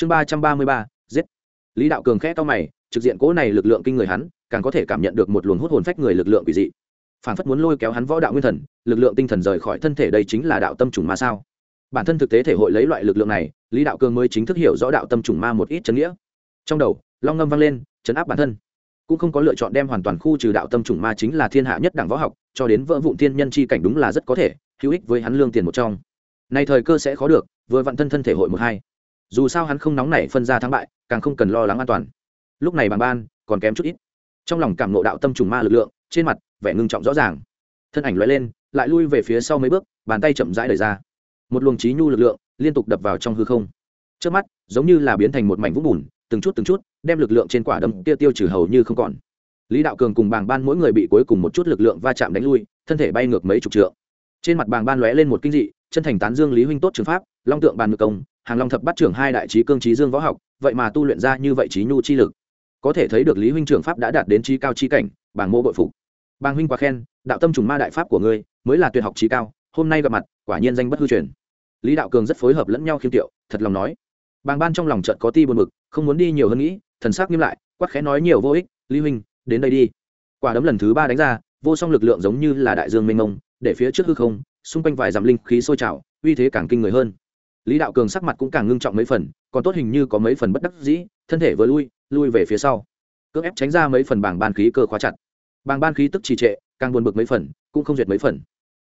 chương ba trăm ba mươi ba, giết. Lý đạo cường khẽ to mày, trực diện cỗ này lực lượng kinh người hắn, càng có thể cảm nhận được một luồng hút hồn phách người lực lượng quỷ dị. Phản phất muốn lôi kéo hắn võ đạo nguyên thần, lực lượng tinh thần rời khỏi thân thể đây chính là đạo tâm trùng ma sao. Bản thân thực tế thể hội lấy loại lực lượng này, lý đạo cường mới chính thức hiểu rõ đạo tâm trùng ma một ít chân nghĩa. Trong đầu, long ngâm vang lên, chấn áp bản thân. Cũng không có lựa chọn đem hoàn toàn khu trừ đạo tâm trùng ma chính là thiên hạ nhất đẳng võ học, cho đến vỡ vụn thiên nhân chi cảnh đúng là rất có thể, hữu ích với hắn lương tiền một trong. Nay thời cơ sẽ khó được, vừa vặn thân thân thể hội một hai dù sao hắn không nóng nảy phân ra thắng bại, càng không cần lo lắng an toàn. Lúc này bằng ban, còn kém chút ít. Trong lòng cảm nộ đạo tâm trùng ma lực lượng, trên mặt, vẻ ngưng trọng rõ ràng. Thân ảnh loại lên, lại lui về phía sau mấy bước, bàn tay chậm rãi đời ra. Một luồng trí nhu lực lượng, liên tục đập vào trong hư không. Trước mắt, giống như là biến thành một mảnh vũng bùn, từng chút từng chút, đem lực lượng trên quả đấm tiêu tiêu trừ hầu như không còn. Lý đạo cường cùng bàng ban mỗi người bị cuối cùng một chút lực lượng va chạm đánh lui, thân thể bay ngược mấy chục trượng. Trên mặt bàng ban lóe lên một kinh dị, chân thành tán dương lý huynh tốt trường pháp, long tượng bàn ngược công hàng long thập bắt trưởng hai đại trí cương trí dương võ học, vậy mà tu luyện ra như vậy trí nhu chi lực. Có thể thấy được lý huynh trưởng pháp đã đạt đến trí cao trí cảnh, bàng mô bội phục. Bàng huynh quá khen, đạo tâm trùng ma đại pháp của ngươi, mới là tuyệt học trí cao, hôm nay gặp mặt, quả nhiên danh bất hư truyền. Lý đạo cường rất phối hợp lẫn nhau khiêm tiệu, thật lòng nói. Bàng ban trong lòng trận có ti buồn mực không muốn đi nhiều hơn nghĩ, thần sắc nghiêm lại quắc khẽ nói nhiều vô ích, lý huynh, đến đây đi. Quả đấm lần thứ ba đánh ra, vô song lực lượng giống như là đại dương mênh mông, để phía trước hư không, xung quanh vài dặm linh khí sôi trào, uy thế càng kinh người hơn lý đạo cường sắc mặt cũng càng ngưng trọng mấy phần, còn tốt hình như có mấy phần bất đắc dĩ, thân thể vừa lui lui về phía sau. Cưỡng ép tránh ra mấy phần bảng ban khí cơ khóa chặt. Bảng ban khí tức trì trệ, càng buồn bực mấy phần, cũng không duyệt mấy phần.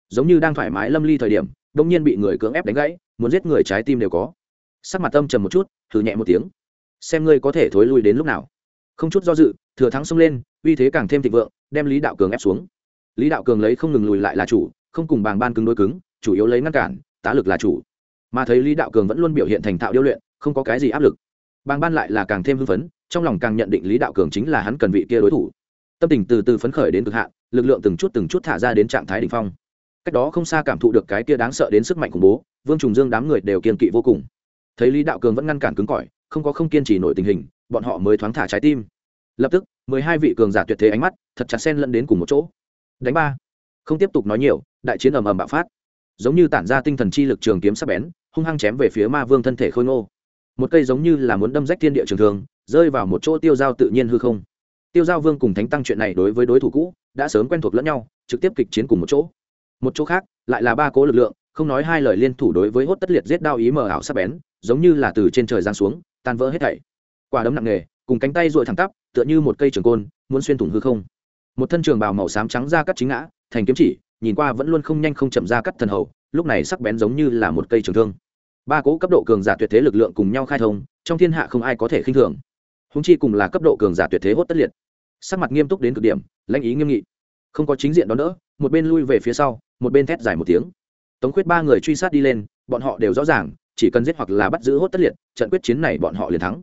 Giống như đang thoải mái lâm ly thời điểm đông nhiên bị người cưỡng ép đánh gãy, muốn giết người trái tim đều có. Sắc mặt âm trầm một chút, thử nhẹ một tiếng. Xem ngươi có thể thối lui đến lúc nào. Không chút do dự, thừa thắng xông lên, uy thế càng thêm thịnh vượng, đem lý đạo cường ép xuống. Lý đạo cường lấy không ngừng lùi lại là chủ, không cùng bàng ban cứng đối cứng, chủ yếu lấy ngăn cản, tá lực là chủ mà thấy lý đạo cường vẫn luôn biểu hiện thành thạo điêu luyện, không có cái gì áp lực. Bàng ban lại là càng thêm hưng phấn, trong lòng càng nhận định lý đạo cường chính là hắn cần vị kia đối thủ. Tâm tình từ từ phấn khởi đến cực hạn, lực lượng từng chút từng chút thả ra đến trạng thái đ ỉ n h phong. Cách đó không xa cảm thụ được cái kia đáng sợ đến sức mạnh khủng bố, vương trùng dương đám người đều kiên kỵ vô cùng. Thấy lý đạo cường vẫn ngăn cản cứng cỏi, không có không kiên trì nổi tình hình, bọn họ mới thoáng thả trái tim. Lập tức, mười hai vị cường giả tuyệt thế ánh mắt, thật chặt sen lẫn đến cùng một chỗ. Đánh ba. Không tiếp tục nói nhiều, đại chiến ầm ầm bạo phát. Giống như tản ra tinh thần chi lực trường kiếm sắp bén hung hăng chém về phía ma vương thân thể khôi ngô. Một cây giống như là muốn đâm rách thiên địa trường thường rơi vào một chỗ tiêu dao tự nhiên hư không. Tiêu giao vương cùng thánh tăng chuyện này đối với đối thủ cũ, đã sớm quen thuộc lẫn nhau, trực tiếp kịch chiến cùng một chỗ. Một chỗ khác, lại là ba cố lực lượng, không nói hai lời liên thủ đối với hốt tất liệt giết đao ý mờ ảo sắp bén, giống như là từ trên trời giáng xuống, tan vỡ hết thảy. Quả đấm nặng nề, cùng cánh tay ruội thẳng tắp, tựa như một cây trường côn, muốn xuyên thủng hư không. Một thân trường bào màu xám trắng ra cắt chính ngã, thành kiếm chỉ, nhìn qua vẫn luôn không nhanh không chậm ra cắt thần hầu, lúc này sắc bén giống như là một cây trường thương ba cố cấp độ cường giả tuyệt thế lực lượng cùng nhau khai thông, trong thiên hạ không ai có thể khinh thường. Húng chi cùng là cấp độ cường giả tuyệt thế hốt tất liệt. Sắc mặt nghiêm túc đến cực điểm, lãnh ý nghiêm nghị. Không có chính diện đón đỡ, một bên lui về phía sau, một bên thét dài một tiếng. Tống khuyết ba người truy sát đi lên, bọn họ đều rõ ràng, chỉ cần giết hoặc là bắt giữ hốt tất liệt, trận quyết chiến này bọn họ liền thắng.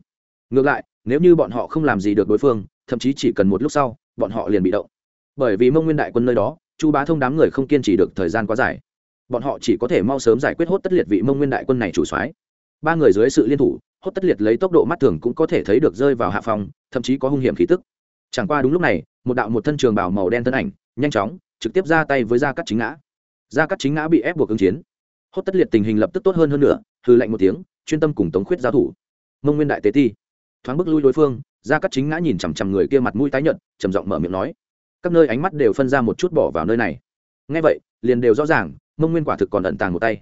Ngược lại, nếu như bọn họ không làm gì được đối phương, thậm chí chỉ cần một lúc sau, bọn họ liền bị động. Bởi vì mông nguyên đại quân nơi đó, chu bá thông đám người không kiên trì được thời gian quá dài bọn họ chỉ có thể mau sớm giải quyết hốt tất liệt vị mông nguyên đại quân này chủ soái. Ba người dưới sự liên thủ, hốt tất liệt lấy tốc độ mắt thường cũng có thể thấy được rơi vào hạ phòng thậm chí có hung hiểm khí tức. Chẳng qua đúng lúc này, một đạo một thân trường bảo màu đen thân ảnh, nhanh chóng, trực tiếp ra tay với gia cắt chính ngã. Gia cắt chính ngã bị ép buộc ứng chiến. Hốt tất liệt tình hình lập tức tốt hơn hơn nữa hư lạnh một tiếng, chuyên tâm cùng tống khuyết giao thủ. Mông nguyên đại tế ti. Thoáng bước lui đối phương, gia cắt chính ngã nhìn chằm chằm người kia mặt mũi tái nhợt, trầm giọng mở miệng nói, các nơi ánh mắt đều phân ra một chút bỏ vào nơi này. Ngay vậy, liền đều rõ ràng mông nguyên quả thực còn ẩn tàng một tay.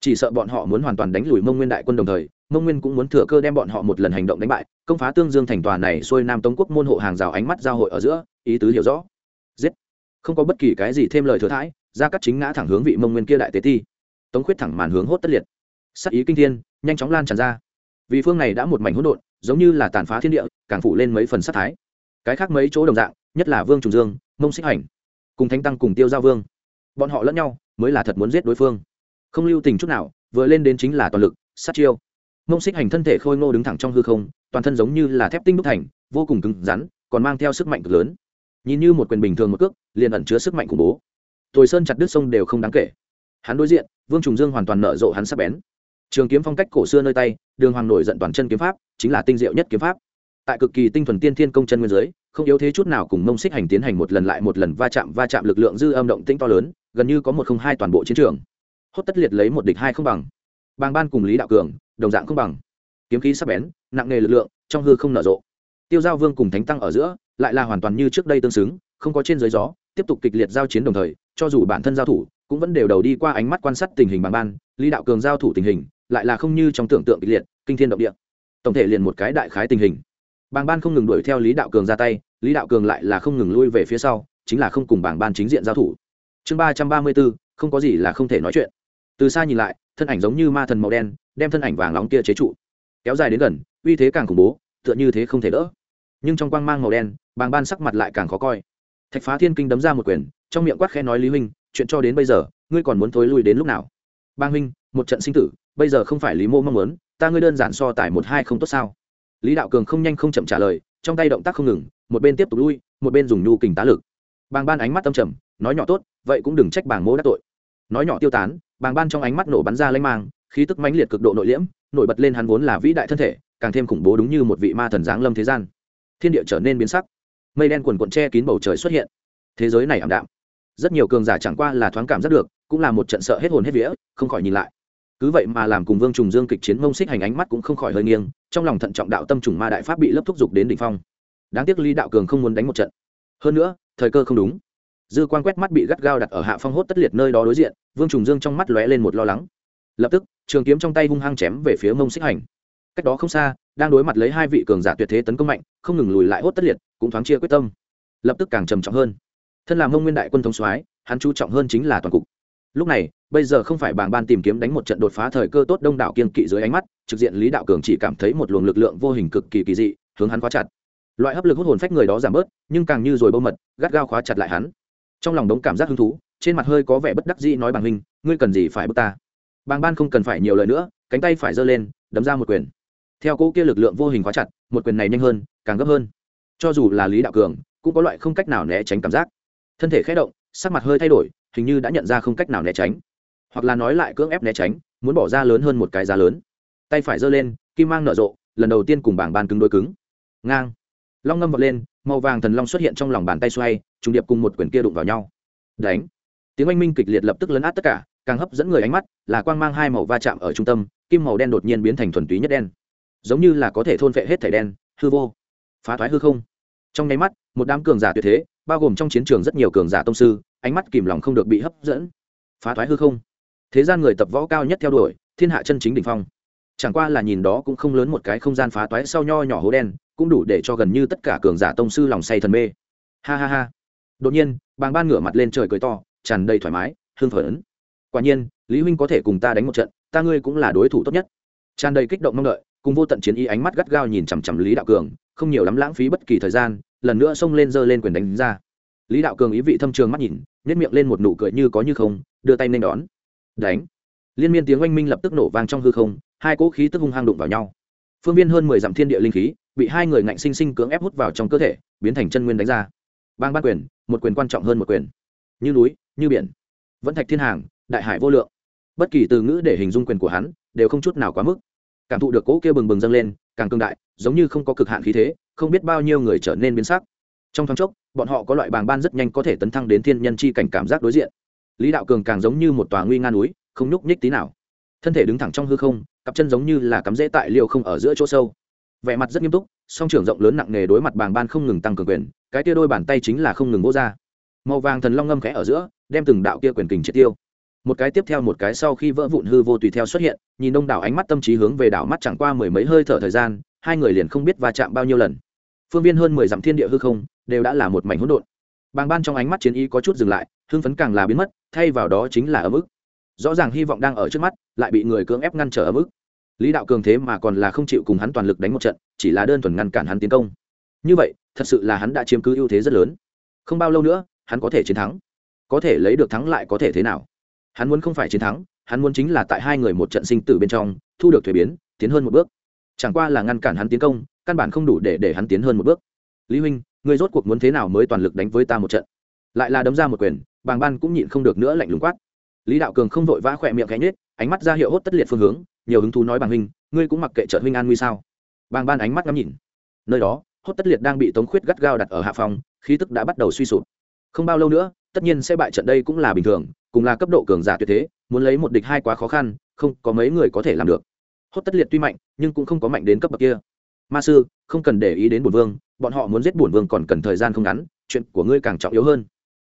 Chỉ sợ bọn họ muốn hoàn toàn đánh lùi mông nguyên đại quân đồng thời, mông nguyên cũng muốn thừa cơ đem bọn họ một lần hành động đánh bại, công phá tương dương thành tòa này xuôi nam tống quốc môn hộ hàng rào ánh mắt giao hội ở giữa, ý tứ hiểu rõ. Giết. Không có bất kỳ cái gì thêm lời thừa thãi ra cắt chính ngã thẳng hướng vị mông nguyên kia đại tế ti. Tống khuyết thẳng màn hướng hốt tất liệt. Sắc ý kinh thiên, nhanh chóng lan tràn ra. Vì phương này đã một mảnh hỗn độn, giống như là tàn phá thiên địa, càng phủ lên mấy phần sắc thái. Cái khác mấy chỗ đồng dạng, nhất là vương trùng dương, mông xích hành, cùng thánh tăng cùng tiêu giao vương bọn họ lẫn nhau mới là thật muốn giết đối phương. Không lưu tình chút nào, vừa lên đến chính là toàn lực, sát chiêu. Mông xích hành thân thể khôi ngô đứng thẳng trong hư không, toàn thân giống như là thép tinh đúc thành, vô cùng cứng rắn, còn mang theo sức mạnh cực lớn. Nhìn như một quyền bình thường một cước, liền ẩn chứa sức mạnh khủng bố. Tồi sơn chặt đứt sông đều không đáng kể. Hắn đối diện, vương trùng dương hoàn toàn nở rộ hắn sắc bén. Trường kiếm phong cách cổ xưa nơi tay, đường hoàng nổi giận toàn chân kiếm pháp, chính là tinh diệu nhất kiếm pháp. Tại cực kỳ tinh thuần tiên thiên công chân nguyên giới không yếu thế chút nào cùng mông xích hành tiến hành một lần lại một lần va chạm va chạm lực lượng dư âm động tĩnh to lớn gần như có một không hai toàn bộ chiến trường. Hốt tất liệt lấy một địch hai không bằng. Bàng ban cùng lý đạo cường, đồng dạng không bằng. Kiếm khí sắc bén, nặng nề lực lượng, trong hư không nở rộ. Tiêu giao vương cùng thánh tăng ở giữa, lại là hoàn toàn như trước đây tương xứng, không có trên dưới gió, tiếp tục kịch liệt giao chiến đồng thời, cho dù bản thân giao thủ, cũng vẫn đều đầu đi qua ánh mắt quan sát tình hình bàng ban, lý đạo cường giao thủ tình hình, lại là không như trong tưởng tượng kịch liệt, kinh thiên động địa. Tổng thể liền một cái đại khái tình hình. Bàng ban không ngừng đuổi theo lý đạo cường ra tay, lý đạo cường lại là không ngừng lui về phía sau, chính là không cùng bảng ban chính diện giao thủ chương ba trăm ba mươi bốn không có gì là không thể nói chuyện. Từ xa nhìn lại, thân ảnh giống như ma thần màu đen, đem thân ảnh vàng nóng kia chế trụ. Kéo dài đến gần, uy thế càng khủng bố, tựa như thế không thể đỡ. Nhưng trong quang mang màu đen, bàng ban sắc mặt lại càng khó coi. Thạch phá thiên kinh đấm ra một quyền, trong miệng quát khe nói lý huynh, chuyện cho đến bây giờ, ngươi còn muốn thối lui đến lúc nào? Bang huynh, một trận sinh tử, bây giờ không phải lý mô mong muốn, ta ngươi đơn giản so tải một hai không tốt sao? Lý đạo cường không nhanh không chậm trả lời, trong tay động tác không ngừng, một bên tiếp tục lui, một bên dùng nhu kình tá lực. Bàng ban ánh mắt tâm trầm, nói nhỏ tốt vậy cũng đừng trách bàng mô đắc tội. Nói nhỏ tiêu tán, bàng ban trong ánh mắt nổ bắn ra lanh mang, khí tức mãnh liệt cực độ nội liễm, nổi bật lên hắn vốn là vĩ đại thân thể, càng thêm khủng bố đúng như một vị ma thần giáng lâm thế gian. Thiên địa trở nên biến sắc. Mây đen quần quận che kín bầu trời xuất hiện. Thế giới này ảm đạm. Rất nhiều cường giả chẳng qua là thoáng cảm giác được, cũng là một trận sợ hết hồn hết vía, không khỏi nhìn lại. Cứ vậy mà làm cùng vương trùng dương kịch chiến mông xích hành ánh mắt cũng không khỏi hơi nghiêng, trong lòng thận trọng đạo tâm trùng ma đại pháp bị lấp thúc giục đến đ ỉ n h phong. Đáng tiếc ly đạo cường không muốn đánh một trận. Hơn nữa, thời cơ không đúng dư quan quét mắt bị gắt gao đặt ở hạ phong hốt tất liệt nơi đó đối diện, vương trùng dương trong mắt lóe lên một lo lắng. Lập tức, trường kiếm trong tay hung hăng chém về phía mông xích hành. Cách đó không xa, đang đối mặt lấy hai vị cường giả tuyệt thế tấn công mạnh, không ngừng lùi lại hốt tất liệt, cũng thoáng chia quyết tâm. Lập tức càng trầm trọng hơn. Thân làm mông nguyên đại quân thống soái, hắn chú trọng hơn chính là toàn cục. Lúc này, bây giờ không phải bảng ban tìm kiếm đánh một trận đột phá thời cơ tốt đông đảo kiên kỵ dưới ánh mắt, trực diện lý đạo cường chỉ cảm thấy một luồng lực lượng vô hình cực kỳ kỳ dị, hướng hắn khóa chặt. Loại hấp lực hút hồn phách người đó giảm bớt, nhưng càng như rồi bâu mật, gắt gao khóa chặt lại hắn trong lòng đống cảm giác hứng thú, trên mặt hơi có vẻ bất đắc dĩ nói bằng huynh, ngươi cần gì phải bước ta? Bàng ban không cần phải nhiều lời nữa, cánh tay phải giơ lên, đấm ra một quyền. Theo cỗ kia lực lượng vô hình khóa chặt, một quyền này nhanh hơn, càng gấp hơn. Cho dù là lý đạo cường, cũng có loại không cách nào né tránh cảm giác. Thân thể khé động, sắc mặt hơi thay đổi, hình như đã nhận ra không cách nào né tránh. Hoặc là nói lại cưỡng ép né tránh, muốn bỏ ra lớn hơn một cái giá lớn. Tay phải giơ lên, kim mang nở rộ, lần đầu tiên cùng bảng bàn cứng đôi cứng. Ngang. Long ngâm vọt lên, màu vàng thần long xuất hiện trong lòng bàn tay xoay trùng điệp cùng một quyển kia đụng vào nhau. Đánh. Tiếng oanh minh kịch liệt lập tức lấn át tất cả, càng hấp dẫn người ánh mắt là quang mang hai màu va chạm ở trung tâm, kim màu đen đột nhiên biến thành thuần túy nhất đen. Giống như là có thể thôn phệ hết thể đen, hư vô. Phá thoái hư không. Trong nháy mắt, một đám cường giả tuyệt thế, bao gồm trong chiến trường rất nhiều cường giả tông sư, ánh mắt kìm lòng không được bị hấp dẫn. Phá thoái hư không. Thế gian người tập võ cao nhất theo đuổi, thiên hạ chân chính đ ỉ n h phong. Chẳng qua là nhìn đó cũng không lớn một cái không gian phá toái sau nho nhỏ hố đen, cũng đủ để cho gần như tất cả cường giả tông sư lòng say thần mê. Ha ha ha đột nhiên, bàng ban ngửa mặt lên trời cười to, tràn đầy thoải mái hương phở ấn quả nhiên, lý huynh có thể cùng ta đánh một trận, ta ngươi cũng là đối thủ tốt nhất. Tràn đầy kích động mong đợi, cùng vô tận chiến ý ánh mắt gắt gao nhìn chằm chằm lý đạo cường, không nhiều lắm lãng phí bất kỳ thời gian, lần nữa xông lên giơ lên quyền đánh ra. Lý đạo cường ý vị thâm trường mắt nhìn nhét miệng lên một nụ cười như có như không, đưa tay nên đón. Đánh. Liên miên tiếng oanh minh lập tức nổ vang trong hư không, hai cỗ khí tức hung hăng đụng vào nhau. Phương viên hơn mười dặm thiên địa linh khí, bị hai người ngạnh sinh sinh cưỡng ép hút vào trong cơ thể, biến thành chân nguyên đánh ra. Bang ban quyền một quyền quan trọng hơn một quyền. Như núi, như biển. Vẫn thạch thiên hàng, đại hải vô lượng. Bất kỳ từ ngữ để hình dung quyền của hắn, đều không chút nào quá mức. Cảm thụ được cỗ kia bừng bừng dâng lên, càng cương đại, giống như không có cực hạn khí thế, không biết bao nhiêu người trở nên biến sắc. Trong thoáng chốc, bọn họ có loại bàng ban rất nhanh có thể tấn thăng đến thiên nhân chi cảnh cảm giác đối diện. Lý đạo cường càng giống như một tòa nguy nga núi, không nhúc nhích tí nào. Thân thể đứng thẳng trong hư không, cặp chân giống như là cắm rễ tại liều không ở giữa chỗ sâu vẻ mặt rất nghiêm túc, song trưởng rộng lớn nặng nề đối mặt bàng ban không ngừng tăng cường quyền, cái tia đôi bàn tay chính là không ngừng vỗ ra. Màu vàng thần long ngâm khẽ ở giữa, đem từng đạo kia quyền kình triệt tiêu. Một cái tiếp theo một cái sau khi vỡ vụn hư vô tùy theo xuất hiện, nhìn đông đảo ánh mắt tâm trí hướng về đảo mắt chẳng qua mười mấy hơi thở thời gian, hai người liền không biết va chạm bao nhiêu lần. Phương viên hơn mười dặm thiên địa hư không, đều đã là một mảnh hỗn độn. Bàng ban trong ánh mắt chiến ý có chút dừng lại, hưng phấn càng là biến mất, thay vào đó chính là ấm ức. Rõ ràng hy vọng đang ở trước mắt, lại bị người cưỡng ép ngăn trở ấm ức lý đạo cường thế mà còn là không chịu cùng hắn toàn lực đánh một trận, chỉ là đơn thuần ngăn cản hắn tiến công. Như vậy, thật sự là hắn đã chiếm cứ ưu thế rất lớn. Không bao lâu nữa, hắn có thể chiến thắng. Có thể lấy được thắng lại có thể thế nào? Hắn muốn không phải chiến thắng, hắn muốn chính là tại hai người một trận sinh tử bên trong, thu được thuế biến, tiến hơn một bước. Chẳng qua là ngăn cản hắn tiến công, căn bản không đủ để để hắn tiến hơn một bước. Lý huynh người rốt cuộc muốn thế nào mới toàn lực đánh với ta một trận? Lại là đấm ra một quyền, bàng ban cũng nhịn không được nữa lạnh lùng quát. Lý đạo cường không vội vã khỏe miệng cánh nết ánh mắt ra hiệu hốt tất liệt phương hướng nhiều hứng thú nói bằng huynh, ngươi cũng mặc kệ trợ huynh an nguy sao? Bàng ban ánh mắt ngắm nhìn. Nơi đó, hốt tất liệt đang bị tống khuyết gắt gao đặt ở hạ phòng, khí tức đã bắt đầu suy sụp. Không bao lâu nữa, tất nhiên sẽ bại trận đây cũng là bình thường, cùng là cấp độ cường giả tuyệt thế, muốn lấy một địch hai quá khó khăn, không có mấy người có thể làm được. Hốt tất liệt tuy mạnh, nhưng cũng không có mạnh đến cấp bậc kia. Ma sư, không cần để ý đến bổn vương, bọn họ muốn giết bổn vương còn cần thời gian không ngắn, chuyện của ngươi càng trọng yếu hơn.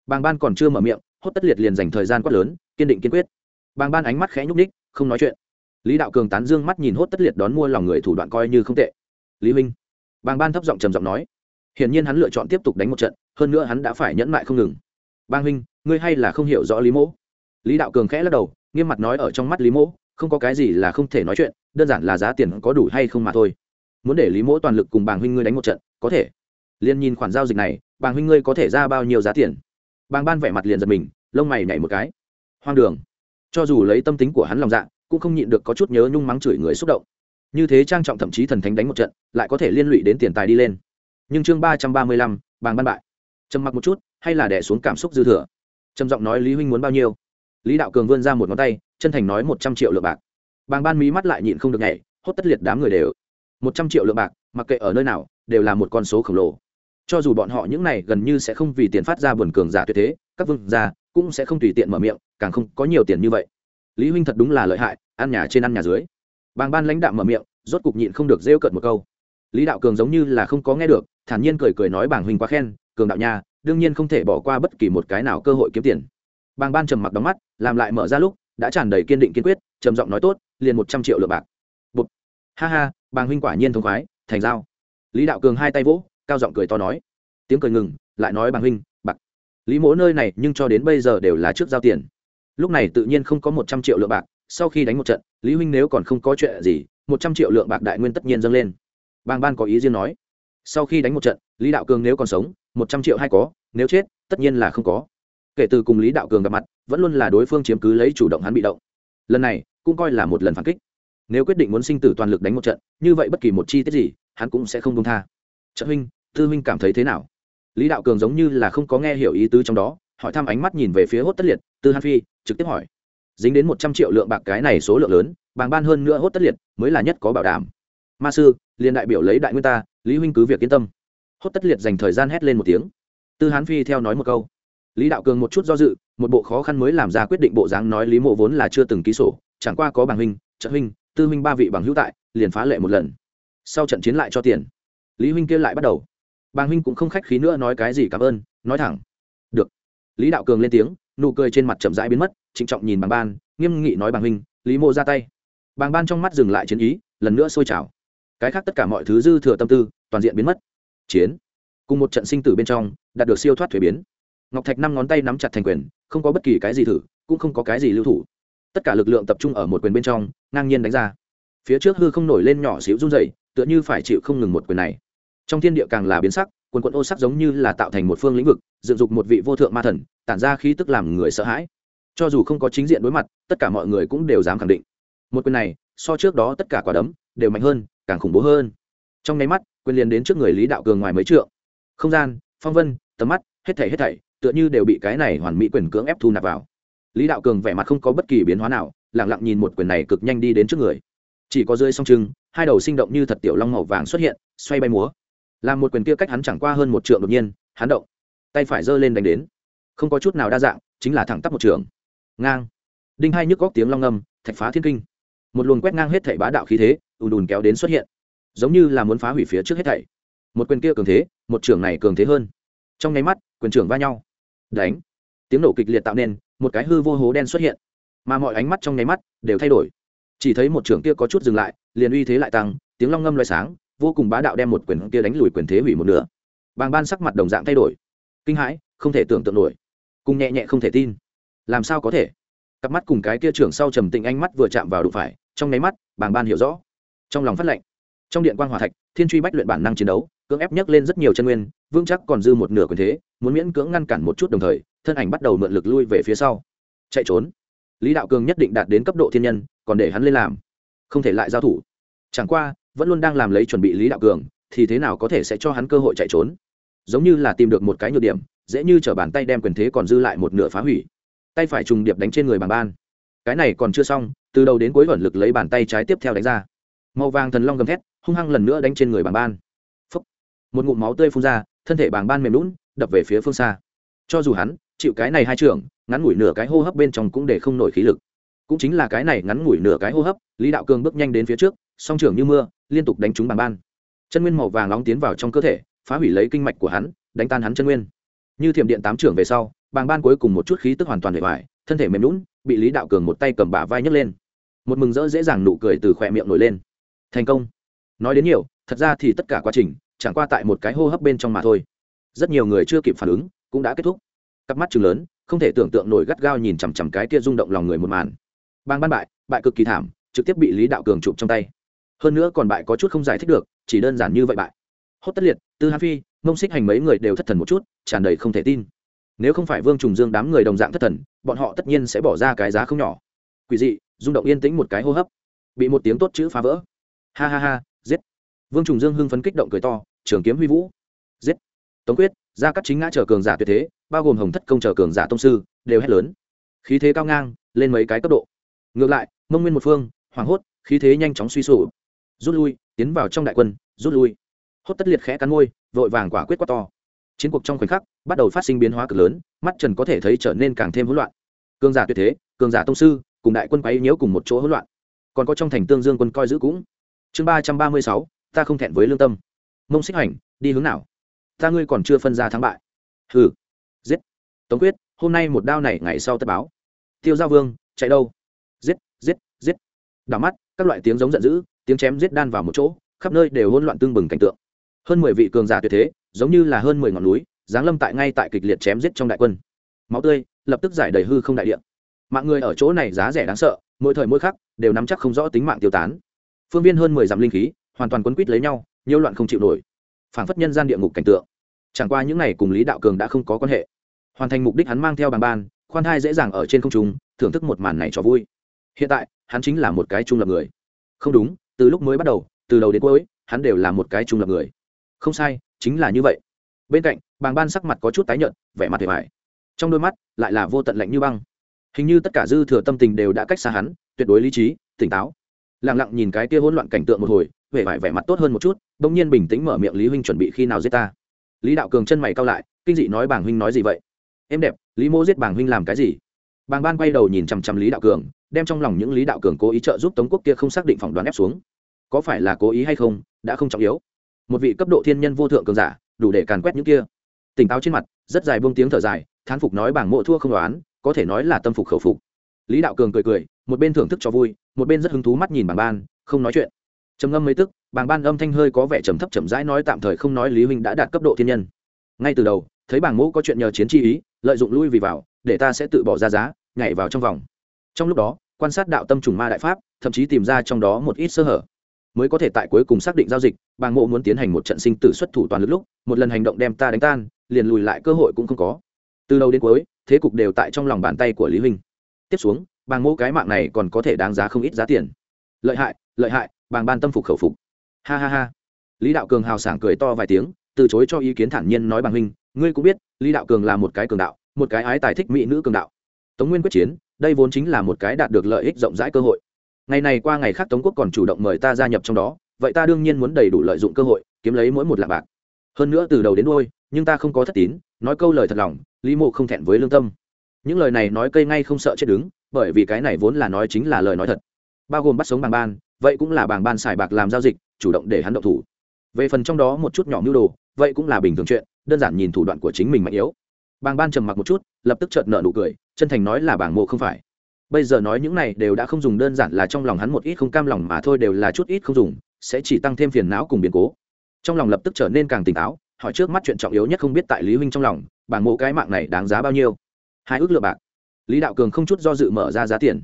Bàng ban còn chưa mở miệng, hốt tất liệt liền dành thời gian quát lớn, kiên định kiên quyết. Bàng ban ánh mắt khẽ nhúc ních không nói chuyện lý đạo cường tán dương mắt nhìn hốt tất liệt đón mua lòng người thủ đoạn coi như không tệ. Lý huynh. Bàng ban thấp giọng trầm giọng nói. Hiển nhiên hắn lựa chọn tiếp tục đánh một trận, hơn nữa hắn đã phải nhẫn mại không ngừng. Bang huynh, ngươi hay là không hiểu rõ lý mỗ. Lý đạo cường khẽ lắc đầu, nghiêm mặt nói ở trong mắt lý mỗ, không có cái gì là không thể nói chuyện, đơn giản là giá tiền có đủ hay không mà thôi. Muốn để lý mỗ toàn lực cùng bàng huynh ngươi đánh một trận, có thể. Liền nhìn khoản giao dịch này, bàng huynh ngươi có thể ra bao nhiêu giá tiền? Bàng ban vẻ mặt liền giật mình, lông mày nhảy một cái. Hoang đường. Cho dù lấy tâm tính của hắn lòng dạ cũng không nhịn được có chút nhớ nhung mắng chửi người xúc động. Như thế trang trọng thậm chí thần thánh đánh một trận, lại có thể liên lụy đến tiền tài đi lên. Nhưng chương ba trăm ba mươi lăm, bàng ban bại. Trầm mặc một chút, hay là đẻ xuống cảm xúc dư thừa? Trầm giọng nói lý huynh muốn bao nhiêu? Lý đạo cường vươn ra một ngón tay, chân thành nói một trăm triệu lượng bạc. Bàng ban mí mắt lại nhịn không được nhảy, hốt tất liệt đám người đều. Một trăm triệu lượng bạc, mặc kệ ở nơi nào, đều là một con số khổng lồ. Cho dù bọn họ những này gần như sẽ không vì tiền phát ra buồn cường giả tuyệt thế, các vương gia cũng sẽ không tùy tiện mở miệng, càng không có nhiều tiền như vậy lý huynh thật đúng là lợi hại, ăn nhà trên ăn nhà dưới. Bàng ban lãnh đạo mở miệng, rốt cục nhịn không được rêu cợt một câu. Lý đạo cường giống như là không có nghe được, thản nhiên cười cười nói Bàng huynh quá khen, cường đạo nha, đương nhiên không thể bỏ qua bất kỳ một cái nào cơ hội kiếm tiền. Bàng ban trầm mặc đóng mắt, làm lại mở ra lúc, đã tràn đầy kiên định kiên quyết, trầm giọng nói tốt, liền một trăm triệu lượng bạc. Bụt. ha ha, bàng huynh quả nhiên thông khoái, thành giao. Lý đạo cường hai tay vỗ, cao giọng cười to nói. Tiếng cười ngừng, lại nói bàng huynh, bạc. Lý mỗ nơi này nhưng cho đến bây giờ đều là trước giao tiền lúc này tự nhiên không có một trăm triệu lượng bạc, sau khi đánh một trận, lý huynh nếu còn không có chuyện gì, một trăm triệu lượng bạc đại nguyên tất nhiên dâng lên. Bàng ban có ý riêng nói. Sau khi đánh một trận, lý đạo cường nếu còn sống, một trăm triệu hay có, nếu chết, tất nhiên là không có. Kể từ cùng lý đạo cường gặp mặt, vẫn luôn là đối phương chiếm cứ lấy chủ động hắn bị động. Lần này, cũng coi là một lần phản kích. Nếu quyết định muốn sinh tử toàn lực đánh một trận, như vậy bất kỳ một chi tiết gì, hắn cũng sẽ không công tha. Trận huynh, tư huynh cảm thấy thế nào? Lý đạo cường giống như là không có nghe hiểu ý tứ trong đó hỏi thăm ánh mắt nhìn về phía hốt tất liệt, tư han phi trực tiếp hỏi. Dính đến một trăm triệu lượng bạc cái này số lượng lớn, bàng ban hơn nữa hốt tất liệt mới là nhất có bảo đảm. Ma sư, liền đại biểu lấy đại nguyên ta, lý huynh cứ việc yên tâm. Hốt tất liệt dành thời gian hét lên một tiếng. Tư hán phi theo nói một câu. Lý đạo cường một chút do dự, một bộ khó khăn mới làm ra quyết định bộ dáng nói lý mộ vốn là chưa từng ký sổ, chẳng qua có bằng huynh, trợ huynh, tư huynh ba vị bằng hữu tại, liền phá lệ một lần. Sau trận chiến lại cho tiền. Lý huynh kia lại bắt đầu. Bàng huynh cũng không khách khí nữa nói cái gì cảm ơn, nói thẳng lý đạo cường lên tiếng, nụ cười trên mặt chậm rãi biến mất, trịnh trọng nhìn bàng ban, nghiêm nghị nói bàng huynh, lý mộ ra tay. Bàng ban trong mắt dừng lại chiến ý, lần nữa sôi trào. Cái khác tất cả mọi thứ dư thừa tâm tư, toàn diện biến mất. Chiến. Cùng một trận sinh tử bên trong, đạt được siêu thoát thuế biến. Ngọc thạch năm ngón tay nắm chặt thành quyền, không có bất kỳ cái gì thử, cũng không có cái gì lưu thủ. Tất cả lực lượng tập trung ở một quyền bên trong, ngang nhiên đánh ra. Phía trước hư không nổi lên nhỏ xíu run dày tựa như phải chịu không ngừng một quyền này. Trong thiên địa càng là biến sắc quần quận ô sắc giống như là tạo thành một phương lĩnh vực, dựng dục một vị vô thượng ma thần, tản ra khí tức làm người sợ hãi. Cho dù không có chính diện đối mặt, tất cả mọi người cũng đều dám khẳng định. Một quyền này, so trước đó tất cả quả đấm, đều mạnh hơn, càng khủng bố hơn. Trong nháy mắt, quyền liền đến trước người lý đạo cường ngoài mấy trượng. Không gian, phong vân, tầm mắt, hết thảy hết thảy, tựa như đều bị cái này hoàn mỹ quyền cưỡng ép thu nạp vào. Lý đạo cường vẻ mặt không có bất kỳ biến hóa nào lẳng lặng nhìn một quyền này cực nhanh đi đến trước người. Chỉ có rơi song trưng hai đầu sinh động như thật tiểu long màu vàng xuất hiện, xoay bay múa làm một quyền kia cách hắn chẳng qua hơn một trượng đột nhiên, hắn động, tay phải giơ lên đánh đến. Không có chút nào đa dạng, chính là thẳng tắp một trường. Ngang. Đinh hai nhức góc tiếng long ngâm thạch phá thiên kinh. Một luồng quét ngang hết thảy bá đạo khí thế, ùn ùn kéo đến xuất hiện. Giống như là muốn phá hủy phía trước hết thảy. Một quyền kia cường thế, một trưởng này cường thế hơn. Trong nháy mắt, quyền trưởng va nhau. Đánh. Tiếng nổ kịch liệt tạo nên, một cái hư vô hố đen xuất hiện. Mà mọi ánh mắt trong nháy mắt đều thay đổi. Chỉ thấy một trưởng kia có chút dừng lại, liền uy thế lại tăng, tiếng long ngâm loay sáng vô cùng bá đạo đem một quyền kia đánh lùi quyền thế hủy một nửa. Bàng ban sắc mặt đồng dạng thay đổi. Kinh hãi, không thể tưởng tượng nổi. Cùng nhẹ nhẹ không thể tin. Làm sao có thể? Cặp mắt cùng cái kia trưởng sau trầm tĩnh ánh mắt vừa chạm vào đụng phải, trong nháy mắt, bàng ban hiểu rõ. Trong lòng phát lệnh. Trong điện quan hòa thạch, thiên truy bách luyện bản năng chiến đấu, cưỡng ép nhấc lên rất nhiều chân nguyên, vững chắc còn dư một nửa quyền thế, muốn miễn cưỡng ngăn cản một chút đồng thời, thân ảnh bắt đầu mượn lực lui về phía sau. Chạy trốn. Lý đạo cường nhất định đạt đến cấp độ thiên nhân, còn để hắn lên làm. Không thể lại giao thủ. Chẳng qua vẫn luôn đang làm lấy chuẩn bị lý đạo cường, thì thế nào có thể sẽ cho hắn cơ hội chạy trốn? Giống như là tìm được một cái nhược điểm, dễ như t bàn tay đem quyền thế còn dư lại một nửa phá hủy. Tay phải trùng điệp đánh trên người bàn ban. Cái này còn chưa xong, từ đầu đến cuối vẩn lực lấy bàn tay trái tiếp theo đánh ra. Màu vàng thần long gầm thét, hung hăng lần nữa đánh trên người bàn ban. Phúc. một ngụm máu tươi phun ra, thân thể bàn ban mềm lún, đập về phía phương xa. Cho dù hắn chịu cái này hai trưởng, ngắn ngủi nửa cái hô hấp bên trong cũng để không nổi khí lực. Cũng chính là cái này ngắn ngủi nửa cái hô hấp, lý đạo cường bước nhanh đến phía trước song trưởng như mưa, liên tục đánh trúng bàng ban. Chân nguyên màu vàng nóng tiến vào trong cơ thể, phá hủy lấy kinh mạch của hắn, đánh tan hắn chân nguyên. Như thiểm điện tám trưởng về sau, bàng ban cuối cùng một chút khí tức hoàn toàn hệ vải thân thể mềm lún bị lý đạo cường một tay cầm bả vai nhấc lên. Một mừng rỡ dễ dàng nụ cười từ khỏe miệng nổi lên. Thành công. Nói đến nhiều, thật ra thì tất cả quá trình, chẳng qua tại một cái hô hấp bên trong mà thôi. Rất nhiều người chưa kịp phản ứng, cũng đã kết thúc. Cặp mắt chừng lớn, không thể tưởng tượng nổi gắt gao nhìn chằm chằm cái kia rung động lòng người một màn. Bang ban bại bại cực kỳ thảm, trực tiếp bị lý đạo cường chụp trong tay hơn nữa còn bại có chút không giải thích được, chỉ đơn giản như vậy bại. Hốt tất liệt, tư hán phi mông xích hành mấy người đều thất thần một chút, tràn đầy không thể tin. Nếu không phải vương trùng dương đám người đồng dạng thất thần, bọn họ tất nhiên sẽ bỏ ra cái giá không nhỏ. Quỷ dị, rung động yên tĩnh một cái hô hấp. Bị một tiếng tốt chữ phá vỡ. Ha ha ha, giết. Vương trùng dương hưng phấn kích động cười to, trường kiếm huy vũ. Giết. Tống quyết ra các chính ngã chờ cường giả tuyệt thế, bao gồm hồng thất công chờ cường giả tông sư, đều hét lớn. Khí thế cao ngang, lên mấy cái cấp độ. Ngược lại, mông nguyên một phương, hoảng hốt, khí thế nhanh chóng suy sụp rút lui, tiến vào trong đại quân, rút lui. Hốt tất liệt khẽ cắn môi, vội vàng quả quyết quá to. Chiến cuộc trong khoảnh khắc, bắt đầu phát sinh biến hóa cực lớn, mắt trần có thể thấy trở nên càng thêm hỗn loạn. Cường giả tuyệt thế, cường giả tông sư, cùng đại quân quấy nhiễu cùng một chỗ hỗn loạn. Còn có trong thành tương dương quân coi giữ cũng. Chương ba trăm ba mươi sáu, ta không thẹn với lương tâm. Mông xích hành, đi hướng nào? Ta ngươi còn chưa phân ra thắng bại. Hừ, giết. Tống quyết, hôm nay một đao này ngày sau tất báo. Tiêu giao vương, chạy đâu? Giết giết giết. Đảo mắt, các loại tiếng giống giận dữ tiếng chém giết đan vào một chỗ, khắp nơi đều hỗn loạn tương bừng cảnh tượng. Hơn mười vị cường giả tuyệt thế, giống như là hơn mười ngọn núi, giáng lâm tại ngay tại kịch liệt chém giết trong đại quân. Máu tươi lập tức giải đầy hư không đại điện mạng người ở chỗ này giá rẻ đáng sợ, mỗi thời mỗi khắc đều nắm chắc không rõ tính mạng tiêu tán. Phương viên hơn mười dặm linh khí, hoàn toàn quấn quýt lấy nhau nhiều loạn không chịu nổi. Phảng phất nhân gian địa ngục cảnh tượng. Chẳng qua những n à y cùng lý đạo cường đã không có quan hệ. Hoàn thành mục đích hắn mang theo bàn ban, khoan thai dễ dàng ở trên không trung, thưởng thức một màn này cho vui. Hiện tại, hắn chính là một cái trung lập người. Không đúng từ lúc mới bắt đầu, từ đầu đến cuối, hắn đều là một cái trung lập người. Không sai, chính là như vậy. Bên cạnh, bàng ban sắc mặt có chút tái nhợt, vẻ mặt hề vải trong đôi mắt, lại là vô tận lạnh như băng. Hình như tất cả dư thừa tâm tình đều đã cách xa hắn, tuyệt đối lý trí, tỉnh táo. Lẳng lặng nhìn cái kia hỗn loạn cảnh tượng một hồi vẻ vải vẻ mặt tốt hơn một chút, bỗng nhiên bình tĩnh mở miệng lý huynh chuẩn bị khi nào giết ta. Lý đạo cường chân mày cao lại, kinh dị nói bảng huynh nói gì vậy? Em đẹp, lý mô giết bảng huynh làm cái gì? Bàng ban quay đầu nhìn chằm chằm lý đạo cường đem trong lòng những lý đạo cường cố ý trợ giúp tống quốc kia không xác định phỏng đoán ép xuống. Có phải là cố ý hay không, đã không trọng yếu. Một vị cấp độ thiên nhân vô thượng cường giả, đủ để càn quét những kia. Tỉnh táo trên mặt, rất dài buông tiếng thở dài, thán phục nói bảng mộ thua không đoán, có thể nói là tâm phục khẩu phục. Lý đạo cường cười cười, một bên thưởng thức cho vui, một bên rất hứng thú mắt nhìn bảng ban, không nói chuyện. Trầm ngâm mấy tức, bảng ban âm thanh hơi có vẻ trầm thấp chậm rãi nói tạm thời không nói lý huynh đã đạt cấp độ thiên nhân. Ngay từ đầu, thấy bảng mộ có chuyện nhờ chiến chi ý, lợi dụng lui vì vào, để ta sẽ tự bỏ ra giá, nhảy vào trong vòng trong lúc đó, quan sát đạo tâm trùng ma đại pháp, thậm chí tìm ra trong đó một ít sơ hở. Mới có thể tại cuối cùng xác định giao dịch, bàng mộ muốn tiến hành một trận sinh tử xuất thủ toàn lực lúc, một lần hành động đem ta đánh tan, liền lùi lại cơ hội cũng không có. Từ đầu đến cuối, thế cục đều tại trong lòng bàn tay của lý huynh. Tiếp xuống, bàng mộ cái mạng này còn có thể đáng giá không ít giá tiền. Lợi hại lợi hại, bàng ban tâm phục khẩu phục. Ha ha ha. Lý đạo cường hào sảng cười to vài tiếng, từ chối cho ý kiến thản nhiên nói bàng huynh, ngươi cũng biết, lý đạo cường là một cái cường đạo, một cái ái tài thích mỹ nữ cường đạo. Tống nguyên quyết chiến đây vốn chính là một cái đạt được lợi ích rộng rãi cơ hội. Ngày này qua ngày khác tống quốc còn chủ động mời ta gia nhập trong đó, vậy ta đương nhiên muốn đầy đủ lợi dụng cơ hội, kiếm lấy mỗi một lạng bạc. Hơn nữa từ đầu đến đôi nhưng ta không có thất tín, nói câu lời thật lòng, lý mộ không thẹn với lương tâm. Những lời này nói cây ngay không sợ chết đứng, bởi vì cái này vốn là nói chính là lời nói thật. Bao gồm bắt sống bàng ban, vậy cũng là bàng ban xài bạc làm giao dịch, chủ động để hắn động thủ. Về phần trong đó một chút nhỏ mưu đồ, vậy cũng là bình thường chuyện, đơn giản nhìn thủ đoạn của chính mình mạnh yếu. Bàng ban trầm mặc một chút lập tức chợt nợ nụ cười, chân thành nói là bảng mộ không phải. Bây giờ nói những này đều đã không dùng đơn giản là trong lòng hắn một ít không cam lòng mà thôi đều là chút ít không dùng, sẽ chỉ tăng thêm phiền não cùng biến cố. Trong lòng lập tức trở nên càng tỉnh táo, hỏi trước mắt chuyện trọng yếu nhất không biết tại lý huynh trong lòng, bảng mộ cái mạng này đáng giá bao nhiêu? Hai ước lựa bạc. Lý đạo cường không chút do dự mở ra giá tiền.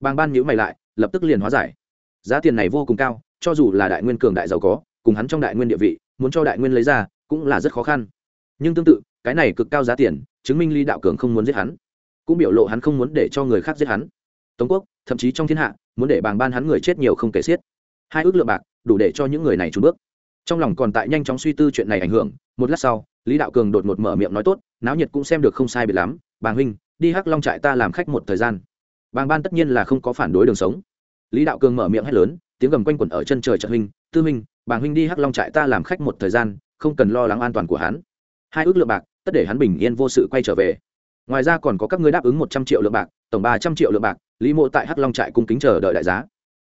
Bàng ban nhữ mày lại, lập tức liền hóa giải. Giá tiền này vô cùng cao, cho dù là đại nguyên cường đại giàu có, cùng hắn trong đại nguyên địa vị, muốn cho đại nguyên lấy ra, cũng là rất khó khăn. Nhưng tương tự, cái này cực cao giá tiền chứng minh lý đạo cường không muốn giết hắn, cũng biểu lộ hắn không muốn để cho người khác giết hắn. Tống quốc, thậm chí trong thiên hạ, muốn để bàng ban hắn người chết nhiều không kể xiết. Hai ước lượng bạc, đủ để cho những người này trốn bước. Trong lòng còn tại nhanh chóng suy tư chuyện này ảnh hưởng, một lát sau, lý đạo cường đột ngột mở miệng nói tốt, náo nhiệt cũng xem được không sai biệt lắm, bàng huynh, đi hắc long trại ta làm khách một thời gian. Bàng ban tất nhiên là không có phản đối đường sống. Lý đạo cường mở miệng hét lớn, tiếng gầm quanh quẩn ở chân trời trợ huynh tư huynh, bàng huynh đi hắc long trại ta làm khách một thời gian, không cần lo lắng an toàn của hắn. Hai ước lượng bạc tất để hắn bình yên vô sự quay trở về. Ngoài ra còn có các ngươi đáp ứng một trăm triệu lượng bạc, tổng ba trăm triệu lượng bạc, lý mộ tại hắc long trại cung kính chờ đợi đại giá.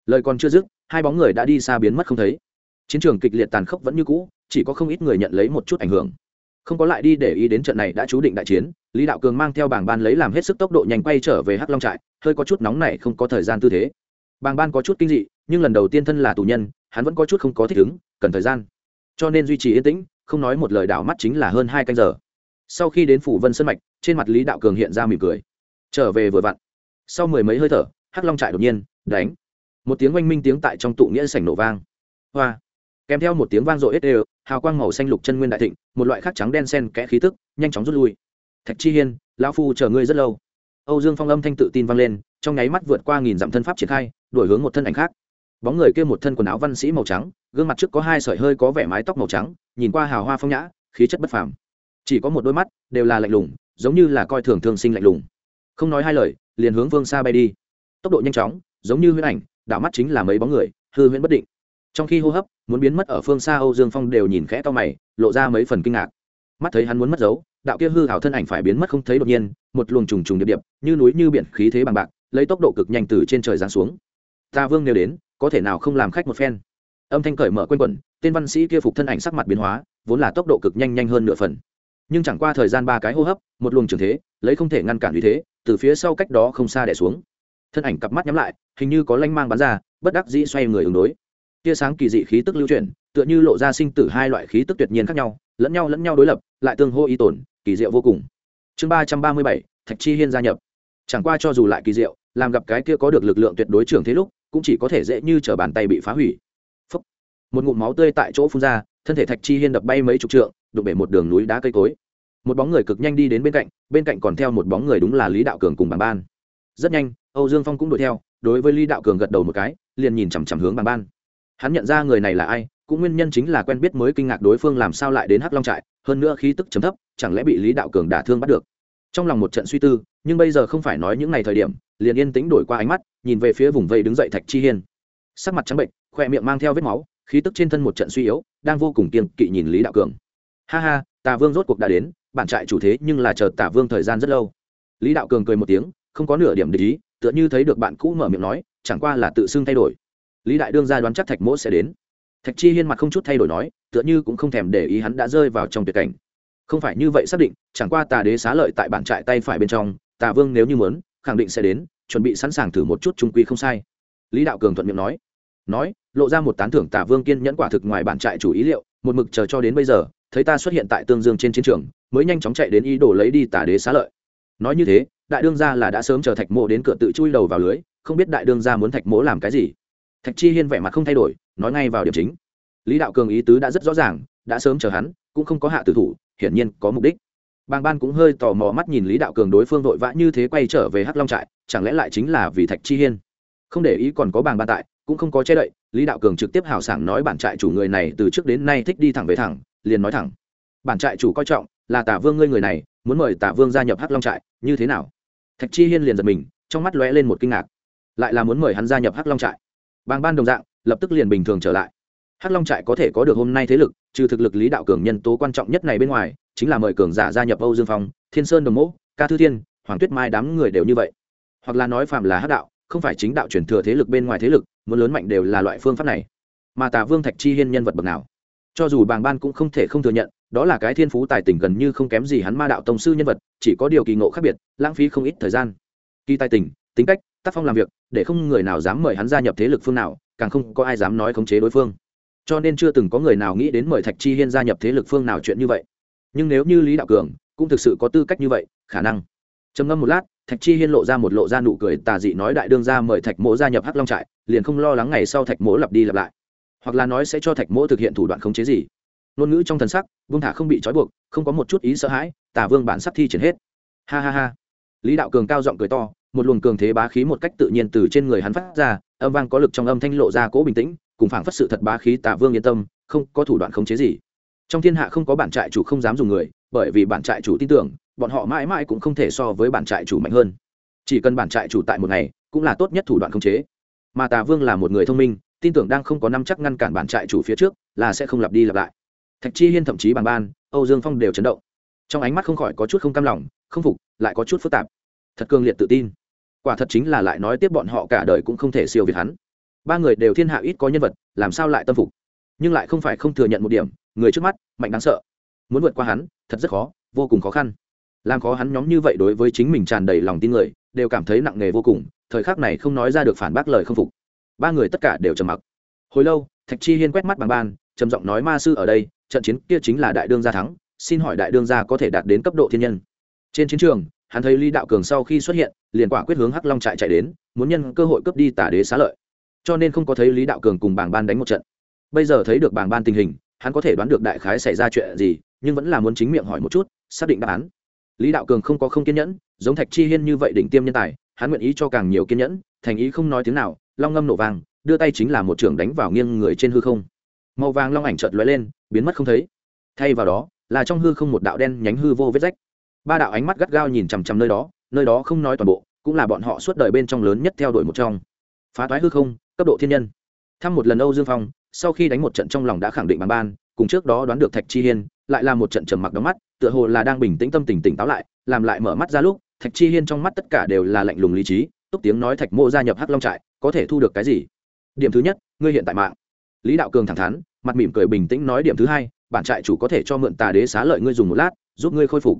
Lời còn chưa dứt, hai bóng người đã đi xa biến mất không thấy. Chiến trường kịch liệt tàn khốc vẫn như cũ, chỉ có không ít người nhận lấy một chút ảnh hưởng. Không có lại đi để ý đến trận này đã chú định đại chiến, lý đạo cường mang theo bảng ban lấy làm hết sức tốc độ nhanh quay trở về hắc long trại, hơi có chút nóng này không có thời gian tư thế. Bảng ban có chút kinh dị, nhưng lần đầu tiên thân là tù nhân, hắn vẫn có chút không có thích ứng, cần thời gian. Cho nên duy trì yên tĩnh, không nói một lời đảo mắt chính là hơn hai canh giờ sau khi đến phủ vân sân mạch, trên mặt lý đạo cường hiện ra mỉm cười. Trở về vừa vặn. Sau mười mấy hơi thở, hắc long trại đột nhiên đánh. Một tiếng oanh minh tiếng tại trong tụ nghĩa sảnh nổ vang. Hoa. Kèm theo một tiếng vang rội ết đều hào quang màu xanh lục chân nguyên đại thịnh, một loại khắc trắng đen sen kẽ khí tức, nhanh chóng rút lui. Thạch chi hiên, lão phu chờ ngươi rất lâu. Âu dương phong âm thanh tự tin vang lên, trong nháy mắt vượt qua nghìn dặm thân pháp triển khai, đổi hướng một thân ảnh khác. Bóng người kia một thân quần áo văn sĩ màu trắng, gương mặt trước có hai sợi hơi có vẻ mái tóc màu trắng, nhìn qua hào hoa phong nhã, khí chất bất phàm chỉ có một đôi mắt đều là lạnh lùng, giống như là coi thường thương sinh lạnh lùng. Không nói hai lời, liền hướng vương xa bay đi. Tốc độ nhanh chóng, giống như huyễn ảnh, đảo mắt chính là mấy bóng người, hư huyễn bất định. Trong khi hô hấp, muốn biến mất ở phương xa âu dương phong đều nhìn khẽ to mày, lộ ra mấy phần kinh ngạc. Mắt thấy hắn muốn mất dấu, đạo kia hư hảo thân ảnh phải biến mất không thấy đột nhiên, một luồng trùng trùng điệp điệp, như núi như biển khí thế bằng bạc, lấy tốc độ cực nhanh từ trên trời giáng xuống. Ta vương nêu đến, có thể nào không làm khách một phen? Âm thanh cởi mở q u a n quẩn, tên văn sĩ kia phục thân ảnh sắc mặt biến hóa, vốn là tốc độ cực nhanh nhanh hơn nửa phần nhưng chẳng qua thời gian ba cái hô hấp, một luồng trường thế, lấy không thể ngăn cản uy thế, từ phía sau cách đó không xa đẻ xuống. Thân ảnh cặp mắt nhắm lại, hình như có lanh mang bắn ra, bất đắc dĩ xoay người ứng đối. Tia sáng kỳ dị khí tức lưu chuyển, tựa như lộ ra sinh tử hai loại khí tức tuyệt nhiên khác nhau, lẫn nhau lẫn nhau đối lập, lại tương hô y tổn, kỳ diệu vô cùng. Chương ba trăm ba mươi bảy, thạch chi hiên gia nhập. Chẳng qua cho dù lại kỳ diệu, làm gặp cái kia có được lực lượng tuyệt đối trưởng thế lúc, cũng chỉ có thể dễ như t r ở bàn tay bị phá hủy. Phúc. một ngụm máu tươi tại chỗ phun ra, thân thể thạch chi hiên đập bay mấy chục trượng đụng bể một đường núi đá cây cối. Một bóng người cực nhanh đi đến bên cạnh bên cạnh còn theo một bóng người đúng là lý đạo cường cùng Bàng ban. Rất nhanh, âu dương phong cũng đuổi theo, đối với lý đạo cường gật đầu một cái, liền nhìn chằm chằm hướng Bàng ban. Hắn nhận ra người này là ai, cũng nguyên nhân chính là quen biết mới kinh ngạc đối phương làm sao lại đến hắc long trại, hơn nữa khí tức chấm thấp, chẳng lẽ bị lý đạo cường đả thương bắt được. Trong lòng một trận suy tư, nhưng bây giờ không phải nói những ngày thời điểm, liền yên tĩnh đổi qua ánh mắt, nhìn về phía vùng vây đứng dậy thạch chi hiên. Sắc mặt trắng bệnh khoe miệng mang theo vết máu, khí tức trên thân một trận suy yếu, đang vô cùng kiên kỵ nhìn lý đạo cường ha ha, tà vương rốt cuộc đã đến, bản trại chủ thế nhưng là chờ tả vương thời gian rất lâu. Lý đạo cường cười một tiếng, không có nửa điểm để ý, tựa như thấy được bạn cũ mở miệng nói, chẳng qua là tự xưng thay đổi. Lý đại đương ra đoán chắc thạch mỗ sẽ đến. Thạch chi hiên mặt không chút thay đổi nói, tựa như cũng không thèm để ý hắn đã rơi vào trong tuyệt cảnh. Không phải như vậy xác định, chẳng qua tà đế xá lợi tại bản trại tay phải bên trong, tà vương nếu như muốn, khẳng định sẽ đến, chuẩn bị sẵn sàng thử một chút trung quy không sai. Lý đạo cường thuận miệng nói. Nói, lộ ra một tán thưởng tà vương kiên nhẫn quả thực ngoài bản trại chủ ý liệu, một mực chờ cho đến bây giờ thấy ta xuất hiện tại tương dương trên chiến trường, mới nhanh chóng chạy đến ý đồ lấy đi tả đế xá lợi. Nói như thế, đại đương gia là đã sớm chờ thạch mộ đến cửa tự chui đầu vào lưới, không biết đại đương gia muốn thạch mỗ làm cái gì. Thạch chi hiên vẻ mặt không thay đổi, nói ngay vào điểm chính. Lý đạo cường ý tứ đã rất rõ ràng, đã sớm chờ hắn, cũng không có hạ tử thủ, hiển nhiên có mục đích. Bàng ban cũng hơi tò mò mắt nhìn lý đạo cường đối phương vội vã như thế quay trở về hắc long trại, chẳng lẽ lại chính là vì thạch chi hiên? Không để ý còn có bàng ban tại, cũng không có che đậy, lý đạo cường trực tiếp hào sảng nói bản trại chủ người này từ trước đến nay thích đi thẳng về thẳng liền nói thẳng. Bản trại chủ coi trọng là tả vương ngươi người này, muốn mời tả vương gia nhập hắc long trại, như thế nào? Thạch chi hiên liền giật mình, trong mắt lóe lên một kinh ngạc. Lại là muốn mời hắn gia nhập hắc long trại. Bàng ban đồng dạng, lập tức liền bình thường trở lại. Hắc long trại có thể có được hôm nay thế lực, trừ thực lực lý đạo cường nhân tố quan trọng nhất này bên ngoài, chính là mời cường giả gia nhập âu dương phong, thiên sơn đồng mẫu ca thư thiên, hoàng tuyết mai đám người đều như vậy. Hoặc là nói phạm là hắc đạo, không phải chính đạo truyền thừa thế lực bên ngoài thế lực, muốn lớn mạnh đều là loại phương pháp này. Mà tà vương thạch chi hiên nhân vật bậc nào? Cho dù bàng ban cũng không thể không thừa nhận, đó là cái thiên phú tài tình gần như không kém gì hắn ma đạo tông sư nhân vật, chỉ có điều kỳ ngộ khác biệt, lãng phí không ít thời gian. Kỳ tài tình, tính cách, tác phong làm việc, để không người nào dám mời hắn gia nhập thế lực phương nào, càng không có ai dám nói khống chế đối phương. Cho nên chưa từng có người nào nghĩ đến mời thạch chi hiên gia nhập thế lực phương nào chuyện như vậy. Nhưng nếu như lý đạo cường cũng thực sự có tư cách như vậy, khả năng. Trầm ngâm một lát, thạch chi hiên lộ ra một lộ ra nụ cười tà dị nói đại đương ra mời thạch mỗ gia nhập hắc long trại, liền không lo lắng ngày sau thạch mỗ lặp đi lặp lại hoặc là nói sẽ cho thạch mỗ thực hiện thủ đoạn khống chế gì. Ngôn ngữ trong thần sắc, vương thả không bị trói buộc, không có một chút ý sợ hãi tả vương bản sắc thi triển hết. Ha ha ha. Lý đạo cường cao giọng cười to, một luồng cường thế bá khí một cách tự nhiên từ trên người hắn phát ra, âm vang có lực trong âm thanh lộ ra cố bình tĩnh, cùng phảng phất sự thật bá khí tả vương yên tâm, không có thủ đoạn khống chế gì. Trong thiên hạ không có bản trại chủ không dám dùng người, bởi vì bản trại chủ tin tưởng, bọn họ mãi mãi cũng không thể so với bản trại chủ mạnh hơn. Chỉ cần bản trại chủ tại một ngày, cũng là tốt nhất thủ đoạn khống chế. Mà tà vương là một người thông minh tin tưởng đang không có năm chắc ngăn cản bản trại chủ phía trước, là sẽ không lặp đi lặp lại. Thạch chi hiên thậm chí bằng ban, âu dương phong đều chấn động. Trong ánh mắt không khỏi có chút không cam lòng, không phục, lại có chút phức tạp. Thật cường liệt tự tin. Quả thật chính là lại nói tiếp bọn họ cả đời cũng không thể siêu việt hắn. Ba người đều thiên hạ ít có nhân vật, làm sao lại tâm phục? Nhưng lại không phải không thừa nhận một điểm, người trước mắt, mạnh đáng sợ. Muốn vượt qua hắn, thật rất khó, vô cùng khó khăn. Làm khó hắn nhóm như vậy đối với chính mình tràn đầy lòng tin người, đều cảm thấy nặng nề vô cùng, thời khắc này không nói ra được phản bác lời không phục ba người tất cả đều trầm mặc. Hồi lâu, thạch chi hiên quét mắt bằng ban, trầm giọng nói, ma sư ở đây, trận chiến kia chính là đại đương gia thắng, xin hỏi đại đương gia có thể đạt đến cấp độ thiên nhân? Trên chiến trường, hắn thấy lý đạo cường sau khi xuất hiện, liền quả quyết hướng hắc long trại chạy đến, muốn nhân cơ hội cướp đi tả đế xá lợi. Cho nên không có thấy lý đạo cường cùng bảng ban đánh một trận. Bây giờ thấy được bảng ban tình hình, hắn có thể đoán được đại khái xảy ra chuyện gì, nhưng vẫn là muốn chính miệng hỏi một chút, xác định đáp án. Lý đạo cường không có không kiên nhẫn, giống thạch chi hiên như vậy đỉnh tiêm nhân tài, hắn nguyện ý cho càng nhiều kiên nhẫn, thành ý không nói tiếng nào long ngâm nổ vàng, đưa tay chính là một trưởng đánh vào nghiêng người trên hư không. Màu vàng long ảnh chợt lóe lên, biến mất không thấy. Thay vào đó, là trong hư không một đạo đen nhánh hư vô vết rách. Ba đạo ánh mắt gắt gao nhìn chằm chằm nơi đó nơi đó không nói toàn bộ, cũng là bọn họ suốt đời bên trong lớn nhất theo đuổi một trong. Phá toái hư không, cấp độ thiên nhân. Thăm một lần âu dương phong, sau khi đánh một trận trong lòng đã khẳng định bằng ban, cùng trước đó đoán được thạch chi hiên, lại là một trận trầm mặc đóng mắt, tựa hồ là đang bình tĩnh tâm tình tỉnh táo lại, làm lại mở mắt ra lúc, thạch chi hiên trong mắt tất cả đều là lạnh lùng lý trí túc tiếng nói thạch mô gia nhập hắc long trại, có thể thu được cái gì? Điểm thứ nhất, ngươi hiện tại mạng. Lý đạo cường thẳng thắn, mặt mỉm cười bình tĩnh nói điểm thứ hai, bản trại chủ có thể cho mượn tà đế xá lợi ngươi dùng một lát, giúp ngươi khôi phục.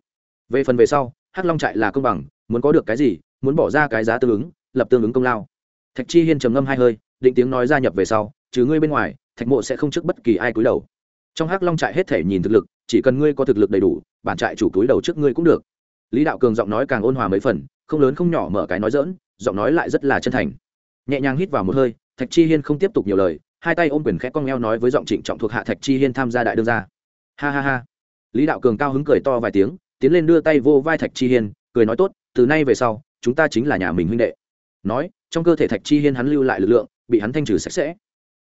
Về phần về sau, hắc long trại là công bằng, muốn có được cái gì, muốn bỏ ra cái giá tương ứng, lập tương ứng công lao. Thạch chi hiên trầm ngâm hai hơi, định tiếng nói gia nhập về sau chứ ngươi bên ngoài, thạch mộ sẽ không trước bất kỳ ai cúi đầu. Trong hắc long trại hết thể nhìn thực lực, chỉ cần ngươi có thực lực đầy đủ, bản trại chủ cúi đầu trước ngươi cũng được. Lý đạo cường giọng nói càng ôn hòa mấy phần, không lớn không nhỏ mở cái nói dỡn giọng nói lại rất là chân thành. Nhẹ nhàng hít vào một hơi, thạch chi hiên không tiếp tục nhiều lời, hai tay ôm quyền khẽ cong eo nói với giọng trịnh trọng thuộc hạ thạch chi hiên tham gia đại đương gia. Ha ha ha. Lý đạo cường cao hứng cười to vài tiếng, tiến lên đưa tay vô vai thạch chi hiên, cười nói tốt, từ nay về sau, chúng ta chính là nhà mình huynh đệ. Nói, trong cơ thể thạch chi hiên hắn lưu lại lực lượng, bị hắn thanh trừ sạch sẽ.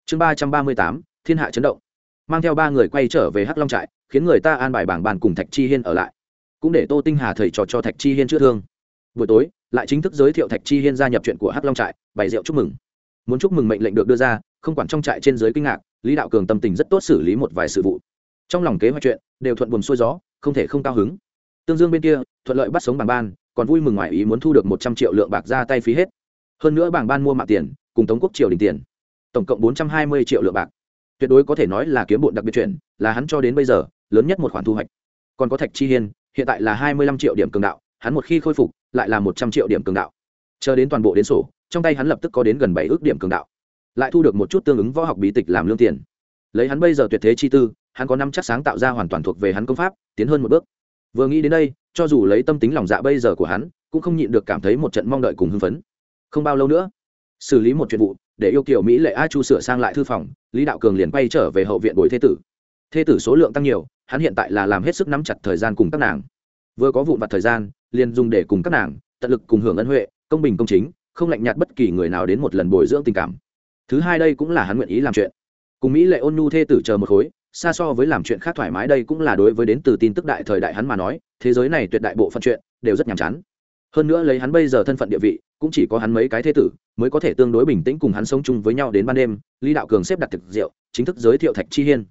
Chương ba trăm ba mươi tám, thiên hạ chấn động. Mang theo ba người quay trở về hắc long trại, khiến người ta an bài bảng bàn cùng thạch chi hiên ở lại. Cũng để tô tinh hà thầy trò cho thạch chi hiên chữa thương. Buổi tối lại chính thức giới thiệu thạch chi hiên gia nhập chuyện của hắc long trại, bày rượu chúc mừng. Muốn chúc mừng mệnh lệnh được đưa ra, không quản trong trại trên giới kinh ngạc, lý đạo cường tâm tình rất tốt xử lý một vài sự vụ. Trong lòng kế hoạch chuyện, đều thuận buồm xuôi gió, không thể không cao hứng. Tương dương bên kia, thuận lợi bắt sống bảng ban, còn vui mừng ngoài ý muốn thu được một trăm triệu lượng bạc ra tay phí hết. Hơn nữa bảng ban mua mạng tiền, cùng tống quốc triều đình tiền. Tổng cộng bốn trăm hai mươi triệu lượng bạc. Tuyệt đối có thể nói là kiếm bộn đặc biệt chuyển là hắn cho đến bây giờ, lớn nhất một khoản thu hoạch. Còn có thạch chi hiên, hiện tại là hai mươi lăm triệu điểm cường đạo hắn một khi khôi phục, lại là một trăm triệu điểm cường đạo. Chờ đến toàn bộ đến sổ, trong tay hắn lập tức có đến gần bảy ước điểm cường đạo. Lại thu được một chút tương ứng võ học bí tịch làm lương tiền. Lấy hắn bây giờ tuyệt thế chi tư, hắn có năm chắc sáng tạo ra hoàn toàn thuộc về hắn công pháp, tiến hơn một bước. Vừa nghĩ đến đây, cho dù lấy tâm tính lòng dạ bây giờ của hắn, cũng không nhịn được cảm thấy một trận mong đợi cùng hưng phấn. Không bao lâu nữa, xử lý một chuyện vụ, để yêu kiểu mỹ lệ a chu sửa sang lại thư phòng, lý đạo cường liền quay trở về hậu viện bồi thế tử. Thế tử số lượng tăng nhiều, hắn hiện tại là làm hết sức nắm chặt thời gian cùng các nàng vừa có vụn vặt thời gian, liền dùng để cùng các nàng, tận lực cùng hưởng ân huệ, công bình công chính, không lạnh nhạt bất kỳ người nào đến một lần bồi dưỡng tình cảm. Thứ hai đây cũng là hắn nguyện ý làm chuyện. Cùng mỹ lệ ôn nhu thê tử chờ một khối, xa so với làm chuyện khác thoải mái đây cũng là đối với đến từ tin tức đại thời đại hắn mà nói, thế giới này tuyệt đại bộ phận chuyện đều rất nhàm chán. Hơn nữa lấy hắn bây giờ thân phận địa vị, cũng chỉ có hắn mấy cái thế tử, mới có thể tương đối bình tĩnh cùng hắn sống chung với nhau đến ban đêm, lý đạo cường xếp đặt thực rượu, chính thức giới thiệu thạch chi hiên.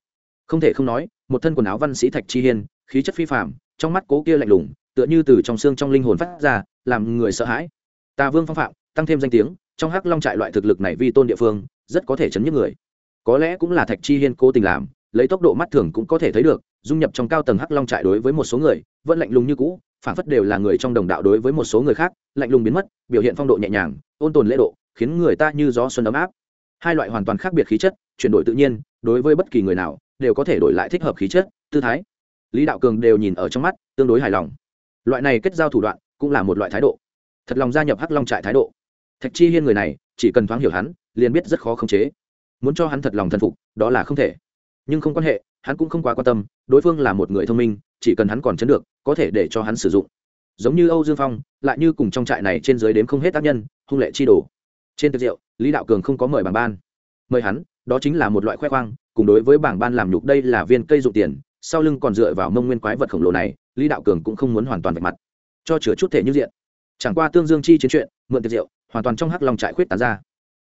Không thể không nói, một thân quần áo văn sĩ thạch chi hiên, khí chất phi phạm trong mắt cố kia lạnh lùng, tựa như từ trong xương trong linh hồn phát ra, làm người sợ hãi. Tà vương phong phạm, tăng thêm danh tiếng, trong hắc long trại loại thực lực này vi tôn địa phương, rất có thể chấn nhức người. Có lẽ cũng là thạch chi hiên cố tình làm, lấy tốc độ mắt thường cũng có thể thấy được, dung nhập trong cao tầng hắc long trại đối với một số người, vẫn lạnh lùng như cũ, phản phất đều là người trong đồng đạo đối với một số người khác, lạnh lùng biến mất, biểu hiện phong độ nhẹ nhàng, ôn tồn lễ độ, khiến người ta như gió xuân ấm áp. Hai loại hoàn toàn khác biệt khí chất, chuyển đổi tự nhiên, đối với bất kỳ người nào, đều có thể đổi lại thích hợp khí chất, tư thái lý đạo cường đều nhìn ở trong mắt, tương đối hài lòng. Loại này kết giao thủ đoạn cũng là một loại thái độ. Thật lòng gia nhập hắc long trại thái độ. Thạch chi hiên người này, chỉ cần thoáng hiểu hắn, liền biết rất khó khống chế. Muốn cho hắn thật lòng thần phục, đó là không thể. Nhưng không quan hệ, hắn cũng không quá quan tâm, đối phương là một người thông minh, chỉ cần hắn còn chấn được, có thể để cho hắn sử dụng. Giống như âu dương phong, lại như cùng trong trại này trên dưới đếm không hết tác nhân, hung lệ chi đồ. Trên tiệc rượu, lý đạo cường không có mời bảng ban. Mời hắn, đó chính là một loại khoe khoang, cùng đối với bảng ban làm nhục đây là viên cây dụng tiền sau lưng còn dựa vào mông nguyên quái vật khổng lồ này, lý đạo cường cũng không muốn hoàn toàn vạch mặt. Cho chứa chút thể như diện. Chẳng qua tương dương chi chiến chuyện, mượn tiệc rượu hoàn toàn trong hắc long trại khuyết tán ra.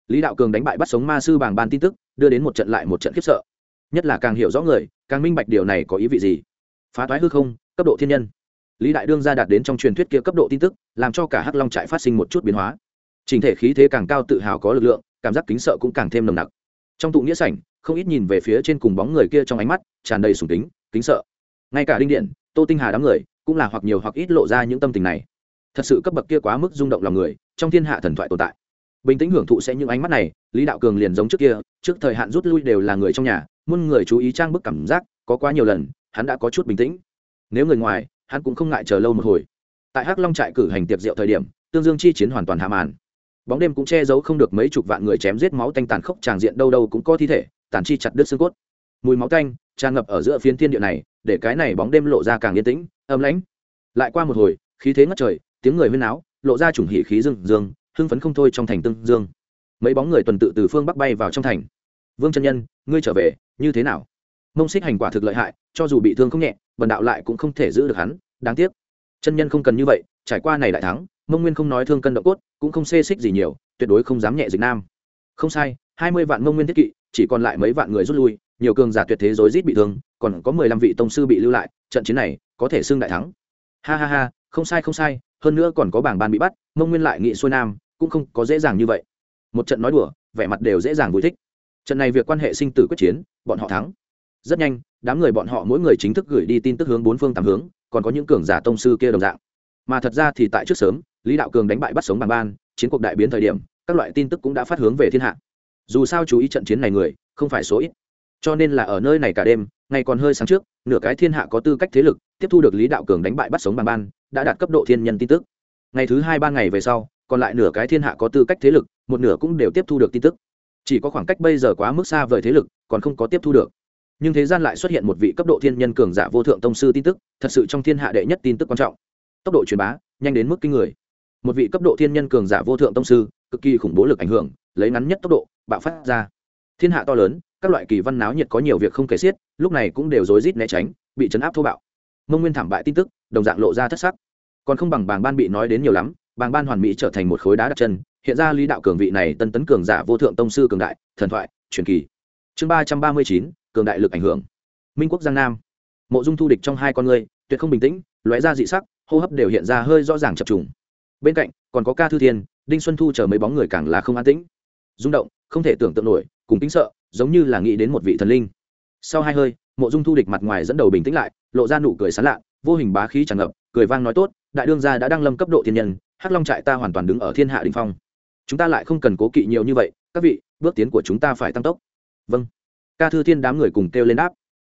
Lý đạo cường đánh bại bắt sống ma sư bảng ban tin tức, đưa đến một trận lại một trận khiếp sợ. Nhất là càng hiểu rõ người, càng minh bạch điều này có ý vị gì. Phá thoái hư không, cấp độ thiên nhân. Lý đại đương ra đạt đến trong truyền thuyết kia cấp độ tin tức, làm cho cả hắc long trại phát sinh một chút biến hóa. Trình thể khí thế càng cao tự hào có lực lượng, cảm giác kính sợ cũng càng thêm nồng nặc. Trong tụ nghĩa sảnh, không ít nhìn về phía trên cùng bóng người kia trong ánh mắt, tràn đầy sùng kính kính sợ. Ngay cả đinh điện, tô tinh hà đám người cũng là hoặc nhiều hoặc ít lộ ra những tâm tình này. Thật sự cấp bậc kia quá mức rung động lòng người, trong thiên hạ thần thoại tồn tại. Bình tĩnh hưởng thụ sẽ những ánh mắt này, lý đạo cường liền giống trước kia, trước thời hạn rút lui đều là người trong nhà, muôn người chú ý trang bức cảm giác có quá nhiều lần, hắn đã có chút bình tĩnh. Nếu người ngoài, hắn cũng không ngại chờ lâu một hồi. Tại hắc long trại cử hành tiệc rượu thời điểm, tương dương chi chiến hoàn toàn hạ màn. Bóng đêm cũng che giấu không được mấy chục vạn người chém giết máu tanh tàn khốc tràng diện đâu đâu cũng có thi thể, tàn chi chặt đứt xương cốt. Mùi máu tanh tràn ngập ở giữa phiến thiên địa này, để cái này bóng đêm lộ ra càng yên tĩnh, âm lãnh. Lại qua một hồi, khí thế ngất trời, tiếng người huyên áo lộ ra chủng hỉ khí dương dương, hưng phấn không thôi trong thành tương dương. Mấy bóng người tuần tự từ phương bắc bay vào trong thành. Vương chân nhân, ngươi trở về, như thế nào? Mông xích hành quả thực lợi hại, cho dù bị thương không nhẹ, bần đạo lại cũng không thể giữ được hắn, đáng tiếc. Chân nhân không cần như vậy, trải qua này lại thắng, mông nguyên không nói thương cân động cốt, cũng không xê xích gì nhiều, tuyệt đối không dám nhẹ dịch nam. Không sai, hai mươi vạn mông nguyên thiết kỵ, chỉ còn lại mấy vạn người rút lui nhiều cường giả tuyệt thế rối rít bị thương, còn có mười lăm vị tông sư bị lưu lại, trận chiến này có thể xưng đại thắng. Ha ha ha, không sai không sai, hơn nữa còn có bảng ban bị bắt, mông nguyên lại nghị xuôi nam, cũng không có dễ dàng như vậy. Một trận nói đùa, vẻ mặt đều dễ dàng vui thích. Trận này việc quan hệ sinh tử quyết chiến, bọn họ thắng. Rất nhanh, đám người bọn họ mỗi người chính thức gửi đi tin tức hướng bốn phương tám hướng, còn có những cường giả tông sư kia đồng dạng. Mà thật ra thì tại trước sớm, lý đạo cường đánh bại bắt sống bảng ban, chiến cuộc đại biến thời điểm, các loại tin tức cũng đã phát hướng về thiên hạ. Dù sao chú ý trận chiến này người, không phải số ít cho nên là ở nơi này cả đêm, ngày còn hơi sáng trước, nửa cái thiên hạ có tư cách thế lực, tiếp thu được lý đạo cường đánh bại bắt sống bằng ban, đã đạt cấp độ thiên nhân tin tức. Ngày thứ hai ba ngày về sau, còn lại nửa cái thiên hạ có tư cách thế lực, một nửa cũng đều tiếp thu được tin tức. Chỉ có khoảng cách bây giờ quá mức xa vời thế lực, còn không có tiếp thu được. Nhưng thế gian lại xuất hiện một vị cấp độ thiên nhân cường giả vô thượng tông sư tin tức, thật sự trong thiên hạ đệ nhất tin tức quan trọng. Tốc độ truyền bá, nhanh đến mức kinh người. Một vị cấp độ thiên nhân cường giả vô thượng tông sư, cực kỳ khủng bố lực ảnh hưởng, lấy ngắn nhất tốc độ, bạo phát ra thiên hạ to lớn, các loại kỳ văn náo nhiệt có nhiều việc không kể xiết, lúc này cũng đều rối rít né tránh, bị chấn áp thô bạo. Mông nguyên thảm bại tin tức, đồng dạng lộ ra thất sắc. Còn không bằng bàng ban bị nói đến nhiều lắm, bàng ban hoàn mỹ trở thành một khối đá đặt chân, hiện ra lý đạo cường vị này tân tấn cường giả vô thượng tông sư cường đại, thần thoại, truyền kỳ. Chương ba trăm ba mươi chín, cường đại lực ảnh hưởng. Minh quốc giang nam. Mộ dung thu địch trong hai con người, tuyệt không bình tĩnh, lóe ra dị sắc, hô hấp đều hiện ra hơi rõ ràng chập trùng. Bên cạnh, còn có ca thư thiên, đinh xuân thu chờ mấy bóng người càng là không an tĩnh. Rung động không thể tưởng tượng nổi, cùng kính sợ, giống như là nghĩ đến một vị thần linh. Sau hai hơi, mộ dung thu địch mặt ngoài dẫn đầu bình tĩnh lại, lộ ra nụ cười sán lạ, vô hình bá khí tràn ngập, cười vang nói tốt, đại đương gia đã đăng lâm cấp độ thiên nhân, hắc long trại ta hoàn toàn đứng ở thiên hạ đình phong. Chúng ta lại không cần cố kỵ nhiều như vậy, các vị, bước tiến của chúng ta phải tăng tốc. Vâng. Ca thư thiên đám người cùng kêu lên đáp.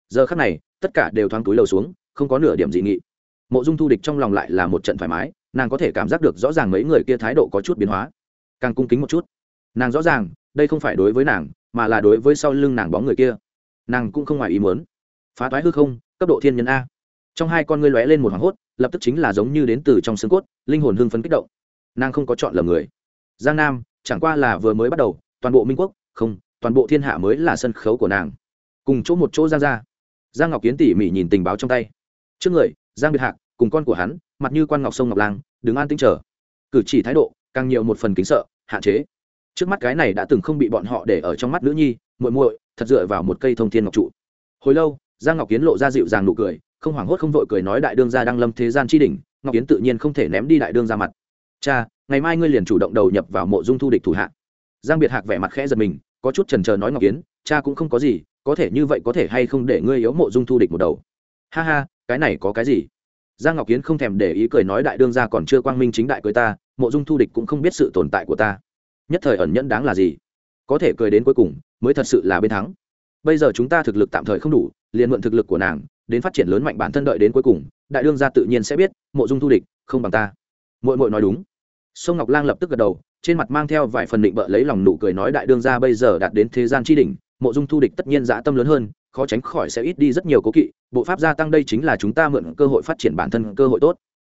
Giờ khắc này, tất cả đều thoáng túi lầu xuống, không có nửa điểm dị nghị. Mộ dung thu địch trong lòng lại là một trận thoải mái, nàng có thể cảm giác được rõ ràng mấy người kia thái độ có chút biến hóa. Càng cung kính một chút nàng rõ ràng, đây không phải đối với nàng, mà là đối với sau lưng nàng bóng người kia. Nàng cũng không ngoài ý muốn. Phá toái hư không, cấp độ thiên nhân a. Trong hai con ngươi lóe lên một hoảng hốt, lập tức chính là giống như đến từ trong xương cốt, linh hồn hưng phấn kích động. Nàng không có chọn lầm người. Giang nam, chẳng qua là vừa mới bắt đầu, toàn bộ minh quốc, không, toàn bộ thiên hạ mới là sân khấu của nàng. Cùng chỗ một chỗ giang ra giang ngọc kiến tỉ mỉ nhìn tình báo trong tay. Trước người, giang biệt hạc, cùng con của hắn, mặt như quan ngọc sông ngọc lang, đứng an tinh trở cử chỉ thái độ, càng nhiều một phần kính sợ, hạn chế trước mắt cái này đã từng không bị bọn họ để ở trong mắt nữ nhi, muội muội, thật dựa vào một cây thông thiên ngọc trụ. Hồi lâu, giang ngọc kiến lộ ra dịu dàng nụ cười, không hoảng hốt không vội cười nói đại đương gia đang lâm thế gian chi đỉnh, ngọc kiến tự nhiên không thể ném đi đại đương ra mặt. Cha, ngày mai ngươi liền chủ động đầu nhập vào mộ dung thu địch thủ hạ. Giang biệt hạc vẻ mặt khẽ giật mình, có chút trần chờ nói ngọc kiến, cha cũng không có gì, có thể như vậy có thể hay không để ngươi yếu mộ dung thu địch một đầu? Ha ha, cái này có cái gì? Giang ngọc kiến không thèm để ý cười nói đại đương gia còn chưa quang minh chính đại cười ta, mộ dung thu địch cũng không biết sự tồn tại của ta nhất thời ẩn nhẫn đáng là gì? Có thể cười đến cuối cùng, mới thật sự là bên thắng. Bây giờ chúng ta thực lực tạm thời không đủ, liền mượn thực lực của nàng, đến phát triển lớn mạnh bản thân đợi đến cuối cùng, đại đương gia tự nhiên sẽ biết, mộ dung thu địch, không bằng ta. Mội mội nói đúng. Sông ngọc lang lập tức gật đầu, trên mặt mang theo vài phần định bợ lấy lòng nụ cười nói đại đương gia bây giờ đạt đến thế gian tri đỉnh, mộ dung thu địch tất nhiên dã tâm lớn hơn, khó tránh khỏi sẽ ít đi rất nhiều cố kỵ, bộ pháp gia tăng đây chính là chúng ta mượn cơ hội phát triển bản thân cơ hội tốt.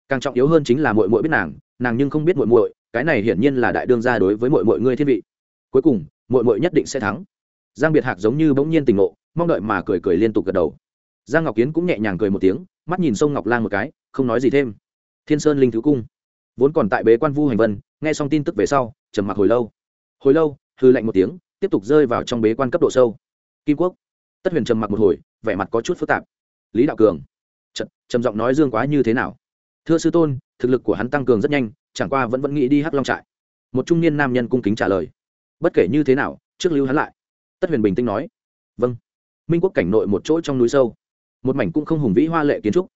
Càng trọng yếu hơn chính là mội mội biết nàng nàng nhưng không biết mội mội cái này hiển nhiên là đại đương gia đối với mọi mọi ngươi thiên vị. Cuối cùng, mọi mọi nhất định sẽ thắng. Giang biệt hạc giống như bỗng nhiên tình ngộ, mong đợi mà cười cười liên tục gật đầu. Giang ngọc kiến cũng nhẹ nhàng cười một tiếng, mắt nhìn sông ngọc lang một cái, không nói gì thêm. Thiên sơn linh thứ cung. Vốn còn tại bế quan vu hành vân, nghe xong tin tức về sau, trầm mặc hồi lâu. Hồi lâu, hư lạnh một tiếng, tiếp tục rơi vào trong bế quan cấp độ sâu. Kim quốc. Tất huyền trầm mặc một hồi, vẻ mặt có chút phức tạp. Lý đạo cường. Trầm giọng nói dương quá như thế nào? Thưa sư tôn, thực lực của hắn tăng cường rất nhanh chẳng qua vẫn vẫn nghĩ đi hắc long trại. Một trung niên nam nhân cung kính trả lời. Bất kể như thế nào, trước lưu hắn lại. Tất huyền bình tĩnh nói. Vâng. Minh quốc cảnh nội một chỗ trong núi sâu. Một mảnh cũng không hùng vĩ hoa lệ kiến trúc.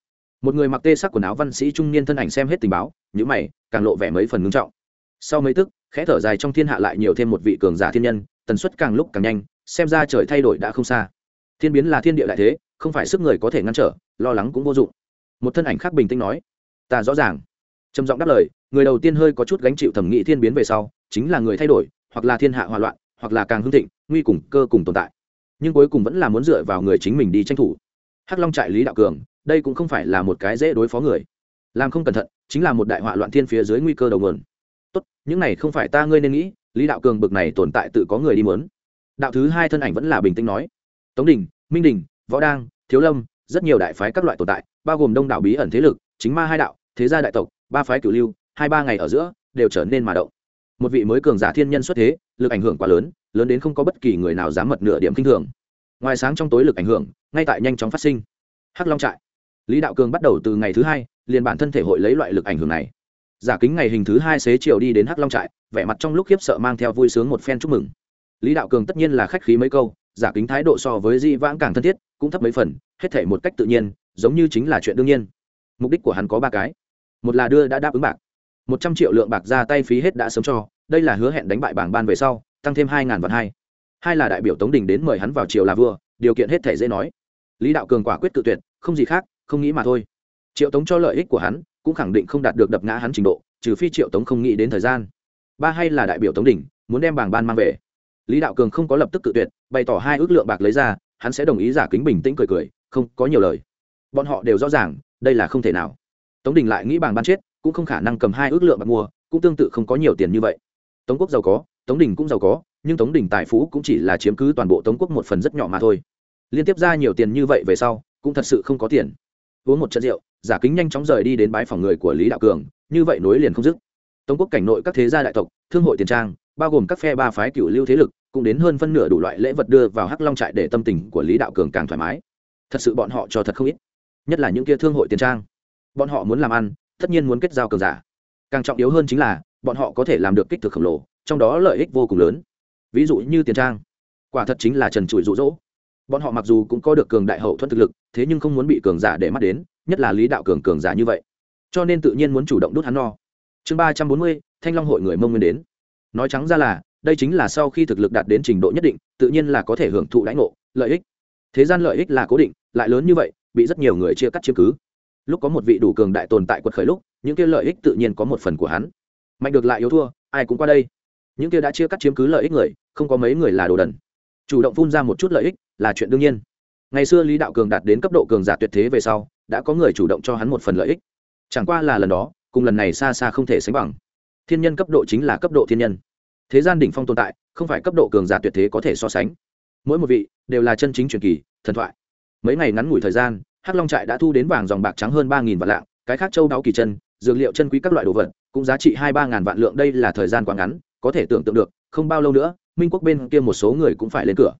Một người mặc tê sắc quần áo văn sĩ trung niên thân ảnh xem hết tình báo những mày, càng lộ vẻ mấy phần ngưng trọng. Sau mấy tức, khẽ thở dài trong thiên hạ lại nhiều thêm một vị cường giả thiên nhân, tần suất càng lúc càng nhanh, xem ra trời thay đổi đã không xa. Thiên biến là thiên địa đại thế, không phải sức người có thể ngăn trở, lo lắng cũng vô dụng. Một thân ảnh khác bình tĩnh nói. Ta rõ ràng. Trầm giọng đáp lời người đầu tiên hơi có chút gánh chịu thẩm nghĩ thiên biến về sau, chính là người thay đổi, hoặc là thiên hạ hòa loạn, hoặc là càng hưng thịnh, nguy cùng cơ cùng tồn tại. Nhưng cuối cùng vẫn là muốn dựa vào người chính mình đi tranh thủ. Hắc long trại lý đạo cường, đây cũng không phải là một cái dễ đối phó người. Làm không cẩn thận, chính là một đại họa loạn thiên phía dưới nguy cơ đầu nguồn. Tốt, những này không phải ta ngươi nên nghĩ, lý đạo cường bực này tồn tại tự có người đi mớn. Đạo thứ hai thân ảnh vẫn là bình tĩnh nói. Tống đình, minh đình, võ đang, thiếu lâm, rất nhiều đại phái các loại tồn tại, bao gồm đông đảo bí ẩn thế lực, chính ma hai đạo, thế gia đại tộc, ba phái cửu lưu hai ba ngày ở giữa, đều trở nên mà động. Một vị mới cường giả thiên nhân xuất thế, lực ảnh hưởng quá lớn lớn đến không có bất kỳ người nào dám mật nửa điểm kinh thường. Ngoài sáng trong tối lực ảnh hưởng, ngay tại nhanh chóng phát sinh. Hắc long trại. Lý đạo cường bắt đầu từ ngày thứ hai, liền bản thân thể hội lấy loại lực ảnh hưởng này. Giả kính ngày hình thứ hai xế chiều đi đến hắc long trại, vẻ mặt trong lúc khiếp sợ mang theo vui sướng một phen chúc mừng. Lý đạo cường tất nhiên là khách khí mấy câu, giả kính thái độ so với di vãng càng thân thiết, cũng thấp mấy phần, hết thể một cách tự nhiên, giống như chính là chuyện đương nhiên. Mục đích của hắn có ba cái. Một là đưa đã đáp ứng bạc một trăm triệu lượng bạc ra tay phí hết đã sớm cho, đây là hứa hẹn đánh bại bảng ban về sau, tăng thêm hai ngàn vạn hai. Hai là đại biểu tống đình đến mời hắn vào triều là vua, điều kiện hết thể dễ nói. Lý đạo cường quả quyết tự tuyệt, không gì khác, không nghĩ mà thôi. Triệu tống cho lợi ích của hắn, cũng khẳng định không đạt được đập ngã hắn trình độ, trừ phi triệu tống không nghĩ đến thời gian. Ba hay là đại biểu tống đình, muốn đem bảng ban mang về. Lý đạo cường không có lập tức tự tuyệt, bày tỏ hai ước lượng bạc lấy ra, hắn sẽ đồng ý giả kính bình tĩnh cười cười, không có nhiều lời. Bọn họ đều rõ ràng, đây là không thể nào. Tống đình lại nghĩ bảng ban chết cũng không khả năng cầm hai ước lượng bạc mua, cũng tương tự không có nhiều tiền như vậy. Tống quốc giàu có, tống đình cũng giàu có, nhưng tống đình tài phú cũng chỉ là chiếm cứ toàn bộ tống quốc một phần rất nhỏ mà thôi. Liên tiếp ra nhiều tiền như vậy về sau, cũng thật sự không có tiền. Uống một trận rượu, giả kính nhanh chóng rời đi đến bãi phòng người của lý đạo cường, như vậy nối liền không dứt. Tống quốc cảnh nội các thế gia đại tộc, thương hội tiền trang, bao gồm các phe ba phái cựu lưu thế lực, cũng đến hơn phân nửa đủ loại lễ vật đưa vào hắc long trại để tâm tình của lý đạo cường càng thoải mái. Thật sự bọn họ cho thật không ít, nhất là những kia thương hội tiền trang. Bọn họ muốn làm ăn tất nhiên muốn kết giao cường giả. Càng trọng yếu hơn chính là, bọn họ có thể làm được kích thước khổng lồ, trong đó lợi ích vô cùng lớn. Ví dụ như tiền trang, quả thật chính là trần trụi rụ rỗ. Bọn họ mặc dù cũng có được cường đại hậu thuẫn thực lực, thế nhưng không muốn bị cường giả để mắt đến, nhất là lý đạo cường cường giả như vậy. Cho nên tự nhiên muốn chủ động đút hắn no. Chương ba trăm bốn mươi, thanh long hội người mông nguyên đến. Nói trắng ra là, đây chính là sau khi thực lực đạt đến trình độ nhất định, tự nhiên là có thể hưởng thụ lãnh ngộ, lợi ích. Thế gian lợi ích là cố định, lại lớn như vậy, bị rất nhiều người chia cắt chiếm cứ lúc có một vị đủ cường đại tồn tại quật khởi lúc, những kia lợi ích tự nhiên có một phần của hắn. Mạnh được lại yếu thua, ai cũng qua đây. Những kia đã chia cắt chiếm cứ lợi ích người, không có mấy người là đồ đần. Chủ động phun ra một chút lợi ích là chuyện đương nhiên. Ngày xưa lý đạo cường đạt đến cấp độ cường giả tuyệt thế về sau, đã có người chủ động cho hắn một phần lợi ích. Chẳng qua là lần đó, cùng lần này xa xa không thể sánh bằng. Thiên nhân cấp độ chính là cấp độ thiên nhân. Thế gian đỉnh phong tồn tại, không phải cấp độ cường giả tuyệt thế có thể so sánh. Mỗi một vị đều là chân chính truyền kỳ, thần thoại. Mấy ngày ngắn ngủi thời gian hắc long trại đã thu đến vàng dòng bạc trắng hơn ba nghìn vạn lạng, cái khác châu đáo kỳ chân, dược liệu chân quý các loại đồ vật, cũng giá trị hai ba ngàn vạn lượng, đây là thời gian quá ngắn, có thể tưởng tượng được, không bao lâu nữa, minh quốc bên kia một số người cũng phải lên cửa.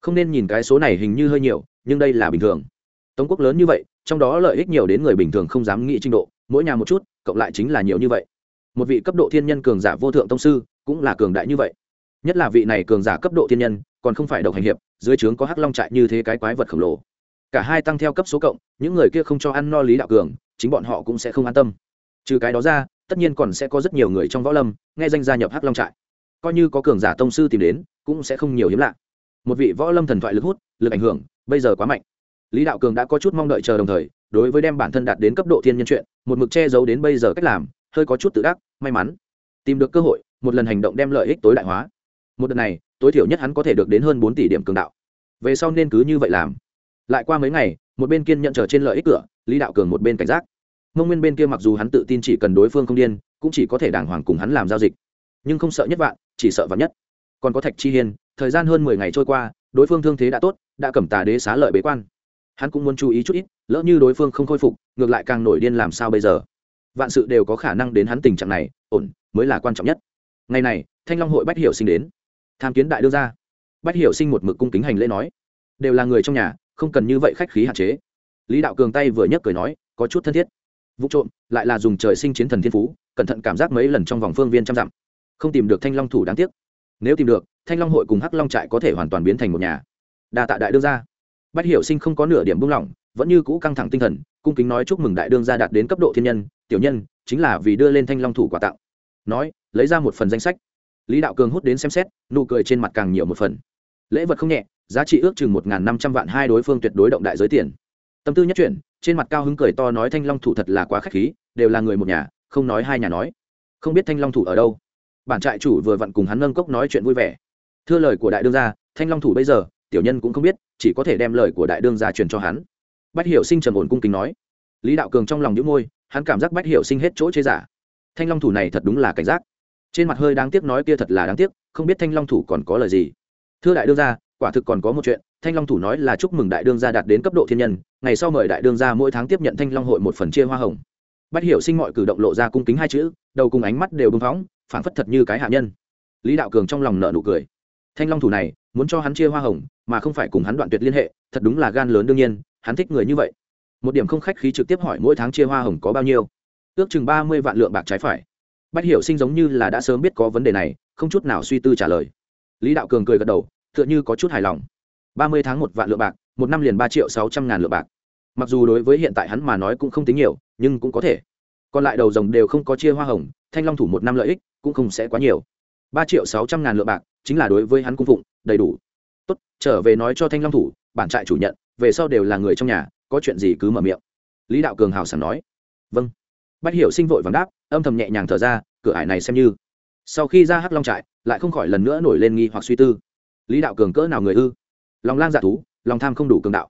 Không nên nhìn cái số này hình như hơi nhiều, nhưng đây là bình thường. Tống quốc lớn như vậy, trong đó lợi ích nhiều đến người bình thường không dám nghĩ trình độ, mỗi nhà một chút, cộng lại chính là nhiều như vậy. Một vị cấp độ thiên nhân cường giả vô thượng tông sư, cũng là cường đại như vậy. Nhất là vị này cường giả cấp độ thiên nhân, còn không phải độc hành hiệp, dưới trướng có hắc long trại như thế cái quái vật khổng lồ cả hai tăng theo cấp số cộng, những người kia không cho ăn no lý đạo cường, chính bọn họ cũng sẽ không an tâm. Trừ cái đó ra, tất nhiên còn sẽ có rất nhiều người trong võ lâm, nghe danh gia nhập hắc long trại. Coi như có cường giả tông sư tìm đến, cũng sẽ không nhiều hiếm lạ. Một vị võ lâm thần thoại lực hút, lực ảnh hưởng, bây giờ quá mạnh. Lý đạo cường đã có chút mong đợi chờ đồng thời, đối với đem bản thân đạt đến cấp độ thiên nhân chuyện, một mực che giấu đến bây giờ cách làm, hơi có chút tự đắc, may mắn. Tìm được cơ hội, một lần hành động đem lợi ích tối đại hóa. Một đợt này, tối thiểu nhất hắn có thể được đến hơn bốn tỷ điểm cường đạo. Về sau nên cứ như vậy làm lại qua mấy ngày, một bên kiên nhận chờ trên lợi ích cửa, lý đạo cường một bên cảnh giác. Mông nguyên bên kia mặc dù hắn tự tin chỉ cần đối phương không điên, cũng chỉ có thể đàng hoàng cùng hắn làm giao dịch. Nhưng không sợ nhất vạn, chỉ sợ vạn nhất. Còn có thạch chi hiên, thời gian hơn mười ngày trôi qua, đối phương thương thế đã tốt, đã cầm tà đế xá lợi bế quan. Hắn cũng muốn chú ý chút ít, lỡ như đối phương không khôi phục, ngược lại càng nổi điên làm sao bây giờ? Vạn sự đều có khả năng đến hắn tình trạng này, ổn, mới là quan trọng nhất. Ngày này, thanh long hội bách hiểu sinh đến. Tham kiến đại đương gia. Bách hiểu sinh một mực cung kính hành lễ nói. Đều là người trong nhà không cần như vậy khách khí hạn chế. Lý đạo cường tay vừa nhấc cười nói, có chút thân thiết. Vụ trộm, lại là dùng trời sinh chiến thần thiên phú, cẩn thận cảm giác mấy lần trong vòng phương viên trăm dặm. Không tìm được thanh long thủ đáng tiếc. Nếu tìm được, thanh long hội cùng hắc long trại có thể hoàn toàn biến thành một nhà. Đa tạ đại đương gia. Bách hiểu sinh không có nửa điểm buông lỏng, vẫn như cũ căng thẳng tinh thần, cung kính nói chúc mừng đại đương gia đạt đến cấp độ thiên nhân, tiểu nhân, chính là vì đưa lên thanh long thủ quà tặng nói, lấy ra một phần danh sách. Lý đạo cường hút đến xem xét, nụ cười trên mặt càng nhiều một phần. Lễ vật không nhẹ giá trị ước chừng một năm trăm vạn hai đối phương tuyệt đối động đại giới tiền. Tâm tư nhất chuyển, trên mặt cao hứng cười to nói thanh long thủ thật là quá k h á c h khí, đều là người một nhà, không nói hai nhà nói. Không biết thanh long thủ ở đâu. Bản trại chủ vừa vặn cùng hắn nâng cốc nói chuyện vui vẻ. Thưa lời của đại đương gia, thanh long thủ bây giờ, tiểu nhân cũng không biết, chỉ có thể đem lời của đại đương gia truyền cho hắn. Bách hiểu sinh trầm ổn cung kính nói. Lý đạo cường trong lòng những môi, hắn cảm giác bách hiểu sinh hết chỗ chế giả dạ. thanh long thủ này thật đúng là cảnh giác. Trên mặt hơi đáng tiếc nói kia thật là đáng tiếc, không biết thanh long thủ còn có lời gì. Thưa đại đương gia quả thực còn có một chuyện, thanh long thủ nói là chúc mừng đại đương gia đạt đến cấp độ thiên nhân, ngày sau mời đại đương gia mỗi tháng tiếp nhận thanh long hội một phần chia hoa hồng. Bách hiểu sinh mọi cử động lộ ra cung kính hai chữ, đầu cùng ánh mắt đều bưng phóng, phảng phất thật như cái hạ nhân. Lý đạo cường trong lòng nợ nụ cười. Thanh long thủ này, muốn cho hắn chia hoa hồng, mà không phải cùng hắn đoạn tuyệt liên hệ, thật đúng là gan lớn đương nhiên, hắn thích người như vậy. Một điểm không khách khí trực tiếp hỏi mỗi tháng chia hoa hồng có bao nhiêu. Ước chừng ba mươi vạn lượng bạc trái phải. Bách hiểu sinh giống như là đã sớm biết có vấn đề này, không chút nào suy tư trả lời. Lý đạo cường cười gật đầu tựa như có chút hài lòng. Ba mươi tháng một vạn lượng bạc, một năm liền ba triệu sáu trăm ngàn lượng bạc. Mặc dù đối với hiện tại hắn mà nói cũng không tính nhiều, nhưng cũng có thể. Còn lại đầu rồng đều không có chia hoa hồng, thanh long thủ một năm lợi ích cũng không sẽ quá nhiều. Ba triệu sáu trăm ngàn lượng bạc chính là đối với hắn cung phụng, đầy đủ. Tốt, trở về nói cho thanh long thủ, bản trại chủ nhận, về sau đều là người trong nhà, có chuyện gì cứ mở miệng. Lý đạo cường hào sảng nói. Vâng. Bách hiểu sinh vội vàng đáp, âm thầm nhẹ nhàng thở ra, cửa ải này xem như. Sau khi ra hắc long trại, lại không khỏi lần nữa nổi lên nghi hoặc suy tư lý đạo cường cỡ nào người ư? Lòng lang dạ thú, lòng tham không đủ cường đạo.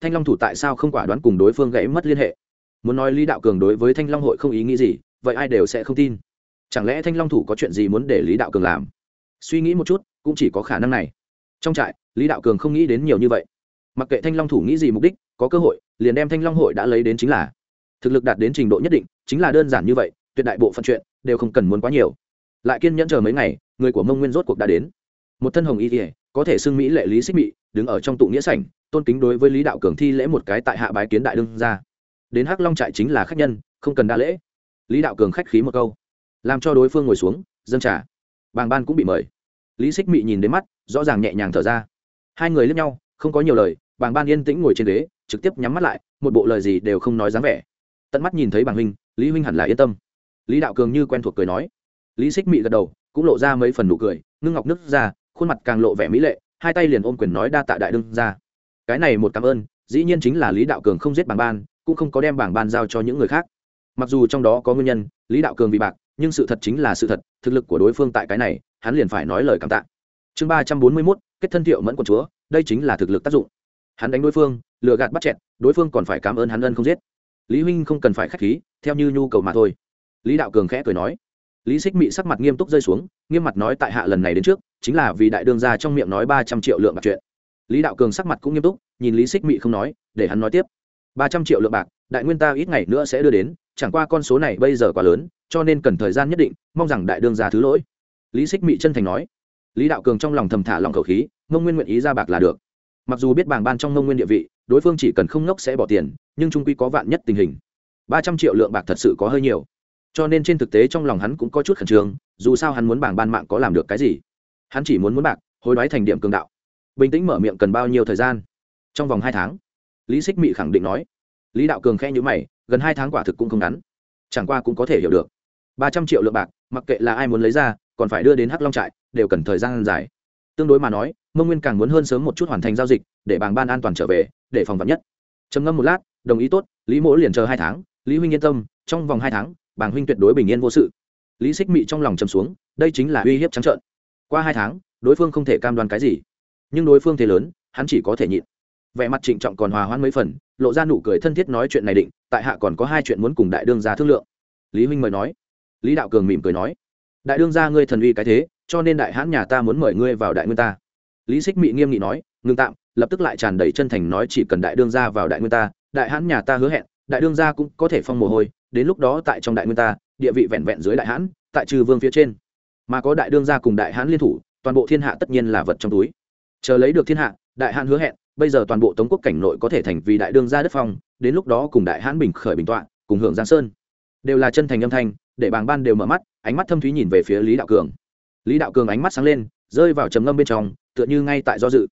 Thanh long thủ tại sao không quả đoán cùng đối phương gãy mất liên hệ? Muốn nói lý đạo cường đối với thanh long hội không ý nghĩ gì, vậy ai đều sẽ không tin. Chẳng lẽ thanh long thủ có chuyện gì muốn để lý đạo cường làm? Suy nghĩ một chút, cũng chỉ có khả năng này. Trong trại, lý đạo cường không nghĩ đến nhiều như vậy. Mặc kệ thanh long thủ nghĩ gì mục đích, có cơ hội, liền đem thanh long hội đã lấy đến chính là. Thực lực đạt đến trình độ nhất định, chính là đơn giản như vậy, tuyệt đại bộ phận chuyện, đều không cần muốn quá nhiều. Lại kiên nhẫn chờ mấy ngày, người của mông nguyên rốt cuộc đã đến. Một thân hồng y kỉa có thể xưng mỹ lệ lý xích mị, đứng ở trong tụ nghĩa sảnh, tôn kính đối với lý đạo cường thi lễ một cái tại hạ bái kiến đại đương ra đến hắc long trại chính là khách nhân, không cần đa lễ. Lý đạo cường khách khí một câu, làm cho đối phương ngồi xuống, dâng trà. Bàng ban cũng bị mời. Lý xích mị nhìn đến mắt, rõ ràng nhẹ nhàng thở ra. Hai người lướt nhau, không có nhiều lời, bàng ban yên tĩnh ngồi trên ghế, trực tiếp nhắm mắt lại, một bộ lời gì đều không nói dáng vẻ. Tận mắt nhìn thấy bàng huynh, lý huynh hẳn là yên tâm. Lý đạo cường như quen thuộc cười nói. Lý xích mị gật đầu, cũng lộ ra mấy phần nụ cười, ngưng ngọc nứt ra khuôn mặt càng lộ vẻ mỹ lệ, hai tay liền ôm quyền nói đa tạ đại đương ra cái này một cảm ơn, dĩ nhiên chính là lý đạo cường không giết bảng ban, cũng không có đem bảng ban giao cho những người khác. Mặc dù trong đó có nguyên nhân, lý đạo cường vì bạc, nhưng sự thật chính là sự thật, thực lực của đối phương tại cái này, hắn liền phải nói lời cảm tạ. Chương ba trăm bốn mươi mốt, kết thân thiệu mẫn quần chúa, đây chính là thực lực tác dụng. Hắn đánh đối phương, lừa gạt bắt chẹt, đối phương còn phải cảm ơn hắn ân không giết. Lý huynh không cần phải k h á c h khí, theo như nhu cầu mà thôi. Lý đạo cường khẽ cười nói. Lý xích mị sắc mặt nghiêm túc rơi xuống, nghiêm mặt nói tại hạ lần này đến trước chính là vì đại đương gia trong miệng nói ba trăm triệu lượng bạc chuyện. Lý đạo cường sắc mặt cũng nghiêm túc, nhìn lý xích mị không nói, để hắn nói tiếp. Ba trăm triệu lượng bạc, đại nguyên ta ít ngày nữa sẽ đưa đến, chẳng qua con số này bây giờ quá lớn, cho nên cần thời gian nhất định, mong rằng đại đương gia thứ lỗi. Lý xích mị chân thành nói. Lý đạo cường trong lòng thầm thả lòng khẩu khí, mông nguyên nguyện ý ra bạc là được. Mặc dù biết bảng ban trong mông nguyên địa vị, đối phương chỉ cần không ngốc sẽ bỏ tiền, nhưng trung quy có vạn nhất tình hình. Ba trăm triệu lượng bạc thật sự có hơi nhiều. Cho nên trên thực tế trong lòng hắn cũng có chút khẩn trương, dù sao hắn muốn bảng ban mạng có làm được cái gì? Hắn chỉ muốn muốn bạc, hối đoái thành điểm cường đạo. Bình tĩnh mở miệng cần bao nhiêu thời gian? Trong vòng hai tháng. Lý xích mị khẳng định nói. Lý đạo cường khe nhữ mày, gần hai tháng quả thực cũng không ngắn. Chẳng qua cũng có thể hiểu được. Ba trăm triệu lượng bạc, mặc kệ là ai muốn lấy ra, còn phải đưa đến hắc long trại, đều cần thời gian dài. Tương đối mà nói, mông nguyên càng muốn hơn sớm một chút hoàn thành giao dịch, để bảng ban an toàn trở về, để phòng vật nhất. Trầm ngâm một lát, đồng ý tốt, lý mỗ liền chờ hai tháng. Lý huynh yên tâm, trong vòng hai tháng, bàng huynh tuyệt đối bình yên vô sự. Lý xích mị trong lòng chầm xuống, đây chính là uy hiếp trắng trợn qua hai tháng, đối phương không thể cam đoan cái gì. Nhưng đối phương thế lớn, hắn chỉ có thể nhịn. Vẻ mặt trịnh trọng còn hòa hoãn mấy phần, lộ ra nụ cười thân thiết nói chuyện này định, tại hạ còn có hai chuyện muốn cùng đại đương gia thương lượng. Lý huynh mời nói. Lý đạo cường mỉm cười nói. Đại đương gia ngươi thần uy cái thế, cho nên đại hãn nhà ta muốn mời ngươi vào đại nguyên ta. Lý xích mị nghiêm nghị nói ngưng tạm, lập tức lại tràn đầy chân thành nói chỉ cần đại đương gia vào đại nguyên ta, đại hãn nhà ta hứa hẹn, đại đương gia cũng có thể phong mồ hôi, đến lúc đó tại trong đại nguyên ta, địa vị vẹn vẹn dưới đại hãn, tại trừ vương phía trên mà có đại đương gia cùng đại hãn liên thủ, toàn bộ thiên hạ tất nhiên là vật trong túi. Chờ lấy được thiên hạ, đại hãn hứa hẹn, bây giờ toàn bộ tống quốc cảnh nội có thể thành vì đại đương gia đất phong, đến lúc đó cùng đại hãn bình khởi bình tọa, cùng hưởng giang sơn. Đều là chân thành âm thanh, để bàng ban đều mở mắt, ánh mắt thâm thúy nhìn về phía lý đạo cường. Lý đạo cường ánh mắt sáng lên, rơi vào trầm ngâm bên trong, tựa như ngay tại do dự.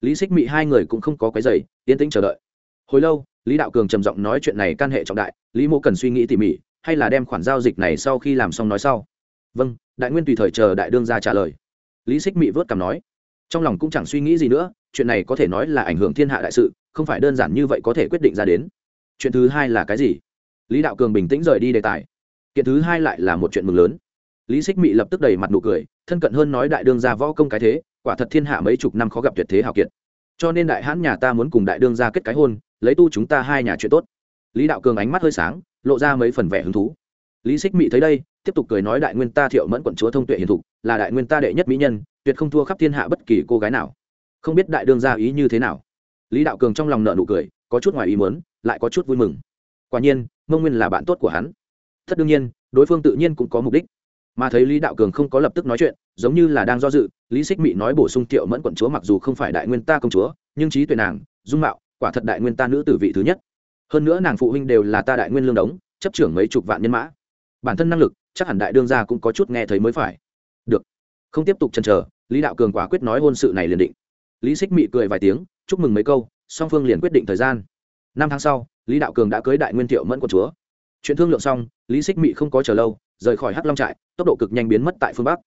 Lý xích mị hai người cũng không có cái giày yên tĩnh chờ đợi. Hồi lâu, lý đạo cường trầm giọng nói chuyện này can hệ trọng đại, lý mô cần suy nghĩ tỉ mỉ, hay là đem khoản giao dịch này sau khi làm xong nói sau. Vâng đại nguyên tùy thời chờ đại đương ra trả lời. Lý xích mị vớt cảm nói, trong lòng cũng chẳng suy nghĩ gì nữa, chuyện này có thể nói là ảnh hưởng thiên hạ đại sự, không phải đơn giản như vậy có thể quyết định ra đến. Chuyện thứ hai là cái gì? Lý đạo cường bình tĩnh rời đi đề tài. Kiện thứ hai lại là một chuyện mừng lớn. Lý xích mị lập tức đầy mặt nụ cười, thân cận hơn nói đại đương gia võ công cái thế, quả thật thiên hạ mấy chục năm khó gặp tuyệt thế hào kiệt. Cho nên đại hãn nhà ta muốn cùng đại đương gia kết cái hôn, lấy tu chúng ta hai nhà chuyện tốt. Lý đạo cường ánh mắt hơi sáng, lộ ra mấy phần vẻ hứng thú lý xích mị thấy đây, tiếp tục cười nói đại nguyên ta thiệu mẫn quận chúa thông tuệ hiền thục, là đại nguyên ta đệ nhất mỹ nhân, tuyệt không thua khắp thiên hạ bất kỳ cô gái nào. Không biết đại đương gia ý như thế nào. Lý đạo cường trong lòng nợ nụ cười, có chút ngoài ý muốn, lại có chút vui mừng. Quả nhiên, mông nguyên là bạn tốt của hắn. Tất đương nhiên, đối phương tự nhiên cũng có mục đích. Mà thấy lý đạo cường không có lập tức nói chuyện, giống như là đang do dự, lý xích mị nói bổ sung Thiệu mẫn quận chúa mặc dù không phải đại nguyên ta công chúa, nhưng trí tuệ nàng, dung mạo, quả thật đại nguyên ta nữ tử vị thứ nhất. Hơn nữa nàng phụ huynh đều là ta đại nguyên lương đống, chấp trưởng mấy chục vạn nhân mã bản thân năng lực, chắc hẳn đại đương gia cũng có chút nghe thấy mới phải. Được. Không tiếp tục chần chờ, lý đạo cường quả quyết nói hôn sự này liền định. Lý xích mị cười vài tiếng, chúc mừng mấy câu, song phương liền quyết định thời gian. Năm tháng sau, lý đạo cường đã cưới đại nguyên thiệu mẫn của chúa. Chuyện thương lượng xong, lý xích mị không có chờ lâu, rời khỏi hắc long trại, tốc độ cực nhanh biến mất tại phương bắc.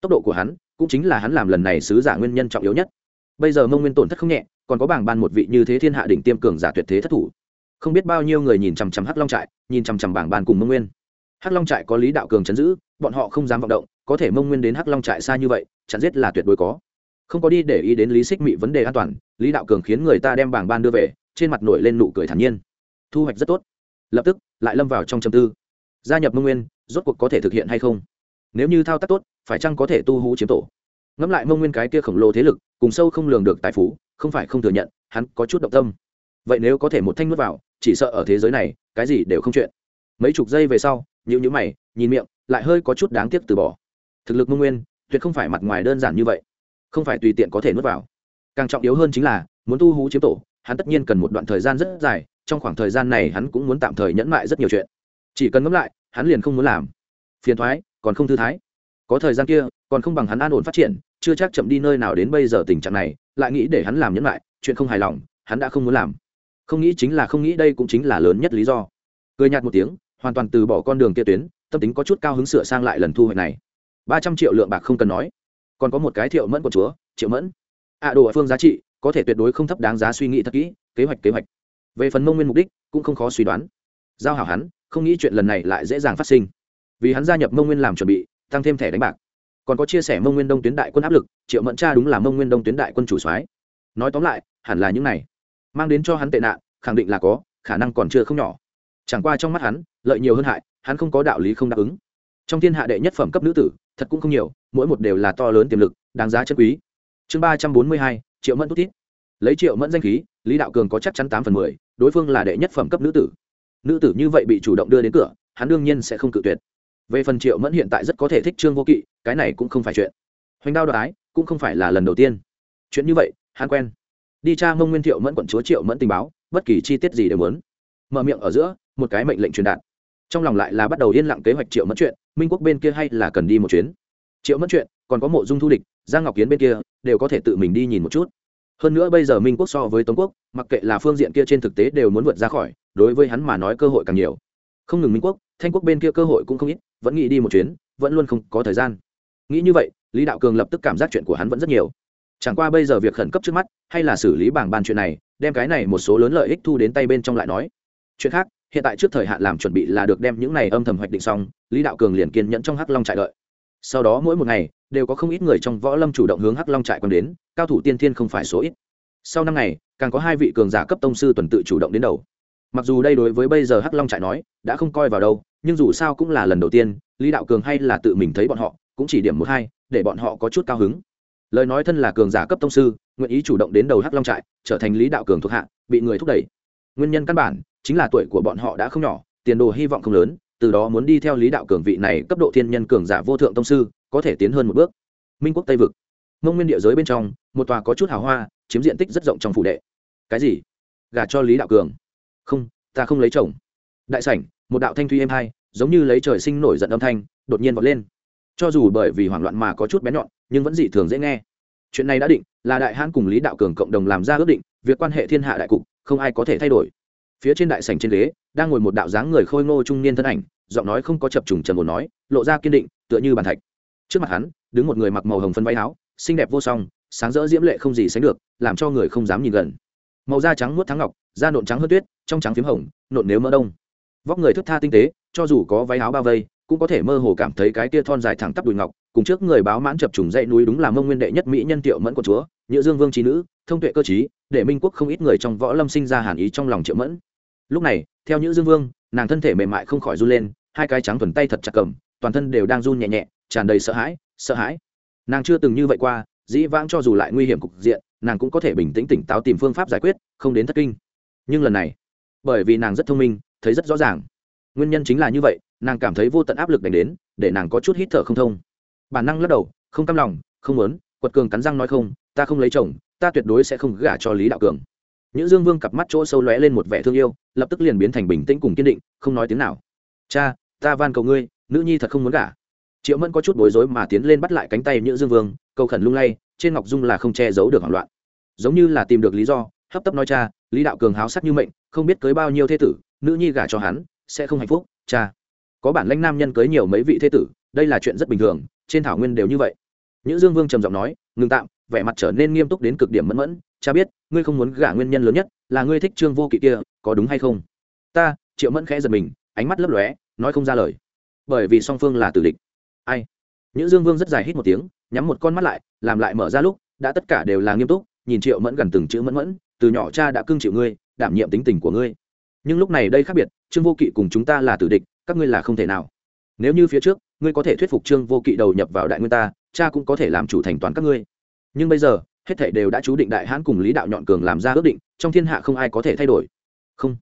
Tốc độ của hắn, cũng chính là hắn làm lần này sứ giả nguyên nhân trọng yếu nhất. Bây giờ mông nguyên tổn thất không nhẹ, còn có bảng ban một vị như thế thiên hạ đỉnh tiêm cường giả tuyệt thế thất thủ. Không biết bao nhiêu người nhìn chằm chằm hắc long trại, nhìn chằm chằm bảng ban cùng mông nguyên hắc long trại có lý đạo cường chấn giữ, bọn họ không dám vọng động, có thể mông nguyên đến hắc long trại xa như vậy chẳng giết là tuyệt đối có. Không có đi để ý đến lý xích mị vấn đề an toàn, lý đạo cường khiến người ta đem bảng ban đưa về, trên mặt nổi lên nụ cười thản nhiên. Thu hoạch rất tốt. Lập tức, lại lâm vào trong châm tư. Gia nhập mông nguyên, rốt cuộc có thể thực hiện hay không? Nếu như thao tác tốt, phải chăng có thể tu hú chiếm tổ? Ngẫm lại mông nguyên cái kia khổng lồ thế lực, cùng sâu không lường được tài phú, không phải không thừa nhận, hắn có chút động tâm. Vậy nếu có thể một thanh nuốt vào, chỉ sợ ở thế giới này, cái gì đều không chuyện. Mấy chục giây về sau nhữ nhữ mày, nhìn miệng, lại hơi có chút đáng tiếc từ bỏ. Thực lực mông nguyên, tuyệt không phải mặt ngoài đơn giản như vậy. Không phải tùy tiện có thể nuốt vào. Càng trọng yếu hơn chính là, muốn tu hú chiếm tổ, hắn tất nhiên cần một đoạn thời gian rất dài, trong khoảng thời gian này hắn cũng muốn tạm thời nhẫn mại rất nhiều chuyện. Chỉ cần ngẫm lại, hắn liền không muốn làm. Phiền thoái, còn không thư thái. Có thời gian kia, còn không bằng hắn an ổn phát triển, chưa chắc chậm đi nơi nào đến bây giờ tình trạng này, lại nghĩ để hắn làm nhẫn lại chuyện không hài lòng, hắn đã không muốn làm. Không nghĩ chính là không nghĩ đây cũng chính là lớn nhất lý do. Cười nhạt một tiếng hoàn toàn từ bỏ con đường kia tuyến tâm tính có chút cao hứng sửa sang lại lần thu hoạch này. Ba trăm triệu lượng bạc không cần nói còn có một cái thiệu mẫn của chúa triệu mẫn. Ạ à, đồ ở phương giá trị có thể tuyệt đối không thấp đáng giá suy nghĩ thật kỹ kế hoạch kế hoạch. Về phần mông nguyên mục đích cũng không khó suy đoán. Giao hảo hắn không nghĩ chuyện lần này lại dễ dàng phát sinh. Vì hắn gia nhập mông nguyên làm chuẩn bị tăng thêm thẻ đánh bạc. Còn có chia sẻ mông nguyên đông tuyến đại quân áp lực triệu mẫn cha đúng là mông nguyên đông tuyến đại quân chủ soái. Nói tóm lại hẳn là những này. Mang đến cho hắn tệ nạn khẳng định là có khả năng còn chưa không nhỏ chẳng qua trong mắt hắn, lợi nhiều hơn hại, hắn không có đạo lý không đáp ứng. Trong thiên hạ đệ nhất phẩm cấp nữ tử, thật cũng không nhiều, mỗi một đều là to lớn tiềm lực, đáng giá chân quý. Chương ba trăm bốn mươi hai, triệu mẫn tút tít lấy triệu mẫn danh khí, lý đạo cường có chắc chắn tám phần mười, đối phương là đệ nhất phẩm cấp nữ tử. Nữ tử như vậy bị chủ động đưa đến cửa, hắn đương nhiên sẽ không cự tuyệt. Về phần triệu mẫn hiện tại rất có thể thích trương vô kỵ, cái này cũng không phải chuyện. Hoành đao đoái cũng không phải là lần đầu tiên. Chuyện như vậy, hắn quen. Đi cha mông nguyên thiệu mẫn quận chúa triệu mẫn tình báo, bất kỳ chi tiết gì đều muốn. Mở miệng ở giữa một cái mệnh lệnh truyền đạt. Trong lòng lại là bắt đầu yên lặng kế hoạch triệu mất chuyện, minh quốc bên kia hay là cần đi một chuyến? Triệu mất chuyện, còn có mộ dung thu địch, giang ngọc kiến bên kia, đều có thể tự mình đi nhìn một chút. Hơn nữa bây giờ minh quốc so với tống quốc, mặc kệ là phương diện kia trên thực tế đều muốn vượt ra khỏi, đối với hắn mà nói cơ hội càng nhiều. Không ngừng minh quốc, thanh quốc bên kia cơ hội cũng không ít, vẫn nghĩ đi một chuyến, vẫn luôn không có thời gian. Nghĩ như vậy, lý đạo cường lập tức cảm giác chuyện của hắn vẫn rất nhiều. Chẳng qua bây giờ việc khẩn cấp trước mắt, hay là xử lý bảng ban chuyện này, đem cái này một số lớn lợi ích thu đến tay bên trong lại nói. Chuyện khác hiện tại trước thời hạn làm chuẩn bị là được đem những này âm thầm hoạch định xong, lý đạo cường liền kiên nhẫn trong hắc long trại đợi. Sau đó mỗi một ngày, đều có không ít người trong võ lâm chủ động hướng hắc long trại còn đến, cao thủ tiên thiên không phải số ít. Sau năm ngày, càng có hai vị cường giả cấp tông sư tuần tự chủ động đến đầu. Mặc dù đây đối với bây giờ hắc long trại nói, đã không coi vào đâu, nhưng dù sao cũng là lần đầu tiên, lý đạo cường hay là tự mình thấy bọn họ, cũng chỉ điểm một hai, để bọn họ có chút cao hứng. Lời nói thân là cường giả cấp tông sư, nguyện ý chủ động đến đầu hắc long trại, trở thành lý đạo cường thuộc hạ, bị người thúc đẩy. Nguyên nhân căn bản chính là tuổi của bọn họ đã không nhỏ, tiền đồ hy vọng không lớn, từ đó muốn đi theo lý đạo cường vị này cấp độ thiên nhân cường giả vô thượng tông sư, có thể tiến hơn một bước. Minh quốc tây vực. Mông nguyên địa giới bên trong, một tòa có chút hào hoa, chiếm diện tích rất rộng trong phủ đệ. Cái gì? Gả cho lý đạo cường? Không, ta không lấy chồng. Đại sảnh, một đạo thanh thuy êm hai, giống như lấy trời sinh nổi giận âm thanh, đột nhiên vọt lên. Cho dù bởi vì hoảng loạn mà có chút bén nhọn, nhưng vẫn dị thường dễ nghe. Chuyện này đã định, là đại hãn cùng lý đạo cường cộng đồng làm ra ước định, việc quan hệ thiên hạ đại cục, không ai có thể thay đổi phía trên đại sảnh trên ghế, đang ngồi một đạo dáng người khôi ngô trung niên thân ảnh, giọng nói không có chập trùng trần một nói, lộ ra kiên định, tựa như bàn thạch. Trước mặt hắn, đứng một người mặc màu hồng phân váy áo, xinh đẹp vô song, sáng rỡ diễm lệ không gì sánh được, làm cho người không dám nhìn gần. Màu da trắng muốt thắng ngọc, da nộn trắng hơn tuyết, trong trắng phím hồng, nộn nếu mỡ đông. Vóc người thức tha tinh tế, cho dù có váy áo bao vây, cũng có thể mơ hồ cảm thấy cái tia thon dài thẳng tắp đùi ngọc, cùng trước người báo mãn chập trùng dãy núi đúng là mông nguyên đệ nhất mỹ nhân tiệu mẫn của chúa, nhựa dương vương trí nữ, thông tuệ cơ chí để minh quốc không ít người trong võ lâm sinh ra hàn ý trong lòng triệu mẫn lúc này, theo những dương vương, nàng thân thể mềm mại không khỏi run lên, hai cái trắng thuần tay thật chặt cầm, toàn thân đều đang run nhẹ nhẹ, tràn đầy sợ hãi sợ hãi. Nàng chưa từng như vậy qua, dĩ vãng cho dù lại nguy hiểm cục diện, nàng cũng có thể bình tĩnh tỉnh táo tìm phương pháp giải quyết, không đến thất kinh. Nhưng lần này, bởi vì nàng rất thông minh, thấy rất rõ ràng. Nguyên nhân chính là như vậy, nàng cảm thấy vô tận áp lực đánh đến, để nàng có chút hít thở không thông. Bản năng lắc đầu, không cam lòng, không muốn, quật cường cắn răng nói không, ta không lấy chồng, ta tuyệt đối sẽ không gả cho lý đạo cường. Nhữ Dương Vương cặp mắt chỗ sâu lóe lên một vẻ thương yêu, lập tức liền biến thành bình tĩnh cùng kiên định, không nói tiếng nào. "Cha, ta van cầu ngươi, nữ nhi thật không muốn gả." Triệu Mẫn có chút bối rối mà tiến lên bắt lại cánh tay Nhữ Dương Vương, cầu khẩn lung lay, trên ngọc dung là không che giấu được hoảng loạn. Giống như là tìm được lý do, hấp tấp nói cha, Lý đạo cường háo sắc như mệnh, không biết cưới bao nhiêu thế tử, nữ nhi gả cho hắn, sẽ không hạnh phúc, cha. Có bản lãnh nam nhân cưới nhiều mấy vị thế tử, đây là chuyện rất bình thường, trên thảo nguyên đều như vậy. Nhữ Dương Vương trầm giọng nói, ngừng tạm, vẻ mặt trở nên nghiêm túc đến cực điểm mẫn mẫn, cha biết, ngươi không muốn gả nguyên nhân lớn nhất là ngươi thích trương vô kỵ kia, có đúng hay không? Ta, triệu mẫn khẽ giật mình, ánh mắt lấp lóe, nói không ra lời. Bởi vì song phương là tử địch. Ai? Nhữ dương vương rất dài hít một tiếng, nhắm một con mắt lại, làm lại mở ra lúc, đã tất cả đều là nghiêm túc, nhìn triệu mẫn gần từng chữ mẫn mẫn, từ nhỏ cha đã cưng chịu ngươi, đảm nhiệm tính tình của ngươi. Nhưng lúc này đây khác biệt, trương vô kỵ cùng chúng ta là tử địch, các ngươi là không thể nào. Nếu như phía trước, ngươi có thể thuyết phục trương vô kỵ đầu nhập vào đại nguyên ta, cha cũng có thể làm chủ thành toàn các ngươi. Nhưng bây giờ hết thảy đều đã chú định đại hãn cùng lý đạo nhọn cường làm ra ước định trong thiên hạ không ai có thể thay đổi. Không.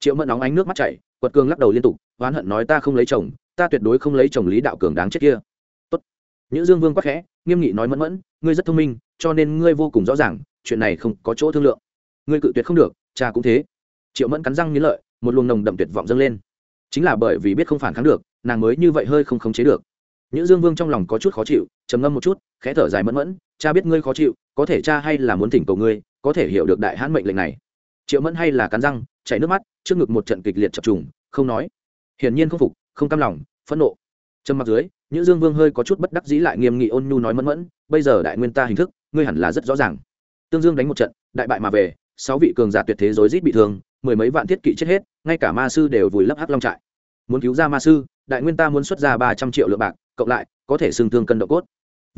Triệu mẫn nóng ánh nước mắt chảy quật cường lắc đầu liên tục oán hận nói ta không lấy chồng ta tuyệt đối không lấy chồng lý đạo cường đáng chết kia. Tốt. Nhữ dương vương quắc khẽ nghiêm nghị nói mẫn mẫn ngươi rất thông minh cho nên ngươi vô cùng rõ ràng chuyện này không có chỗ thương lượng. Ngươi cự tuyệt không được cha cũng thế. Triệu mẫn cắn răng nghiến lợi một luồng nồng đậm tuyệt vọng dâng lên. Chính là bởi vì biết không phản kháng được nàng mới như vậy hơi không khống chế được. Nhữ Dương Vương trong lòng có chút khó chịu, trầm ngâm một chút, khẽ thở dài mẫn mẫn, cha biết ngươi khó chịu, có thể cha hay là muốn thỉnh cầu ngươi, có thể hiểu được đại hãn mệnh lệnh này. Triệu Mẫn hay là cắn răng, chảy nước mắt, trước ngực một trận kịch liệt chập trùng, không nói. Hiển nhiên không phục, không cam lòng, phẫn nộ. Trầm mặc dưới, những Dương Vương hơi có chút bất đắc dĩ lại nghiêm nghị ôn nhu nói mẫn mẫn, bây giờ đại nguyên ta hình thức, ngươi hẳn là rất rõ ràng. Tương Dương đánh một trận, đại bại mà về, sáu vị cường giả tuyệt thế rối rít bị thương, mười mấy vạn thiết kỵ chết hết, ngay cả ma sư đều vùi lấp hắc long trại. Muốn cứu ra ma sư, đại nguyên ta muốn xuất ra ba trăm triệu lượng bạc, cộng lại có thể xương thương cân độ cốt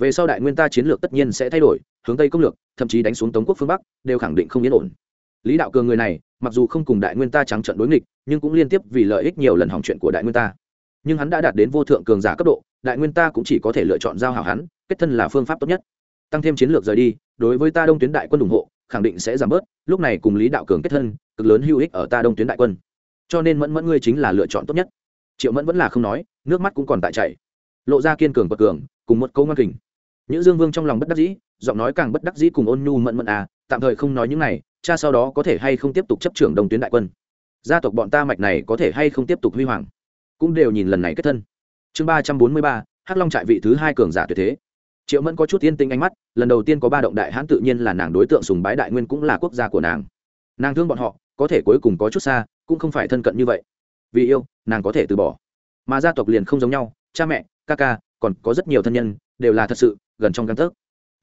về sau đại nguyên ta chiến lược tất nhiên sẽ thay đổi, hướng tây công lược, thậm chí đánh xuống tống quốc phương bắc, đều khẳng định không yên ổn. Lý đạo cường người này, mặc dù không cùng đại nguyên ta trắng trận đối nghịch, nhưng cũng liên tiếp vì lợi ích nhiều lần hỏng chuyện của đại nguyên ta. Nhưng hắn đã đạt đến vô thượng cường giả cấp độ, đại nguyên ta cũng chỉ có thể lựa chọn giao hảo hắn, kết thân là phương pháp tốt nhất. Tăng thêm chiến lược rời đi, đối với ta đông tuyến đại quân ủng hộ, khẳng định sẽ giảm bớt, lúc này cùng lý đạo cường kết thân, cực lớn hữu ích ở ta đông tuyến đại quân. Cho nên mẫn mẫn ngươi chính là lựa chọn tốt nhất. Triệu mẫn vẫn là không nói, nước mắt cũng còn tại chảy. Lộ ra kiên cường bậc cường, cùng một câu ngoan kình nhữ dương vương trong lòng bất đắc dĩ, giọng nói càng bất đắc dĩ cùng ôn nhu mận mận à tạm thời không nói những này, cha sau đó có thể hay không tiếp tục chấp trưởng đồng tuyến đại quân? Gia tộc bọn ta mạch này có thể hay không tiếp tục huy hoàng? Cũng đều nhìn lần này kết thân. Chương ba trăm bốn mươi ba, hắc long trại vị thứ hai cường giả tuyệt thế. Triệu mẫn có chút yên tĩnh ánh mắt, lần đầu tiên có ba động đại hãn tự nhiên là nàng đối tượng sùng bái đại nguyên cũng là quốc gia của nàng. Nàng thương bọn họ, có thể cuối cùng có chút xa, cũng không phải thân cận như vậy. Vì yêu, nàng có thể từ bỏ. Mà gia tộc liền không giống nhau, cha mẹ, ca ca, còn có rất nhiều thân nhân đều là thật sự, gần trong căn tấc.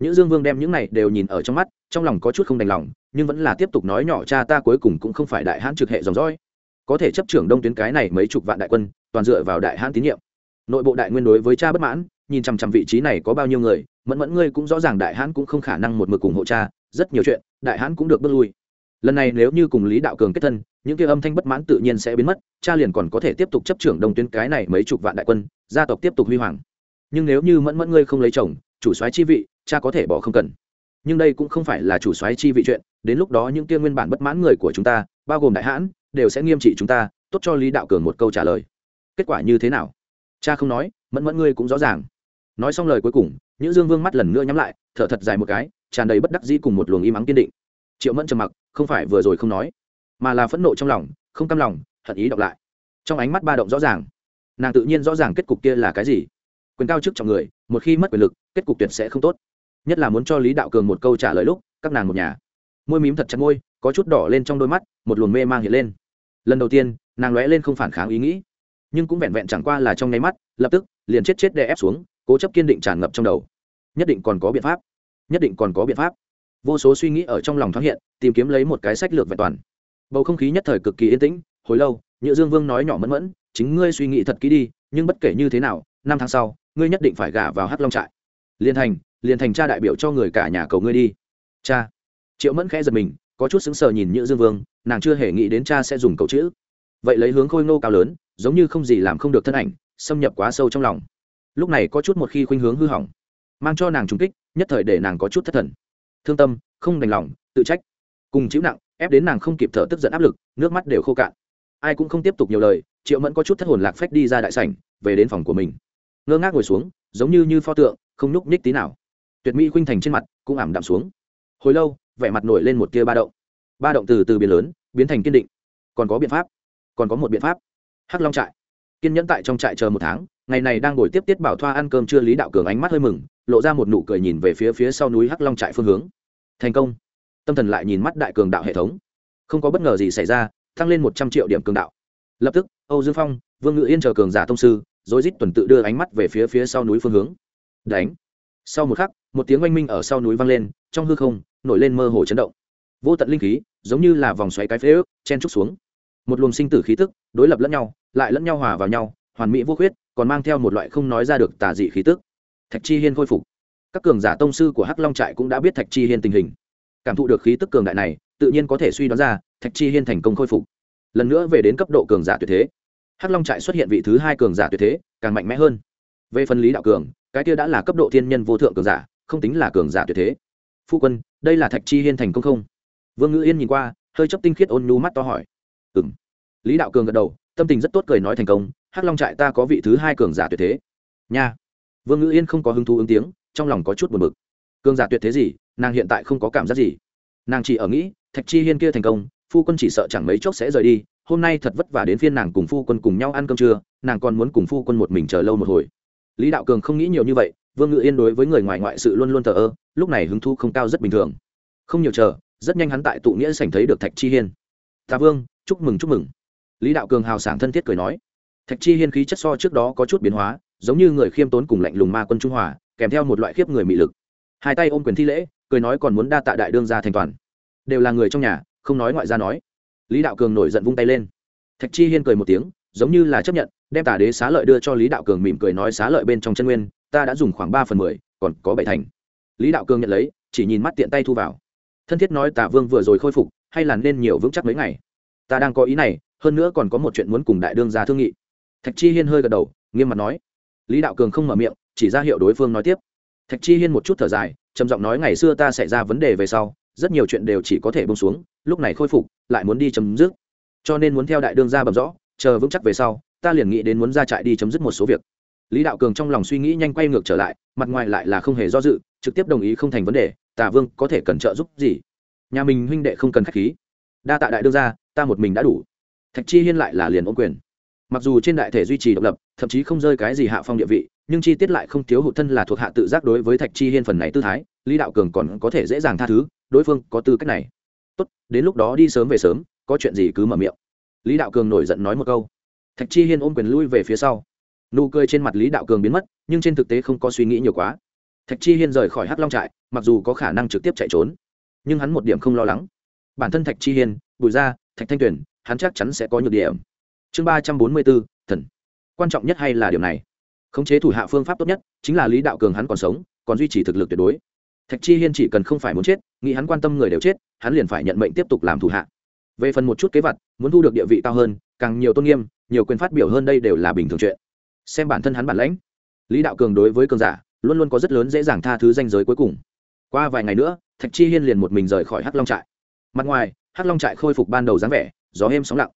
Những dương vương đem những này đều nhìn ở trong mắt, trong lòng có chút không đành lòng, nhưng vẫn là tiếp tục nói nhỏ cha ta cuối cùng cũng không phải đại hãn trực hệ dòng dõi. Có thể chấp trưởng đông tuyến cái này mấy chục vạn đại quân, toàn dựa vào đại hãn tín nhiệm. Nội bộ đại nguyên đối với cha bất mãn, nhìn chằm chằm vị trí này có bao nhiêu người, mẫn mẫn ngươi cũng rõ ràng đại hãn cũng không khả năng một mực cùng hộ cha, rất nhiều chuyện, đại hãn cũng được bước lui. Lần này nếu như cùng lý đạo cường kết thân, những kia âm thanh bất mãn tự nhiên sẽ biến mất, cha liền còn có thể tiếp tục chấp trưởng đông tuyến cái này mấy chục vạn đại quân, gia tộc tiếp tục huy hoàng nhưng nếu như mẫn mẫn ngươi không lấy chồng, chủ soái chi vị, cha có thể bỏ không cần. Nhưng đây cũng không phải là chủ soái chi vị chuyện, đến lúc đó những kia nguyên bản bất mãn người của chúng ta, bao gồm đại hãn, đều sẽ nghiêm trị chúng ta, tốt cho lý đạo cường một câu trả lời. Kết quả như thế nào? Cha không nói, mẫn mẫn ngươi cũng rõ ràng. Nói xong lời cuối cùng những dương vương mắt lần nữa nhắm lại, thở thật dài một cái, tràn đầy bất đắc dĩ cùng một luồng im ắng kiên định. Triệu mẫn trầm mặc, không phải vừa rồi không nói, mà là phẫn nộ trong lòng, không cam lòng, hận ý đọc lại. Trong ánh mắt ba động rõ ràng, nàng tự nhiên rõ ràng kết cục kia là cái gì quyền cao chức trọng người, một khi mất quyền lực, kết cục tuyệt sẽ không tốt. Nhất là muốn cho lý đạo cường một câu trả lời lúc, các nàng một nhà. Môi mím thật chặt môi, có chút đỏ lên trong đôi mắt, một luồng mê mang hiện lên. Lần đầu tiên, nàng lóe lên không phản kháng ý nghĩ. Nhưng cũng vẹn vẹn chẳng qua là trong nháy mắt, lập tức, liền chết chết đè ép xuống, cố chấp kiên định tràn ngập trong đầu. Nhất định còn có biện pháp. Nhất định còn có biện pháp. Vô số suy nghĩ ở trong lòng thoáng hiện, tìm kiếm lấy một cái sách lược vẹn toàn. Bầu không khí nhất thời cực kỳ yên tĩnh, hồi lâu, nhựa dương vương nói nhỏ mẫn mẫn, chính ngươi suy nghĩ thật kỹ đi, nhưng bất kể như thế nào, năm tháng sau ngươi nhất định phải gả vào hắc long trại. Liên thành Liên thành cha đại biểu cho người cả nhà cầu ngươi đi. Cha. Triệu mẫn khẽ giật mình, có chút sững sờ nhìn nhữ dương vương, nàng chưa hề nghĩ đến cha sẽ dùng cầu chữ. Vậy lấy hướng khôi ngô cao lớn, giống như không gì làm không được thân ảnh, xâm nhập quá sâu trong lòng. Lúc này có chút một khi khuynh hướng hư hỏng, mang cho nàng trùng kích, nhất thời để nàng có chút thất thần. Thương tâm, không đành lòng, tự trách. Cùng chịu nặng, ép đến nàng không kịp thở tức giận áp lực, nước mắt đều khô cạn. Ai cũng không tiếp tục nhiều lời, triệu mẫn có chút thất hồn lạc phách đi ra đại sảnh, về đến phòng của mình ngơ ngác ngồi xuống, giống như như pho tượng, không nhúc nhích tí nào. Tuyệt mỹ khuynh thành trên mặt cũng ảm đạm xuống. Hồi lâu, vẻ mặt nổi lên một tia ba động. Ba động từ từ biến lớn, biến thành kiên định. Còn có biện pháp, còn có một biện pháp. Hắc long trại. Kiên nhẫn tại trong trại chờ một tháng, ngày này đang ngồi tiếp tiết bảo thoa ăn cơm chưa lý đạo cường ánh mắt hơi mừng, lộ ra một nụ cười nhìn về phía phía sau núi hắc long trại phương hướng. Thành công. Tâm thần lại nhìn mắt đại cường đạo hệ thống. Không có bất ngờ gì xảy ra tăng lên một trăm triệu điểm cường đạo. Lập tức, âu dương phong, vương ngự yên chờ cường giả thông sư rồi rít tuần tự đưa ánh mắt về phía phía sau núi phương hướng. Đánh. Sau một khắc, một tiếng oanh minh ở sau núi vang lên, trong hư không, nổi lên mơ hồ chấn động. Vô tận linh khí, giống như là vòng xoáy cái phế ước, chen trúc xuống. Một luồng sinh tử khí tức, đối lập lẫn nhau, lại lẫn nhau hòa vào nhau, hoàn mỹ vô khuyết, còn mang theo một loại không nói ra được tà dị khí tức. Thạch chi hiên khôi phục. Các cường giả tông sư của hắc long trại cũng đã biết thạch chi hiên tình hình. Cảm thụ được khí tức cường đại này, tự nhiên có thể suy đoán ra, thạch chi hiên thành công khôi phục. Lần nữa về đến cấp độ cường giả tuyệt thế hắc long trại xuất hiện vị thứ hai cường giả tuyệt thế, càng mạnh mẽ hơn. Về phần lý đạo cường, cái kia đã là cấp độ thiên nhân vô thượng cường giả, không tính là cường giả tuyệt thế. Phu quân, đây là thạch chi hiên thành công không? Vương ngữ yên nhìn qua, hơi chấp tinh khiết ôn nhu mắt to hỏi. Ừ m lý đạo cường gật đầu, tâm tình rất tốt cười nói thành công, hắc long trại ta có vị thứ hai cường giả tuyệt thế. Nha. Vương ngữ yên không có hứng thú ứng tiếng, trong lòng có chút buồn b ự c cường giả tuyệt thế gì, nàng hiện tại không có cảm giác gì. Nàng chỉ ở nghĩ, thạch chi hiên kia thành công, phu quân chỉ sợ chẳng mấy chốc sẽ rời đi hôm nay thật vất vả đến phiên nàng cùng phu quân cùng nhau ăn cơm trưa, nàng còn muốn cùng phu quân một mình chờ lâu một hồi. Lý đạo cường không nghĩ nhiều như vậy, vương ngự yên đối với người ngoài ngoại sự luôn luôn thờ ơ, lúc này hứng thu không cao rất bình thường. Không nhiều chờ, rất nhanh hắn tại tụ nghĩa sảnh thấy được thạch chi hiên. Tạ vương, chúc mừng chúc mừng. Lý đạo cường hào sảng thân thiết cười nói. Thạch chi hiên khí chất so trước đó có chút biến hóa, giống như người khiêm tốn cùng lạnh lùng ma quân trung hòa, kèm theo một loại khiếp người mị lực. Hai tay ôm quyền thi lễ, cười nói còn muốn đa tạ đại đương gia thành toàn. Đều là người trong nhà, không nói ngoại gia nói lý đạo cường nổi giận vung tay lên. Thạch chi hiên cười một tiếng, giống như là chấp nhận, đem tà đế xá lợi đưa cho lý đạo cường mỉm cười nói xá lợi bên trong chân nguyên, ta đã dùng khoảng ba phần mười, còn có bảy thành. Lý đạo cường nhận lấy, chỉ nhìn mắt tiện tay thu vào. Thân thiết nói tả vương vừa rồi khôi phục, hay là nên nhiều vững chắc mấy ngày? Ta đang có ý này, hơn nữa còn có một chuyện muốn cùng đại đương ra thương nghị. Thạch chi hiên hơi gật đầu, nghiêm mặt nói. Lý đạo cường không mở miệng, chỉ ra hiệu đối phương nói tiếp. Thạch chi hiên một chút thở dài, trầm giọng nói ngày xưa ta xảy ra vấn đề về sau, rất nhiều chuyện đều chỉ có thể bông xuống, lúc này khôi phục lại muốn đi chấm dứt. Cho nên muốn theo đại đương ra bầm rõ, chờ vững chắc về sau, ta liền nghĩ đến muốn ra trại đi chấm dứt một số việc. Lý đạo cường trong lòng suy nghĩ nhanh quay ngược trở lại, mặt ngoài lại là không hề do dự, trực tiếp đồng ý không thành vấn đề tả vương, có thể cần trợ giúp gì? Nhà mình huynh đệ không cần k h á c h khí. Đa tạ đại đương ra ta một mình đã đủ. Thạch chi hiên lại là liền ôm quyền. Mặc dù trên đại thể duy trì độc lập, thậm chí không rơi cái gì hạ phong địa vị, nhưng chi tiết lại không thiếu hụt thân là thuộc hạ tự giác đối với thạch chi hiên phần này tư thái, lý đạo cường còn có thể dễ dàng tha thứ, đối phương có tư cách này đến lúc đó đi sớm về sớm, có chuyện gì cứ mở miệng. Lý đạo cường nổi giận nói một câu. Thạch chi hiên ôm quyền lui về phía sau. Nụ cười trên mặt lý đạo cường biến mất, nhưng trên thực tế không có suy nghĩ nhiều quá. Thạch chi hiên rời khỏi hắc long trại, mặc dù có khả năng trực tiếp chạy trốn, nhưng hắn một điểm không lo lắng. Bản thân thạch chi hiên, bùi gia, thạch thanh tuyền, hắn chắc chắn sẽ có nhược điểm. Chương ba trăm bốn mươi bốn, thần. Quan trọng nhất hay là điều này? Khống chế thủ hạ phương pháp tốt nhất chính là lý đạo cường hắn còn sống, còn duy trì thực lực tuyệt đối thạch chi hiên chỉ cần không phải muốn chết, nghĩ hắn quan tâm người đều chết, hắn liền phải nhận mệnh tiếp tục làm thủ hạ. Về phần một chút kế vật, muốn thu được địa vị cao hơn, càng nhiều tôn nghiêm, nhiều quyền phát biểu hơn đây đều là bình thường chuyện. Xem bản thân hắn bản lãnh. Lý đạo cường đối với cường giả, luôn luôn có rất lớn dễ dàng tha thứ danh giới cuối cùng. Qua vài ngày nữa, thạch chi hiên liền một mình rời khỏi hắc long trại. Mặt ngoài, hắc long trại khôi phục ban đầu dáng vẻ, gió êm sóng lặng.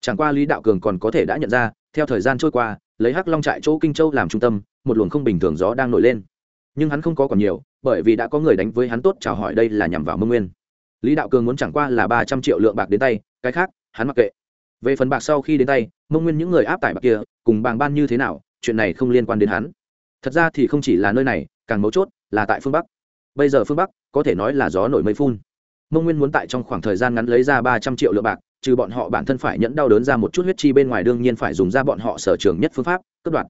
Chẳng qua lý đạo cường còn có thể đã nhận ra, theo thời gian trôi qua, lấy hắc long trại chỗ kinh châu làm trung tâm, một luồng không bình thường gió đang nổi lên. Nhưng hắn không có còn nhiều bởi vì đã có người đánh với hắn tốt chào hỏi đây là nhằm vào mông nguyên. Lý đạo cường muốn chẳng qua là ba trăm triệu lượng bạc đến tay, cái khác, hắn mặc kệ. Về phần bạc sau khi đến tay, mông nguyên những người áp tải bạc kia, cùng bàng ban như thế nào, chuyện này không liên quan đến hắn. Thật ra thì không chỉ là nơi này, càng mấu chốt là tại phương bắc. Bây giờ phương bắc, có thể nói là gió nổi mây phun. Mông nguyên muốn tại trong khoảng thời gian ngắn lấy ra ba trăm triệu lượng bạc, trừ bọn họ bản thân phải nhẫn đau đớn ra một chút huyết chi bên ngoài đương nhiên phải dùng ra bọn họ sở trường nhất phương pháp, cướp đoạt.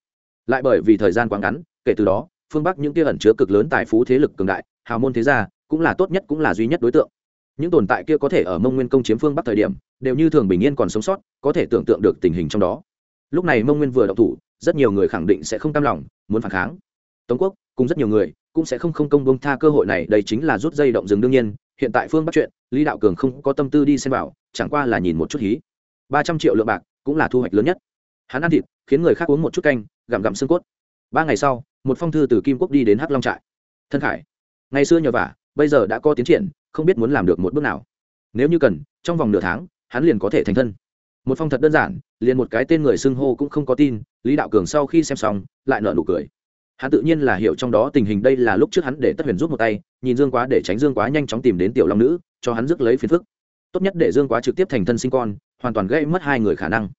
Lại bởi vì thời gian quá ngắn, kể từ đó phương bắc những kia ẩn chứa cực lớn tài phú thế lực cường đại, hào môn thế gia, cũng là tốt nhất cũng là duy nhất đối tượng. Những tồn tại kia có thể ở mông nguyên công chiếm phương bắc thời điểm, đều như thường bình yên còn sống sót, có thể tưởng tượng được tình hình trong đó. Lúc này mông nguyên vừa đậu thủ, rất nhiều người khẳng định sẽ không cam lòng, muốn phản kháng. Tống quốc, cùng rất nhiều người, cũng sẽ không không công bông tha cơ hội này, đây chính là rút dây động rừng đương nhiên, hiện tại phương bắc chuyện, lý đạo cường không có tâm tư đi xem vào, chẳng qua là nhìn một chút hí. Ba trăm triệu lượng bạc cũng là thu hoạch lớn nhất. Hắn ăn thịt, khiến người khác uống một chút canh, gặm gặm xương cốt. Ba ngày sau một phong thư từ kim quốc đi đến hắc long trại. Thân khải, ngày xưa nhờ vả, bây giờ đã có tiến triển, không biết muốn làm được một bước nào. Nếu như cần, trong vòng nửa tháng, hắn liền có thể thành thân. Một phong thật đơn giản, liền một cái tên người xưng hô cũng không có tin, lý đạo cường sau khi xem xong, lại nợ nụ cười. Hắn tự nhiên là hiểu trong đó tình hình đây là lúc trước hắn để tất huyền rút một tay, nhìn dương quá để tránh dương quá nhanh chóng tìm đến tiểu long nữ, cho hắn rước lấy phiền phức. Tốt nhất để dương quá trực tiếp thành thân sinh con, hoàn toàn gây mất hai người khả năng.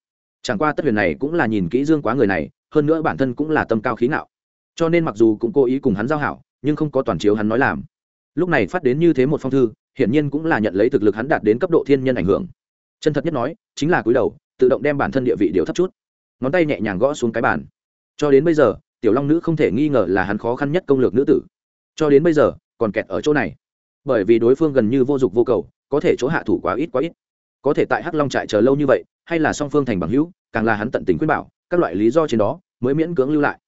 Chẳng qua tất huyền này cũng là nhìn kỹ dương quá người này, hơn nữa bản thân cũng là tâm cao khí ngạo cho nên mặc dù cũng cố ý cùng hắn giao hảo, nhưng không có toàn chiếu hắn nói làm. Lúc này phát đến như thế một phong thư, hiển nhiên cũng là nhận lấy thực lực hắn đạt đến cấp độ thiên nhân ảnh hưởng. Chân thật nhất nói, chính là cúi đầu, tự động đem bản thân địa vị điều thấp chút. Ngón tay nhẹ nhàng gõ xuống cái bàn. Cho đến bây giờ, tiểu long nữ không thể nghi ngờ là hắn khó khăn nhất công lược nữ tử. Cho đến bây giờ, còn kẹt ở chỗ này. Bởi vì đối phương gần như vô dụng vô cầu, có thể chỗ hạ thủ quá ít quá ít. Có thể tại hắc long trại chờ lâu như vậy, hay là song phương thành bằng hữu, càng là hắn tận tình khuyên bảo, các loại lý do trên đó, mới miễn cưỡng lưu lại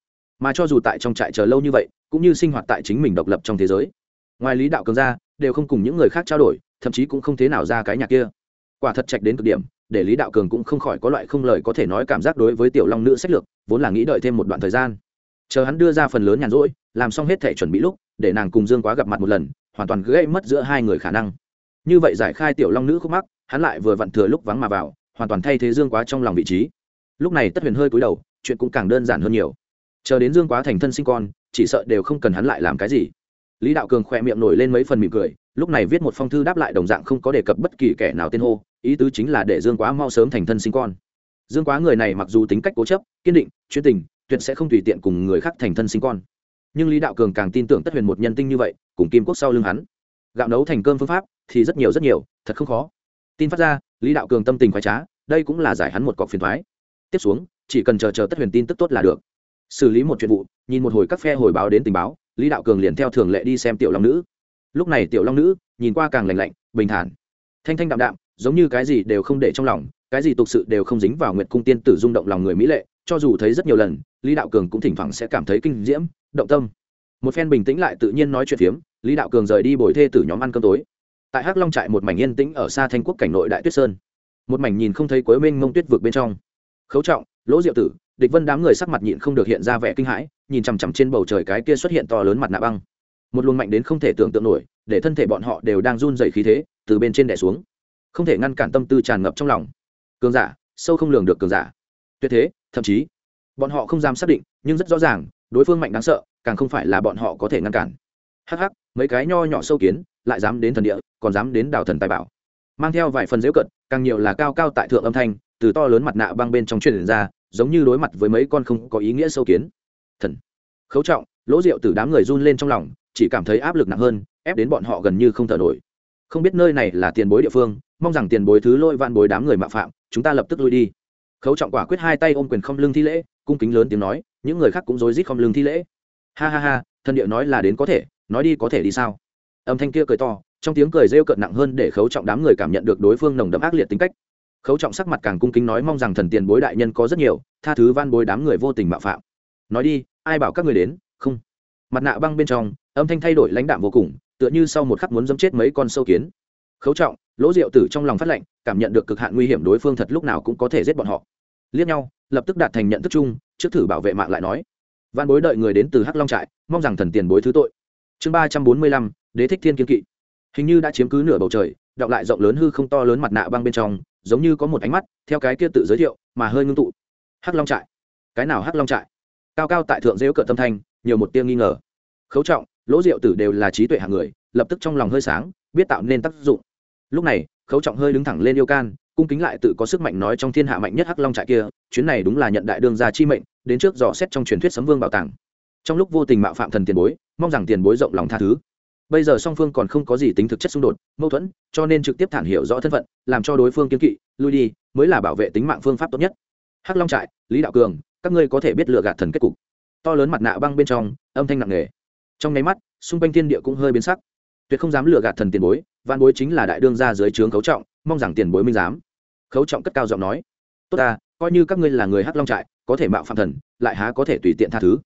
mà cho dù tại trong trại chờ lâu như vậy, cũng như sinh hoạt tại chính mình độc lập trong thế giới. Ngoài lý đạo cường ra, đều không cùng những người khác trao đổi, thậm chí cũng không thế nào ra cái nhà kia. Quả thật trạch đến cực điểm, để lý đạo cường cũng không khỏi có loại không lời có thể nói cảm giác đối với tiểu long nữ sách lược, vốn là nghĩ đợi thêm một đoạn thời gian. Chờ hắn đưa ra phần lớn nhàn rỗi, làm xong hết thể chuẩn bị lúc, để nàng cùng dương quá gặp mặt một lần, hoàn toàn gây mất giữa hai người khả năng. Như vậy giải khai tiểu long nữ khúc mắc, hắn lại vừa vặn thừa lúc vắng mà vào, hoàn toàn thay thế dương quá trong lòng vị trí. Lúc này tất huyền hơi cúi đầu, chuyện cũng càng đơn giản hơn nhiều chờ đến dương quá thành thân sinh con, chỉ sợ đều không cần hắn lại làm cái gì. Lý đạo cường khỏe miệng nổi lên mấy phần mỉm cười, lúc này viết một phong thư đáp lại đồng dạng không có đề cập bất kỳ kẻ nào tên hô, ý tứ chính là để dương quá mau sớm thành thân sinh con. Dương quá người này mặc dù tính cách cố chấp, kiên định, chuyên tình, tuyệt sẽ không tùy tiện cùng người khác thành thân sinh con. Nhưng lý đạo cường càng tin tưởng tất huyền một nhân tinh như vậy, cùng kim quốc sau lưng hắn. Gạo nấu thành cơm phương pháp thì rất nhiều rất nhiều, thật không khó. Tin phát ra, lý đạo cường tâm tình khoái trá, đây cũng là giải hắn một cọc phiền thoái. Tiếp xuống, chỉ cần chờ chờ tất huyền tin tức tốt là được xử lý một chuyện vụ, nhìn một hồi các phe hồi báo đến tình báo, lý đạo cường liền theo thường lệ đi xem tiểu long nữ. Lúc này tiểu long nữ nhìn qua càng lành lạnh, bình thản. Thanh thanh đạm đạm, giống như cái gì đều không để trong lòng, cái gì tục sự đều không dính vào nguyệt cung tiên tử rung động lòng người mỹ lệ, cho dù thấy rất nhiều lần, lý đạo cường cũng thỉnh thoảng sẽ cảm thấy kinh diễm, động tâm. Một phen bình tĩnh lại tự nhiên nói chuyện phiếm, lý đạo cường rời đi bồi thê tử nhóm ăn cơm tối. Tại hắc long trại một mảnh yên tĩnh ở xa thanh quốc cảnh nội đại tuyết sơn. Một mảnh nhìn không thấy cuối mênh mông tuyết vực bên trong. Khấu trọng, lỗ diệu tử địch vân đám người sắc mặt nhịn không được hiện ra vẻ kinh hãi, nhìn chằm chằm trên bầu trời cái kia xuất hiện to lớn mặt nạ băng. Một luồng mạnh đến không thể tưởng tượng nổi, để thân thể bọn họ đều đang run dày khí thế, từ bên trên đẻ xuống. Không thể ngăn cản tâm tư tràn ngập trong lòng. Cường giả, sâu không lường được cường giả. Tuyệt thế, thậm chí, bọn họ không dám xác định, nhưng rất rõ ràng, đối phương mạnh đáng sợ, càng không phải là bọn họ có thể ngăn cản. Hắc hắc, mấy cái nho nhỏ sâu kiến, lại dám đến thần địa, còn dám đến đảo thần tài bảo. Mang theo vài phần dễu cận, càng nhiều là cao cao tại thượng âm thanh, từ to lớn mặt nạ băng bên trong truyền ra giống như đối mặt với mấy con không có ý nghĩa sâu kiến. Thần. Khấu trọng, lỗ rượu từ đám người run lên trong lòng, chỉ cảm thấy áp lực nặng hơn, ép đến bọn họ gần như không thở nổi. Không biết nơi này là tiền bối địa phương, mong rằng tiền bối thứ lôi van bối đám người mạo phạm, chúng ta lập tức lui đi. Khấu trọng quả quyết hai tay ôm quyền không lưng thi lễ, cung kính lớn tiếng nói, những người khác cũng rối rít không lưng thi lễ. Ha ha ha thân điệu nói là đến có thể, nói đi có thể đi sao? Âm thanh kia cười to, trong tiếng cười rêu cợt nặng hơn để khấu trọng đám người cảm nhận được đối phương nồng đậm ác liệt tính cách khấu trọng sắc mặt càng cung kính nói mong rằng thần tiền bối đại nhân có rất nhiều, tha thứ van bối đám người vô tình mạo phạm. Nói đi, ai bảo các người đến? Không. Mặt nạ băng bên trong, âm thanh thay đổi lãnh đạm vô cùng, tựa như sau một khắc muốn dẫm chết mấy con sâu kiến. Khấu trọng, lỗ diệu tử trong lòng phát lệnh, cảm nhận được cực hạn nguy hiểm đối phương thật lúc nào cũng có thể giết bọn họ. Liếc nhau, lập tức đạt thành nhận thức chung, trước thử bảo vệ mạng lại nói. Văn bối đợi người đến từ hắc long trại, mong rằng thần tiền bối thứ tội. Chương ba trăm bốn mươi lăm, đế thích thiên kiên kỵ. Hình như đã chiếm cứ nửa bầu trời, đọng lại rộng lớn hư không to lớn mặt nạ băng bên trong giống như có một ánh mắt, theo cái kia tự giới thiệu, mà hơi ngưng tụ. Hắc long trại. Cái nào hắc long trại? Cao cao tại thượng dễu cợt tâm thanh, nhiều một tiếng nghi ngờ. Khấu trọng, lỗ diệu tử đều là trí tuệ hạng người, lập tức trong lòng hơi sáng, biết tạo nên tác dụng. Lúc này, khấu trọng hơi đứng thẳng lên yêu can, cung kính lại tự có sức mạnh nói trong thiên hạ mạnh nhất hắc long trại kia, chuyến này đúng là nhận đại đương gia chi mệnh, đến trước dò xét trong truyền thuyết sấm vương bảo tàng. Trong lúc vô tình mạo phạm thần tiền bối, mong rằng tiền bối rộng lòng tha thứ bây giờ song phương còn không có gì tính thực chất xung đột, mâu thuẫn, cho nên trực tiếp thản hiểu rõ thân phận, làm cho đối phương kiên kỵ, lui đi, mới là bảo vệ tính mạng phương pháp tốt nhất. Hắc long trại, lý đạo cường, các ngươi có thể biết lựa gạt thần kết cục. To lớn mặt nạ băng bên trong, âm thanh nặng nề. Trong nháy mắt, xung quanh thiên địa cũng hơi biến sắc. Tuyệt không dám lựa gạt thần tiền bối văn bối chính là đại đương gia dưới trướng khấu trọng, mong rằng tiền bối minh dám khấu trọng cất cao giọng nói, tốt ta, coi như các ngươi là người hắc long trại, có thể mạo phạm thần, lại há có thể tùy tiện tha thứ.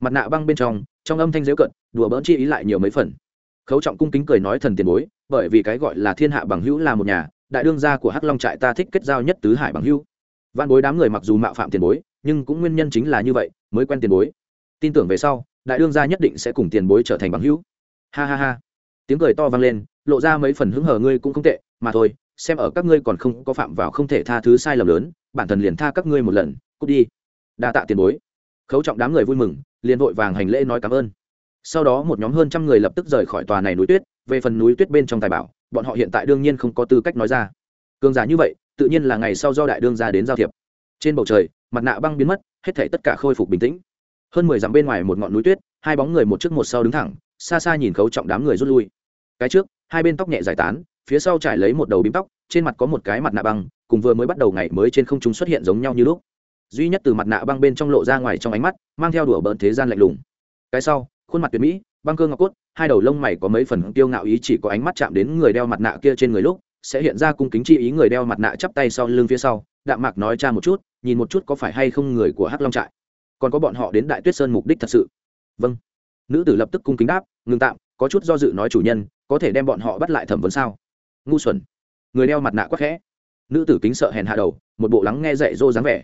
Mặt nạ băng bên trong trong âm thanh dễu cận đùa bỡn chi ý lại nhiều mấy phần khấu trọng cung kính cười nói thần tiền bối, bởi vì cái gọi là thiên hạ bằng hữu là một nhà, đại đương gia của hắc long trại ta thích kết giao nhất tứ hải bằng hữu. Văn bối đám người mặc dù mạo phạm tiền bối, nhưng cũng nguyên nhân chính là như vậy, mới quen tiền bối. Tin tưởng về sau, đại đương gia nhất định sẽ cùng tiền bối trở thành bằng hữu. Ha ha ha. Tiếng cười to vang lên, lộ ra mấy phần hứng hờ ngươi cũng không tệ, mà thôi, xem ở các ngươi còn không có phạm vào không thể tha thứ sai lầm lớn, bản thân liền tha các ngươi một lần, cút đi. Đa tạ tiền bối. Khấu trọng đám người vui mừng, liền vội vàng hành lễ nói cảm ơn sau đó một nhóm hơn trăm người lập tức rời khỏi tòa này núi tuyết, về phần núi tuyết bên trong tài bảo, bọn họ hiện tại đương nhiên không có tư cách nói ra. Cường giả như vậy, tự nhiên là ngày sau do đại đương ra đến giao thiệp. Trên bầu trời, mặt nạ băng biến mất, hết thể tất cả khôi phục bình tĩnh. Hơn mười dặm bên ngoài một ngọn núi tuyết, hai bóng người một trước một sau đứng thẳng, xa xa nhìn khấu trọng đám người rút lui. Cái trước, hai bên tóc nhẹ giải tán, phía sau trải lấy một đầu bím tóc, trên mặt có một cái mặt nạ băng, cùng vừa mới bắt đầu ngày mới trên không trung xuất hiện giống nhau như lúc. Duy nhất từ mặt nạ băng bên trong lộ ra ngoài trong ánh mắt, mang theo đùa bỡn thế gian lạnh lùng. Cái sau khuôn mặt tuyệt mỹ, băng cơ ngọc cốt, hai đầu lông mày có mấy phần tiêu ngạo ý chỉ có ánh mắt chạm đến người đeo mặt nạ kia trên người lúc, sẽ hiện ra cung kính chi ý người đeo mặt nạ chắp tay sau lưng phía sau. Đạm mạc nói cha một chút, nhìn một chút có phải hay không người của hắc long trại. Còn có bọn họ đến đại tuyết sơn mục đích thật sự. Vâng. Nữ tử lập tức cung kính đáp, ngừng tạm, có chút do dự nói chủ nhân, có thể đem bọn họ bắt lại thẩm vấn sao? Ngu xuẩn. Người đeo mặt nạ quắc khẽ. Nữ tử kính sợ hèn hạ đầu, một bộ lắng nghe dạy dỗ dáng vẻ.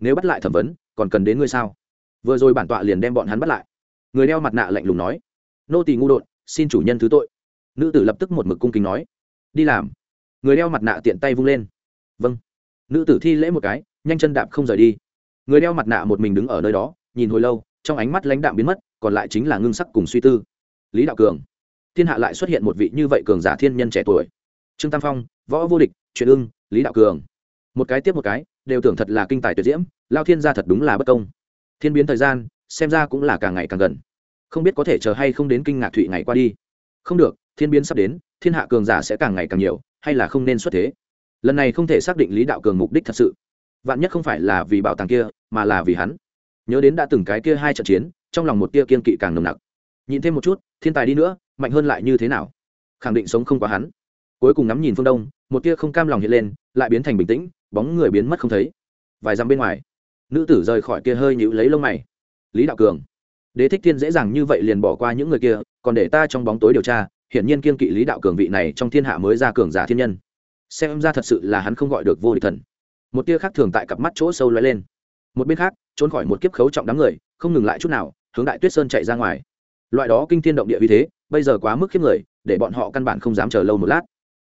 Nếu bắt lại thẩm vấn, còn cần đến ngươi sao? Vừa rồi bản tọa liền đem bọn hắn bắt lại người đeo mặt nạ lạnh lùng nói, nô tỳ ngu đột, xin chủ nhân thứ tội. Nữ tử lập tức một mực cung kính nói, đi làm. Người đeo mặt nạ tiện tay vung lên. Vâng. Nữ tử thi lễ một cái, nhanh chân đạp không rời đi. Người đeo mặt nạ một mình đứng ở nơi đó, nhìn hồi lâu, trong ánh mắt lãnh đạm biến mất, còn lại chính là ngưng sắc cùng suy tư. Lý đạo cường. Thiên hạ lại xuất hiện một vị như vậy cường giả thiên nhân trẻ tuổi. Trương tam phong, võ vô địch truyền ưng, lý đạo cường. Một cái tiếp một cái, đều tưởng thật là kinh tài tuyệt diễm, lao thiên gia thật đúng là bất công. Thiên biến thời gian xem ra cũng là càng ngày càng gần. Không biết có thể chờ hay không đến kinh ngạc thụy ngày qua đi. Không được, thiên biến sắp đến, thiên hạ cường giả sẽ càng ngày càng nhiều, hay là không nên xuất thế? Lần này không thể xác định lý đạo cường mục đích thật sự. Vạn nhất không phải là vì bảo tàng kia, mà là vì hắn. Nhớ đến đã từng cái kia hai trận chiến, trong lòng một tia kiên kỵ càng nồng nặc. Nhìn thêm một chút, thiên tài đi nữa, mạnh hơn lại như thế nào? Khẳng định sống không quá hắn. Cuối cùng ngắm nhìn phương đông, một tia không cam lòng hiện lên, lại biến thành bình tĩnh, bóng người biến mất không thấy. Vài dặm bên ngoài, nữ tử rời khỏi kia hơi nhịu lấy lông mày lý đạo cường. Đế thích thiên dễ dàng như vậy liền bỏ qua những người kia, còn để ta trong bóng tối điều tra, hiển nhiên kiên kỵ lý đạo cường vị này trong thiên hạ mới ra cường giả thiên nhân. Xem ra thật sự là hắn không gọi được vô địch thần. Một tia khác thường tại cặp mắt chỗ sâu lóe lên. Một bên khác, trốn khỏi một kiếp khấu trọng đám người, không ngừng lại chút nào, hướng đại tuyết sơn chạy ra ngoài. Loại đó kinh thiên động địa vì thế, bây giờ quá mức khiếp người, để bọn họ căn bản không dám chờ lâu một lát.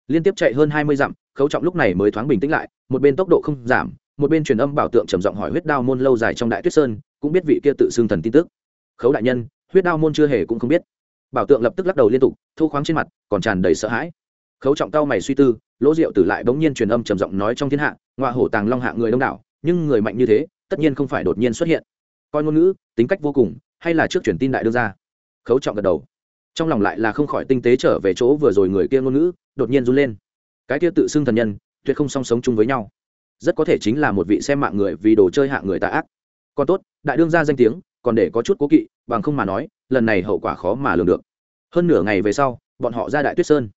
Liên tiếp chạy hơn hai mươi dặm, khấu trọng lúc này mới thoáng bình tĩnh lại, một bên tốc độ không giảm một bên truyền âm bảo tượng trầm giọng hỏi huyết đao môn lâu dài trong đại tuyết sơn, cũng biết vị kia tự xưng thần tin tức. Khấu đại nhân, huyết đao môn chưa hề cũng không biết. Bảo tượng lập tức lắc đầu liên tục, thu khoáng trên mặt, còn tràn đầy sợ hãi. Khấu trọng cao mày suy tư, lỗ rượu tử lại bỗng nhiên truyền âm trầm giọng nói trong thiên hạ ngoại hổ tàng long hạ người đông đảo, nhưng người mạnh như thế, tất nhiên không phải đột nhiên xuất hiện. Coi ngôn ngữ, tính cách vô cùng, hay là trước truyền tin đại đưa ra khấu trọng gật đầu. Trong lòng lại là không khỏi tinh tế trở về chỗ vừa rồi người kia ngôn ngữ, đột nhiên run lên. Cái kia tự xưng thần nhân, tuyệt không song sống chung với nhau rất có thể chính là một vị xem mạng người vì đồ chơi hạ người tà ác. Còn tốt, đại đương ra danh tiếng, còn để có chút cố kỵ, bằng không mà nói, lần này hậu quả khó mà lường được. Hơn nửa ngày về sau, bọn họ ra đại tuyết sơn.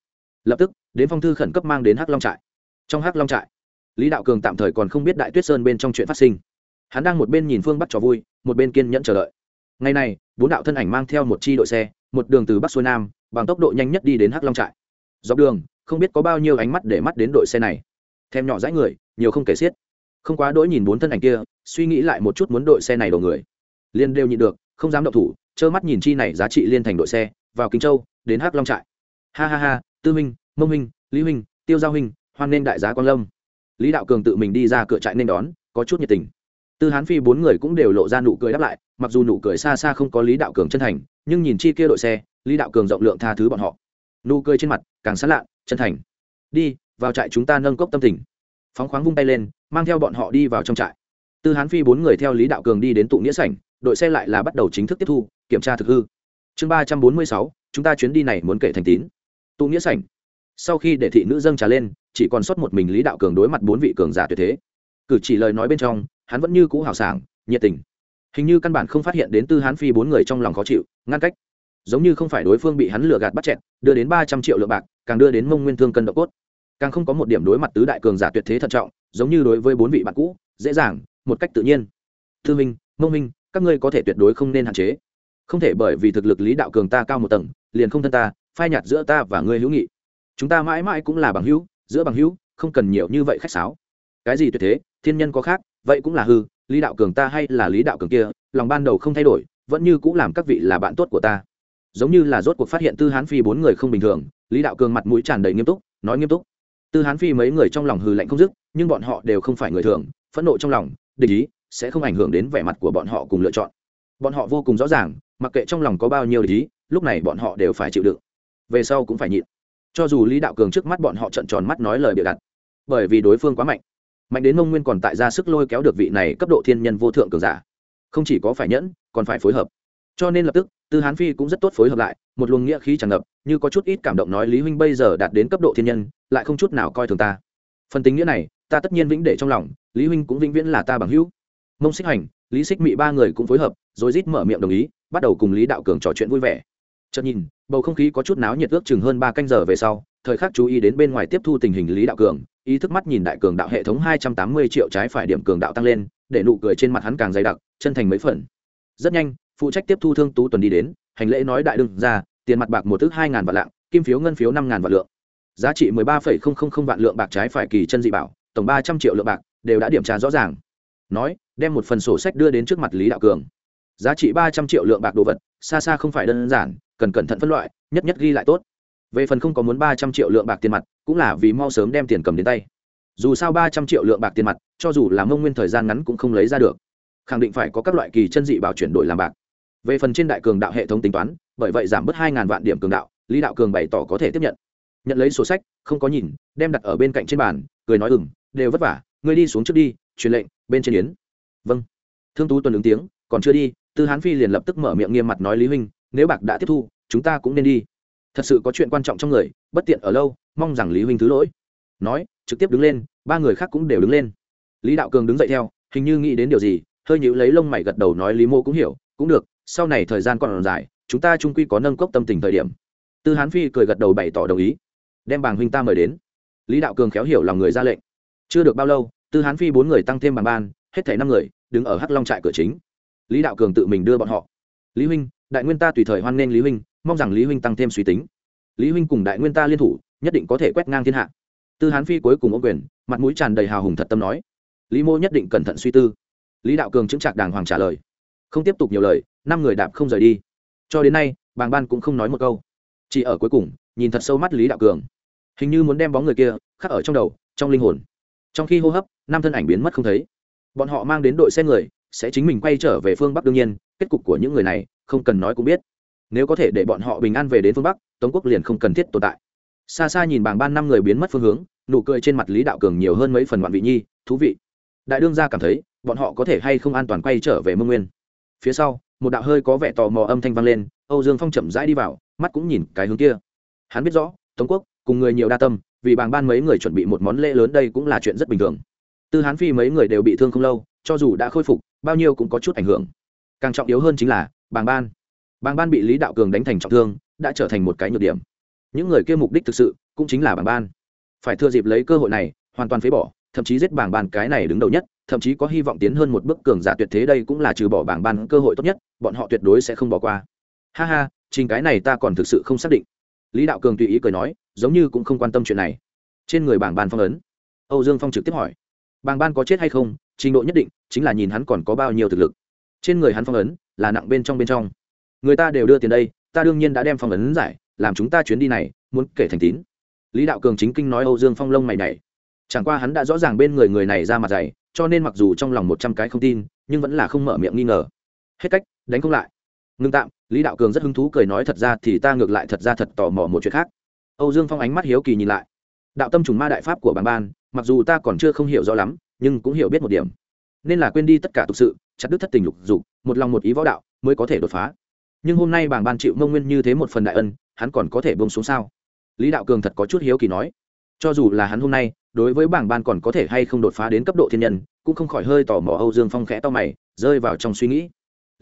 Lập tức, đến phong thư khẩn cấp mang đến hắc long trại. Trong hắc long trại, lý đạo cường tạm thời còn không biết đại tuyết sơn bên trong chuyện phát sinh. Hắn đang một bên nhìn phương bắt trò vui, một bên kiên nhẫn chờ đợi. Ngày này, bốn đạo thân ảnh mang theo một chi đội xe, một đường từ bắc xuôi nam, bằng tốc độ nhanh nhất đi đến hắc long trại. Dọc đường, không biết có bao nhiêu ánh mắt để mắt đến đội xe này thêm nhỏ dãi người, nhiều không kể xiết. Không quá đỗi nhìn bốn thân ảnh kia, suy nghĩ lại một chút muốn đội xe này đầu người. Liên đều nhịn được, không dám động thủ, trơ mắt nhìn chi này giá trị liên thành đội xe, vào kinh châu, đến hắc long trại. Ha ha ha, tư minh, mông minh, lý minh, tiêu giao minh, hoan nên đại giá quan lâm. Lý đạo cường tự mình đi ra cửa trại nên đón, có chút nhiệt tình. Tư hán phi bốn người cũng đều lộ ra nụ cười đáp lại, mặc dù nụ cười xa xa không có lý đạo cường chân thành, nhưng nhìn chi kia đội xe, lý đạo cường rộng lượng tha thứ bọn họ. Nụ cười trên mặt càng sán lạ chân thành. Đi vào trại chúng ta nâng cốc tâm tình. Phóng khoáng vung tay lên, mang theo bọn họ đi vào trong trại. Tư hán phi bốn người theo lý đạo cường đi đến tụ nghĩa sảnh, đội xe lại là bắt đầu chính thức tiếp thu, kiểm tra thực hư. Chương ba trăm bốn mươi sáu, chúng ta chuyến đi này muốn kể thành tín. Tụ nghĩa sảnh. Sau khi để thị nữ dâng trà lên, chỉ còn sót một mình lý đạo cường đối mặt bốn vị cường giả tuyệt thế. Cử chỉ lời nói bên trong, hắn vẫn như cũ hào sảng, nhiệt tình. Hình như căn bản không phát hiện đến tư hán phi bốn người trong lòng khó chịu, ngăn cách. Giống như không phải đối phương bị hắn lừa gạt bắt chẹt, đưa đến ba trăm triệu lượng bạc, càng đưa đến mông nguyên thương cân độ cốt càng không có một điểm đối mặt tứ đại cường giả tuyệt thế thận trọng, giống như đối với bốn vị bạn cũ, dễ dàng, một cách tự nhiên. Thư minh, mông minh, các ngươi có thể tuyệt đối không nên hạn chế. Không thể bởi vì thực lực lý đạo cường ta cao một tầng, liền không thân ta, phai nhạt giữa ta và ngươi hữu nghị. Chúng ta mãi mãi cũng là bằng hữu, giữa bằng hữu, không cần nhiều như vậy khách sáo. Cái gì tuyệt thế, thiên nhân có khác, vậy cũng là hư, lý đạo cường ta hay là lý đạo cường kia, lòng ban đầu không thay đổi, vẫn như cũng làm các vị là bạn tốt của ta. Giống như là rốt cuộc phát hiện tư hán phi bốn người không bình thường, lý đạo cường mặt mũi tràn đầy nghiêm túc, nói nghiêm túc tư hán phi mấy người trong lòng hư lạnh không dứt, nhưng bọn họ đều không phải người thường, phẫn nộ trong lòng định ý, sẽ không ảnh hưởng đến vẻ mặt của bọn họ cùng lựa chọn. Bọn họ vô cùng rõ ràng, mặc kệ trong lòng có bao nhiêu định ý, lúc này bọn họ đều phải chịu đựng. Về sau cũng phải nhịn. Cho dù lý đạo cường trước mắt bọn họ trận tròn mắt nói lời bịa đặt, bởi vì đối phương quá mạnh. Mạnh đến mông nguyên còn tại ra sức lôi kéo được vị này cấp độ thiên nhân vô thượng cường giả. Không chỉ có phải nhẫn, còn phải phối hợp. Cho nên lập tức, tư hán phi cũng rất tốt phối hợp lại, một luồng nghĩa khí tràn ngập, như có chút ít cảm động nói lý huynh bây giờ đạt đến cấp độ thiên nhân lại không chút nào coi thường ta. Phần tính nghĩa này, ta tất nhiên vĩnh để trong lòng, lý huynh cũng vĩnh viễn là ta bằng hữu. Mông xích hành, lý xích mị ba người cũng phối hợp, rồi rít mở miệng đồng ý, bắt đầu cùng lý đạo cường trò chuyện vui vẻ. Chợt nhìn, bầu không khí có chút náo nhiệt ước chừng hơn ba canh giờ về sau, thời khắc chú ý đến bên ngoài tiếp thu tình hình lý đạo cường, ý thức mắt nhìn đại cường đạo hệ thống hai trăm tám mươi triệu trái phải điểm cường đạo tăng lên, để nụ cười trên mặt hắn càng dày đặc, chân thành mấy phần. Rất nhanh, phụ trách tiếp thu thương tú tuần đi đến, hành lễ nói đại đương ra, tiền mặt bạc một thước hai ngàn vạn lạng, kim phiếu ngân phiếu năm ngàn vạn lượng giá trị mười ba phẩy không không không vạn lượng bạc trái phải kỳ chân dị bảo, tổng ba trăm triệu lượng bạc, đều đã điểm tra rõ ràng. Nói, đem một phần sổ sách đưa đến trước mặt lý đạo cường. Giá trị ba trăm triệu lượng bạc đồ vật, xa xa không phải đơn giản, cần cẩn thận phân loại, nhất nhất ghi lại tốt. Về phần không có muốn ba trăm triệu lượng bạc tiền mặt, cũng là vì mau sớm đem tiền cầm đến tay. Dù sao ba trăm triệu lượng bạc tiền mặt, cho dù là mông nguyên thời gian ngắn cũng không lấy ra được. Khẳng định phải có các loại kỳ chân dị bảo chuyển đổi làm bạc. Về phần trên đại cường đạo hệ thống tính toán, bởi vậy giảm bớt hai ngàn vạn điểm cường đạo, lý đạo cường bày tỏ có thể tiếp nhận nhận lấy sổ sách, không có nhìn, đem đặt ở bên cạnh trên bàn, cười nói ừng đều vất vả, ngươi đi xuống trước đi, truyền lệnh, bên trên yến. Vâng. Thương tú tuần ứng tiếng, còn chưa đi, tư hán phi liền lập tức mở miệng nghiêm mặt nói lý huynh, nếu bạc đã tiếp thu, chúng ta cũng nên đi. Thật sự có chuyện quan trọng trong người, bất tiện ở lâu, mong rằng lý huynh thứ lỗi. Nói, trực tiếp đứng lên, ba người khác cũng đều đứng lên. Lý đạo cường đứng dậy theo, hình như nghĩ đến điều gì, hơi nhíu lấy lông mày gật đầu nói lý mô cũng hiểu, cũng được, sau này thời gian còn dài, chúng ta trung quy có nâng cốc tâm tình thời điểm. Tư hán phi cười gật đầu bày tỏ đồng ý đem bàng huynh ta mời đến. Lý đạo cường khéo hiểu lòng người ra lệnh. Chưa được bao lâu, tư hán phi bốn người tăng thêm bằng ban, hết thảy năm người đứng ở hắc long trại cửa chính. Lý đạo cường tự mình đưa bọn họ. Lý huynh, đại nguyên ta tùy thời hoan nghênh lý huynh, mong rằng lý huynh tăng thêm suy tính. Lý huynh cùng đại nguyên ta liên thủ, nhất định có thể quét ngang thiên hạ. Tư hán phi cuối cùng ô quyền, mặt mũi tràn đầy hào hùng thật tâm nói. Lý mô nhất định cẩn thận suy tư. Lý đạo cường chứng trạc đàng hoàng trả lời. Không tiếp tục nhiều lời, năm người đạp không rời đi. Cho đến nay, bàng ban cũng không nói một câu. Chỉ ở cuối cùng, nhìn thật sâu mắt lý đạo cường hình như muốn đem bóng người kia khắc ở trong đầu, trong linh hồn. Trong khi hô hấp năm thân ảnh biến mất không thấy. Bọn họ mang đến đội xe người, sẽ chính mình quay trở về phương bắc đương nhiên, kết cục của những người này không cần nói cũng biết. Nếu có thể để bọn họ bình an về đến phương bắc, tống quốc liền không cần thiết tồn tại. Xa xa nhìn bảng ban năm người biến mất phương hướng, nụ cười trên mặt lý đạo cường nhiều hơn mấy phần ngoạn vị nhi, thú vị. Đại đương gia cảm thấy, bọn họ có thể hay không an toàn quay trở về mương nguyên. Phía sau, một đạo hơi có vẻ tò mò âm thanh vang lên, âu dương phong chậm rãi đi vào, mắt cũng nhìn cái hướng kia. Hắn biết rõ, tống quốc cùng người nhiều đa tâm, vì bảng ban mấy người chuẩn bị một món lễ lớn đây cũng là chuyện rất bình thường. Tư hán phi mấy người đều bị thương không lâu, cho dù đã khôi phục, bao nhiêu cũng có chút ảnh hưởng. Càng trọng yếu hơn chính là, bàng ban. Bàng ban bị lý đạo cường đánh thành trọng thương, đã trở thành một cái nhược điểm. Những người kia mục đích thực sự, cũng chính là bàng ban. Phải thừa dịp lấy cơ hội này, hoàn toàn phế bỏ, thậm chí giết bảng ban cái này đứng đầu nhất, thậm chí có hy vọng tiến hơn một bước cường giả tuyệt thế đây cũng là trừ bỏ bảng ban cơ hội tốt nhất, bọn họ tuyệt đối sẽ không bỏ qua. Ha ha, trình cái này ta còn thực sự không xác định. Lý đạo cường tùy ý cười nói giống như cũng không quan tâm chuyện này. Trên người bảng ban phong ấn, âu dương phong trực tiếp hỏi bảng ban có chết hay không? Trình độ nhất định, chính là nhìn hắn còn có bao nhiêu thực lực. Trên người hắn phong ấn là nặng bên trong bên trong. Người ta đều đưa tiền đây, ta đương nhiên đã đem phong ấn giải, làm chúng ta chuyến đi này, muốn kể thành tín. Lý đạo cường chính kinh nói âu dương phong lông mày này chẳng qua hắn đã rõ ràng bên người người này ra mặt dày, cho nên mặc dù trong lòng một trăm cái không tin, nhưng vẫn là không mở miệng nghi ngờ. Hết cách, đánh không lại. Ngưng tạm, lý đạo cường rất hứng thú cười nói, thật ra thì ta ngược lại thật ra thật tò mò một chuyện khác âu dương phong ánh mắt hiếu kỳ nhìn lại. Đạo tâm trùng ma đại pháp của bàng ban, mặc dù ta còn chưa không hiểu rõ lắm, nhưng cũng hiểu biết một điểm. Nên là quên đi tất cả tục sự, chặt đứt thất tình lục dục, một lòng một ý võ đạo mới có thể đột phá. Nhưng hôm nay bảng ban chịu mông nguyên như thế một phần đại ân, hắn còn có thể bông xuống sao? Lý đạo cường thật có chút hiếu kỳ nói. Cho dù là hắn hôm nay, đối với bảng ban còn có thể hay không đột phá đến cấp độ thiên nhân, cũng không khỏi hơi tò mò âu dương phong khẽ to mày, rơi vào trong suy nghĩ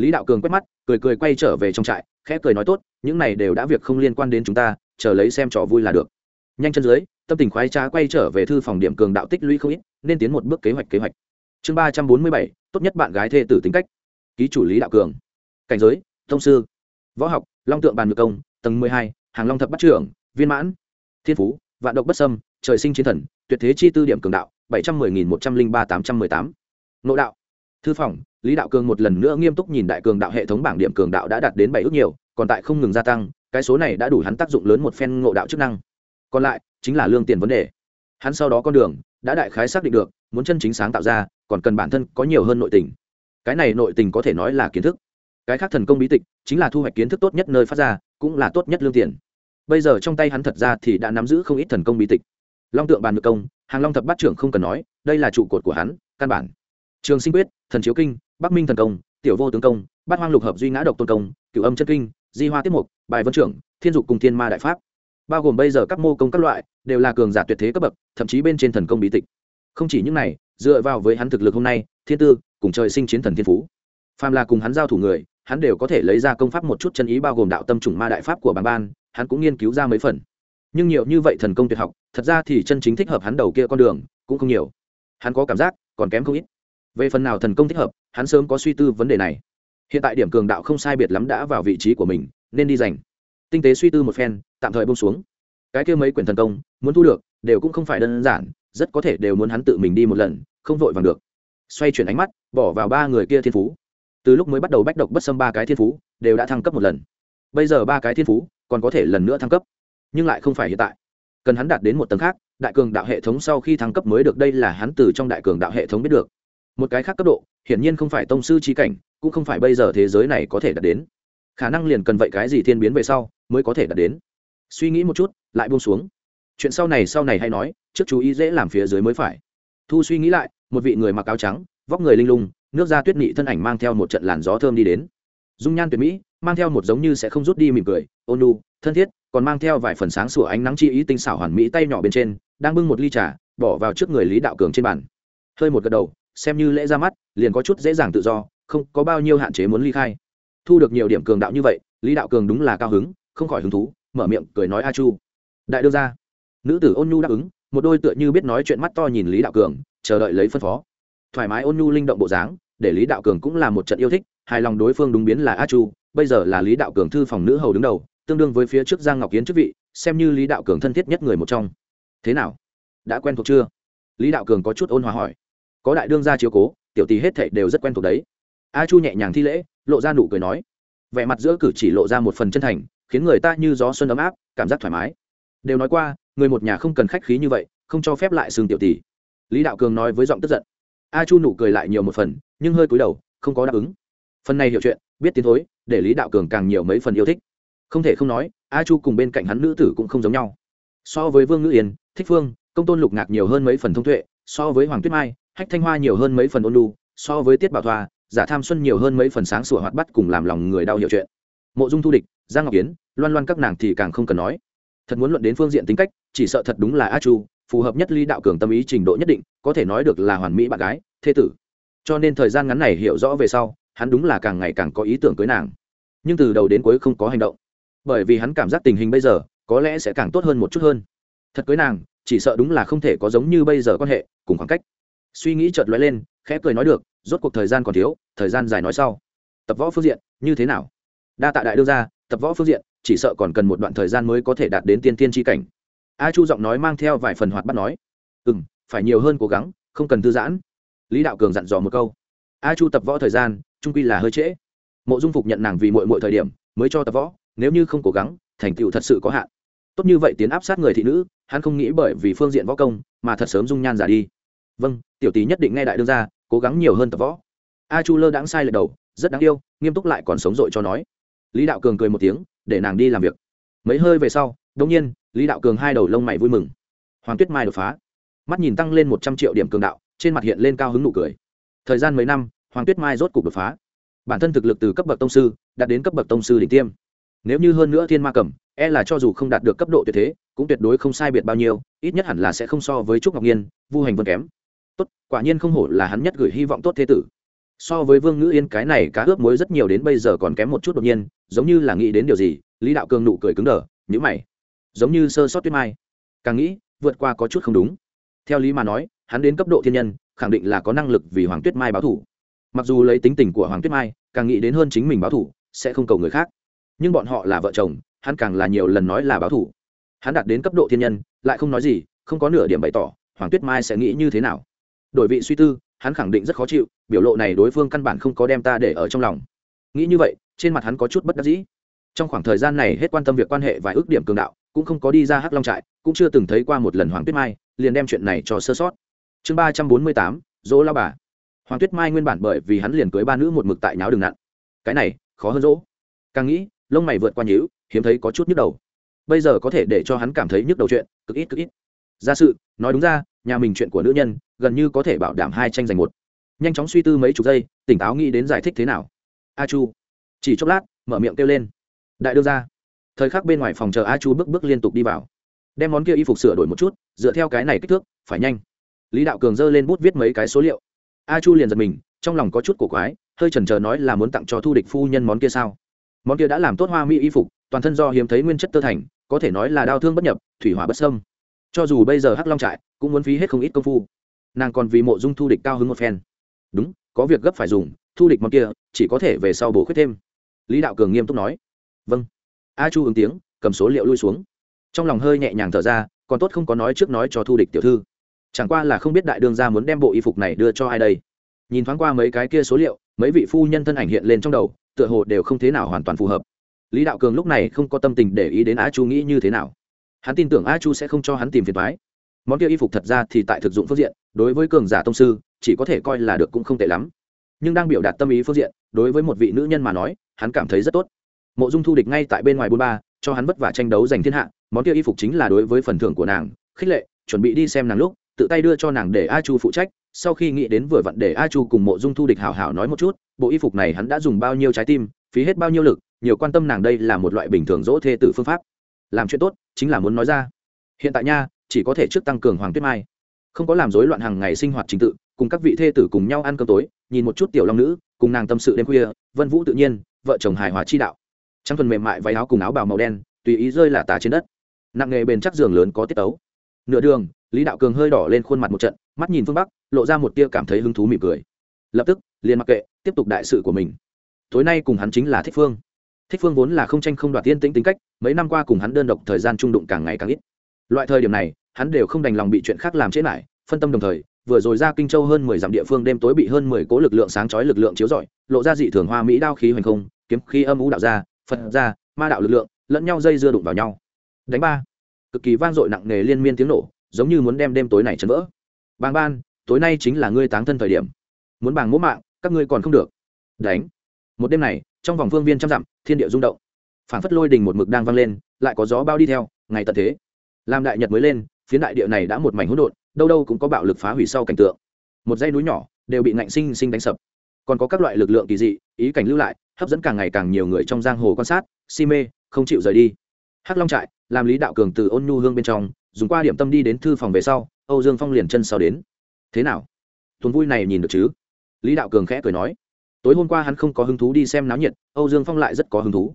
lý đạo cường quét mắt, cười cười quay trở về trong trại, khẽ cười nói tốt, những này đều đã việc không liên quan đến chúng ta, chờ lấy xem trò vui là được. Nhanh chân dưới, tâm tình khoái trá quay trở về thư phòng điểm cường đạo tích lũy không ít, nên tiến một bước kế hoạch kế hoạch. Chương ba trăm bốn mươi bảy, tốt nhất bạn gái thê tử tính cách. Ký chủ lý đạo cường. Cảnh giới, thông sư. Võ học, long tượng bàn ngược công, tầng mười hai, hàng long thập bắt trưởng, viên mãn. Thiên phú, vạn độc bất sâm trời sinh chiến thần, tuyệt thế chi tư điểm cường đạo, bảy trăm mười nghìn một trăm linh ba tám trăm mười tám. Nội đạo thư phòng, lý đạo cường một lần nữa nghiêm túc nhìn đại cường đạo hệ thống bảng điểm cường đạo đã đạt đến bảy ước nhiều, còn tại không ngừng gia tăng, cái số này đã đủ hắn tác dụng lớn một phen ngộ đạo chức năng. Còn lại, chính là lương tiền vấn đề. Hắn sau đó con đường, đã đại khái xác định được, muốn chân chính sáng tạo ra, còn cần bản thân có nhiều hơn nội tình. Cái này nội tình có thể nói là kiến thức. Cái khác thần công bí tịch, chính là thu hoạch kiến thức tốt nhất nơi phát ra, cũng là tốt nhất lương tiền. Bây giờ trong tay hắn thật ra thì đã nắm giữ không ít thần công bí tịch. Long tượng bàn ngự công, hàng long thập bát trưởng không cần nói, đây là trụ cột của hắn, căn bản. Trường sinh quyết thần chiếu kinh, bắc minh thần công, tiểu vô tướng công, bát hoang lục hợp duy ngã độc tôn công cựu âm chân kinh, di hoa tiết mục, bài vân trưởng, thiên dục cùng thiên ma đại pháp. Bao gồm bây giờ các mô công các loại, đều là cường giả tuyệt thế cấp bậc, thậm chí bên trên thần công bí tịch. Không chỉ những này, dựa vào với hắn thực lực hôm nay, thiên tư, cùng trời sinh chiến thần thiên phú. Phàm là cùng hắn giao thủ người, hắn đều có thể lấy ra công pháp một chút chân ý bao gồm đạo tâm trùng ma đại pháp của bàn ban, hắn cũng nghiên cứu ra mấy phần. Nhưng nhiều như vậy thần công tuyệt học, thật ra thì chân chính thích hợp hắn đầu kia con đường, cũng không nhiều. Hắn có cảm giác, còn kém không ít về phần nào thần công thích hợp, hắn sớm có suy tư vấn đề này. Hiện tại điểm cường đạo không sai biệt lắm đã vào vị trí của mình, nên đi giành. Tinh tế suy tư một phen, tạm thời bông xuống. Cái kia mấy quyển thần công, muốn thu được, đều cũng không phải đơn giản, rất có thể đều muốn hắn tự mình đi một lần, không vội vàng được. Xoay chuyển ánh mắt, bỏ vào ba người kia thiên phú. Từ lúc mới bắt đầu bách độc bất xâm ba cái thiên phú, đều đã thăng cấp một lần. Bây giờ ba cái thiên phú, còn có thể lần nữa thăng cấp. Nhưng lại không phải hiện tại. Cần hắn đạt đến một tầng khác, đại cường đạo hệ thống sau khi thăng cấp mới được, đây là hắn từ trong đại cường đạo hệ thống biết được một cái khác cấp độ, hiển nhiên không phải tông sư trí cảnh, cũng không phải bây giờ thế giới này có thể đạt đến. Khả năng liền cần vậy cái gì thiên biến về sau mới có thể đạt đến. Suy nghĩ một chút, lại buông xuống. Chuyện sau này sau này hay nói, trước chú ý dễ làm phía dưới mới phải. Thu suy nghĩ lại, một vị người mặc áo trắng, vóc người linh lung, nước da tuyết nị thân ảnh mang theo một trận làn gió thơm đi đến. Dung nhan tuyệt mỹ, mang theo một giống như sẽ không rút đi mỉm cười, ôn nu thân thiết, còn mang theo vài phần sáng sủa ánh nắng chi ý tinh xảo hoàn mỹ tay nhỏ bên trên, đang bưng một ly trà, bỏ vào trước người lý đạo cường trên bàn. Hơi một gật đầu xem như lễ ra mắt, liền có chút dễ dàng tự do, không có bao nhiêu hạn chế muốn ly khai. Thu được nhiều điểm cường đạo như vậy, lý đạo cường đúng là cao hứng, không khỏi hứng thú, mở miệng cười nói a chu. Đại đương ra nữ tử ôn nhu đáp ứng, một đôi tựa như biết nói chuyện mắt to nhìn lý đạo cường, chờ đợi lấy phân phó. Thoải mái ôn nhu linh động bộ dáng, để lý đạo cường cũng là một trận yêu thích, hài lòng đối phương đúng biến là a chu, bây giờ là lý đạo cường thư phòng nữ hầu đứng đầu, tương đương với phía trước giang ngọc kiến chức vị, xem như lý đạo cường thân thiết nhất người một trong. Thế nào? Đã quen thuộc chưa? Lý đạo cường có chút ôn hòa hỏi có đại đương gia chiếu cố, tiểu tì hết thệ đều rất quen thuộc đấy. A chu nhẹ nhàng thi lễ, lộ ra nụ cười nói. Vẻ mặt giữa cử chỉ lộ ra một phần chân thành, khiến người ta như gió xuân ấm áp, cảm giác thoải mái. Đều nói qua, người một nhà không cần khách khí như vậy, không cho phép lại xương tiểu tỷ lý đạo cường nói với giọng tức giận. A chu nụ cười lại nhiều một phần, nhưng hơi cúi đầu, không có đáp ứng. Phần này hiểu chuyện, biết tiến thối, để lý đạo cường càng nhiều mấy phần yêu thích. Không thể không nói, a chu cùng bên cạnh hắn nữ tử cũng không giống nhau. So với vương ngữ yên, thích phương, công tôn lục ngạc nhiều hơn mấy phần thông tuệ, so với hoàng tuyết mai hách thanh hoa nhiều hơn mấy phần ôn lu so với tiết bảo thoa, giả tham xuân nhiều hơn mấy phần sáng sủa hoạt bắt cùng làm lòng người đau hiểu chuyện. Mộ dung thu địch, giang ngọc kiến loan loan các nàng thì càng không cần nói. Thật muốn luận đến phương diện tính cách, chỉ sợ thật đúng là a chu, phù hợp nhất ly đạo cường tâm ý trình độ nhất định, có thể nói được là hoàn mỹ bạn gái thế tử. Cho nên thời gian ngắn này hiểu rõ về sau, hắn đúng là càng ngày càng có ý tưởng cưới nàng. Nhưng từ đầu đến cuối không có hành động. Bởi vì hắn cảm giác tình hình bây giờ, có lẽ sẽ càng tốt hơn một chút hơn. Thật cưới nàng, chỉ sợ đúng là không thể có giống như bây giờ quan hệ, cùng khoảng cách suy nghĩ chợt lóe lên, khẽ cười nói được, rốt cuộc thời gian còn thiếu, thời gian dài nói sau. Tập võ phương diện, như thế nào? Đa tạ đại đưa ra tập võ phương diện, chỉ sợ còn cần một đoạn thời gian mới có thể đạt đến tiên tiên tri cảnh. A chu giọng nói mang theo vài phần hoạt bắt nói ừ m phải nhiều hơn cố gắng, không cần thư giãn. Lý đạo cường dặn dò một câu, a chu tập võ thời gian, trung quy là hơi trễ. Mộ dung phục nhận nàng vì mọi mọi thời điểm, mới cho tập võ, nếu như không cố gắng, thành tựu thật sự có hạn. Tốt như vậy tiến áp sát người thị nữ, hắn không nghĩ bởi vì phương diện võ công, mà thật sớm dung nhan giả đi vâng tiểu tý nhất định nghe đại đương ra cố gắng nhiều hơn tập võ. A chu lơ đãng sai lệch đầu, rất đáng yêu, nghiêm túc lại còn sống dội cho nói. Lý đạo cường cười một tiếng, để nàng đi làm việc. Mấy hơi về sau đông nhiên, lý đạo cường hai đầu lông mày vui mừng. Hoàng tuyết mai đột phá. Mắt nhìn tăng lên một trăm triệu điểm cường đạo, trên mặt hiện lên cao hứng nụ cười. Thời gian mấy năm, hoàng tuyết mai rốt cục đột phá. Bản thân thực lực từ cấp bậc tông sư, đạt đến cấp bậc tông sư đỉnh tiêm. Nếu như hơn nữa thiên ma cầm e là cho dù không đạt được cấp độ tuyệt thế, cũng tuyệt đối không sai biệt bao nhiêu, ít nhất hẳn là sẽ không so với trúc ngọc nhiên, vu hành vân kém tốt, quả nhiên không hổ là hắn nhất gửi hy vọng tốt thế tử. So với vương ngữ yên, cái này cá ướp muối rất nhiều đến bây giờ còn kém một chút đột nhiên, giống như là nghĩ đến điều gì, lý đạo cường nụ cười cứng đờ nhữ mày. Giống như sơ sót tuyết mai. Càng nghĩ, vượt qua có chút không đúng. Theo lý mà nói, hắn đến cấp độ thiên nhân, khẳng định là có năng lực vì hoàng tuyết mai báo thủ. Mặc dù lấy tính tình của hoàng tuyết mai, càng nghĩ đến hơn chính mình báo thủ, sẽ không cầu người khác. Nhưng bọn họ là vợ chồng, hắn càng là nhiều lần nói là báo thủ. Hắn đạt đến cấp độ thiên nhân, lại không nói gì, không có nửa điểm bày tỏ, hoàng tuyết mai sẽ nghĩ như thế nào? Đổi vị suy tư, hắn khẳng định rất khó chịu, biểu lộ này đối phương căn bản không có đem ta để ở trong lòng. Nghĩ như vậy, trên mặt hắn có chút bất đắc dĩ. Trong khoảng thời gian này hết quan tâm việc quan hệ và ước điểm cường đạo, cũng không có đi ra hắc long trại, cũng chưa từng thấy qua một lần hoàng tuyết mai, liền đem chuyện này cho sơ sót. Chương ba trăm bốn mươi tám, dỗ lao bà. Hoàng tuyết mai nguyên bản bởi vì hắn liền cưới ba nữ một mực tại nháo đường nặn. Cái này, khó hơn dỗ. Càng nghĩ, lông mày vượt qua nhíu, hiếm thấy có chút nhức đầu. Bây giờ có thể để cho hắn cảm thấy nhức đầu chuyện, cực ít cực ít. Ra sự, nói đúng ra, nhà mình chuyện của nữ nhân gần như có thể bảo đảm hai tranh giành một. Nhanh chóng suy tư mấy chục giây, tỉnh táo nghĩ đến giải thích thế nào. A chu. Chỉ chốc lát, mở miệng kêu lên. Đại đương ra thời khắc bên ngoài phòng chờ a chu bước bước liên tục đi vào. Đem món kia y phục sửa đổi một chút, dựa theo cái này kích thước, phải nhanh. Lý đạo cường giơ lên bút viết mấy cái số liệu. A chu liền giật mình, trong lòng có chút cổ quái, hơi chần chờ nói là muốn tặng cho thu địch phu nhân món kia sao? Món kia đã làm tốt hoa mỹ y phục, toàn thân do hiếm thấy nguyên chất tơ thành, có thể nói là đau thương bất nhập, thủy hỏa bất sâm cho dù bây giờ hắc long trại, cũng muốn phí hết không ít công phu nàng còn vì mộ dung thu địch cao hứng một phen. Đúng, có việc gấp phải dùng, thu địch món kia, chỉ có thể về sau bổ khuyết thêm. Lý đạo cường nghiêm túc nói. Vâng. A chu ứng tiếng, cầm số liệu lui xuống. Trong lòng hơi nhẹ nhàng thở ra, còn tốt không có nói trước nói cho thu địch tiểu thư. Chẳng qua là không biết đại đương gia muốn đem bộ y phục này đưa cho ai đây. Nhìn thoáng qua mấy cái kia số liệu, mấy vị phu nhân thân ảnh hiện lên trong đầu, tựa hồ đều không thế nào hoàn toàn phù hợp. Lý đạo cường lúc này không có tâm tình để ý đến a chu nghĩ như thế nào. Hắn tin tưởng a chu sẽ không cho hắn tìm phiền thoái món kia y phục thật ra thì tại thực dụng phương diện đối với cường giả tông sư, chỉ có thể coi là được cũng không tệ lắm. Nhưng đang biểu đạt tâm ý phương diện, đối với một vị nữ nhân mà nói, hắn cảm thấy rất tốt. Mộ dung thu địch ngay tại bên ngoài bôn ba, cho hắn vất vả tranh đấu giành thiên hạ, món kia y phục chính là đối với phần thưởng của nàng, khích lệ, chuẩn bị đi xem nàng lúc, tự tay đưa cho nàng để a chu phụ trách, sau khi nghĩ đến vừa vặn để a chu cùng mộ dung thu địch hảo hảo nói một chút, bộ y phục này hắn đã dùng bao nhiêu trái tim, phí hết bao nhiêu lực, nhiều quan tâm nàng đây là một loại bình thường dỗ thê tử phương pháp. Làm chuyện tốt, chính là muốn nói ra. Hiện tại nha, chỉ có thể trước tăng cường hoàng tuyết mai không có làm rối loạn hàng ngày sinh hoạt trình tự, cùng các vị thê tử cùng nhau ăn cơm tối, nhìn một chút tiểu long nữ, cùng nàng tâm sự đêm khuya, vân vũ tự nhiên, vợ chồng hài hòa chi đạo. Trăng thuần mềm mại váy áo cùng áo bào màu đen, tùy ý rơi là tà trên đất. Nặng nghề bền chắc giường lớn có tiết tấu. Nửa đường, lý đạo cường hơi đỏ lên khuôn mặt một trận, mắt nhìn phương bắc, lộ ra một tia cảm thấy hứng thú mỉm cười. Lập tức, liền mặc kệ, tiếp tục đại sự của mình. Tối nay cùng hắn chính là thích phương. Thích phương vốn là không tranh không đoạt tiên tĩnh tính cách, mấy năm qua cùng hắn đơn độc thời gian trung đụng càng ngày càng ít. Loại thời điểm này hắn đều không đành lòng bị chuyện khác làm chết lại, phân tâm đồng thời, vừa rồi ra kinh châu hơn mười dặm địa phương đêm tối bị hơn mười cố lực lượng sáng chói lực lượng chiếu rọi, lộ ra dị thường hoa mỹ đao khí hoành không, kiếm khí âm u đạo ra, phật ra, ma đạo lực lượng, lẫn nhau dây dưa đụng vào nhau. Đánh ba. Cực kỳ vang dội nặng nề liên miên tiếng nổ, giống như muốn đem đêm tối này chấn vỡ. Bàng ban, tối nay chính là ngươi táng thân thời điểm. Muốn bàng mỗ mạng, các ngươi còn không được. Đánh. Một đêm này, trong vòng phương viên trăm dặm, thiên địa rung động. Phảng phất lôi đình một mực đang vang lên, lại có gió bao đi theo, ngày tận thế. Làm đại nhật mới lên phiến đại địa này đã một mảnh hỗn độn, đâu đâu cũng có bạo lực phá hủy sau cảnh tượng. Một dãy núi nhỏ đều bị ngạnh sinh sinh đánh sập. Còn có các loại lực lượng kỳ dị, ý cảnh lưu lại, hấp dẫn càng ngày càng nhiều người trong giang hồ quan sát, si mê, không chịu rời đi. Hắc long trại, làm lý đạo cường từ ôn nhu hương bên trong, dùng qua điểm tâm đi đến thư phòng về sau, âu dương phong liền chân sau đến. Thế nào? Tuần vui này nhìn được chứ? Lý đạo cường khẽ cười nói. Tối hôm qua hắn không có hứng thú đi xem náo nhiệt, âu dương phong lại rất có hứng thú.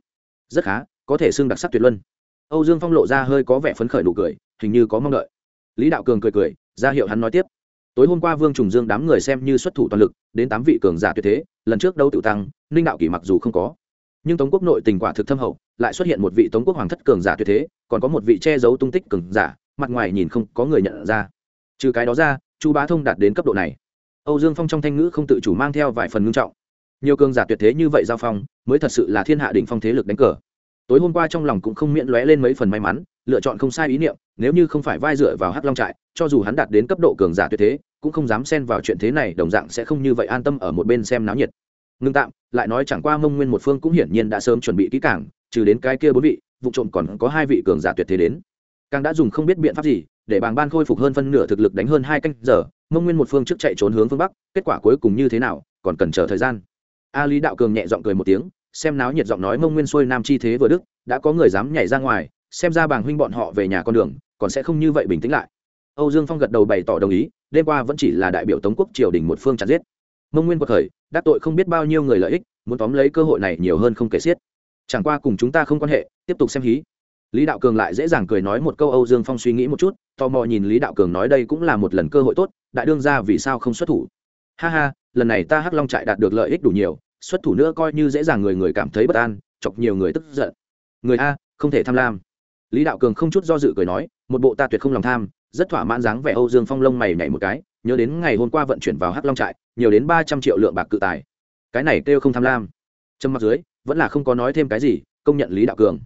Rất khá, có thể xưng đặc sắc tuyệt luân. Âu dương phong lộ ra hơi có vẻ phấn khởi nụ cười hình như có mong đợi. Lý đạo cường cười cười, ra hiệu hắn nói tiếp. Tối hôm qua vương trùng dương đám người xem như xuất thủ toàn lực, đến tám vị cường giả tuyệt thế, lần trước đâu tự tăng, ninh đạo kỷ mặc dù không có. Nhưng tống quốc nội tình quả thực thâm hậu, lại xuất hiện một vị tống quốc hoàng thất cường giả tuyệt thế, còn có một vị che giấu tung tích cường giả, mặt ngoài nhìn không có người nhận ra. Trừ cái đó ra, chu bá thông đạt đến cấp độ này. Âu dương phong trong thanh ngữ không tự chủ mang theo vài phần ngưng trọng. Nhiều cường giả tuyệt thế như vậy giao phong, mới thật sự là thiên hạ đỉnh phong thế lực đánh cờ tối hôm qua trong lòng cũng không miễn lóe lên mấy phần may mắn lựa chọn không sai ý niệm nếu như không phải vai dựa vào hắc long trại cho dù hắn đạt đến cấp độ cường giả tuyệt thế cũng không dám xen vào chuyện thế này đồng dạng sẽ không như vậy an tâm ở một bên xem náo nhiệt. Ngưng tạm lại nói chẳng qua mông nguyên một phương cũng hiển nhiên đã sớm chuẩn bị kỹ càng, trừ đến cái kia bốn vị vụ trộm còn có hai vị cường giả tuyệt thế đến. Càng đã dùng không biết biện pháp gì để bàng ban khôi phục hơn phân nửa thực lực đánh hơn hai canh giờ mông nguyên một phương trước chạy trốn hướng phương bắc kết quả cuối cùng như thế nào còn cần chờ thời gian. A lý đạo cường nhẹ giọng cười một tiếng xem náo nhiệt giọng nói mông nguyên xuôi nam chi thế vừa đức, đã có người dám nhảy ra ngoài, xem ra bàng huynh bọn họ về nhà con đường, còn sẽ không như vậy bình tĩnh lại. Âu dương phong gật đầu bày tỏ đồng ý, đêm qua vẫn chỉ là đại biểu tống quốc triều đình một phương chặt giết. Mông nguyên quật khởi, đắc tội không biết bao nhiêu người lợi ích, muốn tóm lấy cơ hội này nhiều hơn không kể xiết. Chẳng qua cùng chúng ta không quan hệ, tiếp tục xem hí. Lý đạo cường lại dễ dàng cười nói một câu âu dương phong suy nghĩ một chút, tò mò nhìn lý đạo cường nói đây cũng là một lần cơ hội tốt, đại đương ra vì sao không xuất thủ. Ha ha, lần này ta hắc long trại đạt được lợi ích đủ nhiều xuất thủ nữa coi như dễ dàng người người cảm thấy bất an, chọc nhiều người tức giận. Người a, không thể tham lam. Lý đạo cường không chút do dự cười nói, một bộ ta tuyệt không lòng tham, rất thỏa mãn dáng vẻ âu dương phong lông mày nhảy một cái, nhớ đến ngày hôm qua vận chuyển vào hắc long trại, nhiều đến ba trăm triệu lượng bạc cự tài. Cái này kêu không tham lam. Trầm mặt dưới, vẫn là không có nói thêm cái gì, công nhận lý đạo cường.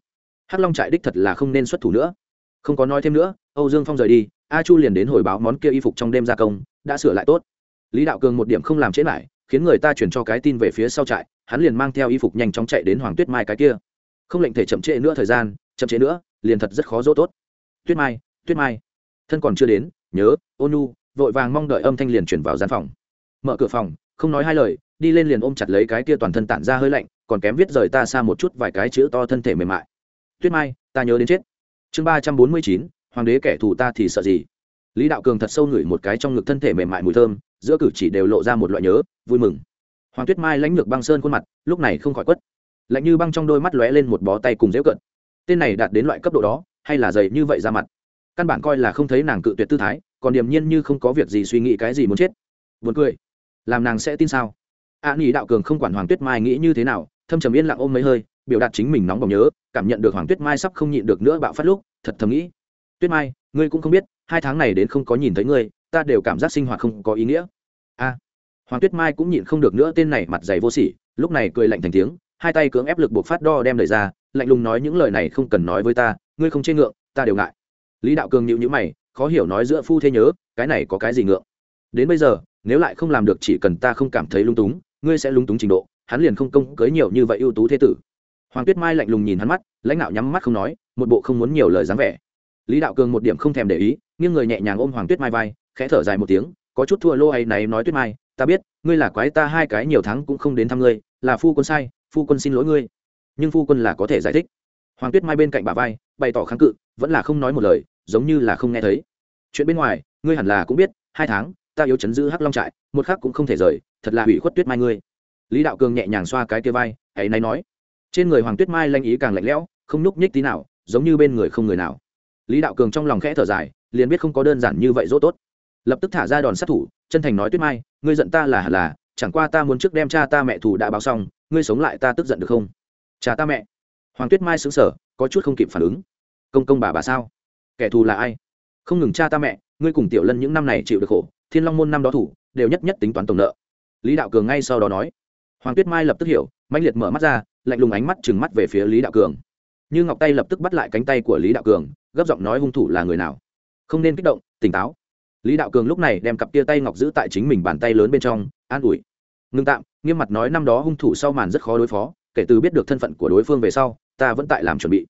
Hắc long trại đích thật là không nên xuất thủ nữa. Không có nói thêm nữa, âu dương phong rời đi, a chu liền đến hồi báo món kia y phục trong đêm gia công, đã sửa lại tốt. Lý đạo cường một điểm không làm chết lại khiến người ta chuyển cho cái tin về phía sau trại, hắn liền mang theo y phục nhanh chóng chạy đến hoàng tuyết mai cái kia. Không lệnh thể chậm trễ nữa thời gian, chậm trễ nữa, liền thật rất khó dỗ tốt. Tuyết mai tuyết mai. Thân còn chưa đến, nhớ ônu vội vàng mong đợi âm thanh liền chuyển vào gian phòng. Mở cửa phòng, không nói hai lời, đi lên liền ôm chặt lấy cái kia toàn thân tản ra hơi lạnh, còn kém viết rời ta xa một chút vài cái chữ to thân thể mềm mại. Tuyết mai, ta nhớ đến chết. Chương ba trăm bốn mươi chín, hoàng đế kẻ thù ta thì sợ gì? Lý đạo cường thật sâu ngửi một cái trong ngực thân thể mềm mại mùi thơm giữa cử chỉ đều lộ ra một loại nhớ vui mừng. Hoàng tuyết mai lãnh lược băng sơn khuôn mặt lúc này không khỏi quất. Lạnh như băng trong đôi mắt lóe lên một bó tay cùng dễu cận tên này đạt đến loại cấp độ đó hay là dày như vậy ra mặt? Căn bản coi là không thấy nàng cự tuyệt tư thái còn điềm nhiên như không có việc gì suy nghĩ cái gì muốn chết. Buồn cười. Làm nàng sẽ tin sao? A à, nghỉ đạo cường không quản hoàng tuyết mai nghĩ như thế nào thâm trầm yên lặng ôm mấy hơi biểu đạt chính mình nóng bỏng nhớ cảm nhận được hoàng tuyết mai sắp không nhịn được nữa bạo phát lúc thật thầm nghĩ. Tuyết mai ngươi cũng không biết hai tháng này đến không có nhìn thấy ngươi ta đều cảm giác sinh hoạt không có ý nghĩa. A, hoàng tuyết mai cũng nhịn không được nữa, tên này mặt dày vô sỉ, lúc này cười lạnh thành tiếng, hai tay cưỡng ép lực buộc phát đo đem đẩy ra, lạnh lùng nói những lời này không cần nói với ta, ngươi không chê ngượng, ta đều ngại. Lý đạo cường nhịu nhữ mày, khó hiểu nói giữa phu thế nhớ, cái này có cái gì ngượng? Đến bây giờ, nếu lại không làm được chỉ cần ta không cảm thấy lung túng, ngươi sẽ lung túng trình độ, hắn liền không công cưới nhiều như vậy ưu tú thế tử. Hoàng tuyết mai lạnh lùng nhìn hắn mắt, lãnh đạo nhắm mắt không nói, một bộ không muốn nhiều lời dáng vẻ. Lý đạo cường một điểm không thèm để ý, nghiêng người nhẹ nhàng ôm hoàng tuyết mai vai khẽ thở dài một tiếng, có chút thua lô ấy này nói tuyết mai, ta biết, ngươi là quái ta hai cái nhiều tháng cũng không đến thăm ngươi, là phu quân sai, phu quân xin lỗi ngươi. Nhưng phu quân là có thể giải thích. Hoàng tuyết mai bên cạnh bà vai, bày tỏ kháng cự, vẫn là không nói một lời, giống như là không nghe thấy. Chuyện bên ngoài, ngươi hẳn là cũng biết, hai tháng, ta yếu chấn giữ hắc long trại, một khắc cũng không thể rời, thật là hủy khuất tuyết mai ngươi. Lý đạo cường nhẹ nhàng xoa cái kia vai hãy nay nói. Trên người hoàng tuyết mai lanh ý càng lạnh lẽo, không nhúc nhích tí nào, giống như bên người không người nào. Lý đạo cường trong lòng khẽ thở dài, liền biết không có đơn giản như vậy dỗ tốt lập tức thả ra đòn sát thủ, chân thành nói tuyết mai, ngươi giận ta là hẳn là, chẳng qua ta muốn trước đem cha ta mẹ thù đã báo xong, ngươi sống lại ta tức giận được không? Cha ta mẹ. Hoàng tuyết mai xứng sở có chút không kịp phản ứng. Công công bà bà sao? Kẻ thù là ai? Không ngừng cha ta mẹ, ngươi cùng tiểu lân những năm này chịu được khổ, thiên long môn năm đó thủ, đều nhất nhất tính toán tổng nợ. Lý đạo cường ngay sau đó nói. Hoàng tuyết mai lập tức hiểu mạnh liệt mở mắt ra, lạnh lùng ánh mắt trừng mắt về phía lý đạo cường. Như ngọc tay lập tức bắt lại cánh tay của lý đạo cường, gấp giọng nói hung thủ là người nào? Không nên kích động, tỉnh táo lý đạo cường lúc này đem cặp tia tay ngọc giữ tại chính mình bàn tay lớn bên trong, an ủi. Ngưng tạm, nghiêm mặt nói năm đó hung thủ sau màn rất khó đối phó, kể từ biết được thân phận của đối phương về sau, ta vẫn tại làm chuẩn bị.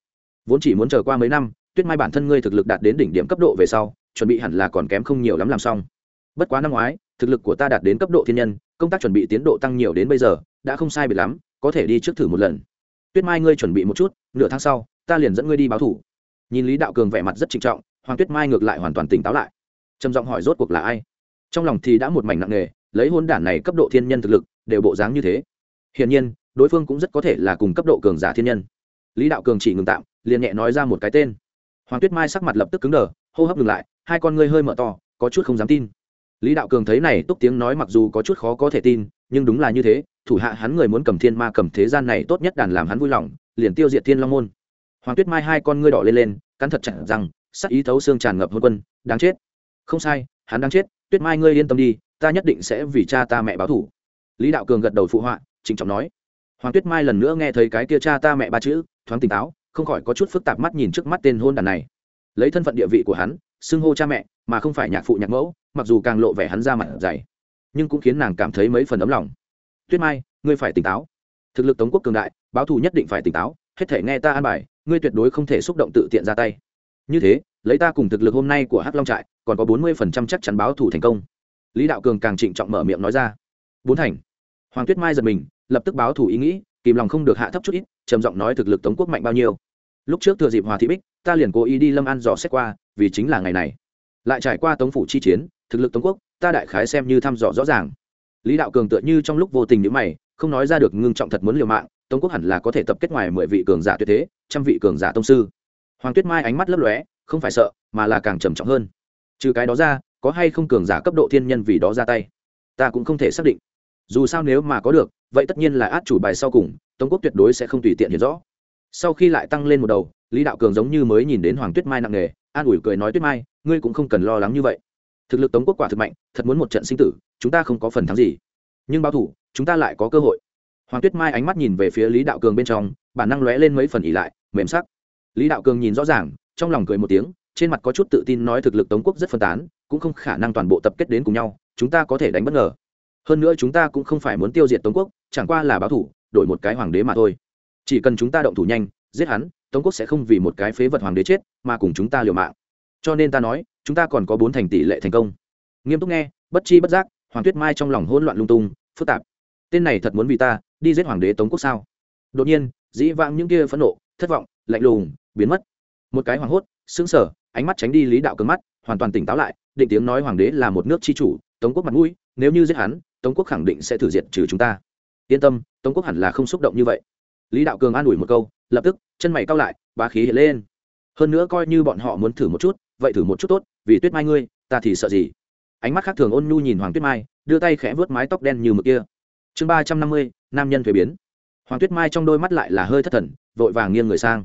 Vốn chỉ muốn chờ qua mấy năm, tuyết mai bản thân ngươi thực lực đạt đến đỉnh điểm cấp độ về sau, chuẩn bị hẳn là còn kém không nhiều lắm làm xong. Bất quá năm ngoái, thực lực của ta đạt đến cấp độ thiên nhân, công tác chuẩn bị tiến độ tăng nhiều đến bây giờ, đã không sai biệt lắm, có thể đi trước thử một lần. Tuyết mai ngươi chuẩn bị một chút, nửa tháng sau, ta liền dẫn ngươi đi báo thủ. Nhìn lý đạo cường vẻ mặt rất trịnh trọng, hoàng tuyết mai ngược lại hoàn toàn tỉnh táo lại trầm giọng hỏi rốt cuộc là ai? Trong lòng thì đã một mảnh nặng nề, lấy hôn đản này cấp độ thiên nhân thực lực, đều bộ dáng như thế. Hiển nhiên, đối phương cũng rất có thể là cùng cấp độ cường giả thiên nhân. Lý đạo cường chỉ ngừng tạm, liền nhẹ nói ra một cái tên. Hoàng tuyết mai sắc mặt lập tức cứng đờ, hô hấp ngừng lại, hai con ngươi hơi mở to, có chút không dám tin. Lý đạo cường thấy này, túc tiếng nói mặc dù có chút khó có thể tin, nhưng đúng là như thế, thủ hạ hắn người muốn cầm thiên ma cầm thế gian này tốt nhất đàn làm hắn vui lòng, liền tiêu diệt thiên long môn. Hoàng tuyết mai hai con ngươi đỏ lên lên, cắn thật chặt rằng, sắc ý thấu xương tràn ngập hôn quân, đáng chết không sai, hắn đang chết, tuyết mai ngươi yên tâm đi, ta nhất định sẽ vì cha ta mẹ báo thủ lý đạo cường gật đầu phụ họa, trịnh trọng nói. Hoàng tuyết mai lần nữa nghe thấy cái kia cha ta mẹ ba chữ, thoáng tỉnh táo, không khỏi có chút phức tạp mắt nhìn trước mắt tên hôn đàn này. Lấy thân phận địa vị của hắn, xưng hô cha mẹ, mà không phải nhạc phụ nhạc mẫu, mặc dù càng lộ vẻ hắn ra mặt dày, nhưng cũng khiến nàng cảm thấy mấy phần ấm lòng. Tuyết mai, ngươi phải tỉnh táo. Thực lực tống quốc cường đại, báo thù nhất định phải tỉnh táo, hết thể nghe ta an bài, ngươi tuyệt đối không thể xúc động tự tiện ra tay. Như thế, lấy ta cùng thực lực hôm nay của hắc long trại còn có bốn mươi phần trăm chắc chắn báo thủ thành công. Lý đạo cường càng trịnh trọng mở miệng nói ra. Bốn thành. Hoàng tuyết mai giật mình, lập tức báo thủ ý nghĩ, kìm lòng không được hạ thấp chút ít, trầm giọng nói thực lực tống quốc mạnh bao nhiêu. Lúc trước thừa dịp hòa thị bích, ta liền cố ý đi lâm an dò xét qua, vì chính là ngày này. Lại trải qua tống phủ chi chiến, thực lực tống quốc, ta đại khái xem như thăm dò rõ ràng. Lý đạo cường tựa như trong lúc vô tình nhữ mày, không nói ra được ngưng trọng thật muốn liều mạng, tống quốc hẳn là có thể tập kết ngoài mười vị cường giả tuyệt thế, trăm vị cường giả tông sư. Hoàng tuyết mai ánh mắt lấp lóe, không phải sợ, mà là càng trầm trọng hơn trừ cái đó ra, có hay không cường giả cấp độ thiên nhân vì đó ra tay? Ta cũng không thể xác định. Dù sao nếu mà có được, vậy tất nhiên là át chủ bài sau cùng, tống quốc tuyệt đối sẽ không tùy tiện hiểu rõ. Sau khi lại tăng lên một đầu, lý đạo cường giống như mới nhìn đến hoàng tuyết mai nặng nề, an ủi cười nói, tuyết mai, ngươi cũng không cần lo lắng như vậy. Thực lực tống quốc quả thực mạnh, thật muốn một trận sinh tử, chúng ta không có phần thắng gì. Nhưng bao thủ, chúng ta lại có cơ hội. Hoàng tuyết mai ánh mắt nhìn về phía lý đạo cường bên trong, bản năng lóe lên mấy phần ỉ lại, mềm sắc. Lý đạo cường nhìn rõ ràng, trong lòng cười một tiếng trên mặt có chút tự tin nói thực lực tống quốc rất phân tán, cũng không khả năng toàn bộ tập kết đến cùng nhau, chúng ta có thể đánh bất ngờ. Hơn nữa chúng ta cũng không phải muốn tiêu diệt tống quốc, chẳng qua là báo thủ, đổi một cái hoàng đế mà thôi. Chỉ cần chúng ta động thủ nhanh, giết hắn, tống quốc sẽ không vì một cái phế vật hoàng đế chết, mà cùng chúng ta liều mạng. Cho nên ta nói, chúng ta còn có bốn thành tỷ lệ thành công. Nghiêm túc nghe, bất chi bất giác, hoàng tuyết mai trong lòng hỗn loạn lung tung, phức tạp. Tên này thật muốn vì ta, đi giết hoàng đế tống quốc sao? Đột nhiên, dĩ vãng những kia phẫn nộ, thất vọng, lạnh lùng, biến mất. Một cái hoảng hốt, sững sờ ánh mắt tránh đi lý đạo cứng mắt, hoàn toàn tỉnh táo lại, định tiếng nói hoàng đế là một nước chi chủ, tống quốc mặt mũi, nếu như giết hắn, tống quốc khẳng định sẽ thử diệt trừ chúng ta. Yên tâm, tống quốc hẳn là không xúc động như vậy. Lý đạo cường an ủi một câu, lập tức, chân mày cao lại, bá khí hiện lên. Hơn nữa coi như bọn họ muốn thử một chút, vậy thử một chút tốt, vì tuyết mai ngươi, ta thì sợ gì? Ánh mắt khác thường ôn nhu nhìn hoàng tuyết mai, đưa tay khẽ vớt mái tóc đen như mực kia. Chương ba trăm năm mươi, nam nhân thuế biến. Hoàng tuyết mai trong đôi mắt lại là hơi thất thần, vội vàng nghiêng người sang.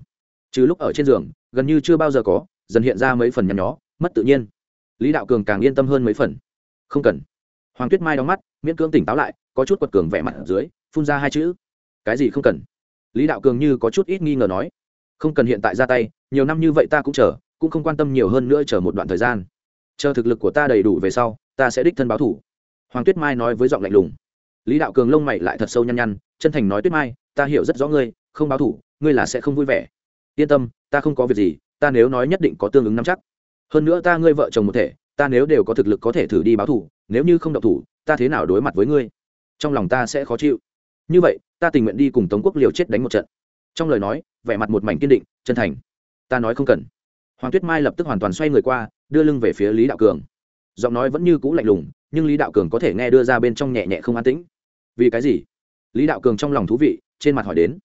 Trừ lúc ở trên giường, gần như chưa bao giờ có dần hiện ra mấy phần nhăn nhó, mất tự nhiên. Lý đạo cường càng yên tâm hơn mấy phần. Không cần. Hoàng tuyết mai đóng mắt, miễn cưỡng tỉnh táo lại, có chút quật cường vẻ mặt ở dưới, phun ra hai chữ. Cái gì không cần? Lý đạo cường như có chút ít nghi ngờ nói. Không cần hiện tại ra tay, nhiều năm như vậy ta cũng chờ, cũng không quan tâm nhiều hơn nữa chờ một đoạn thời gian. Chờ thực lực của ta đầy đủ về sau, ta sẽ đích thân báo thủ. Hoàng tuyết mai nói với giọng lạnh lùng. Lý đạo cường lông mày lại thật sâu nhăn nhăn, chân thành nói tuyết mai, ta hiểu rất rõ ngươi, không báo thủ, ngươi là sẽ không vui vẻ. Yên tâm, ta không có việc gì ta nếu nói nhất định có tương ứng nắm chắc. Hơn nữa ta, ngươi vợ chồng một thể, ta nếu đều có thực lực có thể thử đi báo thủ nếu như không độc thủ, ta thế nào đối mặt với ngươi? Trong lòng ta sẽ khó chịu. Như vậy, ta tình nguyện đi cùng tống quốc liều chết đánh một trận. Trong lời nói, vẻ mặt một mảnh kiên định, chân thành. Ta nói không cần. Hoàng tuyết mai lập tức hoàn toàn xoay người qua, đưa lưng về phía lý đạo cường. Giọng nói vẫn như cũ lạnh lùng, nhưng lý đạo cường có thể nghe đưa ra bên trong nhẹ nhẹ không an tĩnh. Vì cái gì? Lý đạo cường trong lòng thú vị, trên mặt hỏi đến.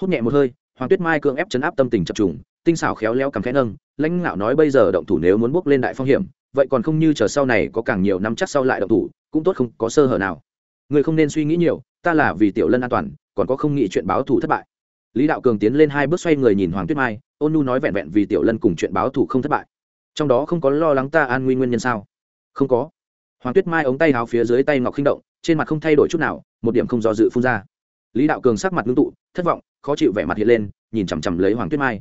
Hút nhẹ một hơi, hoàng tuyết mai cưỡng ép chấn áp tâm tình chập trùng tinh xảo khéo léo cầm khẽ nâng, lãnh ngạo nói bây giờ động thủ nếu muốn bước lên đại phong hiểm, vậy còn không như chờ sau này có càng nhiều năm chắc sau lại động thủ, cũng tốt không có sơ hở nào. Người không nên suy nghĩ nhiều, ta là vì tiểu lân an toàn, còn có không nghĩ chuyện báo thù thất bại. Lý đạo cường tiến lên hai bước xoay người nhìn hoàng tuyết mai, ôn nhu nói vẹn vẹn vì tiểu lân cùng chuyện báo thù không thất bại. Trong đó không có lo lắng ta an nguy nguyên nhân sao? Không có. Hoàng tuyết mai ống tay háo phía dưới tay ngọc khinh động, trên mặt không thay đổi chút nào, một điểm không do dự phun ra. Lý đạo cường sắc mặt ngưng tụ, thất vọng, khó chịu vẻ mặt hiện lên, nhìn chằm chằm lấy hoàng tuyết mai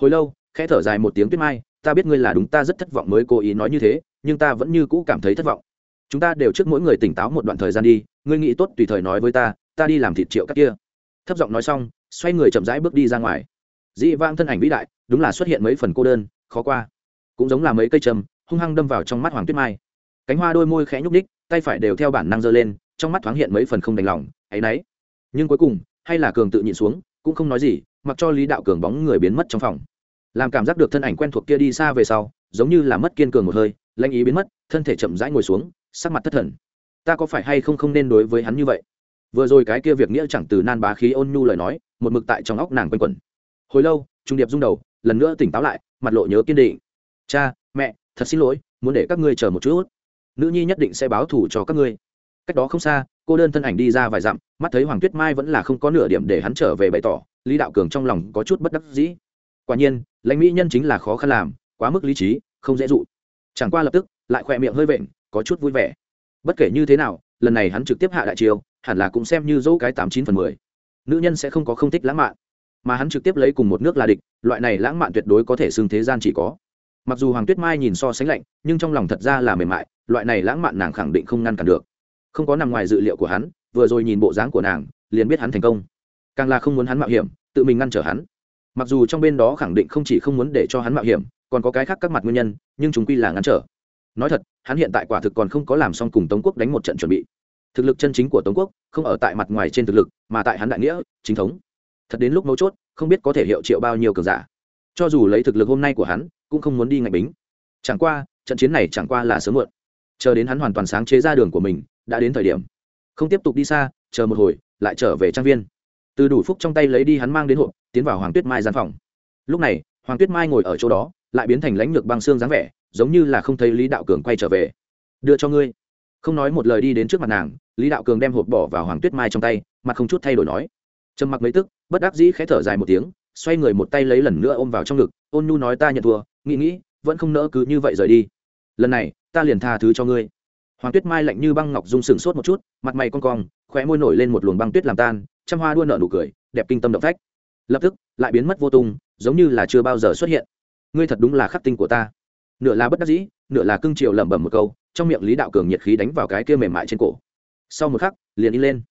hồi lâu, khẽ thở dài một tiếng tuyết mai, ta biết ngươi là đúng, ta rất thất vọng mới cố ý nói như thế, nhưng ta vẫn như cũ cảm thấy thất vọng. Chúng ta đều trước mỗi người tỉnh táo một đoạn thời gian đi, ngươi nghĩ tốt tùy thời nói với ta ta đi làm thịt triệu các kia. Thấp giọng nói xong, xoay người chậm rãi bước đi ra ngoài. Dị vang thân ảnh vĩ đại, đúng là xuất hiện mấy phần cô đơn, khó qua. Cũng giống là mấy cây trầm, hung hăng đâm vào trong mắt hoàng tuyết mai. Cánh hoa đôi môi khẽ nhúc ních tay phải đều theo bản năng giơ lên, trong mắt thoáng hiện mấy phần không đành lòng, áy náy. Nhưng cuối cùng, hay là cường tự nhịn xuống, cũng không nói gì, mặc cho lý đạo cường bóng người biến mất trong phòng làm cảm giác được thân ảnh quen thuộc kia đi xa về sau, giống như là mất kiên cường một hơi lanh ý biến mất, thân thể chậm rãi ngồi xuống, sắc mặt thất thần. Ta có phải hay không không nên đối với hắn như vậy? Vừa rồi cái kia việc nghĩa chẳng từ nan bá khí ôn nhu lời nói, một mực tại trong óc nàng quanh quẩn. Hồi lâu, trung điệp rung đầu, lần nữa tỉnh táo lại, mặt lộ nhớ kiên định. Cha, mẹ, thật xin lỗi, muốn để các ngươi chờ một chút. Nữ nhi nhất định sẽ báo thù cho các ngươi. Cách đó không xa, cô đơn thân ảnh đi ra vài dặm, mắt thấy hoàng tuyết mai vẫn là không có nửa điểm để hắn trở về bày tỏ, lý đạo cường trong lòng có chút bất đắc dĩ. Quả nhiên lãnh mỹ nhân chính là khó khăn làm, quá mức lý trí, không dễ dụ. Chẳng qua lập tức, lại khỏe miệng hơi vện, có chút vui vẻ. Bất kể như thế nào, lần này hắn trực tiếp hạ đại chiêu hẳn là cũng xem như dẫu cái tám chín phần mười. Nữ nhân sẽ không có không thích lãng mạn, mà hắn trực tiếp lấy cùng một nước là địch, loại này lãng mạn tuyệt đối có thể xưng thế gian chỉ có. Mặc dù hoàng tuyết mai nhìn so sánh lạnh, nhưng trong lòng thật ra là mềm mại, loại này lãng mạn nàng khẳng định không ngăn cản được. Không có nằm ngoài dự liệu của hắn, vừa rồi nhìn bộ dáng của nàng, liền biết hắn thành công. Càng là không muốn hắn mạo hiểm, tự mình ngăn trở hắn mặc dù trong bên đó khẳng định không chỉ không muốn để cho hắn mạo hiểm, còn có cái khác các mặt nguyên nhân, nhưng chúng quy là ngăn trở. Nói thật, hắn hiện tại quả thực còn không có làm xong cùng tống quốc đánh một trận chuẩn bị. Thực lực chân chính của tống quốc không ở tại mặt ngoài trên thực lực, mà tại hắn đại nghĩa, chính thống. Thật đến lúc mấu chốt, không biết có thể hiệu triệu bao nhiêu cường giả. Cho dù lấy thực lực hôm nay của hắn, cũng không muốn đi ngạch bính. Chẳng qua, trận chiến này chẳng qua là sớm muộn. Chờ đến hắn hoàn toàn sáng chế ra đường của mình, đã đến thời điểm. Không tiếp tục đi xa, chờ một hồi, lại trở về trang viên từ đủ phúc trong tay lấy đi hắn mang đến hộp, tiến vào hoàng tuyết mai gian phòng. Lúc này, hoàng tuyết mai ngồi ở chỗ đó, lại biến thành lãnh lược băng xương dáng vẻ, giống như là không thấy lý đạo cường quay trở về. Đưa cho ngươi. Không nói một lời đi đến trước mặt nàng, lý đạo cường đem hộp bỏ vào hoàng tuyết mai trong tay, mặt không chút thay đổi nói. Trầm mặc mấy tức, bất đắc dĩ khẽ thở dài một tiếng, xoay người một tay lấy lần nữa ôm vào trong ngực, ôn nhu nói ta nhận thua, nghĩ nghĩ, vẫn không nỡ cứ như vậy rời đi. Lần này, ta liền tha thứ cho ngươi hoàng tuyết mai lạnh như băng ngọc dung sừng sốt một chút, mặt mày con cong, khóe môi nổi lên một luồng băng tuyết làm tan, trăm hoa đua nở nụ cười, đẹp kinh tâm động phách. Lập tức, lại biến mất vô tung, giống như là chưa bao giờ xuất hiện. Ngươi thật đúng là khắc tinh của ta. Nửa là bất đắc dĩ, nửa là cưng chiều lẩm bẩm một câu, trong miệng lý đạo cường nhiệt khí đánh vào cái kia mềm mại trên cổ. Sau một khắc, liền đi lên.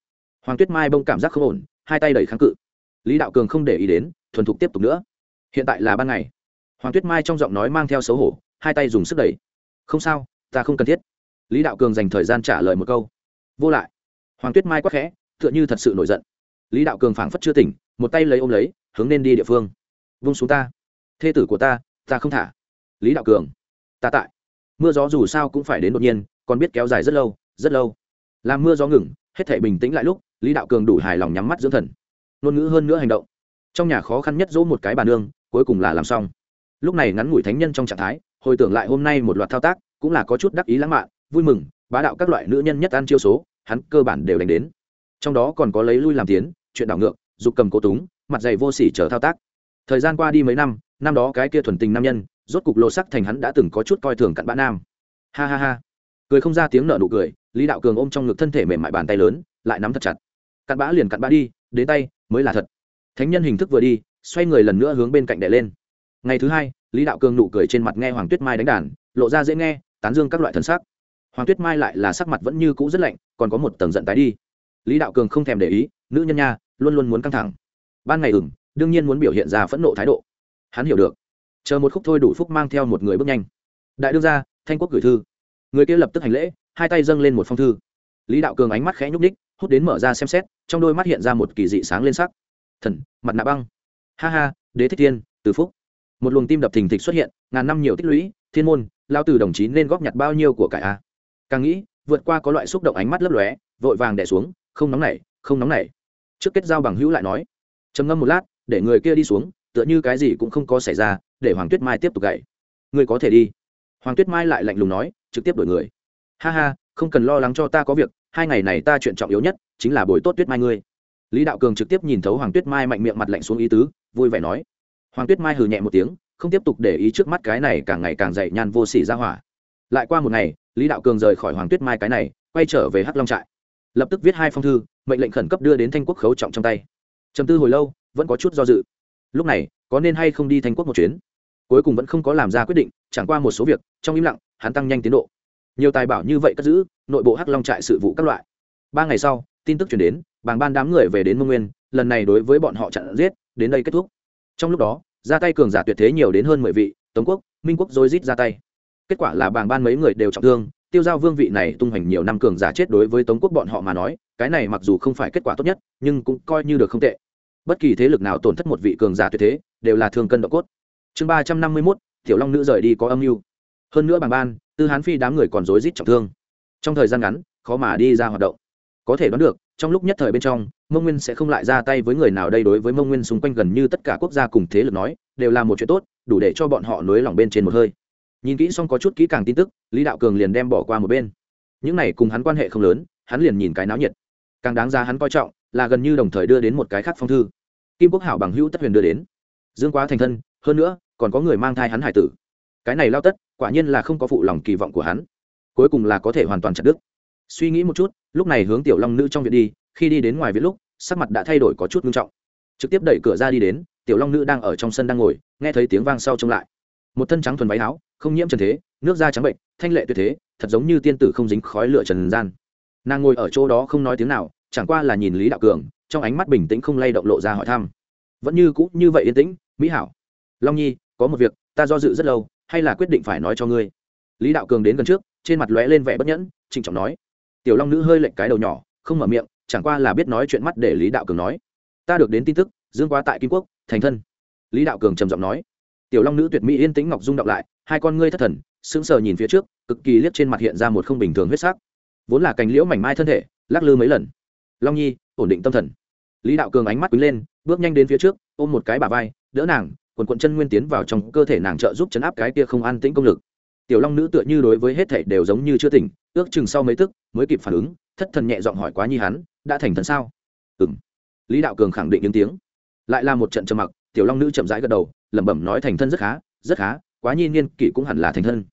Hoàng tuyết mai bông cảm giác không ổn, hai tay đẩy kháng cự. Lý đạo cường không để ý đến, thuần thục tiếp tục nữa. Hiện tại là ban ngày. Hoàng tuyết mai trong giọng nói mang theo xấu hổ, hai tay dùng sức đẩy. Không sao, ta không cần thiết lý đạo cường dành thời gian trả lời một câu. Vô lại. Hoàng tuyết mai quắc khẽ, tựa như thật sự nổi giận. Lý đạo cường phảng phất chưa tỉnh, một tay lấy ôm lấy, hướng nên đi địa phương. Vung xuống ta. Thê tử của ta ta không thả. Lý đạo cường. Ta tại. Mưa gió dù sao cũng phải đến đột nhiên, còn biết kéo dài rất lâu rất lâu. Làm mưa gió ngừng, hết thể bình tĩnh lại lúc, lý đạo cường đủ hài lòng nhắm mắt dưỡng thần. Ngôn ngữ hơn nữa hành động. Trong nhà khó khăn nhất dỗ một cái bàn nương, cuối cùng là làm xong. Lúc này ngắn ngủi thánh nhân trong trạng thái, hồi tưởng lại hôm nay một loạt thao tác, cũng là có chút đắc ý lãng mạn vui mừng, bá đạo các loại nữ nhân nhất ăn chiêu số, hắn cơ bản đều đánh đến. Trong đó còn có lấy lui làm tiến, chuyện đảo ngược, dục cầm cố túng, mặt dày vô sỉ chờ thao tác. Thời gian qua đi mấy năm năm đó cái kia thuần tình nam nhân, rốt cục lộ sắc thành hắn đã từng có chút coi thường cặn bã nam. Ha ha ha. Cười không ra tiếng nợ nụ cười, lý đạo cường ôm trong ngực thân thể mềm mại bàn tay lớn, lại nắm thật chặt. Cặn bã liền cặn bã đi, đến tay, mới là thật. Thánh nhân hình thức vừa đi, xoay người lần nữa hướng bên cạnh đệ lên. Ngày thứ hai, lý đạo cường nụ cười trên mặt nghe hoàng tuyết mai đánh đàn, lộ ra dễ nghe, tán dương các loại thần sắc hoàng tuyết mai lại là sắc mặt vẫn như cũ rất lạnh, còn có một tầng giận tái đi. Lý đạo cường không thèm để ý, nữ nhân nha, luôn luôn muốn căng thẳng. Ban ngày ừng đương nhiên muốn biểu hiện ra phẫn nộ thái độ. Hắn hiểu được. Chờ một khúc thôi đủ phúc mang theo một người bước nhanh. Đại đương gia, thanh quốc gửi thư. Người kia lập tức hành lễ, hai tay dâng lên một phong thư. Lý đạo cường ánh mắt khẽ nhúc ních hút đến mở ra xem xét, trong đôi mắt hiện ra một kỳ dị sáng lên sắc. Thần, mặt nạ băng. Ha ha, đế thích tiên từ phúc. Một luồng tim đập thình thịch xuất hiện, ngàn năm nhiều tích lũy, thiên môn lao từ đồng chí nên góp nhặt bao nhiêu của cải a? Càng nghĩ, vượt qua có loại xúc động ánh mắt lấp lóe, vội vàng đẻ xuống, không nóng nảy không nóng nảy trước kết giao bằng hữu lại nói. Trầm ngâm một lát, để người kia đi xuống, tựa như cái gì cũng không có xảy ra, để hoàng tuyết mai tiếp tục gậy người có thể đi. Hoàng tuyết mai lại lạnh lùng nói, trực tiếp đổi người. Ha ha, không cần lo lắng cho ta có việc, hai ngày này ta chuyện trọng yếu nhất chính là buổi tốt tuyết mai ngươi. Lý đạo cường trực tiếp nhìn thấu hoàng tuyết mai mạnh miệng mặt lạnh xuống ý tứ, vui vẻ nói. Hoàng tuyết mai hừ nhẹ một tiếng, không tiếp tục để ý trước mắt cái này càng ngày càng dậy nhan vô sỉ ra hỏa lại qua một ngày, lý đạo cường rời khỏi hoàng tuyết mai cái này, quay trở về hắc long trại. Lập tức viết hai phong thư, mệnh lệnh khẩn cấp đưa đến thanh quốc khấu trọng trong tay. Trầm tư hồi lâu, vẫn có chút do dự. Lúc này, có nên hay không đi thanh quốc một chuyến? Cuối cùng vẫn không có làm ra quyết định, chẳng qua một số việc, trong im lặng, hắn tăng nhanh tiến độ. Nhiều tài bảo như vậy cất giữ, nội bộ hắc long trại sự vụ các loại. Ba ngày sau, tin tức chuyển đến, bàng ban đám người về đến mông nguyên, lần này đối với bọn họ chặn giết, đến đây kết thúc. Trong lúc đó, ra tay cường giả tuyệt thế nhiều đến hơn mười vị, tống quốc, minh quốc dối rít ra tay kết quả là bàng ban mấy người đều trọng thương, tiêu giao vương vị này tung hoành nhiều năm cường giả chết đối với tống quốc bọn họ mà nói, cái này mặc dù không phải kết quả tốt nhất, nhưng cũng coi như được không tệ. Bất kỳ thế lực nào tổn thất một vị cường giả tuyệt thế, đều là thương cân độ cốt. Chương ba trăm năm mươi mốt, tiểu long nữ rời đi có âm mưu. Hơn nữa bàng ban, tư hán phi đám người còn rối rít trọng thương. Trong thời gian ngắn, khó mà đi ra hoạt động. Có thể đoán được, trong lúc nhất thời bên trong, mông nguyên sẽ không lại ra tay với người nào đây đối với mông nguyên xung quanh gần như tất cả quốc gia cùng thế lực nói, đều là một chuyện tốt, đủ để cho bọn họ nối lòng bên trên một hơi nhìn kỹ xong có chút kỹ càng tin tức, lý đạo cường liền đem bỏ qua một bên. Những này cùng hắn quan hệ không lớn, hắn liền nhìn cái náo nhiệt. Càng đáng ra hắn coi trọng, là gần như đồng thời đưa đến một cái khác phong thư. Kim quốc hảo bằng hữu tất huyền đưa đến. Dương quá thành thân, hơn nữa, còn có người mang thai hắn hải tử. Cái này lao tất, quả nhiên là không có phụ lòng kỳ vọng của hắn. Cuối cùng là có thể hoàn toàn chặt đứt. Suy nghĩ một chút, lúc này hướng tiểu long nữ trong viện đi, khi đi đến ngoài viện lúc, sắc mặt đã thay đổi có chút nghiêm trọng. Trực tiếp đẩy cửa ra đi đến, tiểu long nữ đang ở trong sân đang ngồi, nghe thấy tiếng vang sau trông lại một thân trắng thuần váy áo, không nhiễm trần thế, nước da trắng bệnh, thanh lệ tuyệt thế, thật giống như tiên tử không dính khói lửa trần gian. Nàng ngồi ở chỗ đó không nói tiếng nào, chẳng qua là nhìn lý đạo cường, trong ánh mắt bình tĩnh không lay động lộ ra hỏi thăm. Vẫn như cũ như vậy yên tĩnh, mỹ hảo. Long nhi, có một việc, ta do dự rất lâu, hay là quyết định phải nói cho ngươi. Lý đạo cường đến gần trước, trên mặt lóe lên vẻ bất nhẫn, trịnh trọng nói. Tiểu long nữ hơi lệnh cái đầu nhỏ, không mở miệng, chẳng qua là biết nói chuyện mắt để lý đạo cường nói. Ta được đến tin tức, dương quá tại kim quốc, thành thân. Lý đạo cường trầm giọng nói tiểu long nữ tuyệt mỹ yên tĩnh ngọc dung đọc lại, hai con ngươi thất thần, sững sờ nhìn phía trước, cực kỳ liếc trên mặt hiện ra một không bình thường huyết sắc. Vốn là cành liễu mảnh mai thân thể, lắc lư mấy lần. Long nhi, ổn định tâm thần. Lý đạo cường ánh mắt quý lên, bước nhanh đến phía trước, ôm một cái bà vai, đỡ nàng, quần quận chân nguyên tiến vào trong cơ thể nàng trợ giúp chấn áp cái kia không an tĩnh công lực. Tiểu long nữ tựa như đối với hết thể đều giống như chưa tỉnh, ước chừng sau mấy tức, mới kịp phản ứng, thất thần nhẹ giọng hỏi quá nhi hắn, đã thành thần sao? Ừ m lý đạo cường khẳng định những tiếng. Lại là một trận trầm mặc, tiểu long nữ chậm rãi gật đầu lẩm bẩm nói thành thân rất khá rất khá, quá nhi niên kỷ cũng hẳn là thành thân.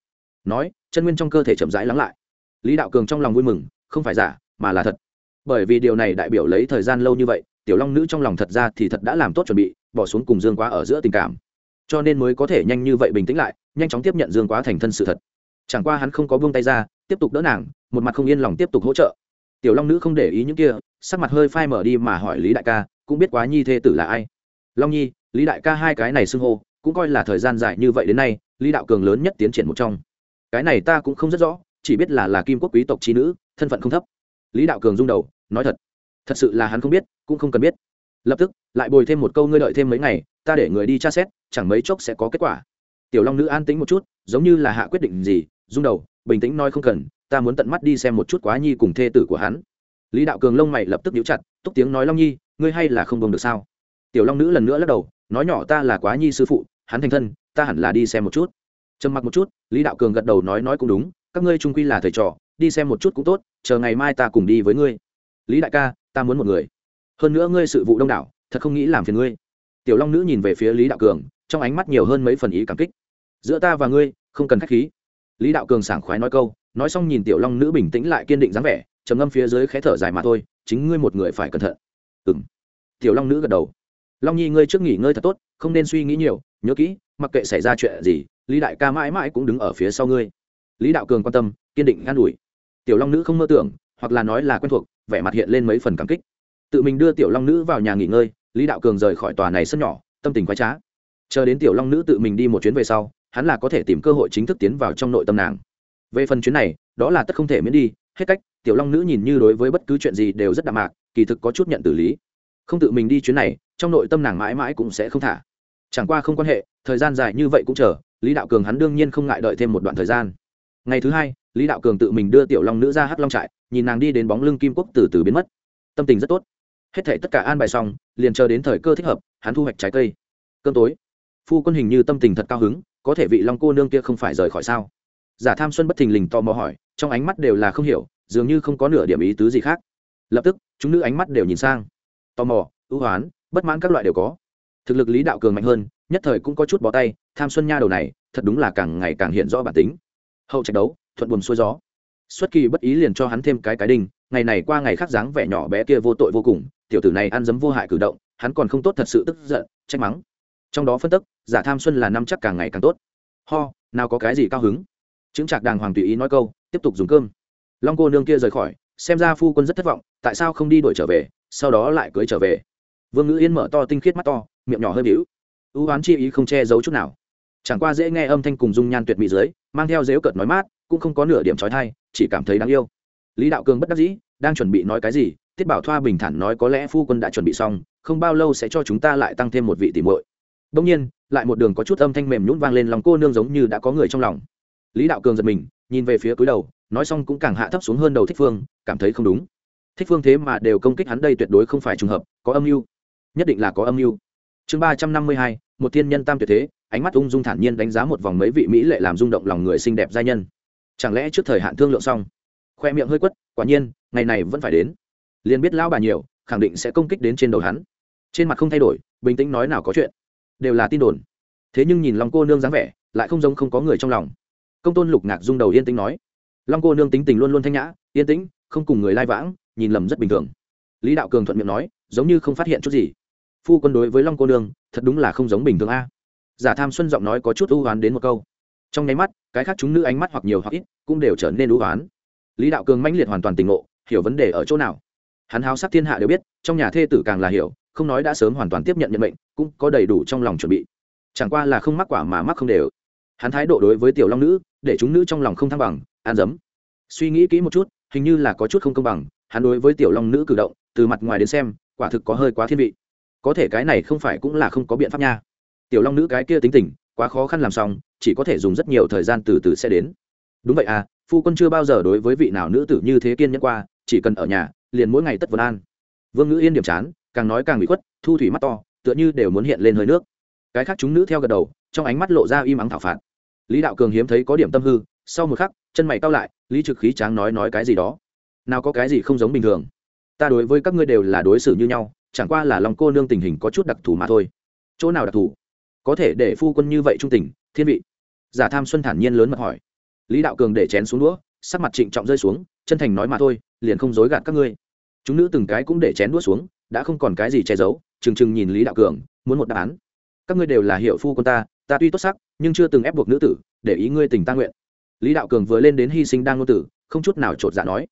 Nói, chân nguyên trong cơ thể chậm rãi lắng lại. Lý đạo cường trong lòng vui mừng, không phải giả, mà là thật. Bởi vì điều này đại biểu lấy thời gian lâu như vậy, tiểu long nữ trong lòng thật ra thì thật đã làm tốt chuẩn bị, bỏ xuống cùng dương quá ở giữa tình cảm. Cho nên mới có thể nhanh như vậy bình tĩnh lại, nhanh chóng tiếp nhận dương quá thành thân sự thật. Chẳng qua hắn không có buông tay ra, tiếp tục đỡ nàng, một mặt không yên lòng tiếp tục hỗ trợ. Tiểu long nữ không để ý những kia, sắc mặt hơi phai mở đi mà hỏi lý đại ca, cũng biết quá nhi thê tử là ai? Long nhi lý đại ca hai cái này xưng hô, cũng coi là thời gian dài như vậy đến nay, lý đạo cường lớn nhất tiến triển một trong. Cái này ta cũng không rất rõ, chỉ biết là là kim quốc quý tộc trí nữ, thân phận không thấp. Lý đạo cường rung đầu, nói thật thật sự là hắn không biết, cũng không cần biết. Lập tức, lại bồi thêm một câu ngươi đợi thêm mấy ngày, ta để người đi tra xét, chẳng mấy chốc sẽ có kết quả. Tiểu long nữ an tĩnh một chút, giống như là hạ quyết định gì, rung đầu, bình tĩnh nói không cần, ta muốn tận mắt đi xem một chút quá nhi cùng thê tử của hắn. Lý đạo cường lông mày lập tức nhíu chặt, túc tiếng nói long nhi, ngươi hay là không bông được sao? Tiểu long nữ lần nữa lắc đầu nói nhỏ ta là quá nhi sư phụ, hắn thành thân, ta hẳn là đi xem một chút. Trầm mặc một chút, lý đạo cường gật đầu nói nói cũng đúng, các ngươi trung quy là thầy trò, đi xem một chút cũng tốt, chờ ngày mai ta cùng đi với ngươi. Lý đại ca, ta muốn một người. Hơn nữa ngươi sự vụ đông đảo, thật không nghĩ làm phiền ngươi. Tiểu long nữ nhìn về phía lý đạo cường, trong ánh mắt nhiều hơn mấy phần ý cảm kích. Giữa ta và ngươi, không cần k h á c h khí. Lý đạo cường sảng khoái nói câu, nói xong nhìn tiểu long nữ bình tĩnh lại kiên định dáng vẻ, trầm ngâm phía dưới khé thở dài mà thôi, chính ngươi một người phải cẩn thận. Ừ m tiểu long nữ gật đầu long nhi, ngươi trước nghỉ ngơi thật tốt, không nên suy nghĩ nhiều, nhớ kỹ, mặc kệ xảy ra chuyện gì, lý đại ca mãi mãi cũng đứng ở phía sau ngươi. Lý đạo cường quan tâm, kiên định an ủi. Tiểu long nữ không mơ tưởng, hoặc là nói là quen thuộc, vẻ mặt hiện lên mấy phần cảm kích. Tự mình đưa tiểu long nữ vào nhà nghỉ ngơi, lý đạo cường rời khỏi tòa này sân nhỏ, tâm tình khoái trá. Chờ đến tiểu long nữ tự mình đi một chuyến về sau, hắn là có thể tìm cơ hội chính thức tiến vào trong nội tâm nàng. Về phần chuyến này, đó là tất không thể miễn đi, hết cách, tiểu long nữ nhìn như đối với bất cứ chuyện gì đều rất đạm mạc, kỳ thực có chút nhận tử lý. Không tự mình đi chuyến này trong nội tâm nàng mãi mãi cũng sẽ không thả. Chẳng qua không quan hệ, thời gian dài như vậy cũng chờ, lý đạo cường hắn đương nhiên không ngại đợi thêm một đoạn thời gian. Ngày thứ hai, lý đạo cường tự mình đưa tiểu long nữ ra hắc long trại, nhìn nàng đi đến bóng lưng kim quốc từ từ biến mất. Tâm tình rất tốt. Hết thể tất cả an bài xong, liền chờ đến thời cơ thích hợp, hắn thu hoạch trái cây. Cơm tối. Phu quân hình như tâm tình thật cao hứng, có thể vị long cô nương kia không phải rời khỏi sao? Giả tham xuân bất thình lình tò mò hỏi, trong ánh mắt đều là không hiểu, dường như không có nửa điểm ý tứ gì khác. Lập tức, chúng nữ ánh mắt đều nhìn sang. Tò mò, ưu hoán bất mãn các loại đều có. Thực lực lý đạo cường mạnh hơn, nhất thời cũng có chút bỏ tay, tham xuân nha đầu này, thật đúng là càng ngày càng hiện rõ bản tính. Hậu trạch đấu, thuận buồm xuôi gió. Xuất kỳ bất ý liền cho hắn thêm cái cái đinh, ngày này qua ngày khác dáng vẻ nhỏ bé kia vô tội vô cùng, tiểu tử này ăn dấm vô hại cử động, hắn còn không tốt thật sự tức giận, trách mắng. Trong đó phân tức, giả tham xuân là năm chắc càng ngày càng tốt. Ho, nào có cái gì cao hứng? Chứng trạc đàng hoàng tùy ý nói câu, tiếp tục dùng cơm. Long cô nương kia rời khỏi, xem ra phu quân rất thất vọng, tại sao không đi đuổi trở về, sau đó lại cưới trở về? Vương ngữ yên mở to tinh khiết mắt to, miệng nhỏ hơi bĩu. Ưu oán chi ý không che giấu chút nào. Chẳng qua dễ nghe âm thanh cùng dung nhan tuyệt mỹ dưới, mang theo dếu cợt nói mát, cũng không có nửa điểm trói thai, chỉ cảm thấy đáng yêu. Lý đạo cường bất đắc dĩ, đang chuẩn bị nói cái gì, tiết bảo thoa bình thản nói có lẽ phu quân đã chuẩn bị xong, không bao lâu sẽ cho chúng ta lại tăng thêm một vị tỷ muội. Đông nhiên, lại một đường có chút âm thanh mềm nhún vang lên lòng cô nương giống như đã có người trong lòng. Lý đạo cường giật mình, nhìn về phía cúi đầu, nói xong cũng càng hạ thấp xuống hơn đầu thích phương, cảm thấy không đúng. Thích phương thế mà đều công kích hắn đây tuyệt đối không phải trùng hợp, có âm mưu nhất định là có âm mưu. Chương ba trăm năm mươi hai, một thiên nhân tam tuyệt thế, ánh mắt ung dung thản nhiên đánh giá một vòng mấy vị mỹ lệ làm rung động lòng người xinh đẹp giai nhân. Chẳng lẽ trước thời hạn thương lượng xong? Khoe miệng hơi quất, quả nhiên, ngày này vẫn phải đến. Liền biết lão bà nhiều, khẳng định sẽ công kích đến trên đầu hắn. Trên mặt không thay đổi, bình tĩnh nói nào có chuyện. Đều là tin đồn. Thế nhưng nhìn long cô nương dáng vẻ, lại không giống không có người trong lòng. Công tôn lục ngạc rung đầu yên tĩnh nói. Long cô nương tính tình luôn luôn thanh nhã, yên tĩnh, không cùng người lai vãng, nhìn lầm rất bình thường. Lý đạo cường thuận miệng nói, giống như không phát hiện chút gì phu quân đối với long cô nương, thật đúng là không giống bình thường a. Giả tham xuân giọng nói có chút ưu oán đến một câu. Trong nháy mắt, cái khác chúng nữ ánh mắt hoặc nhiều hoặc ít cũng đều trở nên ưu oán. Lý đạo cường mãnh liệt hoàn toàn tỉnh ngộ, hiểu vấn đề ở chỗ nào. Hắn háo sắc thiên hạ đều biết, trong nhà thê tử càng là hiểu, không nói đã sớm hoàn toàn tiếp nhận nhận mệnh, cũng có đầy đủ trong lòng chuẩn bị. Chẳng qua là không mắc quả mà mắc không đều. Hắn thái độ đối với tiểu long nữ, để chúng nữ trong lòng không thăng bằng, an dấm. Suy nghĩ kỹ một chút, hình như là có chút không công bằng, hắn đối với tiểu long nữ cử động, từ mặt ngoài đến xem, quả thực có hơi quá thiên vị có thể cái này không phải cũng là không có biện pháp nha. Tiểu long nữ cái kia tính tình, quá khó khăn làm xong, chỉ có thể dùng rất nhiều thời gian từ từ sẽ đến. Đúng vậy à phu quân chưa bao giờ đối với vị nào nữ tử như thế kiên nhẫn qua, chỉ cần ở nhà, liền mỗi ngày tất vân an. Vương ngữ yên điểm chán, càng nói càng bị khuất, thu thủy mắt to, tựa như đều muốn hiện lên hơi nước. Cái khác chúng nữ theo gật đầu, trong ánh mắt lộ ra im ắng thảo phạt. Lý đạo cường hiếm thấy có điểm tâm hư, sau một khắc, chân mày cao lại, lý trực khí tráng nói nói cái gì đó. Nào có cái gì không giống bình thường. Ta đối với các ngươi đều là đối xử như nhau chẳng qua là lòng cô nương tình hình có chút đặc thù mà thôi. Chỗ nào đặc thù? Có thể để phu quân như vậy trung tình, thiên vị. Giả tham xuân thản nhiên lớn mật hỏi. Lý đạo cường để chén xuống đũa, sắc mặt trịnh trọng rơi xuống, chân thành nói mà thôi, liền không dối gạt các ngươi. Chúng nữ từng cái cũng để chén đũa xuống, đã không còn cái gì che giấu, trừng trừng nhìn lý đạo cường, muốn một đáp án. Các ngươi đều là hiệu phu quân ta ta tuy tốt sắc, nhưng chưa từng ép buộc nữ tử, để ý ngươi tình ta nguyện. Lý đạo cường vừa lên đến hy sinh đang ngôn tử, không chút nào chột dạ nói.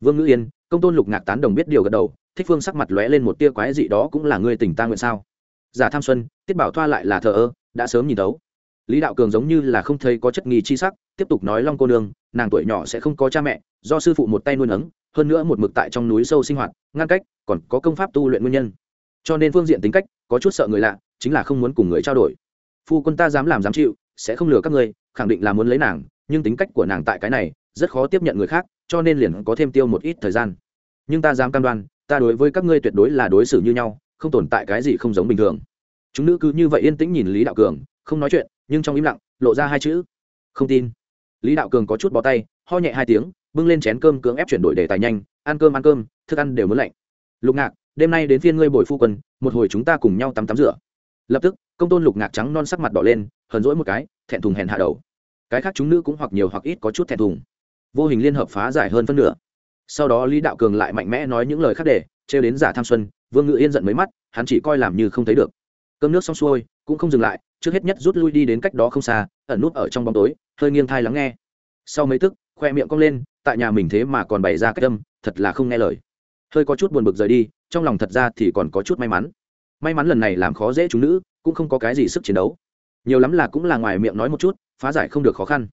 Vương ngữ yên công tôn lục ngạc tán đồng biết điều gật đầu, thích phương sắc mặt lóe lên một tia quái dị đó cũng là người tỉnh ta nguyện sao? Giả tham xuân, tiết bảo thoa lại là thờ ơ, đã sớm nhìn tấu lý đạo cường giống như là không thấy có chất nghi chi sắc, tiếp tục nói long cô nương, nàng tuổi nhỏ sẽ không có cha mẹ, do sư phụ một tay nuôi nấng, hơn nữa một mực tại trong núi sâu sinh hoạt, ngăn cách, còn có công pháp tu luyện nguyên nhân. Cho nên phương diện tính cách, có chút sợ người lạ, chính là không muốn cùng người trao đổi. Phu quân ta dám làm dám chịu, sẽ không lừa các ngươi, khẳng định là muốn lấy nàng, nhưng tính cách của nàng tại cái này rất khó tiếp nhận người khác, cho nên liền có thêm tiêu một ít thời gian. Nhưng ta dám cam đoan, ta đối với các ngươi tuyệt đối là đối xử như nhau, không tồn tại cái gì không giống bình thường. Chúng nữ cứ như vậy yên tĩnh nhìn lý đạo cường, không nói chuyện, nhưng trong im lặng, lộ ra hai chữ, không tin. Lý đạo cường có chút bó tay, ho nhẹ hai tiếng, bưng lên chén cơm cưỡng ép chuyển đổi đề tài nhanh, ăn cơm ăn cơm, thức ăn đều muốn lạnh. Lục ngạc, đêm nay đến phiên ngươi bồi phu quân, một hồi chúng ta cùng nhau tắm tắm rửa. Lập tức, công tôn lục ngạc trắng non sắc mặt đỏ lên, hờn rỗi một cái, thẹn thùng hèn hạ đầu. Cái khác chúng nữ cũng hoặc nhiều hoặc ít có chút thẹn thùng vô hình liên hợp phá giải hơn phân nửa. Sau đó lý đạo cường lại mạnh mẽ nói những lời khác để trêu đến giả tham xuân, vương ngự yên giận mấy mắt, hắn chỉ coi làm như không thấy được. Cơm nước xong xuôi, cũng không dừng lại, trước hết nhất rút lui đi đến cách đó không xa, ẩn nút ở trong bóng tối, hơi nghiêng thai lắng nghe. Sau mấy tức, khoe miệng cong lên, tại nhà mình thế mà còn bày ra cách âm thật là không nghe lời. Hơi có chút buồn bực rời đi, trong lòng thật ra thì còn có chút may mắn. May mắn lần này làm khó dễ chúng nữ, cũng không có cái gì sức chiến đấu. Nhiều lắm là cũng là ngoài miệng nói một chút, phá giải không được khó khăn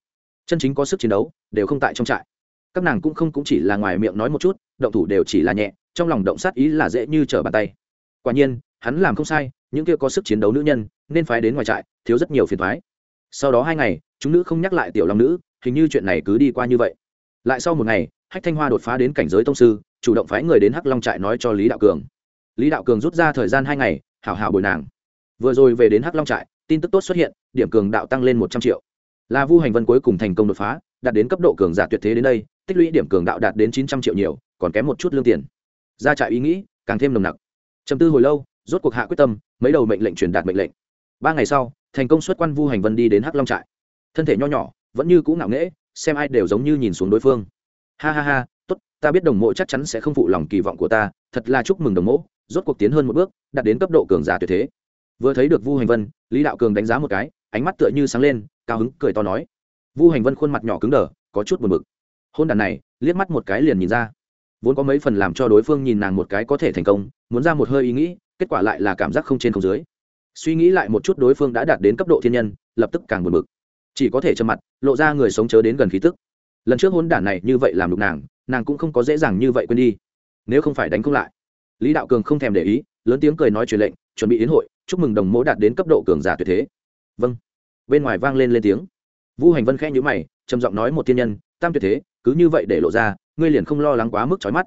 chân chính có sức chiến đấu, đều không tại trong trại. Các nàng cũng không cũng chỉ là ngoài miệng nói một chút, động thủ đều chỉ là nhẹ, trong lòng động sát ý là dễ như trở bàn tay. Quả nhiên, hắn làm không sai, những kia có sức chiến đấu nữ nhân, nên phái đến ngoài trại, thiếu rất nhiều phiền thoái sau đó hai ngày, chúng nữ không nhắc lại tiểu long nữ, hình như chuyện này cứ đi qua như vậy. Lại sau một ngày, hách thanh hoa đột phá đến cảnh giới tông sư, chủ động phái người đến hắc long trại nói cho lý đạo cường. Lý đạo cường rút ra thời gian hai ngày, hảo hảo bồi nàng. Vừa rồi về đến hắc long trại, tin tức tốt xuất hiện, điểm cường đạo tăng lên một trăm triệu là vu hành vân cuối cùng thành công đột phá, đạt đến cấp độ cường giả tuyệt thế đến đây, tích lũy điểm cường đạo đạt đến chín trăm triệu nhiều, còn kém một chút lương tiền. Ra trại ý nghĩ, càng thêm nồng nặc. Chầm tư hồi lâu, rốt cuộc hạ quyết tâm, mấy đầu mệnh lệnh truyền đạt mệnh lệnh. Ba ngày sau, thành công xuất quan vu hành vân đi đến hắc long trại. Thân thể nho nhỏ, vẫn như cũ ngạo nghễ, xem ai đều giống như nhìn xuống đối phương. Ha ha ha, tốt, ta biết đồng mộ chắc chắn sẽ không phụ lòng kỳ vọng của ta, thật là chúc mừng đồng mộ, rốt cuộc tiến hơn một bước, đạt đến cấp độ cường giả tuyệt thế. Vừa thấy được vu hành vân, lý đạo cường đánh giá một cái, ánh mắt tựa như sáng lên cao hứng cười to nói. Vu hành vân khuôn mặt nhỏ cứng đờ, có chút buồn bực. Hôn đàn này, liếc mắt một cái liền nhìn ra. Vốn có mấy phần làm cho đối phương nhìn nàng một cái có thể thành công, muốn ra một hơi ý nghĩ, kết quả lại là cảm giác không trên không dưới. Suy nghĩ lại một chút đối phương đã đạt đến cấp độ thiên nhân, lập tức càng buồn bực. Chỉ có thể trơ mặt, lộ ra người sống chớ đến gần khí tức. Lần trước hôn đản này như vậy làm được nàng nàng cũng không có dễ dàng như vậy quên đi. Nếu không phải đánh không lại. Lý đạo cường không thèm để ý, lớn tiếng cười nói truyền lệnh, chuẩn bị đến hội, chúc mừng đồng mỗ đạt đến cấp độ cường giả tuyệt thế. Vâng bên ngoài vang lên lên tiếng. Vu hành vân khẽ nhữ mày, trầm giọng nói một tiên nhân, tam tuyệt thế, cứ như vậy để lộ ra, ngươi liền không lo lắng quá mức trói mắt.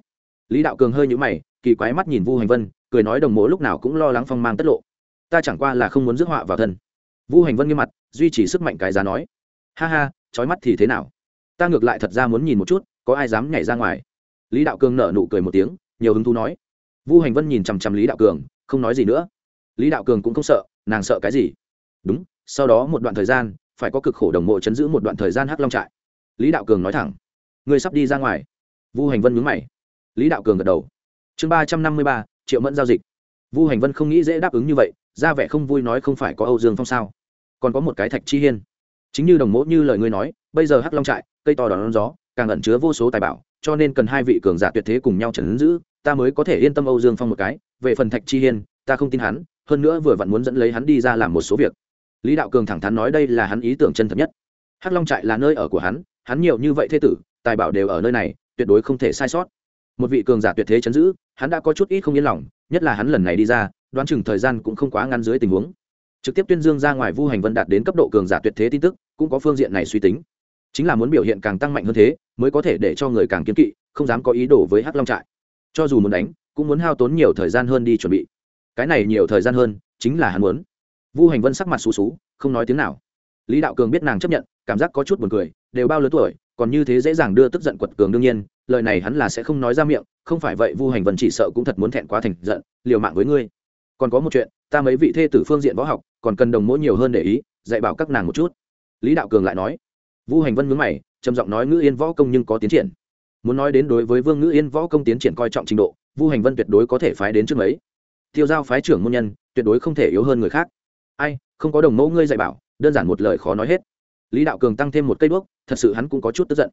Lý đạo cường hơi nhữ mày, kỳ quái mắt nhìn vu hành vân, cười nói đồng mỗ lúc nào cũng lo lắng phong mang tất lộ. Ta chẳng qua là không muốn rước họa vào thân. Vu hành vân nghiêm mặt, duy trì sức mạnh cái giá nói. Ha ha trói mắt thì thế nào? Ta ngược lại thật ra muốn nhìn một chút, có ai dám nhảy ra ngoài. Lý đạo cường nở nụ cười một tiếng, nhiều hứng thú nói. Vu hành vân nhìn chằm chằm lý đạo cường, không nói gì nữa. Lý đạo cường cũng không sợ, nàng sợ cái gì? Đúng sau đó một đoạn thời gian, phải có cực khổ đồng mộ chấn giữ một đoạn thời gian hắc long trại. Lý đạo cường nói thẳng, người sắp đi ra ngoài. Vu hành vân nhướng mày. Lý đạo cường gật đầu. Chương ba trăm năm mươi ba, triệu mẫn giao dịch. Vu hành vân không nghĩ dễ đáp ứng như vậy, ra vẻ không vui nói không phải có âu dương phong sao? Còn có một cái thạch chi hiên. Chính như đồng mộ như lời ngươi nói, bây giờ hắc long trại, cây to đón gió, càng ẩn chứa vô số tài bảo, cho nên cần hai vị cường giả tuyệt thế cùng nhau trấn giữ, ta mới có thể yên tâm âu dương phong một cái. Về phần thạch chi hiên, ta không tin hắn, hơn nữa vừa vặn muốn dẫn lấy hắn đi ra làm một số việc lý đạo cường thẳng thắn nói đây là hắn ý tưởng chân thật nhất. Hắc long trại là nơi ở của hắn hắn nhiều như vậy thế tử, tài bảo đều ở nơi này, tuyệt đối không thể sai sót. Một vị cường giả tuyệt thế chấn giữ, hắn đã có chút ít không yên lòng, nhất là hắn lần này đi ra, đoán chừng thời gian cũng không quá ngắn dưới tình huống. Trực tiếp tuyên dương ra ngoài vu hành vân đạt đến cấp độ cường giả tuyệt thế tin tức, cũng có phương diện này suy tính. Chính là muốn biểu hiện càng tăng mạnh hơn thế, mới có thể để cho người càng kiên kỵ, không dám có ý đồ với hắc long trại. Cho dù muốn đánh, cũng muốn hao tốn nhiều thời gian hơn đi chuẩn bị. Cái này nhiều thời gian hơn, chính là hắn muốn vu hành vân sắc mặt xú xú không nói tiếng nào. Lý đạo cường biết nàng chấp nhận, cảm giác có chút buồn cười, đều bao lớn tuổi, còn như thế dễ dàng đưa tức giận quật cường đương nhiên, lời này hắn là sẽ không nói ra miệng, không phải vậy vu hành vân chỉ sợ cũng thật muốn thẹn quá thành giận, liều mạng với ngươi. Còn có một chuyện, ta mấy vị thê tử phương diện võ học, còn cần đồng mỗi nhiều hơn để ý, dạy bảo các nàng một chút. Lý đạo cường lại nói. Vu hành vân mướn mày, trầm giọng nói ngữ yên võ công nhưng có tiến triển. Muốn nói đến đối với vương ngữ yên võ công tiến triển coi trọng trình độ, vu hành vân tuyệt đối có thể phái đến trước mấy. Tiêu giao phái trưởng môn nhân, tuyệt đối không thể yếu hơn người khác ai, không có đồng mẫu ngươi dạy bảo, đơn giản một lời khó nói hết. Lý đạo cường tăng thêm một cây đuốc, thật sự hắn cũng có chút tức giận.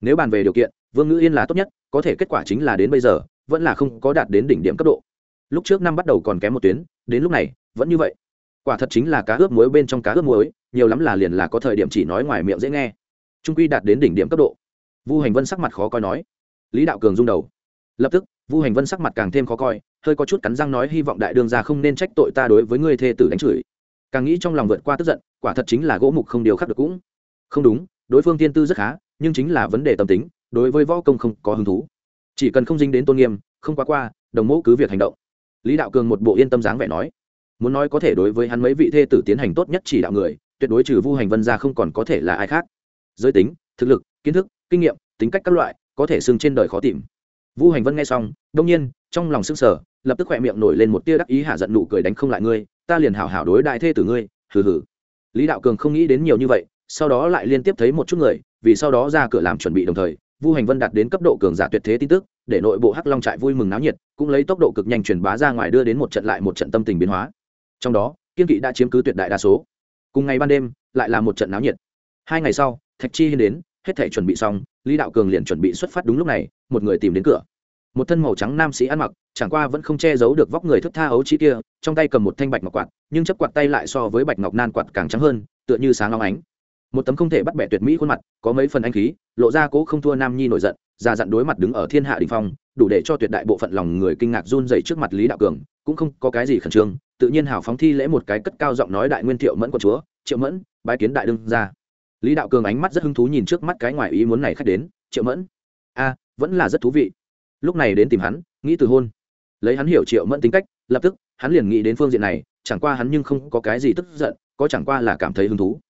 Nếu bàn về điều kiện, vương ngữ yên là tốt nhất, có thể kết quả chính là đến bây giờ, vẫn là không có đạt đến đỉnh điểm cấp độ. Lúc trước năm bắt đầu còn kém một tuyến, đến lúc này, vẫn như vậy. Quả thật chính là cá ướp muối bên trong cá ướp muối, nhiều lắm là liền là có thời điểm chỉ nói ngoài miệng dễ nghe. Trung quy đạt đến đỉnh điểm cấp độ. Vu hành vân sắc mặt khó coi nói. Lý đạo cường rung đầu. Lập tức, vu hành vân sắc mặt càng thêm khó coi, hơi có chút cắn răng nói hy vọng đại đương gia không nên trách tội ta đối với ngươi thê tử đánh chửi càng nghĩ trong lòng vượt qua tức giận, quả thật chính là gỗ mục không điều khắc được cũng. Không đúng, đối phương tiên tư rất khá, nhưng chính là vấn đề tâm tính, đối với võ công không có hứng thú. Chỉ cần không dính đến tôn nghiêm, không quá qua, đồng mẫu cứ việc hành động. Lý đạo cường một bộ yên tâm dáng vẻ nói. Muốn nói có thể đối với hắn mấy vị thê tử tiến hành tốt nhất chỉ đạo người, tuyệt đối trừ vu hành vân ra không còn có thể là ai khác. Giới tính, thực lực, kiến thức, kinh nghiệm, tính cách các loại, có thể xưng trên đời khó tìm. Vu hành vân nghe xong, đông nhiên, trong lòng sưng sở lập tức khỏe miệng nổi lên một tia đắc ý hạ giận nụ cười đánh không lại ngươi ta liền hảo hảo đối đại thê tử ngươi, hừ hừ. Lý đạo cường không nghĩ đến nhiều như vậy, sau đó lại liên tiếp thấy một chút người, vì sau đó ra cửa làm chuẩn bị đồng thời, vu hành vân đạt đến cấp độ cường giả tuyệt thế tin tức, để nội bộ hắc long trại vui mừng náo nhiệt, cũng lấy tốc độ cực nhanh truyền bá ra ngoài đưa đến một trận lại một trận tâm tình biến hóa. Trong đó, kiên kỵ đã chiếm cứ tuyệt đại đa số. Cùng ngày ban đêm, lại là một trận náo nhiệt. Hai ngày sau, thạch chi hiên đến, hết thể chuẩn bị xong, lý đạo cường liền chuẩn bị xuất phát đúng lúc này, một người tìm đến cửa một thân màu trắng nam sĩ ăn mặc, chẳng qua vẫn không che giấu được vóc người thức tha ấu trí kia, trong tay cầm một thanh bạch ngọc quạt, nhưng chấp quạt tay lại so với bạch ngọc nan quạt càng trắng hơn, tựa như sáng long ánh. Một tấm không thể bắt bẻ tuyệt mỹ khuôn mặt, có mấy phần anh khí, lộ ra cố không thua nam nhi nổi giận, già dặn đối mặt đứng ở thiên hạ đình phong, đủ để cho tuyệt đại bộ phận lòng người kinh ngạc run dày trước mặt lý đạo cường, cũng không có cái gì khẩn trương, tự nhiên hào phóng thi lễ một cái cất cao giọng nói đại nguyên thiệu mẫn của chúa, triệu mẫn, bái kiến đại đương ra lý đạo cường ánh mắt rất hứng thú nhìn trước mắt cái ngoài ý muốn này khách đến, triệu mẫn. A, vẫn là rất thú vị lúc này đến tìm hắn, nghĩ từ hôn. Lấy hắn hiểu triệu mẫn tính cách, lập tức, hắn liền nghĩ đến phương diện này, chẳng qua hắn nhưng không có cái gì tức giận, có chẳng qua là cảm thấy hứng thú.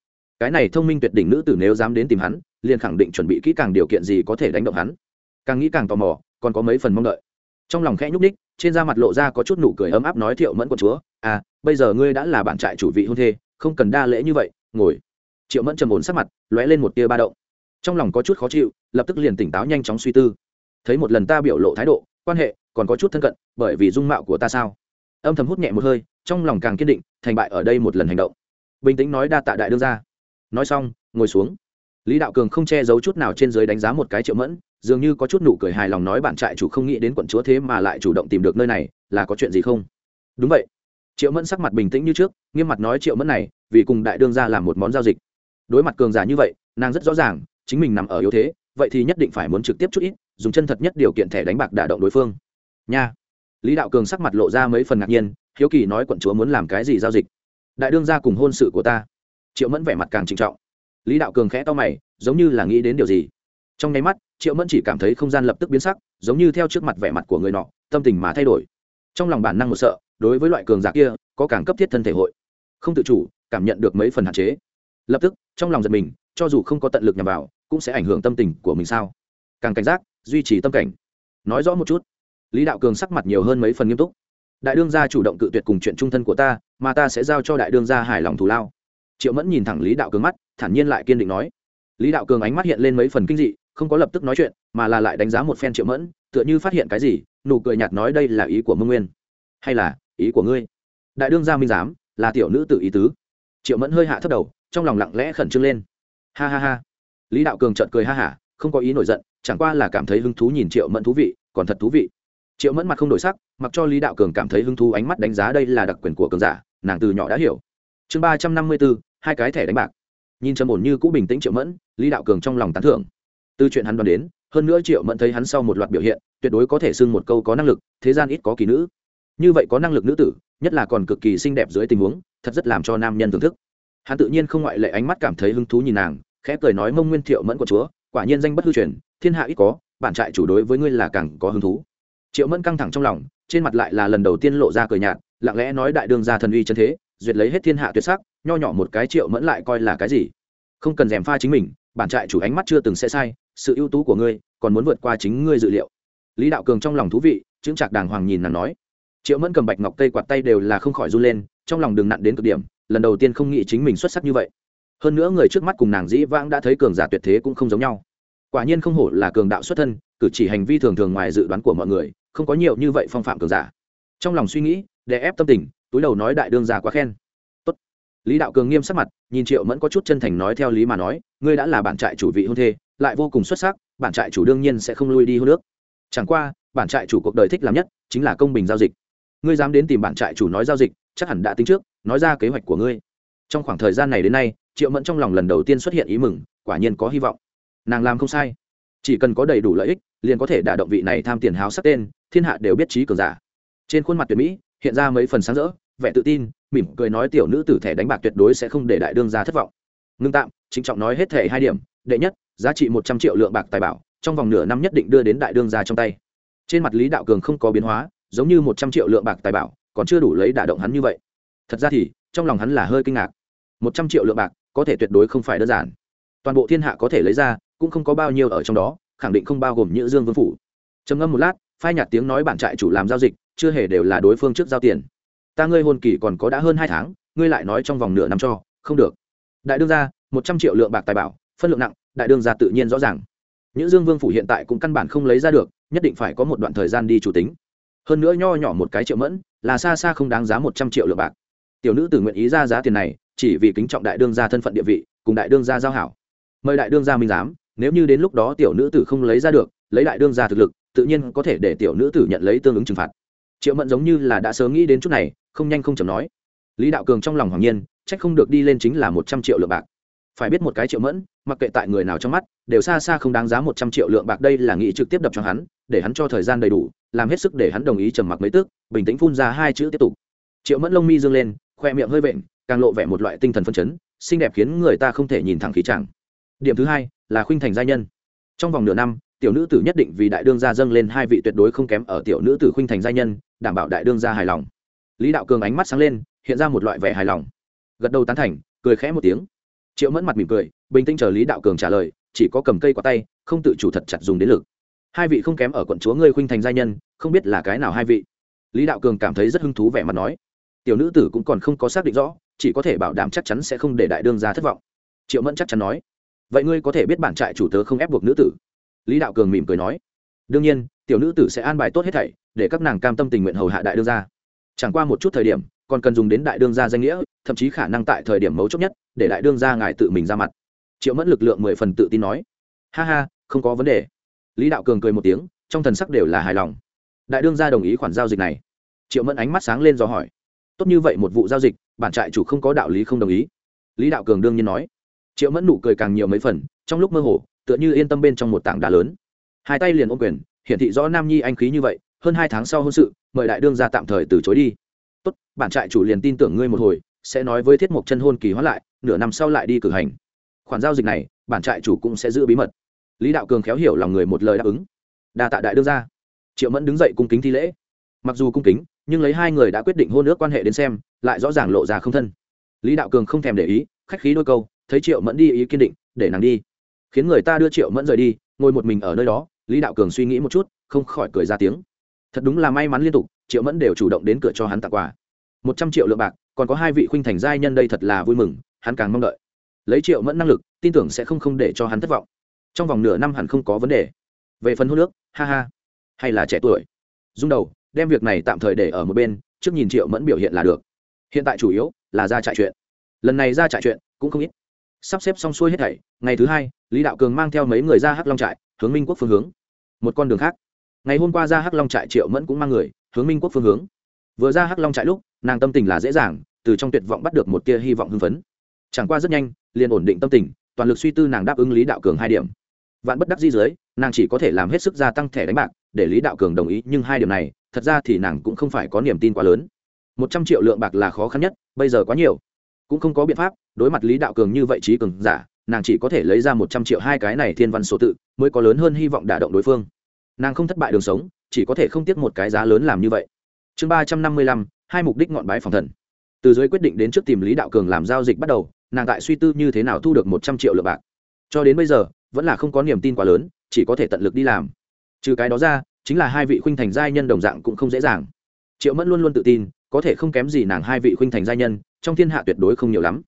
Cái này thông minh tuyệt đỉnh nữ tử nếu dám đến tìm hắn, liền khẳng định chuẩn bị kỹ càng điều kiện gì có thể đánh động hắn. Càng nghĩ càng tò mò, còn có mấy phần mong đợi. Trong lòng khẽ nhúc ních trên da mặt lộ ra có chút nụ cười ấm áp nói thiệu mẫn quận chúa à bây giờ ngươi đã là bạn trại chủ vị hôn thê, không cần đa lễ như vậy, ngồi. Triệu mẫn trầm ổn sắc mặt, lóe lên một tia ba động. Trong lòng có chút khó chịu, lập tức liền tỉnh táo nhanh chóng suy tư thấy một lần ta biểu lộ thái độ, quan hệ còn có chút thân cận, bởi vì dung mạo của ta sao? Âm thầm hút nhẹ một hơi, trong lòng càng kiên định, thành bại ở đây một lần hành động. Bình tĩnh nói đa tạ đại đương ra nói xong, ngồi xuống. Lý đạo cường không che giấu chút nào trên dưới đánh giá một cái triệu mẫn, dường như có chút nụ cười hài lòng nói bản trại chủ không nghĩ đến quận chúa thế mà lại chủ động tìm được nơi này, là có chuyện gì không? Đúng vậy. Triệu mẫn sắc mặt bình tĩnh như trước, nghiêm mặt nói triệu mẫn này, vì cùng đại đương ra làm một món giao dịch. Đối mặt cường giả như vậy, nàng rất rõ ràng, chính mình nằm ở yếu thế, vậy thì nhất định phải muốn trực tiếp chút ít dùng chân thật nhất điều kiện thẻ đánh bạc đả động đối phương. Nha. Lý đạo cường sắc mặt lộ ra mấy phần ngạc nhiên, hiếu kỳ nói quận chúa muốn làm cái gì giao dịch? Đại đương ra cùng hôn sự của ta. Triệu mẫn vẻ mặt càng trinh trọng. Lý đạo cường khẽ to mày, giống như là nghĩ đến điều gì. Trong nháy mắt, triệu mẫn chỉ cảm thấy không gian lập tức biến sắc, giống như theo trước mặt vẻ mặt của người nọ, tâm tình mà thay đổi. Trong lòng bản năng một sợ, đối với loại cường giả kia, có càng cấp thiết thân thể hội. Không tự chủ, cảm nhận được mấy phần hạn chế. Lập tức, trong lòng giật mình, cho dù không có tận lực nhằm vào, cũng sẽ ảnh hưởng tâm tình của mình sao? Càng cảnh giác duy trì tâm cảnh. Nói rõ một chút, lý đạo cường sắc mặt nhiều hơn mấy phần nghiêm túc. Đại đương gia chủ động cự tuyệt cùng chuyện trung thân của ta, mà ta sẽ giao cho đại đương gia hài lòng thù lao. Triệu mẫn nhìn thẳng lý đạo cường mắt, thản nhiên lại kiên định nói. Lý đạo cường ánh mắt hiện lên mấy phần kinh dị, không có lập tức nói chuyện, mà là lại đánh giá một phen triệu mẫn, tựa như phát hiện cái gì, nụ cười nhạt nói đây là ý của mông nguyên. Hay là ý của ngươi? Đại đương gia minh giám, là tiểu nữ tự ý tứ. Triệu mẫn hơi hạ thấp đầu, trong lòng lặng lẽ khẩn trương lên. Ha ha ha. Lý đạo cường trợn cười ha hả, không có ý nổi giận chẳng qua là cảm thấy hứng thú nhìn triệu mẫn thú vị, còn thật thú vị. Triệu mẫn mặt không đổi sắc, mặc cho lý đạo cường cảm thấy hứng thú ánh mắt đánh giá đây là đặc quyền của cường giả, nàng từ nhỏ đã hiểu. Chương ba trăm năm mươi bốn hai cái thẻ đánh bạc. Nhìn trầm ổn như cũ bình tĩnh triệu mẫn, lý đạo cường trong lòng tán thưởng. Từ chuyện hắn đoán đến, hơn nữa triệu mẫn thấy hắn sau một loạt biểu hiện, tuyệt đối có thể xưng một câu có năng lực, thế gian ít có kỳ nữ. Như vậy có năng lực nữ tử, nhất là còn cực kỳ xinh đẹp dưới tình huống, thật rất làm cho nam nhân thưởng thức. Hắn tự nhiên không ngoại lệ ánh mắt cảm thấy hứng thú nhìn nàng, khẽ cười nói mông nguyên thiệu mẫn của chúa quả nhiên danh bất hư truyền, thiên hạ ít có, bản trại chủ đối với ngươi là càng có hứng thú. Triệu mẫn căng thẳng trong lòng, trên mặt lại là lần đầu tiên lộ ra cười nhạt, lặng lẽ nói đại đương gia thần uy chân thế, duyệt lấy hết thiên hạ tuyệt sắc, nho nhỏ một cái triệu mẫn lại coi là cái gì? Không cần dèm pha chính mình, bản trại chủ ánh mắt chưa từng sẽ sai, sự ưu tú của ngươi còn muốn vượt qua chính ngươi dự liệu. Lý đạo cường trong lòng thú vị chứng trạc đàng hoàng nhìn nàng nói. Triệu mẫn cầm bạch ngọc tây quạt tay đều là không khỏi run lên, trong lòng đừng nặn đến cực điểm, lần đầu tiên không nghĩ chính mình xuất sắc như vậy hơn nữa người trước mắt cùng nàng dĩ vãng đã thấy cường giả tuyệt thế cũng không giống nhau. Quả nhiên không hổ là cường đạo xuất thân, cử chỉ hành vi thường thường ngoài dự đoán của mọi người, không có nhiều như vậy phong phạm cường giả. Trong lòng suy nghĩ để ép tâm tình, túi đầu nói đại đương giả quá khen. Tốt. lý đạo cường nghiêm sắc mặt, nhìn triệu mẫn có chút chân thành nói theo lý mà nói, ngươi đã là bản trại chủ vị hôn thê, lại vô cùng xuất sắc, bản trại chủ đương nhiên sẽ không lui đi hôn nước chẳng qua, bản trại chủ cuộc đời thích làm nhất, chính là công bình giao dịch. Ngươi dám đến tìm bản trại chủ nói giao dịch, chắc hẳn đã tính trước, nói ra kế hoạch của ngươi. Trong khoảng thời gian này đến nay triệu mẫn trong lòng lần đầu tiên xuất hiện ý mừng, quả nhiên có hy vọng. Nàng làm không sai. Chỉ cần có đầy đủ lợi ích, liền có thể đả động vị này tham tiền háo sắc tên, thiên hạ đều biết trí cường giả. Trên khuôn mặt tuyệt mỹ, hiện ra mấy phần sáng rỡ, vẻ tự tin, mỉm cười nói tiểu nữ tử thẻ đánh bạc tuyệt đối sẽ không để đại đương gia thất vọng. Ngưng tạm chính trọng nói hết thẻ hai điểm, đệ nhất, giá trị một trăm triệu lượng bạc tài bảo, trong vòng nửa năm nhất định đưa đến đại đương gia trong tay. Trên mặt lý đạo cường không có biến hóa, giống như một trăm triệu lượng bạc tài bảo, còn chưa đủ lấy đả động hắn như vậy. Thật ra thì, trong lòng hắn là hơi kinh ngạc. Một trăm triệu lượng bạc có thể tuyệt đối không phải đơn giản. Toàn bộ thiên hạ có thể lấy ra, cũng không có bao nhiêu ở trong đó, khẳng định không bao gồm nhữ dương vương phủ. Trầm ngâm một lát, phai nhạt tiếng nói bản trại chủ làm giao dịch, chưa hề đều là đối phương trước giao tiền. Ta ngươi hôn kỳ còn có đã hơn hai tháng, ngươi lại nói trong vòng nửa năm cho, không được. Đại đương gia, một trăm triệu lượng bạc tài bảo, phân lượng nặng, đại đương gia tự nhiên rõ ràng. Nhữ dương vương phủ hiện tại cũng căn bản không lấy ra được, nhất định phải có một đoạn thời gian đi chủ tính. Hơn nữa nho nhỏ một cái triệu mẫn, là xa xa không đáng giá một trăm triệu lượng bạc. Tiểu nữ tự nguyện ý ra giá tiền này chỉ vì kính trọng đại đương gia thân phận địa vị, cùng đại đương gia giao hảo. Mời đại đương gia minh giám, nếu như đến lúc đó tiểu nữ tử không lấy ra được, lấy đại đương gia thực lực, tự nhiên có thể để tiểu nữ tử nhận lấy tương ứng trừng phạt. Triệu mẫn giống như là đã sớm nghĩ đến chút này, không nhanh không chậm nói. Lý đạo cường trong lòng hoàng nhiên, trách không được đi lên chính là một trăm triệu lượng bạc. Phải biết một cái triệu mẫn, mặc kệ tại người nào trong mắt, đều xa xa không đáng giá một trăm triệu lượng bạc đây là nghĩ trực tiếp đập cho hắn, để hắn cho thời gian đầy đủ, làm hết sức để hắn đồng ý trầm mặc mấy tức, bình tĩnh phun ra hai chữ tiếp tục. Triệu mẫn lông mi dương lên, khoe miệng hơi vện càng lộ vẻ một loại tinh thần phân chấn, xinh đẹp khiến người ta không thể nhìn thẳng khí chẳng. Điểm thứ hai, là khuynh thành gia nhân. Trong vòng nửa năm, tiểu nữ tử nhất định vì đại đương gia dâng lên hai vị tuyệt đối không kém ở tiểu nữ tử khuynh thành gia nhân, đảm bảo đại đương gia hài lòng. Lý đạo cường ánh mắt sáng lên, hiện ra một loại vẻ hài lòng. Gật đầu tán thành, cười khẽ một tiếng. Triệu mẫn mặt mỉm cười, bình tĩnh chờ lý đạo cường trả lời, chỉ có cầm cây qua tay, không tự chủ thật chặt dùng đến lực. Hai vị không kém ở quận chúa ngươi khuynh thành gia nhân, không biết là cái nào hai vị. Lý đạo cường cảm thấy rất hứng thú vẻ mặt nói. Tiểu nữ tử cũng còn không có xác định rõ chỉ có thể bảo đảm chắc chắn sẽ không để đại đương gia thất vọng. Triệu mẫn chắc chắn nói. Vậy ngươi có thể biết bản trại chủ tớ không ép buộc nữ tử? Lý đạo cường mỉm cười nói. Đương nhiên, tiểu nữ tử sẽ an bài tốt hết thảy, để các nàng cam tâm tình nguyện hầu hạ đại đương gia. Chẳng qua một chút thời điểm, còn cần dùng đến đại đương gia danh nghĩa, thậm chí khả năng tại thời điểm mấu chốt nhất, để đại đương gia ngài tự mình ra mặt. Triệu mẫn lực lượng mười phần tự tin nói. Ha ha, không có vấn đề. Lý đạo cường cười một tiếng, trong thần sắc đều là hài lòng. Đại đương gia đồng ý khoản giao dịch này. Triệu mẫn ánh mắt sáng lên do hỏi. Tốt như vậy một vụ giao dịch bản trại chủ không có đạo lý không đồng ý. Lý đạo cường đương nhiên nói. Triệu mẫn nụ cười càng nhiều mấy phần, trong lúc mơ hồ, tựa như yên tâm bên trong một tảng đá lớn. Hai tay liền ôm quyền, hiển thị rõ nam nhi anh khí như vậy, hơn hai tháng sau hôn sự, mời đại đương ra tạm thời từ chối đi. Tốt, bản trại chủ liền tin tưởng ngươi một hồi, sẽ nói với thiết mộc chân hôn kỳ hóa lại, nửa năm sau lại đi cử hành. Khoản giao dịch này, bản trại chủ cũng sẽ giữ bí mật. Lý đạo cường khéo hiểu lòng người một lời đáp ứng. Đa tạ đại đương ra triệu mẫn đứng dậy cung kính thi lễ. Mặc dù cung kính nhưng lấy hai người đã quyết định hôn ước quan hệ đến xem, lại rõ ràng lộ ra không thân. Lý đạo cường không thèm để ý, khách khí đôi câu, thấy triệu mẫn đi ý kiên định, để nàng đi. Khiến người ta đưa triệu mẫn rời đi, ngồi một mình ở nơi đó, lý đạo cường suy nghĩ một chút, không khỏi cười ra tiếng. Thật đúng là may mắn liên tục, triệu mẫn đều chủ động đến cửa cho hắn tặng quà. Một trăm triệu lượng bạc, còn có hai vị khuynh thành giai nhân đây thật là vui mừng, hắn càng mong đợi. Lấy triệu mẫn năng lực, tin tưởng sẽ không không để cho hắn thất vọng. Trong vòng nửa năm hẳn không có vấn đề. Về phần hôn nước ha ha. Hay là trẻ tuổi. Dung đầu đem việc này tạm thời để ở một bên, trước nhìn triệu mẫn biểu hiện là được. Hiện tại chủ yếu là ra trại chuyện. Lần này ra trại chuyện cũng không ít. Sắp xếp xong xuôi hết thảy, ngày thứ hai, lý đạo cường mang theo mấy người ra hắc long trại, hướng minh quốc phương hướng. Một con đường khác. Ngày hôm qua ra hắc long trại triệu mẫn cũng mang người, hướng minh quốc phương hướng. Vừa ra hắc long trại lúc, nàng tâm tình là dễ dàng, từ trong tuyệt vọng bắt được một tia hy vọng hưng phấn. Chẳng qua rất nhanh, liền ổn định tâm tình, toàn lực suy tư nàng đáp ứng lý đạo cường hai điểm. Vạn bất đắc di dưới, nàng chỉ có thể làm hết sức gia tăng thẻ đánh bạc, để lý đạo cường đồng ý, nhưng hai điểm này thật ra thì nàng cũng không phải có niềm tin quá lớn. Một trăm triệu lượng bạc là khó khăn nhất, bây giờ quá nhiều. Cũng không có biện pháp, đối mặt lý đạo cường như vậy trí cường giả, nàng chỉ có thể lấy ra một trăm triệu hai cái này thiên văn số tự, mới có lớn hơn hy vọng đả động đối phương. Nàng không thất bại đường sống, chỉ có thể không tiếc một cái giá lớn làm như vậy. Chương ba trăm năm mươi lăm, hai mục đích ngọn bái phòng thần. Từ dưới quyết định đến trước tìm lý đạo cường làm giao dịch bắt đầu, nàng tại suy tư như thế nào thu được một trăm triệu lượng bạc. Cho đến bây giờ, vẫn là không có niềm tin quá lớn, chỉ có thể tận lực đi làm. Trừ cái đó ra chính là hai vị khuynh thành giai nhân đồng dạng cũng không dễ dàng. Triệu mẫn luôn luôn tự tin, có thể không kém gì nàng hai vị khuynh thành giai nhân, trong thiên hạ tuyệt đối không nhiều lắm.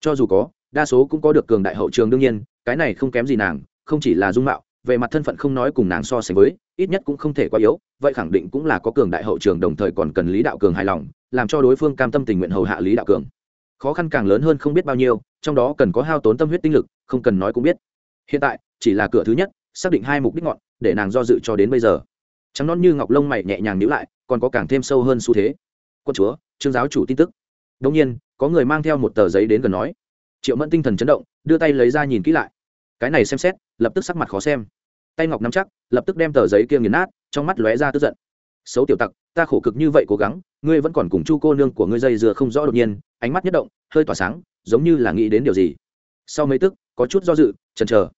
Cho dù có, đa số cũng có được cường đại hậu trường đương nhiên, cái này không kém gì nàng, không chỉ là dung mạo, về mặt thân phận không nói cùng nàng so sánh với, ít nhất cũng không thể quá yếu, vậy khẳng định cũng là có cường đại hậu trường đồng thời còn cần lý đạo cường hài lòng, làm cho đối phương cam tâm tình nguyện hầu hạ lý đạo cường. Khó khăn càng lớn hơn không biết bao nhiêu, trong đó cần có hao tốn tâm huyết tinh lực, không cần nói cũng biết. Hiện tại, chỉ là cửa thứ nhất, xác định hai mục đích ngọn, để nàng do dự cho đến bây giờ trắng non như ngọc lông mày nhẹ nhàng níu lại, còn có càng thêm sâu hơn xu thế. Quân chúa, trương giáo chủ tin tức. Đông nhiên, có người mang theo một tờ giấy đến gần nói. Triệu mẫn tinh thần chấn động, đưa tay lấy ra nhìn kỹ lại. Cái này xem xét, lập tức sắc mặt khó xem. Tay ngọc nắm chắc, lập tức đem tờ giấy kia nghiền nát, trong mắt lóe ra tức giận. Xấu tiểu tặc, ta khổ cực như vậy cố gắng, ngươi vẫn còn cùng chu cô nương của ngươi dây dừa không rõ đột nhiên, ánh mắt nhất động, hơi tỏa sáng, giống như là nghĩ đến điều gì. Sau mấy tức, có chút do dự, chần chờ.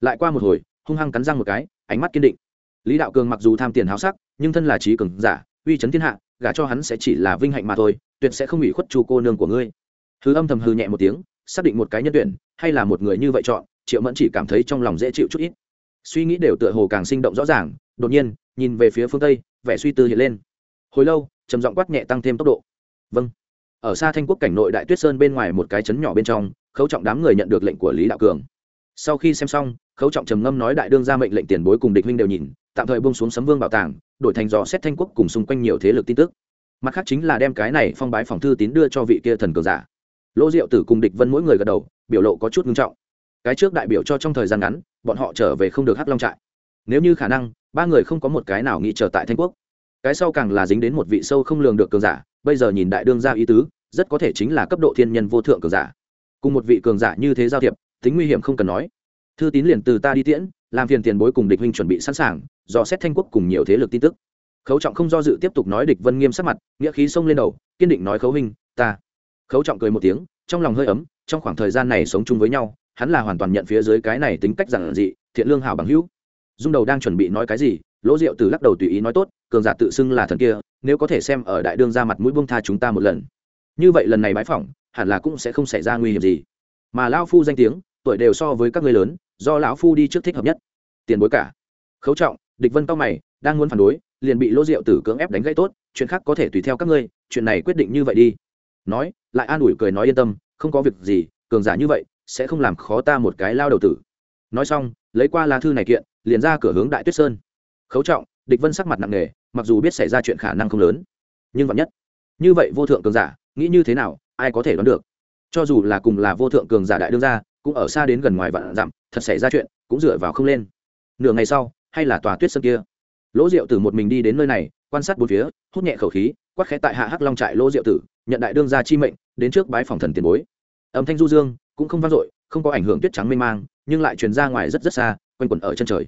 Lại qua một hồi, hung hăng cắn răng một cái, ánh mắt kiên định lý đạo cường mặc dù tham tiền háo sắc, nhưng thân là trí cường giả, uy chấn thiên hạ, gả cho hắn sẽ chỉ là vinh hạnh mà thôi, tuyệt sẽ không ủy khuất chu cô nương của ngươi. Hư âm thầm hư nhẹ một tiếng, xác định một cái nhân tuyển, hay là một người như vậy chọn, triệu mẫn chỉ cảm thấy trong lòng dễ chịu chút ít. Suy nghĩ đều tựa hồ càng sinh động rõ ràng, đột nhiên, nhìn về phía phương tây, vẻ suy tư hiện lên. Hồi lâu, trầm giọng quát nhẹ tăng thêm tốc độ. Vâng. Ở xa thanh quốc cảnh nội đại tuyết sơn bên ngoài một cái trấn nhỏ bên trong, khấu trọng đám người nhận được lệnh của lý đạo cường. Sau khi xem xong, khấu trọng trầm ngâm nói đại đương ra mệnh lệnh tiền bối cùng địch huynh đều nhìn tạm thời bông xuống sấm vương bảo tàng, đổi thành dò xét thanh quốc cùng xung quanh nhiều thế lực tin tức. Mặt khác chính là đem cái này phong bái phòng thư tín đưa cho vị kia thần cường giả. Lỗ diệu tử cùng địch vân mỗi người gật đầu, biểu lộ có chút nghiêm trọng. Cái trước đại biểu cho trong thời gian ngắn, bọn họ trở về không được hắc long trại. Nếu như khả năng, ba người không có một cái nào nghĩ trở tại thanh quốc. Cái sau càng là dính đến một vị sâu không lường được cường giả, bây giờ nhìn đại đương gia ý tứ, rất có thể chính là cấp độ thiên nhân vô thượng cường giả. Cùng một vị cường giả như thế giao thiệp, tính nguy hiểm không cần nói thư tín liền từ ta đi tiễn, làm phiền tiền bối cùng địch huynh chuẩn bị sẵn sàng, dò xét thanh quốc cùng nhiều thế lực tin tức. Khấu trọng không do dự tiếp tục nói địch vân nghiêm sắc mặt, nghĩa khí xông lên đầu, kiên định nói khấu huynh, ta. Khấu trọng cười một tiếng, trong lòng hơi ấm, trong khoảng thời gian này sống chung với nhau, hắn là hoàn toàn nhận phía dưới cái này tính cách giản dị, thiện lương hảo bằng hữu. Dung đầu đang chuẩn bị nói cái gì, lỗ diệu từ lắc đầu tùy ý nói tốt, cường giả tự xưng là thần kia, nếu có thể xem ở đại đương ra mặt mũi buông tha chúng ta một lần. Như vậy lần này bãi phỏng, hẳn là cũng sẽ không xảy ra nguy hiểm gì. Mà lão phu danh tiếng tuổi đều so với các ngươi lớn, do lão phu đi trước thích hợp nhất. Tiền bối cả. Khấu trọng, địch vân cao mày, đang muốn phản đối, liền bị lỗ diệu tử cưỡng ép đánh gãy tốt, chuyện khác có thể tùy theo các ngươi, chuyện này quyết định như vậy đi. Nói, lại an ủi cười nói yên tâm, không có việc gì, cường giả như vậy, sẽ không làm khó ta một cái lao đầu tử. Nói xong, lấy qua lá thư này kiện, liền ra cửa hướng đại tuyết sơn. Khấu trọng, địch vân sắc mặt nặng nề, mặc dù biết xảy ra chuyện khả năng không lớn, nhưng vạn nhất. Như vậy vô thượng cường giả, nghĩ như thế nào, ai có thể đoán được? Cho dù là cùng là vô thượng cường giả đại đương gia, cũng ở xa đến gần ngoài vạn dặm, thật xảy ra chuyện, cũng dựa vào không lên. Nửa ngày sau, hay là tòa tuyết sơn kia. Lỗ diệu tử một mình đi đến nơi này, quan sát bốn phía, hút nhẹ khẩu khí quắc khẽ tại hạ hắc long trại lỗ diệu tử, nhận đại đương gia chi mệnh, đến trước bái phòng thần tiền bối. Âm thanh du dương, cũng không vang dội, không có ảnh hưởng tuyết trắng mê mang, nhưng lại truyền ra ngoài rất rất xa, quanh quẩn ở chân trời.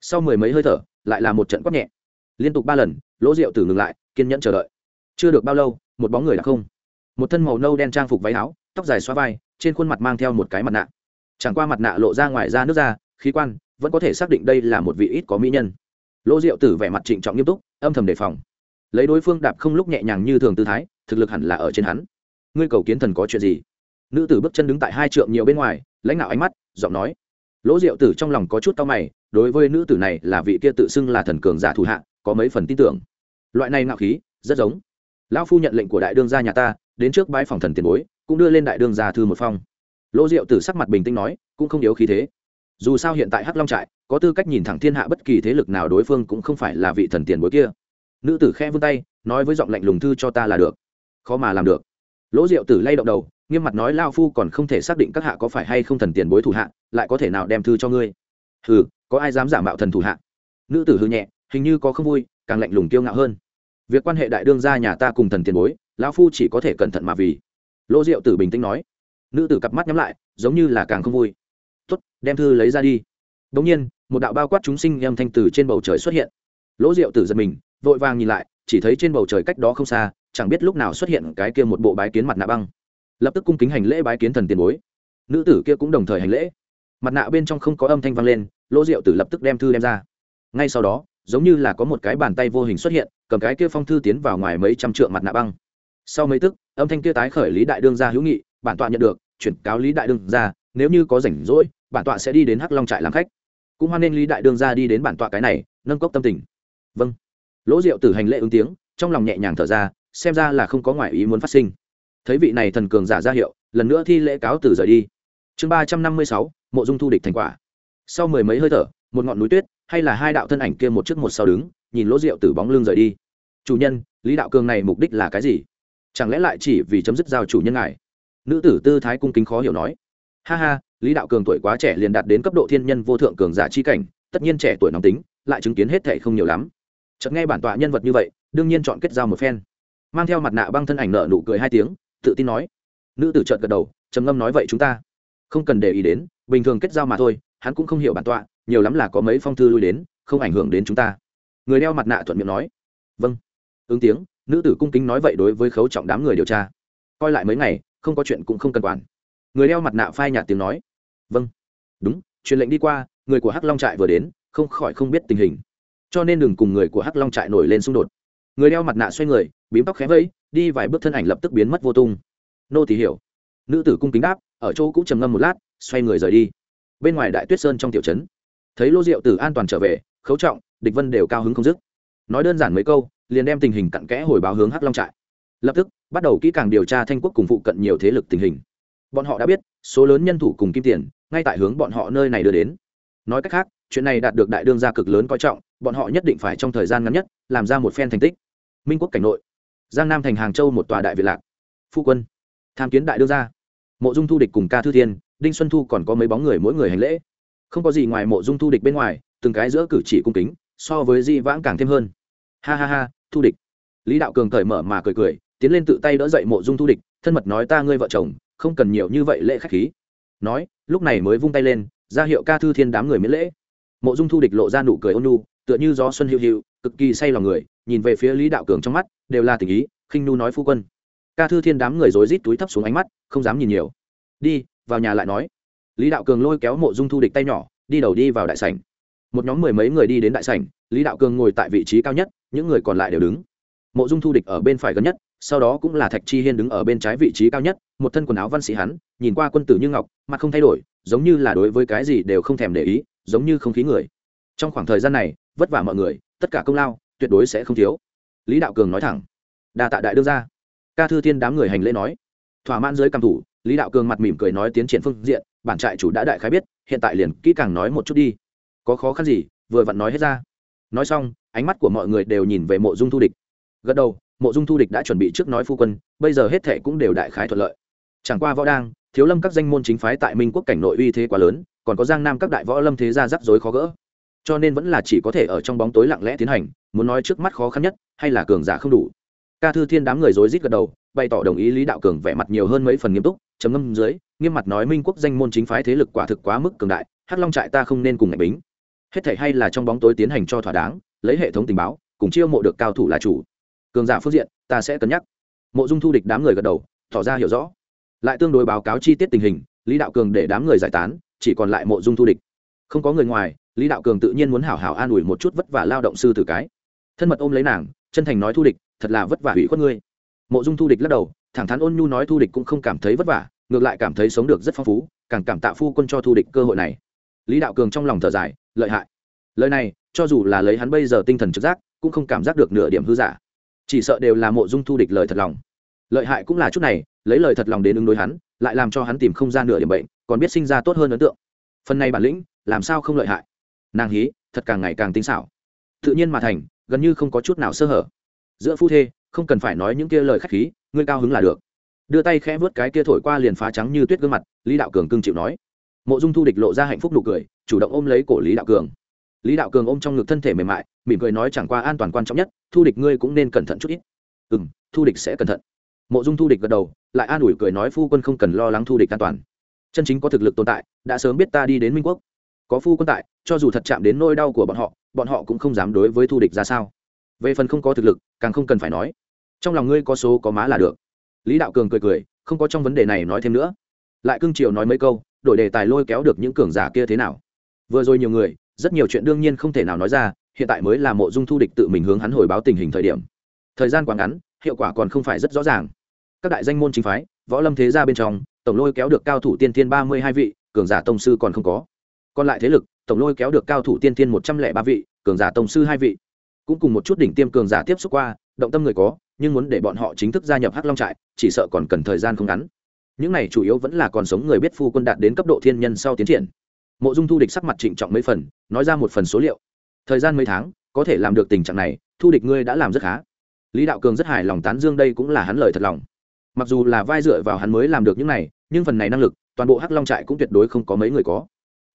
Sau mười mấy hơi thở, lại là một trận quát nhẹ. Liên tục ba lần, lỗ rượu tử ngừng lại, kiên nhẫn chờ đợi. Chưa được bao lâu, một bóng người đã không. Một thân màu nâu đen trang phục váy áo tóc dài xóa vai, trên khuôn mặt mang theo một cái mặt nạ. Chẳng qua mặt nạ lộ ra ngoài ra nước ra khí quan, vẫn có thể xác định đây là một vị ít có mỹ nhân. Lỗ diệu tử vẻ mặt trịnh trọng nghiêm túc, âm thầm đề phòng. Lấy đối phương đạp không lúc nhẹ nhàng như thường tư thái, thực lực hẳn là ở trên hắn. Ngươi cầu kiến thần có chuyện gì? Nữ tử bước chân đứng tại hai trượng nhiều bên ngoài, lãnh đạo ánh mắt, giọng nói. Lỗ diệu tử trong lòng có chút tao mày, đối với nữ tử này là vị kia tự xưng là thần cường giả thủ hạ, có mấy phần tin tưởng. Loại này ngạo khí, rất giống. Lão phu nhận lệnh của đại đương gia nhà ta, đến trước bãi phòng thần tiền bối cũng đưa lên đại đương gia thư một phong. Lỗ diệu tử sắc mặt bình tĩnh nói, cũng không yếu khí thế. Dù sao hiện tại hắc long trại, có tư cách nhìn thẳng thiên hạ bất kỳ thế lực nào đối phương cũng không phải là vị thần tiền bối kia. Nữ tử khe vươn tay, nói với giọng lạnh lùng thư cho ta là được. Khó mà làm được. Lỗ diệu tử lay động đầu, nghiêm mặt nói, lao phu còn không thể xác định các hạ có phải hay không thần tiền bối thủ hạ, lại có thể nào đem thư cho ngươi? Hừ, có ai dám giả mạo thần thủ hạ? Nữ tử hư nhẹ, hình như có không vui, càng lạnh lùng kiêu ngạo hơn. Việc quan hệ đại đương gia nhà ta cùng thần tiền bối lão phu chỉ có thể cẩn thận mà vì lỗ diệu tử bình tĩnh nói. Nữ tử cặp mắt nhắm lại, giống như là càng không vui. Tuất đem thư lấy ra đi. Đ nhiên, một đạo bao quát chúng sinh em thanh từ trên bầu trời xuất hiện. Lỗ diệu tử giật mình, vội vàng nhìn lại, chỉ thấy trên bầu trời cách đó không xa, chẳng biết lúc nào xuất hiện cái kia một bộ bái kiến mặt nạ băng. Lập tức cung kính hành lễ bái kiến thần tiền bối. Nữ tử kia cũng đồng thời hành lễ. Mặt nạ bên trong không có âm thanh vang lên lỗ diệu tử lập tức đem thư đem ra. Ngay sau đó, giống như là có một cái bàn tay vô hình xuất hiện, cầm cái kia phong thư tiến vào ngoài mấy trăm trượng mặt nạ băng sau mấy tức, âm thanh kia tái khởi lý đại đương gia hữu nghị, bản tọa nhận được, chuyển cáo lý đại đương gia nếu như có rảnh rỗi, bản tọa sẽ đi đến hắc long trại làm khách. Cũng hoan nghênh lý đại đương gia đi đến bản tọa cái này, nâng cốc tâm tình. Vâng. Lỗ diệu tử hành lễ ứng tiếng, trong lòng nhẹ nhàng thở ra, xem ra là không có ngoại ý muốn phát sinh. Thấy vị này thần cường giả ra hiệu, lần nữa thi lễ cáo từ rời đi. Chương ba trăm năm mươi sáu, mộ dung thu địch thành quả. Sau mười mấy hơi thở, một ngọn núi tuyết, hay là hai đạo thân ảnh kia một trước một sau đứng, nhìn lỗ rượu từ bóng lưng rời đi. Chủ nhân, lý đạo cường này mục đích là cái gì? Chẳng lẽ lại chỉ vì chấm dứt giao chủ nhân ngài? Nữ tử tư thái cung kính khó hiểu nói. Ha ha, lý đạo cường tuổi quá trẻ liền đạt đến cấp độ thiên nhân vô thượng cường giả chi cảnh, tất nhiên trẻ tuổi nóng tính, lại chứng kiến hết thệ không nhiều lắm. Chợt nghe bản tọa nhân vật như vậy, đương nhiên chọn kết giao một phen. Mang theo mặt nạ băng thân ảnh nợ nụ cười hai tiếng, tự tin nói. Nữ tử trợt gật đầu, trầm ngâm nói vậy chúng ta không cần để ý đến, bình thường kết giao mà thôi, hắn cũng không hiểu bản tọa, nhiều lắm là có mấy phong thư lui đến, không ảnh hưởng đến chúng ta. Người đeo mặt nạ thuận miệng nói. Vâng. Ứng tiếng nữ tử cung kính nói vậy đối với khấu trọng đám người điều tra. Coi lại mấy ngày, không có chuyện cũng không cần quản. Người đeo mặt nạ phai nhạt tiếng nói. Vâng. Đúng, truyền lệnh đi qua, người của hắc long trại vừa đến, không khỏi không biết tình hình. Cho nên đừng cùng người của hắc long trại nổi lên xung đột. Người đeo mặt nạ xoay người, bím tóc khẽ vây, đi vài bước thân ảnh lập tức biến mất vô tung. Nô thì hiểu. Nữ tử cung kính đáp, ở chỗ cũng trầm ngâm một lát, xoay người rời đi. Bên ngoài đại tuyết sơn trong tiểu trấn, thấy lô rượu tử an toàn trở về, khấu trọng, địch vân đều cao hứng không dứt. Nói đơn giản mấy câu liền đem tình hình cặn kẽ hồi báo hướng hắc long trại. Lập tức, bắt đầu kỹ càng điều tra thanh quốc cùng phụ cận nhiều thế lực tình hình. Bọn họ đã biết, số lớn nhân thủ cùng kim tiền, ngay tại hướng bọn họ nơi này đưa đến. Nói cách khác, chuyện này đạt được đại đương gia cực lớn coi trọng, bọn họ nhất định phải trong thời gian ngắn nhất, làm ra một phen thành tích. Minh quốc cảnh nội, giang nam thành hàng châu một tòa đại việt lạc. Phu quân, tham kiến đại đương gia. Mộ dung thu địch cùng ca thư thiên, đinh xuân thu còn có mấy bóng người mỗi người hành lễ. Không có gì ngoài mộ dung thu địch bên ngoài, từng cái giữa cử chỉ cung kính, so với di vãng càng thêm hơn. Ha ha ha thu địch. Lý đạo cường cởi mở mà cười cười, tiến lên tự tay đỡ dậy mộ dung thu địch, thân mật nói ta ngươi vợ chồng, không cần nhiều như vậy lễ khách khí. Nói, lúc này mới vung tay lên, ra hiệu ca thư thiên đám người miễn lễ. Mộ dung thu địch lộ ra nụ cười ôn nu tựa như gió xuân hiệu hiệu cực kỳ say lòng người, nhìn về phía lý đạo cường trong mắt, đều là tình ý, khinh nu nói phu quân. Ca thư thiên đám người rối rít túi thấp xuống ánh mắt, không dám nhìn nhiều. Đi, vào nhà lại nói. Lý đạo cường lôi kéo mộ dung thu địch tay nhỏ, đi đầu đi vào đại sảnh. Một nhóm mười mấy người đi đến đại sảnh, lý đạo cường ngồi tại vị trí cao nhất những người còn lại đều đứng. Mộ dung thu địch ở bên phải gần nhất, sau đó cũng là thạch chi hiên đứng ở bên trái vị trí cao nhất, một thân quần áo văn sĩ hắn, nhìn qua quân tử như ngọc, mặt không thay đổi, giống như là đối với cái gì đều không thèm để ý, giống như không khí người. Trong khoảng thời gian này, vất vả mọi người, tất cả công lao, tuyệt đối sẽ không thiếu. Lý đạo cường nói thẳng. Đa tạ đại đương ra ca thư thiên đám người hành lễ nói. Thỏa mãn dưới cầm thủ, lý đạo cường mặt mỉm cười nói tiến triển phương diện, bản trại chủ đã đại khái biết, hiện tại liền kỹ càng nói một chút đi. Có khó khăn gì, vừa vặn nói hết ra nói xong, ánh mắt của mọi người đều nhìn về mộ dung thu địch. Gật đầu, mộ dung thu địch đã chuẩn bị trước nói phu quân, bây giờ hết thệ cũng đều đại khái thuận lợi. Chẳng qua võ đang, thiếu lâm các danh môn chính phái tại minh quốc cảnh nội uy thế quá lớn, còn có giang nam các đại võ lâm thế gia rắc rối khó gỡ. Cho nên vẫn là chỉ có thể ở trong bóng tối lặng lẽ tiến hành, muốn nói trước mắt khó khăn nhất, hay là cường giả không đủ. Ca thư thiên đám người rối rít gật đầu, bày tỏ đồng ý lý đạo cường vẻ mặt nhiều hơn mấy phần nghiêm túc chấm ngâm dưới, nghiêm mặt nói minh quốc danh môn chính phái thế lực quả thực quá mức cường đại, hắc long trại ta không nên cùng ngạch bính hết thể hay là trong bóng tối tiến hành cho thỏa đáng, lấy hệ thống tình báo, cùng chiêu mộ được cao thủ là chủ. Cường giả phương diện, ta sẽ cân nhắc. Mộ dung thu địch đám người gật đầu, tỏ ra hiểu rõ. Lại tương đối báo cáo chi tiết tình hình, lý đạo cường để đám người giải tán, chỉ còn lại mộ dung thu địch. Không có người ngoài, lý đạo cường tự nhiên muốn hảo hảo an ủi một chút vất vả lao động sư tử cái. Thân mật ôm lấy nàng, chân thành nói thu địch, thật là vất vả hủy khuất ngươi. Mộ dung thu địch lắc đầu, thẳng thắn ôn nhu nói thu địch cũng không cảm thấy vất vả, ngược lại cảm thấy sống được rất phong phú, càng cảm tạ phu quân cho thu địch cơ hội này lý đạo cường trong lòng thở dài, lợi hại. Lời này, cho dù là lấy hắn bây giờ tinh thần trực giác, cũng không cảm giác được nửa điểm hư giả. Chỉ sợ đều là mộ dung thu địch lời thật lòng. Lợi hại cũng là chút này, lấy lời thật lòng đến ứng đối hắn, lại làm cho hắn tìm không ra nửa điểm bệnh, còn biết sinh ra tốt hơn ấn tượng. Phần này bản lĩnh, làm sao không lợi hại? Nàng hí, thật càng ngày càng tinh xảo. Tự nhiên mà thành, gần như không có chút nào sơ hở. Giữa phu thê, không cần phải nói những kia lời khách khí, ngươi cao hứng là được. Đưa tay khẽ vớt cái kia thổi qua liền phá trắng như tuyết gương mặt, lý đạo cường cưng chịu nói mộ dung thu địch lộ ra hạnh phúc nụ cười, chủ động ôm lấy cổ lý đạo cường. Lý đạo cường ôm trong ngực thân thể mềm mại, mỉm cười nói chẳng qua an toàn quan trọng nhất, thu địch ngươi cũng nên cẩn thận chút ít. Ừ m thu địch sẽ cẩn thận. Mộ dung thu địch gật đầu, lại an ủi cười nói phu quân không cần lo lắng thu địch an toàn. Chân chính có thực lực tồn tại, đã sớm biết ta đi đến minh quốc. Có phu quân tại, cho dù thật chạm đến nỗi đau của bọn họ bọn họ cũng không dám đối với thu địch ra sao. Về phần không có thực lực, càng không cần phải nói. Trong lòng ngươi có số có má là được. Lý đạo cường cười cười, không có trong vấn đề này nói thêm nữa. Lại cương triều nói mấy câu đổi đề tài lôi kéo được những cường giả kia thế nào. Vừa rồi nhiều người, rất nhiều chuyện đương nhiên không thể nào nói ra, hiện tại mới là mộ dung thu địch tự mình hướng hắn hồi báo tình hình thời điểm. Thời gian quá ngắn, hiệu quả còn không phải rất rõ ràng. Các đại danh môn chính phái, võ lâm thế gia bên trong, tổng lôi kéo được cao thủ tiên thiên ba mươi hai vị, cường giả tông sư còn không có. Còn lại thế lực, tổng lôi kéo được cao thủ tiên thiên một trăm lẻ ba vị, cường giả tông sư hai vị. Cũng cùng một chút đỉnh tiêm cường giả tiếp xúc qua, động tâm người có, nhưng muốn để bọn họ chính thức gia nhập hắc long trại, chỉ sợ còn cần thời gian không ngắn những này chủ yếu vẫn là còn sống người biết phu quân đạt đến cấp độ thiên nhân sau tiến triển. Mộ dung thu địch sắc mặt trịnh trọng mấy phần, nói ra một phần số liệu. Thời gian mấy tháng, có thể làm được tình trạng này, thu địch ngươi đã làm rất khá. Lý đạo cường rất hài lòng tán dương đây cũng là hắn lời thật lòng. Mặc dù là vai dựa vào hắn mới làm được những này, nhưng phần này năng lực, toàn bộ hắc long trại cũng tuyệt đối không có mấy người có.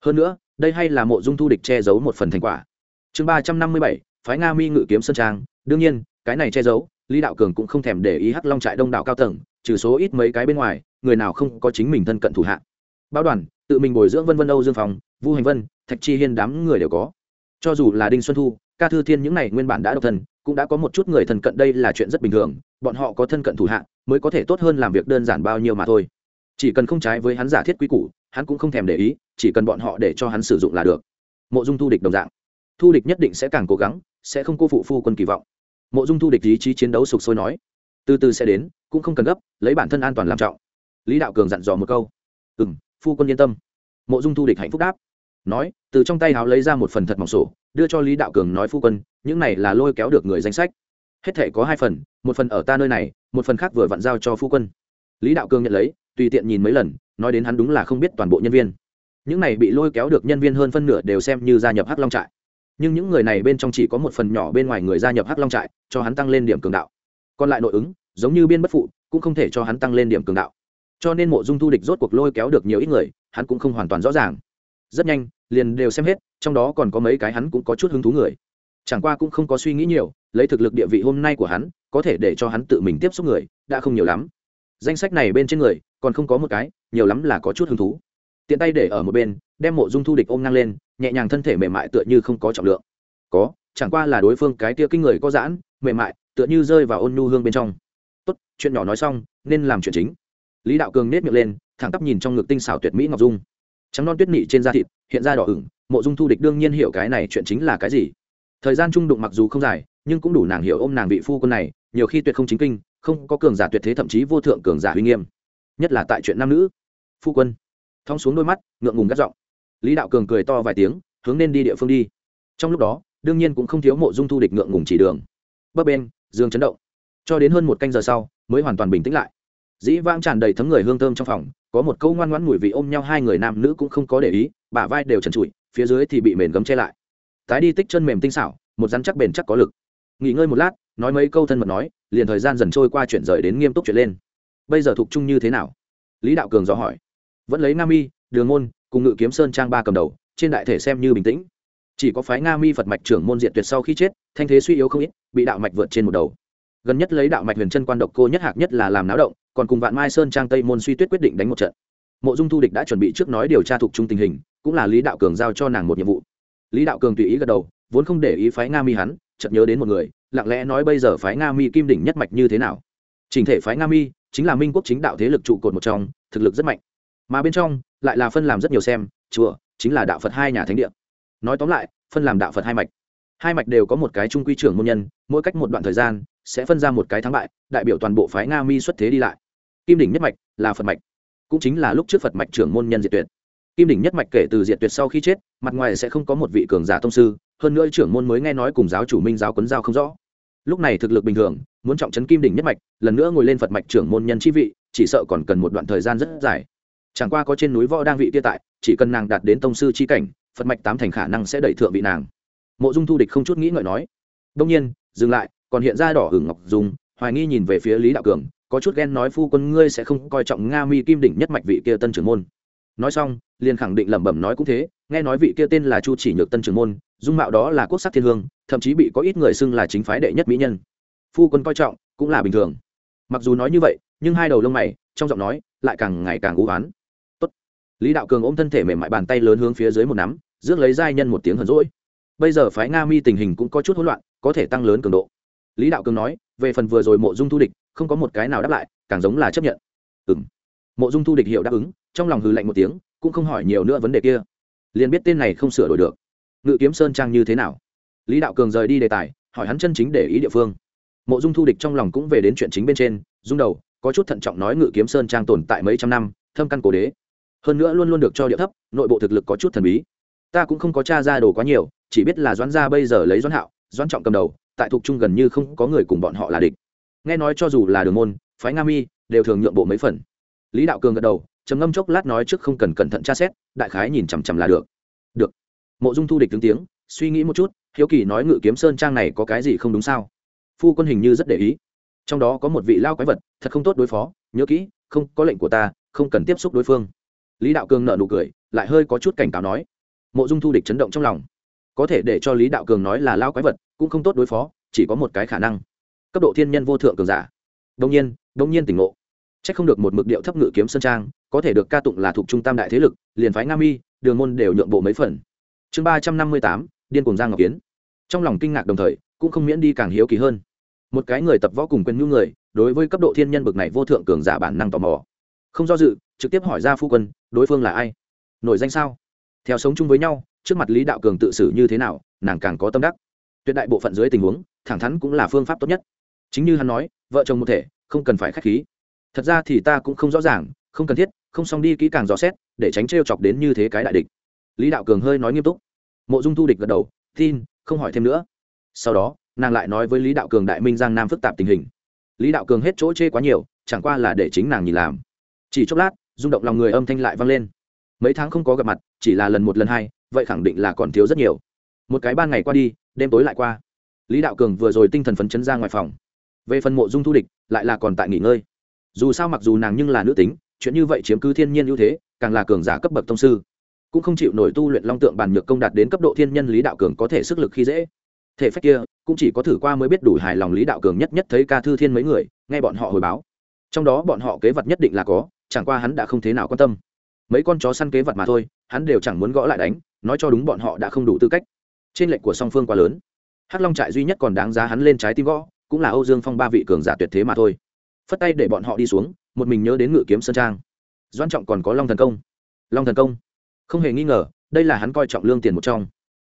Hơn nữa, đây hay là mộ dung thu địch che giấu một phần thành quả. Chương ba trăm năm mươi bảy, phái nga mi ngự kiếm sơn trang. Đương nhiên, cái này che giấu, lý đạo cường cũng không thèm để ý hắc long trại đông đảo cao tầng, trừ số ít mấy cái bên ngoài người nào không có chính mình thân cận thủ hạ. Báo đoàn, tự mình bồi dưỡng vân vân âu dương phòng vu hành vân, thạch chi hiên đám người đều có. Cho dù là đinh xuân thu, ca thư thiên những này nguyên bản đã độc thân, cũng đã có một chút người thân cận đây là chuyện rất bình thường, bọn họ có thân cận thủ hạ, mới có thể tốt hơn làm việc đơn giản bao nhiêu mà thôi. Chỉ cần không trái với hắn giả thiết quy củ, hắn cũng không thèm để ý, chỉ cần bọn họ để cho hắn sử dụng là được. Mộ dung thu địch đồng dạng. Thu địch nhất định sẽ càng cố gắng, sẽ không cô phụ phu quân kỳ vọng. Mộ dung thu địch ý chí chiến đấu sục sôi nói. Từ từ sẽ đến, cũng không cần gấp, lấy bản thân an toàn làm trọng lý đạo cường dặn dò một câu. Ừ m phu quân yên tâm. Mộ dung thu địch hạnh phúc đáp. Nói, từ trong tay háo lấy ra một phần thật mỏng sổ, đưa cho lý đạo cường nói, phu quân, những này là lôi kéo được người danh sách. Hết thể có hai phần, một phần ở ta nơi này, một phần khác vừa vặn giao cho phu quân. Lý đạo cường nhận lấy, tùy tiện nhìn mấy lần, nói đến hắn đúng là không biết toàn bộ nhân viên. Những này bị lôi kéo được nhân viên hơn phân nửa đều xem như gia nhập hắc long trại. Nhưng những người này bên trong chỉ có một phần nhỏ bên ngoài người gia nhập hắc long trại, cho hắn tăng lên điểm cường đạo. Còn lại nội ứng, giống như biên bất phụ, cũng không thể cho hắn tăng lên điểm cường đạo cho nên mộ dung thu địch rốt cuộc lôi kéo được nhiều ít người, hắn cũng không hoàn toàn rõ ràng. Rất nhanh, liền đều xem hết, trong đó còn có mấy cái hắn cũng có chút hứng thú người. Chẳng qua cũng không có suy nghĩ nhiều, lấy thực lực địa vị hôm nay của hắn, có thể để cho hắn tự mình tiếp xúc người, đã không nhiều lắm. Danh sách này bên trên người, còn không có một cái, nhiều lắm là có chút hứng thú. Tiện tay để ở một bên, đem mộ dung thu địch ôm ngang lên, nhẹ nhàng thân thể mềm mại tựa như không có trọng lượng. Có, chẳng qua là đối phương cái tia kinh người có giãn, mềm mại, tựa như rơi vào ôn nhu hương bên trong. Tốt, chuyện nhỏ nói xong, nên làm chuyện chính lý đạo cường nết miệng lên, thẳng tắp nhìn trong ngực tinh xảo tuyệt mỹ ngọc dung. Trắng non tuyết nị trên da thịt, hiện ra đỏ ửng, mộ dung thu địch đương nhiên hiểu cái này chuyện chính là cái gì. Thời gian trung đụng mặc dù không dài, nhưng cũng đủ nàng hiểu ôm nàng vị phu quân này, nhiều khi tuyệt không chính kinh, không có cường giả tuyệt thế thậm chí vô thượng cường giả huy nghiêm. Nhất là tại chuyện nam nữ. Phu quân, thong xuống đôi mắt, ngượng ngùng gắt giọng. Lý đạo cường cười to vài tiếng, hướng nên đi địa phương đi. Trong lúc đó, đương nhiên cũng không thiếu mộ dung thu địch ngượng ngùng chỉ đường. Bấp bên dương chấn động. Cho đến hơn một canh giờ sau, mới hoàn toàn bình tĩnh lại dĩ vãng tràn đầy thấm người hương thơm trong phòng, có một câu ngoan ngoãn mùi vị ôm nhau hai người nam nữ cũng không có để ý, bả vai đều trần trụi, phía dưới thì bị mền gấm che lại. Tái đi tích chân mềm tinh xảo, một rắn chắc bền chắc có lực. Nghỉ ngơi một lát, nói mấy câu thân mật nói, liền thời gian dần trôi qua chuyện rời đến nghiêm túc chuyện lên. Bây giờ thuộc chung như thế nào? Lý đạo cường dò hỏi. Vẫn lấy nam mi, đường môn, cùng ngự kiếm sơn trang ba cầm đầu, trên đại thể xem như bình tĩnh. Chỉ có phái nga mi phật mạch trưởng môn diện tuyệt sau khi chết, thanh thế suy yếu không ít, bị đạo mạch vượt trên một đầu. Gần nhất lấy đạo mạch huyền chân quan độc cô nhất hạc nhất là làm náo động còn cùng vạn mai sơn trang tây môn suy tuyết quyết định đánh một trận mộ dung thu địch đã chuẩn bị trước nói điều tra thuộc chung tình hình cũng là lý đạo cường giao cho nàng một nhiệm vụ lý đạo cường tùy ý gật đầu vốn không để ý phái nga mi hắn chợt nhớ đến một người lặng lẽ nói bây giờ phái nga mi kim đỉnh nhất mạch như thế nào trình thể phái nga mi chính là minh quốc chính đạo thế lực trụ cột một trong thực lực rất mạnh mà bên trong lại là phân làm rất nhiều xem chùa chính là đạo phật hai nhà thánh địa nói tóm lại phân làm đạo phật hai mạch hai mạch đều có một cái trung quy trưởng môn nhân mỗi cách một đoạn thời gian sẽ phân ra một cái thắng bại đại biểu toàn bộ phái nga mi xuất thế đi lại kim đỉnh nhất mạch là phật mạch, cũng chính là lúc trước phật mạch trưởng môn nhân diệt tuyệt. Kim đỉnh nhất mạch kể từ diệt tuyệt sau khi chết, mặt ngoài sẽ không có một vị cường giả thông sư, hơn nữa trưởng môn mới nghe nói cùng giáo chủ minh giáo quấn giao không rõ. Lúc này thực lực bình thường, muốn trọng trấn kim đỉnh nhất mạch, lần nữa ngồi lên phật mạch trưởng môn nhân chi vị, chỉ sợ còn cần một đoạn thời gian rất dài. Chẳng qua có trên núi võ đang vị tia tại, chỉ cần nàng đạt đến tông sư chi cảnh, phật mạch tám thành khả năng sẽ đẩy thượng vị nàng. Mộ dung thu địch không chút nghĩ ngợi nói, đông nhiên, dừng lại, còn hiện ra đỏ hửng ngọc dung hoài nghi nhìn về phía lý đạo cường có chút ghen nói phu quân ngươi sẽ không coi trọng nga mi kim đỉnh nhất mạch vị kia tân trưởng môn. Nói xong, liền khẳng định lẩm bẩm nói cũng thế, nghe nói vị kia tên là chu chỉ nhược tân trưởng môn, dung mạo đó là quốc sắc thiên hương, thậm chí bị có ít người xưng là chính phái đệ nhất mỹ nhân. Phu quân coi trọng, cũng là bình thường. Mặc dù nói như vậy, nhưng hai đầu lông mày, trong giọng nói, lại càng ngày càng u oán Tốt. lý đạo cường ôm thân thể mềm mại bàn tay lớn hướng phía dưới một nắm, rước lấy giai nhân một tiếng hờn rỗi bây giờ phái nga mi tình hình cũng có chút hỗn loạn, có thể tăng lớn cường độ. Lý đạo cường nói, về phần vừa rồi mộ dung thu địch không có một cái nào đáp lại, càng giống là chấp nhận. Ừng mộ dung thu địch hiệu đáp ứng, trong lòng hừ lạnh một tiếng, cũng không hỏi nhiều nữa vấn đề kia. Liền biết tên này không sửa đổi được. Ngự kiếm sơn trang như thế nào? Lý đạo cường rời đi đề tài, hỏi hắn chân chính để ý địa phương. Mộ dung thu địch trong lòng cũng về đến chuyện chính bên trên dung đầu, có chút thận trọng nói ngự kiếm sơn trang tồn tại mấy trăm năm, thâm căn cổ đế. Hơn nữa luôn luôn được cho địa thấp, nội bộ thực lực có chút thần bí. Ta cũng không có t r a ra đồ quá nhiều, chỉ biết là doãn gia bây giờ lấy doãn hạo, doãn trọng cầm đầu, tại thuộc trung gần như không có người cùng bọn họ là địch nghe nói cho dù là đường môn, phái nga mi, đều thường nhượng bộ mấy phần. Lý đạo cường gật đầu, trầm ngâm chốc lát nói trước không cần cẩn thận tra xét, đại khái nhìn chằm chằm là được. Được. Mộ dung thu địch tướng tiếng, suy nghĩ một chút, hiếu kỳ nói ngự kiếm sơn trang này có cái gì không đúng sao? Phu quân hình như rất để ý. Trong đó có một vị lao quái vật, thật không tốt đối phó, nhớ kỹ, không, có lệnh của ta, không cần tiếp xúc đối phương. Lý đạo cường nợ nụ cười, lại hơi có chút cảnh cáo nói. Mộ dung thu địch chấn động trong lòng. Có thể để cho lý đạo cường nói là lao quái vật, cũng không tốt đối phó, chỉ có một cái khả năng cấp độ thiên nhân vô thượng cường giả. Đông nhiên đông nhiên tỉnh ngộ. C h ắ c không được một mực điệu thấp ngự kiếm sơn trang, có thể được ca tụng là thuộc trung tam đại thế lực, liền phái nga mi, đường môn đều nhượng bộ mấy phần. Chương ba trăm năm mươi tám, điên cùng giang ngọc kiến. Trong lòng kinh ngạc đồng thời, cũng không miễn đi càng hiếu kỳ hơn. Một cái người tập võ cùng quyền nhu người, đối với cấp độ thiên nhân bực này vô thượng cường giả bản năng tò mò. Không do dự, trực tiếp hỏi ra phu quân, đối phương là ai? Nổi danh sao? Theo sống chung với nhau, trước mặt lý đạo cường tự xử như thế nào, nàng càng có tâm đắc. Tuyệt đại bộ phận dưới tình huống, thẳng thắn cũng là phương pháp tốt nhất chính như hắn nói, vợ chồng một thể, không cần phải k h á c h khí. Thật ra thì ta cũng không rõ ràng, không cần thiết, không xong đi kỹ càng dò xét, để tránh t r e o chọc đến như thế cái đại địch. Lý đạo cường hơi nói nghiêm túc. Mộ dung thu địch gật đầu, tin, không hỏi thêm nữa. Sau đó, nàng lại nói với lý đạo cường đại minh giang nam phức tạp tình hình. Lý đạo cường hết chỗ chê quá nhiều, chẳng qua là để chính nàng nhìn làm. Chỉ chốc lát, rung động lòng người âm thanh lại vang lên. Mấy tháng không có gặp mặt, chỉ là lần một lần hai, vậy khẳng định là còn thiếu rất nhiều. Một cái ban ngày qua đi, đêm tối lại qua. Lý đạo cường vừa rồi tinh thần phấn chấn ra ngoài phòng về phần mộ dung thu địch, lại là còn tại nghỉ ngơi. Dù sao mặc dù nàng nhưng là nữ tính, chuyện như vậy chiếm cứ thiên nhiên ưu thế, càng là cường giả cấp bậc tông sư. Cũng không chịu nổi tu luyện long tượng bàn nhược công đạt đến cấp độ thiên nhân lý đạo cường có thể sức lực khi dễ. Thể phách kia, cũng chỉ có thử qua mới biết đủ hài lòng lý đạo cường nhất nhất thấy ca thư thiên mấy người, nghe bọn họ hồi báo. Trong đó bọn họ kế vật nhất định là có, chẳng qua hắn đã không thế nào quan tâm. Mấy con chó săn kế vật mà thôi, hắn đều chẳng muốn gõ lại đánh, nói cho đúng bọn họ đã không đủ tư cách. Trên lệnh của song phương quá lớn. Hắc long trại duy nhất còn đáng giá hắn lên trái tim gõ cũng là âu dương phong ba vị cường giả tuyệt thế mà thôi. Phất tay để bọn họ đi xuống, một mình nhớ đến ngự kiếm sơn trang. Doan trọng còn có long thần công. Long thần công. Không hề nghi ngờ, đây là hắn coi trọng lương tiền một trong.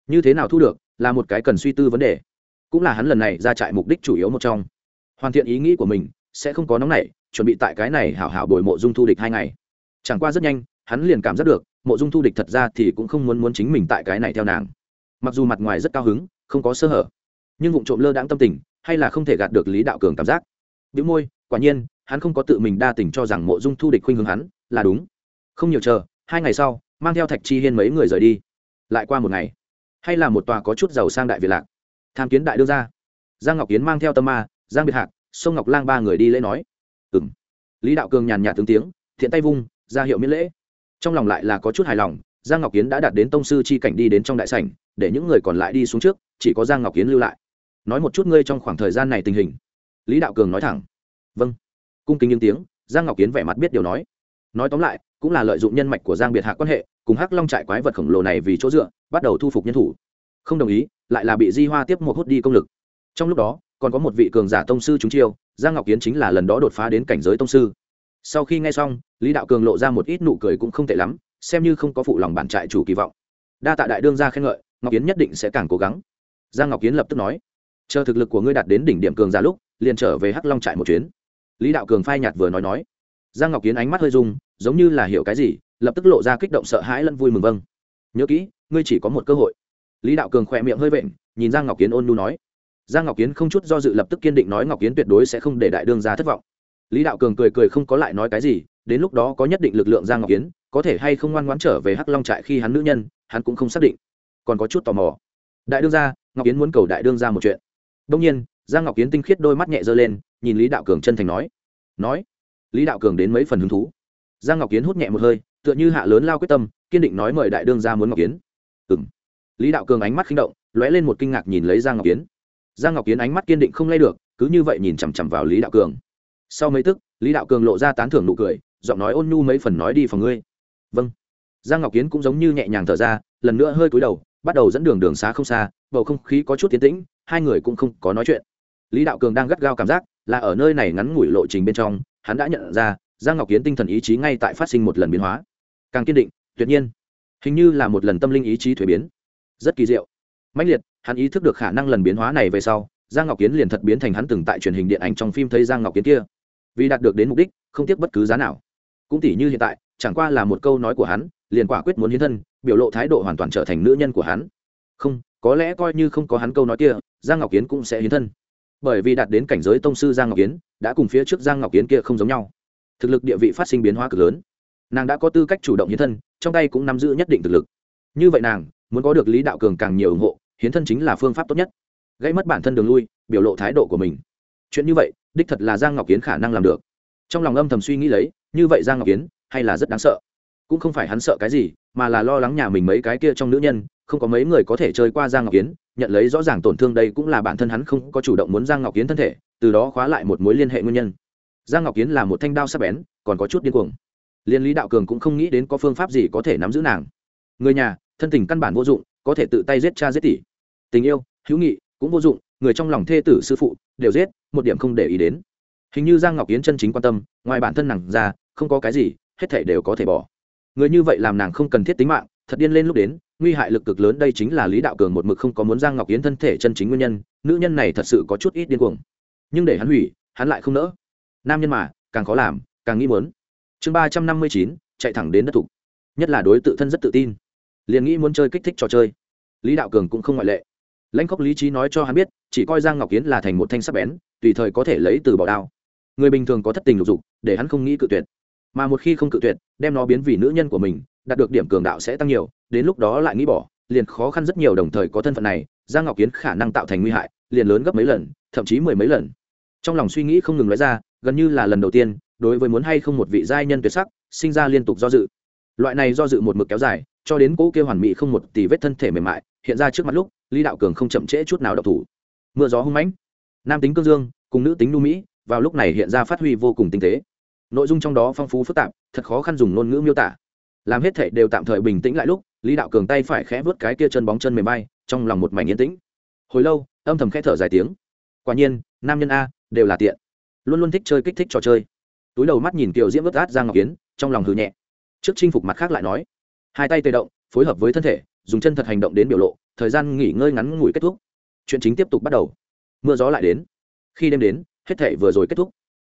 Như thế nào thu được, là một cái cần suy tư vấn đề. Cũng là hắn lần này ra trại mục đích chủ yếu một trong. Hoàn thiện ý nghĩ của mình, sẽ không có nóng nảy, chuẩn bị tại cái này hảo hảo bồi mộ dung thu địch hai ngày. Chẳng qua rất nhanh, hắn liền cảm giác được, mộ dung thu địch thật ra thì cũng không muốn muốn chính mình tại cái này theo nàng. Mặc dù mặt ngoài rất cao hứng, không có sơ hở, nhưng vụ trộm lơ đãng tâm tình hay là không thể gạt được lý đạo cường cảm giác bị môi quả nhiên hắn không có tự mình đa tình cho rằng mộ dung thu địch khuynh hướng hắn là đúng không nhiều chờ hai ngày sau mang theo thạch chi hiên mấy người rời đi lại qua một ngày hay là một tòa có chút giàu sang đại việt lạc tham kiến đại đương gia giang ngọc kiến mang theo tâm ma giang biệt hạc sông ngọc lang ba người đi lễ nói ừ m lý đạo cường nhàn nhạt tướng tiếng thiện tay vung ra hiệu miễn lễ trong lòng lại là có chút hài lòng giang ngọc kiến đã đạt đến tông sư c h i cảnh đi đến trong đại sảnh để những người còn lại đi xuống trước chỉ có giang ngọc kiến lưu lại nói một chút ngươi trong khoảng thời gian này tình hình. Lý đạo cường nói thẳng. Vâng. Cung kính những tiếng, giang ngọc kiến vẻ mặt biết điều nói. Nói tóm lại, cũng là lợi dụng nhân mạch của giang biệt hạ quan hệ, cùng hắc long trại quái vật khổng lồ này vì chỗ dựa, bắt đầu thu phục nhân thủ. Không đồng ý, lại là bị di hoa tiếp một hút đi công lực. Trong lúc đó, còn có một vị cường giả tông sư chúng chiêu, giang ngọc kiến chính là lần đó đột phá đến cảnh giới tông sư. Sau khi nghe xong, lý đạo cường lộ ra một ít nụ cười cũng không tệ lắm, xem như không có phụ lòng bản trại chủ kỳ vọng. Đa tạ đại đương ra khen ngợi, ngọc kiến nhất định sẽ càng cố gắng. Giang ngọc kiến lập tức nói chờ thực lực của ngươi đạt đến đỉnh điểm cường giả lúc, liền trở về hắc long trại một chuyến. Lý đạo cường phai nhạt vừa nói nói. Giang ngọc kiến ánh mắt hơi rung, giống như là hiểu cái gì, lập tức lộ ra kích động sợ hãi lẫn vui mừng vâng. Nhớ kỹ, ngươi chỉ có một cơ hội. Lý đạo cường khỏe miệng hơi vện, nhìn giang ngọc kiến ôn nu nói. Giang ngọc kiến không chút do dự lập tức kiên định nói ngọc kiến tuyệt đối sẽ không để đại đương ra thất vọng. Lý đạo cường cười cười không có lại nói cái gì, đến lúc đó có nhất định lực lượng giang ngọc kiến, có thể hay không ngoan ngoãn trở về hắc long trại khi hắn nữ nhân, hắn cũng không xác định. Còn có chút tò mò. Đại đương gia, ngọc kiến muốn cầu đại đương gia một chuyện đông nhiên, giang ngọc kiến tinh khiết đôi mắt nhẹ dơ lên, nhìn lý đạo cường chân thành nói nói. Lý đạo cường đến mấy phần hứng thú. Giang ngọc kiến hút nhẹ một hơi, tựa như hạ lớn lao quyết tâm, kiên định nói mời đại đương gia muốn ngọc kiến. Ừ m lý đạo cường ánh mắt khinh động, lóe lên một kinh ngạc nhìn lấy giang ngọc kiến. Giang ngọc kiến ánh mắt kiên định không lay được, cứ như vậy nhìn chằm chằm vào lý đạo cường. Sau mấy tức, lý đạo cường lộ ra tán thưởng nụ cười, giọng nói ôn nhu mấy phần nói đi phòng ngươi. Vâng. Giang ngọc kiến cũng giống như nhẹ nhàng thở ra, lần nữa hơi cúi đầu, bắt đầu dẫn đường đường xá không xa, bầu không khí có chút tiến tĩnh hai người cũng không có nói chuyện. Lý đạo cường đang gắt gao cảm giác là ở nơi này ngắn ngủi lộ trình bên trong, hắn đã nhận ra giang ngọc kiến tinh thần ý chí ngay tại phát sinh một lần biến hóa. Càng kiên định, tuyệt nhiên. Hình như là một lần tâm linh ý chí thuế biến. Rất kỳ diệu. Mạnh liệt, hắn ý thức được khả năng lần biến hóa này về sau, giang ngọc kiến liền thật biến thành hắn từng tại truyền hình điện ảnh trong phim thấy giang ngọc kiến kia. Vì đạt được đến mục đích, không tiếc bất cứ giá nào. Cũng tỷ như hiện tại, chẳng qua là một câu nói của hắn, liền quả quyết muốn hiến thân, biểu lộ thái độ hoàn toàn trở thành nữ nhân của hắn. Không có lẽ coi như không có hắn câu nói kia, giang ngọc kiến cũng sẽ hiến thân. Bởi vì đạt đến cảnh giới tông sư giang ngọc kiến đã cùng phía trước giang ngọc kiến kia không giống nhau. Thực lực địa vị phát sinh biến hóa cực lớn. Nàng đã có tư cách chủ động hiến thân, trong tay cũng nắm giữ nhất định thực lực. Như vậy nàng, muốn có được lý đạo cường càng nhiều ủng hộ, hiến thân chính là phương pháp tốt nhất. Gây mất bản thân đường lui, biểu lộ thái độ của mình. Chuyện như vậy, đích thật là giang ngọc kiến khả năng làm được. Trong lòng âm thầm suy nghĩ lấy, như vậy giang ngọc kiến hay là rất đáng sợ. Cũng không phải hắn sợ cái gì, mà là lo lắng nhà mình mấy cái kia trong nữ nhân không có mấy người có thể chơi qua giang ngọc kiến nhận lấy rõ ràng tổn thương đây cũng là bản thân hắn không có chủ động muốn giang ngọc kiến thân thể, từ đó khóa lại một mối liên hệ nguyên nhân. Giang ngọc kiến là một thanh đao sắc bén, còn có chút điên cuồng. Liên lý đạo cường cũng không nghĩ đến có phương pháp gì có thể nắm giữ nàng. Người nhà, thân tình căn bản vô dụng, có thể tự tay giết cha giết tỷ tình yêu, hữu nghị cũng vô dụng, người trong lòng thê tử sư phụ đều giết, một điểm không để ý đến. Hình như giang ngọc yến chân chính quan tâm, ngoài bản thân nàng ra, không có cái gì, hết thể đều có thể bỏ. Người như vậy làm nàng không cần thiết tính mạng, thật điên lên lúc đến nguy hại lực cực lớn đây chính là lý đạo cường một mực không có muốn giang ngọc yến thân thể chân chính nguyên nhân, nữ nhân này thật sự có chút ít điên cuồng. Nhưng để hắn hủy, hắn lại không nỡ. Nam nhân mà, càng khó làm, càng nghĩ muốn. Chương ba trăm năm mươi chín, chạy thẳng đến đất thục nhất là đối tự thân rất tự tin. Liền nghĩ muốn chơi kích thích trò chơi. Lý đạo cường cũng không ngoại lệ. Lãnh khóc lý trí nói cho hắn biết, chỉ coi giang ngọc yến là thành một thanh sắc bén, tùy thời có thể lấy từ bỏ đao. Người bình thường có thất tình lục dục, để hắn không nghĩ cự tuyệt. Mà một khi không cự tuyệt, đem nó biến vì nữ nhân của mình đạt được điểm cường đạo sẽ tăng nhiều, đến lúc đó lại nghĩ bỏ, liền khó khăn rất nhiều đồng thời có thân phận này, giang ngọc kiến khả năng tạo thành nguy hại, liền lớn gấp mấy lần, thậm chí mười mấy lần. Trong lòng suy nghĩ không ngừng nói ra, gần như là lần đầu tiên, đối với muốn hay không một vị giai nhân tuyệt sắc, sinh ra liên tục do dự. Loại này do dự một mực kéo dài, cho đến cỗ kia hoàn mỹ không một tỷ vết thân thể mềm mại, hiện ra trước mặt lúc, lý đạo cường không chậm trễ chút nào độc thủ. Mưa gió hung mãnh, nam tính cương dương, cùng nữ tính nu mỹ, vào lúc này hiện ra phát huy vô cùng tinh tế. Nội dung trong đó phong phú phức tạp, thật khó khăn dùng ngôn ngữ miêu tả làm hết thảy đều tạm thời bình tĩnh lại lúc, lý đạo cường tay phải khẽ vớt cái kia chân bóng chân mềm bay trong lòng một mảnh yên tĩnh. Hồi lâu, âm thầm khẽ thở dài tiếng. Quả nhiên, nam nhân a, đều là tiện. Luôn luôn thích chơi kích thích trò chơi. Túi đầu mắt nhìn kiều diễm vớt át giang ngọc kiến trong lòng hư nhẹ. Trước chinh phục mặt khác lại nói. Hai tay tê động, phối hợp với thân thể, dùng chân thật hành động đến biểu lộ, thời gian nghỉ ngơi ngắn ngủi kết thúc. Chuyện chính tiếp tục bắt đầu. Mưa gió lại đến. Khi đêm đến, hết thể vừa rồi kết thúc.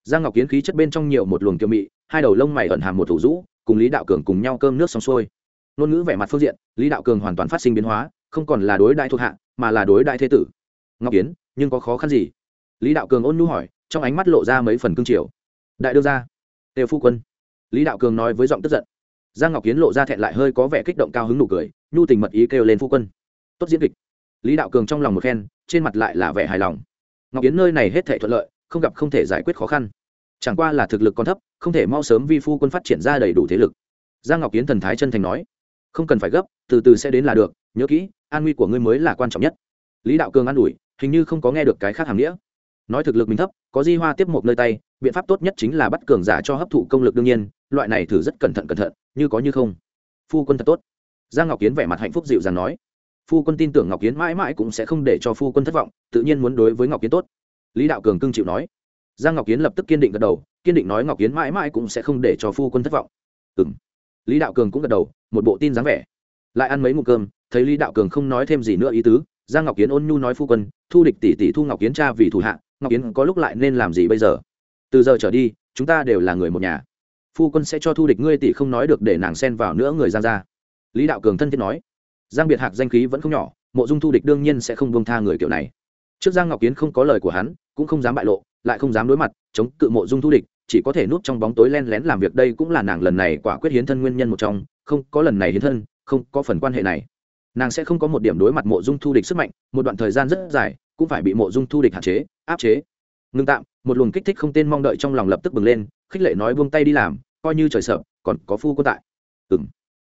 Giang ngọc kiến khí chất bên trong nhiều một luồng kiều mị, hai đầu lông mày ẩn hàm một thủ rũ cùng lý đạo cường cùng nhau cơm nước xong xuôi. Ngôn ngữ vẻ mặt phương diện, lý đạo cường hoàn toàn phát sinh biến hóa, không còn là đối đại thuộc hạ, mà là đối đại thế tử. Ngọc kiến nhưng có khó khăn gì? Lý đạo cường ôn nhu hỏi, trong ánh mắt lộ ra mấy phần cương triều. Đại đưa ra tề phu quân. Lý đạo cường nói với giọng tức giận. Giang ngọc kiến lộ ra thẹn lại hơi có vẻ kích động cao hứng nụ cười, nhu tình mật ý kêu lên phu quân. Tốt diễn kịch. Lý đạo cường trong lòng một khen, trên mặt lại là vẻ hài lòng. Ngọc kiến nơi này hết thể thuận lợi, không gặp không thể giải quyết khó khăn chẳng qua là thực lực còn thấp, không thể mau sớm vi phu quân phát triển ra đầy đủ thế lực. Giang ngọc kiến thần thái chân thành nói, không cần phải gấp, từ từ sẽ đến là được, nhớ kỹ, an nguy của ngươi mới là quan trọng nhất. Lý đạo cường an ủi, hình như không có nghe được cái khác hàm nghĩa. Nói thực lực mình thấp, có di hoa tiếp một nơi tay, biện pháp tốt nhất chính là bắt cường giả cho hấp thụ công lực đương nhiên, loại này thử rất cẩn thận cẩn thận, như có như không. Phu quân thật tốt. Giang ngọc kiến vẻ mặt hạnh phúc dịu dàng nói, phu quân tin tưởng ngọc kiến mãi mãi cũng sẽ không để cho phu quân thất vọng, tự nhiên muốn đối với ngọc kiến tốt. Lý đạo cường cưng chịu nói giang ngọc kiến lập tức kiên định gật đầu, kiên định nói ngọc kiến mãi mãi cũng sẽ không để cho phu quân thất vọng. Ừ m lý đạo cường cũng gật đầu, một bộ tin dáng vẻ. Lại ăn mấy mục cơm, thấy lý đạo cường không nói thêm gì nữa ý tứ, giang ngọc kiến ôn nhu nói phu quân, thu địch tỷ tỷ thu ngọc kiến cha vì thủ hạ, ngọc kiến có lúc lại nên làm gì bây giờ? Từ giờ trở đi, chúng ta đều là người một nhà. Phu quân sẽ cho thu địch ngươi tỷ không nói được để nàng xen vào nữa người giang ra lý đạo cường thân thiết nói. Giang biệt hạc danh khí vẫn không nhỏ, mộ dung thu địch đương nhiên sẽ không buông tha người kiểu này. Trước giang ngọc kiến không có lời của hắn, cũng không dám bại lộ lại không dám đối mặt, chống cự mộ dung thu địch, chỉ có thể núp trong bóng tối len lén làm việc. Đây cũng là nàng lần này quả quyết hiến thân nguyên nhân một trong, không có lần này hiến thân, không có phần quan hệ này. Nàng sẽ không có một điểm đối mặt mộ dung thu địch sức mạnh, một đoạn thời gian rất dài, cũng phải bị mộ dung thu địch hạn chế, áp chế. Ngưng tạm, một luồng kích thích không tên mong đợi trong lòng lập tức bừng lên, khích lệ nói buông tay đi làm, coi như trời sợ, còn có phu quân tại. Ừng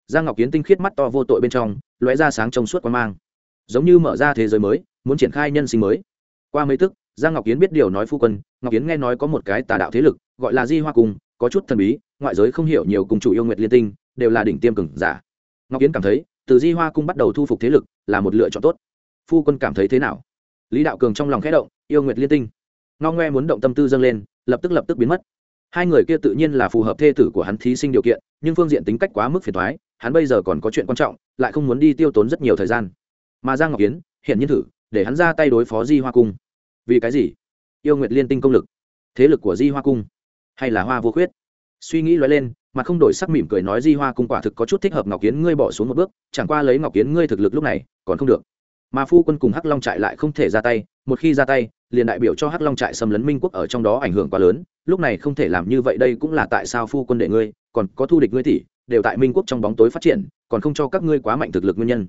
giang ngọc kiến tinh khiết mắt to vô tội bên trong, lóe ra sáng trong suốt quan mang. Giống như mở ra thế giới mới, muốn triển khai nhân sinh mới. Qua mấy tức giang ngọc kiến biết điều nói phu quân, ngọc kiến nghe nói có một cái tà đạo thế lực, gọi là di hoa cung, có chút thần bí, ngoại giới không hiểu nhiều cùng chủ yêu nguyệt liên tinh, đều là đỉnh tiêm cường giả. Ngọc kiến cảm thấy, từ di hoa cung bắt đầu thu phục thế lực là một lựa chọn tốt. Phu quân cảm thấy thế nào? Lý đạo cường trong lòng khẽ động, yêu nguyệt liên tinh. Ngao ngoe muốn động tâm tư dâng lên, lập tức lập tức biến mất. Hai người kia tự nhiên là phù hợp thê tử của hắn thí sinh điều kiện, nhưng phương diện tính cách quá mức phiền thoái hắn bây giờ còn có chuyện quan trọng, lại không muốn đi tiêu tốn rất nhiều thời gian. Mà giang ngọc kiến hiện nhiên thử, để hắn ra tay đối phó di hoa cung vì cái gì? Yêu nguyệt liên tinh công lực, thế lực của di hoa cung, hay là hoa vô khuyết? Suy nghĩ lóe lên, mà không đổi sắc mỉm cười nói di hoa cung quả thực có chút thích hợp ngọc kiến ngươi bỏ xuống một bước, chẳng qua lấy ngọc kiến ngươi thực lực lúc này, còn không được. Mà phu quân cùng hắc long trại lại không thể ra tay, một khi ra tay, liền đại biểu cho hắc long trại xâm lấn minh quốc ở trong đó ảnh hưởng quá lớn, lúc này không thể làm như vậy đây cũng là tại sao phu quân đệ ngươi, còn có thu địch ngươi tỷ đều tại minh quốc trong bóng tối phát triển, còn không cho các ngươi quá mạnh thực lực nguyên nhân.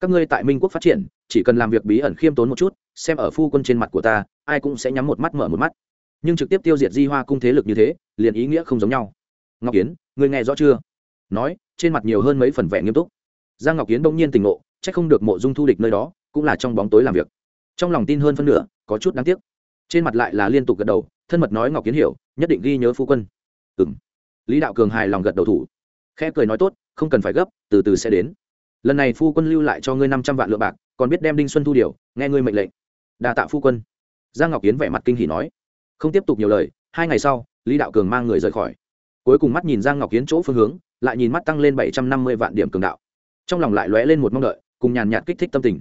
Các ngươi tại minh quốc phát triển, chỉ cần làm việc bí ẩn khiêm tốn một chút xem ở phu quân trên mặt của ta, ai cũng sẽ nhắm một mắt mở một mắt. Nhưng trực tiếp tiêu diệt di hoa cung thế lực như thế, liền ý nghĩa không giống nhau. Ngọc kiến ngươi nghe rõ chưa? Nói, trên mặt nhiều hơn mấy phần vẻ nghiêm túc. Giang ngọc kiến đông nhiên tỉnh ngộ c h ắ c không được mộ dung thu địch nơi đó, cũng là trong bóng tối làm việc. Trong lòng tin hơn phân nửa, có chút đáng tiếc. Trên mặt lại là liên tục gật đầu, thân mật nói ngọc kiến hiểu, nhất định ghi nhớ phu quân. Ừ m lý đạo cường hài lòng gật đầu thủ. Khẽ cười nói tốt, không cần phải gấp, từ từ sẽ đến. Lần này phu quân lưu lại cho ngươi năm trăm vạn lựa bạc, còn biết đem đinh xuân thu điều, nghe ngươi mệnh lệnh đa tạ phu quân. Giang ngọc Yến vẻ mặt kinh hỉ nói. Không tiếp tục nhiều lời, hai ngày sau, lý đạo cường mang người rời khỏi. Cuối cùng mắt nhìn giang ngọc Yến chỗ phương hướng, lại nhìn mắt tăng lên bảy trăm năm mươi vạn điểm cường đạo. Trong lòng lại lóe lên một mong đợi, cùng nhàn nhạt kích thích tâm tình.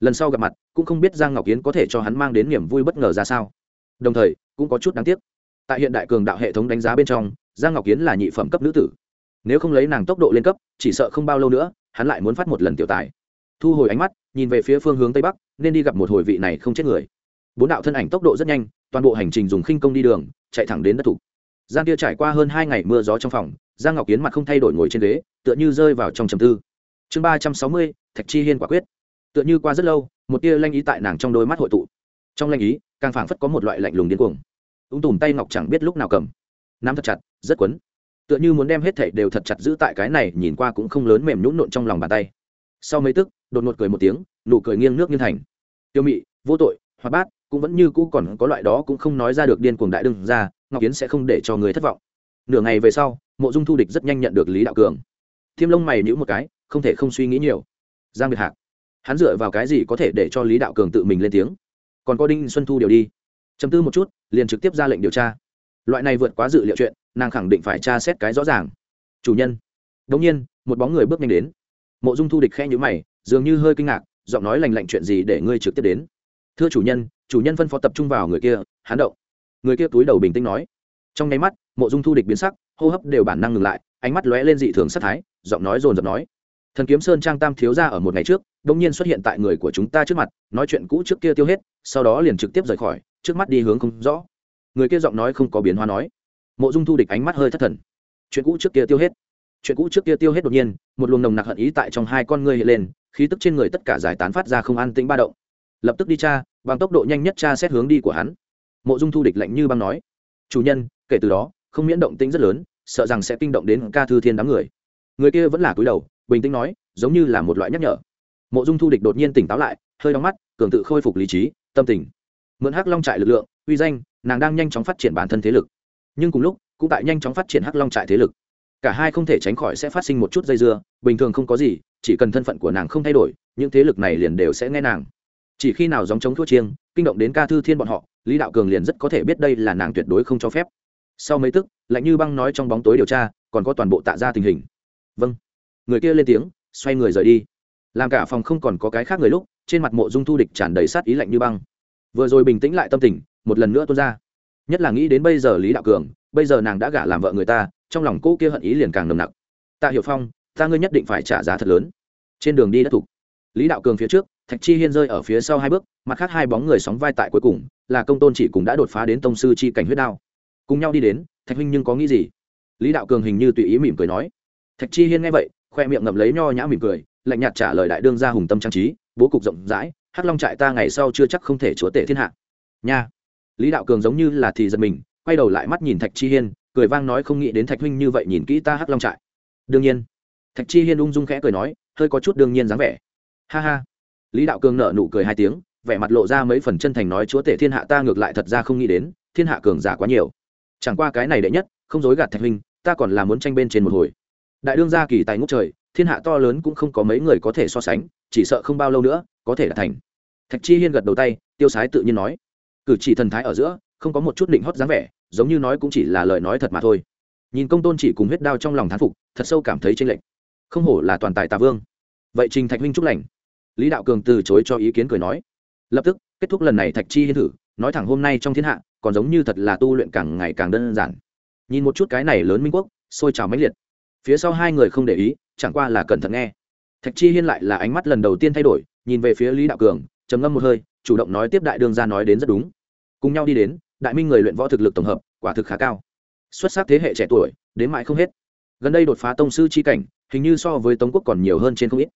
Lần sau gặp mặt, cũng không biết giang ngọc Yến có thể cho hắn mang đến niềm vui bất ngờ ra sao. Đồng thời, cũng có chút đáng tiếc. Tại hiện đại cường đạo hệ thống đánh giá bên trong, giang ngọc Yến là nhị phẩm cấp nữ tử. Nếu không lấy nàng tốc độ lên cấp, chỉ sợ không bao lâu nữa, hắn lại muốn phát một lần tiểu tài. Thu hồi ánh mắt nhìn về phía phương hướng tây bắc, nên đi gặp một hồi vị này không chết người. Bốn đạo thân ảnh tốc độ rất nhanh, toàn bộ hành trình dùng khinh công đi đường, chạy thẳng đến đất thủ. Giang kia trải qua hơn hai ngày mưa gió trong phòng, giang ngọc kiến mặt không thay đổi ngồi trên ghế, tựa như rơi vào trong trầm tư. Chương ba trăm sáu mươi, thạch chi hiên quả quyết. Tựa như qua rất lâu, một tia lanh ý tại nàng trong đôi mắt hội tụ. Trong lanh ý, càng phảng phất có một loại lạnh lùng điên cuồng. Ung tùm tay ngọc chẳng biết lúc nào cầm. Nắm thật chặt, rất quấn. Tựa như muốn đem hết thảy đều thật chặt giữ tại cái này, nhìn qua cũng không lớn mềm nhũn nộn trong lòng bàn tay. Sau mấy tức đột ngột cười một tiếng, nụ cười nghiêng nước nghiêng thành. Tiêu mị, vô tội hoạt bát, cũng vẫn như cũ còn có loại đó cũng không nói ra được điên cuồng đại đương ra, ngọc kiến sẽ không để cho người thất vọng. Nửa ngày về sau, mộ dung thu địch rất nhanh nhận được lý đạo cường. Thiêm lông mày nhữ một cái, không thể không suy nghĩ nhiều. Giang biệt hạc, hắn dựa vào cái gì có thể để cho lý đạo cường tự mình lên tiếng? Còn có đinh xuân thu điều đi. Chấm tư một chút, liền trực tiếp ra lệnh điều tra. Loại này vượt quá dự liệu chuyện, nàng khẳng định phải tra xét cái rõ ràng. Chủ nhân. Đống nhiên, một bóng người bước nhanh đến. Mộ dung thu địch khe nhữ mày dường như hơi kinh ngạc, giọng nói lành lạnh chuyện gì để ngươi trực tiếp đến? Thưa chủ nhân chủ nhân phân phó tập trung vào người kia hán động. Người kia túi đầu bình tĩnh nói. Trong nháy mắt, mộ dung thu địch biến sắc, hô hấp đều bản năng ngừng lại, ánh mắt lóe lên dị thường sắc thái, giọng nói rồn rập nói. Thần kiếm sơn trang tam thiếu ra ở một ngày trước đông nhiên xuất hiện tại người của chúng ta trước mặt, nói chuyện cũ trước kia tiêu hết, sau đó liền trực tiếp rời khỏi, trước mắt đi hướng không rõ. Người kia giọng nói không có biến hóa nói. Mộ dung thu địch ánh mắt hơi thất thần. Chuyện cũ trước kia tiêu hết. Chuyện cũ trước kia tiêu hết đột nhiên, một luồng nồng nặc hận ý tại trong hai con ngươi hiện lên khí tức trên người tất cả giải tán phát ra không an tĩnh ba động. Lập tức đi tra, bằng tốc độ nhanh nhất tra xét hướng đi của hắn. Mộ dung thu địch lạnh như băng nói, chủ nhân, kể từ đó, không miễn động tĩnh rất lớn, sợ rằng sẽ kinh động đến ca thư thiên đám người. Người kia vẫn là cúi đầu, bình tĩnh nói, giống như là một loại nhắc nhở. Mộ dung thu địch đột nhiên tỉnh táo lại, hơi đóng mắt, cường tự khôi phục lý trí, tâm tình. Mượn hắc long trại lực lượng, uy danh, nàng đang nhanh chóng phát triển bản thân thế lực. Nhưng cùng lúc, cũng tại nhanh chóng phát triển hắc long trại thế lực cả hai không thể tránh khỏi sẽ phát sinh một chút dây dưa, bình thường không có gì, chỉ cần thân phận của nàng không thay đổi, những thế lực này liền đều sẽ nghe nàng. Chỉ khi nào dòng chống thua chiêng, kinh động đến ca thư thiên bọn họ, lý đạo cường liền rất có thể biết đây là nàng tuyệt đối không cho phép. Sau mấy tức, lạnh như băng nói trong bóng tối điều tra, còn có toàn bộ tạ ra tình hình. Vâng. Người kia lên tiếng, xoay người rời đi. Làm cả phòng không còn có cái khác người lúc, trên mặt mộ dung thu địch tràn đầy sát ý lạnh như băng. Vừa rồi bình tĩnh lại tâm tình, một lần nữa tuôn ra. Nhất là nghĩ đến bây giờ lý đạo cường, bây giờ nàng đã gả làm vợ người ta trong lòng cô kia hận ý liền càng nồng nặc. Tạ hiểu phong, ta ngươi nhất định phải trả giá thật lớn. Trên đường đi đất thục. Lý đạo cường phía trước, thạch chi hiên rơi ở phía sau hai bước, mặt khác hai bóng người sóng vai tại cuối cùng, là công tôn chỉ cùng đã đột phá đến tông sư chi cảnh huyết đao. Cùng nhau đi đến, thạch huynh nhưng có nghĩ gì? Lý đạo cường hình như tùy ý mỉm cười nói. Thạch chi hiên nghe vậy, khoe miệng ngậm lấy nho nhã mỉm cười, lạnh nhạt trả lời đại đương gia hùng tâm trang trí, bố cục rộng rãi, hắc long trại ta ngày sau chưa chắc không thể chúa tể thiên hạ. Nha. Lý đạo cường giống như là thì giật mình, quay đầu lại mắt nhìn thạch chi hiên cười vang nói không nghĩ đến thạch huynh như vậy nhìn kỹ ta hắc long trại. Đương nhiên. Thạch chi hiên ung dung khẽ cười nói, hơi có chút đương nhiên dáng vẻ. Ha ha. Lý đạo cường nở nụ cười hai tiếng, vẻ mặt lộ ra mấy phần chân thành nói chúa tể thiên hạ ta ngược lại thật ra không nghĩ đến, thiên hạ cường giả quá nhiều. Chẳng qua cái này đệ nhất, không dối gạt thạch huynh, ta còn là muốn tranh bên trên một hồi. Đại đương gia kỳ tài ngốc trời, thiên hạ to lớn cũng không có mấy người có thể so sánh, chỉ sợ không bao lâu nữa, có thể là thành. Thạch chi hiên gật đầu tay, tiêu sái tự nhiên nói. Cử chỉ thần thái ở giữa, không có một chút định hót dáng vẻ giống như nói cũng chỉ là lời nói thật mà thôi. Nhìn công tôn chỉ cùng huyết đao trong lòng thán phục, thật sâu cảm thấy tranh lệch. Không hổ là toàn tài tà vương. Vậy trình thạch huynh chúc lành. Lý đạo cường từ chối cho ý kiến cười nói. Lập tức, kết thúc lần này thạch chi hiên thử, nói thẳng hôm nay trong thiên hạ, còn giống như thật là tu luyện càng ngày càng đơn giản. Nhìn một chút cái này lớn minh quốc, sôi trào mãnh liệt. Phía sau hai người không để ý, chẳng qua là cẩn thận nghe. Thạch chi hiên lại là ánh mắt lần đầu tiên thay đổi, nhìn về phía lý đạo cường, trầm ngâm một hơi, chủ động nói tiếp đại đương ra nói đến rất đúng. Cùng nhau đi đến đại minh người luyện võ thực lực tổng hợp, quả thực khá cao. Xuất sắc thế hệ trẻ tuổi, đến mãi không hết. Gần đây đột phá tông sư chi cảnh, hình như so với tống quốc còn nhiều hơn trên không ít.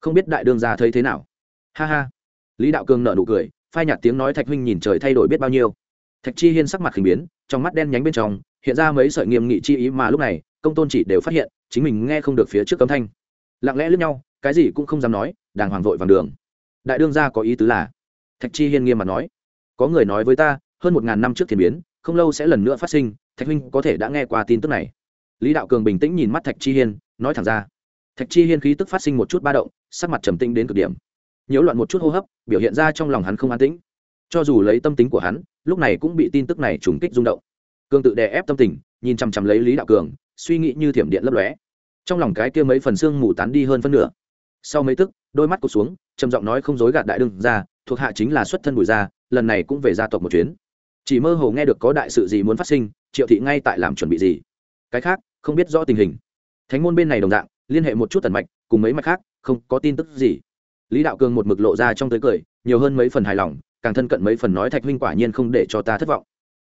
Không biết đại đương gia thấy thế nào? Ha ha. Lý đạo cường nợ nụ cười, phai nhạt tiếng nói thạch huynh nhìn trời thay đổi biết bao nhiêu. Thạch chi hiên sắc mặt khỉnh biến, trong mắt đen nhánh bên trong, hiện ra mấy sợi nghiêm nghị chi ý mà lúc này, công tôn chỉ đều phát hiện, chính mình nghe không được phía trước cấm thanh. Lặng lẽ lướt nhau, cái gì cũng không dám nói, đàng hoàng vội vàng đường. Đại đương gia có ý tứ là? Thạch chi hiên nghiêm mặt nói. Có người nói với ta hơn một ngàn năm trước thiên biến, không lâu sẽ lần nữa phát sinh, thạch huynh có thể đã nghe qua tin tức này. Lý đạo cường bình tĩnh nhìn mắt thạch chi hiên, nói thẳng ra. Thạch chi hiên khí tức phát sinh một chút ba động, sắc mặt trầm tĩnh đến cực điểm. Nhiễu loạn một chút hô hấp, biểu hiện ra trong lòng hắn không an tĩnh. Cho dù lấy tâm tính của hắn, lúc này cũng bị tin tức này trùng kích rung động. Cường tự đè ép tâm tình, nhìn chằm chằm lấy lý đạo cường, suy nghĩ như thiểm điện lấp lóe. Trong lòng cái kia mấy phần xương mù tán đi hơn phân nửa. Sau mấy tức, đôi mắt cụt xuống, trầm giọng nói không dối gạt đại đương ra thuộc hạ chính là xuất thân bùi gia, lần này cũng về gia tộc một chuyến chỉ mơ hồ nghe được có đại sự gì muốn phát sinh, triệu thị ngay tại làm chuẩn bị gì? Cái khác, không biết rõ tình hình. Thánh môn bên này đồng dạng, liên hệ một chút tần mạch, cùng mấy mạch khác, không có tin tức gì. Lý đạo cường một mực lộ ra trong tới cười, nhiều hơn mấy phần hài lòng, càng thân cận mấy phần nói thạch huynh quả nhiên không để cho ta thất vọng.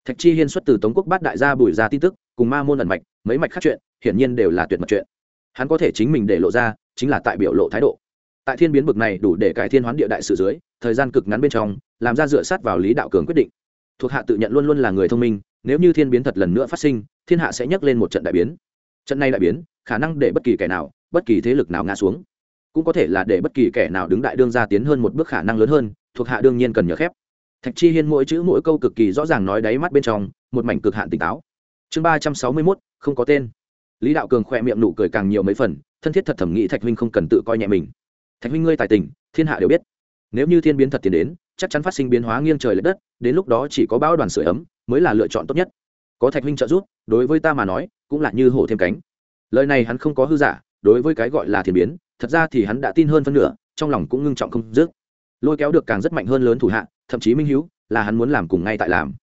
Thạch chi hiên xuất từ tống quốc bát đại gia bùi ra tin tức, cùng ma môn ẩn mạch, mấy mạch khác chuyện, hiển nhiên đều là tuyệt mật chuyện. Hắn có thể chính mình để lộ ra, chính là tại biểu lộ thái độ. Tại thiên biến bực này đủ để cải thiên hoán địa đại sự dưới, thời gian cực ngắn bên trong, làm ra dựa sát vào lý đạo cường quyết định thuộc hạ tự nhận luôn luôn là người thông minh, nếu như thiên biến thật lần nữa phát sinh, thiên hạ sẽ nhấc lên một trận đại biến. Trận này đại biến, khả năng để bất kỳ kẻ nào, bất kỳ thế lực nào ngã xuống. Cũng có thể là để bất kỳ kẻ nào đứng đại đương ra tiến hơn một bước khả năng lớn hơn, thuộc hạ đương nhiên cần nhớ khép. Thạch chi hiên mỗi chữ mỗi câu cực kỳ rõ ràng nói đáy mắt bên trong, một mảnh cực hạn tỉnh táo. Chương ba trăm sáu mươi mốt, không có tên. Lý đạo cường khỏe miệng nụ cười càng nhiều mấy phần, thân thiết thật thẩm nghĩ thạch huynh không cần tự coi nhẹ mình. Thạch huynh ngươi tài tình, thiên hạ đều biết. Nếu như thiên biến thật tiến đến chắc chắn phát sinh biến hóa nghiêng trời l ệ đất, đến lúc đó chỉ có bão đoàn sửa ấm mới là lựa chọn tốt nhất. Có thạch huynh trợ giúp, đối với ta mà nói, cũng là như hổ thêm cánh. Lời này hắn không có hư giả, đối với cái gọi là thiên biến, thật ra thì hắn đã tin hơn phân nửa, trong lòng cũng ngưng trọng không dứt. Lôi kéo được càng rất mạnh hơn lớn thủ hạ, thậm chí minh hữu là hắn muốn làm cùng ngay tại làm.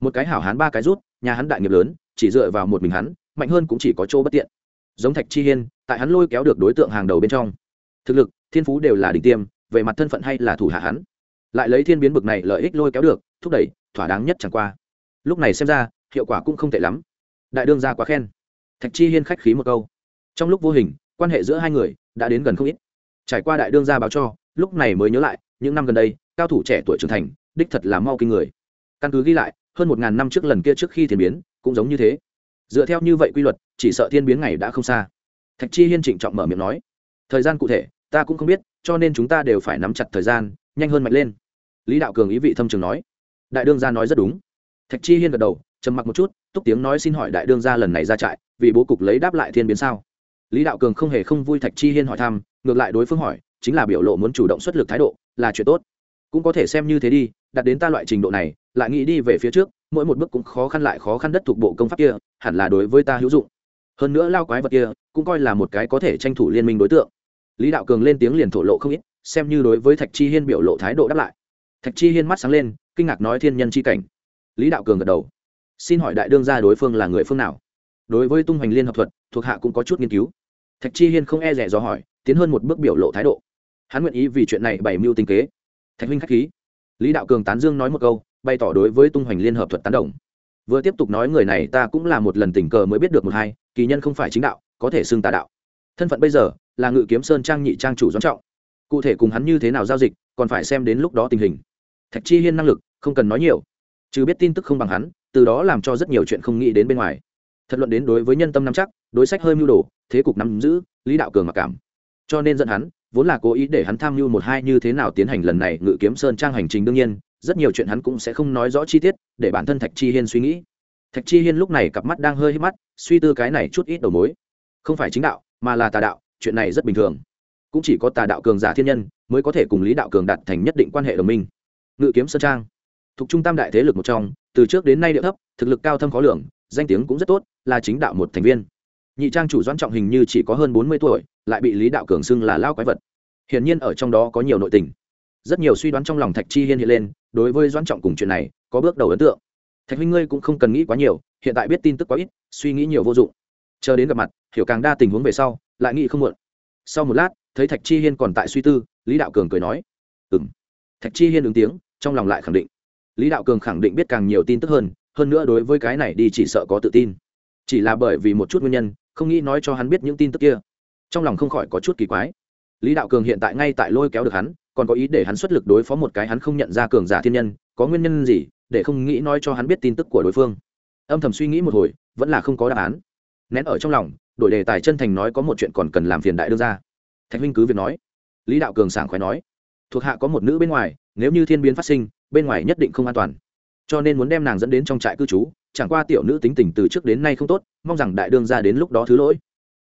Một cái hảo hắn ba cái rút, nhà hắn đại nghiệp lớn, chỉ dựa vào một mình hắn, mạnh hơn cũng chỉ có chỗ bất tiện. Giống thạch chi hiên, tại hắn lôi kéo được đối tượng hàng đầu bên trong. Thực lực, thiên phú đều là đỉnh tiêm, về mặt thân phận hay là thủ hạ hắn lại lấy thiên biến bực này lợi ích lôi kéo được, thúc đẩy, thỏa đáng nhất chẳng qua. Lúc này xem ra, hiệu quả cũng không tệ lắm. Đại đương ra quá khen. Thạch chi hiên khách khí một câu. Trong lúc vô hình, quan hệ giữa hai người đã đến gần không ít. Trải qua đại đương gia báo cho, lúc này mới nhớ lại, những năm gần đây, cao thủ trẻ tuổi trưởng thành, đích thật là mau kinh người. Căn cứ ghi lại, hơn một ngàn năm trước lần kia trước khi thiên biến, cũng giống như thế. Dựa theo như vậy quy luật, chỉ sợ thiên biến ngày đã không xa. Thạch chi hiên trịnh trọng mở miệng nói. Thời gian cụ thể ta cũng không biết, cho nên chúng ta đều phải nắm chặt thời gian, nhanh hơn mạnh lên. Lý đạo cường ý vị thâm trường nói. Đại đương gia nói rất đúng. Thạch chi hiên gật đầu, trầm mặc một chút, túc tiếng nói xin hỏi đại đương gia lần này ra trại, vì bố cục lấy đáp lại thiên biến sao? Lý đạo cường không hề không vui thạch chi hiên hỏi thăm, ngược lại đối phương hỏi, chính là biểu lộ muốn chủ động xuất lực thái độ, là chuyện tốt. Cũng có thể xem như thế đi, đặt đến ta loại trình độ này, lại nghĩ đi về phía trước, mỗi một bước cũng khó khăn lại khó khăn đất thuộc bộ công pháp kia, hẳn là đối với ta hữu dụng. Hơn nữa lao quái vật kia, cũng coi là một cái có thể tranh thủ liên minh đối tượng lý đạo cường lên tiếng liền thổ lộ không ít, xem như đối với thạch chi hiên biểu lộ thái độ đáp lại. Thạch chi hiên mắt sáng lên, kinh ngạc nói thiên nhân chi cảnh. Lý đạo cường gật đầu. Xin hỏi đại đương gia đối phương là người phương nào? Đối với tung hoành liên hợp thuật, thuộc hạ cũng có chút nghiên cứu. Thạch chi hiên không e rẻ do hỏi, tiến hơn một bước biểu lộ thái độ. Hắn nguyện ý vì chuyện này bày mưu tinh kế. Thạch huynh k h á c h khí. Lý đạo cường tán dương nói một câu, bày tỏ đối với tung hoành liên hợp thuật tán đồng. Vừa tiếp tục nói người này ta cũng là một lần tình cờ mới biết được một hai, kỳ nhân không phải chính đạo, có thể xưng tà đạo. Thân phận bây giờ là ngự kiếm sơn trang nhị trang chủ doãn trọng. Cụ thể cùng hắn như thế nào giao dịch, còn phải xem đến lúc đó tình hình. Thạch chi hiên năng lực, không cần nói nhiều. Chứ biết tin tức không bằng hắn, từ đó làm cho rất nhiều chuyện không nghĩ đến bên ngoài. Thật luận đến đối với nhân tâm nắm chắc, đối sách hơi mưu đồ, thế cục nắm giữ, lý đạo cường mặc cảm. Cho nên dẫn hắn, vốn là cố ý để hắn tham mưu một hai như thế nào tiến hành lần này ngự kiếm sơn trang hành trình đương nhiên, rất nhiều chuyện hắn cũng sẽ không nói rõ chi tiết, để bản thân thạch chi hiên suy nghĩ. Thạch chi hiên lúc này cặp mắt đang hơi hít mắt, suy tư cái này chút ít đầu mối. Không phải chính đạo, mà là tà đạo chuyện này rất bình thường. Cũng chỉ có tà đạo cường giả thiên nhân mới có thể cùng lý đạo cường đạt thành nhất định quan hệ đồng minh. Ngự kiếm sơn trang. Thuộc trung tam đại thế lực một trong, từ trước đến nay địa thấp, thực lực cao thâm khó lường, danh tiếng cũng rất tốt, là chính đạo một thành viên. Nhị trang chủ doãn trọng hình như chỉ có hơn bốn mươi tuổi, lại bị lý đạo cường xưng là lao quái vật. Hiển nhiên ở trong đó có nhiều nội tình. Rất nhiều suy đoán trong lòng thạch chi hiên hiện lên, đối với doãn trọng cùng chuyện này có bước đầu ấn tượng. Thạch huynh ngươi cũng không cần nghĩ quá nhiều, hiện tại biết tin tức quá ít, suy nghĩ nhiều vô dụng. Chờ đến gặp mặt, hiểu càng đa tình huống về sau lại nghĩ không muộn. Sau một lát, thấy thạch chi hiên còn tại suy tư, lý đạo cường cười nói ừ m thạch chi hiên ứng tiếng, trong lòng lại khẳng định. Lý đạo cường khẳng định biết càng nhiều tin tức hơn hơn nữa đối với cái này đi chỉ sợ có tự tin. Chỉ là bởi vì một chút nguyên nhân, không nghĩ nói cho hắn biết những tin tức kia. Trong lòng không khỏi có chút kỳ quái. Lý đạo cường hiện tại ngay tại lôi kéo được hắn, còn có ý để hắn xuất lực đối phó một cái hắn không nhận ra cường giả thiên nhân, có nguyên nhân gì, để không nghĩ nói cho hắn biết tin tức của đối phương. Âm thầm suy nghĩ một hồi, vẫn là không có đáp án nén ở trong lòng, đổi đề tài chân thành nói có một chuyện còn cần làm phiền đại đương ra thạch huynh cứ việc nói. Lý đạo cường sảng khoái nói. Thuộc hạ có một nữ bên ngoài, nếu như thiên biến phát sinh, bên ngoài nhất định không an toàn. Cho nên muốn đem nàng dẫn đến trong trại cư trú, chẳng qua tiểu nữ tính tình từ trước đến nay không tốt, mong rằng đại đương ra đến lúc đó thứ lỗi.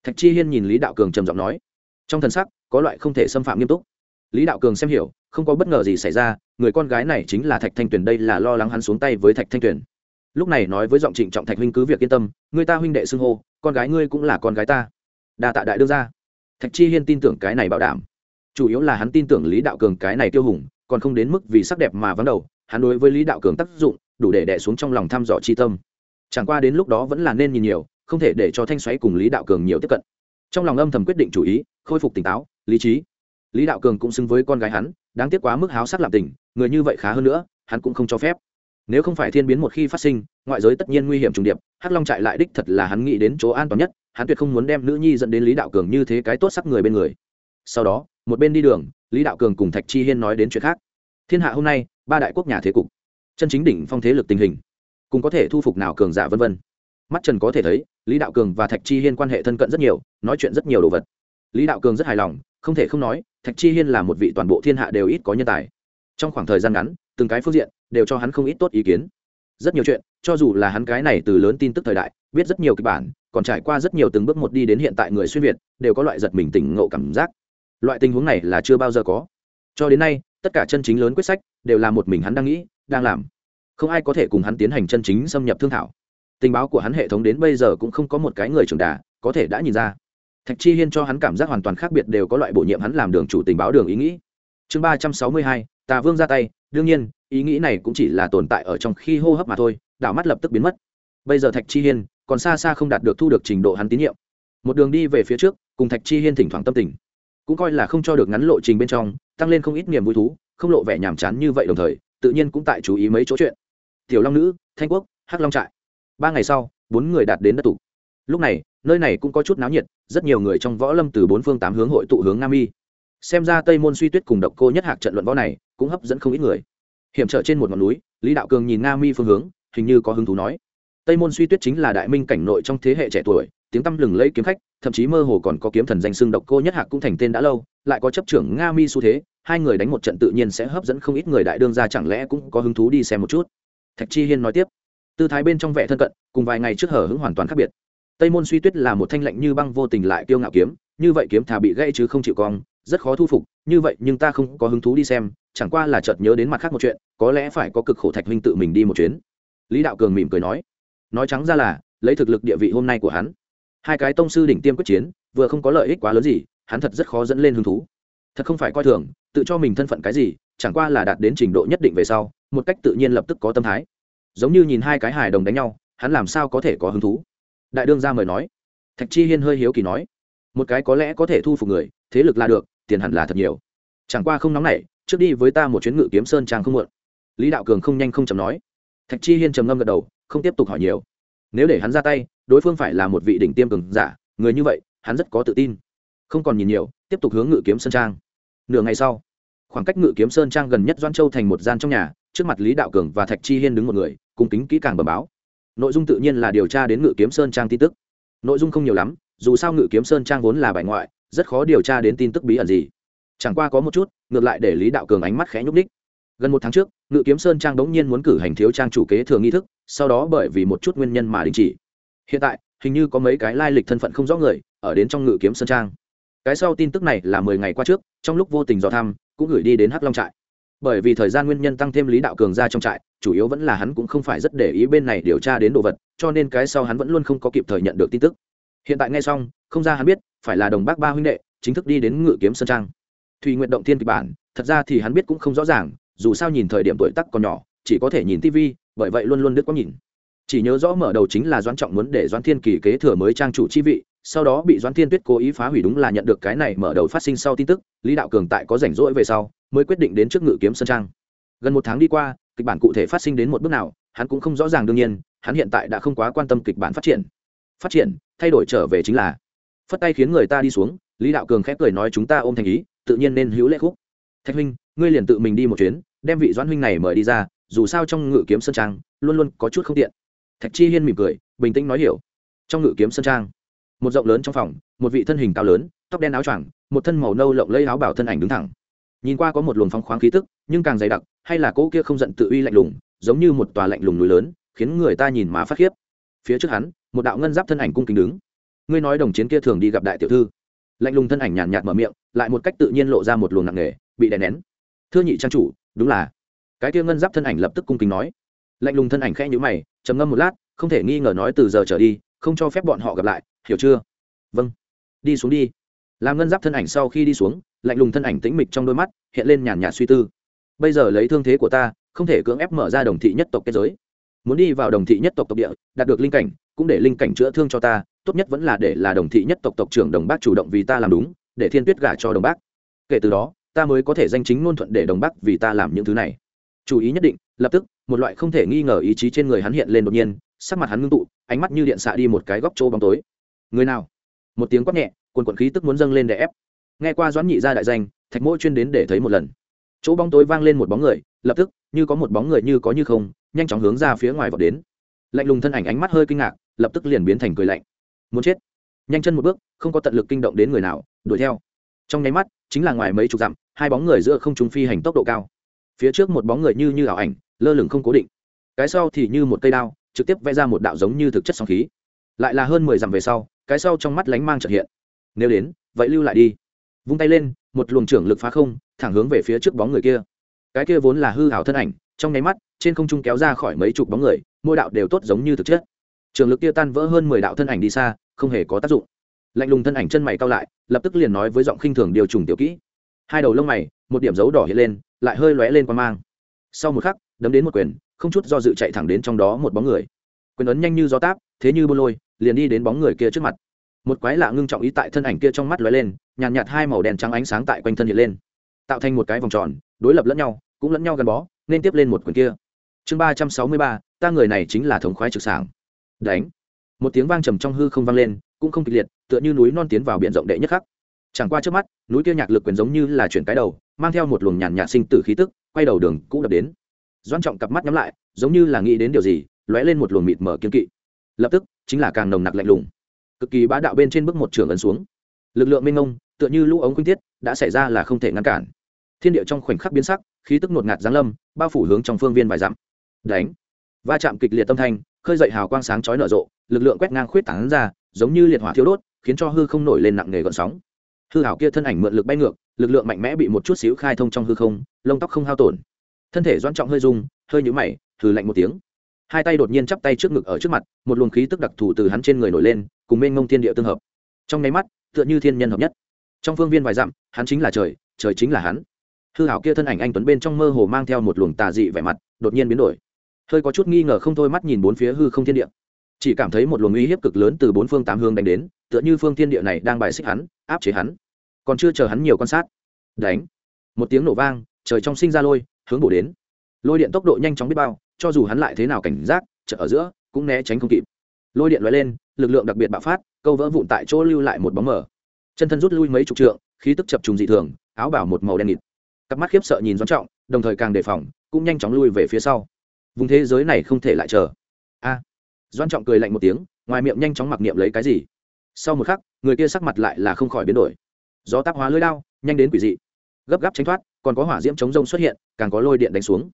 Thạch chi hiên nhìn lý đạo cường trầm giọng nói. Trong thần sắc, có loại không thể xâm phạm nghiêm túc. Lý đạo cường xem hiểu, không có bất ngờ gì xảy ra, người con gái này chính là thạch thanh tuyền đây là lo lắng hắn xuống tay với thạch thanh tuyền. Lúc này nói với giọng trịnh trọng thạch huynh cứ việc yên tâm, người ta huynh đệ xưng hô con gái ngươi cũng là con gái ta. Đa tạ đại đương ra thạch chi hiên tin tưởng cái này bảo đảm. Chủ yếu là hắn tin tưởng lý đạo cường cái này tiêu hùng, còn không đến mức vì sắc đẹp mà vắng đầu, hắn đối với lý đạo cường tác dụng, đủ để đẻ xuống trong lòng thăm dò chi tâm. Chẳng qua đến lúc đó vẫn là nên nhìn nhiều, không thể để cho thanh xoáy cùng lý đạo cường nhiều tiếp cận. Trong lòng âm thầm quyết định chủ ý, khôi phục tỉnh táo, lý trí. Lý đạo cường cũng xứng với con gái hắn, đáng tiếc quá mức háo sắc làm tình, người như vậy khá hơn nữa, hắn cũng không cho phép nếu không phải thiên biến một khi phát sinh, ngoại giới tất nhiên nguy hiểm trùng điệp, hắc long trại lại đích thật là hắn nghĩ đến chỗ an toàn nhất, hắn tuyệt không muốn đem nữ nhi dẫn đến lý đạo cường như thế cái tốt sắc người bên người. Sau đó, một bên đi đường, lý đạo cường cùng thạch chi hiên nói đến chuyện khác. Thiên hạ hôm nay, ba đại quốc nhà thế cục, chân chính đỉnh phong thế lực tình hình, cùng có thể thu phục nào cường giả vân vân. Mắt trần có thể thấy, lý đạo cường và thạch chi hiên quan hệ thân cận rất nhiều, nói chuyện rất nhiều đồ vật. Lý đạo cường rất hài lòng, không thể không nói, thạch chi hiên là một vị toàn bộ thiên hạ đều ít có nhân tài. Trong khoảng thời gian ngắn, từng cái phương diện đều cho hắn không ít tốt ý kiến. Rất nhiều chuyện, cho dù là hắn cái này từ lớn tin tức thời đại, biết rất nhiều kịch bản, còn trải qua rất nhiều từng bước một đi đến hiện tại người xuyên việt, đều có loại giật mình tỉnh ngộ cảm giác. Loại tình huống này là chưa bao giờ có. Cho đến nay, tất cả chân chính lớn quyết sách đều là một mình hắn đang nghĩ, đang làm. Không ai có thể cùng hắn tiến hành chân chính xâm nhập thương thảo. Tình báo của hắn hệ thống đến bây giờ cũng không có một cái người trưởng đà có thể đã nhìn ra. Thạch chi hiên cho hắn cảm giác hoàn toàn khác biệt đều có loại bổ nhiệm hắn làm đường chủ tình báo đường ý nghĩ. Chương ba trăm sáu mươi hai, tà vương ra tay, đương nhiên ý nghĩ này cũng chỉ là tồn tại ở trong khi hô hấp mà thôi, đảo mắt lập tức biến mất. Bây giờ thạch chi hiên còn xa xa không đạt được thu được trình độ hắn tín nhiệm. Một đường đi về phía trước, cùng thạch chi hiên thỉnh thoảng tâm tình, cũng coi là không cho được ngắn lộ trình bên trong, tăng lên không ít niềm vui thú, không lộ vẻ nhàm chán như vậy đồng thời, tự nhiên cũng tại chú ý mấy chỗ chuyện. Tiểu long nữ, thanh quốc, hắc long trại. Ba ngày sau, bốn người đạt đến đất tụ lúc này, nơi này cũng có chút náo nhiệt, rất nhiều người trong võ lâm từ bốn phương tám hướng hội tụ hướng nam y xem ra tây môn suy tuyết cùng độc cô nhất hạc trận luận võ này cũng hấp dẫn không ít người hiểm trở trên một ngọn núi, lý đạo cường nhìn nga mi phương hướng, hình như có hứng thú nói. Tây môn suy tuyết chính là đại minh cảnh nội trong thế hệ trẻ tuổi, tiếng tăm lừng lẫy kiếm khách, thậm chí mơ hồ còn có kiếm thần danh xương độc cô nhất hạc cũng thành tên đã lâu, lại có chấp trưởng nga mi xu thế, hai người đánh một trận tự nhiên sẽ hấp dẫn không ít người đại đương ra chẳng lẽ cũng có hứng thú đi xem một chút. Thạch chi hiên nói tiếp. Tư thái bên trong vẻ thân cận, cùng vài ngày trước hở hứng hoàn toàn khác biệt. Tây môn suy tuyết là một thanh lạnh như băng vô tình lại kiêu ngạo kiếm, như vậy kiếm thà bị gãy chứ không chịu cong, rất khó thu phục, như vậy nhưng ta không có hứng thú đi xem chẳng qua là chợt nhớ đến mặt khác một chuyện, có lẽ phải có cực khổ thạch huynh tự mình đi một chuyến. Lý đạo cường mỉm cười nói. Nói trắng ra là, lấy thực lực địa vị hôm nay của hắn, hai cái tông sư đỉnh tiêm quyết chiến, vừa không có lợi ích quá lớn gì, hắn thật rất khó dẫn lên hứng thú. Thật không phải coi thường, tự cho mình thân phận cái gì, chẳng qua là đạt đến trình độ nhất định về sau, một cách tự nhiên lập tức có tâm thái. Giống như nhìn hai cái hài đồng đánh nhau, hắn làm sao có thể có hứng thú? Đại đương gia mời nói. Thạch chi hiên hơi hiếu kỳ nói. Một cái có lẽ có thể thu phục người, thế lực là được, tiền hẳn là thật nhiều. Chẳng qua không nóng nảy trước đi với ta một chuyến ngự kiếm sơn trang không muộn. Lý đạo cường không nhanh không chầm nói. Thạch chi hiên trầm ngâm gật đầu, không tiếp tục hỏi nhiều. Nếu để hắn ra tay, đối phương phải là một vị đỉnh tiêm cường giả, người như vậy, hắn rất có tự tin. Không còn nhìn nhiều, tiếp tục hướng ngự kiếm sơn trang. Nửa ngày sau, khoảng cách ngự kiếm sơn trang gần nhất doan châu thành một gian trong nhà, trước mặt lý đạo cường và thạch chi hiên đứng một người cung kính kỹ càng bẩm báo. Nội dung tự nhiên là điều tra đến ngự kiếm sơn trang tin tức. Nội dung không nhiều lắm, dù sao ngự kiếm sơn trang vốn là bài ngoại, rất khó điều tra đến tin tức bí ẩn gì. Chẳng qua có một chút ngược lại để lý đạo cường ánh mắt khẽ nhúc ních gần một tháng trước, ngự kiếm sơn trang đống nhiên muốn cử hành thiếu trang chủ kế thừa nghi thức, sau đó bởi vì một chút nguyên nhân mà đình chỉ. Hiện tại, hình như có mấy cái lai lịch thân phận không rõ người ở đến trong ngự kiếm sơn trang. Cái sau tin tức này là mười ngày qua trước, trong lúc vô tình dò thăm, cũng gửi đi đến hắc long trại. Bởi vì thời gian nguyên nhân tăng thêm lý đạo cường ra trong trại, chủ yếu vẫn là hắn cũng không phải rất để ý bên này điều tra đến đồ vật, cho nên cái sau hắn vẫn luôn không có kịp thời nhận được tin tức. Hiện tại nghe xong, không ra hắn biết, phải là đồng bác ba huynh đệ, chính thức đi đến ngự kiếm sơn trang thùy nguyện động thiên kịch bản, thật ra thì hắn biết cũng không rõ ràng, dù sao nhìn thời điểm tuổi tắc còn nhỏ, chỉ có thể nhìn tv bởi vậy luôn luôn đứt có nhìn. Chỉ nhớ rõ mở đầu chính là doãn trọng muốn để doãn thiên kỳ kế thừa mới trang chủ chi vị, sau đó bị doãn thiên tuyết cố ý phá hủy đúng là nhận được cái này mở đầu phát sinh sau tin tức, lý đạo cường tại có rảnh rỗi về sau, mới quyết định đến trước ngự kiếm sơn trang. Gần một tháng đi qua, kịch bản cụ thể phát sinh đến một bước nào, hắn cũng không rõ ràng đương nhiên, hắn hiện tại đã không quá quan tâm kịch bản phát triển. Phát triển, thay đổi trở về chính là, phất tay khiến người ta đi xuống, lý đạo cường khép cười nói chúng ta ôm thành ý tự nhiên nên hữu lễ khúc. Thạch huynh, ngươi liền tự mình đi một chuyến, đem vị doãn huynh này mời đi ra, dù sao trong ngự kiếm sơn trang, luôn luôn có chút không tiện. Thạch chi hiên mỉm cười, bình tĩnh nói hiểu. Trong ngự kiếm sơn trang, một rộng lớn trong phòng, một vị thân hình cao lớn, tóc đen áo choàng, một thân màu nâu lộng lây áo bảo thân ảnh đứng thẳng. Nhìn qua có một luồng phong khoáng khí tức, nhưng càng dày đặc, hay là cỗ kia không giận tự uy lạnh lùng, giống như một tòa lạnh lùng núi lớn, khiến người ta nhìn mà phát khiếp. Phía trước hắn, một đạo ngân giáp thân ảnh cung kính đứng. Ngươi nói đồng chiến kia thường đi gặp đại tiểu thư. Lạnh lùng thân ảnh nhàn nhạt mở miệng lại một cách tự nhiên lộ ra một luồng nặng nề, bị đè nén. Thưa nhị trang chủ, đúng là. Cái kia ngân giáp thân ảnh lập tức cung kính nói. Lạnh lùng thân ảnh khẽ nhữ mày, trầm ngâm một lát, không thể nghi ngờ nói từ giờ trở đi, không cho phép bọn họ gặp lại, hiểu chưa? Vâng đi xuống đi. Làm ngân giáp thân ảnh sau khi đi xuống, lạnh lùng thân ảnh tĩnh mịch trong đôi mắt, hiện lên nhàn nhạt suy tư. Bây giờ lấy thương thế của ta, không thể cưỡng ép mở ra đồng thị nhất tộc kết giới. Muốn đi vào đồng thị nhất tộc tộc địa, đạt được linh cảnh, cũng để linh cảnh chữa thương cho ta, tốt nhất vẫn là để là đồng thị nhất tộc tộc trưởng đồng bác chủ động vì ta làm đúng để thiên tuyết gả cho đồng bác. Kể từ đó, ta mới có thể danh chính ngôn thuận để đồng bác vì ta làm những thứ này. Chú ý nhất định, lập tức, một loại không thể nghi ngờ ý chí trên người hắn hiện lên đột nhiên, sắc mặt hắn ngưng tụ, ánh mắt như điện xạ đi một cái góc chỗ bóng tối. Người nào? Một tiếng quát nhẹ quần quần khí tức muốn dâng lên để ép. Nghe qua doãn nhị ra đại danh, thạch mỗi chuyên đến để thấy một lần. Chỗ bóng tối vang lên một bóng người, lập tức, như có một bóng người như có như không, nhanh chóng hướng ra phía ngoài vọt đến. Lạnh lùng thân ảnh ánh mắt hơi kinh ngạc, lập tức liền biến thành cười lạnh. Muốn chết? Nhanh chân một bước, không có tận lực kinh động đến người nào, đuổi theo. Trong nháy mắt, chính là ngoài mấy chục dặm, hai bóng người giữa không trung phi hành tốc độ cao. Phía trước một bóng người như như ảo ảnh, lơ lửng không cố định. Cái sau thì như một cây đao, trực tiếp vẽ ra một đạo giống như thực chất sóng khí. Lại là hơn mười dặm về sau, cái sau trong mắt lánh mang trợ hiện. Nếu đến, vậy lưu lại đi. Vung tay lên, một luồng trưởng lực phá không, thẳng hướng về phía trước bóng người kia. Cái kia vốn là hư hảo thân ảnh, trong nháy mắt, trên không trung kéo ra khỏi mấy chục bóng người, mỗi đạo đều tốt giống như thực chất. Trường lực kia tan vỡ hơn mười đạo thân ảnh đi xa không hề có tác dụng. Lạnh lùng thân ảnh chân mày cao lại lập tức liền nói với giọng khinh thường điều trùng tiểu kỹ. Hai đầu lông mày một điểm dấu đỏ hiện lên lại hơi lóe lên qua mang. Sau một khắc đấm đến một quyền không chút do dự chạy thẳng đến trong đó một bóng người. Quyền ấn nhanh như gió táp thế như bô lôi liền đi đến bóng người kia trước mặt. Một quái lạ ngưng trọng ý tại thân ảnh kia trong mắt lóe lên nhàn nhạt, nhạt hai màu đen trắng ánh sáng tại quanh thân hiện lên. Tạo thành một cái vòng tròn đối lập lẫn nhau cũng lẫn nhau gắn bó nên tiếp lên một quyền kia. Chương ba trăm sáu mươi ba ta người này chính là thống khoái trực sảng. Đánh một tiếng vang trầm trong hư không vang lên, cũng không kịch liệt, tựa như núi non tiến vào biển rộng đệ nhất khắc. Chẳng qua trước mắt, núi kia nhạc lực quyền giống như là chuyển cái đầu, mang theo một luồng nhàn nhạt sinh tử khí tức, quay đầu đường cũ đập đến. Doan trọng cặp mắt nhắm lại, giống như là nghĩ đến điều gì, lóe lên một luồng mịt mở kiên kỵ. Lập tức, chính là càng nồng nặc lạnh lùng. Cực kỳ bá đạo bên trên bước một trường ấn xuống. Lực lượng minh ngông tựa như lũ ống quynh tiết, đã xảy ra là không thể ngăn cản. Thiên địa trong khoảnh khắc biến sắc, khí tức ngột ngạt giáng lâm, bao phủ hướng trong phương viên vài dặm. Đánh! Va chạm kịch liệt tâm thanh khơi dậy hào quang sáng chói nở rộ, lực lượng quét ngang khuyết tảng ra, giống như liệt hỏa thiếu đốt, khiến cho hư không nổi lên nặng nề gọn sóng. Hư hảo kia thân ảnh mượn lực bay ngược, lực lượng mạnh mẽ bị một chút xíu khai thông trong hư không, lông tóc không hao tổn. Thân thể doan trọng hơi rung, hơi nhũ mày thử lạnh một tiếng. Hai tay đột nhiên chắp tay trước ngực ở trước mặt, một luồng khí tức đặc thù từ hắn trên người nổi lên, cùng mênh mông thiên địa tương hợp. Trong nháy mắt, tựa như thiên nhân hợp nhất. Trong phương viên vài dặm, hắn chính là trời trời chính là hắn. Hư hảo kia thân ảnh anh tuấn bên trong mơ hồ mang theo một luồng tà dị vẻ mặt, đột nhiên biến đổi hơi có chút nghi ngờ không thôi mắt nhìn bốn phía hư không thiên địa. Chỉ cảm thấy một luồng uy hiếp cực lớn từ bốn phương tám hướng đánh đến, tựa như phương thiên địa này đang bài xích hắn, áp chế hắn. Còn chưa chờ hắn nhiều quan sát. Đánh. Một tiếng nổ vang, trời trong sinh ra lôi, hướng bổ đến. Lôi điện tốc độ nhanh chóng biết bao, cho dù hắn lại thế nào cảnh giác chợ ở giữa, cũng né tránh không kịp. Lôi điện lóe lên, lực lượng đặc biệt bạo phát, câu vỡ vụn tại chỗ lưu lại một bóng mờ. Chân thân rút lui mấy chục trượng, khí tức chập trùng dị thường, áo bảo một màu đen nghịt. Cặp mắt khiếp sợ nhìn doãn trọng, đồng thời càng đề phòng, cũng nhanh chóng lui về phía sau vùng thế giới này không thể lại chờ. A. À, trọng cười lạnh một tiếng ngoài miệng nhanh chóng mặc niệm lấy cái gì. Sau một khắc người kia sắc mặt lại là không khỏi biến đổi. Gió tác hóa lưới lao nhanh đến quỷ dị. Gấp gáp tránh thoát còn có hỏa diễm chống rông xuất hiện càng có lôi điện đánh xuống.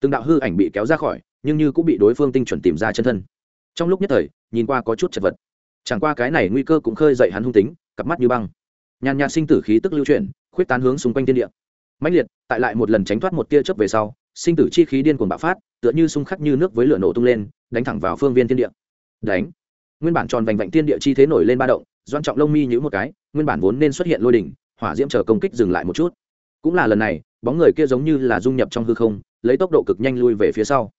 Từng đạo hư ảnh bị kéo ra khỏi nhưng như cũng bị đối phương tinh chuẩn tìm ra chân thân. Trong lúc nhất thời nhìn qua có chút chật vật. Chẳng qua cái này nguy cơ cũng khơi dậy hắn hung tính cặp mắt như băng. Nhàn nhạt sinh tử khí tức lưu chuyển khuyết tán hướng xung quanh thiên địa mãnh liệt, tại lại một lần tránh thoát một tia chớp về sau, sinh tử chi khí điên cuồng bạo phát, tựa như xung khắc như nước với lửa nổ tung lên, đánh thẳng vào phương viên thiên địa. Đánh. Nguyên bản tròn vành vạnh thiên địa chi thế nổi lên ba động, doan trọng lông mi nhữ một cái, nguyên bản vốn nên xuất hiện lôi đỉnh, hỏa diễm chờ công kích dừng lại một chút. Cũng là lần này, bóng người kia giống như là dung nhập trong hư không, lấy tốc độ cực nhanh lui về phía sau.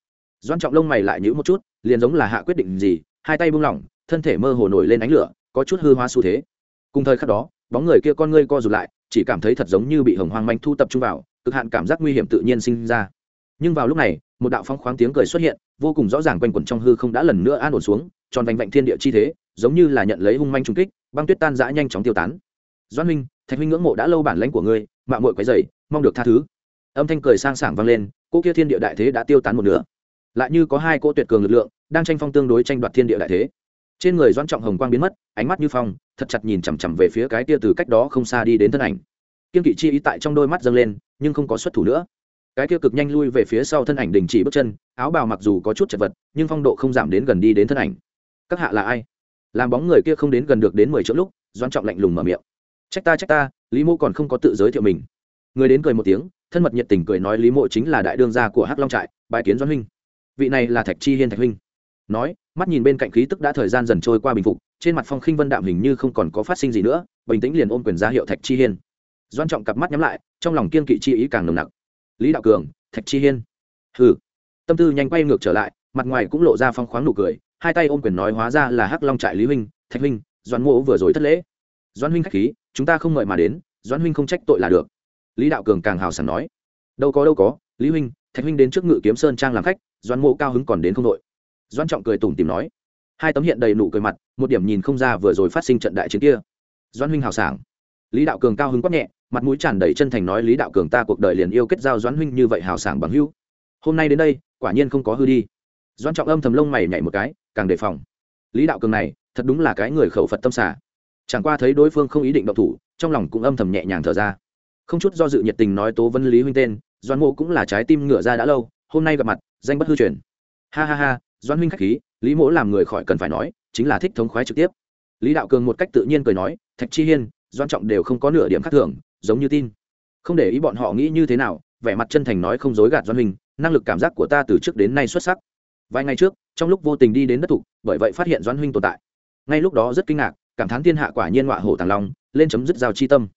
Doan trọng lông mày lại nhữ một chút, liền giống là hạ quyết định gì, hai tay buông lỏng, thân thể mơ hồ nổi lên ánh lửa, có chút hư hoa xu thế. Cùng thời khắc đó, bóng người kia con ngươi co rụt lại chỉ cảm thấy thật giống như bị hồng hoang manh thu tập trung vào, cực hạn cảm giác nguy hiểm tự nhiên sinh ra. Nhưng vào lúc này, một đạo phong khoáng tiếng cười xuất hiện, vô cùng rõ ràng quanh quẩn trong hư không đã lần nữa an ổn xuống, tròn vành vạnh thiên địa chi thế, giống như là nhận lấy hung manh trung kích, băng tuyết tan rã nhanh chóng tiêu tán. Doan huynh, thạch huynh ngưỡng mộ đã lâu bản lãnh của ngươi mạng mội quấy dày mong được tha thứ. Âm thanh cười sang sảng vang lên cô kia thiên địa đại thế đã tiêu tán một nửa. Lại như có hai cô tuyệt cường lực lượng, đang tranh phong tương đối tranh đoạt thiên địa đại thế trên người doan trọng hồng quang biến mất, ánh mắt như phong, thật chặt nhìn chằm chằm về phía cái kia từ cách đó không xa đi đến thân ảnh. Kiên kỵ chi ý tại trong đôi mắt dâng lên, nhưng không có xuất thủ nữa. Cái kia cực nhanh lui về phía sau thân ảnh đình chỉ bước chân, áo bào mặc dù có chút chật vật, nhưng phong độ không giảm đến gần đi đến thân ảnh. Các hạ là ai? Làm bóng người kia không đến gần được đến mười chỗ lúc doan trọng lạnh lùng mở miệng. Trách ta trách ta, lý mô còn không có tự giới thiệu mình. Người đến cười một tiếng, thân mật nhiệt tình cười nói lý mộ chính là đại đương gia của hắc long trại bãi kiến doan huynh. Vị này là thạch chi hiên thạch huynh nói, mắt nhìn bên cạnh khí tức đã thời gian dần trôi qua bình phục, trên mặt phong khinh vân đạm hình như không còn có phát sinh gì nữa, bình tĩnh liền ôm quyền ra hiệu thạch chi hiên. Doan trọng cặp mắt nhắm lại, trong lòng kiên kỵ chi ý càng nồng nặc. Lý đạo cường, thạch chi hiên. Hừ. Tâm tư nhanh quay ngược trở lại, mặt ngoài cũng lộ ra phong khoáng nụ cười, hai tay ôm quyền nói hóa ra là hắc long trại lý huynh, thạch huynh doan mộ vừa rồi thất lễ. Doan huynh khách khí, chúng ta không mời mà đến doan huynh không trách tội là được. Lý đạo cường càng hào sảng nói. Đâu có đâu có, lý huynh, thạch huynh đến trước ngự kiếm sơn trang làm khách doan mộ cao hứng còn đến không đội doan trọng cười tủm tìm nói, hai tấm hiện đầy nụ cười mặt, một điểm nhìn không ra vừa rồi phát sinh trận đại chiến kia. Doan huynh hào sảng. Lý đạo cường cao hứng quát nhẹ, mặt mũi tràn đầy chân thành nói, lý đạo cường ta cuộc đời liền yêu kết giao doãn huynh như vậy hào sảng bằng hữu. Hôm nay đến đây, quả nhiên không có hư đi. Doãn trọng âm thầm lông mày nhảy một cái, càng đề phòng. Lý đạo cường này, thật đúng là cái người khẩu phật tâm xả chẳng qua thấy đối phương không ý định động thủ, trong lòng cũng âm thầm nhẹ nhàng thở ra. Không chút do dự nhiệt tình nói tố vân lý huynh tên, doãn mộ cũng là trái tim ngựa ra đã lâu, hôm nay gặp mặt, danh bất hư truyền. Ha ha ha Doan huynh khách khí, lý mỗ làm người khỏi cần phải nói, chính là thích thống khoái trực tiếp. Lý đạo cường một cách tự nhiên cười nói, thạch chi hiên doan trọng đều không có nửa điểm khác thường, giống như tin. Không để ý bọn họ nghĩ như thế nào, vẻ mặt chân thành nói không dối gạt doan huynh năng lực cảm giác của ta từ trước đến nay xuất sắc. Vài ngày trước, trong lúc vô tình đi đến đất thục bởi vậy phát hiện doan huynh tồn tại. Ngay lúc đó rất kinh ngạc, cảm thán thiên hạ quả nhiên ngọa hổ thằng long, lên chấm dứt giao chi tâm.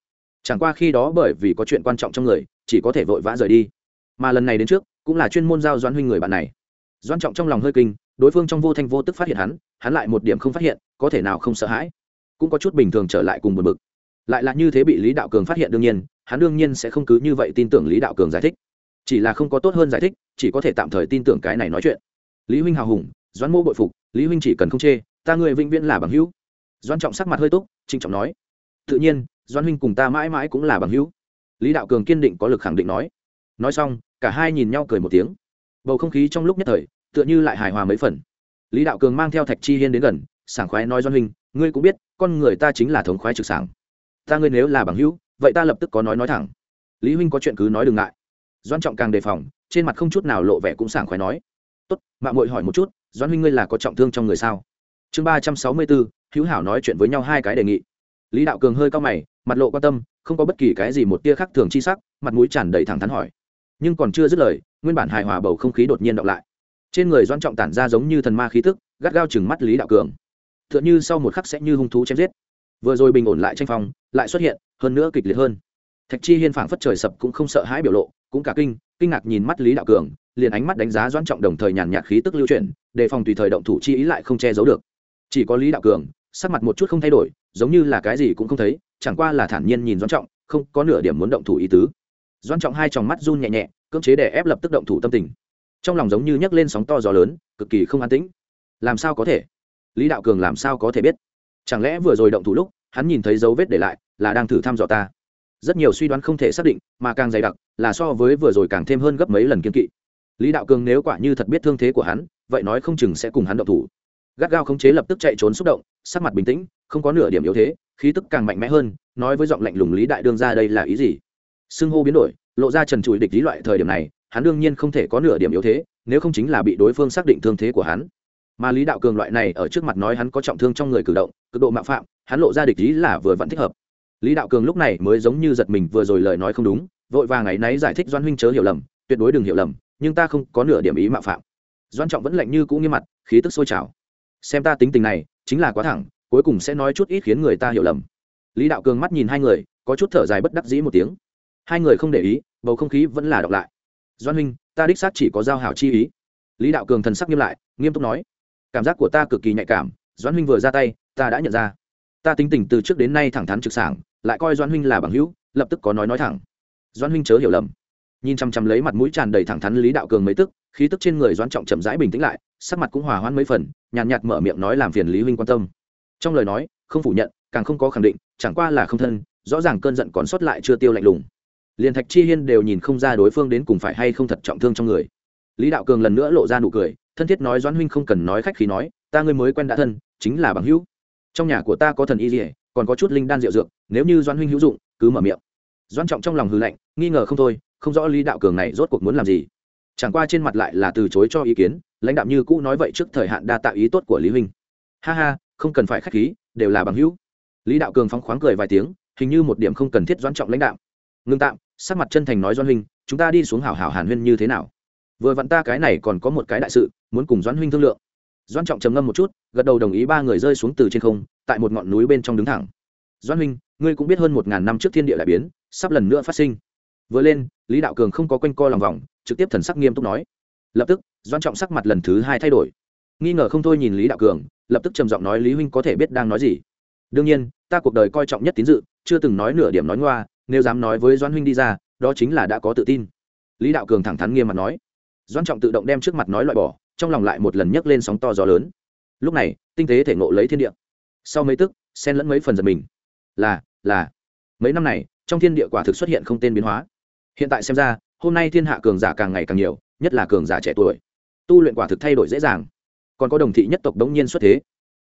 Chẳng qua khi đó bởi vì có chuyện quan trọng trong người, chỉ có thể vội vã rời đi. Mà lần này đến trước, cũng là chuyên môn giao doan huynh người bạn này doan trọng trong lòng hơi kinh đối phương trong vô thanh vô tức phát hiện hắn hắn lại một điểm không phát hiện có thể nào không sợ hãi? Cũng có chút bình thường trở lại cùng một bực. Lại là như thế bị lý đạo cường phát hiện đương nhiên hắn đương nhiên sẽ không cứ như vậy tin tưởng lý đạo cường giải thích. Chỉ là không có tốt hơn giải thích chỉ có thể tạm thời tin tưởng cái này nói chuyện. Lý huynh hào hùng doãn mô bội phục lý huynh chỉ cần không chê ta người vĩnh viễn là bằng hữu. Doãn trọng sắc mặt hơi tốt, trịnh trọng nói. Tự nhiên doãn huynh cùng ta mãi mãi cũng là bằng hữu. Lý đạo cường kiên định có lực khẳng định nói. Nói xong cả hai nhìn nhau cười một tiếng bầu không khí trong lúc nhất thời, tựa như lại hài hòa mấy phần. Lý đạo cường mang theo thạch chi hiên đến gần, sảng khoái nói Doanh huynh, ngươi cũng biết, con người ta chính là thống khoái trực sảng. Ta ngươi nếu là bằng hữu, vậy ta lập tức có nói nói thẳng. Lý huynh có chuyện cứ nói đừng ngại. Doan trọng càng đề phòng, trên mặt không chút nào lộ vẻ cũng sảng khoái nói. Tốt mạng muội hỏi một chút, doan huynh ngươi là có trọng thương trong người sao? Chương ba trăm sáu mươi bốn, hữu hảo nói chuyện với nhau hai cái đề nghị. Lý đạo cường hơi cao mày, mặt lộ quan tâm, không có bất kỳ cái gì một tia khác thường chi sắc, mặt mũi tràn đầy thẳng thắn hỏi nhưng còn chưa dứt lời, nguyên bản hài hòa bầu không khí đột nhiên đọc lại. Trên người doan trọng tản ra giống như thần ma khí tức, gắt gao chừng mắt lý đạo cường. T h ư ợ n như sau một khắc sẽ như hung thú chém giết. Vừa rồi bình ổn lại tranh phong, lại xuất hiện, hơn nữa kịch liệt hơn. Thạch chi hiên phảng phất trời sập cũng không sợ hãi biểu lộ, cũng cả kinh kinh ngạc nhìn mắt lý đạo cường, liền ánh mắt đánh giá doan trọng đồng thời nhàn nhạt khí tức lưu chuyển, đề phòng tùy thời động thủ chi ý lại không che giấu được. Chỉ có lý đạo cường, sắc mặt một chút không thay đổi, giống như là cái gì cũng không thấy, chẳng qua là thản nhiên nhìn doan trọng, không có nửa điểm muốn động thủ ý tứ. Doan trọng hai tròng mắt run nhẹ nhẹ, cưỡng chế để ép lập tức động thủ tâm tình. Trong lòng giống như nhấc lên sóng to gió lớn, cực kỳ không an tĩnh. Làm sao có thể? Lý đạo cường làm sao có thể biết? Chẳng lẽ vừa rồi động thủ lúc, hắn nhìn thấy dấu vết để lại, là đang thử thăm dò ta? Rất nhiều suy đoán không thể xác định, mà càng dày đặc, là so với vừa rồi càng thêm hơn gấp mấy lần kiên kỵ. Lý đạo cường nếu quả như thật biết thương thế của hắn, vậy nói không chừng sẽ cùng hắn động thủ. Gắt gao khống chế lập tức chạy trốn xúc động, sắc mặt bình tĩnh, không có nửa điểm yếu thế, khí tức càng mạnh mẽ hơn, nói với giọng lạnh lùng lý đại đương ra đây là ý gì? Xưng hô biến đổi, lộ ra trần trụi địch lý loại thời điểm này, hắn đương nhiên không thể có nửa điểm yếu thế, nếu không chính là bị đối phương xác định thương thế của hắn. Mà lý đạo cường loại này ở trước mặt nói hắn có trọng thương trong người cử động, cực độ mạo phạm, hắn lộ ra địch lý là vừa vẫn thích hợp. Lý đạo cường lúc này mới giống như giật mình vừa rồi lời nói không đúng, vội vàng ngày náy giải thích doan huynh chớ hiểu lầm, tuyệt đối đừng hiểu lầm, nhưng ta không có nửa điểm ý mạo phạm. Doan trọng vẫn lạnh như cũ nghiêm mặt, khí tức sôi trào. Xem ta tính tình này, chính là quá thẳng, cuối cùng sẽ nói chút ít khiến người ta hiểu lầm. Lý đạo cường mắt nhìn hai người, có chút thở dài bất đắc dĩ một tiếng hai người không để ý bầu không khí vẫn là đọc lại. Doan huynh ta đích xác chỉ có giao hảo chi ý. Lý đạo cường thần sắc nghiêm lại nghiêm túc nói. Cảm giác của ta cực kỳ nhạy cảm doan huynh vừa ra tay ta đã nhận ra. Ta tính tình từ trước đến nay thẳng thắn trực sảng lại coi doan huynh là bằng hữu lập tức có nói nói thẳng. Doan huynh chớ hiểu lầm. Nhìn chăm chăm lấy mặt mũi tràn đầy thẳng thắn lý đạo cường mấy tức khí tức trên người doan trọng chậm rãi bình tĩnh lại sắc mặt cũng hòa hoãn mấy phần nhàn nhạt, nhạt mở miệng nói làm phiền lý huynh quan tâm. Trong lời nói không phủ nhận càng không có khẳng định chẳng qua là không thân rõ ràng cơn giận còn sót lại chưa tiêu lạnh lùng liền thạch chi hiên đều nhìn không ra đối phương đến cùng phải hay không thật trọng thương trong người. Lý đạo cường lần nữa lộ ra nụ cười, thân thiết nói doãn huynh không cần nói khách khí nói, ta ngươi mới quen đã thân, chính là bằng hữu. Trong nhà của ta có thần y dỉa còn có chút linh đan rượu dược, nếu như doãn huynh hữu dụng, cứ mở miệng. Doãn trọng trong lòng hư lạnh, nghi ngờ không thôi, không rõ lý đạo cường này rốt cuộc muốn làm gì. Chẳng qua trên mặt lại là từ chối cho ý kiến, lãnh đạo như cũ nói vậy trước thời hạn đa tạo ý tốt của lý huynh. Ha ha, không cần phải khách khí, đều là bằng hữu. Lý đạo cường phóng khoáng cười vài tiếng, hình như một điểm không cần thiết doãn trọng lãnh đạo ngưng tạm sắc mặt chân thành nói doan huynh, chúng ta đi xuống hảo hảo hàn huyên như thế nào? Vừa vặn ta cái này còn có một cái đại sự, muốn cùng doan huynh thương lượng. Doan trọng trầm ngâm một chút, gật đầu đồng ý ba người rơi xuống từ trên không, tại một ngọn núi bên trong đứng thẳng. Doan huynh, ngươi cũng biết hơn một ngàn năm trước thiên địa đại biến, sắp lần nữa phát sinh. Vừa lên, lý đạo cường không có quanh co lòng vòng, trực tiếp thần sắc nghiêm túc nói. Lập tức doan trọng sắc mặt lần thứ hai thay đổi. Nghi ngờ không thôi nhìn lý đạo cường, lập tức trầm giọng nói lý huynh có thể biết đang nói gì. Đương nhiên, ta cuộc đời coi trọng nhất tín dự, chưa từng nói nửa điểm nói ngoa nếu dám nói với doãn huynh đi ra, đó chính là đã có tự tin. Lý đạo cường thẳng thắn nghiêm mặt nói. Doãn trọng tự động đem trước mặt nói loại bỏ, trong lòng lại một lần nhấc lên sóng to gió lớn. Lúc này, tinh tế thể ngộ lấy thiên địa. Sau mấy tức, xen lẫn mấy phần giật mình. Là là. Mấy năm này, trong thiên địa quả thực xuất hiện không tên biến hóa. Hiện tại xem ra, hôm nay thiên hạ cường giả càng ngày càng nhiều, nhất là cường giả trẻ tuổi. Tu luyện quả thực thay đổi dễ dàng. Còn có đồng thị nhất tộc đống nhiên xuất thế.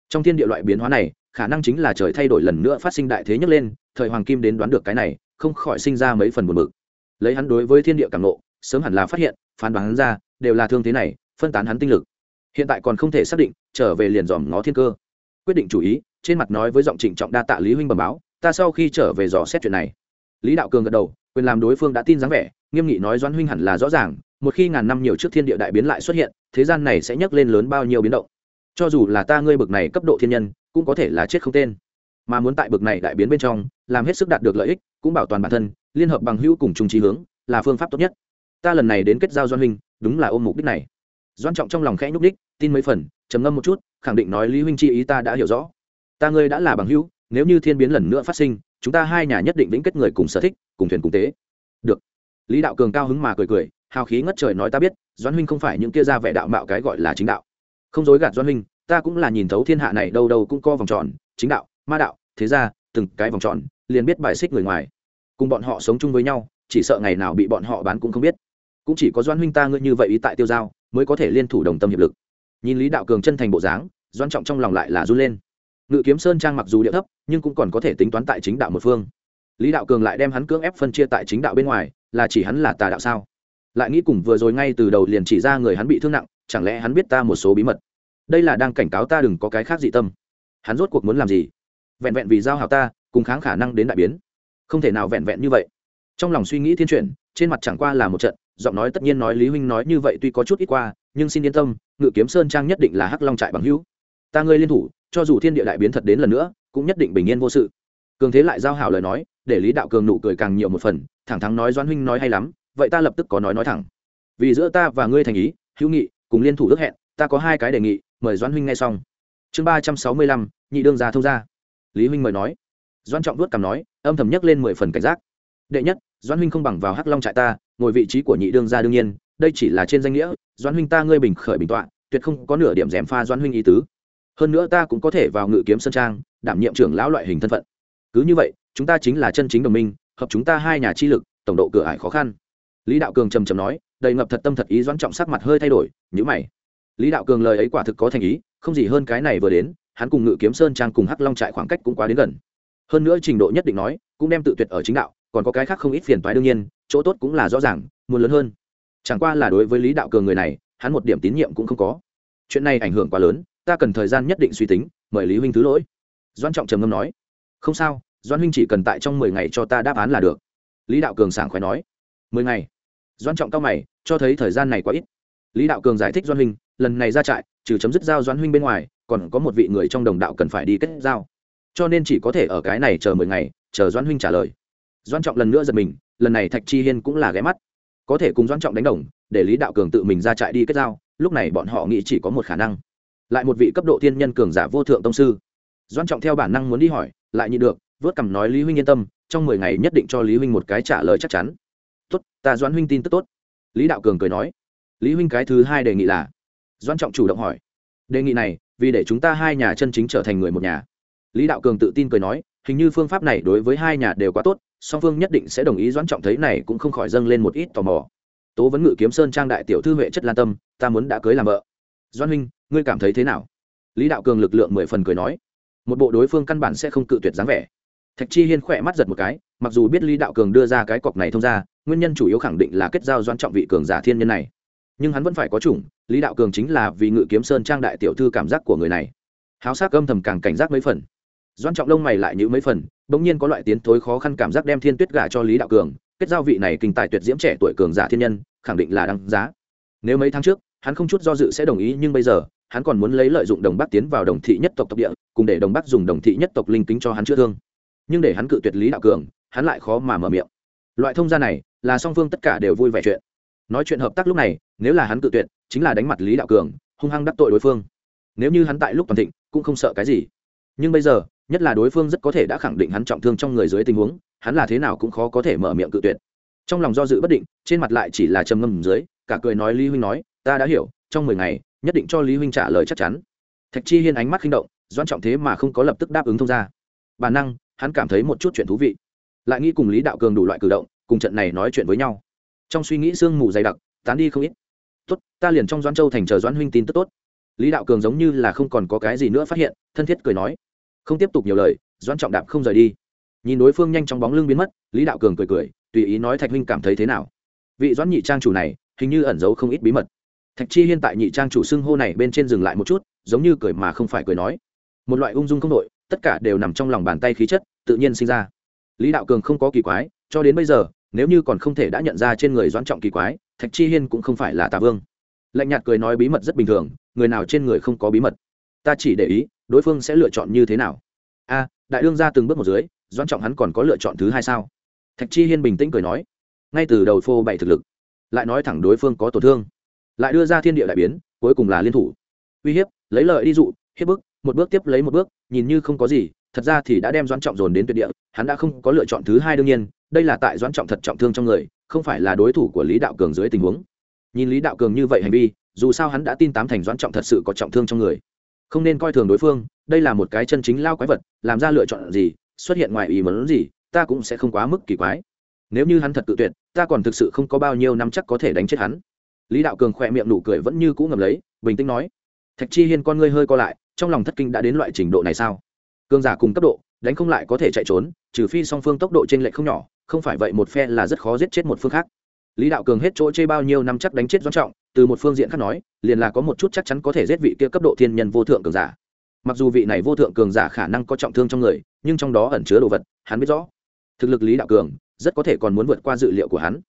Trong thiên địa loại biến hóa này, khả năng chính là trời thay đổi lần nữa phát sinh đại thế nhấc lên, thời hoàng kim đến đoán được cái này không khỏi sinh ra mấy phần buồn bực. Lấy hắn đối với thiên địa cảm nộ, sớm hẳn là phát hiện, phán đoán hắn ra, đều là thương thế này, phân tán hắn tinh lực. Hiện tại còn không thể xác định, trở về liền dòm ngó thiên cơ. Quyết định chủ ý, trên mặt nói với giọng trịnh trọng đa tạ lý huynh bẩm báo, ta sau khi trở về dò xét chuyện này. Lý đạo cường gật đầu, quyền làm đối phương đã tin dáng vẻ, nghiêm nghị nói doãn huynh hẳn là rõ ràng, một khi ngàn năm nhiều trước thiên địa đại biến lại xuất hiện, thế gian này sẽ nhấc lên lớn bao nhiêu biến động. Cho dù là ta ngươi bực này cấp độ thiên nhân, cũng có thể là chết không tên mà muốn tại bực này đại biến bên trong, làm hết sức đạt được lợi ích, cũng bảo toàn bản thân, liên hợp bằng hữu cùng chung trí hướng, là phương pháp tốt nhất. Ta lần này đến kết giao doan huynh, đúng là ôm mục đích này. Doan trọng trong lòng khẽ nhúc đích tin mấy phần, trầm ngâm một chút, khẳng định nói lý huynh chi ý ta đã hiểu rõ. Ta ngươi đã là bằng hữu, nếu như thiên biến lần nữa phát sinh, chúng ta hai nhà nhất định vĩnh kết người cùng sở thích, cùng thuyền cùng tế. Được. Lý đạo cường cao hứng mà cười cười, hào khí ngất trời nói ta biết, doan huynh không phải những kia ra vẻ đạo mạo cái gọi là chính đạo. Không dối gạt doan huynh, ta cũng là nhìn thấu thiên hạ này đâu đâu cũng co vòng tròn, chính đạo ma đạo, thế ra từng cái vòng tròn, liền biết bài xích người ngoài. Cùng bọn họ sống chung với nhau, chỉ sợ ngày nào bị bọn họ bán cũng không biết. Cũng chỉ có doan huynh ta ngươi như vậy ý tại tiêu giao, mới có thể liên thủ đồng tâm hiệp lực. Nhìn lý đạo cường chân thành bộ dáng doan trọng trong lòng lại là run lên. Ngự kiếm sơn trang mặc dù địa thấp, nhưng cũng còn có thể tính toán tại chính đạo một phương. Lý đạo cường lại đem hắn cưỡng ép phân chia tại chính đạo bên ngoài, là chỉ hắn là tà đạo sao? Lại nghĩ cùng vừa rồi ngay từ đầu liền chỉ ra người hắn bị thương nặng, chẳng lẽ hắn biết ta một số bí mật? Đây là đang cảnh cáo ta đừng có cái khác dị tâm. Hắn rốt cuộc muốn làm gì? Vẹn vẹn vì giao hảo ta, cùng kháng khả năng đến đại biến. Không thể nào vẹn vẹn như vậy. Trong lòng suy nghĩ thiên chuyển, trên mặt chẳng qua là một trận, giọng nói tất nhiên nói lý huynh nói như vậy tuy có chút ít qua, nhưng xin yên tâm, ngự kiếm sơn trang nhất định là hắc long trại bằng hữu. Ta ngươi liên thủ, cho dù thiên địa đại biến thật đến lần nữa, cũng nhất định bình yên vô sự. Cường thế lại giao hảo lời nói, để lý đạo cường nụ cười càng nhiều một phần, thẳng thắn nói doan huynh nói hay lắm, vậy ta lập tức có nói nói thẳng. Vì giữa ta và ngươi thành ý, hữu nghị, cùng liên thủ ước hẹn, ta có hai cái đề nghị, mời doan huynh nghe xong. Chương ba trăm sáu mươi lăm, nhị đương gia thông gia lý huynh mời nói. Doan trọng đuốt cằm nói, âm thầm nhấc lên mười phần cảnh giác. Đệ nhất doan huynh không bằng vào hắc long trại ta, ngồi vị trí của nhị đương gia đương nhiên, đây chỉ là trên danh nghĩa doan huynh ta ngươi bình khởi bình tọa, tuyệt không có nửa điểm dèm pha doan huynh ý tứ. Hơn nữa ta cũng có thể vào ngự kiếm sơn trang, đảm nhiệm trưởng lão loại hình thân phận. Cứ như vậy, chúng ta chính là chân chính đồng minh, hợp chúng ta hai nhà chi lực, tổng độ cửa ải khó khăn. Lý đạo cường trầm trầm nói, đầy ngập thật tâm thật ý doãn trọng sắc mặt hơi thay đổi nhữ mày. Lý đạo cường lời ấy quả thực có thành ý, không gì hơn cái này vừa đến hắn cùng ngự kiếm sơn trang cùng hắc long trại khoảng cách cũng quá đến gần. Hơn nữa trình độ nhất định nói, cũng đem tự tuyệt ở chính đạo, còn có cái khác không ít phiền toái đương nhiên, chỗ tốt cũng là rõ ràng, muốn lớn hơn. Chẳng qua là đối với lý đạo cường người này, hắn một điểm tín nhiệm cũng không có. Chuyện này ảnh hưởng quá lớn, ta cần thời gian nhất định suy tính, mời lý huynh thứ lỗi. Doan trọng trầm ngâm nói. Không sao doan huynh chỉ cần tại trong mười ngày cho ta đáp án là được. Lý đạo cường sảng khoái nói. Mười ngày? Doan trọng cao mày, cho thấy thời gian này quá ít. Lý đạo cường giải thích doan huynh, lần này ra trại, trừ chấm dứt giao doan huynh bên ngoài còn có một vị người trong đồng đạo cần phải đi kết giao. Cho nên chỉ có thể ở cái này chờ mười ngày, chờ doan huynh trả lời. Doan trọng lần nữa giật mình, lần này thạch chi hiên cũng là ghé mắt. Có thể cùng doan trọng đánh đồng, để lý đạo cường tự mình ra trại đi kết giao, lúc này bọn họ nghĩ chỉ có một khả năng. Lại một vị cấp độ thiên nhân cường giả vô thượng tông sư. Doan trọng theo bản năng muốn đi hỏi, lại nhịn được, vớt cằm nói lý huynh yên tâm, trong mười ngày nhất định cho lý huynh một cái trả lời chắc chắn. Tốt, ta doan huynh tin tức tốt. Lý đạo cường cười nói. Lý huynh cái thứ hai đề nghị là doan trọng chủ động hỏi. Đề nghị này vì để chúng ta hai nhà chân chính trở thành người một nhà. Lý đạo cường tự tin cười nói, hình như phương pháp này đối với hai nhà đều quá tốt, song phương nhất định sẽ đồng ý doãn trọng thấy này cũng không khỏi dâng lên một ít tò mò. Tố vấn ngự kiếm sơn trang đại tiểu thư huệ chất lan tâm, ta muốn đã cưới làm vợ. Doan huynh, ngươi cảm thấy thế nào? Lý đạo cường lực lượng mười phần cười nói, một bộ đối phương căn bản sẽ không cự tuyệt dáng vẻ. Thạch chi hiên khỏe mắt giật một cái, mặc dù biết lý đạo cường đưa ra cái cọc này thông ra, nguyên nhân chủ yếu khẳng định là kết giao doan trọng vị cường giả thiên nhân này nhưng hắn vẫn phải có chủng, lý đạo cường chính là vì ngự kiếm sơn trang đại tiểu thư cảm giác của người này. Háo sắc âm thầm càng cảnh giác mấy phần. Doan trọng lông mày lại như mấy phần, bỗng nhiên có loại tiến thối khó khăn cảm giác đem thiên tuyết gả cho lý đạo cường, kết giao vị này kinh tài tuyệt diễm trẻ tuổi cường giả thiên nhân, khẳng định là đăng giá. Nếu mấy tháng trước, hắn không chút do dự sẽ đồng ý, nhưng bây giờ, hắn còn muốn lấy lợi dụng đồng bắc tiến vào đồng thị nhất tộc tộc địa, cùng để đồng bắc dùng đồng thị nhất tộc linh kính cho hắn chữa thương. Nhưng để hắn cự tuyệt lý đạo cường, hắn lại khó mà mở miệng. Loại thông gia này, là song phương tất cả đều vui vẻ chuyện nói chuyện hợp tác lúc này, nếu là hắn cự tuyệt, chính là đánh mặt lý đạo cường, hung hăng đắc tội đối phương. Nếu như hắn tại lúc toàn thịnh, cũng không sợ cái gì. Nhưng bây giờ, nhất là đối phương rất có thể đã khẳng định hắn trọng thương trong người dưới tình huống, hắn là thế nào cũng khó có thể mở miệng cự tuyệt. Trong lòng do dự bất định, trên mặt lại chỉ là trầm ngâm dưới, cả cười nói lý huynh nói, ta đã hiểu, trong mười ngày, nhất định cho lý huynh trả lời chắc chắn. Thạch chi hiên ánh mắt khinh động, doan trọng thế mà không có lập tức đáp ứng thông ra bản năng, hắn cảm thấy một chút chuyện thú vị. Lại nghĩ cùng lý đạo cường đủ loại cử động, cùng trận này nói chuyện với nhau trong suy nghĩ sương mù dày đặc, tán đi không ít. Tốt, ta liền trong doan châu thành chờ doan huynh tin tức tốt. Lý đạo cường giống như là không còn có cái gì nữa phát hiện, thân thiết cười nói. Không tiếp tục nhiều lời doan trọng đạp không rời đi. Nhìn đối phương nhanh trong bóng lưng biến mất, lý đạo cường cười cười, tùy ý nói thạch huynh cảm thấy thế nào. Vị doãn nhị trang chủ này, hình như ẩn giấu không ít bí mật. Thạch chi hiên tại nhị trang chủ xưng hô này bên trên dừng lại một chút, giống như cười mà không phải cười nói. Một loại ung dung không đội tất cả đều nằm trong lòng bàn tay khí chất, tự nhiên sinh ra. Lý đạo cường không có kỳ quái, cho đến bây giờ nếu như còn không thể đã nhận ra trên người doãn trọng kỳ quái, thạch chi hiên cũng không phải là tà vương. Lạnh nhạt cười nói bí mật rất bình thường, người nào trên người không có bí mật? Ta chỉ để ý, đối phương sẽ lựa chọn như thế nào. A, đại đương ra từng bước một dưới, doãn trọng hắn còn có lựa chọn thứ hai sao? Thạch chi hiên bình tĩnh cười nói, ngay từ đầu phô bày thực lực, lại nói thẳng đối phương có tổn thương, lại đưa ra thiên địa đại biến, cuối cùng là liên thủ. Uy hiếp, lấy lợi đi dụ, hiếp bức, một bước tiếp lấy một bước, nhìn như không có gì thật ra thì đã đem doãn trọng dồn đến tuyệt địa, hắn đã không có lựa chọn thứ hai đương nhiên, đây là tại doãn trọng thật trọng thương trong người, không phải là đối thủ của lý đạo cường dưới tình huống. Nhìn lý đạo cường như vậy hành vi, dù sao hắn đã tin tám thành doãn trọng thật sự có trọng thương trong người. Không nên coi thường đối phương, đây là một cái chân chính lao quái vật, làm ra lựa chọn gì, xuất hiện ngoài ý muốn gì, ta cũng sẽ không quá mức kỳ quái. Nếu như hắn thật tự tuyệt, ta còn thực sự không có bao nhiêu năm chắc có thể đánh chết hắn. Lý đạo cường khỏe miệng nụ cười vẫn như cũ ngầm lấy, bình tĩnh nói, thạch chi hiên con ngươi hơi co lại, trong lòng thất kinh đã đến loại trình độ này sao? Cường giả cùng cấp độ, đánh không lại có thể chạy trốn, trừ phi song phương tốc độ t r ê n lệch không nhỏ, không phải vậy một phe là rất khó giết chết một phương khác. Lý đạo cường hết chỗ chê bao nhiêu năm chắc đánh chết doan trọng, từ một phương diện khác nói, liền là có một chút chắc chắn có thể giết vị kia cấp độ thiên nhân vô thượng cường giả. Mặc dù vị này vô thượng cường giả khả năng có trọng thương trong người, nhưng trong đó ẩn chứa đồ vật, hắn biết rõ. Thực lực lý đạo cường, rất có thể còn muốn vượt qua dự liệu của hắn.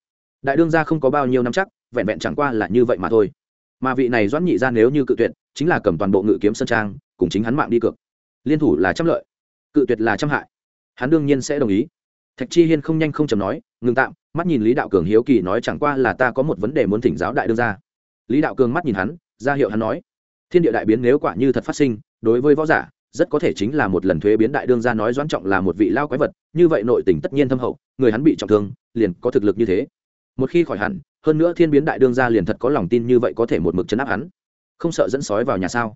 Đại đương gia không có bao nhiêu năm chắc, vẹn vẹn chẳng qua là như vậy mà thôi. Mà vị này doãn nhị ra nếu như cự tuyệt, chính là cầm toàn bộ ngự kiếm sơn trang, cùng chính hắn mạng đi cược liên thủ là trăm lợi, cự tuyệt là trăm hại. Hắn đương nhiên sẽ đồng ý. Thạch chi hiên không nhanh không chầm nói, ngừng tạm, mắt nhìn lý đạo cường hiếu kỳ nói chẳng qua là ta có một vấn đề muốn thỉnh giáo đại đương ra lý đạo cường mắt nhìn hắn, ra hiệu hắn nói, thiên địa đại biến nếu quả như thật phát sinh, đối với võ giả, rất có thể chính là một lần thuế biến đại đương ra nói doãn trọng là một vị lao quái vật, như vậy nội tình tất nhiên thâm hậu, người hắn bị trọng thương, liền có thực lực như thế. Một khi khỏi hẳn, hơn nữa thiên biến đại đương ra liền thật có lòng tin như vậy có thể một mực chấn áp hắn. Không sợ dẫn sói vào nhà sao?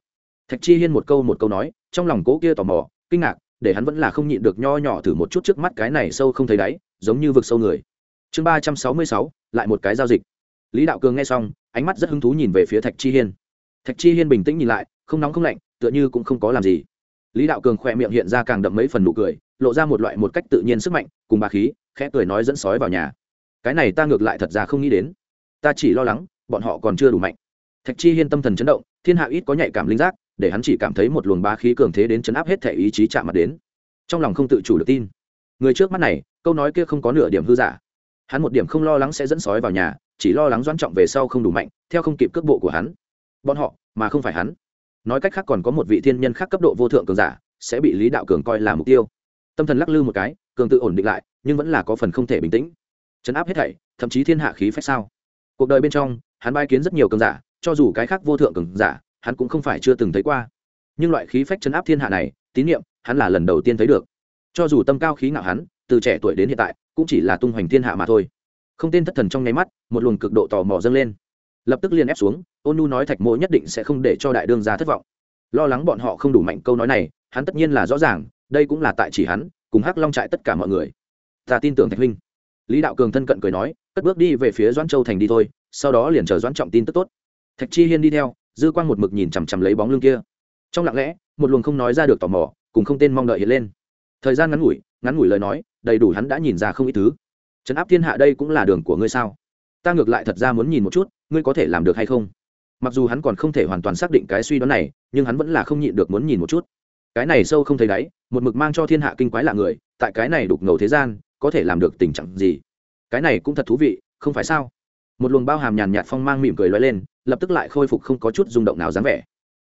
Thạch chi hiên một câu một câu nói, trong lòng cố kia tò mò, kinh ngạc, để hắn vẫn là không nhịn được nho nhỏ thử một chút trước mắt cái này sâu không thấy đáy, giống như vực sâu người. Chương ba trăm sáu mươi sáu, lại một cái giao dịch. Lý đạo cường nghe xong, ánh mắt rất hứng thú nhìn về phía thạch chi hiên. Thạch chi hiên bình tĩnh nhìn lại, không nóng không lạnh, tựa như cũng không có làm gì. Lý đạo cường khỏe miệng hiện ra càng đậm mấy phần nụ cười, lộ ra một loại một cách tự nhiên sức mạnh, cùng bà khí, khẽ cười nói dẫn sói vào nhà. Cái này ta ngược lại thật ra không nghĩ đến. Ta chỉ lo lắng, bọn họ còn chưa đủ mạnh thạch chi hiên tâm thần chấn động, thiên hạ ít có nhạy cảm linh giác, để hắn chỉ cảm thấy một luồng bá khí cường thế đến chấn áp hết thể ý chí chạm mặt đến. Trong lòng không tự chủ được tin. Người trước mắt này, câu nói kia không có nửa điểm hư giả. Hắn một điểm không lo lắng sẽ dẫn sói vào nhà, chỉ lo lắng doan trọng về sau không đủ mạnh, theo không kịp cước bộ của hắn. Bọn họ, mà không phải hắn. Nói cách khác còn có một vị thiên nhân khác cấp độ vô thượng cường giả, sẽ bị lý đạo cường coi là mục tiêu. Tâm thần lắc lư một cái, cường tự ổn định lại, nhưng vẫn là có phần không thể bình tĩnh. Chấn áp hết thảy, thậm chí thiên hạ khí phách sao? Cuộc đời bên trong, hắn bai kiến rất nhiều cường giả cho dù cái khác vô thượng cường giả, hắn cũng không phải chưa từng thấy qua. Nhưng loại khí phách chấn áp thiên hạ này, tín nhiệm hắn là lần đầu tiên thấy được. Cho dù tâm cao khí ngạo hắn, từ trẻ tuổi đến hiện tại, cũng chỉ là tung hoành thiên hạ mà thôi. Không tên thất thần trong nháy mắt, một luồng cực độ tò mò dâng lên. Lập tức liền ép xuống, ôn nu nói thạch mộ nhất định sẽ không để cho đại đương gia thất vọng. Lo lắng bọn họ không đủ mạnh câu nói này, hắn tất nhiên là rõ ràng, đây cũng là tại chỉ hắn, cùng hắc long trại tất cả mọi người. Ta tin tưởng thạch huynh. Lý đạo cường thân cận cười nói, cất bước đi về phía doãn châu thành đi thôi, sau đó liền chờ doãn trọng tin tức tốt thạch chi hiên đi theo, dư quang một mực nhìn chằm chằm lấy bóng lưng kia. Trong lặng lẽ, một luồng không nói ra được tò mò, cùng không tên mong đợi hiện lên. Thời gian ngắn ngủi ngắn ngủi lời nói, đầy đủ hắn đã nhìn ra không ít thứ. Trấn áp thiên hạ đây cũng là đường của ngươi sao? Ta ngược lại thật ra muốn nhìn một chút, ngươi có thể làm được hay không? Mặc dù hắn còn không thể hoàn toàn xác định cái suy đoán này, nhưng hắn vẫn là không nhịn được muốn nhìn một chút. Cái này sâu không thấy đáy, một mực mang cho thiên hạ kinh quái lạ người, tại cái này đục ngầu thế gian, có thể làm được tình trạng gì? Cái này cũng thật thú vị, không phải sao? Một luồng bao hàm nhàn nhạt phong mang mỉm cười lóe lên, lập tức lại khôi phục không có chút rung động nào dáng vẻ.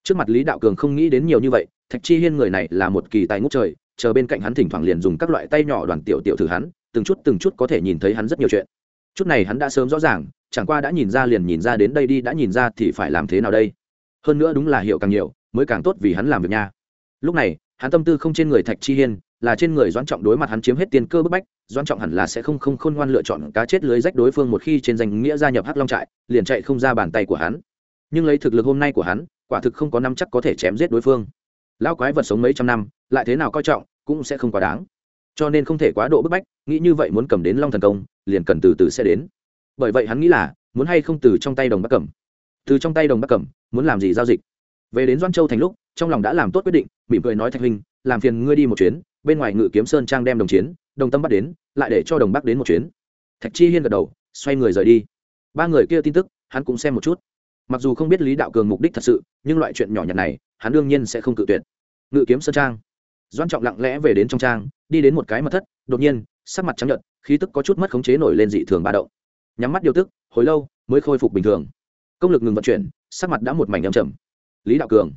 Trước mặt lý đạo cường không nghĩ đến nhiều như vậy, thạch chi hiên người này là một kỳ tài ngút trời, chờ bên cạnh hắn thỉnh thoảng liền dùng các loại tay nhỏ đoàn tiểu tiểu thử hắn, từng chút từng chút có thể nhìn thấy hắn rất nhiều chuyện. Chút này hắn đã sớm rõ ràng, chẳng qua đã nhìn ra liền nhìn ra đến đây đi, đã nhìn ra thì phải làm thế nào đây? Hơn nữa đúng là hiểu càng nhiều, mới càng tốt vì hắn làm việc nha. Lúc này, hắn tâm tư không trên người thạch chi hiên là trên người doãn trọng đối mặt hắn chiếm hết tiền cơ bức bách, doãn trọng hẳn là sẽ không không khôn ngoan lựa chọn cá chết lưới rách đối phương một khi trên danh nghĩa gia nhập hắc long trại, liền chạy không ra bàn tay của hắn. Nhưng lấy thực lực hôm nay của hắn, quả thực không có năm chắc có thể chém giết đối phương. Lao quái vật sống mấy trăm năm, lại thế nào coi trọng, cũng sẽ không quá đáng. Cho nên không thể quá độ bức bách, nghĩ như vậy muốn cầm đến long thần công, liền cần từ từ sẽ đến. Bởi vậy hắn nghĩ là, muốn hay không từ trong tay đồng bắc cẩm. Từ trong tay đồng bắc cẩm, muốn làm gì giao dịch. Về đến doan châu thành lúc, trong lòng đã làm tốt quyết định, mỉm cười nói thạch huynh làm phiền ngươi đi một chuyến, bên ngoài ngự kiếm sơn trang đem đồng chiến, đồng tâm bắt đến, lại để cho đồng bắc đến một chuyến. Thạch chi hiên gật đầu, xoay người rời đi. Ba người kia tin tức, hắn cũng xem một chút. Mặc dù không biết lý đạo cường mục đích thật sự, nhưng loại chuyện nhỏ nhặt này, hắn đương nhiên sẽ không cự tuyệt. Ngự kiếm sơn trang. Doan trọng lặng lẽ về đến trong trang, đi đến một cái mật thất, đột nhiên, sắc mặt trắng nhợt, khí tức có chút mất khống chế nổi lên dị thường ba động. Nhắm mắt điều tức, hồi lâu, mới khôi phục bình thường. Công lực ngừng vận chuyển, sắc mặt đã một mảnh âm trầm. Lý đạo cường.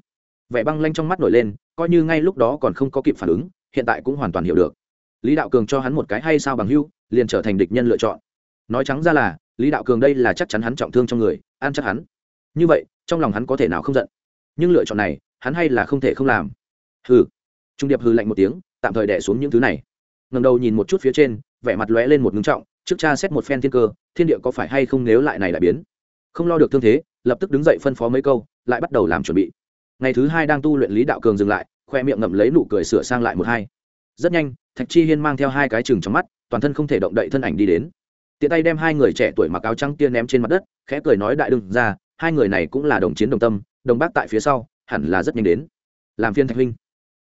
Vẻ băng lanh trong mắt nổi lên coi như ngay lúc đó còn không có kịp phản ứng, hiện tại cũng hoàn toàn hiểu được. Lý đạo cường cho hắn một cái hay sao bằng hưu, liền trở thành địch nhân lựa chọn. Nói trắng ra là, lý đạo cường đây là chắc chắn hắn trọng thương trong người an chắc hắn. Như vậy, trong lòng hắn có thể nào không giận? Nhưng lựa chọn này, hắn hay là không thể không làm. Hừ. Trung điệp hừ lạnh một tiếng, tạm thời đẻ xuống những thứ này. Ngầm đầu nhìn một chút phía trên, vẻ mặt lóe lên một ngưng trọng, trước cha xét một phen thiên cơ, thiên địa có phải hay không nếu lại này lại biến? Không lo được thương thế, lập tức đứng dậy phân phó mấy câu, lại bắt đầu làm chuẩn bị ngày thứ hai đang tu luyện lý đạo cường dừng lại, khoe miệng ngậm lấy nụ cười sửa sang lại một hai. Rất nhanh, thạch chi hiên mang theo hai cái chừng trong mắt, toàn thân không thể động đậy thân ảnh đi đến. Tiện tay đem hai người trẻ tuổi mặc áo trắng kia ném trên mặt đất, khẽ cười nói đại đừng ra, hai người này cũng là đồng chiến đồng tâm, đồng bác tại phía sau, hẳn là rất nhanh đến. Làm phiên thạch huynh.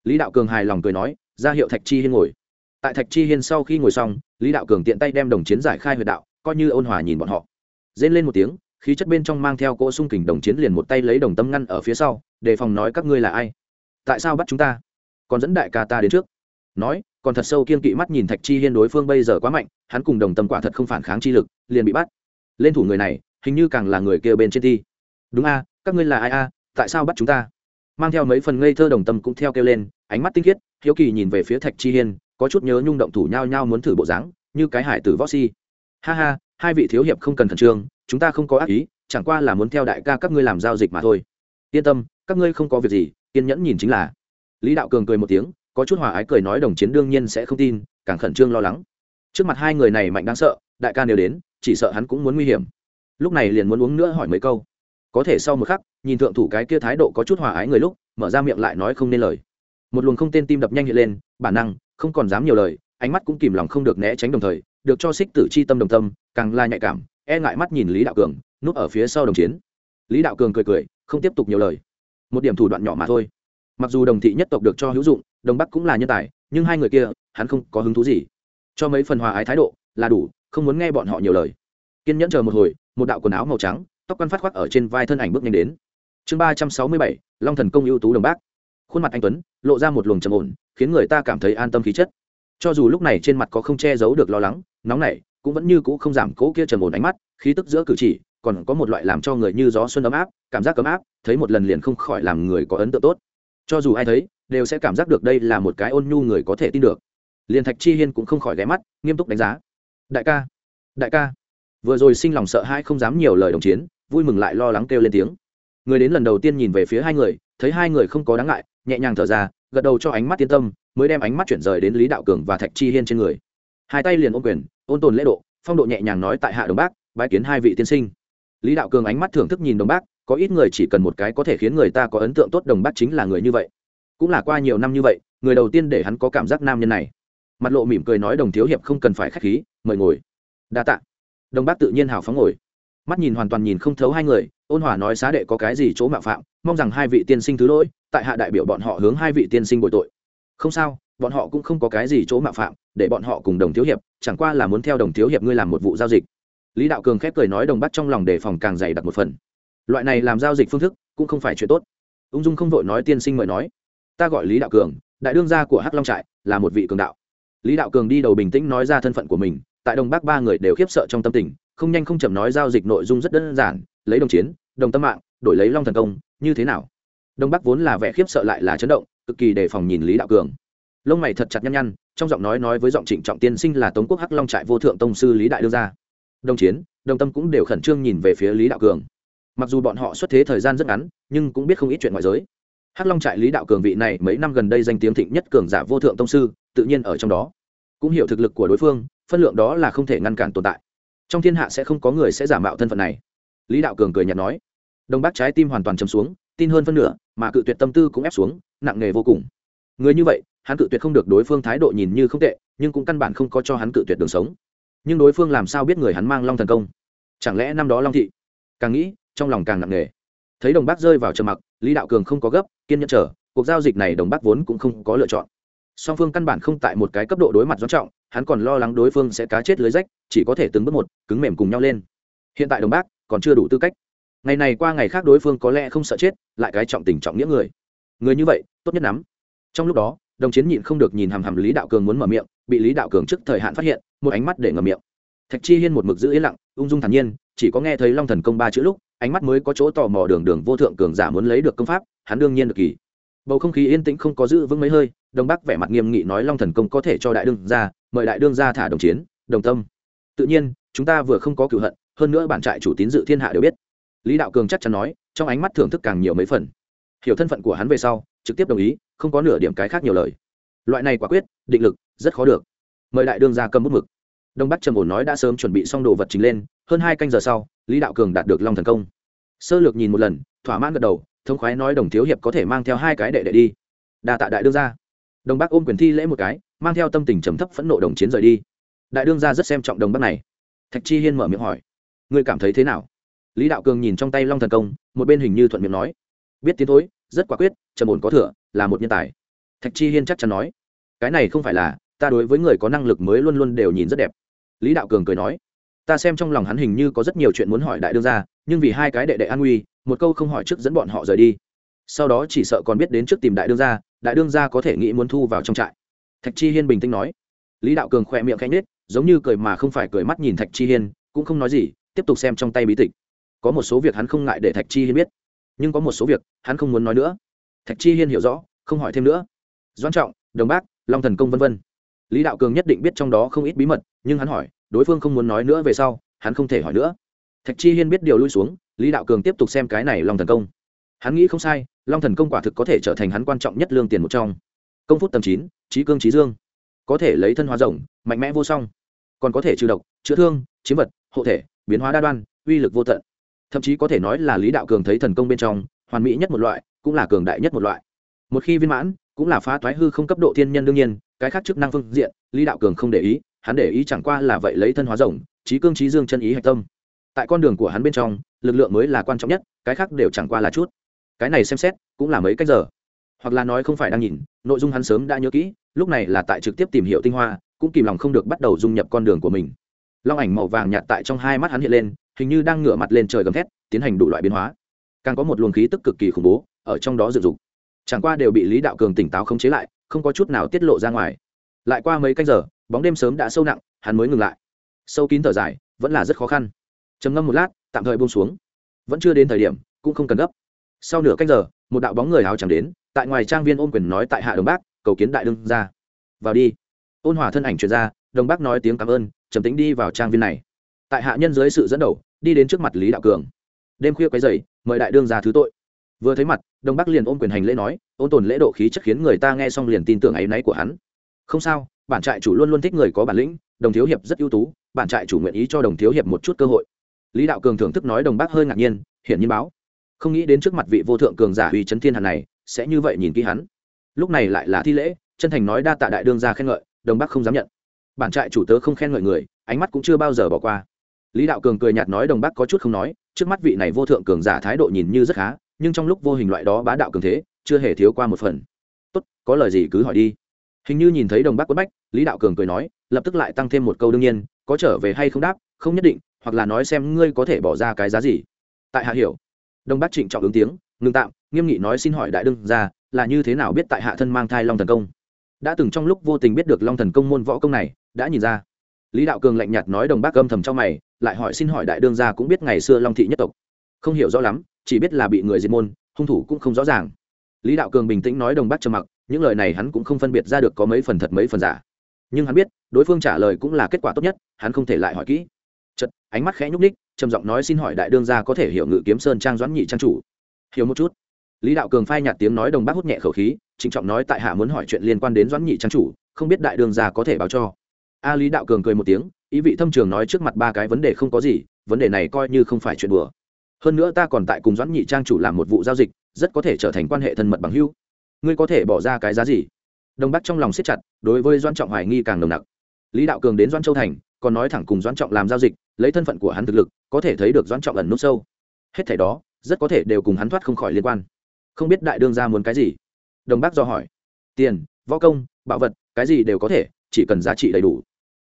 Lý đạo cường hài lòng cười nói, ra hiệu thạch chi hiên ngồi. Tại thạch chi hiên sau khi ngồi xong, lý đạo cường tiện tay đem đồng chiến giải khai huyệt đạo, coi như ôn hòa nhìn bọn họ. Rên lên một tiếng khí chất bên trong mang theo cỗ sung kình đồng chiến liền một tay lấy đồng tâm ngăn ở phía sau, đề phòng nói các ngươi là ai? Tại sao bắt chúng ta? Còn dẫn đại ca ta đến trước. Nói, còn thật sâu kiên kỵ mắt nhìn thạch chi hiên đối phương bây giờ quá mạnh, hắn cùng đồng tâm quả thật không phản kháng chi lực, liền bị bắt. Lên thủ người này, hình như càng là người kia bên trên thi. Đúng a, các ngươi là ai a, tại sao bắt chúng ta? Mang theo mấy phần ngây thơ đồng tâm cũng theo kêu lên, ánh mắt tinh khiết, hiếu kỳ nhìn về phía thạch chi hiên, có chút nhớ nhung động thủ nhau nhau muốn thử bộ dáng, như cái hải tử võ si. Ha ha, hai vị thiếu hiệp không cần khẩn trương chúng ta không có ác ý, chẳng qua là muốn theo đại ca các ngươi làm giao dịch mà thôi. Yên tâm, các ngươi không có việc gì, kiên nhẫn nhìn chính là. Lý đạo cường cười một tiếng, có chút hòa ái cười nói đồng chiến đương nhiên sẽ không tin, càng khẩn trương lo lắng. Trước mặt hai người này mạnh đáng sợ, đại ca nếu đến, chỉ sợ hắn cũng muốn nguy hiểm. Lúc này liền muốn uống nữa hỏi mấy câu. Có thể sau một khắc, nhìn thượng thủ cái kia thái độ có chút hòa ái người lúc, mở ra miệng lại nói không nên lời. Một luồng không tên tim đập nhanh hiện lên, bản năng, không còn dám nhiều lời, ánh mắt cũng kìm lòng không được né tránh đồng thời, được cho xích tử chi tâm đồng tâm, càng la nhạy cảm e ngại mắt nhìn lý đạo cường, núp ở phía sau đồng chiến. Lý đạo cường cười cười, không tiếp tục nhiều lời. Một điểm thủ đoạn nhỏ mà thôi. Mặc dù đồng thị nhất tộc được cho hữu dụng, đồng bắc cũng là nhân tài, nhưng hai người kia, hắn không có hứng thú gì. Cho mấy phần hòa ái thái độ, là đủ, không muốn nghe bọn họ nhiều lời. Kiên nhẫn chờ một hồi, một đạo quần áo màu trắng, tóc quăn phát khoác ở trên vai thân ảnh bước nhanh đến. Chương ba trăm sáu mươi bảy, long thần công ưu tú đồng bác. Khuôn mặt anh tuấn, lộ ra một luồng trầm ổn, khiến người ta cảm thấy an tâm khí chất. Cho dù lúc này trên mặt có không che giấu được lo lắng, nóng nảy cũng vẫn như cũ không giảm cố kia trầm ổn ánh mắt, khí tức giữa cử chỉ, còn có một loại làm cho người như gió xuân ấm áp, cảm giác ấm áp, thấy một lần liền không khỏi làm người có ấn tượng tốt. Cho dù ai thấy, đều sẽ cảm giác được đây là một cái ôn nhu người có thể tin được. Liền thạch chi hiên cũng không khỏi ghé mắt, nghiêm túc đánh giá. Đại ca đại ca. Vừa rồi sinh lòng sợ hãi không dám nhiều lời đồng chiến, vui mừng lại lo lắng kêu lên tiếng. Người đến lần đầu tiên nhìn về phía hai người, thấy hai người không có đáng ngại, nhẹ nhàng thở ra, gật đầu cho ánh mắt yên tâm, mới đem ánh mắt chuyển rời đến lý đạo cường và thạch chi hiên trên người. Hai tay liền ôm quyền ôn tồn lễ độ, phong độ nhẹ nhàng nói tại hạ đồng bác, bái kiến hai vị tiên sinh. Lý đạo cường ánh mắt thưởng thức nhìn đồng bác, có ít người chỉ cần một cái có thể khiến người ta có ấn tượng tốt đồng bác chính là người như vậy. Cũng là qua nhiều năm như vậy, người đầu tiên để hắn có cảm giác nam nhân này. Mặt lộ mỉm cười nói đồng thiếu hiệp không cần phải k h á c h khí, mời ngồi. Đa t ạ đồng bác tự nhiên hào phóng ngồi. Mắt nhìn hoàn toàn nhìn không thấu hai người, ôn hòa nói xá đệ có cái gì chỗ mạo phạm, mong rằng hai vị tiên sinh thứ lỗi, tại hạ đại biểu bọn họ hướng hai vị tiên sinh bội tội. Không sao bọn họ cũng không có cái gì chỗ mạo phạm, để bọn họ cùng đồng thiếu hiệp, chẳng qua là muốn theo đồng thiếu hiệp ngươi làm một vụ giao dịch. Lý đạo cường khép cười nói đồng bắt trong lòng đề phòng càng dày đặt một phần. Loại này làm giao dịch phương thức cũng không phải chuyện tốt. Ung dung không vội nói tiên sinh mời nói. Ta gọi lý đạo cường, đại đương gia của hắc long trại, là một vị cường đạo. Lý đạo cường đi đầu bình tĩnh nói ra thân phận của mình, tại đồng bắc ba người đều khiếp sợ trong tâm tình, không nhanh không chậm nói giao dịch nội dung rất đơn giản, lấy đồng chiến, đồng tâm mạng, đổi lấy long thần công, như thế nào? Đông bắc vốn là vẻ khiếp sợ lại là chấn động, cực kỳ đề phòng nhìn lý đạo cường lông mày thật chặt nhăn nhăn, trong giọng nói nói với giọng trịnh trọng tiên sinh là tống quốc hắc long trại vô thượng tông sư lý đại đưa gia. Đồng chiến, đồng tâm cũng đều khẩn trương nhìn về phía lý đạo cường. Mặc dù bọn họ xuất thế thời gian rất ngắn, nhưng cũng biết không ít chuyện ngoại giới. Hắc long trại lý đạo cường vị này mấy năm gần đây danh tiếng thịnh nhất cường giả vô thượng tông sư, tự nhiên ở trong đó. Cũng hiểu thực lực của đối phương, phân lượng đó là không thể ngăn cản tồn tại. Trong thiên hạ sẽ không có người sẽ giả mạo thân phận này. Lý đạo cường cười nhạt nói. Đông bắc trái tim hoàn toàn chấm xuống, tin hơn phân nửa, mà cự tuyệt tâm tư cũng ép xuống, nặng nề vô cùng. Người như vậy hắn cự tuyệt không được đối phương thái độ nhìn như không tệ, nhưng cũng căn bản không có cho hắn cự tuyệt đường sống. Nhưng đối phương làm sao biết người hắn mang long thần công? Chẳng lẽ năm đó long thị? Càng nghĩ, trong lòng càng nặng nề. Thấy đồng bác rơi vào trầm mặc, lý đạo cường không có gấp, kiên nhẫn chờ. cuộc giao dịch này đồng bác vốn cũng không có lựa chọn. Song phương căn bản không tại một cái cấp độ đối mặt do trọng, hắn còn lo lắng đối phương sẽ cá chết lưới rách, chỉ có thể từng bước một, cứng mềm cùng nhau lên. Hiện tại đồng bác còn chưa đủ tư cách. Ngày này qua ngày khác đối phương có lẽ không sợ chết, lại cái trọng tình trọng nghĩa người. Người như vậy, tốt nhất lắm trong lúc đó đồng chiến nhịn không được nhìn hàm hàm lý đạo cường muốn mở miệng, bị lý đạo cường trước thời hạn phát hiện, một ánh mắt để ngầm miệng. Thạch chi hiên một mực giữ yên lặng, ung dung thản nhiên, chỉ có nghe thấy long thần công ba chữ lúc, ánh mắt mới có chỗ tò mò đường đường vô thượng cường giả muốn lấy được công pháp, hắn đương nhiên được kỳ. Bầu không khí yên tĩnh không có giữ vững mấy hơi đồng bắc vẻ mặt nghiêm nghị nói long thần công có thể cho đại đương ra mời đại đương ra thả đồng chiến, đồng tâm. Tự nhiên, chúng ta vừa không có cựu hận, hơn nữa bản trại chủ tín dự thiên hạ đều biết. Lý đạo cường chắc chắn nói, trong ánh mắt thưởng thức càng nhiều mấy phần. Hiểu thân phận của hắn về sau trực tiếp đồng ý, không có nửa điểm cái khác nhiều lời. Loại này quả quyết, định lực, rất khó được. Mời đại đương ra cầm bút mực. Đông bắc trầm ổn nói đã sớm chuẩn bị xong đồ vật chính lên, hơn hai canh giờ sau, lý đạo cường đạt được long thần công. Sơ lược nhìn một lần, thỏa mãn gật đầu, thống khoái nói đồng thiếu hiệp có thể mang theo hai cái đệ đệ đi. Đà tạ đại đương ra đồng bắc ôm quyền thi lễ một cái, mang theo tâm tình trầm thấp phẫn nộ đồng chiến rời đi. Đại đương ra rất xem trọng đồng bắc này. Thạch chi hiên mở miệng hỏi, ngươi cảm thấy thế nào? Lý đạo cường nhìn trong tay long thần công, một bên hình như thuận miệng nói, biết tiến thối rất quả quyết, trầm ổn có thừa, là một nhân tài. Thạch chi hiên chắc chắn nói, cái này không phải là, ta đối với người có năng lực mới luôn luôn đều nhìn rất đẹp. Lý đạo cường cười nói, ta xem trong lòng hắn hình như có rất nhiều chuyện muốn hỏi đại đương gia, nhưng vì hai cái đệ đệ an nguy, một câu không hỏi trước dẫn bọn họ rời đi. Sau đó chỉ sợ còn biết đến trước tìm đại đương gia, đại đương gia có thể nghĩ muốn thu vào trong trại. Thạch chi hiên bình tĩnh nói, lý đạo cường khỏe miệng khanh nết giống như cười mà không phải cười mắt nhìn thạch chi hiên, cũng không nói gì, tiếp tục xem trong tay bí tịch. Có một số việc hắn không ngại để thạch chi hiên biết nhưng có một số việc hắn không muốn nói nữa. Thạch chi hiên hiểu rõ, không hỏi thêm nữa. Doan trọng, đồng bác, long thần công v v lý đạo cường nhất định biết trong đó không ít bí mật, nhưng hắn hỏi, đối phương không muốn nói nữa về sau, hắn không thể hỏi nữa. Thạch chi hiên biết điều lui xuống, lý đạo cường tiếp tục xem cái này long thần công. Hắn nghĩ không sai, long thần công quả thực có thể trở thành hắn quan trọng nhất lương tiền một trong. Công phút tầm chín trí cương trí dương. Có thể lấy thân hóa rồng, mạnh mẽ vô song. Còn có thể trừ độc, chữa thương, chiếm vật, hộ thể, biến hóa đa đoan, uy lực vô tận thậm chí có thể nói là lý đạo cường thấy thần công bên trong, hoàn mỹ nhất một loại, cũng là cường đại nhất một loại. Một khi viên mãn, cũng là phá thoái hư không cấp độ thiên nhân đương nhiên, cái khác chức năng phương diện, lý đạo cường không để ý, hắn để ý chẳng qua là vậy lấy thân hóa rồng, trí cương trí dương chân ý hạch tâm. Tại con đường của hắn bên trong, lực lượng mới là quan trọng nhất, cái khác đều chẳng qua là chút. Cái này xem xét, cũng là mấy cách giờ. Hoặc là nói không phải đang nhìn, nội dung hắn sớm đã nhớ kỹ, lúc này là tại trực tiếp tìm hiểu tinh hoa, cũng kìm lòng không được bắt đầu dung nhập con đường của mình. Long ảnh màu vàng nhạt tại trong hai mắt hắn hiện lên hình như đang ngửa mặt lên trời gầm thét, tiến hành đủ loại biến hóa. Càng có một luồng khí tức cực kỳ khủng bố ở trong đó dựng dục. Chẳng qua đều bị lý đạo cường tỉnh táo khống chế lại, không có chút nào tiết lộ ra ngoài. Lại qua mấy canh giờ, bóng đêm sớm đã sâu nặng, hắn mới ngừng lại. Sâu kín thở dài, vẫn là rất khó khăn. Trầm ngâm một lát, tạm thời buông xuống. Vẫn chưa đến thời điểm, cũng không cần gấp. Sau nửa canh giờ, một đạo bóng người áo chẳng đến, tại ngoài trang viên ôn quyền nói tại hạ đồng bác, cầu kiến đại đương ra vào đi. Ôn hòa thân ảnh truyền ra, đồng bác nói tiếng cảm ơn, trầm tính đi vào trang viên này tại hạ nhân dưới sự dẫn đầu, đi đến trước mặt lý đạo cường. Đêm khuya quấy dày mời đại đương ra thứ tội. Vừa thấy mặt, Đông Bắc liền ôm quyền hành lễ nói, ôn tồn lễ độ khí chất khiến người ta nghe xong liền tin tưởng áy náy của hắn. Không sao, bản trại chủ luôn luôn thích người có bản lĩnh, đồng thiếu hiệp rất ưu tú, bản trại chủ nguyện ý cho đồng thiếu hiệp một chút cơ hội. Lý đạo cường thưởng thức nói đồng bác hơi ngạc nhiên, hiển nhiên báo. Không nghĩ đến trước mặt vị vô thượng cường giả uy chấn thiên hàn này, sẽ như vậy nhìn kỹ hắn. Lúc này lại là thi lễ, chân thành nói đa tạ đại đương ra khen ngợi đồng bác không dám nhận. Bản trại chủ tớ không khen ngợi người, ánh mắt cũng chưa bao giờ bỏ qua lý đạo cường cười nhạt nói đồng bác có chút không nói, trước mắt vị này vô thượng cường giả thái độ nhìn như rất khá, nhưng trong lúc vô hình loại đó bá đạo cường thế, chưa hề thiếu qua một phần. Tốt, có lời gì cứ hỏi đi. Hình như nhìn thấy đồng bác quất bách, lý đạo cường cười nói, lập tức lại tăng thêm một câu đương nhiên, có trở về hay không đáp, không nhất định, hoặc là nói xem ngươi có thể bỏ ra cái giá gì. Tại hạ hiểu, đồng bác trịnh trọng ứng tiếng, ngưng tạm, nghiêm nghị nói xin hỏi đại đương ra là như thế nào biết tại hạ thân mang thai long thần công? Đã từng trong lúc vô tình biết được long thần công môn võ công này, đã nhìn ra lý đạo cường lạnh nhạt nói đồng bác âm thầm trong mày, lại hỏi xin hỏi đại đương gia cũng biết ngày xưa long thị nhất tộc. Không hiểu rõ lắm, chỉ biết là bị người diệt môn, hung thủ cũng không rõ ràng. Lý đạo cường bình tĩnh nói đồng bác trầm mặc, những lời này hắn cũng không phân biệt ra được có mấy phần thật mấy phần giả. Nhưng hắn biết, đối phương trả lời cũng là kết quả tốt nhất, hắn không thể lại hỏi kỹ. Chật ánh mắt khẽ nhúc ních trầm giọng nói xin hỏi đại đương gia có thể hiểu ngự kiếm sơn trang doãn nhị trang chủ. Hiểu một chút. Lý đạo cường phai nhạt tiếng nói đồng bác hút nhẹ khẩu khí, trịnh trọng nói tại hạ muốn hỏi chuyện liên quan đến doãn nhị trang chủ, không biết đại đương gia có thể báo cho a lý đạo cường cười một tiếng, ý vị thâm trường nói trước mặt ba cái vấn đề không có gì, vấn đề này coi như không phải chuyện đùa. Hơn nữa ta còn tại cùng doãn nhị trang chủ làm một vụ giao dịch, rất có thể trở thành quan hệ thân mật bằng hữu. Ngươi có thể bỏ ra cái giá gì? Đồng bắc trong lòng siết chặt, đối với doãn trọng hoài nghi càng nồng nặc. Lý đạo cường đến doãn châu thành, còn nói thẳng cùng doãn trọng làm giao dịch, lấy thân phận của hắn thực lực, có thể thấy được doãn trọng ẩn nút sâu. Hết thảy đó, rất có thể đều cùng hắn thoát không khỏi liên quan. Không biết đại đương ra muốn cái gì? Đồng bác do hỏi. Tiền, võ công bạo vật, cái gì đều có thể, chỉ cần giá trị đầy đủ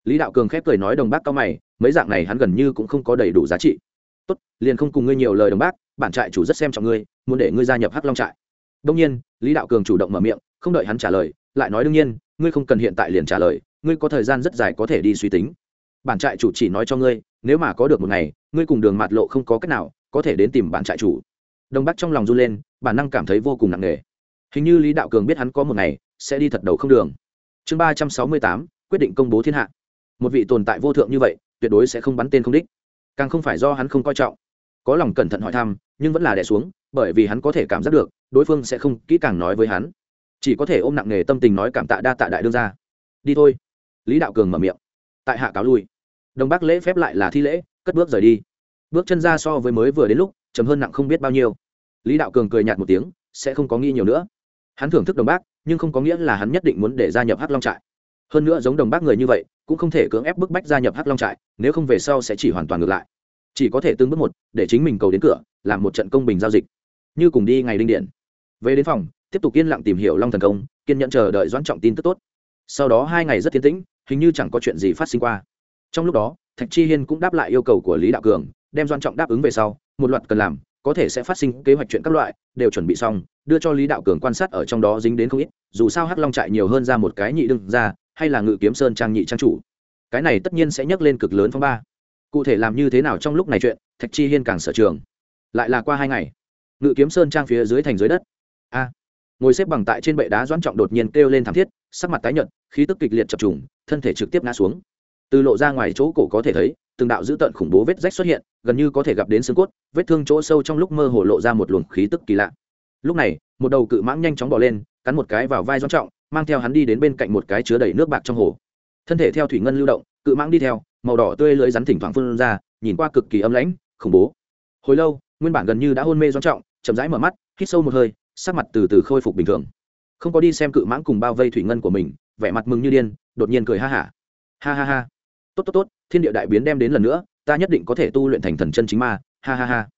lý đạo cường khép cười nói, đồng bác cao mày, mấy dạng này hắn gần như cũng không có đầy đủ giá trị. Tốt, liền không cùng ngươi nhiều lời, đồng bác, bản trại chủ rất xem trọng ngươi, muốn để ngươi gia nhập hắc long trại. Đông nhiên, lý đạo cường chủ động mở miệng, không đợi hắn trả lời, lại nói, đương nhiên, ngươi không cần hiện tại liền trả lời, ngươi có thời gian rất dài có thể đi suy tính. Bản trại chủ chỉ nói cho ngươi, nếu mà có được một ngày, ngươi cùng đường mạt lộ không có cách nào, có thể đến tìm bản trại chủ. Đồng bắc trong lòng run lên, bản năng cảm thấy vô cùng nặng nề. Hình như lý đạo cường biết hắn có một ngày sẽ đi thật đầu không đường. Chương ba trăm sáu mươi tám, quyết định công bố thiên hạ một vị tồn tại vô thượng như vậy, tuyệt đối sẽ không bắn tên không đích. Càng không phải do hắn không coi trọng. Có lòng cẩn thận hỏi thăm, nhưng vẫn là đẻ xuống, bởi vì hắn có thể cảm giác được, đối phương sẽ không kỹ càng nói với hắn. Chỉ có thể ôm nặng nề tâm tình nói cảm tạ đa tạ đại đương ra đi thôi. Lý đạo cường mở miệng. Tại hạ cáo lui. Đồng bác lễ phép lại là thi lễ, cất bước rời đi. Bước chân ra so với mới vừa đến lúc, chấm hơn nặng không biết bao nhiêu. Lý đạo cường cười nhạt một tiếng, sẽ không có nghi nhiều nữa. Hắn thưởng thức đồng bác nhưng không có nghĩa là hắn nhất định muốn để gia nhập hắc long trại. Hơn nữa giống đồng bác người như vậy cũng không thể cưỡng ép bức bách gia nhập hắc long trại, nếu không về sau sẽ chỉ hoàn toàn ngược lại. Chỉ có thể tương bước một, để chính mình cầu đến cửa, làm một trận công bình giao dịch. Như cùng đi ngày đinh điện. Về đến phòng, tiếp tục yên lặng tìm hiểu long thần công, kiên nhẫn chờ đợi doãn trọng tin tức tốt. Sau đó hai ngày rất tiến tĩnh, hình như chẳng có chuyện gì phát sinh qua. Trong lúc đó, thạch chi hiên cũng đáp lại yêu cầu của lý đạo cường, đem doãn trọng đáp ứng về sau, một loạt cần làm, có thể sẽ phát sinh kế hoạch chuyện các loại, đều chuẩn bị xong, đưa cho lý đạo cường quan sát ở trong đó dính đến không ít, dù sao hắc long trại nhiều hơn ra một cái nhị đương ra hay là ngự kiếm sơn trang nhị trang chủ? Cái này tất nhiên sẽ nhắc lên cực lớn phong ba. Cụ thể làm như thế nào trong lúc này chuyện, thạch chi hiên càng sở trường. Lại là qua hai ngày, ngự kiếm sơn trang phía dưới thành dưới đất. A, ngồi xếp bằng tại trên bệ đá doãn trọng đột nhiên kêu lên thảm thiết, sắc mặt tái nhợt, khí tức kịch liệt chập trùng, thân thể trực tiếp ngã xuống. Từ lộ ra ngoài chỗ cổ có thể thấy, từng đạo dữ tợn khủng bố vết rách xuất hiện, gần như có thể gặp đến xương cốt, vết thương chỗ sâu trong lúc mơ hồ lộ ra một luồng khí tức kỳ lạ. Lúc này, một đầu cự mãng nhanh chóng bỏ lên, cắn một cái vào vai doãn trọng mang theo hắn đi đến bên cạnh một cái chứa đầy nước bạc trong hồ. Thân thể theo thủy ngân lưu động, cự mãng đi theo, màu đỏ tươi lưỡi rắn thỉnh thoảng phun ra, nhìn qua cực kỳ âm lãnh, khủng bố. Hồi lâu, nguyên bản gần như đã hôn mê doãn trọng, chậm rãi mở mắt, hít sâu một hơi, sắc mặt từ từ khôi phục bình thường. Không có đi xem cự mãng cùng bao vây thủy ngân của mình, vẻ mặt mừng như điên, đột nhiên cười ha hả. Ha. ha ha ha. Tốt tốt tốt, thiên địa đại biến đem đến lần nữa, ta nhất định có thể tu luyện thành thần chân chính ma. Ha ha ha.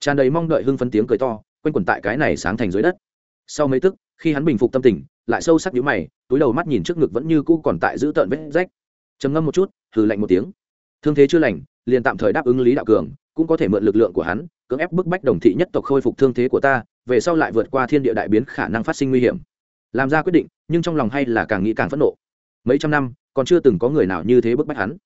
Tràn đầy mong đợi hưng phấn tiếng cười to, quanh quẩn tại cái này sáng thành dưới đất. Sau mấy tức khi hắn bình phục tâm tình, lại sâu sắc nhíu mày, túi đầu mắt nhìn trước ngực vẫn như cũ còn tại giữ tợn vết rách. Trầm ngâm một chút, hừ lạnh một tiếng. Thương thế chưa lành, liền tạm thời đáp ứng lý đạo cường, cũng có thể mượn lực lượng của hắn, cưỡng ép bức bách đồng thị nhất tộc khôi phục thương thế của ta, về sau lại vượt qua thiên địa đại biến khả năng phát sinh nguy hiểm. Làm ra quyết định, nhưng trong lòng hay là càng nghĩ càng phẫn nộ. Mấy trăm năm, còn chưa từng có người nào như thế bức bách hắn.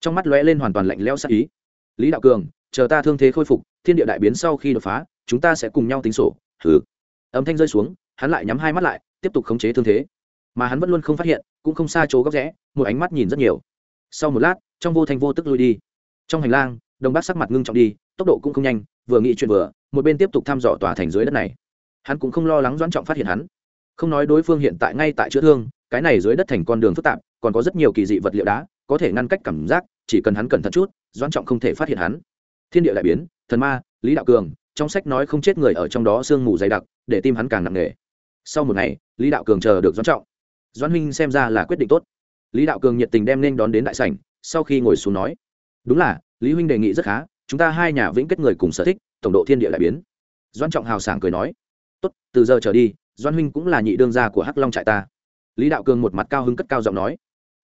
Trong mắt lóe lên hoàn toàn lạnh lẽo sắc ý. Lý đạo cường, chờ ta thương thế khôi phục, thiên địa đại biến sau khi đột phá, chúng ta sẽ cùng nhau tính sổ. Hừ. âm thanh rơi xuống hắn lại nhắm hai mắt lại, tiếp tục khống chế thương thế. Mà hắn vẫn luôn không phát hiện, cũng không xa chỗ góc rẽ, một ánh mắt nhìn rất nhiều. Sau một lát, trong vô thanh vô tức lui đi. Trong hành lang đồng bác sắc mặt ngưng trọng đi, tốc độ cũng không nhanh, vừa nghĩ chuyện vừa, một bên tiếp tục thăm dò tòa thành dưới đất này. Hắn cũng không lo lắng doãn trọng phát hiện hắn. Không nói đối phương hiện tại ngay tại chữa thương, cái này dưới đất thành con đường phức tạp, còn có rất nhiều kỳ dị vật liệu đá, có thể ngăn cách cảm giác, chỉ cần hắn cẩn thận chút, doãn trọng không thể phát hiện hắn. Thiên địa đại biến, thần ma, lý đạo cường, trong sách nói không chết người ở trong đó sương mù dày đặc, để tim hắn càng nặng nề sau một ngày, lý đạo cường chờ được doãn trọng. Doãn huynh xem ra là quyết định tốt. Lý đạo cường nhiệt tình đem nên đón đến đại sảnh, sau khi ngồi xuống nói, đúng là, lý huynh đề nghị rất khá, chúng ta hai nhà vĩnh kết người cùng sở thích, tổng độ thiên địa đại biến. Doãn trọng hào sảng cười nói, tốt, từ giờ trở đi, doãn huynh cũng là nhị đương gia của hắc long trại ta. Lý đạo cường một mặt cao hứng cất cao giọng nói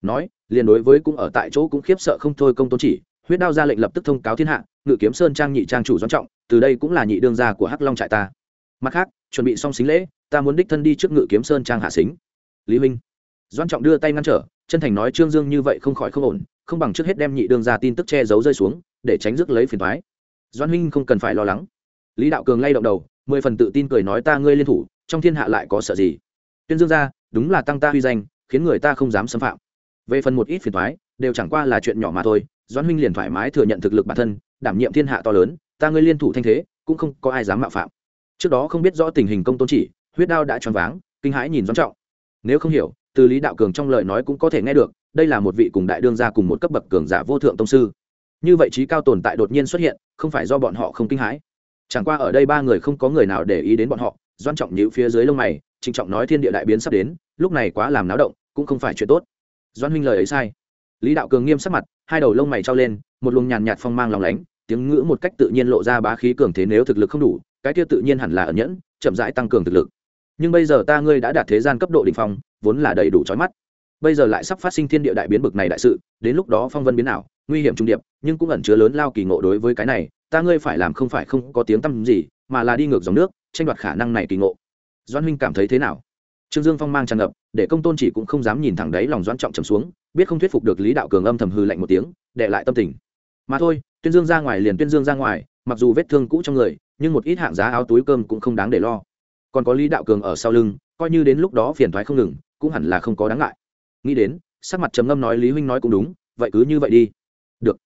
nói, liền đối với cũng ở tại chỗ cũng khiếp sợ không thôi công tôn chỉ, huyết đao ra lệnh lập tức thông cáo thiên hạ, ngự kiếm sơn trang nhị trang chủ doãn trọng, từ đây cũng là nhị đương gia của hắc long trại ta. Mặt khác, chuẩn bị xong xính lễ ta muốn đích thân đi trước ngự kiếm sơn trang hạ xính. Lý huynh. Doan trọng đưa tay ngăn trở, chân thành nói trương dương như vậy không khỏi không ổn, không bằng trước hết đem nhị đương ra tin tức che giấu rơi xuống, để tránh rước lấy phiền thoái doan huynh không cần phải lo lắng. Lý đạo cường lay động đầu, mười phần tự tin cười nói ta ngươi liên thủ, trong thiên hạ lại có sợ gì? Tuyên dương ra, đúng là tăng ta huy danh, khiến người ta không dám xâm phạm. Về phần một ít phiền thoái đều chẳng qua là chuyện nhỏ mà thôi doan huynh liền thoải mái thừa nhận thực lực bản thân, đảm nhiệm thiên hạ to lớn, ta ngươi liên thủ thanh thế, cũng không có ai dám mạo phạm. Trước đó không biết rõ tình hình công tôn chỉ huyết đao đã choáng váng, kinh hãi nhìn doan trọng. Nếu không hiểu, từ lý đạo cường trong lời nói cũng có thể nghe được, đây là một vị cùng đại đương gia cùng một cấp bậc cường giả vô thượng tông sư. Như vậy trí cao tồn tại đột nhiên xuất hiện, không phải do bọn họ không kinh hãi. Chẳng qua ở đây ba người không có người nào để ý đến bọn họ doan trọng nhữ phía dưới lông mày, trịnh trọng nói thiên địa đại biến sắp đến, lúc này quá làm náo động, cũng không phải chuyện tốt. Doan huynh lời ấy sai. Lý đạo cường nghiêm sắc mặt, hai đầu lông mày trao lên, một luồng nhàn nhạt phong mang lòng lánh, tiếng ngữ một cách tự nhiên lộ ra bá khí cường thế nếu thực lực không đủ, cái kia tự nhiên hẳn là ẩn nhẫn, chậm rãi tăng cường thực lực nhưng bây giờ ta ngươi đã đạt thế gian cấp độ đ ỉ n h phong, vốn là đầy đủ trói mắt. Bây giờ lại sắp phát sinh thiên địa đại biến bực này đại sự, đến lúc đó phong vân biến nào nguy hiểm trung điệp, nhưng cũng ẩn chứa lớn lao kỳ ngộ đối với cái này, ta ngươi phải làm không phải không có tiếng tăm gì, mà là đi ngược dòng nước, tranh đoạt khả năng này kỳ ngộ. Doan huynh cảm thấy thế nào? Trương dương phong mang tràn ngập, để công tôn chỉ cũng không dám nhìn thẳng đấy lòng doan trọng trầm xuống, biết không thuyết phục được lý đạo cường âm thầm hư lạnh một tiếng đệ lại tâm tình. Mà thôi, tuyên dương ra ngoài liền tuyên dương ra ngoài, mặc dù vết thương cũ trong người, nhưng một ít hạng giá áo túi cơm cũng không đáng để lo còn có lý đạo cường ở sau lưng, coi như đến lúc đó phiền thoái không ngừng, cũng hẳn là không có đáng ngại. Nghĩ đến, sắc mặt trầm ngâm nói lý huynh nói cũng đúng, vậy cứ như vậy đi. Được.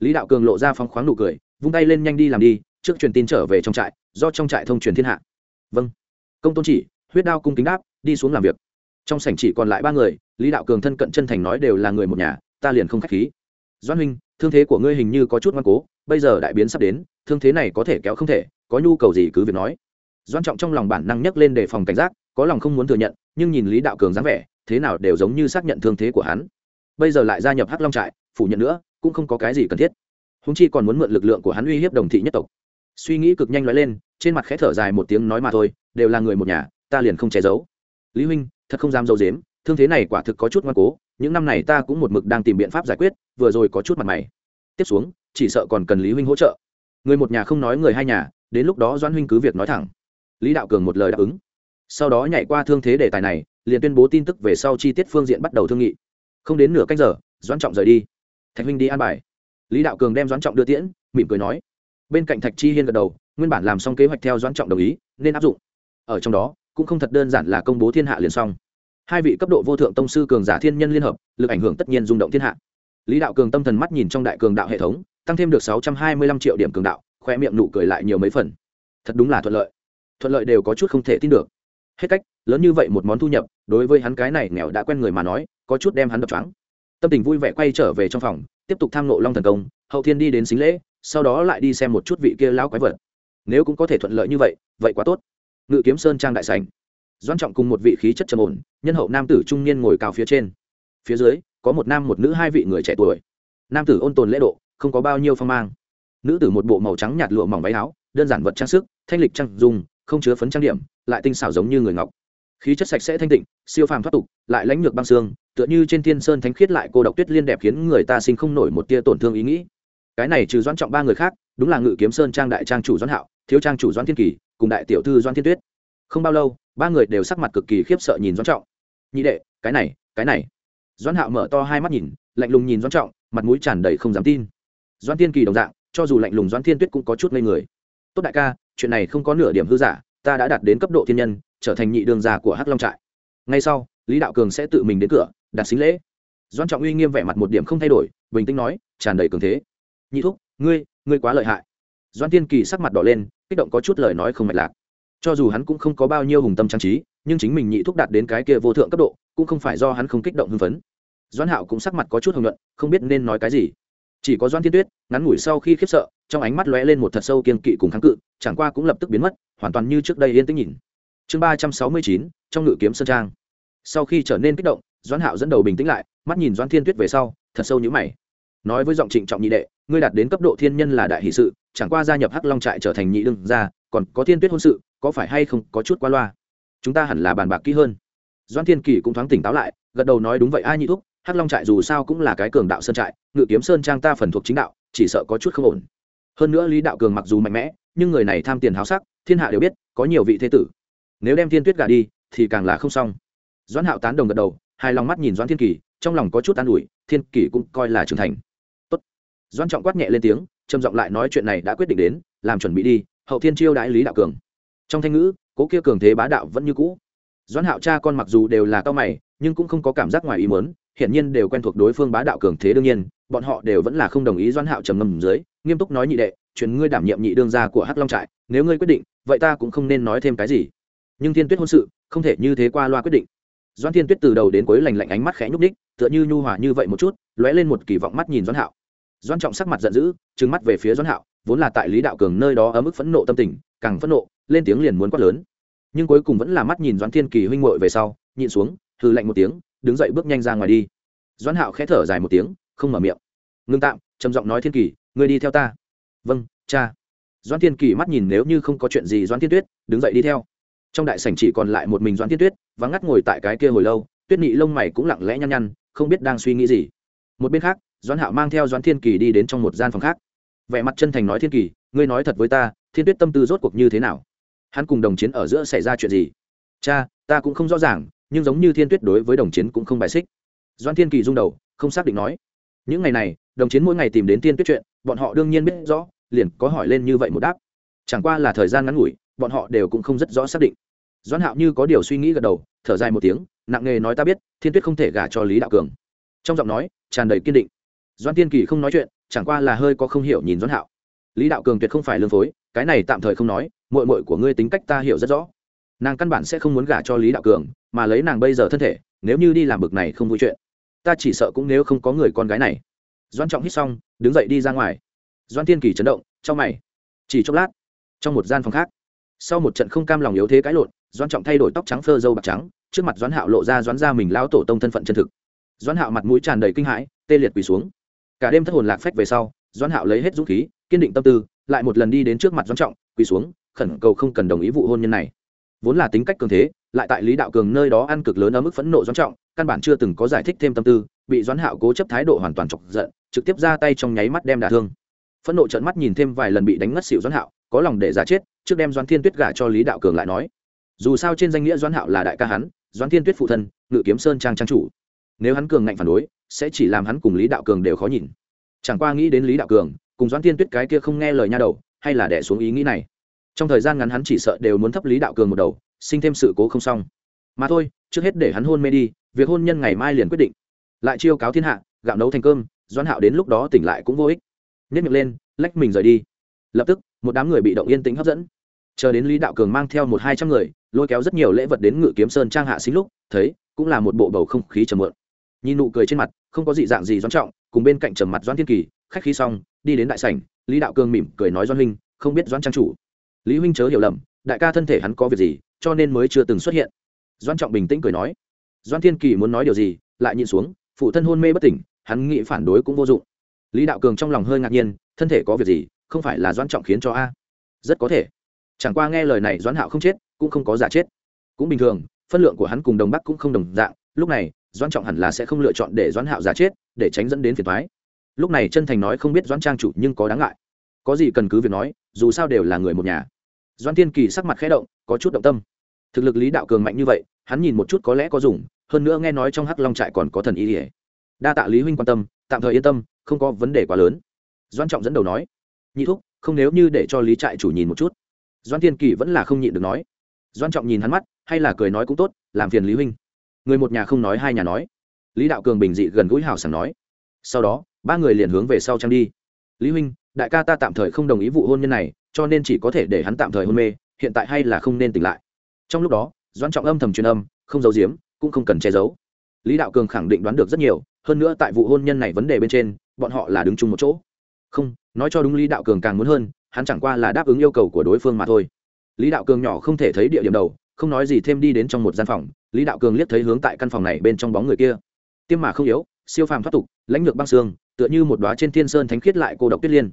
Lý đạo cường lộ ra phong khoáng nụ cười, vung tay lên nhanh đi làm đi, trước truyền tin trở về trong trại, do trong trại thông truyền thiên hạ. Vâng. Công tôn chỉ, huyết đao cung kính đáp, đi xuống làm việc. Trong sảnh chỉ còn lại ba người, lý đạo cường thân cận chân thành nói đều là người một nhà, ta liền không k h á c h khí. Doan huynh, thương thế của ngươi hình như có chút ngoan cố, bây giờ đại biến sắp đến, thương thế này có thể kéo không thể, có nhu cầu gì cứ việc nói doan trọng trong lòng bản năng nhấc lên để phòng cảnh giác, có lòng không muốn thừa nhận, nhưng nhìn lý đạo cường dáng vẻ, thế nào đều giống như xác nhận thương thế của hắn. Bây giờ lại gia nhập hắc long trại, phủ nhận nữa, cũng không có cái gì cần thiết. Húng chi còn muốn mượn lực lượng của hắn uy hiếp đồng thị nhất tộc. Suy nghĩ cực nhanh nói lên, trên mặt khẽ thở dài một tiếng nói mà thôi, đều là người một nhà, ta liền không che giấu. Lý huynh, thật không dám giấu dếm thương thế này quả thực có chút ngoan cố, những năm này ta cũng một mực đang tìm biện pháp giải quyết, vừa rồi có chút mặt mày. Tiếp xuống, chỉ sợ còn cần lý huynh hỗ trợ. Người một nhà không nói người hai nhà, đến lúc đó doãn huynh cứ việc nói thẳng lý đạo cường một lời đáp ứng. Sau đó nhảy qua thương thế đề tài này, liền tuyên bố tin tức về sau chi tiết phương diện bắt đầu thương nghị. Không đến nửa canh giờ, doãn trọng rời đi. Thạch huynh đi an bài. Lý đạo cường đem doãn trọng đưa tiễn, mỉm cười nói. Bên cạnh thạch chi hiên gật đầu, nguyên bản làm xong kế hoạch theo doãn trọng đồng ý, nên áp dụng. Ở trong đó, cũng không thật đơn giản là công bố thiên hạ liền xong. Hai vị cấp độ vô thượng tông sư cường giả thiên nhân liên hợp, lực ảnh hưởng tất nhiên rung động thiên hạ. Lý đạo cường tâm thần mắt nhìn trong đại cường đạo hệ thống, tăng thêm được sáu trăm hai mươi lăm triệu điểm cường đạo, khoe miệng nụ cười lại nhiều mấy phần. Thật đúng là thuận lợi thuận lợi đều có chút không thể tin được. Hết cách, lớn như vậy một món thu nhập, đối với hắn cái này nghèo đã quen người mà nói, có chút đem hắn đập trắng tâm tình vui vẻ quay trở về trong phòng, tiếp tục tham nộ long thần công, hậu thiên đi đến xính lễ, sau đó lại đi xem một chút vị kia lão quái vật. Nếu cũng có thể thuận lợi như vậy vậy quá tốt. Ngự kiếm sơn trang đại sành doan trọng cùng một vị khí chất trầm ổn, nhân hậu nam tử trung niên ngồi cao phía trên. Phía dưới, có một nam một nữ hai vị người trẻ tuổi. Nam tử ôn tồn lễ độ, không có bao nhiêu phong mang. Nữ tử một bộ màu trắng nhạt lụa mỏng váy áo, đơn giản vật trang sức, thanh lịch trang dùng không chứa phấn trang điểm, lại tinh xảo giống như người ngọc. Khí chất sạch sẽ thanh tịnh, siêu phàm thoát tục, lại lãnh lược băng xương, tựa như trên thiên sơn thánh khiết lại cô độc tuyết liên đẹp khiến người ta sinh không nổi một tia tổn thương ý nghĩ. Cái này trừ doãn trọng ba người khác, đúng là ngự kiếm sơn trang đại trang chủ doãn hạo, thiếu trang chủ doãn thiên kỳ, cùng đại tiểu thư doãn thiên tuyết. Không bao lâu, ba người đều sắc mặt cực kỳ khiếp sợ nhìn doãn trọng. Nhị đệ, cái này cái này. Doãn hạo mở to hai mắt nhìn, lạnh lùng nhìn doãn trọng, mặt mũi tràn đầy không dám tin. Doãn thiên kỳ đồng dạng, cho dù lạnh lùng doãn thiên tuyết cũng có chút ngây người tốt đại ca, chuyện này không có nửa điểm hư giả, ta đã đạt đến cấp độ thiên nhân, trở thành nhị đường già của hắc long trại. Ngay sau, lý đạo cường sẽ tự mình đến cửa, đặt xính lễ. Doan trọng uy nghiêm vẻ mặt một điểm không thay đổi, bình tĩnh nói, tràn đầy cường thế. Nhị thúc, ngươi ngươi quá lợi hại. Doan tiên kỳ sắc mặt đỏ lên, kích động có chút lời nói không mạch lạc. Cho dù hắn cũng không có bao nhiêu hùng tâm trang trí, nhưng chính mình nhị thúc đạt đến cái kia vô thượng cấp độ, cũng không phải do hắn không kích động hưng phấn. Doan hạo cũng sắc mặt có chút hồng nhuận, không biết nên nói cái gì chỉ có doan thiên tuyết, ngắn ngủi sau khi khiếp sợ, trong ánh mắt lóe lên một thật sâu kiên kỵ cùng kháng cự, chẳng qua cũng lập tức biến mất, hoàn toàn như trước đây yên tĩnh nhìn. Chương ba trăm sáu mươi chín, trong ngự kiếm sơn trang. Sau khi trở nên kích động, doãn hạo dẫn đầu bình tĩnh lại, mắt nhìn doan thiên tuyết về sau, thật sâu nhữ mày. Nói với giọng trịnh trọng nhị đệ, ngươi đạt đến cấp độ thiên nhân là đại hỷ sự, chẳng qua gia nhập hắc long trại trở thành nhị đương gia, còn có thiên tuyết hôn sự, có phải hay không có chút qua loa? Chúng ta hẳn là bàn bạc kỹ hơn. Doan thiên kỳ cũng thoáng tỉnh táo lại, gật đầu nói đúng vậy ai nhị thúc hắc long trại dù sao cũng là cái cường đạo sơn trại, ngự kiếm sơn trang ta phần thuộc chính đạo, chỉ sợ có chút không ổn. Hơn nữa lý đạo cường mặc dù mạnh mẽ, nhưng người này tham tiền háo sắc, thiên hạ đều biết, có nhiều vị thế tử. Nếu đem thiên tuyết gả đi, thì càng là không xong. Doãn hạo tán đồng gật đầu hai lòng mắt nhìn doãn thiên kỳ, trong lòng có chút an ủi, thiên kỳ cũng coi là trưởng thành. Tốt. doãn trọng quát nhẹ lên tiếng, trầm giọng lại nói chuyện này đã quyết định đến, làm chuẩn bị đi, hậu thiên chiêu đãi lý đạo cường. Trong thanh ngữ, cố kia cường thế bá đạo vẫn như cũ. Doãn hạo cha con mặc dù đều là cao mày, nhưng cũng không có cảm giác ngoài ý muốn hiển nhiên đều quen thuộc đối phương bá đạo cường thế đương nhiên bọn họ đều vẫn là không đồng ý doãn hạo trầm ngâm dưới nghiêm túc nói nhị đệ chuyện ngươi đảm nhiệm nhị đương gia của hắc long trại nếu ngươi quyết định vậy ta cũng không nên nói thêm cái gì. Nhưng thiên tuyết hôn sự không thể như thế qua loa quyết định. Doãn thiên tuyết từ đầu đến cuối lành lạnh ánh mắt khẽ nhúc ních, tựa như nhu hòa như vậy một chút lóe lên một kỳ vọng mắt nhìn Doãn hạo. Doãn trọng sắc mặt giận dữ trừng mắt về phía Doãn hạo vốn là tại lý đạo cường nơi đó ở mức phẫn nộ tâm tình càng phẫn nộ lên tiếng liền muốn quát lớn. Nhưng cuối cùng vẫn là mắt nhìn Doãn thiên kỳ huynh muội về sau nhịn xuống hừ lạnh một tiếng đứng dậy bước nhanh ra ngoài đi. Doãn hạo khẽ thở dài một tiếng, không mở miệng. Ngưng tạm, trầm giọng nói thiên kỳ, ngươi đi theo ta. Vâng cha. Doãn thiên kỳ mắt nhìn nếu như không có chuyện gì Doãn thiên tuyết, đứng dậy đi theo. Trong đại sảnh chỉ còn lại một mình Doãn thiên tuyết và ngắt ngồi tại cái kia hồi lâu, tuyết nhị lông mày cũng lặng lẽ nhăn nhăn, không biết đang suy nghĩ gì. Một bên khác, Doãn hạo mang theo Doãn thiên kỳ đi đến trong một gian phòng khác. Vẻ mặt chân thành nói thiên kỳ, ngươi nói thật với ta, thiên tuyết tâm tư rốt cuộc như thế nào? Hắn cùng đồng chiến ở giữa xảy ra chuyện gì? Cha, ta cũng không rõ ràng nhưng giống như thiên tuyết đối với đồng chiến cũng không bài xích. Doan thiên kỳ rung đầu, không xác định nói, những ngày này, đồng chiến mỗi ngày tìm đến thiên tuyết chuyện, bọn họ đương nhiên biết rõ, liền có hỏi lên như vậy một đáp. Chẳng qua là thời gian ngắn ngủi, bọn họ đều cũng không rất rõ xác định. Doan hạo như có điều suy nghĩ gật đầu, thở dài một tiếng, nặng nề nói ta biết, thiên tuyết không thể gả cho lý đạo cường. Trong giọng nói, tràn đầy kiên định. Doan tiên kỳ không nói chuyện, chẳng qua là hơi có không hiểu nhìn Doan hạo. Lý đạo cường tuyệt không phải lương phối, cái này tạm thời không nói mội mội của ngươi tính cách ta hiểu rất rõ nàng căn bản sẽ không muốn gả cho lý đạo cường mà lấy nàng bây giờ thân thể nếu như đi làm bực này không vui chuyện ta chỉ sợ cũng nếu không có người con gái này doan trọng hít xong đứng dậy đi ra ngoài doan tiên kỳ chấn động trong mày chỉ chốc lát trong một gian phòng khác sau một trận không cam lòng yếu thế cãi lộn doan trọng thay đổi tóc trắng phơ dâu bạc trắng trước mặt doãn hạo lộ ra doãn ra mình lão tổ tông thân phận chân thực doãn hạo mặt mũi tràn đầy kinh hãi tê liệt quỳ xuống cả đêm thất hồn lạc phách về sau doãn hạo lấy hết dũng khí kiên định tâm tư lại một lần đi đến trước mặt doãn trọng quỳ xuống khẩn cầu không cần đồng ý vụ hôn nhân này vốn là tính cách cường thế, lại tại lý đạo cường nơi đó ăn cực lớn ở mức phẫn nộ doãn trọng, căn bản chưa từng có giải thích thêm tâm tư, bị doãn hạo cố chấp thái độ hoàn toàn chọc giận, trực tiếp ra tay trong nháy mắt đem đả thương. Phẫn nộ trợn mắt nhìn thêm vài lần bị đánh ngất xỉu doãn hạo, có lòng để giả chết, trước đem doãn thiên tuyết gả cho lý đạo cường lại nói. Dù sao trên danh nghĩa doãn hạo là đại ca hắn, doãn thiên tuyết phụ thân, ngự kiếm sơn trang trang chủ. Nếu hắn cường ngạnh phản đối, sẽ chỉ làm hắn cùng lý đạo cường đều khó nhìn. Chẳng qua nghĩ đến lý đạo cường, cùng doãn thiên tuyết cái kia không nghe lời nha đầu, hay là đẻ xuống ý nghĩ này trong thời gian ngắn hắn chỉ sợ đều muốn thấp lý đạo cường một đầu sinh thêm sự cố không xong. Mà thôi trước hết để hắn hôn mê đi việc hôn nhân ngày mai liền quyết định. Lại chiêu cáo thiên hạ gạo nấu thành cơm doãn hạo đến lúc đó tỉnh lại cũng vô ích. Nhét miệng lên lách mình rời đi. Lập tức một đám người bị động yên tĩnh hấp dẫn. Chờ đến lý đạo cường mang theo một hai trăm người lôi kéo rất nhiều lễ vật đến ngự kiếm sơn trang hạ xính lúc thấy cũng là một bộ bầu không khí trầm mượn nhìn nụ cười trên mặt không có dị dạng gì doãn trọng cùng bên cạnh trầm mặt doãn thiên kỳ khách khí xong đi đến đại sảnh lý đạo cường mỉm cười nói doãn linh, không biết doãn trang chủ lý huynh chớ hiểu lầm, đại ca thân thể hắn có việc gì, cho nên mới chưa từng xuất hiện. Doan trọng bình tĩnh cười nói. Doan thiên kỳ muốn nói điều gì, lại nhìn xuống, phụ thân hôn mê bất tỉnh, hắn nghĩ phản đối cũng vô dụng. Lý đạo cường trong lòng hơi ngạc nhiên, thân thể có việc gì, không phải là Doan trọng khiến cho a? Rất có thể. Chẳng qua nghe lời này Doan hạo không chết, cũng không có giả chết. Cũng bình thường, phân lượng của hắn cùng đồng bắc cũng không đồng dạng, lúc này Doan trọng hẳn là sẽ không lựa chọn để Doan hạo giả chết, để tránh dẫn đến phiền thoái lúc này chân thành nói không biết Doan trang chủ nhưng có đáng ngại có gì cần cứ việc nói, dù sao đều là người một nhà. Doan thiên kỳ sắc mặt khẽ động, có chút động tâm. Thực lực lý đạo cường mạnh như vậy, hắn nhìn một chút có lẽ có dùng, hơn nữa nghe nói trong hắc long trại còn có thần y ỉa đa tạ lý huynh quan tâm, tạm thời yên tâm, không có vấn đề quá lớn. Doan trọng dẫn đầu nói, nhị thúc, không nếu như để cho lý trại chủ nhìn một chút. Doan thiên kỳ vẫn là không nhịn được nói. Doan trọng nhìn hắn mắt, hay là cười nói cũng tốt, làm phiền lý huynh. Người một nhà không nói hai nhà nói. Lý đạo cường bình dị gần gũi hào sảng nói. Sau đó, ba người liền hướng về sau trang đi. Lý huynh đại ca ta tạm thời không đồng ý vụ hôn nhân này, cho nên chỉ có thể để hắn tạm thời hôn mê, hiện tại hay là không nên tỉnh lại. Trong lúc đó doan trọng âm thầm truyền âm, không giấu giếm, cũng không cần che giấu. Lý đạo cường khẳng định đoán được rất nhiều, hơn nữa tại vụ hôn nhân này vấn đề bên trên, bọn họ là đứng chung một chỗ. Không, nói cho đúng lý đạo cường càng muốn hơn, hắn chẳng qua là đáp ứng yêu cầu của đối phương mà thôi. Lý đạo cường nhỏ không thể thấy địa điểm đầu, không nói gì thêm đi đến trong một gian phòng, lý đạo cường liếc thấy hướng tại căn phòng này bên trong bóng người kia. Tiêm mà không yếu, siêu phàm thoát tục, lãnh lược băng xương, tựa như một đoá trên thiên sơn thánh khiết lại cô độc tuyết liên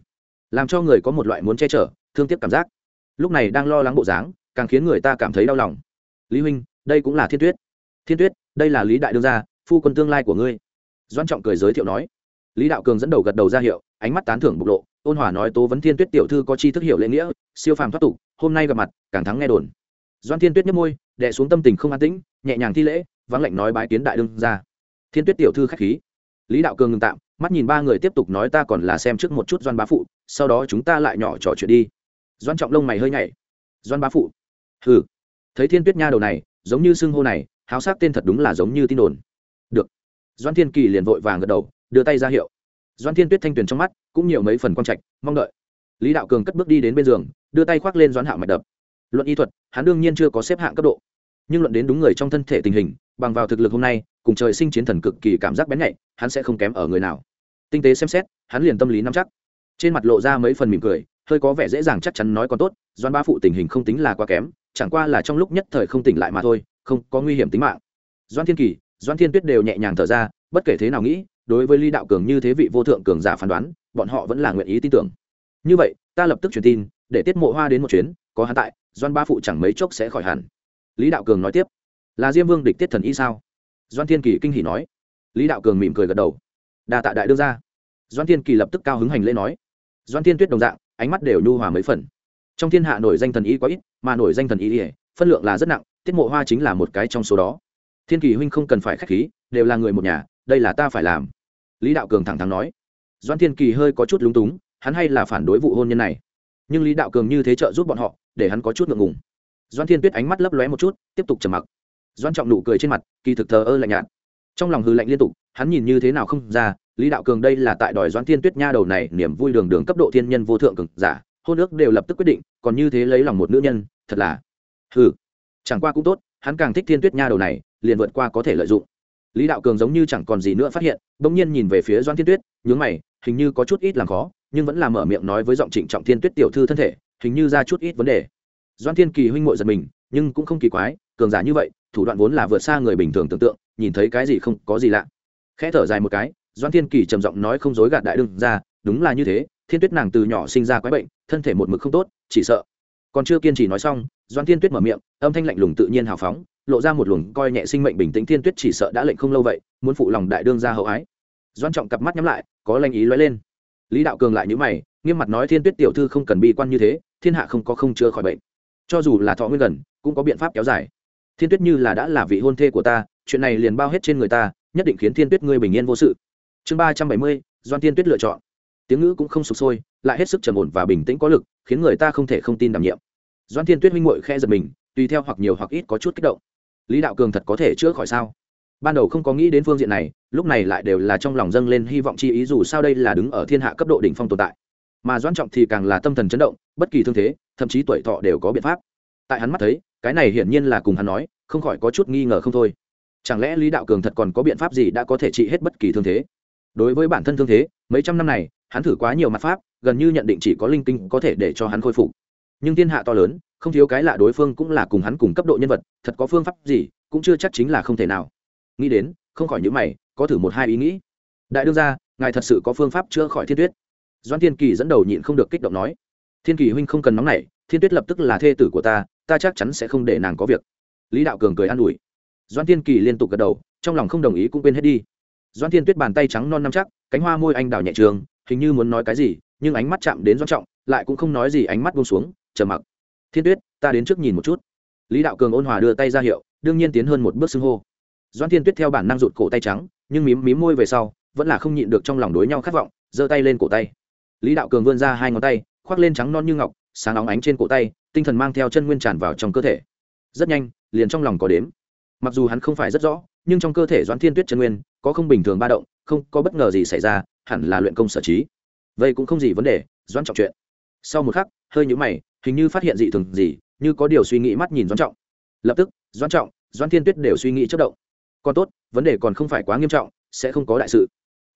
làm cho người có một loại muốn che chở, thương tiếc cảm giác. Lúc này đang lo lắng bộ dáng, càng khiến người ta cảm thấy đau lòng. Lý huynh, đây cũng là thiên tuyết. Thiên tuyết, đây là lý đại đương gia, phu quân tương lai của ngươi. Doan trọng cười giới thiệu nói. Lý đạo cường dẫn đầu gật đầu ra hiệu, ánh mắt tán thưởng bộc lộ, ôn hòa nói tố vấn thiên tuyết tiểu thư có chi thức hiểu lễ nghĩa, siêu phàm thoát tục, hôm nay gặp mặt, càng thắng nghe đồn. Doan thiên tuyết nhếch môi đệ xuống tâm tình không an tĩnh, nhẹ nhàng thi lễ, vắng lệnh nói bái kiến đại đương gia. Thiên tuyết tiểu thư khách khí. Lý đạo cường ngừng tạm mắt nhìn ba người tiếp tục nói ta còn là xem trước một chút doan bá phụ, sau đó chúng ta lại nhỏ trò chuyện đi. Doan trọng lông mày hơi nhảy. Doan bá phụ. Hừ. Thấy thiên tuyết nha đầu này, giống như xưng hô này, háo sắc tên thật đúng là giống như tin đồn. Được. Doan thiên kỳ liền vội vàng gật đầu, đưa tay ra hiệu. Doan thiên tuyết thanh tuyền trong mắt, cũng nhiều mấy phần quan trạch, mong đợi. Lý đạo cường cất bước đi đến bên giường, đưa tay khoác lên doan hạo mạch đập. Luận y thuật, hắn đương nhiên chưa có xếp hạng cấp độ. Nhưng luận đến đúng người trong thân thể tình hình, bằng vào thực lực hôm nay, cùng trời sinh chiến thần cực kỳ cảm giác bén nhạy, hắn sẽ không kém ở người nào tinh tế xem xét, hắn liền tâm lý nắm chắc. Trên mặt lộ ra mấy phần mỉm cười, hơi có vẻ dễ dàng chắc chắn nói còn tốt doan ba phụ tình hình không tính là quá kém, chẳng qua là trong lúc nhất thời không tỉnh lại mà thôi, không có nguy hiểm tính mạng. Doan thiên kỳ doan thiên tuyết đều nhẹ nhàng thở ra, bất kể thế nào nghĩ, đối với lý đạo cường như thế vị vô thượng cường giả phán đoán, bọn họ vẫn là nguyện ý tin tưởng. Như vậy, ta lập tức truyền tin, để tiết mộ hoa đến một chuyến, có hắn tại doan ba phụ chẳng mấy chốc sẽ khỏi hẳn. Lý đạo cường nói tiếp, là diêm vương địch tiết thần y sao? Doan thiên kỳ kinh hỉ nói. Lý đạo cường mỉm cười gật đầu đa tạ đại đưa ra doan thiên kỳ lập tức cao hứng hành lễ nói. Doan thiên tuyết đồng dạng, ánh mắt đều nhu hòa mấy phần. Trong thiên hạ nổi danh thần y quá ít, mà nổi danh thần y ỉa phân lượng là rất nặng, tiết mộ hoa chính là một cái trong số đó. Thiên kỳ huynh không cần phải k h á c h khí, đều là người một nhà, đây là ta phải làm. Lý đạo cường thẳng thắn nói. Doan thiên kỳ hơi có chút lúng túng, hắn hay là phản đối vụ hôn nhân này. Nhưng lý đạo cường như thế trợ giúp bọn họ, để hắn có chút ngượng ngùng. Doan thiên tuyết ánh mắt lấp lóe một chút, tiếp tục trầm mặc. Doan trọng nụ cười trên mặt, kỳ thực thờ ơ lạnh nhạt. Trong lòng hư lạnh liên tục hắn nhìn như thế nào không ra, lý đạo cường đây là tại đòi doãn thiên tuyết nha đầu này niềm vui đường đường cấp độ thiên nhân vô thượng cực giả, hôn ước đều lập tức quyết định, còn như thế lấy lòng một nữ nhân, thật là, hừ, chẳng qua cũng tốt, hắn càng thích thiên tuyết nha đầu này, liền vượt qua có thể lợi dụng. Lý đạo cường giống như chẳng còn gì nữa phát hiện, bỗng nhiên nhìn về phía doãn thiên tuyết, nhướng mày, hình như có chút ít làm khó, nhưng vẫn là mở miệng nói với giọng trịnh trọng thiên tuyết tiểu thư thân thể, hình như ra chút ít vấn đề. Doan thiên kỳ huynh muội giật mình, nhưng cũng không kỳ quái, cường giả như vậy, thủ đoạn vốn là vượt xa người bình thường tưởng tượng, nhìn thấy cái gì không có gì lạ khẽ thở dài một cái doan thiên kỳ trầm giọng nói không dối gạt đại đương ra đúng là như thế, thiên tuyết nàng từ nhỏ sinh ra quái bệnh, thân thể một mực không tốt, chỉ sợ. Còn chưa kiên trì nói xong doan thiên tuyết mở miệng, âm thanh lạnh lùng tự nhiên hào phóng, lộ ra một luồng coi nhẹ sinh mệnh bình tĩnh, thiên tuyết chỉ sợ đã lệnh không lâu vậy, muốn phụ lòng đại đương ra hậu ái. Doan trọng cặp mắt nhắm lại, có lanh ý lóe lên. Lý đạo cường lại nhữ mày, nghiêm mặt nói thiên tuyết tiểu thư không cần bi quan như thế, thiên hạ không có không chữa khỏi bệnh. Cho dù là thọ nguyên gần, cũng có biện pháp kéo dài. Thiên tuyết như là đã là vị hôn thê của ta, chuyện này liền bao hết trên người ta nhất định khiến thiên tuyết ngươi bình yên vô sự. Chương ba trăm bảy mươi, doan thiên tuyết lựa chọn. Tiếng ngữ cũng không sụp sôi, lại hết sức trầm ổn và bình tĩnh có lực, khiến người ta không thể không tin đảm nhiệm. Doan thiên tuyết huynh ngội khe giật mình, tùy theo hoặc nhiều hoặc ít có chút kích động. Lý đạo cường thật có thể chữa khỏi sao? Ban đầu không có nghĩ đến phương diện này, lúc này lại đều là trong lòng dâng lên hy vọng chi ý dù sao đây là đứng ở thiên hạ cấp độ đỉnh phong tồn tại. Mà doan trọng thì càng là tâm thần chấn động, bất kỳ thương thế, thậm chí tuổi thọ đều có biện pháp. Tại hắn mắt thấy, cái này hiển nhiên là cùng hắn nói, không khỏi có chút nghi ngờ không thôi chẳng lẽ lý đạo cường thật còn có biện pháp gì đã có thể trị hết bất kỳ thương thế? Đối với bản thân thương thế, mấy trăm năm này, hắn thử quá nhiều mặt pháp, gần như nhận định chỉ có linh tinh có thể để cho hắn khôi phục. Nhưng thiên hạ to lớn, không thiếu cái lạ đối phương cũng là cùng hắn cùng cấp độ nhân vật, thật có phương pháp gì, cũng chưa chắc chính là không thể nào. Nghĩ đến, không khỏi những mày, có thử một hai ý nghĩ. Đại đương ra ngài thật sự có phương pháp chữa khỏi thiên tuyết. Doan thiên kỳ dẫn đầu nhịn không được kích động nói. Thiên kỳ huynh không cần nóng nảy, thiên tuyết lập tức là thê tử của ta ta chắc chắn sẽ không để nàng có việc. Lý đạo cường cười an ủi doan thiên kỳ liên tục gật đầu, trong lòng không đồng ý cũng quên hết đi. Doan thiên tuyết bàn tay trắng non năm chắc, cánh hoa môi anh đào nhẹ trường, hình như muốn nói cái gì, nhưng ánh mắt chạm đến doan trọng, lại cũng không nói gì, ánh mắt buông xuống chờ mặc. Thiên tuyết, ta đến trước nhìn một chút. Lý đạo cường ôn hòa đưa tay ra hiệu, đương nhiên tiến hơn một bước xưng hô. Doan thiên tuyết theo bản năng rụt cổ tay trắng, nhưng mím mím môi về sau, vẫn là không nhịn được trong lòng đối nhau khát vọng, giơ tay lên cổ tay. Lý đạo cường vươn ra hai ngón tay, khoác lên trắng non như ngọc, sáng óng ánh trên cổ tay, tinh thần mang theo chân nguyên tràn vào trong cơ thể. Rất nhanh, liền trong lòng có đếm mặc dù hắn không phải rất rõ, nhưng trong cơ thể doãn thiên tuyết chân nguyên có không bình thường ba động, không có bất ngờ gì xảy ra, hẳn là luyện công sở trí. Vậy cũng không gì vấn đề, doãn trọng chuyện. Sau một khắc, hơi nhũ mày, hình như phát hiện dị thường gì, như có điều suy nghĩ mắt nhìn doãn trọng. Lập tức, doãn trọng, doãn thiên tuyết đều suy nghĩ chất động. Còn tốt, vấn đề còn không phải quá nghiêm trọng, sẽ không có đại sự.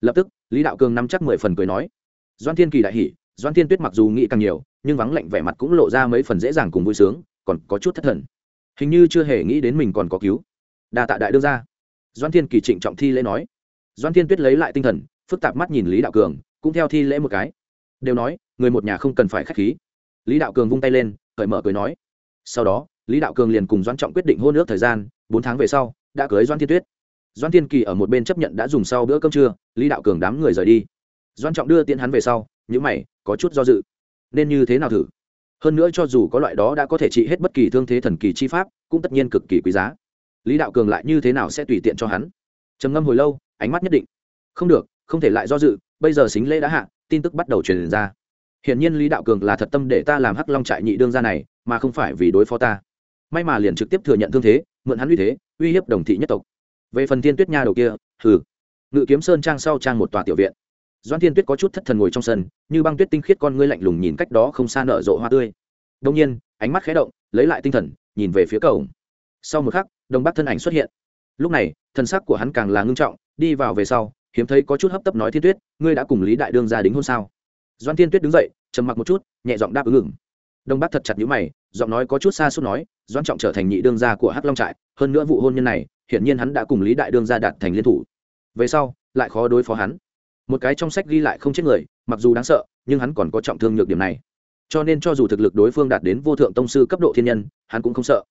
Lập tức, lý đạo cường nắm chắc mười phần cười nói. Doãn thiên kỳ đại hỉ, doãn thiên tuyết mặc dù nghĩ càng nhiều, nhưng vắng lạnh vẻ mặt cũng lộ ra mấy phần dễ dàng cùng vui sướng, còn có chút thất thần. Hình như chưa hề nghĩ đến mình còn có cứu đa tạ đại đương ra doan thiên kỳ trịnh trọng thi lễ nói. Doan thiên tuyết lấy lại tinh thần, phức tạp mắt nhìn lý đạo cường, cũng theo thi lễ một cái. Đều nói, người một nhà không cần phải k h á c h khí. Lý đạo cường vung tay lên, cởi mở cười nói. Sau đó, lý đạo cường liền cùng doan trọng quyết định hôn ước thời gian, bốn tháng về sau, đã cưới doan thiên tuyết. Doan thiên kỳ ở một bên chấp nhận đã dùng sau bữa cơm trưa, lý đạo cường đám người rời đi. Doan trọng đưa tiễn hắn về sau những mày, có chút do dự. Nên như thế nào thử? Hơn nữa cho dù có loại đó đã có thể trị hết bất kỳ thương thế thần kỳ chi pháp, cũng tất nhiên cực kỳ quý giá lý đạo cường lại như thế nào sẽ tùy tiện cho hắn? Trầm ngâm hồi lâu, ánh mắt nhất định. Không được, không thể lại do dự, bây giờ xính lễ đã hạ, tin tức bắt đầu truyền ra. Hiển nhiên lý đạo cường là thật tâm để ta làm hắc long trại nhị đương ra này, mà không phải vì đối phó ta. May mà liền trực tiếp thừa nhận thương thế, mượn hắn uy thế, uy hiếp đồng thị nhất tộc. Về phần tiên tuyết nha đầu kia, hừ. Ngự kiếm sơn trang sau trang một tòa tiểu viện. Doan thiên tuyết có chút thất thần ngồi trong sân, như băng tuyết tinh khiết con ngươi lạnh lùng nhìn cách đó không xa nở rộ hoa tươi. Đông nhiên, ánh mắt khé động, lấy lại tinh thần, nhìn về phía cầu sau một khắc đồng bắc thân ảnh xuất hiện. Lúc này, thân sắc của hắn càng là ngưng trọng, đi vào về sau, hiếm thấy có chút hấp tấp nói thiên tuyết, ngươi đã cùng lý đại đương gia đính hôn sao? Doan thiên tuyết đứng dậy, trầm mặc một chút, nhẹ giọng đáp ứng ngừng. Đông bắc thật chặt nhữ mày, giọng nói có chút xa suốt nói doan trọng trở thành nhị đương gia của hắc long trại, hơn nữa vụ hôn nhân này, hiển nhiên hắn đã cùng lý đại đương gia đạt thành liên thủ. Về sau, lại khó đối phó hắn. Một cái trong sách ghi lại không chết người, mặc dù đáng sợ, nhưng hắn còn có trọng thương nhược điểm này. Cho nên cho dù thực lực đối phương đạt đến vô thượng tông sư cấp độ thiên nhân, hắn cũng không sợ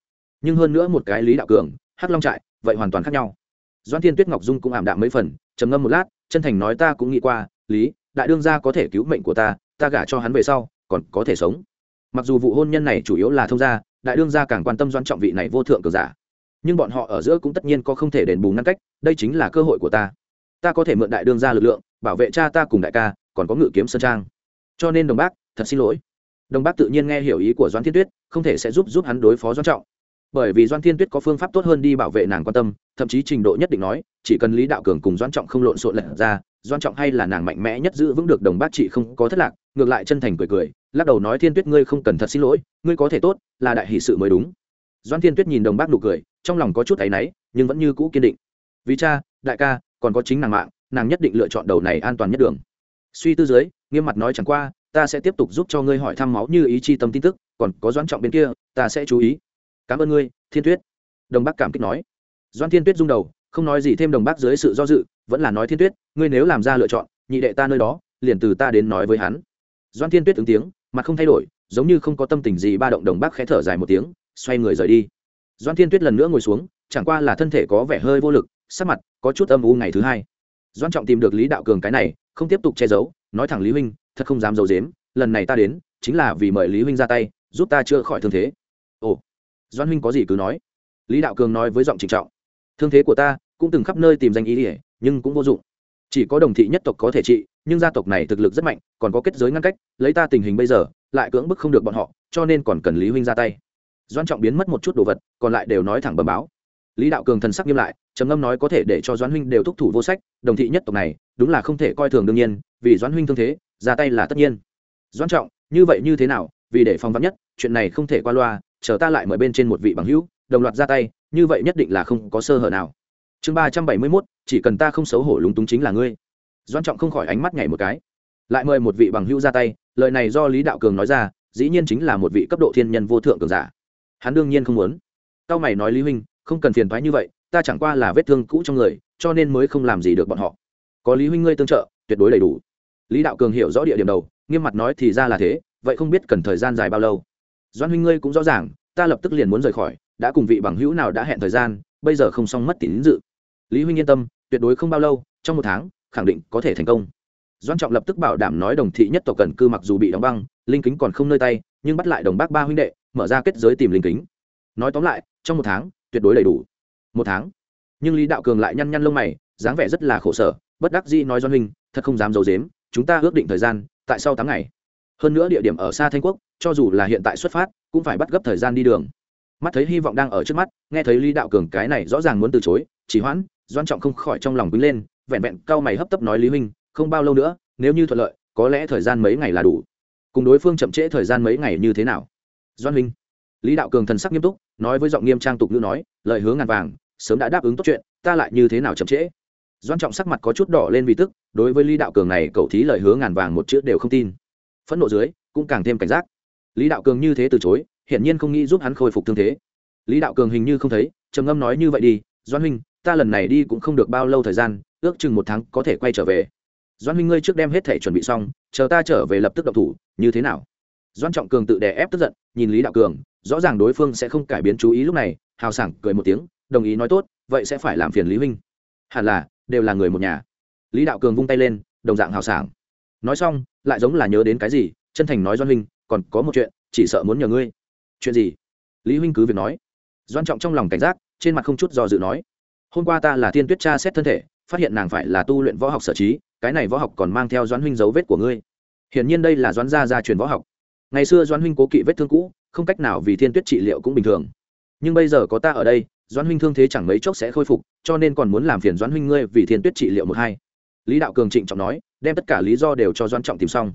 nhưng hơn nữa một cái lý đạo cường, hắc long trại, vậy hoàn toàn khác nhau. Doan thiên tuyết ngọc dung cũng ảm đạm mấy phần, trầm ngâm một lát, chân thành nói ta cũng nghĩ qua, lý, đại đương gia có thể cứu mệnh của ta ta gả cho hắn về sau, còn có thể sống. Mặc dù vụ hôn nhân này chủ yếu là thông gia, đại đương gia càng quan tâm doan trọng vị này vô thượng cường giả. Nhưng bọn họ ở giữa cũng tất nhiên có không thể đền bù ngăn cách, đây chính là cơ hội của ta. Ta có thể mượn đại đương gia lực lượng, bảo vệ cha ta cùng đại ca, còn có ngự kiếm sơn trang. Cho nên đồng bác, thật xin lỗi. Đồng bác tự nhiên nghe hiểu ý của doan thiên tuyết, không thể sẽ giúp giúp hắn đối phó doan trọng bởi vì doan thiên tuyết có phương pháp tốt hơn đi bảo vệ nàng quan tâm, thậm chí trình độ nhất định nói, chỉ cần lý đạo cường cùng doan trọng không lộn xộn lật ra doan trọng hay là nàng mạnh mẽ nhất giữ vững được đồng bác chị không có thất lạc, ngược lại chân thành cười cười, lắc đầu nói, thiên tuyết, ngươi không cần thật xin lỗi, ngươi có thể tốt, là đại hỷ sự mới đúng. Doan thiên tuyết nhìn đồng bác nụ cười, trong lòng có chút áy náy, nhưng vẫn như cũ kiên định. Vì cha, đại ca, còn có chính nàng mạng, nàng nhất định lựa chọn đầu này an toàn nhất đường. Suy tư dưới, nghiêm mặt nói, chẳng qua, ta sẽ tiếp tục giúp cho ngươi hỏi thăm máu như ý chi tâm tin tức, còn có Doan trọng bên kia, ta sẽ chú ý cảm ơn ngươi, thiên tuyết. Đồng bác cảm kích nói. Doan thiên tuyết rung đầu, không nói gì thêm đồng bác dưới sự do dự, vẫn là nói, thiên tuyết, ngươi nếu làm ra lựa chọn, nhị đệ ta nơi đó, liền từ ta đến nói với hắn. Doan thiên tuyết ứng tiếng, mặt không thay đổi, giống như không có tâm tình gì ba động đồng bác khẽ thở dài một tiếng, xoay người rời đi. Doan thiên tuyết lần nữa ngồi xuống, chẳng qua là thân thể có vẻ hơi vô lực, sắc mặt có chút âm u ngày thứ hai. Doan trọng tìm được lý đạo cường cái này, không tiếp tục che giấu, nói thẳng lý huynh, thật không dám giấu dếm lần này ta đến, chính là vì mời lý huynh ra tay, giúp ta chữa khỏi thương thế. Ồ doan huynh có gì cứ nói. Lý đạo cường nói với giọng trịnh trọng. Thương thế của ta cũng từng khắp nơi tìm danh ý ỉa nhưng cũng vô dụng. Chỉ có đồng thị nhất tộc có thể trị, nhưng gia tộc này thực lực rất mạnh, còn có kết giới ngăn cách, lấy ta tình hình bây giờ, lại cưỡng bức không được bọn họ, cho nên còn cần lý huynh ra tay. Doan trọng biến mất một chút đồ vật, còn lại đều nói thẳng bầm báo. Lý đạo cường thần sắc nghiêm lại, trầm ngâm nói có thể để cho doãn huynh đều thúc thủ vô sách, đồng thị nhất tộc này, đúng là không thể coi thường đương nhiên, vì doãn huynh thương thế, ra tay là tất nhiên. Doãn trọng, như vậy như thế nào, vì để phòng vắn nhất, chuyện này không thể qua loa chờ ta lại mời bên trên một vị bằng hữu, đồng loạt ra tay, như vậy nhất định là không có sơ hở nào. Chương ba trăm bảy mươi mốt, chỉ cần ta không xấu hổ lúng túng chính là ngươi. Doan trọng không khỏi ánh mắt nhảy một cái. Lại mời một vị bằng hữu ra tay, lời này do lý đạo cường nói ra, dĩ nhiên chính là một vị cấp độ thiên nhân vô thượng cường giả. Hắn đương nhiên không muốn. Cao mày nói lý huynh, không cần phiền thoái như vậy, ta chẳng qua là vết thương cũ trong người, cho nên mới không làm gì được bọn họ. Có lý huynh ngươi tương trợ, tuyệt đối đầy đủ. Lý đạo cường hiểu rõ địa điểm đầu, nghiêm mặt nói thì ra là thế, vậy không biết cần thời gian dài bao lâu doan huynh ngươi cũng rõ ràng, ta lập tức liền muốn rời khỏi, đã cùng vị bằng hữu nào đã hẹn thời gian, bây giờ không xong mất tín dự. Lý huynh yên tâm, tuyệt đối không bao lâu, trong một tháng, khẳng định có thể thành công. Doan trọng lập tức bảo đảm nói đồng thị nhất tộc cần cư mặc dù bị đóng băng, linh kính còn không nơi tay, nhưng bắt lại đồng bác ba huynh đệ, mở ra kết giới tìm linh kính. Nói tóm lại, trong một tháng, tuyệt đối đầy đủ. Một tháng. Nhưng lý đạo cường lại nhăn nhăn lông mày, dáng vẻ rất là khổ sở, bất đắc dĩ nói doan huynh, thật không dám d i ấ u dếm chúng ta ước định thời gian, tại sau tám ngày hơn nữa địa điểm ở xa thanh quốc, cho dù là hiện tại xuất phát, cũng phải bắt gấp thời gian đi đường. Mắt thấy hy vọng đang ở trước mắt, nghe thấy lý đạo cường cái này rõ ràng muốn từ chối, chỉ hoãn, doan trọng không khỏi trong lòng quýnh lên, vẹn vẹn cao mày hấp tấp nói lý huynh, không bao lâu nữa, nếu như thuận lợi, có lẽ thời gian mấy ngày là đủ. Cùng đối phương chậm trễ thời gian mấy ngày như thế nào? Doan huynh. Lý đạo cường thần sắc nghiêm túc, nói với giọng nghiêm trang tục ngữ nói, lời hứa ngàn vàng, sớm đã đáp ứng tốt chuyện, ta lại như thế nào chậm trễ? Doan trọng sắc mặt có chút đỏ lên vì tức, đối với lý đạo cường này, cậu thí lời hứa ngàn vàng một chữ đều không tin phẫn nộ dưới, cũng càng thêm cảnh giác. Lý đạo cường như thế từ chối, hiển nhiên không nghĩ giúp hắn khôi phục thương thế. Lý đạo cường hình như không thấy, trầm ngâm nói như vậy đi doan huynh, ta lần này đi cũng không được bao lâu thời gian, ước chừng một tháng có thể quay trở về. Doan huynh ngươi trước đem hết thể chuẩn bị xong, chờ ta trở về lập tức độc thủ, như thế nào? Doan trọng cường tự đè ép tức giận, nhìn lý đạo cường, rõ ràng đối phương sẽ không cải biến chú ý lúc này, hào sảng cười một tiếng, đồng ý nói tốt, vậy sẽ phải làm phiền lý huynh. Hẳn là, đều là người một nhà. Lý đạo cường vung tay lên, đồng dạng hào sảng nói xong, lại giống là nhớ đến cái gì, chân thành nói doan huynh, còn có một chuyện, chỉ sợ muốn nhờ ngươi. Chuyện gì? Lý huynh cứ việc nói. Doan trọng trong lòng cảnh giác, trên mặt không chút do dự nói. Hôm qua ta là thiên tuyết cha xét thân thể, phát hiện nàng phải là tu luyện võ học sở trí, cái này võ học còn mang theo doãn huynh dấu vết của ngươi. Hiển nhiên đây là doãn gia gia truyền võ học. Ngày xưa doãn huynh cố kỵ vết thương cũ, không cách nào vì thiên tuyết trị liệu cũng bình thường. Nhưng bây giờ có ta ở đây doãn huynh thương thế chẳng mấy chốc sẽ khôi phục, cho nên còn muốn làm phiền doãn huynh ngươi vì thiên tuyết trị liệu một hai. Lý đạo cường trịnh trọng nói đem tất cả lý do đều cho Doan trọng tìm xong.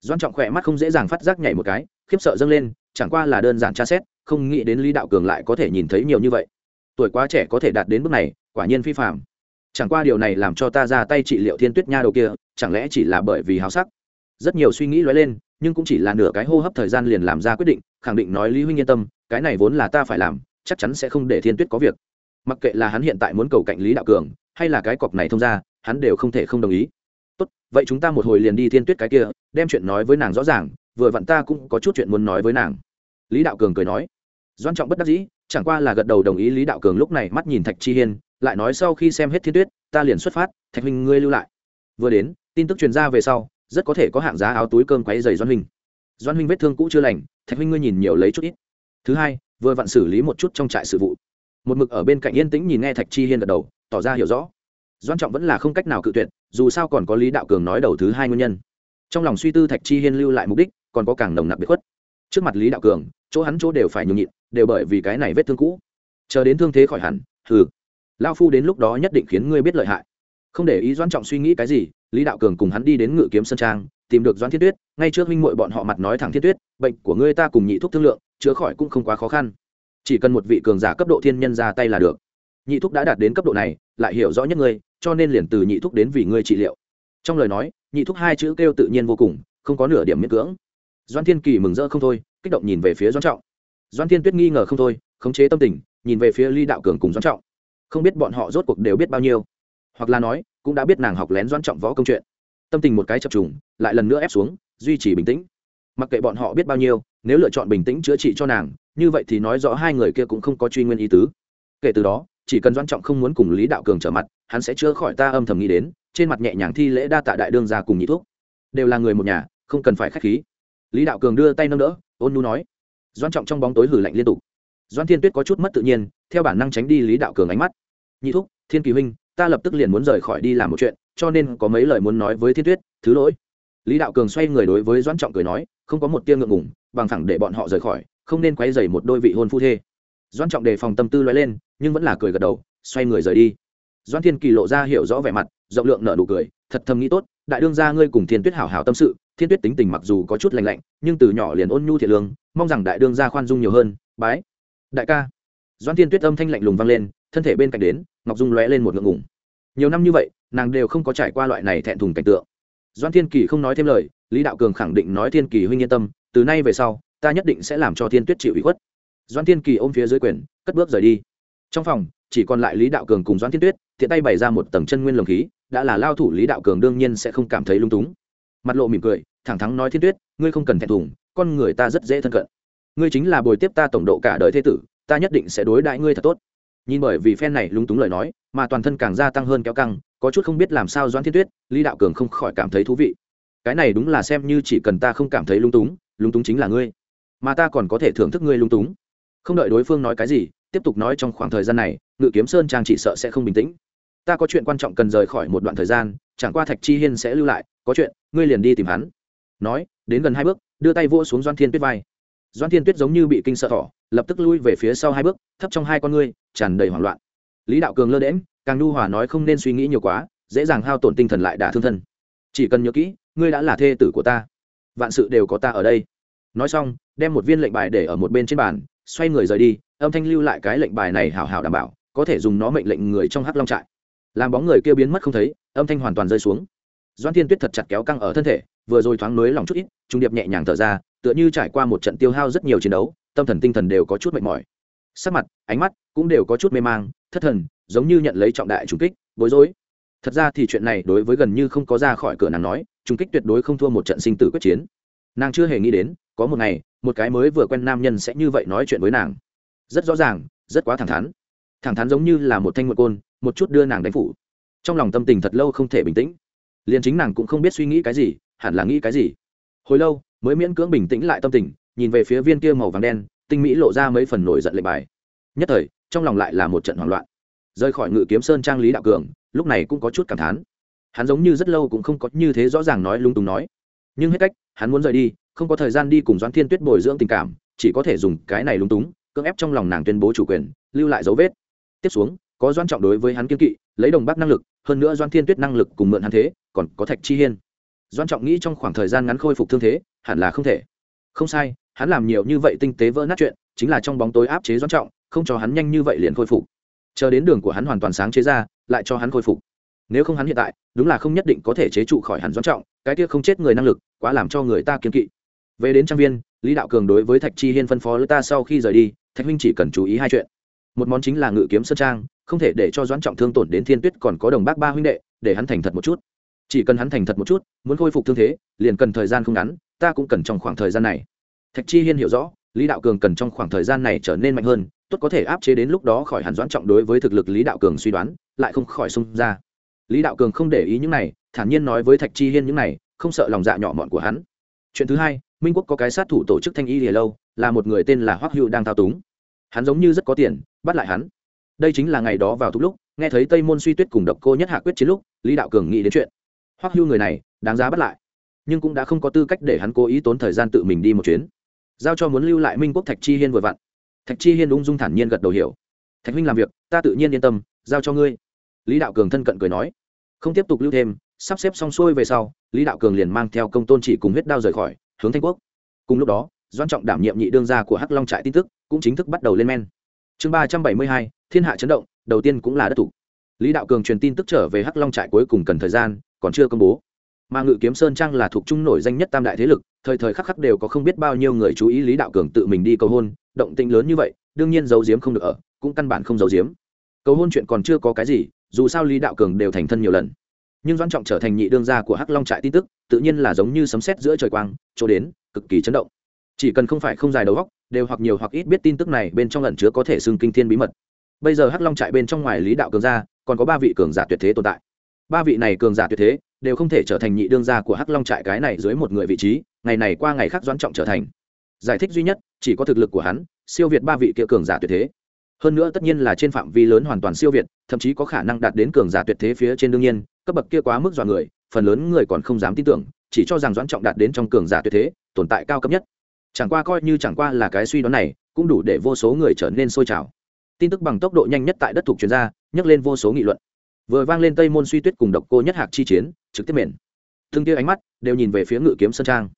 Doan trọng khỏe mắt không dễ dàng phát giác nhảy một cái, khiếp sợ dâng lên, chẳng qua là đơn giản tra xét, không nghĩ đến lý đạo cường lại có thể nhìn thấy nhiều như vậy. Tuổi quá trẻ có thể đạt đến bước này, quả nhiên phi phạm chẳng qua điều này làm cho ta ra tay trị liệu thiên tuyết nha đầu kia, chẳng lẽ chỉ là bởi vì háo sắc? Rất nhiều suy nghĩ lóe lên, nhưng cũng chỉ là nửa cái hô hấp thời gian liền làm ra quyết định, khẳng định nói lý huynh yên tâm, cái này vốn là ta phải làm, chắc chắn sẽ không để thiên tuyết có việc. Mặc kệ là hắn hiện tại muốn cầu cạnh lý đạo cường, hay là cái cọc này thông ra, hắn đều không thể không đồng ý tốt, vậy chúng ta một hồi liền đi thiên tuyết cái kia, đem chuyện nói với nàng rõ ràng, vừa vặn ta cũng có chút chuyện muốn nói với nàng. Lý đạo cường cười nói. Doan trọng bất đắc dĩ, chẳng qua là gật đầu đồng ý lý đạo cường lúc này mắt nhìn thạch chi hiên, lại nói sau khi xem hết thiên tuyết, ta liền xuất phát, thạch huynh ngươi lưu lại. Vừa đến, tin tức truyền ra về sau, rất có thể có hạng giá áo túi cơm quáy dày doan huynh. Doan huynh vết thương cũ chưa lành, thạch huynh ngươi nhìn nhiều lấy chút ít. Thứ hai, vừa vặn xử lý một chút trong trại sự vụ. Một mực ở bên cạnh yên tĩnh nhìn nghe thạch chi hiên gật đầu, tỏ ra hiểu rõ doan trọng vẫn là không cách nào cự tuyệt, dù sao còn có lý đạo cường nói đầu thứ hai nguyên nhân. Trong lòng suy tư thạch chi hiên lưu lại mục đích, còn có càng nồng nặc biệt khuất. Trước mặt lý đạo cường, chỗ hắn chỗ đều phải nhường nhịn, đều bởi vì cái này vết thương cũ. Chờ đến thương thế khỏi hẳn, hừ. Lao phu đến lúc đó nhất định khiến ngươi biết lợi hại. Không để ý Doan trọng suy nghĩ cái gì, lý đạo cường cùng hắn đi đến ngự kiếm sơn trang, tìm được Doan thiên tuyết, ngay trước minh mội bọn họ mặt nói thẳng thiên tuyết, bệnh của ngươi ta cùng nhị thuốc thương lượng, chữa khỏi cũng không quá khó khăn. Chỉ cần một vị cường giả cấp độ thiên nhân ra tay là được. Nhị thuốc đã đạt đến cấp độ này, lại hiểu rõ nhất ngươi cho nên liền từ nhị thúc đến vì ngươi trị liệu. Trong lời nói, nhị thúc hai chữ kêu tự nhiên vô cùng, không có nửa điểm miễn cưỡng. Doan thiên kỳ mừng rỡ không thôi, kích động nhìn về phía doan trọng. Doan thiên tuyết nghi ngờ không thôi, khống chế tâm tình, nhìn về phía ly đạo cường cùng doan trọng. Không biết bọn họ rốt cuộc đều biết bao nhiêu. Hoặc là nói, cũng đã biết nàng học lén doan trọng võ công chuyện. Tâm tình một cái chập trùng, lại lần nữa ép xuống, duy trì bình tĩnh. Mặc kệ bọn họ biết bao nhiêu, nếu lựa chọn bình tĩnh chữa trị cho nàng, như vậy thì nói rõ hai người kia cũng không có truy nguyên ý tứ. Kể từ đó chỉ cần doan trọng không muốn cùng lý đạo cường trở mặt, hắn sẽ chữa khỏi ta âm thầm nghĩ đến, trên mặt nhẹ nhàng thi lễ đa tạ đại đương ra cùng nhị thuốc. Đều là người một nhà, không cần phải k h á c h khí. Lý đạo cường đưa tay nâng đỡ, ôn nu nói. Doan trọng trong bóng tối hử lạnh liên tục. Doan thiên tuyết có chút mất tự nhiên, theo bản năng tránh đi lý đạo cường ánh mắt. Nhị thúc thiên kỳ huynh, ta lập tức liền muốn rời khỏi đi làm một chuyện, cho nên có mấy lời muốn nói với thiên tuyết, thứ lỗi. Lý đạo cường xoay người đối với doan trọng cười nói, không có một tia ngượng ngủng bằng thẳng để bọn họ rời khỏi, không nên quay dày một đôi vị hôn phu thê doan trọng đề phòng tâm tư loay lên, nhưng vẫn là cười gật đầu, xoay người rời đi. Doan thiên kỳ lộ ra hiểu rõ vẻ mặt, rộng lượng nở nụ cười, thật thầm nghĩ tốt, đại đương gia ngươi cùng thiên tuyết hảo hảo tâm sự, thiên tuyết tính tình mặc dù có chút lành lạnh, nhưng từ nhỏ liền ôn nhu thiệt lương, mong rằng đại đương gia khoan dung nhiều hơn, bái. Đại ca. Doan thiên tuyết âm thanh lạnh lùng vang lên, thân thể bên cạnh đến, ngọc dung lóe lên một ngượng ngùng. Nhiều năm như vậy, nàng đều không có trải qua loại này thẹn thùng cảnh tượng. Doan thiên kỳ không nói thêm lời, lý đạo cường khẳng định nói thiên kỳ huynh yên tâm, từ nay về sau, ta nhất định sẽ làm cho thiên tuyết chịu ủy khuất doan thiên kỳ ôm phía dưới quyền, cất bước rời đi. Trong phòng, chỉ còn lại lý đạo cường cùng doan thiên tuyết, tiện tay bày ra một tầng chân nguyên lồng khí, đã là lao thủ lý đạo cường đương nhiên sẽ không cảm thấy lung túng. Mặt lộ mỉm cười, thẳng thắn nói thiên tuyết, ngươi không cần thẹn thùng, con người ta rất dễ thân cận. Ngươi chính là bồi tiếp ta tổng độ cả đời thế tử, ta nhất định sẽ đối đãi ngươi thật tốt. Nhìn bởi vì phen này lung túng lời nói, mà toàn thân càng gia tăng hơn kéo căng, có chút không biết làm sao doãn thiên tuyết, lý đạo cường không khỏi cảm thấy thú vị. Cái này đúng là xem như chỉ cần ta không cảm thấy lung túng lung túng chính là ngươi. Mà ta còn có thể thưởng thức ngươi lung túng không đợi đối phương nói cái gì, tiếp tục nói trong khoảng thời gian này, ngự kiếm sơn trang chỉ sợ sẽ không bình tĩnh. Ta có chuyện quan trọng cần rời khỏi một đoạn thời gian, chẳng qua thạch chi hiên sẽ lưu lại, có chuyện, ngươi liền đi tìm hắn. Nói, đến gần hai bước, đưa tay vỗ xuống doan thiên tuyết vai. Doan thiên tuyết giống như bị kinh sợ thỏ, lập tức lui về phía sau hai bước, thấp trong hai con ngươi, tràn đầy hoảng loạn. Lý đạo cường lơ đễm càng nhu hòa nói không nên suy nghĩ nhiều quá, dễ dàng hao tổn tinh thần lại đả thương thân. Chỉ cần nhớ kỹ, ngươi đã là thê tử của ta, vạn sự đều có ta ở đây. Nói xong, đem một viên lệnh bài để ở một bên trên bàn xoay người rời đi, âm thanh lưu lại cái lệnh bài này hào hào đảm bảo, có thể dùng nó mệnh lệnh người trong hắc long trại. Làm bóng người kia biến mất không thấy, âm thanh hoàn toàn rơi xuống. Doan thiên tuyết thật chặt kéo căng ở thân thể, vừa rồi thoáng nới lòng chút ít, trung điệp nhẹ nhàng thở ra, tựa như trải qua một trận tiêu hao rất nhiều chiến đấu, tâm thần tinh thần đều có chút mệt mỏi. Sắc mặt, ánh mắt cũng đều có chút mê mang, thất thần, giống như nhận lấy trọng đại trùng kích, bối rối. Thật ra thì chuyện này đối với gần như không có ra khỏi cửa nàng nói, trùng kích tuyệt đối không thua một trận sinh tử quyết chiến. Nàng chưa hề nghĩ đến có một ngày, một cái mới vừa quen nam nhân sẽ như vậy nói chuyện với nàng. Rất rõ ràng, rất quá thẳng thắn. Thẳng thắn giống như là một thanh một côn, một chút đưa nàng đánh phủ. Trong lòng tâm tình thật lâu không thể bình tĩnh. Liền chính nàng cũng không biết suy nghĩ cái gì, hẳn là nghĩ cái gì. Hồi lâu, mới miễn cưỡng bình tĩnh lại tâm tình, nhìn về phía viên kia màu vàng đen, tinh mỹ lộ ra mấy phần nổi giận lệnh bài. Nhất thời, trong lòng lại là một trận hoảng loạn. Rời khỏi ngự kiếm sơn trang lý đạo cường, lúc này cũng có chút cảm thán. Hắn giống như rất lâu cũng không có như thế rõ ràng nói lung tung nói. Nhưng hết cách, hắn muốn rời đi không có thời gian đi cùng doãn thiên tuyết bồi dưỡng tình cảm, chỉ có thể dùng cái này lung túng, cưỡng ép trong lòng nàng tuyên bố chủ quyền, lưu lại dấu vết. Tiếp xuống, có doan trọng đối với hắn kiên kỵ, lấy đồng bắc năng lực, hơn nữa doan thiên tuyết năng lực cùng mượn hắn thế, còn có thạch chi hiên. Doan trọng nghĩ trong khoảng thời gian ngắn khôi phục thương thế, hẳn là không thể. Không sai, hắn làm nhiều như vậy tinh tế vỡ nát chuyện, chính là trong bóng tối áp chế doan trọng, không cho hắn nhanh như vậy liền khôi phục. Chờ đến đường của hắn hoàn toàn sáng chế ra, lại cho hắn khôi phục. Nếu không hắn hiện tại, đúng là không nhất định có thể chế trụ khỏi hẳn doan trọng, cái kia không chết người năng lực, quá làm cho người ta kiên kỵ về đến trang viên, lý đạo cường đối với thạch chi hiên phân phó lữ ta sau khi rời đi, thạch huynh chỉ cần chú ý hai chuyện. Một món chính là ngự kiếm sơn trang, không thể để cho doãn trọng thương tổn đến thiên tuyết còn có đồng bác ba huynh đệ, để hắn thành thật một chút. Chỉ cần hắn thành thật một chút, muốn khôi phục thương thế, liền cần thời gian không ngắn, ta cũng cần trong khoảng thời gian này. Thạch chi hiên hiểu rõ, lý đạo cường cần trong khoảng thời gian này trở nên mạnh hơn, tốt có thể áp chế đến lúc đó khỏi hẳn doãn trọng đối với thực lực lý đạo cường suy đoán, lại không khỏi xung ra. Lý đạo cường không để ý những này, thản nhiên nói với thạch chi hiên những này, không sợ lòng dạ nhỏ mọn của hắn. Chuyện thứ hai minh quốc có cái sát thủ tổ chức thanh y lìa lâu, là một người tên là hoắc hữu đang thao túng. Hắn giống như rất có tiền, bắt lại hắn. Đây chính là ngày đó vào thúc lúc, nghe thấy tây môn suy tuyết cùng độc cô nhất hạ quyết chiến lúc, lý đạo cường nghĩ đến chuyện. Hoắc hưu người này, đáng giá bắt lại. Nhưng cũng đã không có tư cách để hắn cố ý tốn thời gian tự mình đi một chuyến. Giao cho muốn lưu lại minh quốc thạch chi hiên vừa vặn. Thạch chi hiên ung dung thản nhiên gật đầu hiểu. Thạch huynh làm việc, ta tự nhiên yên tâm, giao cho ngươi. Lý đạo cường thân cận cười nói. Không tiếp tục lưu thêm, sắp xếp xong xuôi về sau, lý đạo cường liền mang theo công tôn chỉ cùng huyết đao rời khỏi hướng thanh quốc cùng lúc đó doan trọng đảm nhiệm nhị đương gia của hắc long trại tin tức cũng chính thức bắt đầu lên men chương ba trăm bảy mươi hai thiên hạ chấn động đầu tiên cũng là đất thủ lý đạo cường truyền tin tức trở về hắc long trại cuối cùng cần thời gian còn chưa công bố mà ngự kiếm sơn trang là thuộc trung nổi danh nhất tam đại thế lực thời thời khắc khắc đều có không biết bao nhiêu người chú ý lý đạo cường tự mình đi cầu hôn động tĩnh lớn như vậy đương nhiên giấu giếm không được ở cũng căn bản không giấu giếm cầu hôn chuyện còn chưa có cái gì dù sao lý đạo cường đều thành thân nhiều lần nhưng doãn trọng trở thành nhị đương gia của hắc long trại tin tức, tự nhiên là giống như sấm sét giữa trời quang, chỗ đến, cực kỳ chấn động. Chỉ cần không phải không dài đầu góc đều hoặc nhiều hoặc ít biết tin tức này bên trong lần chứa có thể xưng kinh thiên bí mật. Bây giờ hắc long trại bên trong ngoài lý đạo cường gia, còn có ba vị cường giả tuyệt thế tồn tại. Ba vị này cường giả tuyệt thế, đều không thể trở thành nhị đương gia của hắc long trại cái này dưới một người vị trí, ngày này qua ngày khác doãn trọng trở thành. Giải thích duy nhất, chỉ có thực lực của hắn, siêu việt ba vị kia cường giả tuyệt thế. Hơn nữa tất nhiên là trên phạm vi lớn hoàn toàn siêu việt, thậm chí có khả năng đạt đến cường giả tuyệt thế phía trên đương nhiên cấp bậc kia quá mức dọa người, phần lớn người còn không dám tin tưởng, chỉ cho rằng doãn trọng đạt đến trong cường giả tuyệt thế, tồn tại cao cấp nhất. Chẳng qua coi như chẳng qua là cái suy đoán này, cũng đủ để vô số người trở nên sôi trào. Tin tức bằng tốc độ nhanh nhất tại đất thuộc chuyên gia nhắc lên vô số nghị luận. Vừa vang lên tây môn suy tuyết cùng độc cô nhất hạc chi chiến, trực tiếp mền. Thương kia ánh mắt đều nhìn về phía ngự kiếm sơn trang.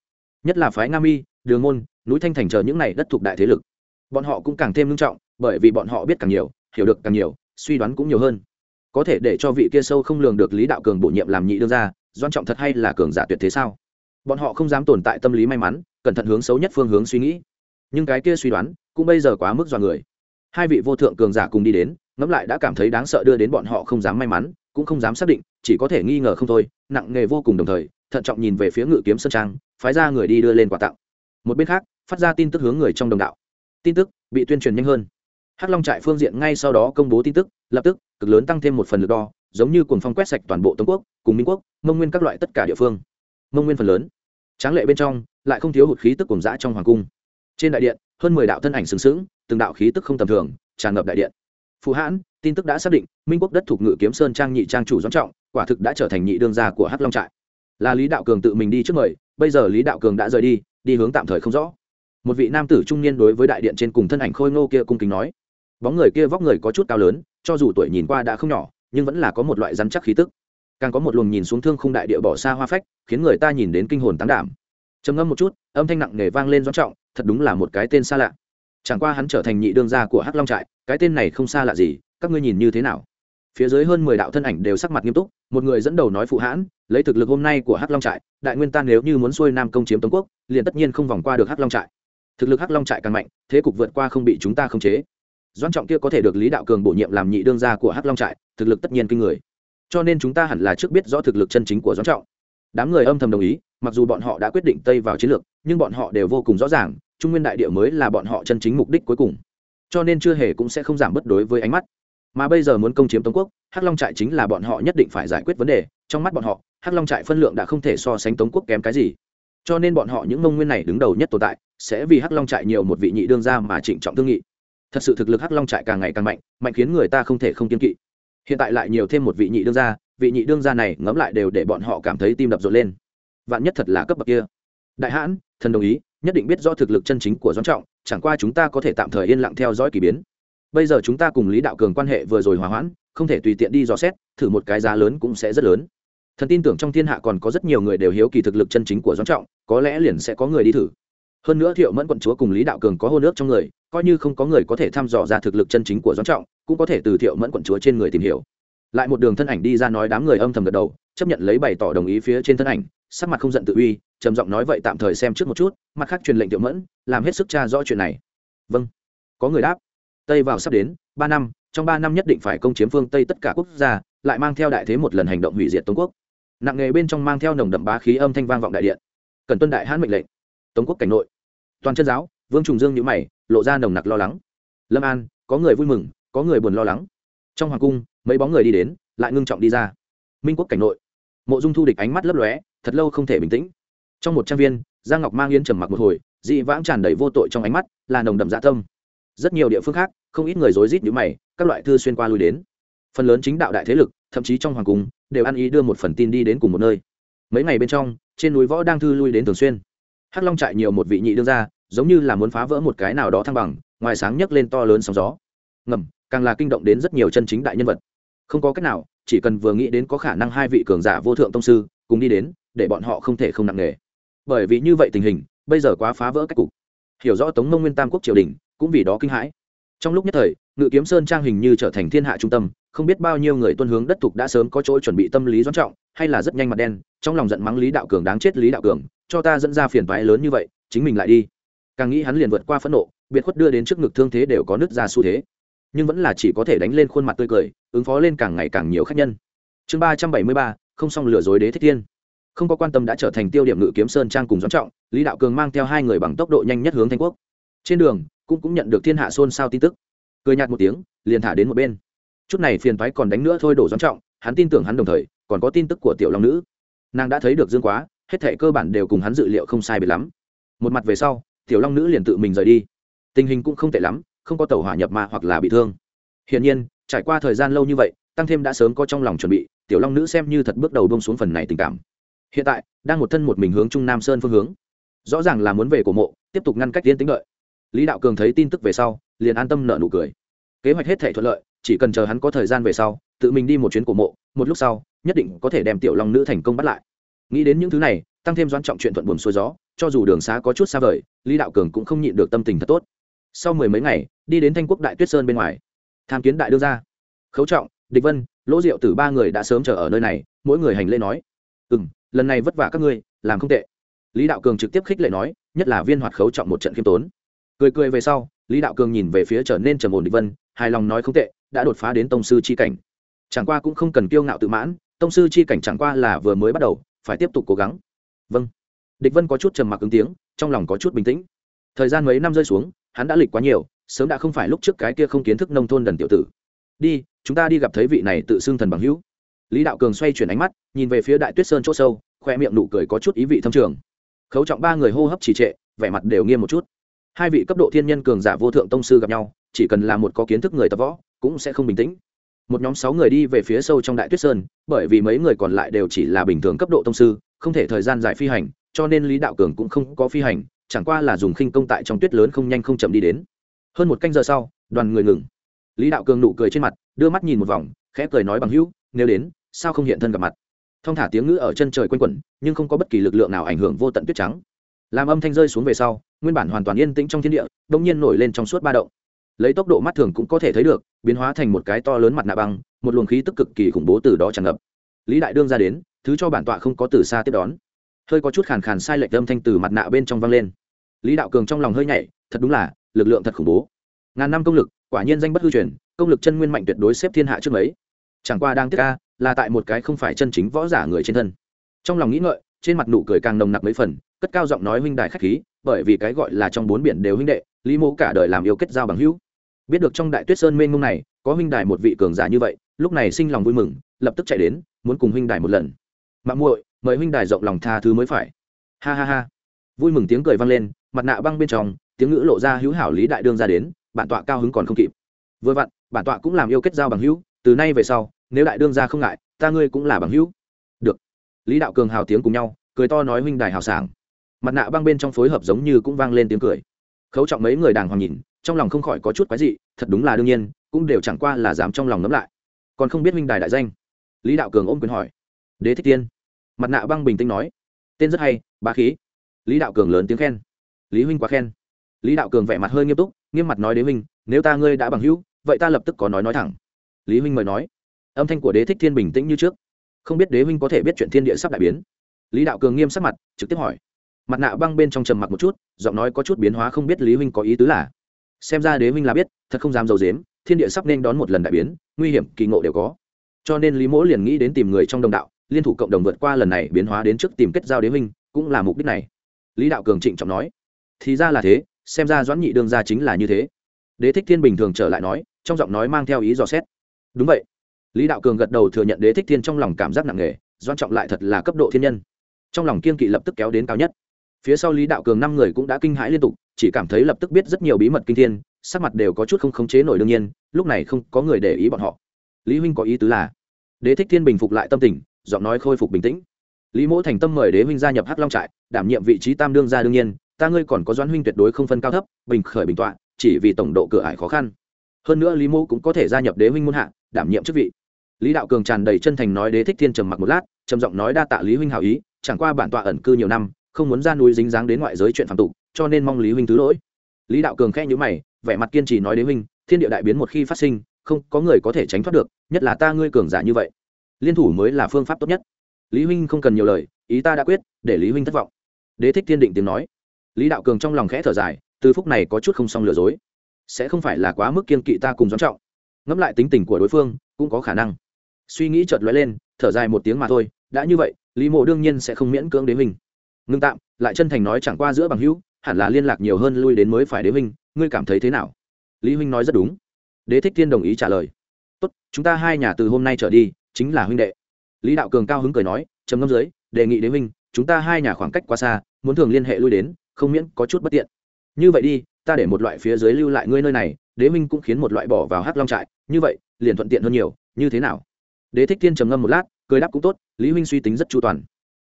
Nhất là phái nga mi, đường môn, núi thanh thành chờ những này đất thuộc đại thế lực. Bọn họ cũng càng thêm nghiêm trọng, bởi vì bọn họ biết càng nhiều, hiểu được càng nhiều, suy đoán cũng nhiều hơn có thể để cho vị kia sâu không lường được lý đạo cường bổ nhiệm làm nhị đương ra doan trọng thật hay là cường giả tuyệt thế sao? Bọn họ không dám tồn tại tâm lý may mắn, cẩn thận hướng xấu nhất phương hướng suy nghĩ. Nhưng cái kia suy đoán, cũng bây giờ quá mức do người. Hai vị vô thượng cường giả cùng đi đến, ngẫm lại đã cảm thấy đáng sợ đưa đến bọn họ không dám may mắn, cũng không dám xác định, chỉ có thể nghi ngờ không thôi, nặng nghề vô cùng đồng thời, thận trọng nhìn về phía ngự kiếm sơn trang, phái ra người đi đưa lên quà tặng. Một bên khác, phát ra tin tức hướng người trong đồng đạo. Tin tức bị tuyên truyền nhanh hơn hắc long trại phương diện ngay sau đó công bố tin tức, lập tức, cực lớn tăng thêm một phần lực đo, giống như cuồng phong quét sạch toàn bộ tống quốc, cùng minh quốc, mông nguyên các loại tất cả địa phương. Mông nguyên phần lớn, tráng lệ bên trong, lại không thiếu hụt khí tức cùng dã trong hoàng cung. Trên đại điện, hơn mười đạo thân ảnh sừng sững, từng đạo khí tức không tầm thường, tràn ngập đại điện. Phù hãn, tin tức đã xác định, minh quốc đất thuộc ngự kiếm sơn trang nhị trang chủ doãn trọng, quả thực đã trở thành nhị đương gia của hắc long trại. Là lý đạo cường tự mình đi trước mời, bây giờ lý đạo cường đã rời đi đi hướng tạm thời không rõ. Một vị nam tử trung niên đối với đại điện trên cùng thân ảnh khôi ngô kia cung kính nói bóng người kia vóc người có chút cao lớn, cho dù tuổi nhìn qua đã không nhỏ, nhưng vẫn là có một loại rắn chắc khí tức. Càng có một luồng nhìn xuống thương khung đại địa bỏ xa hoa phách, khiến người ta nhìn đến kinh hồn tán đảm. Trầm ngâm một chút, âm thanh nặng nề vang lên doãn trọng, thật đúng là một cái tên xa lạ. Chẳng qua hắn trở thành nhị đương gia của hắc long trại, cái tên này không xa lạ gì, các ngươi nhìn như thế nào? Phía dưới hơn mười đạo thân ảnh đều sắc mặt nghiêm túc, một người dẫn đầu nói phụ hãn, lấy thực lực hôm nay của hắc long trại, đại nguyên tan nếu như muốn xuôi nam công chiếm tống quốc, liền tất nhiên không vòng qua được hắc long trại. Thực lực hắc long trại càng mạnh, thế cục vượt qua không bị chúng ta khống chế doan trọng kia có thể được lý đạo cường bổ nhiệm làm nhị đương gia của hắc long trại, thực lực tất nhiên kinh người. Cho nên chúng ta hẳn là trước biết rõ thực lực chân chính của doan trọng. Đám người âm thầm đồng ý, mặc dù bọn họ đã quyết định tây vào chiến lược, nhưng bọn họ đều vô cùng rõ ràng, trung nguyên đại địa mới là bọn họ chân chính mục đích cuối cùng. Cho nên chưa hề cũng sẽ không giảm bất đối với ánh mắt. Mà bây giờ muốn công chiếm tống quốc, hắc long trại chính là bọn họ nhất định phải giải quyết vấn đề. Trong mắt bọn họ, hắc long trại phân lượng đã không thể so sánh tống quốc kém cái gì. Cho nên bọn họ những mông nguyên này đứng đầu nhất tồn tại, sẽ vì hắc long trại nhiều một vị nhị đương gia mà trịnh trọng thương nghị thật sự thực lực hắc long trại càng ngày càng mạnh mạnh khiến người ta không thể không kiên kỵ. Hiện tại lại nhiều thêm một vị nhị đương gia, vị nhị đương gia này ngẫm lại đều để bọn họ cảm thấy tim đập rộn lên. Vạn nhất thật là cấp bậc kia. Đại hãn, thần đồng ý, nhất định biết rõ thực lực chân chính của doãn trọng, chẳng qua chúng ta có thể tạm thời yên lặng theo dõi k ỳ biến. Bây giờ chúng ta cùng lý đạo cường quan hệ vừa rồi hòa hoãn, không thể tùy tiện đi dò xét, thử một cái giá lớn cũng sẽ rất lớn. Thần tin tưởng trong thiên hạ còn có rất nhiều người đều hiếu kỳ thực lực chân chính của doãn trọng, có lẽ liền sẽ có người đi thử. Hơn nữa thiệu mẫn quận chúa cùng lý đạo cường có hô nước trong người coi như không có người có thể thăm dò ra thực lực chân chính của doãn trọng, cũng có thể từ thiệu mẫn quận chúa trên người tìm hiểu. Lại một đường thân ảnh đi ra nói đám người âm thầm gật đầu, chấp nhận lấy bày tỏ đồng ý phía trên thân ảnh, sắc mặt không giận tự uy, trầm giọng nói vậy tạm thời xem trước một chút, mặt khác truyền lệnh thiệu mẫn, làm hết sức tra rõ chuyện này. Vâng. Có người đáp. Tây vào sắp đến, ba năm, trong ba năm nhất định phải công chiếm phương tây tất cả quốc gia, lại mang theo đại thế một lần hành động hủy diệt tống quốc. Nặng nghề bên trong mang theo nồng đậm bá khí âm thanh vang vọng đại điện. Cần tuân đại hãn mệnh lệnh. Tống quốc cảnh nội. Toàn chân giáo, vương trùng dương nhữ mày lộ ra nồng nặc lo lắng. Lâm an, có người vui mừng, có người buồn lo lắng. Trong hoàng cung, mấy bóng người đi đến, lại ngưng trọng đi ra. Minh quốc cảnh nội, mộ dung thu địch ánh mắt lấp lóe, thật lâu không thể bình tĩnh. Trong một trang viên, giang ngọc mang yên trầm mặc một hồi, dị vãng tràn đầy vô tội trong ánh mắt, là nồng đậm dạ tâm. Rất nhiều địa phương khác, không ít người rối rít nhữ mày, các loại thư xuyên qua lui đến. Phần lớn chính đạo đại thế lực, thậm chí trong hoàng cung, đều ăn ý đưa một phần tin đi đến cùng một nơi. Mấy ngày bên trong, trên núi võ đang thư lui đến thường xuyên. Hắc long trại nhiều một vị nhị đương ra giống như là muốn phá vỡ một cái nào đó thăng bằng, ngoài sáng nhấc lên to lớn sóng gió. Ngầm, càng là kinh động đến rất nhiều chân chính đại nhân vật. Không có cách nào, chỉ cần vừa nghĩ đến có khả năng hai vị cường giả vô thượng tông sư cùng đi đến, để bọn họ không thể không nặng nề. Bởi vì như vậy tình hình, bây giờ quá phá vỡ cách cục. Hiểu rõ tống mông nguyên tam quốc triều đình, cũng vì đó kinh hãi. Trong lúc nhất thời, ngự kiếm sơn trang hình như trở thành thiên hạ trung tâm, không biết bao nhiêu người tuân hướng đất thục đã sớm có chỗ chuẩn bị tâm lý doãn trọng, hay là rất nhanh mặt đen, trong lòng giận mắng lý đạo cường đáng chết lý đạo cường, cho ta dẫn ra phiền toái lớn như vậy, chính mình lại đi càng nghĩ hắn liền vượt qua phẫn nộ, biệt khuất đưa đến trước ngực thương thế đều có nứt ra xu thế. Nhưng vẫn là chỉ có thể đánh lên khuôn mặt tươi cười, ứng phó lên càng ngày càng nhiều khách nhân. Chương ba trăm bảy mươi ba, không xong lừa dối đế thích thiên. Không có quan tâm đã trở thành tiêu điểm ngự kiếm sơn trang cùng doãn trọng, lý đạo cường mang theo hai người bằng tốc độ nhanh nhất hướng thanh quốc. Trên đường, cũng cũng nhận được thiên hạ xôn xao tin tức. Cười nhạt một tiếng, liền thả đến một bên. Chút này phiền thoái còn đánh nữa thôi đổ doãn trọng, hắn tin tưởng hắn đồng thời, còn có tin tức của tiểu long nữ. Nàng đã thấy được dương quá, hết thệ cơ bản đều cùng hắn dự liệu không sai biệt lắm. Một mặt về sau tiểu long nữ liền tự mình rời đi. Tình hình cũng không tệ lắm, không có tàu hỏa nhập ma hoặc là bị thương. Hiển nhiên, trải qua thời gian lâu như vậy, tăng thêm đã sớm có trong lòng chuẩn bị, tiểu long nữ xem như thật bước đầu bông xuống phần này tình cảm. Hiện tại, đang một thân một mình hướng trung nam sơn phương hướng. Rõ ràng là muốn về cổ mộ, tiếp tục ngăn cách tiến tính lợi. lý đạo cường thấy tin tức về sau, liền an tâm nợ nụ cười. Kế hoạch hết thể thuận lợi, chỉ cần chờ hắn có thời gian về sau, tự mình đi một chuyến cổ mộ, một lúc sau, nhất định có thể đem tiểu long nữ thành công bắt lại. Nghĩ đến những thứ này, tăng thêm doan trọng chuyện thuận buồn xuôi gió cho dù đường xá có chút xa vời, lý đạo cường cũng không nhịn được tâm tình thật tốt. Sau mười mấy ngày, đi đến thanh quốc đại tuyết sơn bên ngoài, tham kiến đại đương gia. Khấu trọng, địch vân, lỗ diệu từ ba người đã sớm chờ ở nơi này, mỗi người hành lễ nói ừ m lần này vất vả các ngươi, làm không tệ. Lý đạo cường trực tiếp khích lệ nói, nhất là viên hoạt khấu trọng một trận khiêm tốn. Cười cười về sau, lý đạo cường nhìn về phía trở nên trầm ổn địch vân, hài lòng nói không tệ, đã đột phá đến tông sư c h i cảnh. Chẳng qua cũng không cần kiêu ngạo tự mãn, tông sư c h i cảnh chẳng qua là vừa mới bắt đầu, phải tiếp tục cố gắng. Vâng địch vân có chút trầm mặc ứng tiếng, trong lòng có chút bình tĩnh. Thời gian mấy năm rơi xuống, hắn đã lịch quá nhiều, sớm đã không phải lúc trước cái kia không kiến thức nông thôn đần tiểu tử. Đi, chúng ta đi gặp thấy vị này tự xưng thần bằng hữu. Lý đạo cường xoay chuyển ánh mắt, nhìn về phía đại tuyết sơn chỗ sâu khoe miệng nụ cười có chút ý vị thâm trường. Khấu trọng ba người hô hấp trì trệ, vẻ mặt đều nghiêm một chút. Hai vị cấp độ thiên nhân cường giả vô thượng tông sư gặp nhau, chỉ cần là một có kiến thức người tập võ, cũng sẽ không bình tĩnh. Một nhóm sáu người đi về phía sâu trong đại tuyết sơn, bởi vì mấy người còn lại đều chỉ là bình thường cấp độ tông sư, không thể thời gian dài phi hành cho nên lý đạo cường cũng không có phi hành, chẳng qua là dùng khinh công tại trong tuyết lớn không nhanh không chậm đi đến. Hơn một canh giờ sau, đoàn người ngừng. Lý đạo cường nụ cười trên mặt, đưa mắt nhìn một vòng, khẽ cười nói bằng hữu, nếu đến, sao không hiện thân gặp mặt? Thong thả tiếng ngữ ở chân trời quanh quẩn, nhưng không có bất kỳ lực lượng nào ảnh hưởng vô tận tuyết trắng. Làm âm thanh rơi xuống về sau, nguyên bản hoàn toàn yên tĩnh trong thiên địa đông nhiên nổi lên trong suốt ba động. Lấy tốc độ mắt thường cũng có thể thấy được, biến hóa thành một cái to lớn mặt nạ băng, một luồng khí tức cực kỳ khủng bố từ đó tràn ngập. Lý đại đương ra đến, thứ cho bản tọa không có từ xa tiếp đón hơi có chút khàn khàn sai lệch âm thanh từ mặt nạ bên trong vang lên. Lý đạo cường trong lòng hơi nhảy, thật đúng là, lực lượng thật khủng bố. Ngàn năm công lực, quả nhiên danh bất hư truyền, công lực chân nguyên mạnh tuyệt đối xếp thiên hạ trước mấy. Chẳng qua đang tiếc ca, là tại một cái không phải chân chính võ giả người trên thân. Trong lòng nghĩ ngợi, trên mặt nụ cười càng nồng nặc mấy phần, cất cao giọng nói huynh đài khách khí, bởi vì cái gọi là trong bốn biển đều huynh đệ, lý mô cả đời làm yêu kết giao bằng hữu. Biết được trong đại tuyết sơn mênh mông này, có huynh đài một vị cường giả như vậy, lúc này sinh lòng vui mừng, lập tức chạy đến, muốn cùng huynh đài một lần. Mạng muội mời huynh đài rộng lòng tha thứ mới phải. Ha ha ha. Vui mừng tiếng cười vang lên, mặt nạ băng bên trong, tiếng ngữ lộ ra hữu hảo lý đại đương ra đến, bản tọa cao hứng còn không kịp. Vừa vặn, bản tọa cũng làm yêu kết giao bằng hữu, từ nay về sau, nếu đại đương ra không ngại, ta ngươi cũng là bằng hữu. Được. Lý đạo cường hào tiếng cùng nhau, cười to nói huynh đài hào sảng. Mặt nạ băng bên trong phối hợp giống như cũng vang lên tiếng cười. Khấu trọng mấy người đàng hoàng nhìn, trong lòng không khỏi có chút quái dị, thật đúng là đương nhiên, cũng đều chẳng qua là dám trong lòng nấm lại. Còn không biết huynh đài đại danh. Lý đạo cường ôm quyền hỏi. Đế thích tiên mặt nạ băng bình tĩnh nói, tên rất hay ba khí. Lý đạo cường lớn tiếng khen. Lý huynh quá khen. Lý đạo cường vẻ mặt hơi nghiêm túc, nghiêm mặt nói đế huynh nếu ta ngươi đã bằng hữu, vậy ta lập tức có nói nói thẳng. Lý huynh mời nói. Âm thanh của đế thích thiên bình tĩnh như trước. Không biết đế huynh có thể biết chuyện thiên địa sắp đại biến. Lý đạo cường nghiêm sắc mặt, trực tiếp hỏi. Mặt nạ băng bên trong trầm mặc một chút, giọng nói có chút biến hóa không biết lý huynh có ý tứ là. Xem ra đế huynh là biết, thật không dám d i ấ u dếm thiên địa sắp nên đón một lần đại biến, nguy hiểm, kỳ ngộ đều có. Cho nên lý mỗ liền nghĩ đến tìm người trong đồng đạo liên thủ cộng đồng vượt qua lần này biến hóa đến trước tìm kết giao đế huynh, cũng là mục đích này. Lý đạo cường trịnh trọng nói, thì ra là thế, xem ra doãn nhị đương ra chính là như thế. Đế thích thiên bình thường trở lại nói, trong giọng nói mang theo ý dò xét. Đúng vậy. Lý đạo cường gật đầu thừa nhận đế thích thiên trong lòng cảm giác nặng nề doan trọng lại thật là cấp độ thiên nhân. Trong lòng kiên kỵ lập tức kéo đến cao nhất. Phía sau lý đạo cường năm người cũng đã kinh hãi liên tục, chỉ cảm thấy lập tức biết rất nhiều bí mật kinh thiên, sắc mặt đều có chút không khống chế nổi đương nhiên, lúc này không có người để ý bọn họ. Lý huynh có ý tứ là, đế thích thiên bình phục lại tâm tình giọng nói khôi phục bình tĩnh. Lý mỗ thành tâm mời đế huynh gia nhập hắc long trại, đảm nhiệm vị trí tam đương gia đương nhiên, ta ngươi còn có doãn huynh tuyệt đối không phân cao thấp, bình khởi bình tọa, chỉ vì tổng độ cửa ải khó khăn. Hơn nữa lý mỗ cũng có thể gia nhập đế huynh muôn hạ, đảm nhiệm chức vị. Lý đạo cường tràn đầy chân thành nói đế thích thiên trầm mặc một lát, trầm giọng nói đa tạ lý huynh hào ý, chẳng qua bản tọa ẩn cư nhiều năm, không muốn ra núi dính dáng đến ngoại giới chuyện phạm tục, cho nên mong lý huynh thứ lỗi. Lý đạo cường khẽ nhữ mày, vẻ mặt kiên trì nói đế huynh, thiên địa đại biến một khi phát sinh, không có người có thể tránh thoát được, nhất là ta ngươi cường giả như vậy liên thủ mới là phương pháp tốt nhất. Lý huynh không cần nhiều lời, ý ta đã quyết, để lý huynh thất vọng. Đế thích thiên định tiếng nói. Lý đạo cường trong lòng khẽ thở dài, từ phúc này có chút không xong lừa dối. Sẽ không phải là quá mức kiên kỵ ta cùng doãn trọng. Ngẫm lại tính tình của đối phương, cũng có khả năng. Suy nghĩ chợt lóe lên, thở dài một tiếng mà thôi, đã như vậy, lý mộ đương nhiên sẽ không miễn cưỡng đế huynh. Ngưng tạm, lại chân thành nói chẳng qua giữa bằng hữu, hẳn là liên lạc nhiều hơn lui đến mới phải đế huynh, ngươi cảm thấy thế nào? Lý huynh nói rất đúng. Đế thích thiên đồng ý trả lời. Tốt, chúng ta hai nhà từ hôm nay trở đi chính là huynh đệ. Lý đạo cường cao hứng cười nói, trầm ngâm dưới, đề nghị đế huynh, chúng ta hai nhà khoảng cách quá xa, muốn thường liên hệ lui đến, không miễn có chút bất tiện. Như vậy đi, ta để một loại phía dưới lưu lại ngươi nơi này, đế huynh cũng khiến một loại bỏ vào hắc long trại, như vậy, liền thuận tiện hơn nhiều, như thế nào? Đế thích thiên trầm ngâm một lát, cười đáp cũng tốt, lý huynh suy tính rất chu toàn.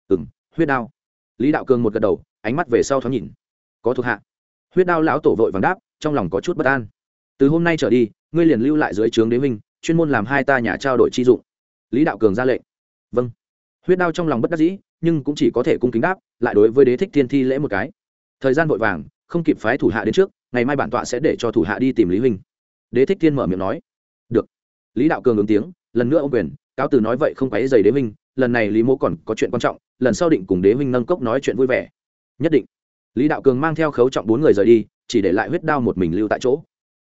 Ừ m huyết đao. Lý đạo cường một gật đầu, ánh mắt về sau thoáng nhìn. Có thuộc hạ. Huyết đao lão tổ vội vàng đáp, trong lòng có chút bất an. Từ hôm nay trở đi, ngươi liền lưu lại dưới trướng đế huynh, chuyên môn làm hai ta nhà trao đổi chi dụng lý đạo cường ra lệnh. Vâng. Huyết đao trong lòng bất đắc dĩ, nhưng cũng chỉ có thể cung kính đáp, lại đối với đế thích thiên thi lễ một cái. Thời gian vội vàng, không kịp phái thủ hạ đến trước, ngày mai bản tọa sẽ để cho thủ hạ đi tìm lý huynh. Đế thích thiên mở miệng nói. Được. Lý đạo cường ứng tiếng, lần nữa ông quyền, cáo từ nói vậy không quấy dày đế huynh, lần này lý mỗ còn có chuyện quan trọng, lần sau định cùng đế huynh nâng cốc nói chuyện vui vẻ. Nhất định. Lý đạo cường mang theo khấu trọng bốn người rời đi, chỉ để lại huyết đao một mình lưu tại chỗ.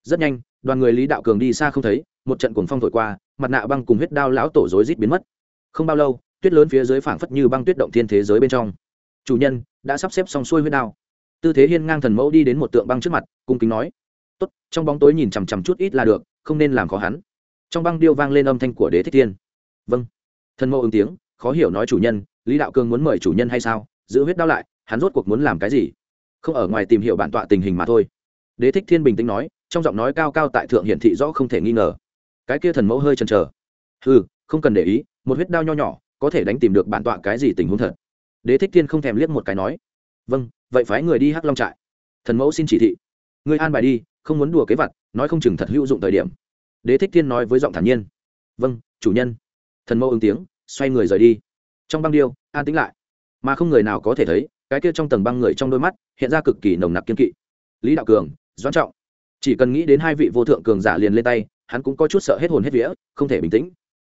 Rất nhanh, đoàn người lý đạo cường đi xa không thấy một trận cuồng phong thổi qua, mặt nạ băng cùng huyết đao lão tổ rối rít biến mất. Không bao lâu, tuyết lớn phía dưới phảng phất như băng tuyết động thiên thế giới bên trong. Chủ nhân, đã sắp xếp xong xuôi huyết đao. Tư thế hiên ngang thần mẫu đi đến một tượng băng trước mặt, cung kính nói, tốt, trong bóng tối nhìn chằm chằm chút ít là được, không nên làm khó hắn. Trong băng điêu vang lên âm thanh của đế thích tiên vâng. Thần mẫu ứng tiếng, khó hiểu nói chủ nhân, lý đạo cương muốn mời chủ nhân hay sao? Giữ huyết đao lại, hắn rốt cuộc muốn làm cái gì? Không ở ngoài tìm hiểu bản tọa tình hình mà thôi. Đế thích thiên bình tĩnh nói, trong giọng nói cao cao tại thượng hiển thị rõ không thể nghi ngờ cái kia thần mẫu hơi chần chờ. Ừ không cần để ý, một huyết đao nho nhỏ, có thể đánh tìm được bản tọa cái gì tình huống thật. Đế thích thiên không thèm liếc một cái nói. Vâng vậy phái người đi hắc long trại. Thần mẫu xin chỉ thị. Người an bài đi, không muốn đùa kế vặt, nói không chừng thật hữu dụng thời điểm. Đế thích thiên nói với giọng thản nhiên. Vâng chủ nhân. Thần mẫu ứng tiếng, xoay người rời đi. Trong băng điêu, an tĩnh lại. Mà không người nào có thể thấy, cái kia trong tầng băng người trong đôi mắt, hiện ra cực kỳ nồng nặc kiên kỵ. Lý đạo cường, doãn trọng. Chỉ cần nghĩ đến hai vị vô thượng cường giả liền lên tay hắn cũng có chút sợ hết hồn hết vía, không thể bình tĩnh.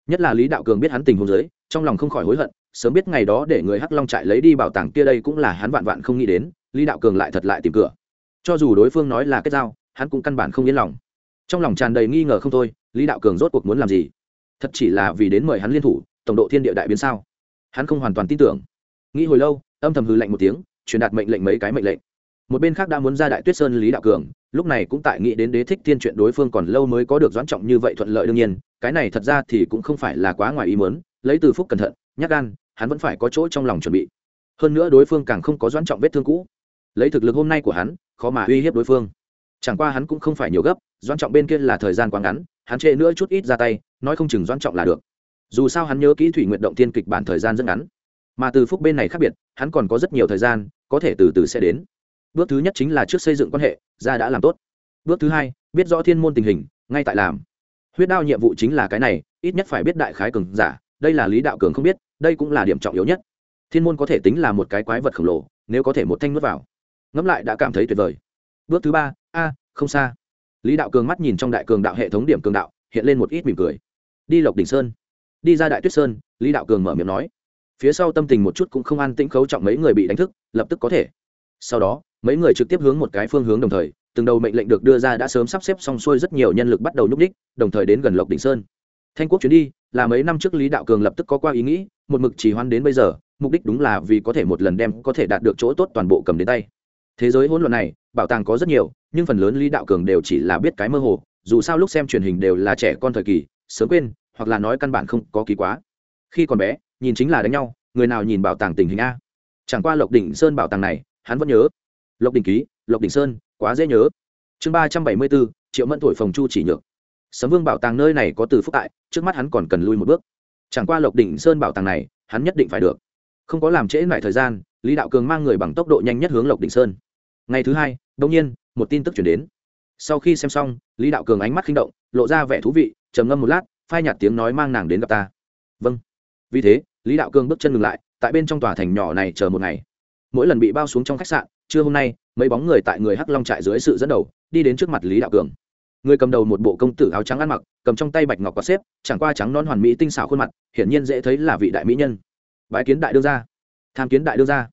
Nhất là lý đạo cường biết hắn tình hôn giới trong lòng không khỏi hối hận, sớm biết ngày đó để người hắc long trại lấy đi bảo tàng kia đây cũng là hắn vạn vạn không nghĩ đến, lý đạo cường lại thật lại tìm cửa. Cho dù đối phương nói là kết giao, hắn cũng căn bản không yên lòng. Trong lòng tràn đầy nghi ngờ không thôi, lý đạo cường rốt cuộc muốn làm gì? Thật chỉ là vì đến mời hắn liên thủ, tổng độ thiên địa đại biến sao? Hắn không hoàn toàn tin tưởng. Nghĩ hồi lâu, âm thầm hư lệnh một tiếng, truyền đạt mệnh lệnh mấy cái mệnh lệnh một bên khác đã muốn ra đại tuyết sơn lý đạo cường, lúc này cũng tại nghĩ đến đế thích thiên chuyện đối phương còn lâu mới có được doãn trọng như vậy thuận lợi đương nhiên, cái này thật ra thì cũng không phải là quá ngoài ý mớn lấy từ phúc cẩn thận, nhắc gan, hắn vẫn phải có chỗ trong lòng chuẩn bị. Hơn nữa đối phương càng không có doãn trọng vết thương cũ. Lấy thực lực hôm nay của hắn, khó mà uy hiếp đối phương. Chẳng qua hắn cũng không phải nhiều gấp, doãn trọng bên kia là thời gian quá ngắn, hắn trễ nữa chút ít ra tay, nói không chừng doãn trọng là được. Dù sao hắn nhớ kỹ thủy nguyện động thiên kịch bản thời gian rất ngắn. Mà từ phúc bên này khác biệt, hắn còn có rất nhiều thời gian, có thể từ từ sẽ đến bước thứ nhất chính là trước xây dựng quan hệ, ra đã làm tốt. Bước thứ hai, biết rõ thiên môn tình hình, ngay tại làm. Huyết đao nhiệm vụ chính là cái này, ít nhất phải biết đại khái cường giả, đây là lý đạo cường không biết, đây cũng là điểm trọng yếu nhất. Thiên môn có thể tính là một cái quái vật khổng lồ, nếu có thể một thanh nuốt vào. Ngẫm lại đã cảm thấy tuyệt vời. Bước thứ ba, a, không xa. Lý đạo cường mắt nhìn trong đại cường đạo hệ thống điểm cường đạo, hiện lên một ít mỉm cười. Đi lộc đỉnh sơn. Đi ra đại tuyết sơn, lý đạo cường mở miệng nói. Phía sau tâm tình một chút cũng không an tĩnh khấu trọng mấy người bị đánh thức, lập tức có thể sau đó, mấy người trực tiếp hướng một cái phương hướng đồng thời, từng đầu mệnh lệnh được đưa ra đã sớm sắp xếp xong xuôi rất nhiều nhân lực bắt đầu nhúc đích đồng thời đến gần lộc đỉnh sơn. Thanh quốc chuyến đi, là mấy năm trước lý đạo cường lập tức có qua ý nghĩ, một mực chỉ hoan đến bây giờ, mục đích đúng là vì có thể một lần đem có thể đạt được chỗ tốt toàn bộ cầm đến tay. Thế giới hỗn loạn này, bảo tàng có rất nhiều, nhưng phần lớn lý đạo cường đều chỉ là biết cái mơ hồ, dù sao lúc xem truyền hình đều là trẻ con thời kỳ, sớm quên, hoặc là nói căn bản không có ký quá. Khi còn bé, nhìn chính là đánh nhau, người nào nhìn bảo tàng tình hình a? Chẳng qua lộc đỉnh sơn bảo tàng này hắn vẫn nhớ. Lộc đình ký, lộc đình sơn, quá dễ nhớ. Chương ba trăm bảy mươi bốn, triệu mẫn tuổi phòng chu chỉ nhược. Sấm vương bảo tàng nơi này có từ phúc tại, trước mắt hắn còn cần lui một bước. Chẳng qua lộc đỉnh sơn bảo tàng này, hắn nhất định phải được. Không có làm trễ lại thời gian, lý đạo cường mang người bằng tốc độ nhanh nhất hướng lộc đỉnh sơn. Ngày thứ hai đông nhiên, một tin tức chuyển đến. Sau khi xem xong, lý đạo cường ánh mắt khinh động, lộ ra vẻ thú vị, trầm ngâm một lát, phai nhạt tiếng nói mang nàng đến gặp ta. Vâng. Vì thế, lý đạo cường bước chân ngừng lại, tại bên trong tòa thành nhỏ này chờ một ngày mỗi lần bị bao xuống trong khách sạn, trưa hôm nay, mấy bóng người tại người hắc long trại dưới sự dẫn đầu, đi đến trước mặt lý đạo cường. Người cầm đầu một bộ công tử áo trắng ăn mặc, cầm trong tay bạch ngọc có xếp, chẳng qua trắng non hoàn mỹ tinh xảo khuôn mặt, hiển nhiên dễ thấy là vị đại mỹ nhân. Bái kiến đại đương gia. Tham kiến đại đương gia.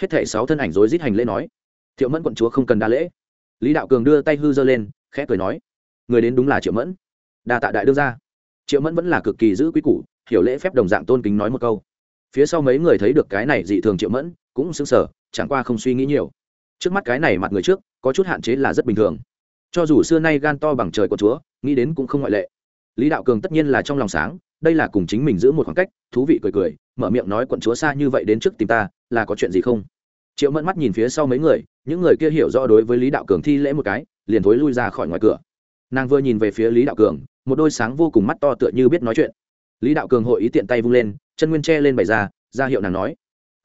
Hết thảy sáu thân ảnh rối rít hành lễ nói. Thiệu mẫn quận chúa không cần đa lễ. Lý đạo cường đưa tay hư giơ lên, khẽ cười nói. Người đến đúng là triệu mẫn. Đa tạ đại đương gia. Triệu mẫn vẫn là cực kỳ giữ quý củ, hiểu lễ phép đồng dạng tôn kính nói một câu. Phía sau mấy người thấy được cái này dị thường triệu mẫn cũng sững sờ, chẳng qua không suy nghĩ nhiều. Trước mắt cái này mặt người trước, có chút hạn chế là rất bình thường. Cho dù xưa nay gan to bằng trời của chúa, nghĩ đến cũng không ngoại lệ. Lý đạo cường tất nhiên là trong lòng sáng, đây là cùng chính mình giữ một khoảng cách, thú vị cười cười, mở miệng nói quận chúa xa như vậy đến trước tìm ta, là có chuyện gì không? Triệu mẫn mắt nhìn phía sau mấy người, những người kia hiểu rõ đối với lý đạo cường thi lễ một cái, liền thối lui ra khỏi ngoài cửa. Nàng vừa nhìn về phía lý đạo cường, một đôi sáng vô cùng mắt to tựa như biết nói chuyện. Lý đạo cường hội ý tiện tay vung lên, chân nguyên tre lên bày ra ra hiệu nàng nói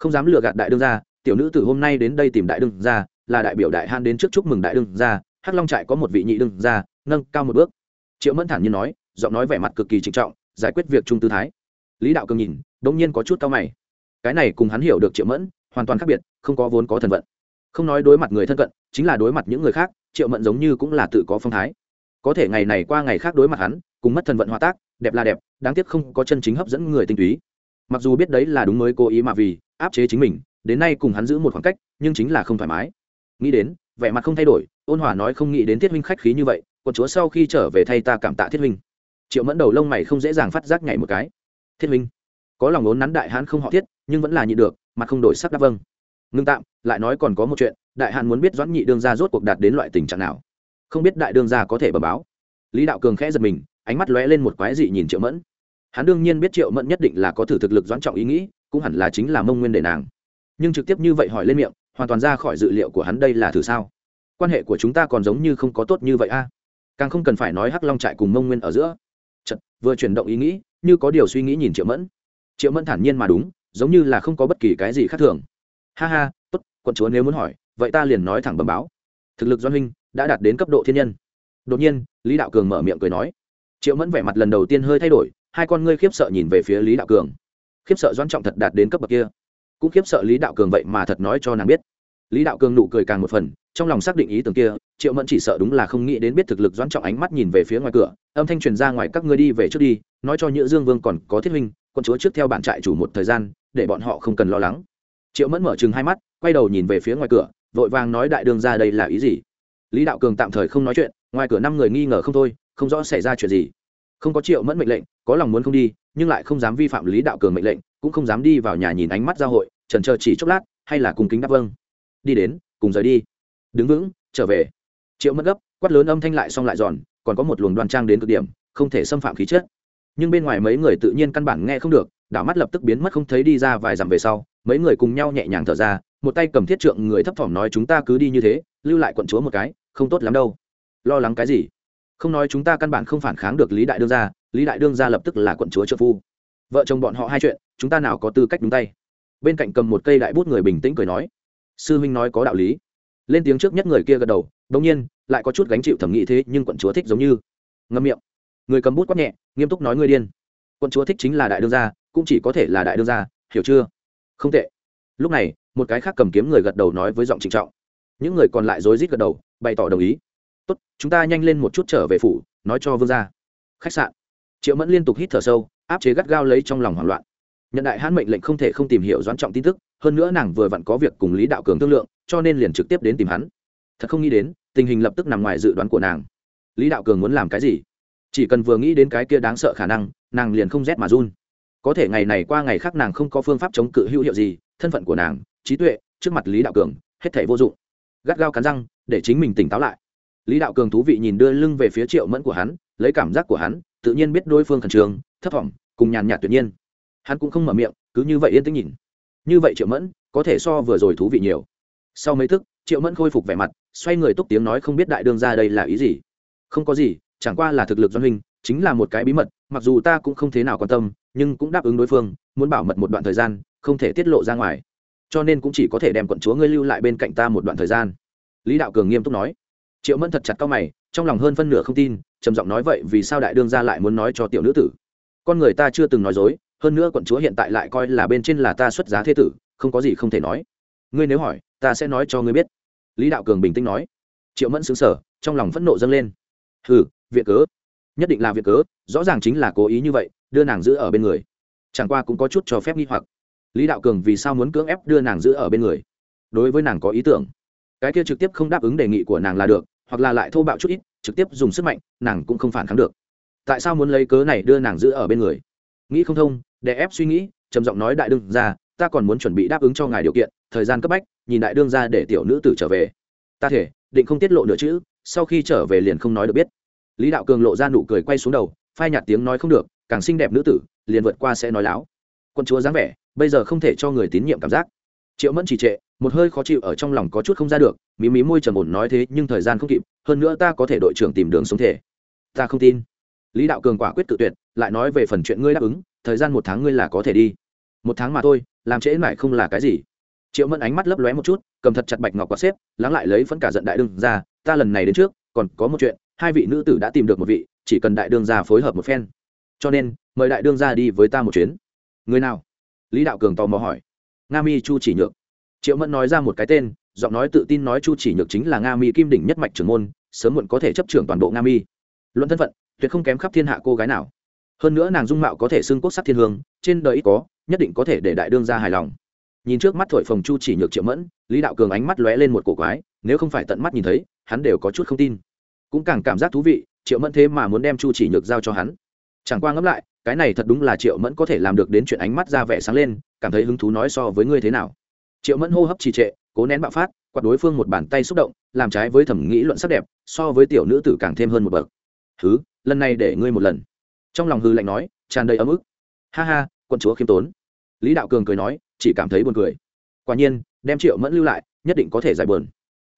không dám lừa gạt đại đương gia, tiểu nữ từ hôm nay đến đây tìm đại đương gia, là đại biểu đại han đến trước chúc mừng đại đương gia, hắc long trại có một vị nhị đương gia, nâng cao một bước. Triệu mẫn thản nhiên nói, giọng nói vẻ mặt cực kỳ trịnh trọng, giải quyết việc trung tư thái. Lý đạo cường nhìn, đống nhiên có chút cao mày. Cái này cùng hắn hiểu được triệu mẫn, hoàn toàn khác biệt, không có vốn có thần vận không nói đối mặt người thân cận, chính là đối mặt những người khác, triệu mẫn giống như cũng là tự có phong thái. Có thể ngày này qua ngày khác đối mặt hắn, cùng mất thần vận hòa tác, đẹp là đẹp, đáng tiếc không có chân chính hấp dẫn người tinh túy mặc dù biết đấy là đúng mới cố ý mà vì áp chế chính mình, đến nay cùng hắn giữ một khoảng cách, nhưng chính là không thoải mái. Nghĩ đến, vẻ mặt không thay đổi, ôn hòa nói không nghĩ đến thiết huynh khách khí như vậy còn chúa sau khi trở về thay ta cảm tạ thiết huynh. Triệu mẫn đầu lông mày không dễ dàng phát giác nhảy một cái. Thiết huynh, có lòng ốn nắn đại hán không họ thiết, nhưng vẫn là nhị được, mặt không đổi sắc đáp vâng. Ngưng tạm, lại nói còn có một chuyện, đại hán muốn biết doãn nhị đương gia rốt cuộc đạt đến loại tình trạng nào. Không biết đại đương gia có thể bẩm báo. Lý đạo cường khẽ giật mình, ánh mắt lóe lên một quái dị nhìn triệu mẫn hắn đương nhiên biết triệu mẫn nhất định là có thử thực lực doãn trọng ý nghĩ cũng hẳn là chính là mông nguyên để nàng. Nhưng trực tiếp như vậy hỏi lên miệng hoàn toàn ra khỏi dự liệu của hắn đây là thử sao? Quan hệ của chúng ta còn giống như không có tốt như vậy a. Càng không cần phải nói hắc long trại cùng mông nguyên ở giữa. Chật, vừa chuyển động ý nghĩ như có điều suy nghĩ nhìn triệu mẫn. Triệu mẫn thản nhiên mà đúng giống như là không có bất kỳ cái gì khác thường. Ha ha tốt quận chúa nếu muốn hỏi vậy ta liền nói thẳng bẩm báo. Thực lực doan huynh đã đạt đến cấp độ thiên nhân. Đột nhiên lý đạo cường mở miệng cười nói. Triệu mẫn vẻ mặt lần đầu tiên hơi thay đổi hai con ngươi khiếp sợ nhìn về phía lý đạo cường. Khiếp sợ doan trọng thật đạt đến cấp bậc kia. Cũng khiếp sợ lý đạo cường vậy mà thật nói cho nàng biết. Lý đạo cường nụ cười càng một phần, trong lòng xác định ý tưởng kia, triệu mẫn chỉ sợ đúng là không nghĩ đến biết thực lực doan trọng ánh mắt nhìn về phía ngoài cửa, âm thanh truyền ra ngoài các ngươi đi về trước đi, nói cho nhữ dương vương còn có thiết huynh con chúa trước theo bản trại chủ một thời gian, để bọn họ không cần lo lắng. Triệu mẫn mở chừng hai mắt, quay đầu nhìn về phía ngoài cửa, vội vàng nói đại đương ra đây là ý gì? Lý đạo cường tạm thời không nói chuyện, ngoài cửa năm người nghi ngờ không thôi, không rõ xảy ra chuyện gì không có triệu mẫn mệnh lệnh, có lòng muốn không đi, nhưng lại không dám vi phạm lý đạo cường mệnh lệnh, cũng không dám đi vào nhà nhìn ánh mắt giao hội, trần chờ chỉ chốc lát, hay là cùng kính đáp vâng. Đi đến, cùng rời đi. Đứng vững, trở về. Triệu mất gấp, quát lớn âm thanh lại xong lại giòn, còn có một luồng đoan trang đến cực điểm, không thể xâm phạm khí chất. Nhưng bên ngoài mấy người tự nhiên căn bản nghe không được, đảo mắt lập tức biến mất không thấy đi ra vài dặm về sau, mấy người cùng nhau nhẹ nhàng thở ra, một tay cầm thiết trượng người thấp thỏm nói chúng ta cứ đi như thế, lưu lại quận chúa một cái, không tốt lắm đâu. Lo lắng cái gì? Không nói chúng ta căn bản không phản kháng được lý đại đương gia, lý đại đương gia lập tức là quận chúa trợ phu. Vợ chồng bọn họ hai chuyện, chúng ta nào có tư cách đúng tay. Bên cạnh cầm một cây đại bút người bình tĩnh cười nói, sư huynh nói có đạo lý. Lên tiếng trước nhất người kia gật đầu đông nhiên, lại có chút gánh chịu thẩm nghĩ thế nhưng quận chúa thích giống như. Ngâm miệng. Người cầm bút quát nhẹ, nghiêm túc nói ngươi điên. Quận chúa thích chính là đại đương gia, cũng chỉ có thể là đại đương gia, hiểu chưa? Không tệ. Lúc này, một cái khác cầm kiếm người gật đầu nói với giọng trịnh trọng. Những người còn lại rối rít gật đầu, bày tỏ đồng ý tốt, chúng ta nhanh lên một chút trở về phủ, nói cho vương gia. Khách sạn. Triệu mẫn liên tục hít thở sâu, áp chế gắt gao lấy trong lòng hoảng loạn. Nhận đại hãn mệnh lệnh không thể không tìm hiểu doãn trọng tin tức, hơn nữa nàng vừa vặn có việc cùng lý đạo cường thương lượng, cho nên liền trực tiếp đến tìm hắn. Thật không nghĩ đến, tình hình lập tức nằm ngoài dự đoán của nàng. Lý đạo cường muốn làm cái gì? Chỉ cần vừa nghĩ đến cái kia đáng sợ khả năng, nàng liền không rét mà run. Có thể ngày này qua ngày khác nàng không có phương pháp chống cự hữu hiệu gì, thân phận của nàng, trí tuệ, trước mặt lý đạo cường, hết thể vô dụng. Gắt gao cắn răng, để chính mình tỉnh táo lại lý đạo cường thú vị nhìn đưa lưng về phía triệu mẫn của hắn, lấy cảm giác của hắn, tự nhiên biết đối phương khẩn trương, thấp thỏm, cùng nhàn nhạt tuyệt nhiên. Hắn cũng không mở miệng, cứ như vậy yên tĩnh nhìn. Như vậy triệu mẫn, có thể so vừa rồi thú vị nhiều. Sau mấy thức, triệu mẫn khôi phục vẻ mặt, xoay người túc tiếng nói không biết đại đương ra đây là ý gì. Không có gì, chẳng qua là thực lực doanh huynh, chính là một cái bí mật, mặc dù ta cũng không thế nào quan tâm, nhưng cũng đáp ứng đối phương, muốn bảo mật một đoạn thời gian, không thể tiết lộ ra ngoài. Cho nên cũng chỉ có thể đem quận chúa ngươi lưu lại bên cạnh ta một đoạn thời gian. Lý đạo cường nghiêm túc nói triệu mẫn thật chặt cao mày, trong lòng hơn phân nửa không tin, trầm giọng nói vậy vì sao đại đương gia lại muốn nói cho tiểu nữ tử? Con người ta chưa từng nói dối, hơn nữa quận chúa hiện tại lại coi là bên trên là ta xuất giá thế tử, không có gì không thể nói. Ngươi nếu hỏi, ta sẽ nói cho ngươi biết. Lý đạo cường bình tĩnh nói. Triệu mẫn xứng sở trong lòng phẫn nộ dâng lên. Hừ, viện cớ. Nhất định là viện cớ, rõ ràng chính là cố ý như vậy, đưa nàng giữ ở bên người. Chẳng qua cũng có chút cho phép nghi hoặc. Lý đạo cường vì sao muốn cưỡng ép đưa nàng giữ ở bên người? Đối với nàng có ý tưởng. Cái kia trực tiếp không đáp ứng đề nghị của nàng là được hoặc là lại thô bạo chút ít, trực tiếp dùng sức mạnh, nàng cũng không phản kháng được. Tại sao muốn lấy cớ này đưa nàng giữ ở bên người? Nghĩ không thông, để ép suy nghĩ, trầm giọng nói đại đương ra ta còn muốn chuẩn bị đáp ứng cho ngài điều kiện, thời gian cấp bách, nhìn đại đương ra để tiểu nữ tử trở về. Ta thể, định không tiết lộ nữa chứ? sau khi trở về liền không nói được biết. Lý đạo cường lộ ra nụ cười quay xuống đầu, phai nhạt tiếng nói không được, càng xinh đẹp nữ tử, liền vượt qua sẽ nói láo. Quân chúa dáng vẻ, bây giờ không thể cho người tín nhiệm cảm giác. Triệu mẫn trì trệ một hơi khó chịu ở trong lòng có chút không ra được, mí mí môi trầm ổn nói thế nhưng thời gian không kịp, hơn nữa ta có thể đội trưởng tìm đường sống thể. Ta không tin. Lý đạo cường quả quyết tự tuyệt, lại nói về phần chuyện ngươi đáp ứng, thời gian một tháng ngươi là có thể đi. Một tháng mà thôi, làm trễ mãi không là cái gì. Triệu mẫn ánh mắt lấp lóe một chút, cầm thật chặt bạch ngọc quạt xếp, lắng lại lấy phấn cả giận đại đương ra ta lần này đến trước, còn có một chuyện, hai vị nữ tử đã tìm được một vị, chỉ cần đại đương ra phối hợp một phen. Cho nên, mời đại đương ra đi với ta một chuyến. Người nào? Lý đạo cường tò mò hỏi. Nga mi chu chỉ nhược triệu mẫn nói ra một cái tên, giọng nói tự tin nói chu chỉ nhược chính là nga mi kim đỉnh nhất mạch trưởng môn, sớm muộn có thể chấp trưởng toàn bộ nga mi. Luận thân phận, tuyệt không kém khắp thiên hạ cô gái nào. Hơn nữa nàng dung mạo có thể xưng quốc sắc thiên hương, trên đời ít có, nhất định có thể để đại đương ra hài lòng. Nhìn trước mắt thổi phồng chu chỉ nhược triệu mẫn, lý đạo cường ánh mắt lóe lên một cổ quái, nếu không phải tận mắt nhìn thấy, hắn đều có chút không tin. Cũng càng cảm giác thú vị, triệu mẫn thế mà muốn đem chu chỉ nhược giao cho hắn. Chẳng qua ngẫm lại, cái này thật đúng là triệu mẫn có thể làm được đến chuyện ánh mắt ra vẻ sáng lên, cảm thấy hứng thú nói so với ngươi thế nào triệu mẫn hô hấp trì trệ, cố nén bạo phát, quạt đối phương một bàn tay xúc động, làm trái với thẩm nghĩ luận sắc đẹp, so với tiểu nữ tử càng thêm hơn một bậc. Hứ, lần này để ngươi một lần. Trong lòng hư lạnh nói, tràn đầy ấm ức. Ha ha, quân chúa khiêm tốn. Lý đạo cường cười nói, chỉ cảm thấy buồn cười. Quả nhiên, đem triệu mẫn lưu lại, nhất định có thể giải buồn.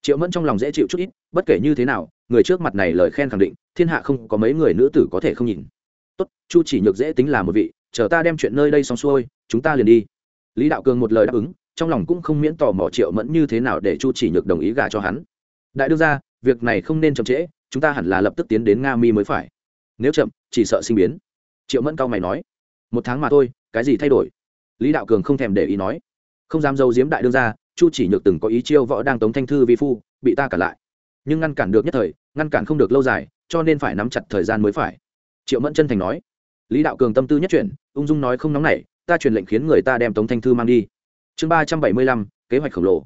Triệu mẫn trong lòng dễ chịu chút ít, bất kể như thế nào, người trước mặt này lời khen khẳng định, thiên hạ không có mấy người nữ tử có thể không nhìn. Tốt, chu chỉ nhược dễ tính là một vị, chờ ta đem chuyện nơi đây xong xuôi, chúng ta liền đi. Lý đạo cường một lời đáp ứng trong lòng cũng không miễn tò mò triệu mẫn như thế nào để chu chỉ nhược đồng ý gả cho hắn. Đại đương ra việc này không nên chậm trễ, chúng ta hẳn là lập tức tiến đến nga mi mới phải. Nếu chậm, chỉ sợ sinh biến. Triệu mẫn cao mày nói. Một tháng mà thôi, cái gì thay đổi? Lý đạo cường không thèm để ý nói. Không dám dâu diếm đại đương ra chu chỉ nhược từng có ý chiêu võ đang tống thanh thư vi phu, bị ta cản lại. Nhưng ngăn cản được nhất thời, ngăn cản không được lâu dài, cho nên phải nắm chặt thời gian mới phải. Triệu mẫn chân thành nói. Lý đạo cường tâm tư nhất chuyển, ung dung nói không nóng nảy, ta truyền lệnh khiến người ta đem tống thanh thư mang đi chương ba trăm bảy mươi lăm, kế hoạch khổng lồ.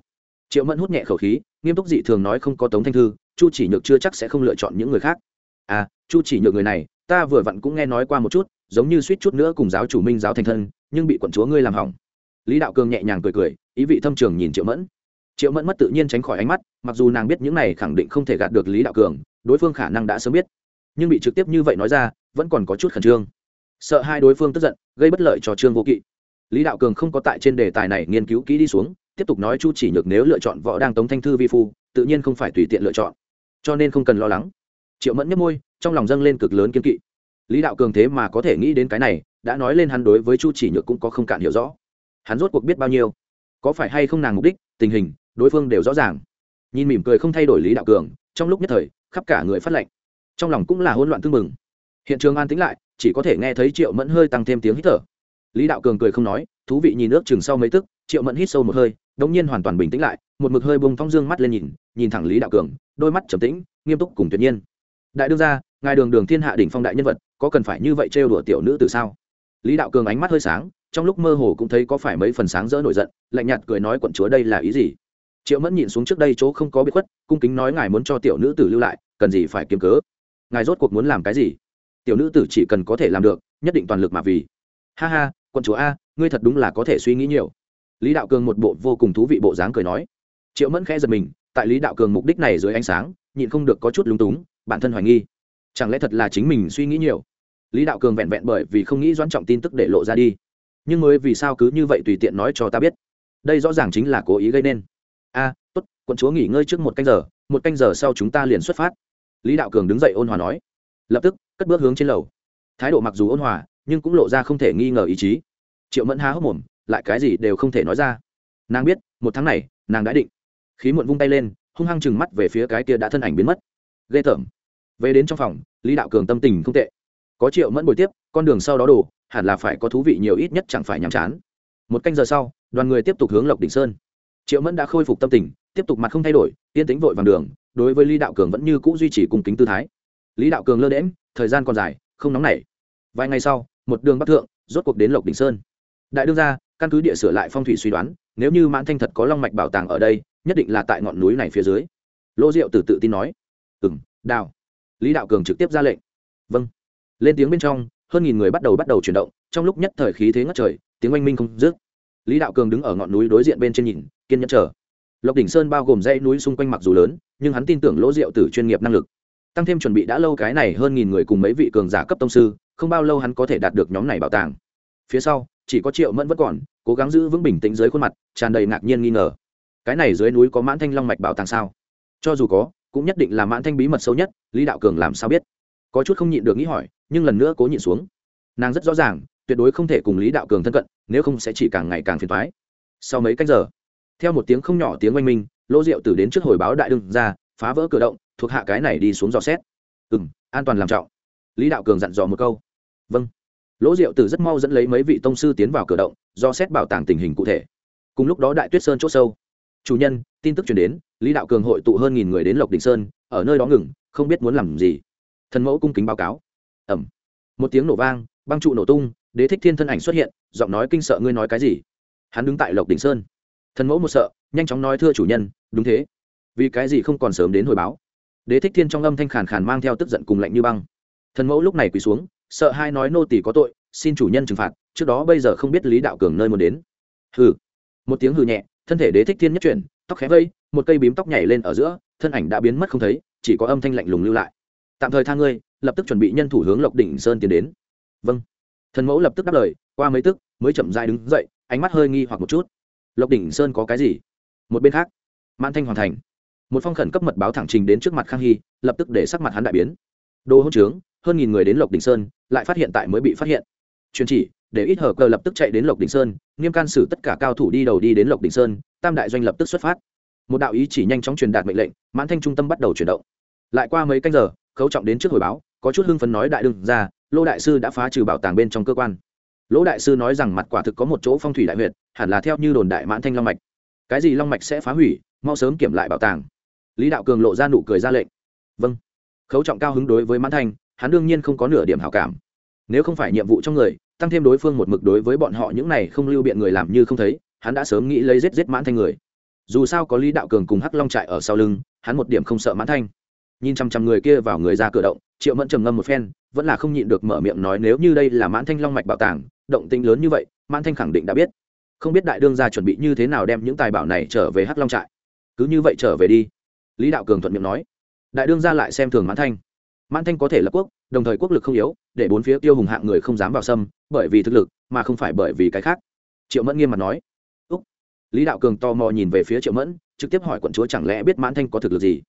Triệu mẫn hút nhẹ khẩu khí, nghiêm túc dị thường nói không có tống thanh thư, chu chỉ nhược chưa chắc sẽ không lựa chọn những người khác. À chu chỉ nhược người này, ta vừa vặn cũng nghe nói qua một chút, giống như suýt chút nữa cùng giáo chủ minh giáo thành thân, nhưng bị quận chúa ngươi làm hỏng. Lý đạo cường nhẹ nhàng cười cười, ý vị thâm trường nhìn triệu mẫn. Triệu mẫn mất tự nhiên tránh khỏi ánh mắt, mặc dù nàng biết những này khẳng định không thể gạt được lý đạo cường, đối phương khả năng đã sớm biết. Nhưng bị trực tiếp như vậy nói ra, vẫn còn có chút khẩn trương. Sợ hai đối phương tức giận, gây bất lợi cho trương vô kỵ lý đạo cường không có tại trên đề tài này nghiên cứu kỹ đi xuống, tiếp tục nói chu chỉ nhược nếu lựa chọn võ đang tống thanh thư vi phu, tự nhiên không phải tùy tiện lựa chọn. Cho nên không cần lo lắng. Triệu mẫn nhấp môi, trong lòng dâng lên cực lớn kiên kỵ. Lý đạo cường thế mà có thể nghĩ đến cái này, đã nói lên hắn đối với chu chỉ nhược cũng có không cạn hiểu rõ. Hắn rốt cuộc biết bao nhiêu? Có phải hay không nàng mục đích, tình hình, đối phương đều rõ ràng. Nhìn mỉm cười không thay đổi lý đạo cường, trong lúc nhất thời, khắp cả người phát lệnh trong lòng cũng là hỗn loạn tương mừng hiện trường an tĩnh lại, chỉ có thể nghe thấy triệu mẫn hơi tăng thêm tiếng hít thở lý đạo cường cười không nói, thú vị nhìn nước chừng sau mấy tức, triệu mẫn hít sâu một hơi, đống nhiên hoàn toàn bình tĩnh lại, một mực hơi bông thong dương mắt lên nhìn nhìn thẳng lý đạo cường, đôi mắt trầm tĩnh, nghiêm túc cùng tuyệt nhiên. Đại đương gia, ngài đường đường thiên hạ đỉnh phong đại nhân vật, có cần phải như vậy trêu đùa tiểu nữ từ sao? Lý đạo cường ánh mắt hơi sáng, trong lúc mơ hồ cũng thấy có phải mấy phần sáng rỡ nổi giận, lạnh nhạt cười nói quận chúa đây là ý gì? Triệu mẫn nhìn xuống trước đây chỗ không có biết khuất, cung kính nói ngài muốn cho tiểu nữ tử lưu lại, cần gì phải kiếm cớ? Ngài rốt cuộc muốn làm cái gì? Tiểu nữ tử chỉ cần có thể làm được, nhất định toàn lực mà vì. Ha ha quận chúa a, ngươi thật đúng là có thể suy nghĩ nhiều. Lý đạo cường một bộ vô cùng thú vị bộ dáng cười nói. Triệu mẫn khẽ giật mình, tại lý đạo cường mục đích này dưới ánh sáng, nhịn không được có chút lúng túng, bản thân hoài nghi. Chẳng lẽ thật là chính mình suy nghĩ nhiều? Lý đạo cường vẹn vẹn bởi vì không nghĩ doãn trọng tin tức để lộ ra đi. Nhưng mới vì sao cứ như vậy tùy tiện nói cho ta biết? Đây rõ ràng chính là cố ý gây nên. A, tốt quận chúa nghỉ ngơi trước một canh giờ, một canh giờ sau chúng ta liền xuất phát. Lý đạo cường đứng dậy ôn hòa nói. Lập tức, cất bước hướng trên lầu. Thái độ mặc dù ôn hòa nhưng cũng lộ ra không thể nghi ngờ ý chí. Triệu mẫn há hốc mồm, lại cái gì đều không thể nói ra. Nàng biết, một tháng này, nàng đã định. Khí muộn vung tay lên, hung hăng chừng mắt về phía cái kia đã thân ảnh biến mất. Ghê tởm. Về đến trong phòng, lý đạo cường tâm tình không tệ. Có triệu mẫn bồi tiếp, con đường sau đó đổ, hẳn là phải có thú vị nhiều ít nhất chẳng phải nhàm chán. Một canh giờ sau, đoàn người tiếp tục hướng lộc đỉnh sơn. Triệu mẫn đã khôi phục tâm tình, tiếp tục mặt không thay đổi, yên tính vội vàng đường, đối với lý đạo cường vẫn như c ũ duy trì cung kính tư thái. Lý đạo cường lơ đễm thời gian còn dài, không nóng nảy. Vài ngày sau một đường bắc thượng, rốt cuộc đến lộc đỉnh sơn. Đại đương ra căn cứ địa sửa lại phong thủy suy đoán, nếu như mãn thanh thật có long mạch bảo tàng ở đây, nhất định là tại ngọn núi này phía dưới. Lỗ diệu từ tự tin nói. Ừ m đào. Lý đạo cường trực tiếp ra lệnh. Vâng. Lên tiếng bên trong, hơn nghìn người bắt đầu bắt đầu chuyển động, trong lúc nhất thời khí thế ngất trời, tiếng oanh minh không dứt. Lý đạo cường đứng ở ngọn núi đối diện bên trên nhìn, kiên nhẫn chờ. Lộc đỉnh sơn bao gồm dãy núi xung quanh mặc dù lớn, nhưng hắn tin tưởng lỗ diệu từ chuyên nghiệp năng lực. Tăng thêm chuẩn bị đã lâu cái này hơn nghìn người cùng mấy vị cường giả cấp tông sư không bao lâu hắn có thể đạt được nhóm này bảo tàng. Phía sau, chỉ có triệu mẫn vẫn còn, cố gắng giữ vững bình tĩnh dưới khuôn mặt, tràn đầy ngạc nhiên nghi ngờ. Cái này dưới núi có mãn thanh long mạch bảo tàng sao? Cho dù có, cũng nhất định là mãn thanh bí mật sâu nhất, lý đạo cường làm sao biết? Có chút không nhịn được nghĩ hỏi, nhưng lần nữa cố nhịn xuống. Nàng rất rõ ràng, tuyệt đối không thể cùng lý đạo cường thân cận, nếu không sẽ chỉ càng ngày càng phiền thoái sau mấy cách giờ, theo một tiếng không nhỏ tiếng oanh minh, lỗ rượu từ đến trước hồi báo đại đương ra, phá vỡ cửa động, thuộc hạ cái này đi xuống dò xét. Ừ m an toàn làm trọng. Lý đạo cường dặn dò một câu vâng. Lỗ diệu tử rất mau dẫn lấy mấy vị tông sư tiến vào cửa động, do xét bảo tàng tình hình cụ thể. Cùng lúc đó đại tuyết sơn c h ỗ sâu. Chủ nhân, tin tức chuyển đến, lý đạo cường hội tụ hơn nghìn người đến lộc đình sơn, ở nơi đó ngừng, không biết muốn làm gì. Thần mẫu cung kính báo cáo. Ẩm một tiếng nổ vang, băng trụ nổ tung, đế thích thiên thân ảnh xuất hiện, giọng nói kinh sợ, ngươi nói cái gì? Hắn đứng tại lộc đình sơn. Thần mẫu một sợ, nhanh chóng nói, thưa chủ nhân, đúng thế. Vì cái gì không còn sớm đến hồi báo? Đế thích thiên trong âm thanh khàn khàn mang theo tức giận cùng lạnh như băng. Thần mẫu lúc này quỳ xuống sợ hai nói nô tỳ có tội, xin chủ nhân trừng phạt, trước đó bây giờ không biết lý đạo cường nơi muốn đến. Hừ. Một tiếng hừ nhẹ, thân thể đế thích thiên nhất chuyển, tóc khẽ vây, một cây bím tóc nhảy lên ở giữa, thân ảnh đã biến mất không thấy, chỉ có âm thanh lạnh lùng lưu lại. Tạm thời tha ngươi, lập tức chuẩn bị nhân thủ hướng lộc đỉnh sơn tiến đến. Vâng. Thần mẫu lập tức đáp lời, qua mấy tức, mới chậm rãi đứng dậy, ánh mắt hơi nghi hoặc một chút. Lộc đỉnh sơn có cái gì? Một bên khác, mãn thanh hoàn thành. Một phong khẩn cấp mật báo thẳng trình đến trước mặt khang hy, lập tức để sắc mặt hắn đại biến. Đồ hỗn trướng hơn nghìn người đến lộc đỉnh sơn, lại phát hiện tại mới bị phát hiện. Truyền chỉ, để ít hở cờ lập tức chạy đến lộc đỉnh sơn, nghiêm can xử tất cả cao thủ đi đầu đi đến lộc đỉnh sơn, tam đại doanh lập tức xuất phát. Một đạo ý chỉ nhanh chóng truyền đạt mệnh lệnh, mãn thanh trung tâm bắt đầu chuyển động. Lại qua mấy canh giờ, khấu trọng đến trước hồi báo, có chút hưng phấn nói đại đương ra lô đại sư đã phá trừ bảo tàng bên trong cơ quan. Lỗ đại sư nói rằng mặt quả thực có một chỗ phong thủy đại huyệt, hẳn là theo như đồn đại mãn thanh long mạch. Cái gì long mạch sẽ phá hủy, mau sớm kiểm lại bảo tàng. Lý đạo cường lộ ra nụ cười ra lệnh. Vâng. Khấu trọng cao hứng đối với mãn thanh hắn đương nhiên không có nửa điểm hảo cảm. Nếu không phải nhiệm vụ trong người, tăng thêm đối phương một mực đối với bọn họ những này không lưu biện người làm như không thấy, hắn đã sớm nghĩ lấy giết giết mãn thanh người. Dù sao có lý đạo cường cùng hắc long trại ở sau lưng, hắn một điểm không sợ mãn thanh. Nhìn chằm chằm người kia vào người ra cửa động, triệu mẫn trầm ngâm một phen, vẫn là không nhịn được mở miệng nói nếu như đây là mãn thanh long mạch bảo tàng, động tinh lớn như vậy, mãn thanh khẳng định đã biết. Không biết đại đương gia chuẩn bị như thế nào đem những tài bảo này trở về hắc long trại. Cứ như vậy trở về đi. Lý đạo cường thuận miệng nói. Đại đương gia lại xem thường mãn thanh mãn thanh có thể lập quốc, đồng thời quốc lực không yếu, để bốn phía tiêu hùng hạng người không dám vào xâm bởi vì thực lực, mà không phải bởi vì cái khác. Triệu mẫn nghiêm mặt nói. Úc. Lý đạo cường tò mò nhìn về phía triệu mẫn, trực tiếp hỏi quận chúa chẳng lẽ biết mãn thanh có thực lực gì?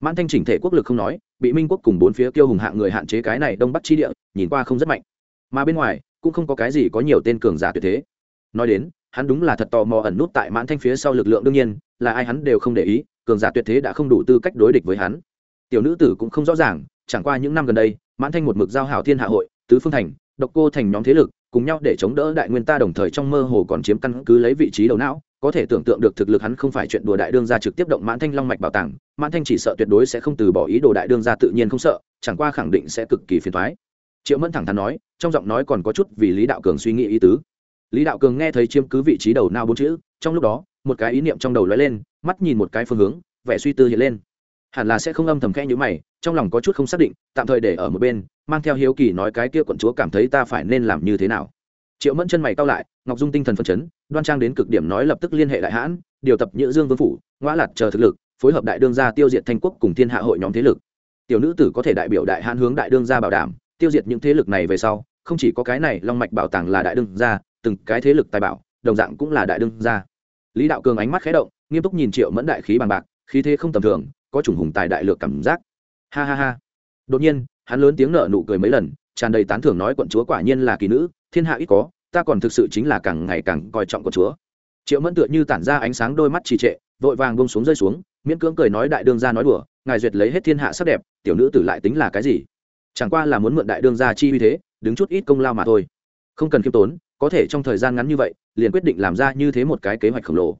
Mãn thanh chỉnh thể quốc lực không nói, bị minh quốc cùng bốn phía tiêu hùng hạng người hạn chế cái này đông bắc chi địa, nhìn qua không rất mạnh. Mà bên ngoài, cũng không có cái gì có nhiều tên cường giả tuyệt thế. Nói đến, hắn đúng là thật tò mò ẩn nút tại mãn thanh phía sau lực lượng đương nhiên, là ai hắn đều không để ý, cường giả tuyệt thế đã không đủ tư cách đối địch với hắn. Tiểu nữ tử cũng không rõ ràng chẳng qua những năm gần đây, mãn thanh một mực giao hảo thiên hạ hội, tứ phương thành, độc cô thành nhóm thế lực, cùng nhau để chống đỡ đại nguyên ta đồng thời trong mơ hồ còn chiếm căn cứ lấy vị trí đầu não, có thể tưởng tượng được thực lực hắn không phải chuyện đùa đại đương gia trực tiếp động mãn thanh long mạch bảo tàng, mãn thanh chỉ sợ tuyệt đối sẽ không từ bỏ ý đồ đại đương gia tự nhiên không sợ, chẳng qua khẳng định sẽ cực kỳ phiền thoái triệu mẫn thẳng thắn nói, trong giọng nói còn có chút vì lý đạo cường suy nghĩ ý tứ. Lý đạo cường nghe thấy chiếm cứ vị trí đầu não bốn chữ, trong lúc đó, một cái ý niệm trong đầu lóe lên, mắt nhìn một cái phương hướng, vẻ suy tư hiện lên. Hẳn là sẽ không âm thầm khẽ như mày trong lòng có chút không xác định, tạm thời để ở một bên, mang theo hiếu kỳ nói cái kia quận chúa cảm thấy ta phải nên làm như thế nào. Triệu mẫn chân mày cao lại, ngọc dung tinh thần phân chấn, đoan trang đến cực điểm nói lập tức liên hệ đại hãn, điều tập nhữ dương vương phủ ngoã lạt chờ thực lực, phối hợp đại đương gia tiêu diệt thanh quốc cùng thiên hạ hội nhóm thế lực. Tiểu nữ tử có thể đại biểu đại hãn hướng đại đương gia bảo đảm, tiêu diệt những thế lực này về sau, không chỉ có cái này, long mạch bảo tàng là đại đương gia, từng cái thế lực tài bảo, đồng dạng cũng là đại đương gia. Lý đạo cường ánh mắt khé động, nghiêm túc nhìn triệu mẫn đại khí bằng bạc, khí thế không tầm thường, có chủng hùng tài đại lược cảm giác ha ha ha. Đột nhiên, hắn lớn tiếng nở nụ cười mấy lần, tràn đầy tán thưởng nói quận chúa quả nhiên là kỳ nữ, thiên hạ ít có, ta còn thực sự chính là càng ngày càng coi trọng quận chúa. Triệu mẫn tựa như tản ra ánh sáng đôi mắt trì trệ, vội vàng bông xuống rơi xuống, miễn cưỡng cười nói đại đương gia nói đùa, ngài duyệt lấy hết thiên hạ sắc đẹp, tiểu nữ tử lại tính là cái gì? Chẳng qua là muốn mượn đại đương gia chi uy thế, đứng chút ít công lao mà thôi. Không cần khiêm tốn, có thể trong thời gian ngắn như vậy, liền quyết định làm ra như thế một cái kế hoạch khổng lồ.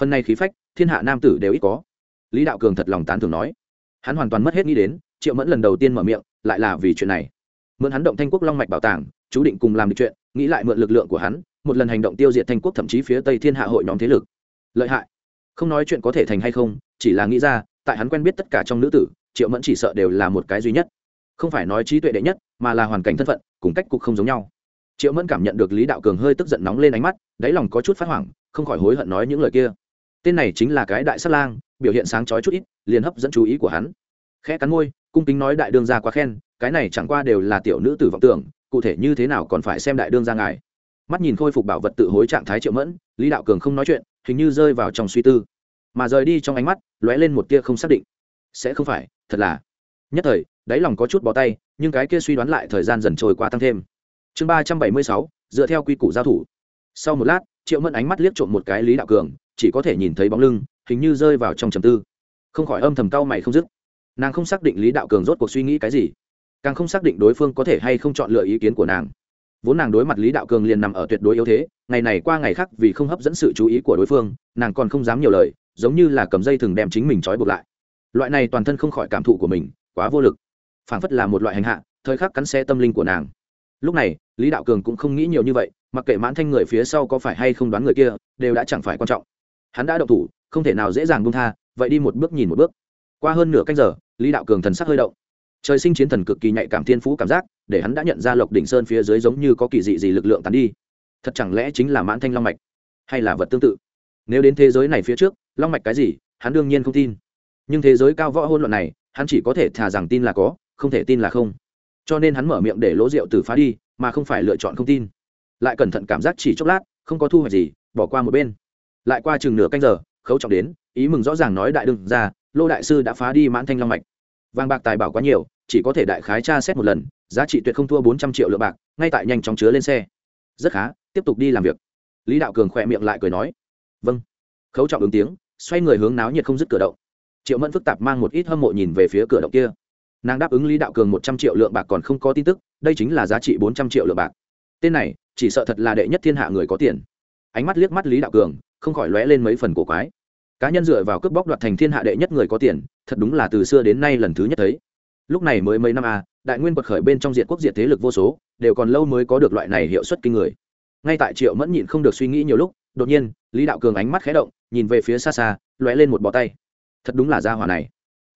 Phần này khí phách, thiên hạ nam tử đều ít có. Lý đạo cường thật lòng tán thường nói hắn hoàn toàn mất hết nghĩ đến, triệu mẫn lần đầu tiên mở miệng, lại là vì chuyện này. Mượn hắn động thanh quốc long mạch bảo tàng, chú định cùng làm được chuyện, nghĩ lại mượn lực lượng của hắn, một lần hành động tiêu diệt thanh quốc thậm chí phía tây thiên hạ hội nhóm thế lực. Lợi hại. Không nói chuyện có thể thành hay không, chỉ là nghĩ ra, tại hắn quen biết tất cả trong nữ tử, triệu mẫn chỉ sợ đều là một cái duy nhất. Không phải nói trí tuệ đệ nhất, mà là hoàn cảnh thân phận, cùng cách cục không giống nhau. Triệu mẫn cảm nhận được lý đạo cường hơi tức giận nóng lên ánh mắt, đáy lòng có chút phát hoảng, không khỏi hối hận nói những lời kia tên này chính là cái đại sát lang, biểu hiện sáng trói chút ít, liền hấp dẫn chú ý của hắn. Khẽ cắn môi, cung kính nói đại đương gia quá khen, cái này chẳng qua đều là tiểu nữ tử vọng tưởng, cụ thể như thế nào còn phải xem đại đương gia ngài. Mắt nhìn khôi phục bảo vật tự hối trạng thái triệu mẫn, lý đạo cường không nói chuyện, hình như rơi vào trong suy tư. Mà rời đi trong ánh mắt, lóe lên một tia không xác định. Sẽ không phải, thật là. Nhất thời, đáy lòng có chút bỏ tay, nhưng cái kia suy đoán lại thời gian dần trôi qua tăng thêm. Chương ba trăm bảy mươi sáu, dựa theo quy củ giao thủ. Sau một lát, triệu mẫn ánh mắt liếc trộm một cái lý đạo cường chỉ có thể nhìn thấy bóng lưng, hình như rơi vào trong trầm tư. Không khỏi âm thầm cau mày không dứt. Nàng không xác định lý đạo cường rốt cuộc suy nghĩ cái gì, càng không xác định đối phương có thể hay không chọn lựa ý kiến của nàng. Vốn nàng đối mặt lý đạo cường liền nằm ở tuyệt đối yếu thế, ngày này qua ngày khác vì không hấp dẫn sự chú ý của đối phương, nàng còn không dám nhiều lời, giống như là cầm dây thừng đem chính mình trói buộc lại. Loại này toàn thân không khỏi cảm thụ của mình, quá vô lực. Phảng phất là một loại hành hạ, thời khắc cắn xe tâm linh của nàng. Lúc này, lý đạo cường cũng không nghĩ nhiều như vậy, mặc kệ mãn thanh người phía sau có phải hay không đoán người kia, đều đã chẳng phải quan trọng hắn đã động thủ, không thể nào dễ dàng buông tha, vậy đi một bước nhìn một bước. Qua hơn nửa canh giờ, lý đạo cường thần sắc hơi động. Trời sinh chiến thần cực kỳ nhạy cảm thiên phú cảm giác, để hắn đã nhận ra lộc đỉnh sơn phía dưới giống như có kỳ dị gì lực lượng tàn đi. Thật chẳng lẽ chính là mãn thanh long mạch? Hay là vật tương tự? Nếu đến thế giới này phía trước, long mạch cái gì, hắn đương nhiên không tin. Nhưng thế giới cao võ hôn luận này, hắn chỉ có thể thà rằng tin là có, không thể tin là không. Cho nên hắn mở miệng để lỗ rượu từ phá đi, mà không phải lựa chọn không tin. Lại cẩn thận cảm giác chỉ chốc lát, không có thu hoạch gì, bỏ qua một bên lại qua chừng nửa canh giờ, khấu trọng đến, ý mừng rõ ràng nói đại đương ra lô đại sư đã phá đi mãn thanh long mạch. Vàng bạc tài bảo quá nhiều, chỉ có thể đại khái tra xét một lần, giá trị tuyệt không thua bốn trăm triệu lượng bạc, ngay tại nhanh chóng chứa lên xe. Rất khá, tiếp tục đi làm việc. Lý đạo cường khỏe miệng lại cười nói vâng. Khấu trọng ứng tiếng, xoay người hướng náo nhiệt không dứt cửa động. Triệu mẫn phức tạp mang một ít hâm mộ nhìn về phía cửa động kia. Nàng đáp ứng lý đạo cường một trăm triệu lượng bạc còn không có tin tức, đây chính là giá trị bốn trăm triệu lượng bạc. Tên này, chỉ sợ thật là đệ nhất thiên hạ người có tiền. Ánh mắt liếc mắt lý đạo cường không khỏi lóe lên mấy phần cổ quái. Cá nhân dựa vào cướp bóc đoạt thành thiên hạ đệ nhất người có tiền thật đúng là từ xưa đến nay lần thứ nhất thấy. Lúc này mới mấy năm a à, đại nguyên quật khởi bên trong diện quốc diện thế lực vô số đều còn lâu mới có được loại này hiệu suất kinh người. Ngay tại triệu mẫn nhịn không được suy nghĩ nhiều lúc đột nhiên lý đạo cường ánh mắt khé động nhìn về phía xa xa lóe lên một bó tay. Thật đúng là gia hỏa này.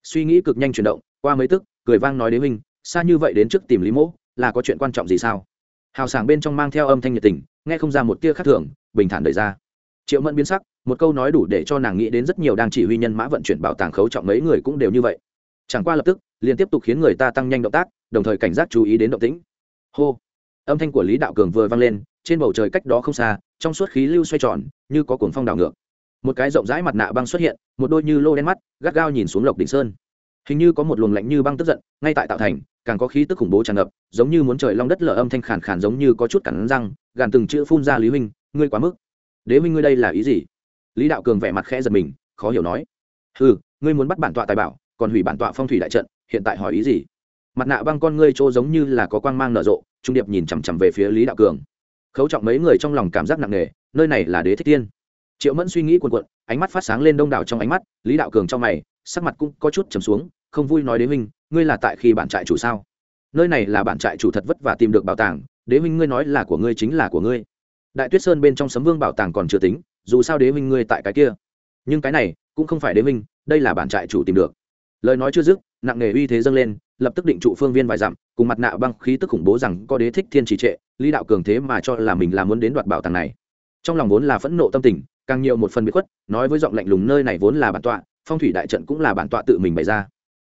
Suy nghĩ cực nhanh chuyển động qua mấy tức cười vang nói đến huynh xa như vậy đến trước tìm lý mỗ là có chuyện quan trọng gì sao? Hào sảng bên trong mang theo âm thanh nhiệt tình nghe không ra một tia khác thường bình thản đẩy ra triệu mẫn biến sắc, một câu nói đủ để cho nàng nghĩ đến rất nhiều đang chỉ huy nhân mã vận chuyển bảo tàng khấu trọng mấy người cũng đều như vậy. Chẳng qua lập tức liền tiếp tục khiến người ta tăng nhanh động tác, đồng thời cảnh giác chú ý đến động tĩnh. Hô! Âm thanh của lý đạo cường vừa vang lên, trên bầu trời cách đó không xa, trong suốt khí lưu xoay tròn, như có cuồng phong đảo ngược. Một cái rộng rãi mặt nạ băng xuất hiện, một đôi như lô đen mắt, gắt gao nhìn xuống lộc đỉnh sơn. Hình như có một luồng lạnh như băng tức giận, ngay tại tạo thành, càng có khí tức khủng bố tràn ngập, giống như muốn trời long đất lở âm thanh khàn khàn giống như có chút cắn răng, gàn từng chữ phun ra lý huynh, ngươi quá mức đế Minh ngươi đây là ý gì? Lý đạo cường vẻ mặt khẽ giật mình, khó hiểu nói. Ừ ngươi muốn bắt bản tọa tài bảo, còn hủy bản tọa phong thủy đại trận, hiện tại hỏi ý gì? Mặt nạ băng con ngươi trô giống như là có quang mang nở rộ, trung điệp nhìn chằm chằm về phía lý đạo cường. Khấu trọng mấy người trong lòng cảm giác nặng nề, nơi này là đế thích tiên. Triệu mẫn suy nghĩ quần quận ánh mắt phát sáng lên đông đảo trong ánh mắt, lý đạo cường trong mày, sắc mặt cũng có chút trầm xuống, không vui nói đế huynh, ngươi là tại khi bản trại chủ sao? Nơi này là bản trại chủ thật vất và tìm được bảo tàng, đế huynh ngươi nói là của ngươi chính là của ngươi đại tuyết sơn bên trong sấm vương bảo tàng còn chưa tính, dù sao đế huynh ngươi tại cái kia. Nhưng cái này cũng không phải đế huynh, đây là bản trại chủ tìm được. Lời nói chưa dứt, nặng nề uy thế dâng lên, lập tức định trụ phương viên vài dặm, cùng mặt nạ băng khí tức khủng bố rằng có đế thích thiên trì trệ, lý đạo cường thế mà cho là mình là muốn đến đoạt bảo tàng này. Trong lòng vốn là phẫn nộ tâm tình, càng nhiều một phần biệt khuất, nói với giọng lạnh lùng nơi này vốn là bản tọa, phong thủy đại trận cũng là bản tọa tự mình bày ra.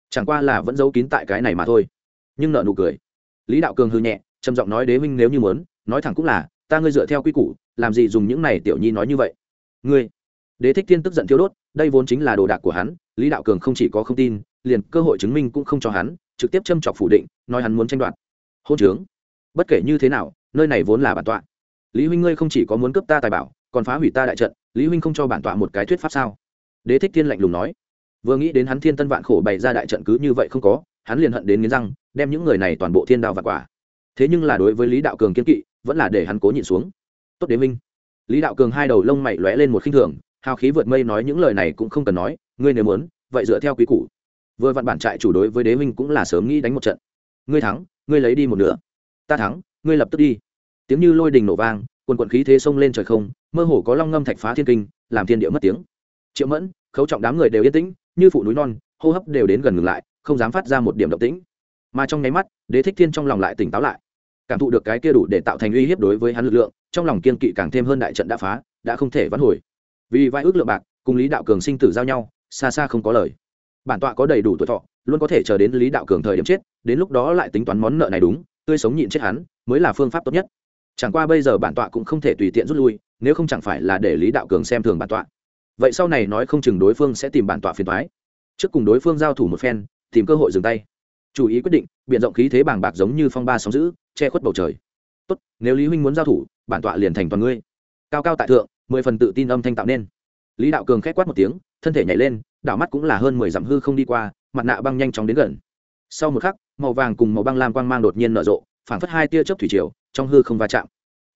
Chẳng qua là vẫn giấu kín tại cái này mà thôi. Nhưng nợ nụ cười. Lý đạo cường hư nhẹ, trầm giọng nói đế huynh nếu như muốn, nói thẳng cũng là ta ngươi dựa theo quy củ, làm gì dùng những này tiểu nhi nói như vậy? Ngươi, đế thích thiên tức giận thiếu đốt, đây vốn chính là đồ đạc của hắn, lý đạo cường không chỉ có không tin, liền cơ hội chứng minh cũng không cho hắn, trực tiếp châm chọc phủ định, nói hắn muốn tranh đoạt. Hôn trướng. Bất kể như thế nào, nơi này vốn là bản tọa. Lý huynh ngươi không chỉ có muốn cướp ta tài bảo, còn phá hủy ta đại trận, lý huynh không cho bản tọa một cái thuyết pháp sao? Đế thích thiên lạnh lùng nói. Vừa nghĩ đến hắn thiên tân vạn khổ bày ra đại trận cứ như vậy không có, hắn liền hận đến nghiến răng, đem những người này toàn bộ thiên đạo và quả. Thế nhưng là đối với lý đạo cường kiên kỵ vẫn là để hắn cố nhịn xuống. Tốt đế minh. Lý đạo cường hai đầu lông mày lóe lên một khinh thường, hào khí vượt mây nói những lời này cũng không cần nói, ngươi nếu muốn, vậy dựa theo quý củ. Vừa vặn bản trại chủ đối với đế minh cũng là sớm nghĩ đánh một trận. Ngươi thắng, ngươi lấy đi một nửa. Ta thắng, ngươi lập tức đi. Tiếng như lôi đình nổ vang, quần quận khí thế xông lên trời không, mơ hồ có long ngâm thạch phá thiên kinh, làm thiên địa mất tiếng. Triệu mẫn, khấu trọng đám người đều yên tĩnh, như phụ núi non, hô hấp đều đến gần ngừng lại, không dám phát ra một điểm động tĩnh. Mà trong nháy mắt, đế thích thiên trong lòng lại tỉnh táo lại cảm thụ được cái kia đủ để tạo thành uy hiếp đối với hắn lực lượng, trong lòng kiên kỵ càng thêm hơn đại trận đã phá, đã không thể vãn hồi. Vì vai ước lượng bạc, cùng lý đạo cường sinh tử giao nhau, xa xa không có lời. Bản tọa có đầy đủ tuổi thọ, luôn có thể chờ đến lý đạo cường thời điểm chết, đến lúc đó lại tính toán món nợ này đúng, tươi sống nhịn chết hắn, mới là phương pháp tốt nhất. Chẳng qua bây giờ bản tọa cũng không thể tùy tiện rút lui, nếu không chẳng phải là để lý đạo cường xem thường bản tọa. Vậy sau này nói không chừng đối phương sẽ tìm bản tọa phiền thoái trước cùng đối phương giao thủ một phen, tìm cơ hội dừng tay chủ ý quyết định biện rộng khí thế bàng bạc giống như phong ba sóng giữ che khuất bầu trời. Tốt, nếu lý huynh muốn giao thủ, bản tọa liền thành toàn ngươi. Cao cao tại thượng, mười phần tự tin âm thanh tạo nên. Lý đạo cường k h é c quát một tiếng, thân thể nhảy lên, đảo mắt cũng là hơn mười dặm hư không đi qua, mặt nạ băng nhanh chóng đến gần. Sau một khắc, màu vàng cùng màu băng lam quang mang đột nhiên nở rộ, phảng phất hai tia chớp thủy triều, trong hư không va chạm.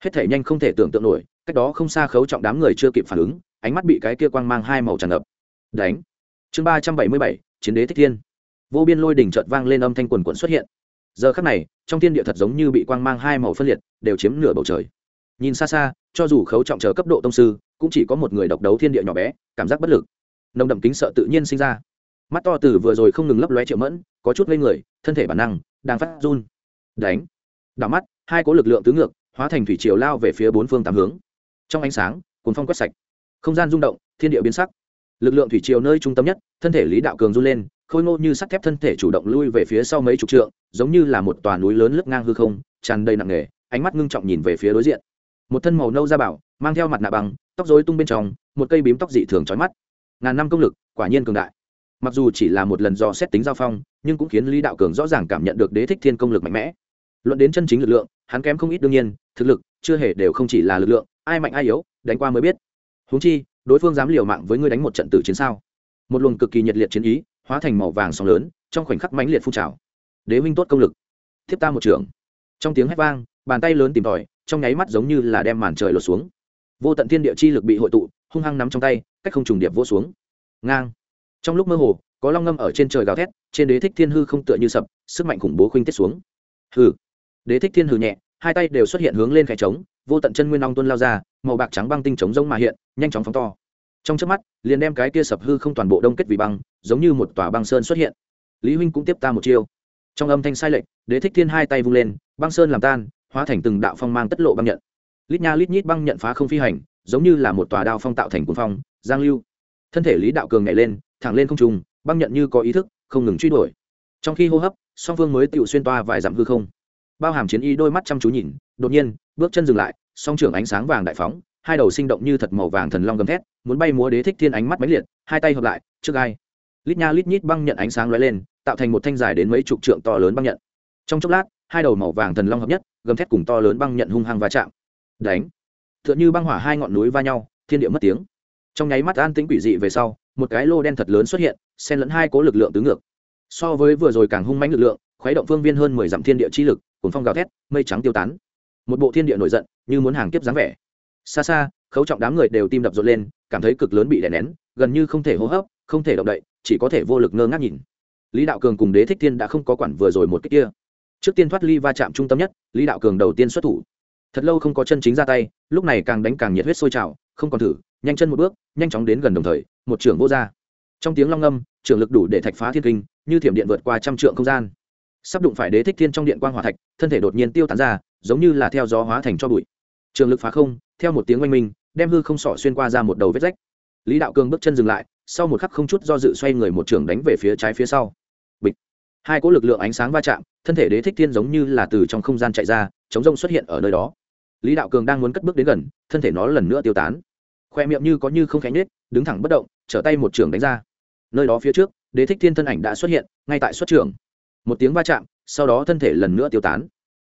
Hết thể nhanh không thể tưởng tượng nổi, cách đó không xa khấu trọng đám người chưa kịp phản ứng, ánh mắt bị cái kia quang mang hai màu tràn ngập. Đánh. Chương ba trăm bảy mươi bảy, chiến đế thích thiên vô biên lôi đỉnh chợt vang lên âm thanh quần quần xuất hiện. Giờ khắc này, trong thiên địa thật giống như bị quang mang hai màu phân liệt, đều chiếm nửa bầu trời. Nhìn xa xa, cho dù khấu trọng chờ cấp độ tông sư, cũng chỉ có một người độc đấu thiên địa nhỏ bé, cảm giác bất lực. Nồng đậm kính sợ tự nhiên sinh ra. Mắt to từ vừa rồi không ngừng lấp lóe triệu mẫn, có chút lên người, thân thể bản năng, đang phát run. Đánh. Đảo mắt, hai cố lực lượng tứ ngược, hóa thành thủy triều lao về phía bốn phương tám hướng. Trong ánh sáng, cuốn phong quét sạch. Không gian rung động, thiên địa biến sắc. Lực lượng thủy triều nơi trung tâm nhất, thân thể lý đạo cường run lên khôi ngô như sắt thép thân thể chủ động lui về phía sau mấy chục trượng, giống như là một tòa núi lớn lướt ngang hư không, tràn đầy nặng nề, ánh mắt ngưng trọng nhìn về phía đối diện. Một thân màu nâu da bảo, mang theo mặt nạ bằng, tóc rối tung bên trong, một cây bím tóc dị thường trói mắt. Ngàn năm công lực, quả nhiên cường đại. Mặc dù chỉ là một lần do xét tính giao phong, nhưng cũng khiến lý đạo cường rõ ràng cảm nhận được đế thích thiên công lực mạnh mẽ. Luận đến chân chính lực lượng, hắn kém không ít đương nhiên, thực lực, chưa hề đều không chỉ là lực lượng, ai mạnh ai yếu, đánh qua mới biết. Húng chi, đối phương dám liều mạng với ngươi đánh một trận tử chiến sao? Một luồng cực kỳ nhiệt liệt chiến ý hóa thành màu vàng sóng lớn, trong khoảnh khắc mãnh liệt phun trào. Đế huynh tốt công lực. Thiếp ta một trường trong tiếng hét vang, bàn tay lớn tìm tòi, trong nháy mắt giống như là đem màn trời lột xuống. Vô tận thiên địa chi lực bị hội tụ, hung hăng nắm trong tay, cách không trùng điệp vỗ xuống. Ngang. Trong lúc mơ hồ, có long ngâm ở trên trời gào thét, trên đế thích thiên hư không tựa như sập, sức mạnh khủng bố khuynh tiết xuống. Hừ. đế thích thiên hư nhẹ, hai tay đều xuất hiện hướng lên khẽ trống, vô tận chân nguyên long tuôn lao ra, màu bạc trắng băng tinh trống rông mà hiện, nhanh chóng phóng to trong trước mắt, liền đem cái kia sập hư không toàn bộ đông kết vì băng, giống như một tòa băng sơn xuất hiện. Lý huynh cũng tiếp ta một chiêu. Trong âm thanh sai lệch, đế thích thiên hai tay vung lên, băng sơn làm tan, hóa thành từng đạo phong mang tất lộ băng nhận. Lít nha lít nhít băng nhận phá không phi hành, giống như là một tòa đao phong tạo thành cuốn phong, giang lưu. Thân thể lý đạo cường nhảy lên, thẳng lên không trung, băng nhận như có ý thức, không ngừng truy đuổi. Trong khi hô hấp, song phương mới tựu xuyên toa vài dặm hư không. Bao hàm chiến y đôi mắt chăm chú nhìn, đột nhiên, bước chân dừng lại, song trưởng ánh sáng vàng đại phóng hai đầu sinh động như thật màu vàng thần long gầm thét, muốn bay múa đế thích thiên ánh mắt máy liệt, hai tay hợp lại, trước ai? Lít nha lít nhít băng nhận ánh sáng lóe lên, tạo thành một thanh dài đến mấy chục trượng to lớn băng nhận. Trong chốc lát, hai đầu màu vàng thần long hợp nhất, gầm thét cùng to lớn băng nhận hung hăng va chạm. Đánh! T h ư ợ n h ư băng hỏa hai ngọn núi va nhau, thiên địa mất tiếng. Trong nháy mắt an tĩnh quỷ dị về sau, một cái lô đen thật lớn xuất hiện, xen lẫn hai cố lực lượng tứ ngược. So với vừa rồi càng hung mãnh lực lượng, khuấy động phương viên hơn mười dặm thiên địa chi lực cùng phong gào thét, mây trắng tiêu tán. Một bộ thiên địa nổi giận, như muốn hàng kiếp dáng vẻ xa xa, khấu trọng đám người đều tim đập rộn lên, cảm thấy cực lớn bị đè nén, gần như không thể hô hấp, không thể động đậy, chỉ có thể vô lực ngơ ngác nhìn. Lý đạo cường cùng đế thích thiên đã không có quản vừa rồi một cách kia. Trước tiên thoát ly va chạm trung tâm nhất, lý đạo cường đầu tiên xuất thủ. Thật lâu không có chân chính ra tay, lúc này càng đánh càng nhiệt huyết sôi trào, không còn thử, nhanh chân một bước, nhanh chóng đến gần đồng thời, một trưởng vô ra. Trong tiếng long âm trưởng lực đủ để thạch phá thiên kinh, như thiểm điện vượt qua trăm trượng không gian. Sắp đụng phải đế thích thiên trong điện quang hỏa thạch, thân thể đột nhiên tiêu tán ra, giống như là theo gió hóa thành cho bụi. Trường lực phá không theo một tiếng oanh minh, đem hư không sỏ xuyên qua ra một đầu vết rách. Lý đạo cường bước chân dừng lại, sau một khắc không chút do dự xoay người một trường đánh về phía trái phía sau. Bịch. Hai cỗ lực lượng ánh sáng va chạm, thân thể đế thích thiên giống như là từ trong không gian chạy ra, chống rông xuất hiện ở nơi đó. Lý đạo cường đang muốn cất bước đến gần, thân thể nó lần nữa tiêu tán. Khoe miệng như có như không khánh nết đứng thẳng bất động, trở tay một trường đánh ra. Nơi đó phía trước, đế thích thiên thân ảnh đã xuất hiện, ngay tại xuất trường. Một tiếng va chạm, sau đó thân thể lần nữa tiêu tán.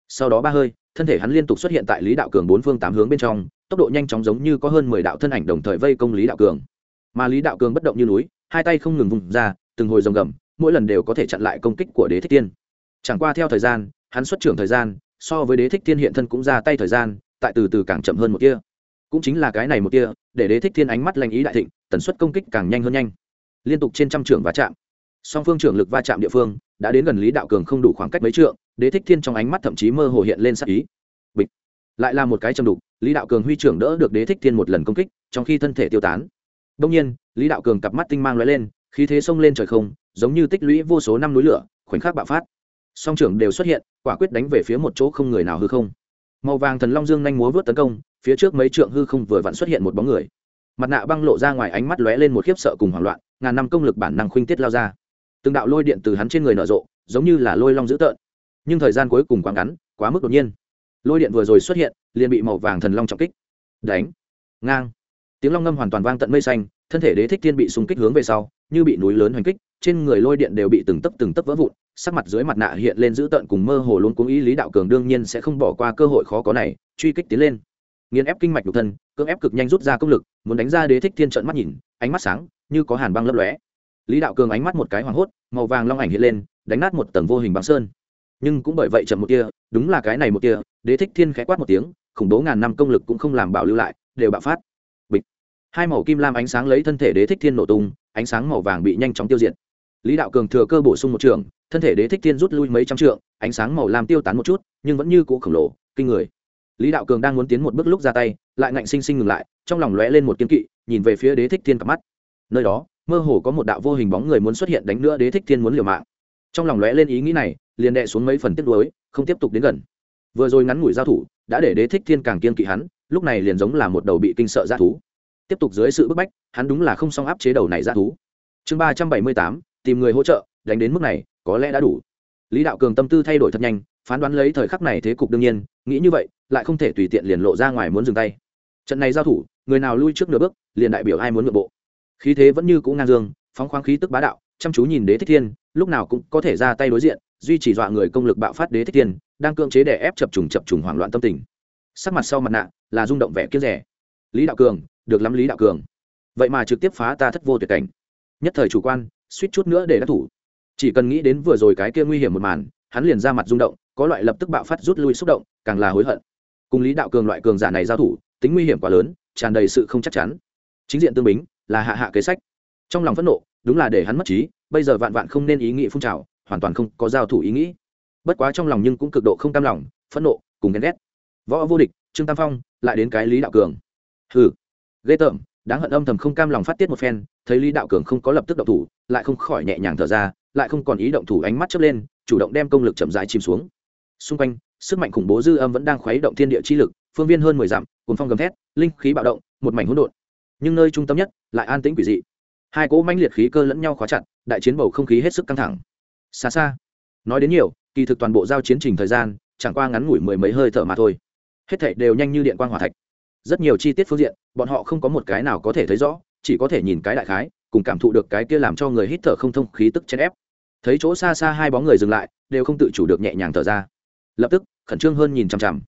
Sau đó ba hơi, thân thể hắn liên tục xuất hiện tại lý đạo cường bốn phương tám hướng bên trong tốc độ nhanh chóng giống như có hơn mười đạo thân ảnh đồng thời vây công lý đạo cường. Mà lý đạo cường bất động như núi, hai tay không ngừng vùng ra, từng hồi rồng gầm, mỗi lần đều có thể chặn lại công kích của đế thích tiên chẳng qua theo thời gian, hắn xuất trưởng thời gian, so với đế thích thiên hiện thân cũng ra tay thời gian, tại từ từ càng chậm hơn một kia cũng chính là cái này một kia để đế thích thiên ánh mắt lành ý đại thịnh, tần suất công kích càng nhanh hơn nhanh. Liên tục trên trăm trưởng va chạm. Song phương trưởng lực va chạm địa phương, đã đến gần lý đạo cường không đủ khoảng cách mấy trượng, đế thích thiên trong ánh mắt thậm chí mơ hồ hiện lên sắc ý lại là một cái châm đục, lý đạo cường huy trưởng đỡ được đế thích thiên một lần công kích, trong khi thân thể tiêu tán. Đông nhiên, lý đạo cường cặp mắt tinh mang lóe lên, khí thế xông lên trời không, giống như tích lũy vô số năm núi lửa, khoảnh khắc bạo phát. Song trưởng đều xuất hiện, quả quyết đánh về phía một chỗ không người nào hư không. Màu vàng thần long dương nhanh múa vớt tấn công, phía trước mấy trượng hư không vừa vặn xuất hiện một bóng người. Mặt nạ băng lộ ra ngoài ánh mắt lóe lên một khiếp sợ cùng hoảng loạn, ngàn năm công lực bản năng khuynh tiết lao ra. Từng đạo lôi điện từ hắn trên người nở rộ, giống như là lôi long dữ tợn. Nhưng thời gian cuối cùng quá ngắn, quá mức đột nhiên lôi điện vừa rồi xuất hiện, liền bị màu vàng thần long trọng kích. Đánh. Ngang. Tiếng long ngâm hoàn toàn vang tận mây xanh, thân thể đế thích thiên bị xung kích hướng về sau, như bị núi lớn hoành kích, trên người lôi điện đều bị từng tấc từng tấc vỡ vụn, sắc mặt dưới mặt nạ hiện lên dữ tợn cùng mơ hồ luôn cuống ý lý đạo cường đương nhiên sẽ không bỏ qua cơ hội khó có này, truy kích tiến lên. Nghiền ép kinh mạch nhục thân, cưỡng ép cực nhanh rút ra công lực, muốn đánh ra đế thích thiên trận mắt nhìn, ánh mắt sáng, như có hàn băng lấp lóe. Lý đạo cường ánh mắt một cái hoảng hốt, màu vàng long ảnh hiện lên, đánh nát một tầng vô hình băng sơn. Nhưng cũng bởi vậy chậm một kia đúng là cái này một kia đế thích thiên khẽ quát một tiếng, khủng bố ngàn năm công lực cũng không làm bảo lưu lại, đều bạo phát. Bịch. Hai màu kim lam ánh sáng lấy thân thể đế thích thiên nổ tung, ánh sáng màu vàng bị nhanh chóng tiêu diệt. Lý đạo cường thừa cơ bổ sung một trường, thân thể đế thích thiên rút lui mấy trăm trượng, ánh sáng màu lam tiêu tán một chút, nhưng vẫn như cũ khổng lồ, kinh người. Lý đạo cường đang muốn tiến một bước lúc ra tay, lại ngạnh sinh sinh ngừng lại, trong lòng lóe lên một kiên kỵ, nhìn về phía đế thích thiên cặp mắt. Nơi đó, mơ hồ có một đạo vô hình bóng người muốn xuất hiện đánh nữa đế thích thiên muốn liều mạng. Trong lòng lóe lên ý nghĩ này, liền đệ xuống mấy phần tiếp đối không tiếp tục đến gần vừa rồi ngắn ngủi giao thủ, đã để đế thích thiên càng kiên kỵ hắn, lúc này liền giống là một đầu bị kinh sợ g thú. Tiếp tục dưới sự bức bách, hắn đúng là không song áp chế đầu này ra thú. Chương ba trăm bảy mươi tám, tìm người hỗ trợ, đánh đến mức này, có lẽ đã đủ. Lý đạo cường tâm tư thay đổi thật nhanh, phán đoán lấy thời khắc này thế cục đương nhiên, nghĩ như vậy, lại không thể tùy tiện liền lộ ra ngoài muốn dừng tay. Trận này giao thủ, người nào lui trước nửa bước, liền đại biểu ai muốn nội bộ. Khí thế vẫn như cũ ngang dương, phóng khoáng khí tức bá đạo, chăm chú nhìn đế thích thiên, lúc nào cũng có thể ra tay đối diện, duy trì dọa người công lực bạo phát đế thích thiên đang cưỡng chế để ép chập trùng chập trùng hoảng loạn tâm tình. Sắc mặt sau mặt nạ là rung động vẻ kiếp rẻ. Lý đạo cường, được lắm lý đạo cường. Vậy mà trực tiếp phá ta thất vô tuyệt cảnh. Nhất thời chủ quan, suýt chút nữa để đắc thủ. Chỉ cần nghĩ đến vừa rồi cái kia nguy hiểm một màn, hắn liền ra mặt rung động, có loại lập tức bạo phát rút lui xúc động, càng là hối hận. Cùng lý đạo cường loại cường giả này giao thủ, tính nguy hiểm quá lớn, tràn đầy sự không chắc chắn. Chính diện tương bính, là hạ hạ kế sách. Trong lòng phẫn nộ, đúng là để hắn mất trí, bây giờ vạn vạn không nên ý nghĩ phun trào, hoàn toàn không có giao thủ ý nghĩ bất quá trong lòng nhưng cũng cực độ không cam lòng, phẫn nộ, cùng ghen ghét. Võ vô địch, trương tam phong, lại đến cái lý đạo cường. Hừ. Ghê tởm, đáng hận âm thầm không cam lòng phát tiết một phen, thấy lý đạo cường không có lập tức động thủ, lại không khỏi nhẹ nhàng thở ra, lại không còn ý động thủ ánh mắt chớp lên, chủ động đem công lực chậm rãi chìm xuống. Xung quanh, sức mạnh khủng bố dư âm vẫn đang khuấy động thiên địa chi lực, phương viên hơn mười dặm cuốn phong gầm thét, linh khí bạo động, một mảnh hỗn độn. Nhưng nơi trung tâm nhất lại an tĩnh quỷ dị. Hai cỗ mãnh liệt khí cơ lẫn nhau khóa chặt, đại chiến bầu không khí hết sức căng thẳng. Xa xa, nói đến nhiều kỳ thực toàn bộ giao chiến trình thời gian, chẳng qua ngắn ngủi mười mấy hơi thở mà thôi. Hết thảy đều nhanh như điện quang hỏa thạch. Rất nhiều chi tiết phương diện, bọn họ không có một cái nào có thể thấy rõ, chỉ có thể nhìn cái đại khái, cùng cảm thụ được cái kia làm cho người hít thở không thông khí tức chen ép. Thấy chỗ xa xa hai bóng người dừng lại, đều không tự chủ được nhẹ nhàng thở ra. Lập tức, khẩn trương hơn nhìn chằm chằm.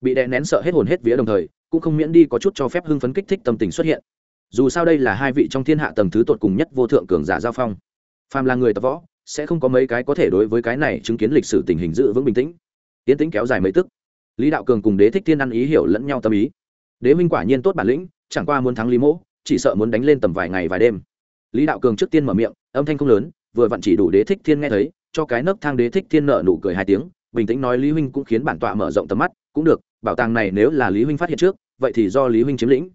Bị đè nén sợ hết hồn hết vía đồng thời, cũng không miễn đi có chút cho phép hưng phấn kích thích tâm tình xuất hiện. Dù sao đây là hai vị trong thiên hạ tầng thứ tột cùng nhất vô thượng cường giả giao phong. Phàm là người tập võ sẽ không có mấy cái có thể đối với cái này chứng kiến lịch sử tình hình giữ vững bình tĩnh. Tiến tĩnh kéo dài mấy tức. Lý đạo cường cùng đế thích thiên ăn ý hiểu lẫn nhau tâm ý. Đế minh quả nhiên tốt bản lĩnh, chẳng qua muốn thắng lý mỗ, chỉ sợ muốn đánh lên tầm vài ngày vài đêm. Lý đạo cường trước tiên mở miệng, âm thanh không lớn, vừa vặn chỉ đủ đế thích thiên nghe thấy, cho cái nấc thang đế thích thiên nợ nụ cười hai tiếng, bình tĩnh nói lý huynh cũng khiến bản tọa mở rộng tầm mắt, cũng được, bảo tàng này nếu là lý huynh phát hiện trước, vậy thì do lý huynh chiếm lĩnh.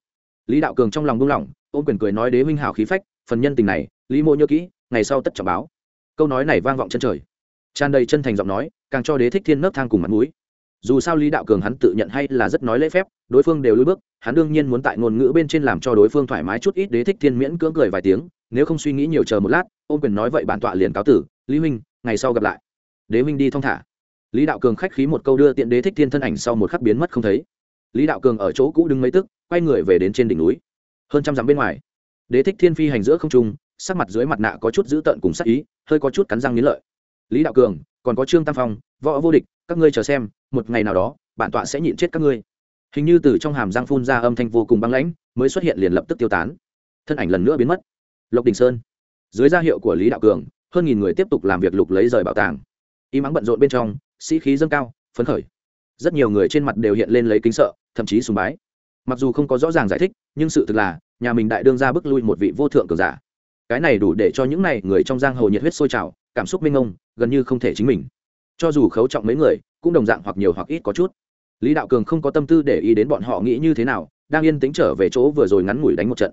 Lý đạo cường trong lòng buông lỏng, ôm quyền cười nói đế huynh hào khí phách, phần nhân tình này, lý mô nhớ kỹ, ngày sau tất trọng báo câu nói này vang vọng chân trời. Tràn đầy chân thành giọng nói, càng cho đế thích thiên nấc thang cùng mặt mũi. Dù sao lý đạo cường hắn tự nhận hay là rất nói lễ phép, đối phương đều lùi bước, hắn đương nhiên muốn tại ngôn ngữ bên trên làm cho đối phương thoải mái chút ít đế thích thiên miễn cưỡng cười vài tiếng, nếu không suy nghĩ nhiều chờ một lát, ôm quyền nói vậy bản tọa liền cáo tử, lý huynh, ngày sau gặp lại. Đế huynh đi thong thả. Lý đạo cường khách khí một câu đưa tiện đế thích thiên thân ảnh sau một khắc biến mất không thấy. Lý đạo cường ở chỗ cũ đứng mấy tức, quay người về đến trên đỉnh núi. Hơn trăm dặm bên ngoài, đế thích thiên phi hành giữa không trung sắc mặt dưới mặt nạ có chút dữ tợn cùng sắc ý, hơi có chút cắn răng nghiến lợi. Lý đạo cường, còn có trương tam phong, võ vô địch, các ngươi chờ xem, một ngày nào đó, bản tọa sẽ nhịn chết các ngươi. Hình như từ trong hàm răng phun ra âm thanh vô cùng băng lãnh, mới xuất hiện liền lập tức tiêu tán. Thân ảnh lần nữa biến mất. Lộc đình sơn. Dưới gia hiệu của lý đạo cường, hơn nghìn người tiếp tục làm việc lục lấy rời bảo tàng. Y mắng bận rộn bên trong, sĩ khí dâng cao, phấn khởi. Rất nhiều người trên mặt đều hiện lên lấy kính sợ, thậm chí sùng bái. Mặc dù không có rõ ràng giải thích, nhưng sự thực là, nhà mình đại đương ra bức lui một vị vô thượng cường giả cái này đủ để cho những này người trong giang hồ nhiệt huyết sôi trào, cảm xúc minh ông gần như không thể chính mình. Cho dù khấu trọng mấy người, cũng đồng dạng hoặc nhiều hoặc ít có chút. Lý đạo cường không có tâm tư để ý đến bọn họ nghĩ như thế nào, đang yên tính trở về chỗ vừa rồi ngắn ngủi đánh một trận.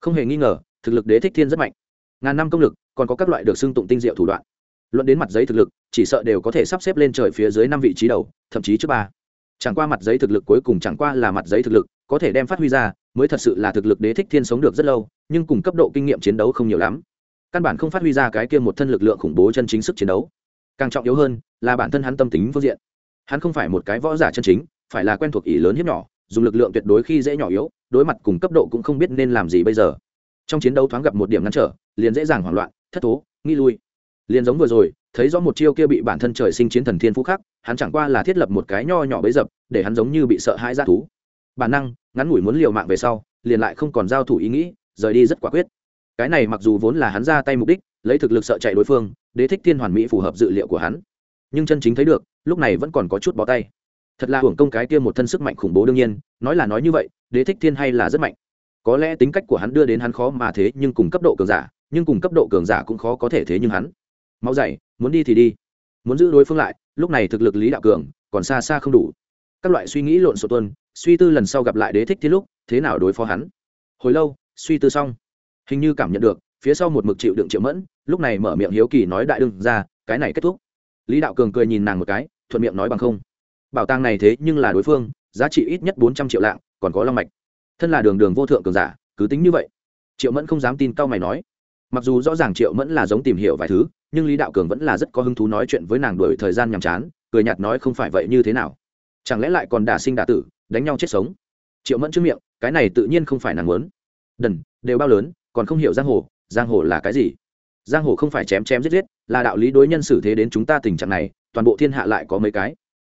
Không hề nghi ngờ, thực lực đế thích thiên rất mạnh. Ngàn năm công lực, còn có các loại được xưng tụng tinh diệu thủ đoạn. Luận đến mặt giấy thực lực, chỉ sợ đều có thể sắp xếp lên trời phía dưới năm vị trí đầu, thậm chí trước ba. Chẳng qua mặt giấy thực lực cuối cùng chẳng qua là mặt giấy thực lực, có thể đem phát huy ra mới thật sự là thực lực đế thích thiên sống được rất lâu nhưng cùng cấp độ kinh nghiệm chiến đấu không nhiều lắm. Căn bản không phát huy ra cái kia một thân lực lượng khủng bố chân chính sức chiến đấu. Càng trọng yếu hơn là bản thân hắn tâm tính phương diện. Hắn không phải một cái võ giả chân chính phải là quen thuộc ý lớn hiếp nhỏ dùng lực lượng tuyệt đối khi dễ nhỏ yếu đối mặt cùng cấp độ cũng không biết nên làm gì bây giờ. Trong chiến đấu thoáng gặp một điểm ngăn trở liền dễ dàng hoảng loạn thất thố nghi lui. Liền giống vừa rồi thấy rõ một chiêu kia bị bản thân trời sinh chiến thần thiên phú khác, hắn chẳng qua là thiết lập một cái nho nhỏ bấy dập để hắn giống như bị sợ hãi ra thú. Bản năng ngắn ngủi muốn liều mạng về sau, liền lại không còn giao thủ ý nghĩ, rời đi rất quả quyết. Cái này mặc dù vốn là hắn ra tay mục đích, lấy thực lực sợ chạy đối phương, đế thích thiên hoàn mỹ phù hợp dự liệu của hắn. Nhưng chân chính thấy được, lúc này vẫn còn có chút bỏ tay. Thật là hưởng công cái kia một thân sức mạnh khủng bố đương nhiên, nói là nói như vậy, đế thích thiên hay là rất mạnh. Có lẽ tính cách của hắn đưa đến hắn khó mà thế, nhưng cùng cấp độ cường giả, nhưng cùng cấp độ cường giả cũng khó có thể thế nhưng hắn. Mau dày muốn đi thì đi. Muốn giữ đối phương lại, lúc này thực lực lý đạo cường còn xa xa không đủ. Các loại suy nghĩ lộn xộn tuân suy tư lần sau gặp lại đế thích thiên lúc, thế nào đối phó hắn? Hồi lâu, suy tư xong, hình như cảm nhận được, phía sau một mực chịu đựng triệu mẫn, lúc này mở miệng hiếu kỳ nói đại đương ra, cái này kết thúc. Lý đạo cường cười nhìn nàng một cái, thuận miệng nói bằng không. Bảo tàng này thế nhưng là đối phương, giá trị ít nhất bốn trăm triệu lạng, còn có long mạch. Thân là đường đường vô thượng cường giả, cứ tính như vậy. Triệu mẫn không dám tin cao mày nói. Mặc dù rõ ràng triệu mẫn là giống tìm hiểu vài thứ, nhưng lý đạo cường vẫn là rất có hứng thú nói chuyện với nàng đổi thời gian nhàm chán, cười nhạt nói không phải vậy như thế nào chẳng lẽ lại còn đả sinh đả tử, đánh nhau chết sống? Triệu mẫn trước miệng, cái này tự nhiên không phải nàng muốn. Đần, đều bao lớn, còn không hiểu giang hồ giang hồ là cái gì? Giang hồ không phải chém chém giết giết, là đạo lý đối nhân xử thế đến chúng ta tình trạng này, toàn bộ thiên hạ lại có mấy cái.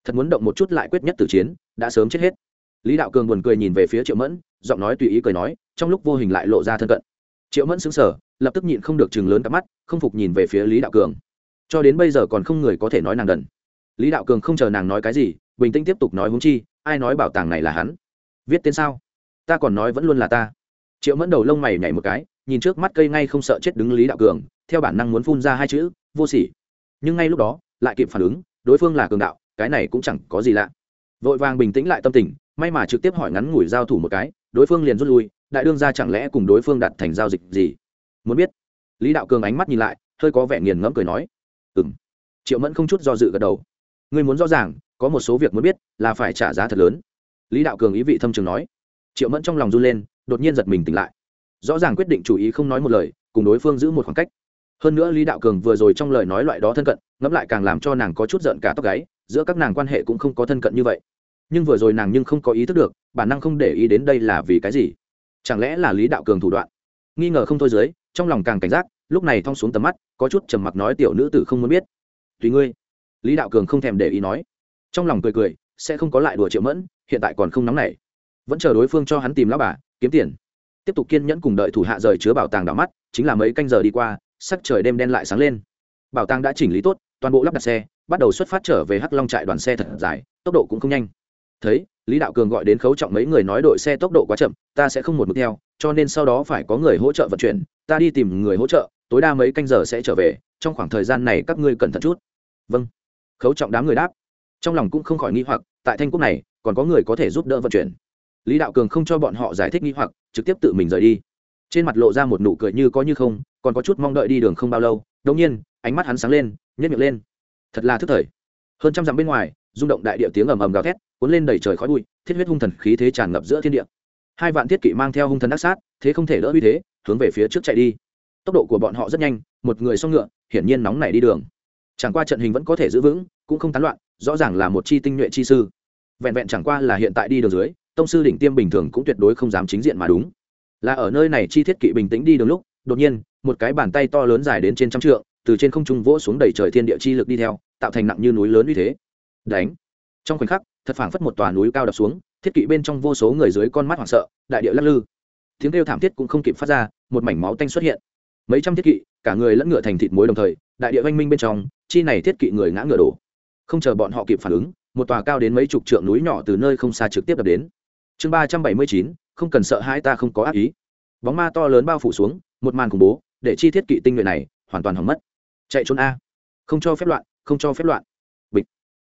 Thật muốn động một chút lại quyết nhất tử chiến, đã sớm chết hết. Lý đạo cường buồn cười nhìn về phía triệu mẫn, giọng nói tùy ý cười nói, trong lúc vô hình lại lộ ra thân cận. Triệu mẫn xứng sở lập tức nhịn không được chừng lớn cắp mắt, không phục nhìn về phía lý đạo cường. Cho đến bây giờ còn không người có thể nói nàng đần. Lý đạo cường không chờ nàng nói cái gì bình tĩnh tiếp tục nói huống chi, ai nói bảo tàng này là hắn? Viết tên sao? Ta còn nói vẫn luôn là ta. Triệu mẫn đầu lông mày nhảy một cái, nhìn trước mắt cây ngay không sợ chết đứng lý đạo cường, theo bản năng muốn phun ra hai chữ, vô sỉ. Nhưng ngay lúc đó, lại kịp phản ứng, đối phương là cường đạo, cái này cũng chẳng có gì lạ. Vội vàng bình tĩnh lại tâm tình, may mà trực tiếp hỏi ngắn ngủi giao thủ một cái, đối phương liền rút lui, đại đương ra chẳng lẽ cùng đối phương đặt thành giao dịch gì? Muốn biết. Lý đạo cường ánh mắt nhìn lại, hơi có vẻ nghiền ngẫm cười nói ừ m triệu mẫn không chút do dự gật đầu, ngươi muốn rõ ràng có một số việc muốn biết, là phải trả giá thật lớn. Lý đạo cường ý vị thâm trường nói. Triệu mẫn trong lòng run lên, đột nhiên giật mình tỉnh lại. Rõ ràng quyết định chủ ý không nói một lời, cùng đối phương giữ một khoảng cách. Hơn nữa lý đạo cường vừa rồi trong lời nói loại đó thân cận, ngẫm lại càng làm cho nàng có chút giận cả tóc gáy, giữa các nàng quan hệ cũng không có thân cận như vậy. Nhưng vừa rồi nàng nhưng không có ý thức được, bản năng không để ý đến đây là vì cái gì. Chẳng lẽ là lý đạo cường thủ đoạn? Nghi ngờ không thôi dưới, trong lòng càng cảnh giác, lúc này thong xuống tầm mắt, có chút trầm mặc nói tiểu nữ tử không muốn biết. Tùy ngươi. Lý đạo cường không thèm để ý nói trong lòng cười cười, sẽ không có lại đùa triệu mẫn, hiện tại còn không nóng nảy. Vẫn chờ đối phương cho hắn tìm lão bà, kiếm tiền. Tiếp tục kiên nhẫn cùng đợi thủ hạ rời chứa bảo tàng đỏ mắt, chính là mấy canh giờ đi qua, sắc trời đêm đen lại sáng lên. Bảo tàng đã chỉnh lý tốt, toàn bộ lắp đặt xe, bắt đầu xuất phát trở về hắc long trại đoàn xe thật dài, tốc độ cũng không nhanh. Thấy, lý đạo cường gọi đến khấu trọng mấy người nói đội xe tốc độ quá chậm, ta sẽ không một mực theo, cho nên sau đó phải có người hỗ trợ vận chuyển, ta đi tìm người hỗ trợ, tối đa mấy canh giờ sẽ trở về, trong khoảng thời gian này các ngươi cẩn thận chút. Vâng. Khấu trọng đám người đáp trong lòng cũng không khỏi nghi hoặc, tại thanh quốc này, còn có người có thể giúp đỡ vận chuyển. Lý đạo cường không cho bọn họ giải thích nghi hoặc, trực tiếp tự mình rời đi. Trên mặt lộ ra một nụ cười như có như không, còn có chút mong đợi đi đường không bao lâu đông nhiên, ánh mắt hắn sáng lên nhét miệng lên. Thật là thức thời. Hơn trăm dặm bên ngoài, rung động đại địa tiếng ầm ầm gào thét, cuốn lên đầy trời khói bụi, thiết huyết hung thần khí thế tràn ngập giữa thiên địa. Hai vạn thiết kỵ mang theo hung thần đắc sát, thế không thể đỡ uy thế, hướng về phía trước chạy đi. Tốc độ của bọn họ rất nhanh, một người song ngựa, hiển nhiên nóng nảy đi đường. Chẳng qua trận hình vẫn có thể giữ vững, cũng không tán loạn rõ ràng là một chi tinh nhuệ chi sư. Vẹn vẹn chẳng qua là hiện tại đi đường dưới, tông sư đỉnh tiêm bình thường cũng tuyệt đối không dám chính diện mà đúng. Là ở nơi này chi thiết kỵ bình tĩnh đi đường lúc, đột nhiên, một cái bàn tay to lớn dài đến trên trăm trượng, từ trên không trung vỗ xuống đầy trời thiên địa chi lực đi theo, tạo thành nặng như núi lớn như thế. Đánh. Trong khoảnh khắc, thật phảng phất một tòa núi cao đập xuống, thiết kỵ bên trong vô số người dưới con mắt hoảng sợ, đại địa lắc lư. Tiếng kêu thảm thiết cũng không kịp phát ra, một mảnh máu tanh xuất hiện. Mấy trăm thiết kỵ, cả người lẫn ngựa thành thịt muối đồng thời, đại địa oanh minh bên trong, chi này thiết kỵ người ngã ngựa đổ không chờ bọn họ kịp phản ứng, một tòa cao đến mấy chục trượng núi nhỏ từ nơi không xa trực tiếp đập đến. Chương ba trăm bảy mươi chín, không cần sợ hãi ta không có ác ý. Bóng ma to lớn bao phủ xuống, một màn khủng bố, để chi thiết kỵ tinh nhuệ này hoàn toàn hỏng mất. Chạy trốn a. Không cho phép loạn, không cho phép loạn. Bịch.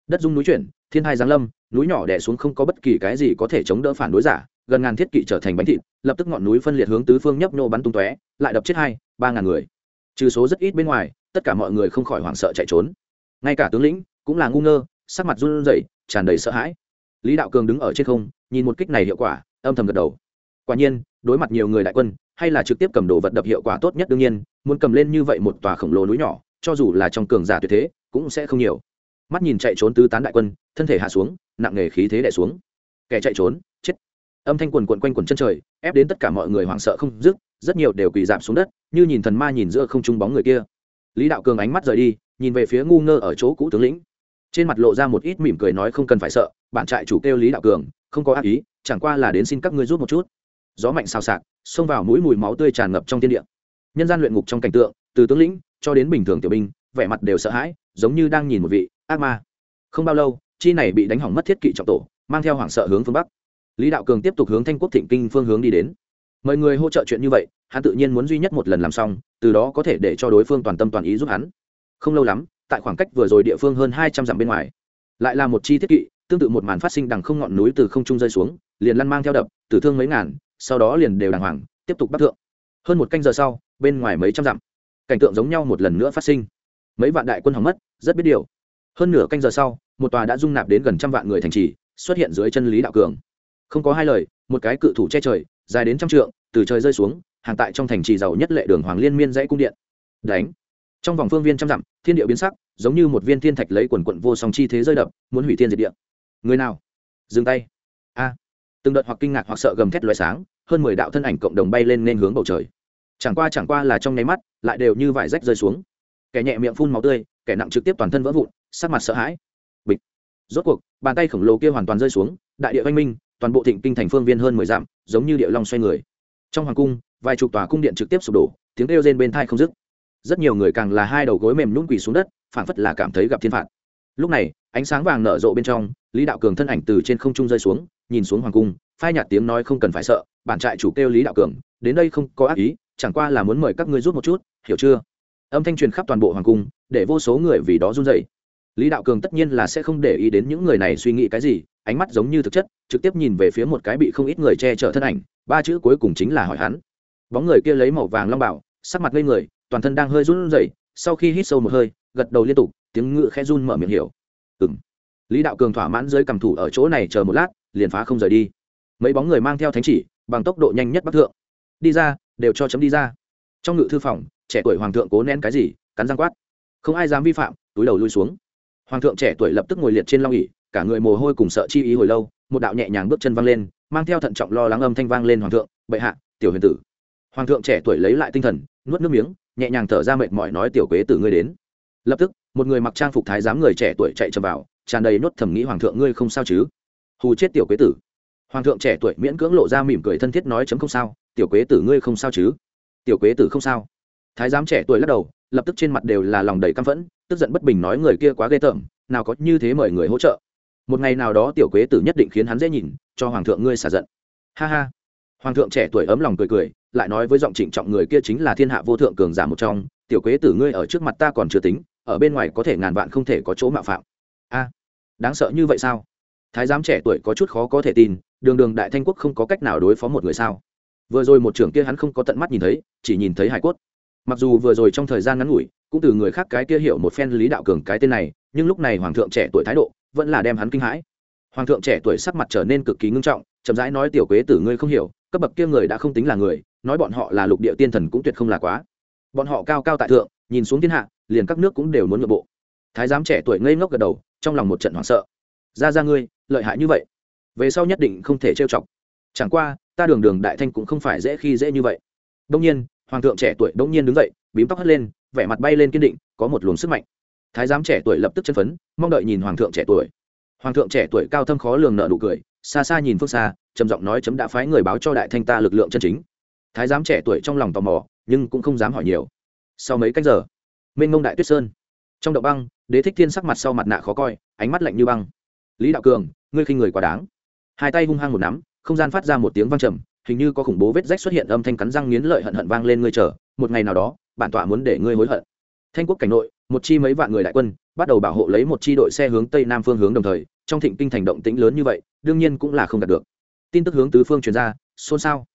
Đất dung núi chuyển, thiên hai giáng lâm, núi nhỏ đè xuống không có bất kỳ cái gì có thể chống đỡ phản đối giả, gần ngàn thiết kỵ trở thành bánh thịt, lập tức ngọn núi phân liệt hướng tứ phương nhấp nhô bắn tung tóe, lại đập chết hai, ba ngàn người. Trừ số rất ít bên ngoài, tất cả mọi người không khỏi hoảng sợ chạy trốn. Ngay cả tướng lĩnh cũng là ngu ngơ, sắc mặt run rẩy, tràn đầy sợ hãi. Lý đạo cường đứng ở trên không, nhìn một kích này hiệu quả, âm thầm gật đầu. Quả nhiên, đối mặt nhiều người đại quân, hay là trực tiếp cầm đồ vật đập hiệu quả tốt nhất đương nhiên, muốn cầm lên như vậy một tòa khổng lồ núi nhỏ, cho dù là trong cường giả tuyệt thế, cũng sẽ không nhiều. Mắt nhìn chạy trốn tứ tán đại quân, thân thể hạ xuống, nặng nề khí thế đẻ xuống. Kẻ chạy trốn, chết. Âm thanh quần quần quanh quần chân trời, ép đến tất cả mọi người hoảng sợ không dứt, rất nhiều đều quỳ giảm xuống đất, như nhìn thần ma nhìn giữa không trung bóng người kia. Lý đạo cường ánh mắt rời đi, nhìn về phía ngu ngơ ở chỗ cũ tướng lĩnh trên mặt lộ ra một ít mỉm cười nói không cần phải sợ, bạn trại chủ kêu lý đạo cường, không có ác ý, chẳng qua là đến xin các ngươi rút một chút. Gió mạnh xào xạc, xông vào mũi mùi máu tươi tràn ngập trong thiên địa. Nhân gian luyện ngục trong cảnh tượng, từ tướng lĩnh cho đến bình thường tiểu binh, vẻ mặt đều sợ hãi, giống như đang nhìn một vị ác ma. Không bao lâu, chi này bị đánh hỏng mất thiết kỵ trọng tổ, mang theo hoảng sợ hướng phương bắc. Lý đạo cường tiếp tục hướng thanh quốc thịnh kinh phương hướng đi đến. Mời người hỗ trợ chuyện như vậy, hắn tự nhiên muốn duy nhất một lần làm xong, từ đó có thể để cho đối phương toàn tâm toàn ý giúp hắn. Không lâu lắm tại khoảng cách vừa rồi địa phương hơn hai trăm dặm bên ngoài. Lại là một chi thiết kỵ, tương tự một màn phát sinh đằng không ngọn núi từ không trung rơi xuống, liền lăn mang theo đập, tử thương mấy ngàn, sau đó liền đều đàng hoàng, tiếp tục bắt thượng. Hơn một canh giờ sau, bên ngoài mấy trăm dặm, cảnh tượng giống nhau một lần nữa phát sinh. Mấy vạn đại quân hỏng mất, rất biết điều. Hơn nửa canh giờ sau, một tòa đã dung nạp đến gần trăm vạn người thành trì, xuất hiện dưới chân lý đạo cường. Không có hai lời, một cái cự thủ che trời, dài đến trăm trượng, từ trời rơi xuống, hàng tại trong thành trì giàu nhất lệ đường hoàng liên miên dãy cung điện. Đánh! Trong vòng phương viên trăm dặm, thiên địa biến sắc, giống như một viên thiên thạch lấy quần quận vô song chi thế rơi đập, muốn hủy thiên diệt địa. Người nào? Dừng tay. A. Từng đợt hoặc kinh ngạc hoặc sợ gầm thét loài sáng, hơn mười đạo thân ảnh cộng đồng bay lên nên hướng bầu trời. Chẳng qua chẳng qua là trong nháy mắt, lại đều như vải rách rơi xuống. Kẻ nhẹ miệng phun máu tươi, kẻ nặng trực tiếp toàn thân vỡ vụn, sắc mặt sợ hãi. Bịch. Rốt cuộc, bàn tay khổng lồ kia hoàn toàn rơi xuống, đại địa văn minh, toàn bộ thịnh kinh thành phương viên hơn mười dặm, giống như địa long xoay người. Trong hoàng cung, vài chục tòa cung điện trực tiếp sụp đổ, tiếng kêu rên bên thai không dứt rất nhiều người càng là hai đầu gối mềm nhún quỳ xuống đất, phảng phất là cảm thấy gặp thiên phạt. Lúc này, ánh sáng vàng nở rộ bên trong, lý đạo cường thân ảnh từ trên không trung rơi xuống, nhìn xuống hoàng cung, phai nhạt tiếng nói không cần phải sợ, bản trại chủ kêu lý đạo cường, đến đây không có ác ý, chẳng qua là muốn mời các ngươi rút một chút, hiểu chưa? Âm thanh truyền khắp toàn bộ hoàng cung, để vô số người vì đó run dậy lý đạo cường tất nhiên là sẽ không để ý đến những người này suy nghĩ cái gì, ánh mắt giống như thực chất, trực tiếp nhìn về phía một cái bị không ít người che chở thân ảnh, ba chữ cuối cùng chính là hỏi hắn. Bóng người kia lấy màu vàng long bảo, sắc mặt lên người toàn thân đang hơi run rẩy, sau khi hít sâu một hơi, gật đầu liên tục, tiếng ngựa khẽ run mở miệng hiểu. Ừng lý đạo cường thỏa mãn dưới cầm thủ ở chỗ này chờ một lát, liền phá không rời đi. Mấy bóng người mang theo thánh chỉ, bằng tốc độ nhanh nhất bắc thượng. Đi ra, đều cho chấm đi ra. Trong ngự thư phòng, trẻ tuổi hoàng thượng cố nén cái gì, cắn răng quát. Không ai dám vi phạm, túi đầu lui xuống. Hoàng thượng trẻ tuổi lập tức ngồi liệt trên long ỉ cả người mồ hôi cùng sợ chi ý hồi lâu, một đạo nhẹ nhàng bước chân văng lên, mang theo thận trọng lo lắng âm thanh vang lên hoàng thượng, bệ hạ, tiểu huyền tử. Hoàng thượng trẻ tuổi lấy lại tinh thần, nuốt nước miếng nhẹ nhàng thở ra mệt mỏi nói tiểu quế tử ngươi đến. Lập tức, một người mặc trang phục thái giám người trẻ tuổi chạy chầm vào, tràn đầy nốt thầm nghĩ hoàng thượng ngươi không sao chứ? Hù chết tiểu quế tử. Hoàng thượng trẻ tuổi miễn cưỡng lộ ra mỉm cười thân thiết nói chấm không sao, tiểu quế tử ngươi không sao chứ? Tiểu quế tử không sao. Thái giám trẻ tuổi lắc đầu, lập tức trên mặt đều là lòng đầy căm phẫn, tức giận bất bình nói người kia quá ghê tởm, nào có như thế mời người hỗ trợ. Một ngày nào đó tiểu quế tử nhất định khiến hắn dễ nhìn, cho hoàng thượng ngươi xả giận. Ha ha. Hoàng thượng trẻ tuổi ấm lòng cười cười lại nói với giọng trịnh trọng người kia chính là thiên hạ vô thượng cường giả một trong, tiểu quế tử ngươi ở trước mặt ta còn chưa tính, ở bên ngoài có thể ngàn vạn không thể có chỗ mạo phạm. A, đáng sợ như vậy sao? Thái giám trẻ tuổi có chút khó có thể tin, đường đường đại thanh quốc không có cách nào đối phó một người sao? Vừa rồi một trưởng kia hắn không có tận mắt nhìn thấy, chỉ nhìn thấy hải cốt. Mặc dù vừa rồi trong thời gian ngắn ngủi, cũng từ người khác cái kia hiểu một phen lý đạo cường cái tên này, nhưng lúc này hoàng thượng trẻ tuổi thái độ vẫn là đem hắn kinh hãi. Hoàng thượng trẻ tuổi sắc mặt trở nên cực kỳ ngưng trọng, chậm rãi nói tiểu quế tử ngươi không hiểu, cấp bậc kia người đã không tính là người nói bọn họ là lục địa tiên thần cũng tuyệt không là quá. Bọn họ cao cao tại thượng, nhìn xuống thiên hạ, liền các nước cũng đều muốn nội bộ. Thái giám trẻ tuổi ngây ngốc gật đầu, trong lòng một trận hoảng sợ. Ra ra ngươi, lợi hại như vậy. Về sau nhất định không thể trêu chọc. Chẳng qua, ta đường đường đại thanh cũng không phải dễ khi dễ như vậy. Đông nhiên, hoàng thượng trẻ tuổi đông nhiên đứng dậy, bím tóc hất lên, vẻ mặt bay lên kiên định, có một luồng sức mạnh. Thái giám trẻ tuổi lập tức chân phấn, mong đợi nhìn hoàng thượng trẻ tuổi. Hoàng thượng trẻ tuổi cao thâm khó lường nợ nụ cười, xa xa nhìn phương xa, trầm giọng nói chấm đã phái người báo cho đại thanh ta lực lượng chân chính thái giám trẻ tuổi trong lòng tò mò, nhưng cũng không dám hỏi nhiều. Sau mấy cách giờ minh ngông đại tuyết sơn. Trong động băng, đế thích thiên sắc mặt sau mặt nạ khó coi, ánh mắt lạnh như băng. Lý đạo cường, ngươi khinh người quá đáng. Hai tay hung hăng một nắm, không gian phát ra một tiếng vang trầm, hình như có khủng bố vết rách xuất hiện âm thanh cắn răng nghiến lợi hận hận vang lên ngươi chờ, một ngày nào đó, bản tọa muốn để ngươi hối hận. Thanh quốc cảnh nội, một chi mấy vạn người đại quân, bắt đầu bảo hộ lấy một chi đội xe hướng tây nam phương hướng đồng thời, trong thịnh kinh thành động tĩnh lớn như vậy, đương nhiên cũng là không đạt được. Tin tức hướng tứ phương truyền ra, xôn xao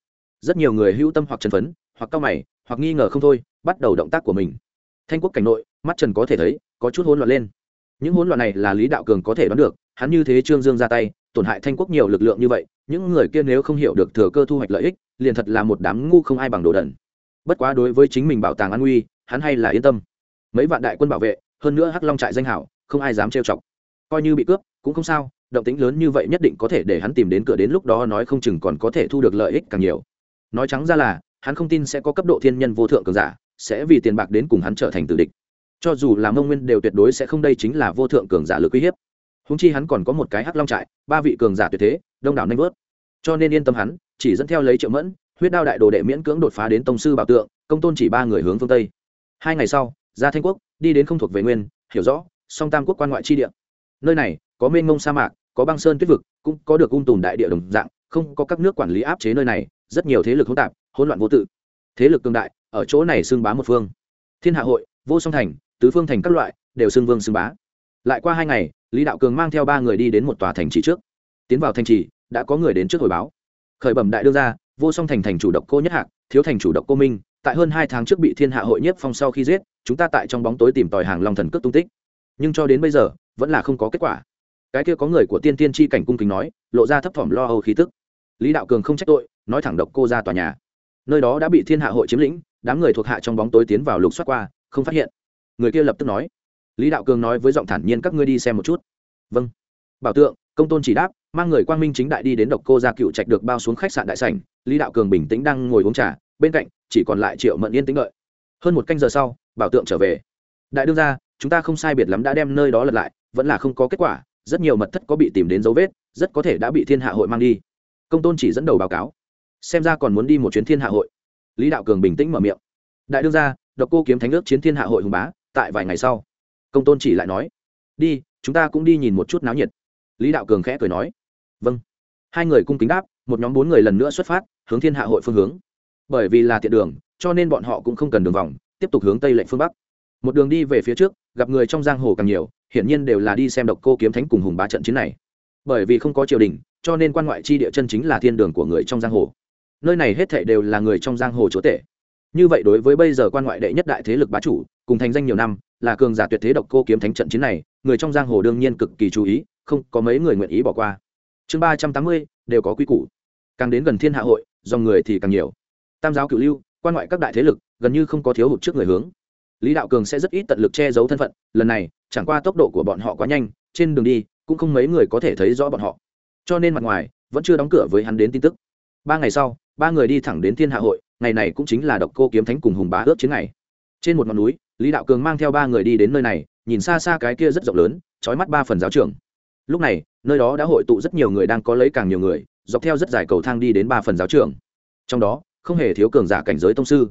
rất nhiều người hữu tâm hoặc chân phấn, hoặc cao mày, hoặc nghi ngờ không thôi, bắt đầu động tác của mình. Thanh quốc cảnh nội, mắt trần có thể thấy, có chút hỗn loạn lên. Những hỗn loạn này là lý đạo cường có thể đoán được, hắn như thế trương dương ra tay, tổn hại thanh quốc nhiều lực lượng như vậy, những người kia nếu không hiểu được thừa cơ thu hoạch lợi ích, liền thật là một đám ngu không ai bằng đồ đần. Bất quá đối với chính mình bảo tàng an nguy, hắn hay là yên tâm. Mấy vạn đại quân bảo vệ, hơn nữa hắc long trại danh hảo, không ai dám trêu chọc. Coi như bị cướp, cũng không sao, động tính lớn như vậy nhất định có thể để hắn tìm đến cửa đến lúc đó nói không chừng còn có thể thu được lợi ích càng nhiều nói trắng ra là, hắn không tin sẽ có cấp độ thiên nhân vô thượng cường giả, sẽ vì tiền bạc đến cùng hắn trở thành tử địch. Cho dù là mông nguyên đều tuyệt đối sẽ không đây chính là vô thượng cường giả lực uy hiếp. Húng chi hắn còn có một cái hắc long trại, ba vị cường giả tuyệt thế, đông đảo nanh vớt. Cho nên yên tâm hắn, chỉ dẫn theo lấy triệu mẫn, huyết đao đại đồ đệ miễn cưỡng đột phá đến tông sư bảo tượng, công tôn chỉ ba người hướng phương tây. Hai ngày sau ra thanh quốc, đi đến không thuộc về nguyên, hiểu rõ, song tam quốc quan ngoại chi địa. Nơi này, có mênh mông sa mạc, có băng sơn tuyết vực, cũng có được ung tùm đại địa đồng dạng, không có các nước quản lý áp chế nơi này rất nhiều thế lực hỗn tạp, hỗn loạn vô tự. Thế lực cường đại, ở chỗ này xưng bá một phương. Thiên hạ hội, vô song thành, tứ phương thành các loại, đều xưng vương xưng bá. Lại qua hai ngày, lý đạo cường mang theo ba người đi đến một tòa thành trì trước. Tiến vào thành trì, đã có người đến trước hồi báo. Khởi bẩm đại đương gia, vô song thành thành chủ độc cô nhất hạc, thiếu thành chủ độc cô minh, tại hơn hai tháng trước bị thiên hạ hội nhiếp phong sau khi giết, chúng ta tại trong bóng tối tìm tòi hàng long thần cước tung tích. Nhưng cho đến bây giờ, vẫn là không có kết quả. Cái kia có người của tiên tiên tri cảnh cung kính nói, lộ ra thấp thỏm lo âu khí tức lý đạo cường không trách tội nói thẳng độc cô ra tòa nhà nơi đó đã bị thiên hạ hội chiếm lĩnh đám người thuộc hạ trong bóng tối tiến vào lục soát qua không phát hiện người kia lập tức nói lý đạo cường nói với giọng thản nhiên các ngươi đi xem một chút vâng bảo tượng công tôn chỉ đáp mang người quang minh chính đại đi đến độc cô Ra cựu trạch được bao xuống khách sạn đại sảnh lý đạo cường bình tĩnh đang ngồi uống trà bên cạnh chỉ còn lại triệu mẫn yên tĩnh đợi hơn một canh giờ sau bảo tượng trở về đại đương ra chúng ta không sai biệt lắm đã đem nơi đó lật lại vẫn là không có kết quả rất nhiều mật thất có bị tìm đến dấu vết rất có thể đã bị thiên hạ hội mang đi công tôn chỉ dẫn đầu báo cáo xem ra còn muốn đi một chuyến thiên hạ hội. Lý đạo cường bình tĩnh mở miệng. Đại đương gia, độc cô kiếm thánh ước chiến thiên hạ hội hùng bá tại vài ngày sau công tôn chỉ lại nói đi chúng ta cũng đi nhìn một chút náo nhiệt. Lý đạo cường khẽ cười nói vâng. Hai người cung kính đáp một nhóm bốn người lần nữa xuất phát hướng thiên hạ hội phương hướng. Bởi vì là tiện đường cho nên bọn họ cũng không cần đường vòng tiếp tục hướng tây lệnh phương bắc. Một đường đi về phía trước gặp người trong giang hồ càng nhiều hiển nhiên đều là đi xem độc cô kiếm thánh cùng hùng bá trận chiến này. Bởi vì không có triều đình cho nên quan ngoại chi địa chân chính là thiên đường của người trong giang hồ. Nơi này hết thảy đều là người trong giang hồ chúa tể. Như vậy đối với bây giờ quan ngoại đệ nhất đại thế lực bá chủ, cùng thành danh nhiều năm, là cường giả tuyệt thế độc cô kiếm thánh trận chiến này, người trong giang hồ đương nhiên cực kỳ chú ý, không có mấy người nguyện ý bỏ qua. Chương ba trăm tám mươi, đều có quy củ. Càng đến gần thiên hạ hội, dòng người thì càng nhiều. Tam giáo cựu lưu, quan ngoại các đại thế lực, gần như không có thiếu hụt trước người hướng. Lý đạo cường sẽ rất ít tận lực che giấu thân phận, lần này, chẳng qua tốc độ của bọn họ quá nhanh, trên đường đi, cũng không mấy người có thể thấy rõ bọn họ cho nên mặt ngoài, vẫn chưa đóng cửa với hắn đến tin tức. Ba ngày sau, ba người đi thẳng đến thiên hạ hội, ngày này cũng chính là độc cô kiếm thánh cùng hùng bá ước chiến ngày. Trên một ngọn núi, lý đạo cường mang theo ba người đi đến nơi này, nhìn xa xa cái kia rất rộng lớn trói mắt ba phần giáo trường. Lúc này, nơi đó đã hội tụ rất nhiều người đang có lấy càng nhiều người, dọc theo rất dài cầu thang đi đến ba phần giáo trường. Trong đó, không hề thiếu cường giả cảnh giới tông sư.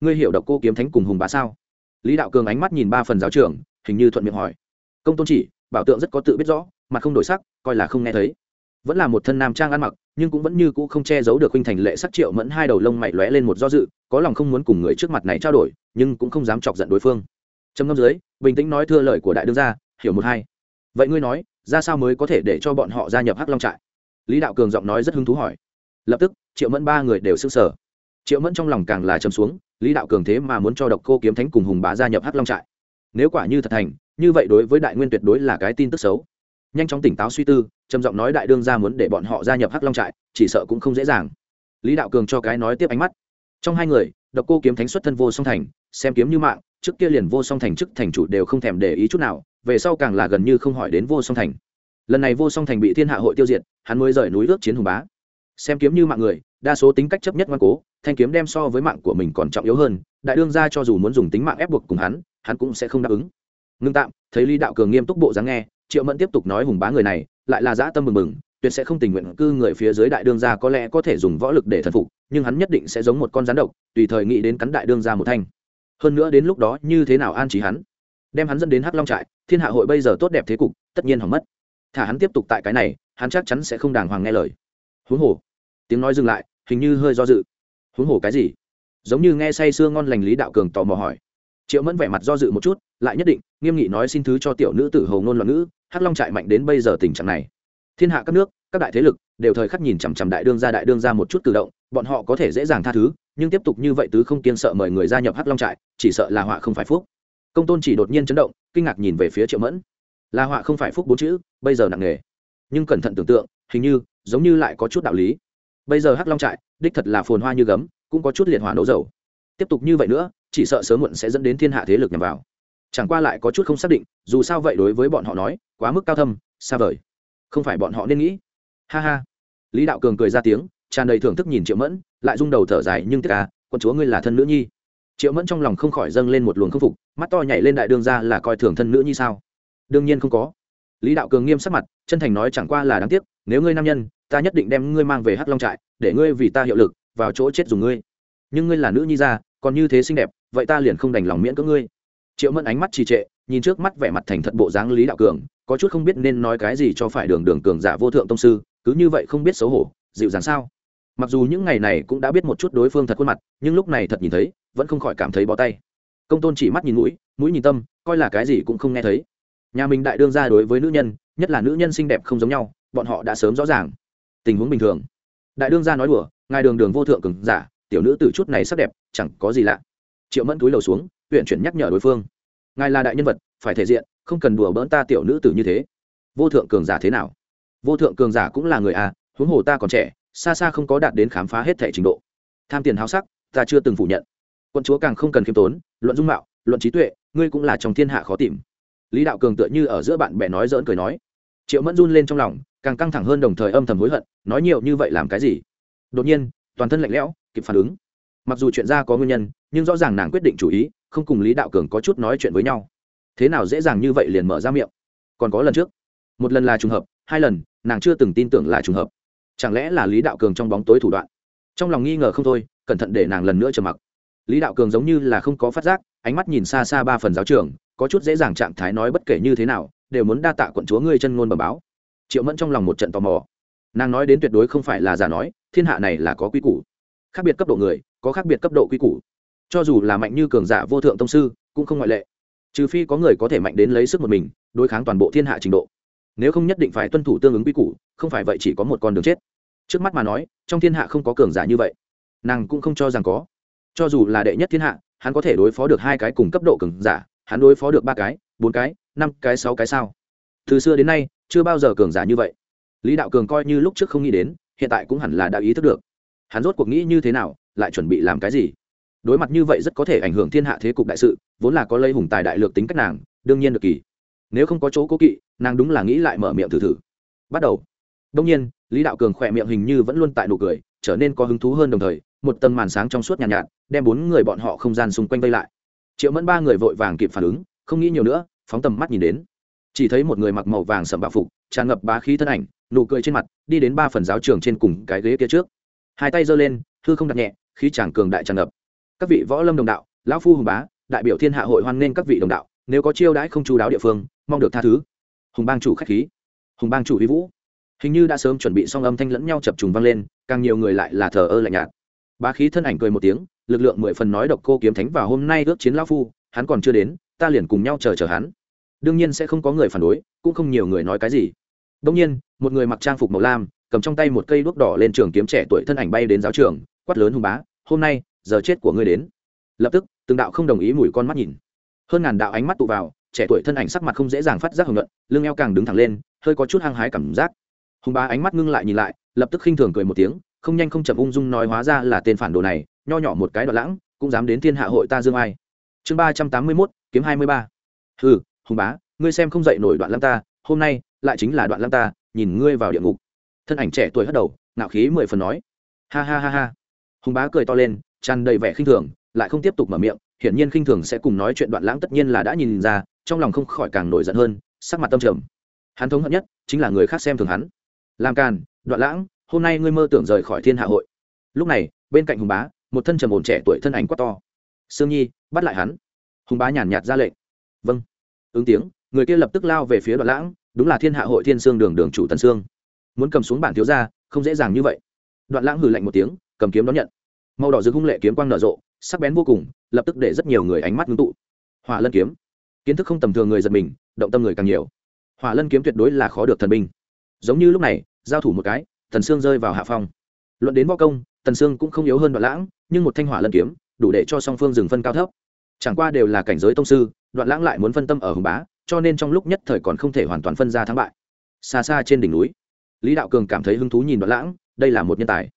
Ngươi hiểu độc cô kiếm thánh cùng hùng bá sao? Lý đạo cường ánh mắt nhìn ba phần giáo trường, hình như thuận miệng hỏi. Công tôn chỉ, bảo tượng rất có tự biết rõ, mặt không đổi sắc, coi là không nghe thấy vẫn là một thân nam trang ăn mặc, nhưng cũng vẫn như cũ không che giấu được huynh thành lệ sắc triệu mẫn hai đầu lông mày lóe lên một do dự, có lòng không muốn cùng người trước mặt này trao đổi, nhưng cũng không dám chọc giận đối phương. Trầm ngâm dưới, bình tĩnh nói thưa lời của đại đương gia, hiểu một hai. Vậy ngươi nói, ra sao mới có thể để cho bọn họ gia nhập hắc long trại? Lý đạo cường giọng nói rất hứng thú hỏi. Lập tức, triệu mẫn ba người đều s ư n g sở triệu mẫn trong lòng càng là châm xuống, lý đạo cường thế mà muốn cho độc cô kiếm thánh cùng hùng bá gia nhập hắc long trại. Nếu quả như thật thành, như vậy đối với đại nguyên tuyệt đối là cái tin tức xấu nhanh chóng tỉnh táo suy tư, trầm giọng nói đại đương gia muốn để bọn họ gia nhập hắc long trại, chỉ sợ cũng không dễ dàng. Lý đạo cường cho cái nói tiếp ánh mắt. Trong hai người, độc cô kiếm thánh xuất thân vô song thành, xem kiếm như mạng, trước kia liền vô song thành chức thành chủ đều không thèm để ý chút nào, về sau càng là gần như không hỏi đến vô song thành. Lần này vô song thành bị thiên hạ hội tiêu diệt, hắn mới rời núi ước chiến hùng bá. Xem kiếm như mạng người, đa số tính cách chấp nhất ngoan cố, thanh kiếm đem so với mạng của mình còn trọng yếu hơn, đại đương gia cho dù muốn dùng tính mạng ép buộc cùng hắn hắn cũng sẽ không đáp ứng. Ngưng tạm, thấy lý đạo cường nghiêm túc bộ dáng nghe triệu mẫn tiếp tục nói hùng bá người này, lại là dã tâm mừng mừng, tuyệt sẽ không tình nguyện cư người phía dưới đại đương gia có lẽ có thể dùng võ lực để thần phục, nhưng hắn nhất định sẽ giống một con rắn độc, tùy thời nghĩ đến cắn đại đương gia một thanh. Hơn nữa đến lúc đó như thế nào an trí hắn? Đem hắn dẫn đến hắc long trại, thiên hạ hội bây giờ tốt đẹp thế cục, tất nhiên hỏng mất. Thả hắn tiếp tục tại cái này, hắn chắc chắn sẽ không đàng hoàng nghe lời. Huống hồ, tiếng nói dừng lại, hình như hơi do dự. Huống hồ cái gì? Giống như nghe say sưa ngon lành lý đạo cường tò mò hỏi triệu mẫn vẻ mặt do dự một chút lại nhất định nghiêm nghị nói xin thứ cho tiểu nữ tử hầu ngôn loạn ngữ hắc long trại mạnh đến bây giờ tình trạng này thiên hạ các nước các đại thế lực đều thời khắc nhìn chằm chằm đại đương ra đại đương ra một chút cử động bọn họ có thể dễ dàng tha thứ nhưng tiếp tục như vậy tứ không kiên sợ mời người gia nhập hắc long trại chỉ sợ là họa không phải phúc công tôn chỉ đột nhiên chấn động kinh ngạc nhìn về phía triệu mẫn là họa không phải phúc bốn chữ bây giờ nặng nghề, nhưng cẩn thận tưởng tượng hình như giống như lại có chút đạo lý bây giờ hắc long trại đích thật là phồn hoa như gấm cũng có chút liệt hỏa nấu dầu tiếp tục như vậy nữa, chỉ sợ sớm muộn sẽ dẫn đến thiên hạ thế lực nhằm vào. Chẳng qua lại có chút không xác định, dù sao vậy đối với bọn họ nói, quá mức cao thâm, xa vời. Không phải bọn họ nên nghĩ. Ha ha. Lý đạo cường cười ra tiếng, tràn đầy thưởng thức nhìn triệu mẫn, lại rung đầu thở dài, nhưng tất cả à, con chúa ngươi là thân nữ nhi. Triệu mẫn trong lòng không khỏi dâng lên một luồng khâm phục, mắt to nhảy lên đại đương ra là coi thường thân nữ nhi sao? Đương nhiên không có. Lý đạo cường nghiêm sắc mặt, chân thành nói, chẳng qua là đáng tiếc, nếu ngươi nam nhân, ta nhất định đem ngươi mang về hắc long trại, để ngươi vì ta hiệu lực, vào chỗ chết dùng ngươi nhưng ngươi là nữ nhi ra còn như thế xinh đẹp, vậy ta liền không đành lòng miễn cưỡng ngươi. Triệu mẫn ánh mắt trì trệ, nhìn trước mắt vẻ mặt thành thật bộ dáng lý đạo cường, có chút không biết nên nói cái gì cho phải đường đường cường giả vô thượng tông sư, cứ như vậy không biết xấu hổ, dịu dàng sao? Mặc dù những ngày này cũng đã biết một chút đối phương thật khuôn mặt, nhưng lúc này thật nhìn thấy, vẫn không khỏi cảm thấy bó tay. Công tôn chỉ mắt nhìn mũi mũi nhìn tâm, coi là cái gì cũng không nghe thấy. Nhà mình đại đương ra đối với nữ nhân, nhất là nữ nhân xinh đẹp không giống nhau, bọn họ đã sớm rõ ràng. Tình huống bình thường. Đại đương ra nói đùa, ngài đường đường vô thượng cường giả tiểu nữ từ chút này sắc đẹp, chẳng có gì lạ. Triệu mẫn túi lầu xuống huyện chuyển nhắc nhở đối phương. Ngài là đại nhân vật, phải thể diện, không cần đùa bỡn ta tiểu nữ tử như thế. Vô thượng cường giả thế nào? Vô thượng cường giả cũng là người à huống hồ ta còn trẻ, xa xa không có đạt đến khám phá hết thể trình độ. Tham tiền háo sắc, ta chưa từng phủ nhận. Quân chúa càng không cần khiêm tốn, luận dung mạo, luận trí tuệ, ngươi cũng là trong thiên hạ khó tìm. Lý đạo cường tựa như ở giữa bạn bè nói dỡn cười nói. Triệu mẫn run lên trong lòng, càng căng thẳng hơn đồng thời âm thầm hối hận, nói nhiều như vậy làm cái gì? Đột nhiên, toàn thân lạnh lẽo kịp phản ứng. Mặc dù chuyện ra có nguyên nhân, nhưng rõ ràng nàng quyết định chủ ý, không cùng lý đạo cường có chút nói chuyện với nhau. Thế nào dễ dàng như vậy liền mở ra miệng? Còn có lần trước. Một lần là trùng hợp, hai lần, nàng chưa từng tin tưởng là trùng hợp. Chẳng lẽ là lý đạo cường trong bóng tối thủ đoạn? Trong lòng nghi ngờ không thôi, cẩn thận để nàng lần nữa trầm mặc. Lý đạo cường giống như là không có phát giác, ánh mắt nhìn xa xa ba phần giáo trường, có chút dễ dàng trạng thái nói bất kể như thế nào, đều muốn đa tạ quận chúa ngươi chân ngôn bẩm báo. Triệu mẫn trong lòng một trận tò mò. Nàng nói đến tuyệt đối không phải là giả nói, thiên hạ này là có quy củ khác biệt cấp độ người, có khác biệt cấp độ quy củ. Cho dù là mạnh như cường giả vô thượng tông sư, cũng không ngoại lệ. Trừ phi có người có thể mạnh đến lấy sức một mình, đối kháng toàn bộ thiên hạ trình độ. Nếu không nhất định phải tuân thủ tương ứng quy củ, không phải vậy chỉ có một con đường chết. Trước mắt mà nói, trong thiên hạ không có cường giả như vậy. Nàng cũng không cho rằng có. Cho dù là đệ nhất thiên hạ, hắn có thể đối phó được hai cái cùng cấp độ cường giả, hắn đối phó được ba cái, bốn cái, năm cái, sáu cái sao? Từ xưa đến nay, chưa bao giờ cường giả như vậy. Lý đạo cường coi như lúc trước không nghĩ đến, hiện tại cũng hẳn là đã ý thức được hắn rốt cuộc nghĩ như thế nào lại chuẩn bị làm cái gì? Đối mặt như vậy rất có thể ảnh hưởng thiên hạ thế cục đại sự vốn là có lây hùng tài đại lược tính cách nàng đương nhiên được kỳ. Nếu không có chỗ cố kỵ nàng đúng là nghĩ lại mở miệng thử thử. Bắt đầu. Đông nhiên lý đạo cường khỏe miệng hình như vẫn luôn tại nụ cười trở nên có hứng thú hơn đồng thời một tầng màn sáng trong suốt nhàn nhạt, nhạt đem bốn người bọn họ không gian xung quanh vây lại. Triệu mẫn ba người vội vàng kịp phản ứng không nghĩ nhiều nữa phóng tầm mắt nhìn đến. Chỉ thấy một người mặc màu vàng sầm bạo phục tràn ngập bá khí thân ảnh nụ cười trên mặt đi đến ba phần giáo trường trên cùng cái ghế kia trước hai tay giơ lên, hư không đặt nhẹ, khí chàng cường đại tràn ngập. Các vị võ lâm đồng đạo, lão phu hùng bá, đại biểu thiên hạ hội hoan nghênh các vị đồng đạo, nếu có chiêu đãi không chú đáo địa phương, mong được tha thứ. Hùng bang chủ khách khí. Hùng bang chủ huy vũ. Hình như đã sớm chuẩn bị xong âm thanh lẫn nhau chập trùng vang lên, càng nhiều người lại là thờ ơ lạnh nhạt. Bá khí thân ảnh cười một tiếng, lực lượng mười phần nói độc cô kiếm thánh vào hôm nay ước chiến lão phu, hắn còn chưa đến, ta liền cùng nhau chờ chờ hắn. Đương nhiên sẽ không có người phản đối, cũng không nhiều người nói cái gì. Đông nhiên, một người mặc trang phục màu lam cầm trong tay một cây đuốc đỏ lên trường kiếm trẻ tuổi thân ảnh bay đến giáo trường, quát lớn hùng bá, hôm nay, giờ chết của ngươi đến. Lập tức, từng đạo không đồng ý mùi con mắt nhìn. Hơn ngàn đạo ánh mắt tụ vào, trẻ tuổi thân ảnh sắc mặt không dễ dàng phát giác hồng luận lưng eo càng đứng thẳng lên, hơi có chút hăng hái cảm giác. Hùng bá ánh mắt ngưng lại nhìn lại, lập tức khinh thường cười một tiếng, không nhanh không chậm ung dung nói hóa ra là tên phản đồ này, nho nhỏ một cái đoạn lãng, cũng dám đến thiên hạ hội ta dương ai. Chương ba trăm tám mươi mốt, kiếm hai mươi ba. Hừ hùng bá, ngươi xem không dậy nổi đoạn lãng ta, hôm nay lại chính là đoạn lãng ta, nhìn ngươi vào địa ngục thân ảnh trẻ tuổi hất đầu, ngạo khí mười phần nói. Ha ha ha ha. Hùng bá cười to lên, tràn đầy vẻ khinh thường, lại không tiếp tục mở miệng, hiển nhiên khinh thường sẽ cùng nói chuyện đoạn lãng tất nhiên là đã nhìn ra, trong lòng không khỏi càng nổi giận hơn, sắc mặt tâm trầm. Hắn thống hận nhất chính là người khác xem thường hắn. Làm càn, đoạn lãng, hôm nay ngươi mơ tưởng rời khỏi thiên hạ hội. Lúc này, bên cạnh hùng bá, một thân trầm ổn trẻ tuổi thân ảnh quá to. Sương nhi, bắt lại hắn. Hùng bá nhàn nhạt ra lệnh. Vâng. Ứng tiếng, người kia lập tức lao về phía đoạn lãng, đúng là thiên hạ hội thiên sương đường đường chủ tần sương muốn cầm xuống bản thiếu gia, không dễ dàng như vậy. Đoạn lãng hừ lạnh một tiếng, cầm kiếm đón nhận. Màu đỏ rực hung lệ kiếm quang nở rộ, sắc bén vô cùng, lập tức để rất nhiều người ánh mắt ngưng tụ. Hỏa lân kiếm. Kiến thức không tầm thường người giật mình, động tâm người càng nhiều. Hỏa lân kiếm tuyệt đối là khó được thần binh. Giống như lúc này, giao thủ một cái thần sương rơi vào hạ phong. Luận đến võ công, tần sương cũng không yếu hơn đoạn lãng, nhưng một thanh hỏa lân kiếm, đủ để cho song phương dừng phân cao thấp. Chẳng qua đều là cảnh giới tông sư, đoạn lãng lại muốn phân tâm ở hồng bá, cho nên trong lúc nhất thời còn không thể hoàn toàn phân ra thắng bại. Xa xa trên đỉnh núi lý đạo cường cảm thấy hứng thú nhìn đoạn lãng, đây là một nhân tài.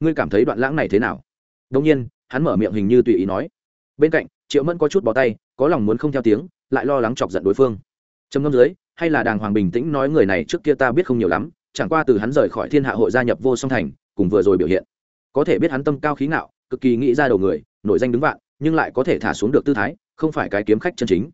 Ngươi cảm thấy đoạn lãng này thế nào? Đông nhiên, hắn mở miệng hình như tùy ý nói. Bên cạnh, triệu mẫn có chút bỏ tay, có lòng muốn không theo tiếng, lại lo lắng chọc giận đối phương. Trầm ngâm dưới, hay là đàng hoàng bình tĩnh nói người này trước kia ta biết không nhiều lắm, chẳng qua từ hắn rời khỏi thiên hạ hội gia nhập vô song thành, cùng vừa rồi biểu hiện. Có thể biết hắn tâm cao khí ngạo, cực kỳ nghĩ ra đầu người, nổi danh đứng vạn, nhưng lại có thể thả xuống được tư thái, không phải cái kiếm khách chân chính.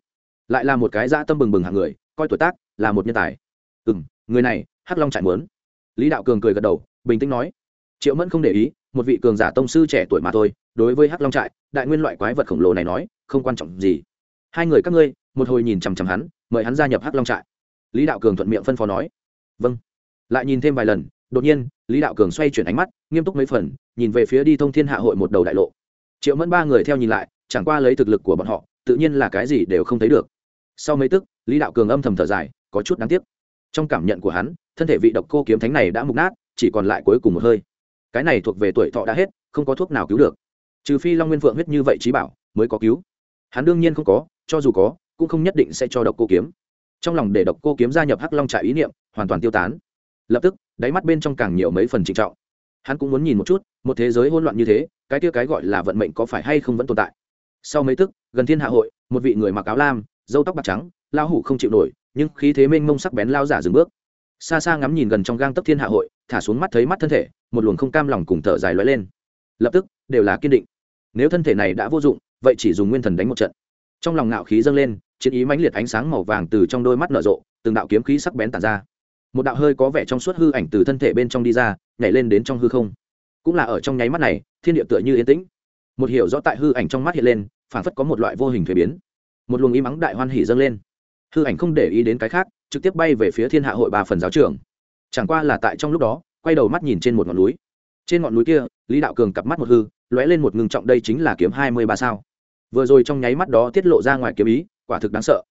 Lại là một cái dã tâm bừng bừng hạng người, coi tuổi tác là một nhân tài. Ừ m người này, hắc long chạy muốn lý đạo cường cười gật đầu, bình tĩnh nói, triệu mẫn không để ý, một vị cường giả tông sư trẻ tuổi mà thôi, đối với hắc long trại, đại nguyên loại quái vật khổng lồ này nói, không quan trọng gì. Hai người các ngươi, một hồi nhìn chằm chằm hắn, mời hắn gia nhập hắc long trại. Lý đạo cường thuận miệng phân phó nói vâng. Lại nhìn thêm vài lần, đột nhiên, lý đạo cường xoay chuyển ánh mắt, nghiêm túc mấy phần, nhìn về phía đi thông thiên hạ hội một đầu đại lộ. Triệu mẫn ba người theo nhìn lại, chẳng qua lấy thực lực của bọn họ, tự nhiên là cái gì đều không thấy được. Sau mấy tức, lý đạo cường âm thầm thở dài, có chút đáng tiếc trong cảm nhận của hắn, thân thể vị độc cô kiếm thánh này đã mục nát, chỉ còn lại cuối cùng một hơi. Cái này thuộc về tuổi thọ đã hết, không có thuốc nào cứu được. Trừ phi long nguyên phượng huyết như vậy trí bảo, mới có cứu. Hắn đương nhiên không có, cho dù có, cũng không nhất định sẽ cho độc cô kiếm. Trong lòng để độc cô kiếm gia nhập hắc long trại ý niệm, hoàn toàn tiêu tán. Lập tức, đáy mắt bên trong càng nhiều mấy phần trịnh trọng. Hắn cũng muốn nhìn một chút, một thế giới hỗn loạn như thế, cái kia cái gọi là vận mệnh có phải hay không vẫn tồn tại. Sau mấy tức, gần thiên hạ hội, một vị người mặc áo lam dâu tóc bạc trắng lao hủ không chịu nổi nhưng khí thế mênh mông sắc bén lao giả dừng bước. Xa xa ngắm nhìn gần trong gang tấc thiên hạ hội, thả xuống mắt thấy mắt thân thể, một luồng không cam lòng cùng thở dài lóe lên. Lập tức, đều là kiên định. Nếu thân thể này đã vô dụng, vậy chỉ dùng nguyên thần đánh một trận. Trong lòng ngạo khí dâng lên, chiến ý mãnh liệt ánh sáng màu vàng từ trong đôi mắt nở rộ, từng đạo kiếm khí sắc bén tàn ra. Một đạo hơi có vẻ trong suốt hư ảnh từ thân thể bên trong đi ra, nhảy lên đến trong hư không. Cũng là ở trong nháy mắt này, thiên địa tựa như yên tĩnh. Một hiểu rõ tại hư ảnh trong mắt hiện lên phản phất có một loại vô hình thuế biến. Một luồng ý mắng đại hoan hỉ dâng lên hư ảnh không để ý đến cái khác, trực tiếp bay về phía thiên hạ hội ba phần giáo trường. Chẳng qua là tại trong lúc đó, quay đầu mắt nhìn trên một ngọn núi. Trên ngọn núi kia, lý đạo cường cặp mắt một hư, lóe lên một ngưng trọng đây chính là kiếm hai mươi ba sao. Vừa rồi trong nháy mắt đó tiết lộ ra ngoài kiếm ý, quả thực đáng sợ.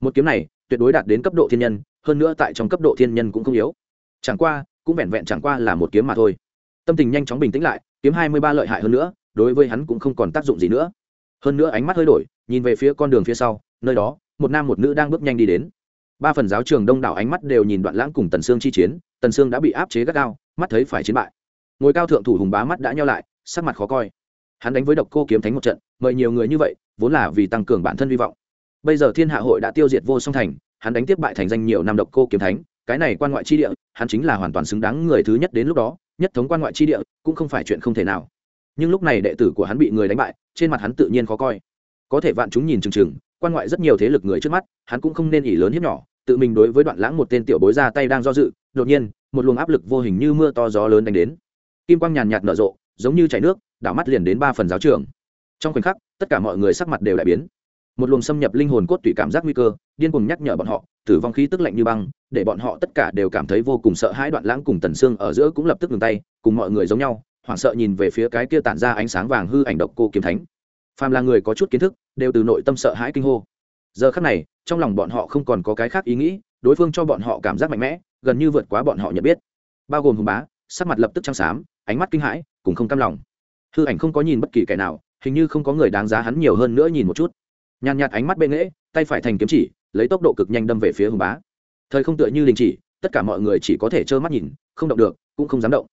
Một kiếm này, tuyệt đối đạt đến cấp độ thiên nhân, hơn nữa tại trong cấp độ thiên nhân cũng không yếu. Chẳng qua, cũng vẹn vẹn chẳng qua là một kiếm mà thôi. Tâm tình nhanh chóng bình tĩnh lại, kiếm hai mươi ba lợi hại hơn nữa, đối với hắn cũng không còn tác dụng gì nữa. Hơn nữa ánh mắt hơi đổi, nhìn về phía con đường phía sau, nơi đó một nam một nữ đang bước nhanh đi đến. Ba phần giáo trường đông đảo ánh mắt đều nhìn đoạn lãng cùng tần sương chi chiến, tần sương đã bị áp chế gắt gao, mắt thấy phải chiến bại. Ngồi cao thượng thủ hùng bá mắt đã nhau lại, sắc mặt khó coi. Hắn đánh với độc cô kiếm thánh một trận, mời nhiều người như vậy, vốn là vì tăng cường bản thân hy vọng. Bây giờ thiên hạ hội đã tiêu diệt vô song thành, hắn đánh tiếp bại thành danh nhiều năm độc cô kiếm thánh, cái này quan ngoại chi địa, hắn chính là hoàn toàn xứng đáng người thứ nhất đến lúc đó, nhất thống quan ngoại chi địa, cũng không phải chuyện không thể nào. Nhưng lúc này đệ tử của hắn bị người đánh bại, trên mặt hắn tự nhiên khó coi. Có thể vạn chúng nhìn chừng chừng quan ngoại rất nhiều thế lực người trước mắt, hắn cũng không nên ỉ lớn hiếp nhỏ, tự mình đối với đoạn lãng một tên tiểu bối ra tay đang do dự, đột nhiên, một luồng áp lực vô hình như mưa to gió lớn đánh đến. Kim quang nhàn nhạt nở rộ, giống như chảy nước, đảo mắt liền đến ba phần giáo trường. Trong khoảnh khắc, tất cả mọi người sắc mặt đều đại biến. Một luồng xâm nhập linh hồn cốt tủy cảm giác nguy cơ, điên cuồng nhắc nhở bọn họ, tử vong khí tức lạnh như băng, để bọn họ tất cả đều cảm thấy vô cùng sợ hãi đoạn lãng cùng tần xương ở giữa cũng lập tức ngừng tay, cùng mọi người giống nhau, hoảng sợ nhìn về phía cái kia tản ra ánh sáng vàng hư ảnh độc cô kiếm thánh phàm là người có chút kiến thức, đều từ nội tâm sợ hãi kinh hô. Giờ khắc này, trong lòng bọn họ không còn có cái khác ý nghĩ, đối phương cho bọn họ cảm giác mạnh mẽ, gần như vượt quá bọn họ nhận biết. Bao gồm hùng bá, sắc mặt lập tức trắng xám, ánh mắt kinh hãi cũng không cam lòng. Hư ảnh không có nhìn bất kỳ kẻ nào, hình như không có người đáng giá hắn nhiều hơn nữa nhìn một chút. Nhàn nhạt ánh mắt bệ nghễ, tay phải thành kiếm chỉ, lấy tốc độ cực nhanh đâm về phía hùng bá. Thời không tựa như đình chỉ, tất cả mọi người chỉ có thể trơ mắt nhìn, không động được, cũng không dám động.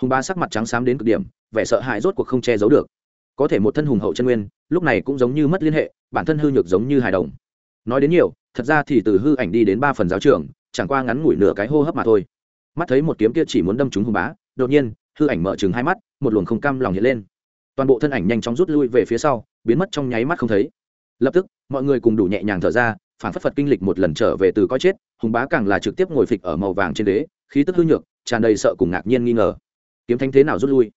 Hùng bá sắc mặt trắng xám đến cực điểm, vẻ sợ hãi rốt cuộc không che giấu được có thể một thân hùng hậu chân nguyên, lúc này cũng giống như mất liên hệ, bản thân hư nhược giống như hài đồng. Nói đến nhiều, thật ra thì từ hư ảnh đi đến ba phần giáo trường, chẳng qua ngắn ngủi nửa cái hô hấp mà thôi. Mắt thấy một kiếm kia chỉ muốn đâm trúng hùng bá, đột nhiên, hư ảnh mở chừng hai mắt, một luồng không cam lòng hiện lên. Toàn bộ thân ảnh nhanh chóng rút lui về phía sau, biến mất trong nháy mắt không thấy. Lập tức, mọi người cùng đủ nhẹ nhàng thở ra, phản phất phật kinh lịch một lần trở về từ coi chết, hùng bá càng là trực tiếp ngồi phịch ở màu vàng trên đế, khí tức hư nhược, tràn đầy sợ cùng ngạc nhiên nghi ngờ. Kiếm thanh thế nào rút lui?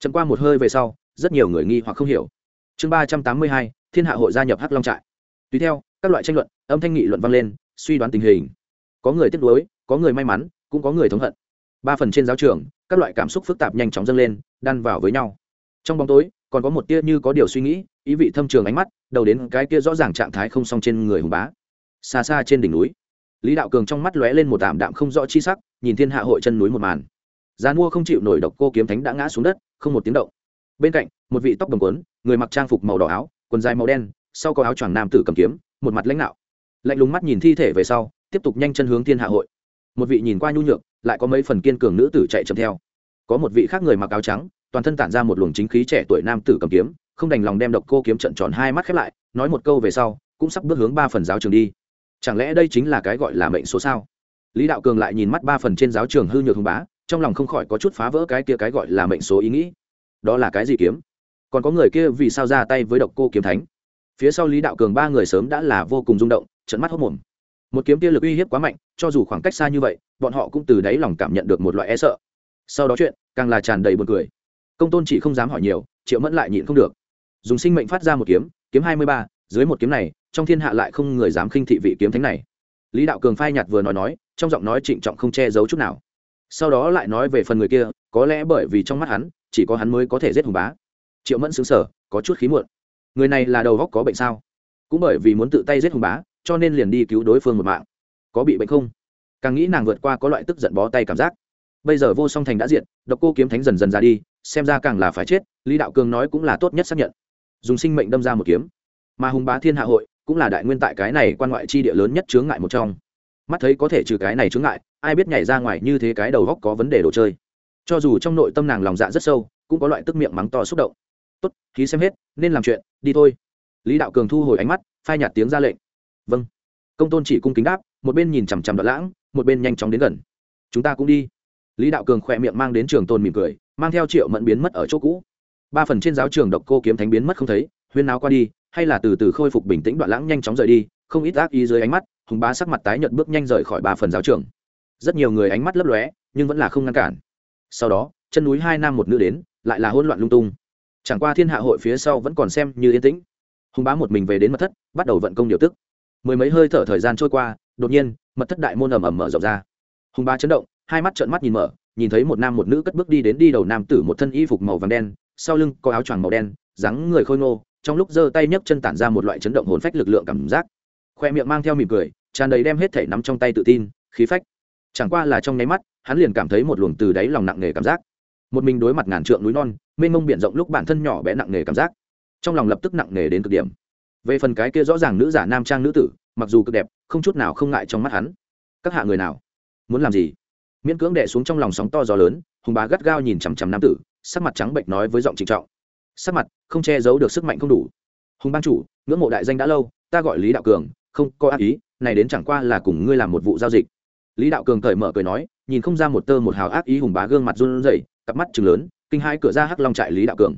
Chậm qua một hơi về sau rất nhiều người nghi hoặc không hiểu. Chương ba trăm tám mươi hai, thiên hạ hội gia nhập hắc long trại. Tùy theo, các loại tranh luận, âm thanh nghị luận vang lên, suy đoán tình hình. Có người tiếc nuối, có người may mắn, cũng có người thống hận. Ba phần trên giáo trường, các loại cảm xúc phức tạp nhanh chóng dâng lên, đan vào với nhau. Trong bóng tối, còn có một tia như có điều suy nghĩ, ý vị thâm trường ánh mắt, đầu đến cái kia rõ ràng trạng thái không xong trên người hùng bá. Xa xa trên đỉnh núi, lý đạo cường trong mắt lóe lên một tạm đạm không rõ chi sắc, nhìn thiên hạ hội chân núi một màn. Giá mua không chịu nổi độc cô kiếm thánh đã ngã xuống đất, không một tiếng động bên cạnh, một vị tóc bầm quấn, người mặc trang phục màu đỏ áo, quần dài màu đen, sau có áo choàng nam tử cầm kiếm, một mặt lãnh đạo. Lạnh lùng mắt nhìn thi thể về sau, tiếp tục nhanh chân hướng thiên hạ hội. Một vị nhìn qua nhu nhược, lại có mấy phần kiên cường nữ tử chạy chậm theo. Có một vị khác người mặc áo trắng, toàn thân tản ra một luồng chính khí trẻ tuổi nam tử cầm kiếm, không đành lòng đem độc cô kiếm trận tròn hai mắt khép lại, nói một câu về sau, cũng sắp bước hướng ba phần giáo trường đi. Chẳng lẽ đây chính là cái gọi là mệnh số sao? Lý đạo cường lại nhìn mắt ba phần trên giáo trường hư nhược hùng bá, trong lòng không khỏi có chút phá vỡ cái kia cái gọi là mệnh số ý nghĩ đó là cái gì kiếm? Còn có người kia vì sao ra tay với độc cô kiếm thánh? Phía sau lý đạo cường ba người sớm đã là vô cùng rung động trận mắt hốc mồm. Một kiếm kia lực uy hiếp quá mạnh, cho dù khoảng cách xa như vậy, bọn họ cũng từ đáy lòng cảm nhận được một loại e sợ. Sau đó chuyện, càng là tràn đầy buồn cười. Công tôn chỉ không dám hỏi nhiều, triệu mẫn lại nhịn không được. Dùng sinh mệnh phát ra một kiếm kiếm hai mươi ba, dưới một kiếm này, trong thiên hạ lại không người dám khinh thị vị kiếm thánh này. Lý đạo cường phai nhạt vừa nói nói, trong giọng nói trịnh trọng không che giấu chút nào sau đó lại nói về phần người kia, có lẽ bởi vì trong mắt hắn, chỉ có hắn mới có thể giết hùng bá. Triệu mẫn xứng sở có chút khí muộn. Người này là đầu góc có bệnh sao? Cũng bởi vì muốn tự tay giết hùng bá, cho nên liền đi cứu đối phương một mạng. Có bị bệnh không? Càng nghĩ nàng vượt qua có loại tức giận bó tay cảm giác. Bây giờ vô song thành đã diện độc cô kiếm thánh dần dần ra đi, xem ra càng là phải chết, lý đạo cường nói cũng là tốt nhất xác nhận. Dùng sinh mệnh đâm ra một kiếm. Mà hùng bá thiên hạ hội, cũng là đại nguyên tại cái này quan ngoại chi địa lớn nhất chướng ngại một trong mắt thấy có thể trừ cái này chướng ngại, ai biết nhảy ra ngoài như thế cái đầu góc có vấn đề đồ chơi. Cho dù trong nội tâm nàng lòng dạ rất sâu, cũng có loại tức miệng mắng to xúc động. Tốt, khí xem hết, nên làm chuyện, đi thôi. Lý đạo cường thu hồi ánh mắt, phai nhạt tiếng ra lệnh. Vâng. Công tôn chỉ cung kính đáp, một bên nhìn chằm chằm đoạn lãng, một bên nhanh chóng đến gần. Chúng ta cũng đi. Lý đạo cường khỏe miệng mang đến trường tôn mỉm cười, mang theo triệu mẫn biến mất ở chỗ cũ. Ba phần trên giáo trường độc cô kiếm thánh biến mất không thấy, huyên náo qua đi, hay là từ từ khôi phục bình tĩnh đoạn lãng nhanh chóng rời đi, không ít ác ý dưới ánh mắt hùng bá sắc mặt tái nhợt bước nhanh rời khỏi ba phần giáo trường. Rất nhiều người ánh mắt lấp lóe, nhưng vẫn là không ngăn cản. Sau đó, chân núi hai nam một nữ đến, lại là hỗn loạn lung tung. Chẳng qua thiên hạ hội phía sau vẫn còn xem như yên tĩnh. Hùng bá một mình về đến mật thất, bắt đầu vận công điều tức. Mười mấy hơi thở thời gian trôi qua, đột nhiên, mật thất đại môn ầm ầm mở rộng ra. Hùng bá chấn động, hai mắt trợn mắt nhìn mở, nhìn thấy một nam một nữ cất bước đi đến đi đầu nam tử một thân y phục màu vàng đen, sau lưng có áo choàng màu đen, dáng người khôi ngô, trong lúc giơ tay nhấc chân tản ra một loại chấn động hồn phách lực lượng cảm giác khoe miệng mang theo mỉm cười, tràn đầy đem hết thể nắm trong tay tự tin, khí phách. Chẳng qua là trong nháy mắt, hắn liền cảm thấy một luồng từ đáy lòng nặng nề cảm giác. Một mình đối mặt ngàn trượng núi non, mênh mông biển rộng lúc bản thân nhỏ bé nặng nề cảm giác. Trong lòng lập tức nặng nề đến cực điểm. Về phần cái kia rõ ràng nữ giả nam trang nữ tử, mặc dù cực đẹp, không chút nào không ngại trong mắt hắn. Các hạ người nào? Muốn làm gì? Miễn cưỡng đẻ xuống trong lòng sóng to gió lớn, hùng bá gắt gao nhìn chằm chằm nam tử, sắc mặt trắng bệnh nói với giọng trịnh trọng. Sắc mặt không che giấu được sức mạnh không đủ. Hùng ban chủ, ngưỡng mộ đại danh đã lâu, ta gọi lý đạo cường không có ác ý, này đến chẳng qua là cùng ngươi làm một vụ giao dịch. Lý đạo cường cởi mở cười nói, nhìn không ra một tơ một hào ác ý hùng bá gương mặt run rẩy, cặp mắt chừng lớn, kinh hai cửa ra hắc long trại lý đạo cường.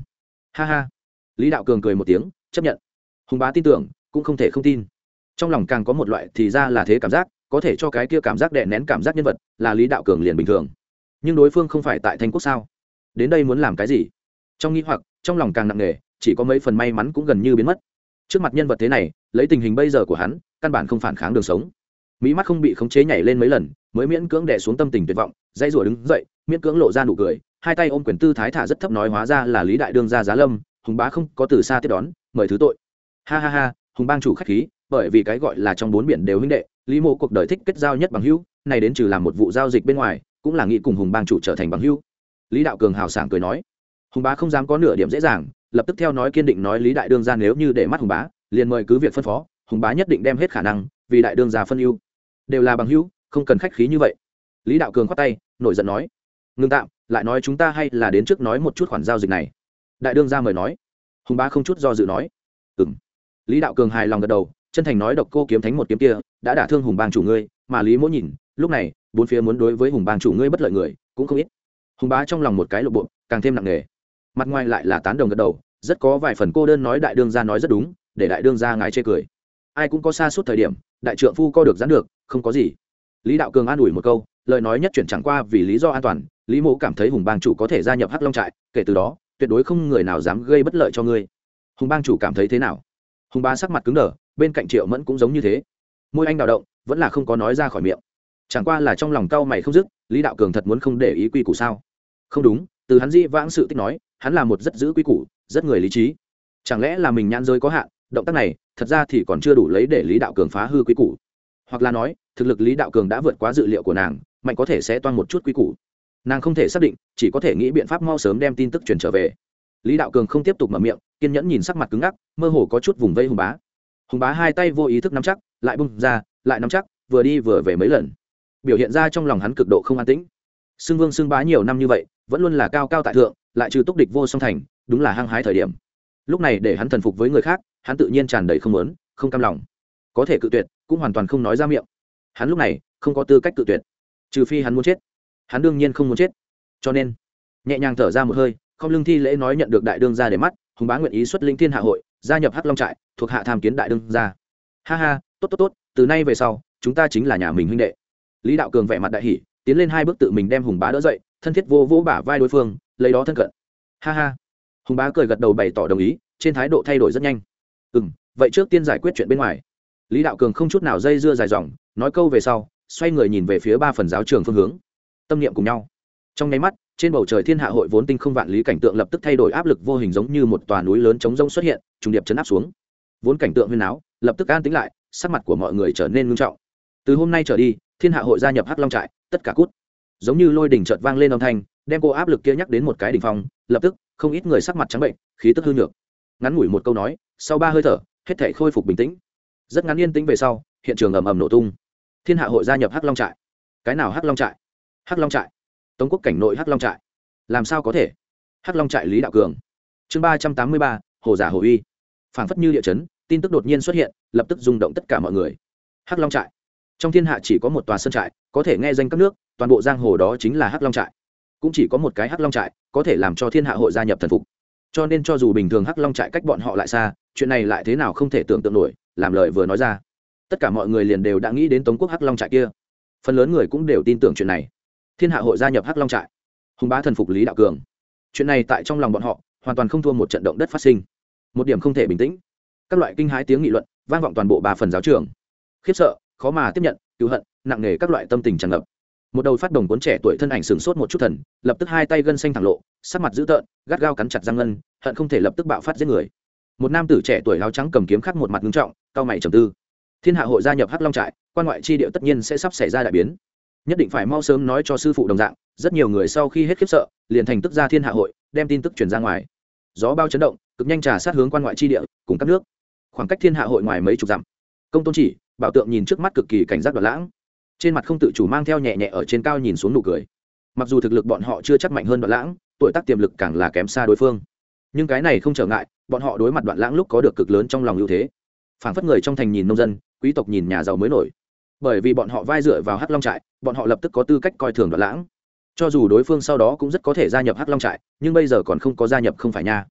Ha ha. Lý đạo cường cười một tiếng, chấp nhận. Hùng bá tin tưởng, cũng không thể không tin. Trong lòng càng có một loại thì ra là thế cảm giác, có thể cho cái kia cảm giác đè nén cảm giác nhân vật là lý đạo cường liền bình thường. Nhưng đối phương không phải tại thanh quốc sao? Đến đây muốn làm cái gì? Trong nghi hoặc, trong lòng càng nặng nề, chỉ có mấy phần may mắn cũng gần như biến mất. Trước mặt nhân vật thế này, lấy tình hình bây giờ của hắn căn bản không phản kháng đường sống. Mỹ mắt không bị khống chế nhảy lên mấy lần, mới miễn cưỡng đè xuống tâm tình tuyệt vọng dây rủa đứng dậy, miễn cưỡng lộ ra nụ cười, hai tay ôm quyền tư thái thả rất thấp nói hóa ra là lý đại đương gia giá lâm, hùng bá không có từ xa tiếp đón, mời thứ tội. Ha ha ha, hùng bang chủ khách khí, bởi vì cái gọi là trong bốn biển đều huynh đệ, lý mộ cuộc đời thích kết giao nhất bằng hữu, này đến trừ làm một vụ giao dịch bên ngoài, cũng là nghĩ cùng hùng bang chủ trở thành bằng hữu. Lý đạo cường hào sảng cười nói. Hùng bá không dám có nửa điểm dễ dàng, lập tức theo nói kiên định nói lý đại đương ra nếu như để mắt hùng bá, liền mời cứ việc phân phó hùng bá nhất định đem hết khả năng, vì đại đương gia phân ưu. Đều là bằng hữu, không cần khách khí như vậy. Lý đạo cường khoát tay, nổi giận nói, ngưng tạm, lại nói chúng ta hay là đến trước nói một chút khoản giao dịch này. Đại đương gia mời nói. Hùng bá không chút do dự nói ừ m lý đạo cường hài lòng gật đầu, chân thành nói, độc cô kiếm thánh một kiếm kia, đã đả thương hùng bang chủ ngươi, mà lý mỗ nhìn, lúc này, bốn phía muốn đối với hùng bang chủ ngươi bất lợi người, cũng không ít. Hùng bá trong lòng một cái lộ bộ, càng thêm nặng nề. Mặt ngoài lại là tán đồng gật đầu, rất có vài phần cô đơn nói đại đương gia nói rất đúng, để đại đương gia ngài chê cười ai cũng có xa suốt thời điểm, đại trượng phu co được dán được, không có gì. Lý đạo cường an ủi một câu, lời nói nhất chuyển chẳng qua vì lý do an toàn, lý mộ cảm thấy hùng bang chủ có thể gia nhập hắc long trại, kể từ đó, tuyệt đối không người nào dám gây bất lợi cho ngươi. Hùng bang chủ cảm thấy thế nào? Hùng ba sắc mặt cứng đờ, bên cạnh triệu mẫn cũng giống như thế. Môi anh đào động, vẫn là không có nói ra khỏi miệng. Chẳng qua là trong lòng cau mày không dứt, lý đạo cường thật muốn không để ý quy củ sao? Không đúng, từ hắn di vãng sự tích nói, hắn là một rất giữ quy củ, rất người lý trí. Chẳng lẽ là mình nhãn rơi có hạn động tác này, thật ra thì còn chưa đủ lấy để lý đạo cường phá hư quy củ. Hoặc là nói, thực lực lý đạo cường đã vượt quá dự liệu của nàng, mạnh có thể sẽ toan một chút quy củ. Nàng không thể xác định, chỉ có thể nghĩ biện pháp mau sớm đem tin tức truyền trở về. Lý đạo cường không tiếp tục mở miệng, kiên nhẫn nhìn sắc mặt cứng ngắc, mơ hồ có chút vùng vây hùng bá. Hùng bá hai tay vô ý thức nắm chắc, lại bung ra, lại nắm chắc, vừa đi vừa về mấy lần. Biểu hiện ra trong lòng hắn cực độ không an tĩnh. Xưng vương xưng bá nhiều năm như vậy, vẫn luôn là cao cao tại thượng, lại trừ túc địch vô song thành, đúng là hăng hái thời điểm. Lúc này để hắn thần phục với người khác hắn tự nhiên tràn đầy không lớn không cam lòng. Có thể cự tuyệt, cũng hoàn toàn không nói ra miệng. Hắn lúc này, không có tư cách cự tuyệt. Trừ phi hắn muốn chết. Hắn đương nhiên không muốn chết. Cho nên, nhẹ nhàng thở ra một hơi, không lương thi lễ nói nhận được đại đương ra để mắt, hùng bá nguyện ý xuất linh thiên hạ hội, gia nhập hắc long trại, thuộc hạ tham kiến đại đương ra ha ha, tốt tốt tốt, từ nay về sau, chúng ta chính là nhà mình huynh đệ. Lý đạo cường vẻ mặt đại hỷ tiến lên hai bước tự mình đem hùng bá đỡ dậy, thân thiết vô vô bả vai đối phương, lấy đó thân cận. Ha ha. Hùng bá cười gật đầu bày tỏ đồng ý, trên thái độ thay đổi rất nhanh ừ m vậy trước tiên giải quyết chuyện bên ngoài. Lý đạo cường không chút nào dây dưa dài dòng, nói câu về sau, xoay người nhìn về phía ba phần giáo trường phương hướng. Tâm niệm cùng nhau. Trong nháy mắt, trên bầu trời thiên hạ hội vốn tinh không vạn lý cảnh tượng lập tức thay đổi áp lực vô hình giống như một tòa núi lớn chống rông xuất hiện, trùng điệp chấn áp xuống. Vốn cảnh tượng huyên áo, lập tức an tính lại, sắc mặt của mọi người trở nên ngưng trọng. Từ hôm nay trở đi, thiên hạ hội gia nhập hắc long trại, tất cả cút. Giống như lôi đỉnh chợt vang lên âm thanh, đem cô áp lực kia nhắc đến một cái đỉnh phong, lập tức, không ít người sắc mặt trắng bệnh, khí tức hư nhược. Ngắn ngủi một câu nói sau ba hơi thở, hết thể khôi phục bình tĩnh. Rất ngắn yên tĩnh về sau, hiện trường ầm ầm nổ tung. Thiên hạ hội gia nhập hắc long trại. Cái nào hắc long trại? Hắc long trại. Tống quốc cảnh nội hắc long trại. Làm sao có thể? Hắc long trại lý đạo cường. Chương ba trăm tám mươi ba, hồ giả hồ uy. Phảng phất như địa chấn, tin tức đột nhiên xuất hiện, lập tức rung động tất cả mọi người. Hắc long trại. Trong thiên hạ chỉ có một tòa sân trại, có thể nghe danh các nước, toàn bộ giang hồ đó chính là hắc long trại. Cũng chỉ có một cái hắc long trại, có thể làm cho thiên hạ hội gia nhập thần phục cho nên cho dù bình thường hắc long trại cách bọn họ lại xa, chuyện này lại thế nào không thể tưởng tượng nổi, làm lời vừa nói ra. Tất cả mọi người liền đều đã nghĩ đến tống quốc hắc long trại kia. Phần lớn người cũng đều tin tưởng chuyện này. Thiên hạ hội gia nhập hắc long trại. Hùng bá thần phục lý đạo cường. Chuyện này tại trong lòng bọn họ, hoàn toàn không thua một trận động đất phát sinh. Một điểm không thể bình tĩnh. Các loại kinh hãi tiếng nghị luận, vang vọng toàn bộ ba phần giáo trường. Khiếp sợ, khó mà tiếp nhận, cứu hận, nặng nề các loại tâm tình tràn ngập một đầu phát đồng cuốn trẻ tuổi thân ảnh sừng sốt một chút thần, lập tức hai tay gân xanh thẳng lộ, sắc mặt dữ tợn, gắt gao cắn chặt răng ngân, hận không thể lập tức bạo phát giết người. Một nam tử trẻ tuổi áo trắng cầm kiếm khắc một mặt ngưng trọng, cao mày trầm tư. Thiên hạ hội gia nhập hắc long trại, quan ngoại chi điệu tất nhiên sẽ sắp xảy ra đại biến. Nhất định phải mau sớm nói cho sư phụ đồng dạng, rất nhiều người sau khi hết khiếp sợ, liền thành tức ra thiên hạ hội, đem tin tức truyền ra ngoài. Gió bao chấn động, cực nhanh trà sát hướng quan ngoại chi địa, cùng các nước. Khoảng cách thiên hạ hội ngoài mấy chục dặm. Công tôn chỉ, bảo tượng nhìn trước mắt cực kỳ cảnh giác đoạn lãng trên mặt không tự chủ mang theo nhẹ nhẹ ở trên cao nhìn xuống nụ cười. Mặc dù thực lực bọn họ chưa chắc mạnh hơn đoạn lãng, tuổi tác tiềm lực càng là kém xa đối phương. Nhưng cái này không trở ngại, bọn họ đối mặt đoạn lãng lúc có được cực lớn trong lòng ưu thế. Phản phất người trong thành nhìn nông dân, quý tộc nhìn nhà giàu mới nổi. Bởi vì bọn họ vai dựa vào hắc long trại, bọn họ lập tức có tư cách coi thường đoạn lãng. Cho dù đối phương sau đó cũng rất có thể gia nhập hắc long trại, nhưng bây giờ còn không có gia nhập không phải nha.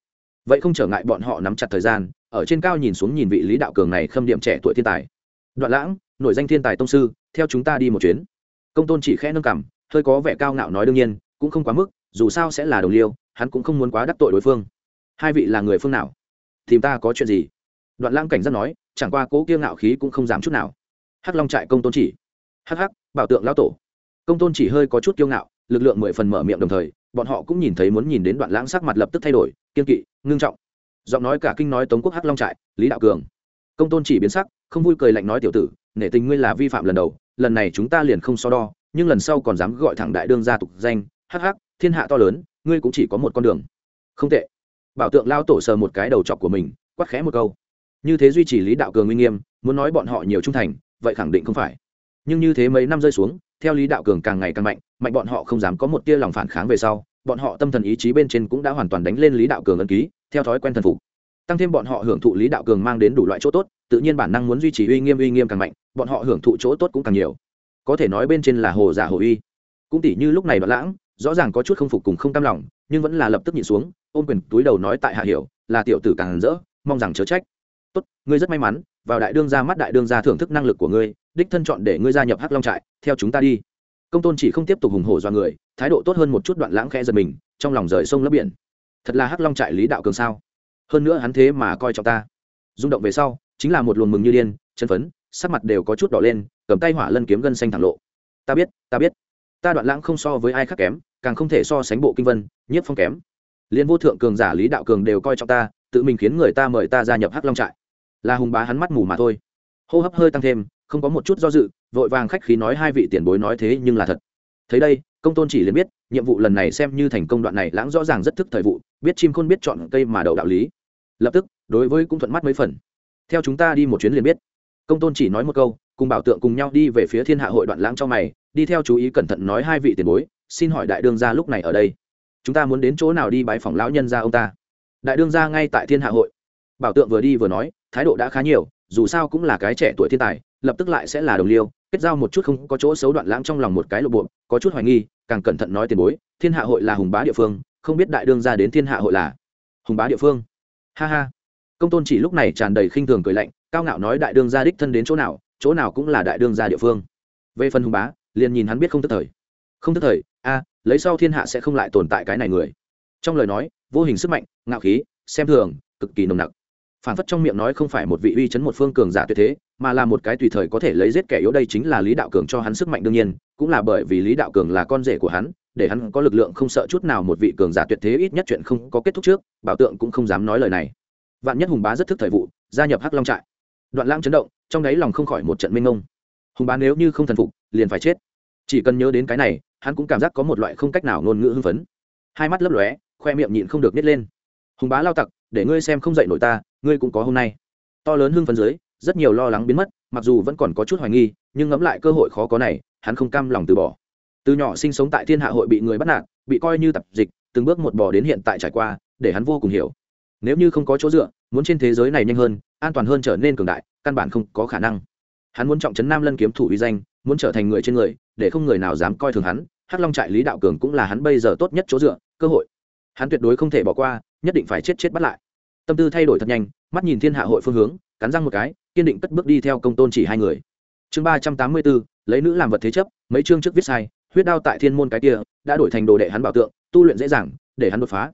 Vậy không trở ngại bọn họ nắm chặt thời gian, ở trên cao nhìn xuống nhìn vị lý đạo cường này khâm điểm trẻ tuổi thiên tài. Đoạn lãng, nổi danh thiên tài tông sư theo chúng ta đi một chuyến. Công tôn chỉ khẽ nâng cảm hơi có vẻ cao ngạo nói đương nhiên, cũng không quá mức, dù sao sẽ là đồng liêu, hắn cũng không muốn quá đắc tội đối phương. Hai vị là người phương nào? Thì ta có chuyện gì? Đoạn lãng cảnh giác nói, chẳng qua cố kia ngạo khí cũng không giảm chút nào. Hắc long trại công tôn chỉ. Hắc hắc, bảo tượng lão tổ. Công tôn chỉ hơi có chút kiêu ngạo, lực lượng mười phần mở miệng đồng thời, bọn họ cũng nhìn thấy muốn nhìn đến đoạn lãng sắc mặt lập tức thay đổi, kiên kỵ, ngưng trọng. Giọng nói cả kinh nói tống quốc hắc long trại, lý đạo cường. Công tôn chỉ biến sắc, không vui cười lạnh nói tiểu tử, nể tình ngươi là vi phạm lần đầu lần này chúng ta liền không so đo, nhưng lần sau còn dám gọi thẳng đại đương gia tục danh, hắc hắc, thiên hạ to lớn, ngươi cũng chỉ có một con đường. Không tệ. Bảo tượng lao tổ sờ một cái đầu chọc của mình, quát khẽ một câu. Như thế duy trì lý đạo cường uy nghiêm, muốn nói bọn họ nhiều trung thành, vậy khẳng định không phải. Nhưng như thế mấy năm rơi xuống, theo lý đạo cường càng ngày càng mạnh mạnh bọn họ không dám có một tia lòng phản kháng về sau, bọn họ tâm thần ý chí bên trên cũng đã hoàn toàn đánh lên lý đạo cường ân ký, theo thói quen thần phục tăng thêm bọn họ hưởng thụ lý đạo cường mang đến đủ loại chỗ tốt, tự nhiên bản năng muốn duy trì uy nghiêm uy nghiêm càng mạnh, bọn họ hưởng thụ chỗ tốt cũng càng nhiều. Có thể nói bên trên là hồ giả hồ uy. Cũng tỷ như lúc này đoạn lãng, rõ ràng có chút không phục cùng không cam lòng, nhưng vẫn là lập tức nhịn xuống, ôm quyền túi đầu nói tại hạ hiểu, là tiểu tử càng rỡ, mong rằng chớ trách. Tốt, ngươi rất may mắn, vào đại đương ra mắt đại đương ra thưởng thức năng lực của ngươi, đích thân chọn để ngươi gia nhập hắc long trại, theo chúng ta đi. Công tôn chỉ không tiếp tục hùng hổ do người, thái độ tốt hơn một chút đoạn lãng khe giật mình, trong lòng rời sông lấp biển. Thật là hắc long trại lý đạo cường sao? Hơn nữa hắn thế mà coi trọng ta. Rung động về sau, chính là một luồng mừng như điên, chân phấn, sắc mặt đều có chút đỏ lên, cầm tay hỏa lân kiếm gân xanh thẳng lộ. Ta biết ta biết. Ta đoạn lãng không so với ai khác kém, càng không thể so sánh bộ kinh vân, nhiếp phong kém. Liên vô thượng cường giả lý đạo cường đều coi trọng ta, tự mình khiến người ta mời ta gia nhập hắc long trại. Là hùng bá hắn mắt mù mà thôi. Hô hấp hơi tăng thêm, không có một chút do dự, vội vàng khách khí nói hai vị tiền bối nói thế nhưng là thật. Thấy đây, công tôn chỉ liền biết, nhiệm vụ lần này xem như thành công đoạn này lãng rõ ràng rất thức thời vụ biết chim khôn biết chọn cây mà đậu đạo lý. Lập tức, đối với cũng thuận mắt mấy phần. Theo chúng ta đi một chuyến liền biết. Công tôn chỉ nói một câu, cùng bảo tượng cùng nhau đi về phía thiên hạ hội đoạn lãng cho mày, đi theo chú ý cẩn thận nói hai vị tiền bối, xin hỏi đại đương gia lúc này ở đây. Chúng ta muốn đến chỗ nào đi bái phòng lão nhân gia ông ta? Đại đương gia ngay tại thiên hạ hội. Bảo tượng vừa đi vừa nói, thái độ đã khá nhiều, dù sao cũng là cái trẻ tuổi thiên tài, lập tức lại sẽ là đồng liêu, kết giao một chút không có chỗ xấu đoạn lãng trong lòng một cái lộ bộ, có chút hoài nghi, càng cẩn thận nói tiền bối, thiên hạ hội là hùng bá địa phương không biết đại đương gia đến thiên hạ hội là hùng bá địa phương. Ha ha. Công tôn chỉ lúc này tràn đầy khinh thường cười lạnh, cao ngạo nói đại đương gia đích thân đến chỗ nào chỗ nào cũng là đại đương gia địa phương. Về phần hùng bá, liền nhìn hắn biết không tức thời. Không tức thời, a, lấy sau thiên hạ sẽ không lại tồn tại cái này người. Trong lời nói, vô hình sức mạnh, ngạo khí, xem thường, cực kỳ nồng nặc. Phản phất trong miệng nói không phải một vị uy chấn một phương cường giả tuyệt thế, mà là một cái tùy thời có thể lấy giết kẻ yếu đây chính là lý đạo cường cho hắn sức mạnh đương nhiên, cũng là bởi vì lý đạo cường là con rể của hắn để hắn có lực lượng không sợ chút nào một vị cường giả tuyệt thế ít nhất chuyện không có kết thúc trước, bảo tượng cũng không dám nói lời này. Vạn nhất hùng bá rất thức thời vụ, gia nhập hắc long trại. Đoạn lãng chấn động, trong đáy lòng không khỏi một trận minh ông hùng bá nếu như không thần phục, liền phải chết. Chỉ cần nhớ đến cái này, hắn cũng cảm giác có một loại không cách nào ngôn ngữ hưng phấn. Hai mắt lấp lóe, khoe miệng nhịn không được nít lên. Hùng bá lao tặc, để ngươi xem không dậy nổi ta, ngươi cũng có hôm nay. To lớn hưng phấn dưới, rất nhiều lo lắng biến mất, mặc dù vẫn còn có chút hoài nghi, nhưng ngẫm lại cơ hội khó có này, hắn không cam lòng từ bỏ từ nhỏ sinh sống tại thiên hạ hội bị người bắt nạt, bị coi như tập dịch, từng bước một bò đến hiện tại trải qua, để hắn vô cùng hiểu. Nếu như không có chỗ dựa, muốn trên thế giới này nhanh hơn, an toàn hơn trở nên cường đại, căn bản không có khả năng. Hắn muốn trọng trấn nam lân kiếm thủ uy danh, muốn trở thành người trên người, để không người nào dám coi thường hắn, hắc long trại lý đạo cường cũng là hắn bây giờ tốt nhất chỗ dựa, cơ hội. Hắn tuyệt đối không thể bỏ qua, nhất định phải chết chết bắt lại. Tâm tư thay đổi thật nhanh, mắt nhìn thiên hạ hội phương hướng, cắn răng một cái, kiên định cất bước đi theo công tôn chỉ hai người. Chương ba trăm tám mươi bốn, lấy nữ làm vật thế chấp, mấy chương trước viết sai huyết đao tại thiên môn cái kia đã đổi thành đồ đệ hắn bảo tượng, tu luyện dễ dàng, để hắn đột phá.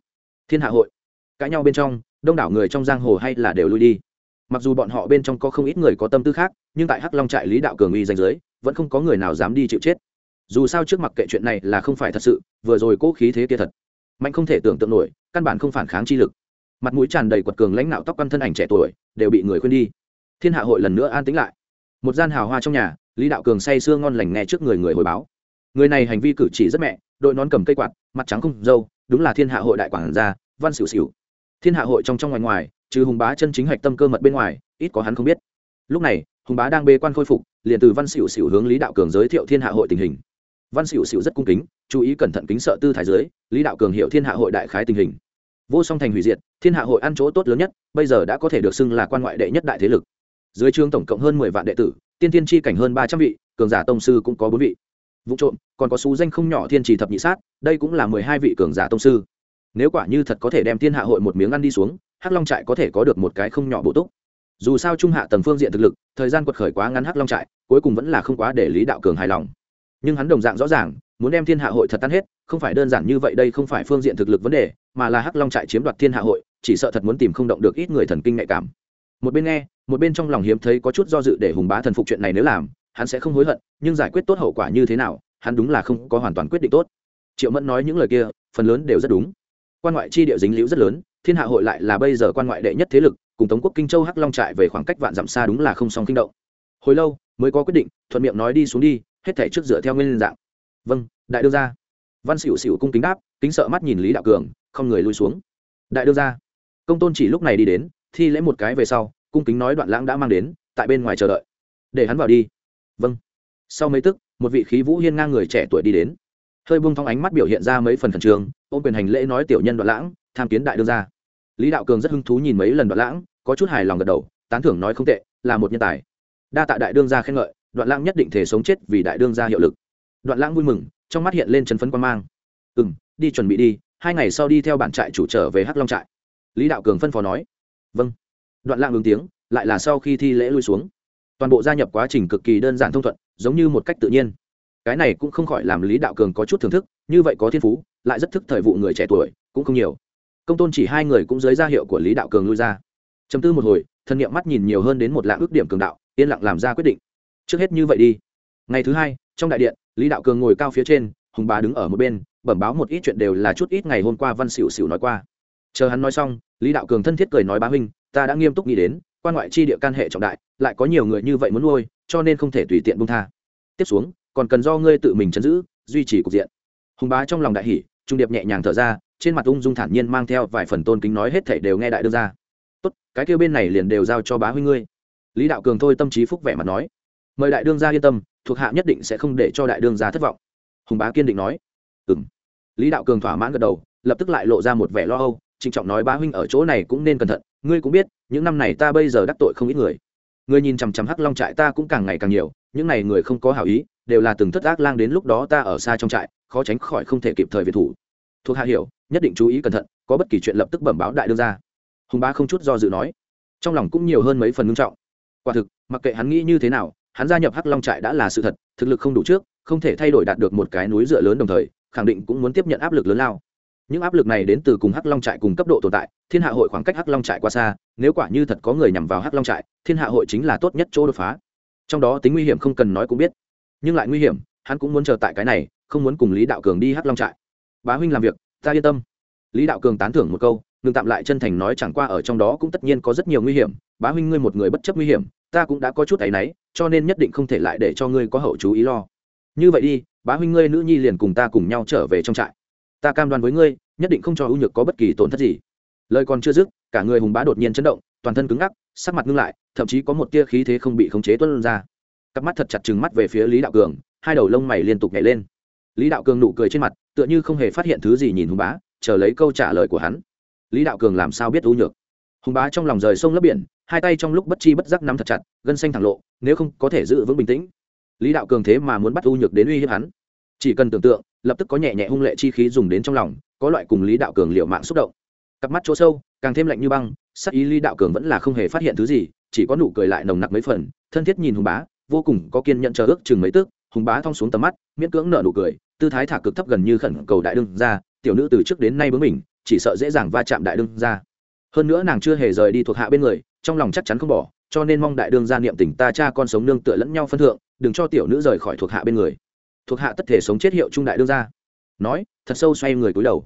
Thiên hạ hội. Cãi nhau bên trong, đông đảo người trong giang hồ hay là đều lui đi. Mặc dù bọn họ bên trong có không ít người có tâm tư khác, nhưng tại hắc long trại lý đạo cường uy danh giới vẫn không có người nào dám đi chịu chết. Dù sao trước mặt kệ chuyện này là không phải thật sự, vừa rồi cố khí thế kia thật, mạnh không thể tưởng tượng nổi, căn bản không phản kháng chi lực. Mặt mũi tràn đầy quật cường lãnh đạo tóc căn thân ảnh trẻ tuổi, đều bị người khuyên đi. Thiên hạ hội lần nữa an tĩnh lại. Một gian hào hoa trong nhà, lý đạo cường say sưa ngon lành nghe trước người người hồi báo người này hành vi cử chỉ rất mẹ, đội nón cầm cây quạt, mặt trắng không dâu, đúng là thiên hạ hội đại quản gia, văn xỉu xỉu. Thiên hạ hội trong trong ngoài ngoài, trừ hùng bá chân chính hạch tâm cơ mật bên ngoài, ít có hắn không biết. Lúc này, hùng bá đang bê quan khôi phục, liền từ văn xỉu xỉu hướng lý đạo cường giới thiệu thiên hạ hội tình hình. Văn xỉu xỉu rất cung kính, chú ý cẩn thận kính sợ tư thái dưới, lý đạo cường hiểu thiên hạ hội đại khái tình hình. Vô song thành hủy diệt, thiên hạ hội ăn chỗ tốt lớn nhất, bây giờ đã có thể được xưng là quan ngoại đệ nhất đại thế lực. Dưới trường tổng cộng hơn mười vạn đệ tử, tiên tiên tri cảnh hơn ba trăm vị, cường giả tông sư cũng có bốn vị vụ trộm, còn có xú danh không nhỏ thiên trì thập nhị sát, đây cũng là mười hai vị cường giả tông sư. Nếu quả như thật có thể đem thiên hạ hội một miếng ăn đi xuống, hắc long trại có thể có được một cái không nhỏ bổ túc. Dù sao trung hạ tầng phương diện thực lực, thời gian quật khởi quá ngắn hắc long trại, cuối cùng vẫn là không quá để lý đạo cường hài lòng. Nhưng hắn đồng dạng rõ ràng, muốn đem thiên hạ hội thật tan hết, không phải đơn giản như vậy đây không phải phương diện thực lực vấn đề, mà là hắc long trại chiếm đoạt thiên hạ hội, chỉ sợ thật muốn tìm không động được ít người thần kinh nhạy cảm. Một bên nghe, một bên trong lòng hiếm thấy có chút do dự để hùng bá thần phục chuyện này nếu làm hắn sẽ không hối hận, nhưng giải quyết tốt hậu quả như thế nào, hắn đúng là không có hoàn toàn quyết định tốt. Triệu mẫn nói những lời kia, phần lớn đều rất đúng. Quan ngoại chi địa dính liễu rất lớn, thiên hạ hội lại là bây giờ quan ngoại đệ nhất thế lực, cùng tống quốc kinh châu hắc long trại về khoảng cách vạn dặm xa đúng là không song kinh động. Hồi lâu, mới có quyết định, thuận miệng nói đi xuống đi, hết thể trước dựa theo nguyên dạng. Vâng đại đương gia. Văn xỉu xỉu cung kính đáp, kính sợ mắt nhìn lý đạo cường, không người lui xuống. Đại đương gia. Công tôn chỉ lúc này đi đến, thi lễ một cái về sau, cung kính nói đoạn lãng đã mang đến, tại bên ngoài chờ đợi. Để hắn vào đi vâng. Sau mấy tức, một vị khí vũ hiên ngang người trẻ tuổi đi đến. Hơi buông thong ánh mắt biểu hiện ra mấy phần khẩn trương, ôm quyền hành lễ nói tiểu nhân đoạn lãng, tham kiến đại đương gia. Lý đạo cường rất hứng thú nhìn mấy lần đoạn lãng, có chút hài lòng gật đầu, tán thưởng nói không tệ, là một nhân tài. Đa tạ đại đương gia khen ngợi, đoạn lãng nhất định thể sống chết vì đại đương gia hiệu lực. Đoạn lãng vui mừng, trong mắt hiện lên chân phấn quan mang. Ừ m đi chuẩn bị đi, hai ngày sau đi theo bản trại chủ trở về hắc long trại. Lý đạo cường phân phó nói. Vâng. Đoạn lãng ứng tiếng, lại là sau khi thi lễ lui xuống toàn bộ gia nhập quá trình cực kỳ đơn giản thông thuận, giống như một cách tự nhiên. Cái này cũng không khỏi làm lý đạo cường có chút thưởng thức, như vậy có thiên phú, lại rất thức thời vụ người trẻ tuổi, cũng không nhiều. Công tôn chỉ hai người cũng dưới ra hiệu của lý đạo cường lui ra. Chấm tư một hồi, thân nhiệm mắt nhìn nhiều hơn đến một lạng ước điểm cường đạo, yên lặng làm ra quyết định. Trước hết như vậy đi. Ngày thứ hai, trong đại điện, lý đạo cường ngồi cao phía trên, hùng bá đứng ở một bên, bẩm báo một ít chuyện đều là chút ít ngày hôm qua văn xỉu xỉu nói qua. Chờ hắn nói xong, lý đạo cường thân thiết cười nói bá huynh, ta đã nghiêm túc nghĩ đến quan ngoại chi địa can hệ trọng đại, lại có nhiều người như vậy muốn nuôi, cho nên không thể tùy tiện bung tha. Tiếp xuống, còn cần do ngươi tự mình chấn giữ, duy trì cục diện. Hùng bá trong lòng đại hỷ trung điệp nhẹ nhàng thở ra, trên mặt ung dung thản nhiên mang theo vài phần tôn kính nói hết thảy đều nghe đại đưa ra. Tốt, cái kêu bên này liền đều giao cho bá huynh ngươi. Lý đạo cường thôi tâm trí phúc vẻ mặt nói. Mời đại đương gia yên tâm, thuộc hạ nhất định sẽ không để cho đại đương gia thất vọng. Hùng bá kiên định nói. Ừ m lý đạo cường thỏa mãn gật đầu, lập tức lại lộ ra một vẻ lo âu, trịnh trọng nói bá huynh ở chỗ này cũng nên cẩn thận ngươi cũng biết, những năm này ta bây giờ đắc tội không ít người. Người nhìn chằm chằm hắc long trại ta cũng càng ngày càng nhiều, những n à y người không có hảo ý, đều là từng thất ác lang đến lúc đó ta ở xa trong trại, khó tránh khỏi không thể kịp thời việt thủ. Thuộc hạ hiểu, nhất định chú ý cẩn thận, có bất kỳ chuyện lập tức bẩm báo đại đương ra hùng Ba không chút do dự nói. Trong lòng cũng nhiều hơn mấy phần ngưng trọng. Quả thực, mặc kệ hắn nghĩ như thế nào, hắn gia nhập hắc long trại đã là sự thật, thực lực không đủ trước, không thể thay đổi đạt được một cái núi dựa lớn đồng thời, khẳng định cũng muốn tiếp nhận áp lực lớn lao những áp lực này đến từ cùng hắc long trại cùng cấp độ tồn tại, thiên hạ hội khoảng cách hắc long trại quá xa, nếu quả như thật có người nhằm vào hắc long trại, thiên hạ hội chính là tốt nhất chỗ đột phá. Trong đó tính nguy hiểm không cần nói cũng biết. Nhưng lại nguy hiểm, hắn cũng muốn chờ tại cái này, không muốn cùng lý đạo cường đi hắc long trại. Bá huynh làm việc, ta yên tâm. Lý đạo cường tán thưởng một câu, ngừng tạm lại chân thành nói chẳng qua ở trong đó cũng tất nhiên có rất nhiều nguy hiểm, bá huynh ngươi một người bất chấp nguy hiểm, ta cũng đã có chút áy náy, cho nên nhất định không thể lại để cho ngươi có hậu chú ý lo. Như vậy đi, bá huynh ngươi nữ nhi liền cùng ta cùng nhau trở về trong trại ta cam đoan với ngươi, nhất định không cho ưu nhược có bất kỳ tổn thất gì. Lời còn chưa dứt, cả người hùng bá đột nhiên chấn động, toàn thân cứng ngắc, sắc mặt ngưng lại, thậm chí có một tia khí thế không bị khống chế tuân ra. Cặp mắt thật chặt chừng mắt về phía lý đạo cường, hai đầu lông mày liên tục nhảy lên. Lý đạo cường nụ cười trên mặt, tựa như không hề phát hiện thứ gì nhìn hùng bá, chờ lấy câu trả lời của hắn. Lý đạo cường làm sao biết ưu nhược? Hùng bá trong lòng rời sông lấp biển, hai tay trong lúc bất chi bất giác nắm thật chặt, gân xanh thẳng lộ, nếu không có thể giữ vững bình tĩnh. Lý đạo cường thế mà muốn bắt ưu nhược đến uy hiếp hắn chỉ cần tưởng tượng, lập tức có nhẹ nhẹ hung lệ chi khí dùng đến trong lòng, có loại cùng lý đạo cường liệu mạng xúc động. Cặp mắt chỗ sâu, càng thêm lạnh như băng, sắc ý lý đạo cường vẫn là không hề phát hiện thứ gì, chỉ có nụ cười lại nồng nặc mấy phần, thân thiết nhìn hùng bá, vô cùng có kiên nhận chờ ước chừng mấy tức, hùng bá thong xuống tầm mắt, miễn cưỡng nở nụ cười, tư thái thả cực thấp gần như khẩn cầu đại đương ra tiểu nữ từ trước đến nay bướng mình chỉ sợ dễ dàng va chạm đại đương ra hơn nữa nàng chưa hề rời đi thuộc hạ bên người, trong lòng chắc chắn không bỏ, cho nên mong đại đương gia niệm tình ta cha con sống nương tựa lẫn nhau phân thượng, đừng cho tiểu nữ rời khỏi thuộc hạ bên người thuộc hạ tất thể sống chết hiệu trung đại đương gia. Nói, thật sâu xoay người cúi đầu.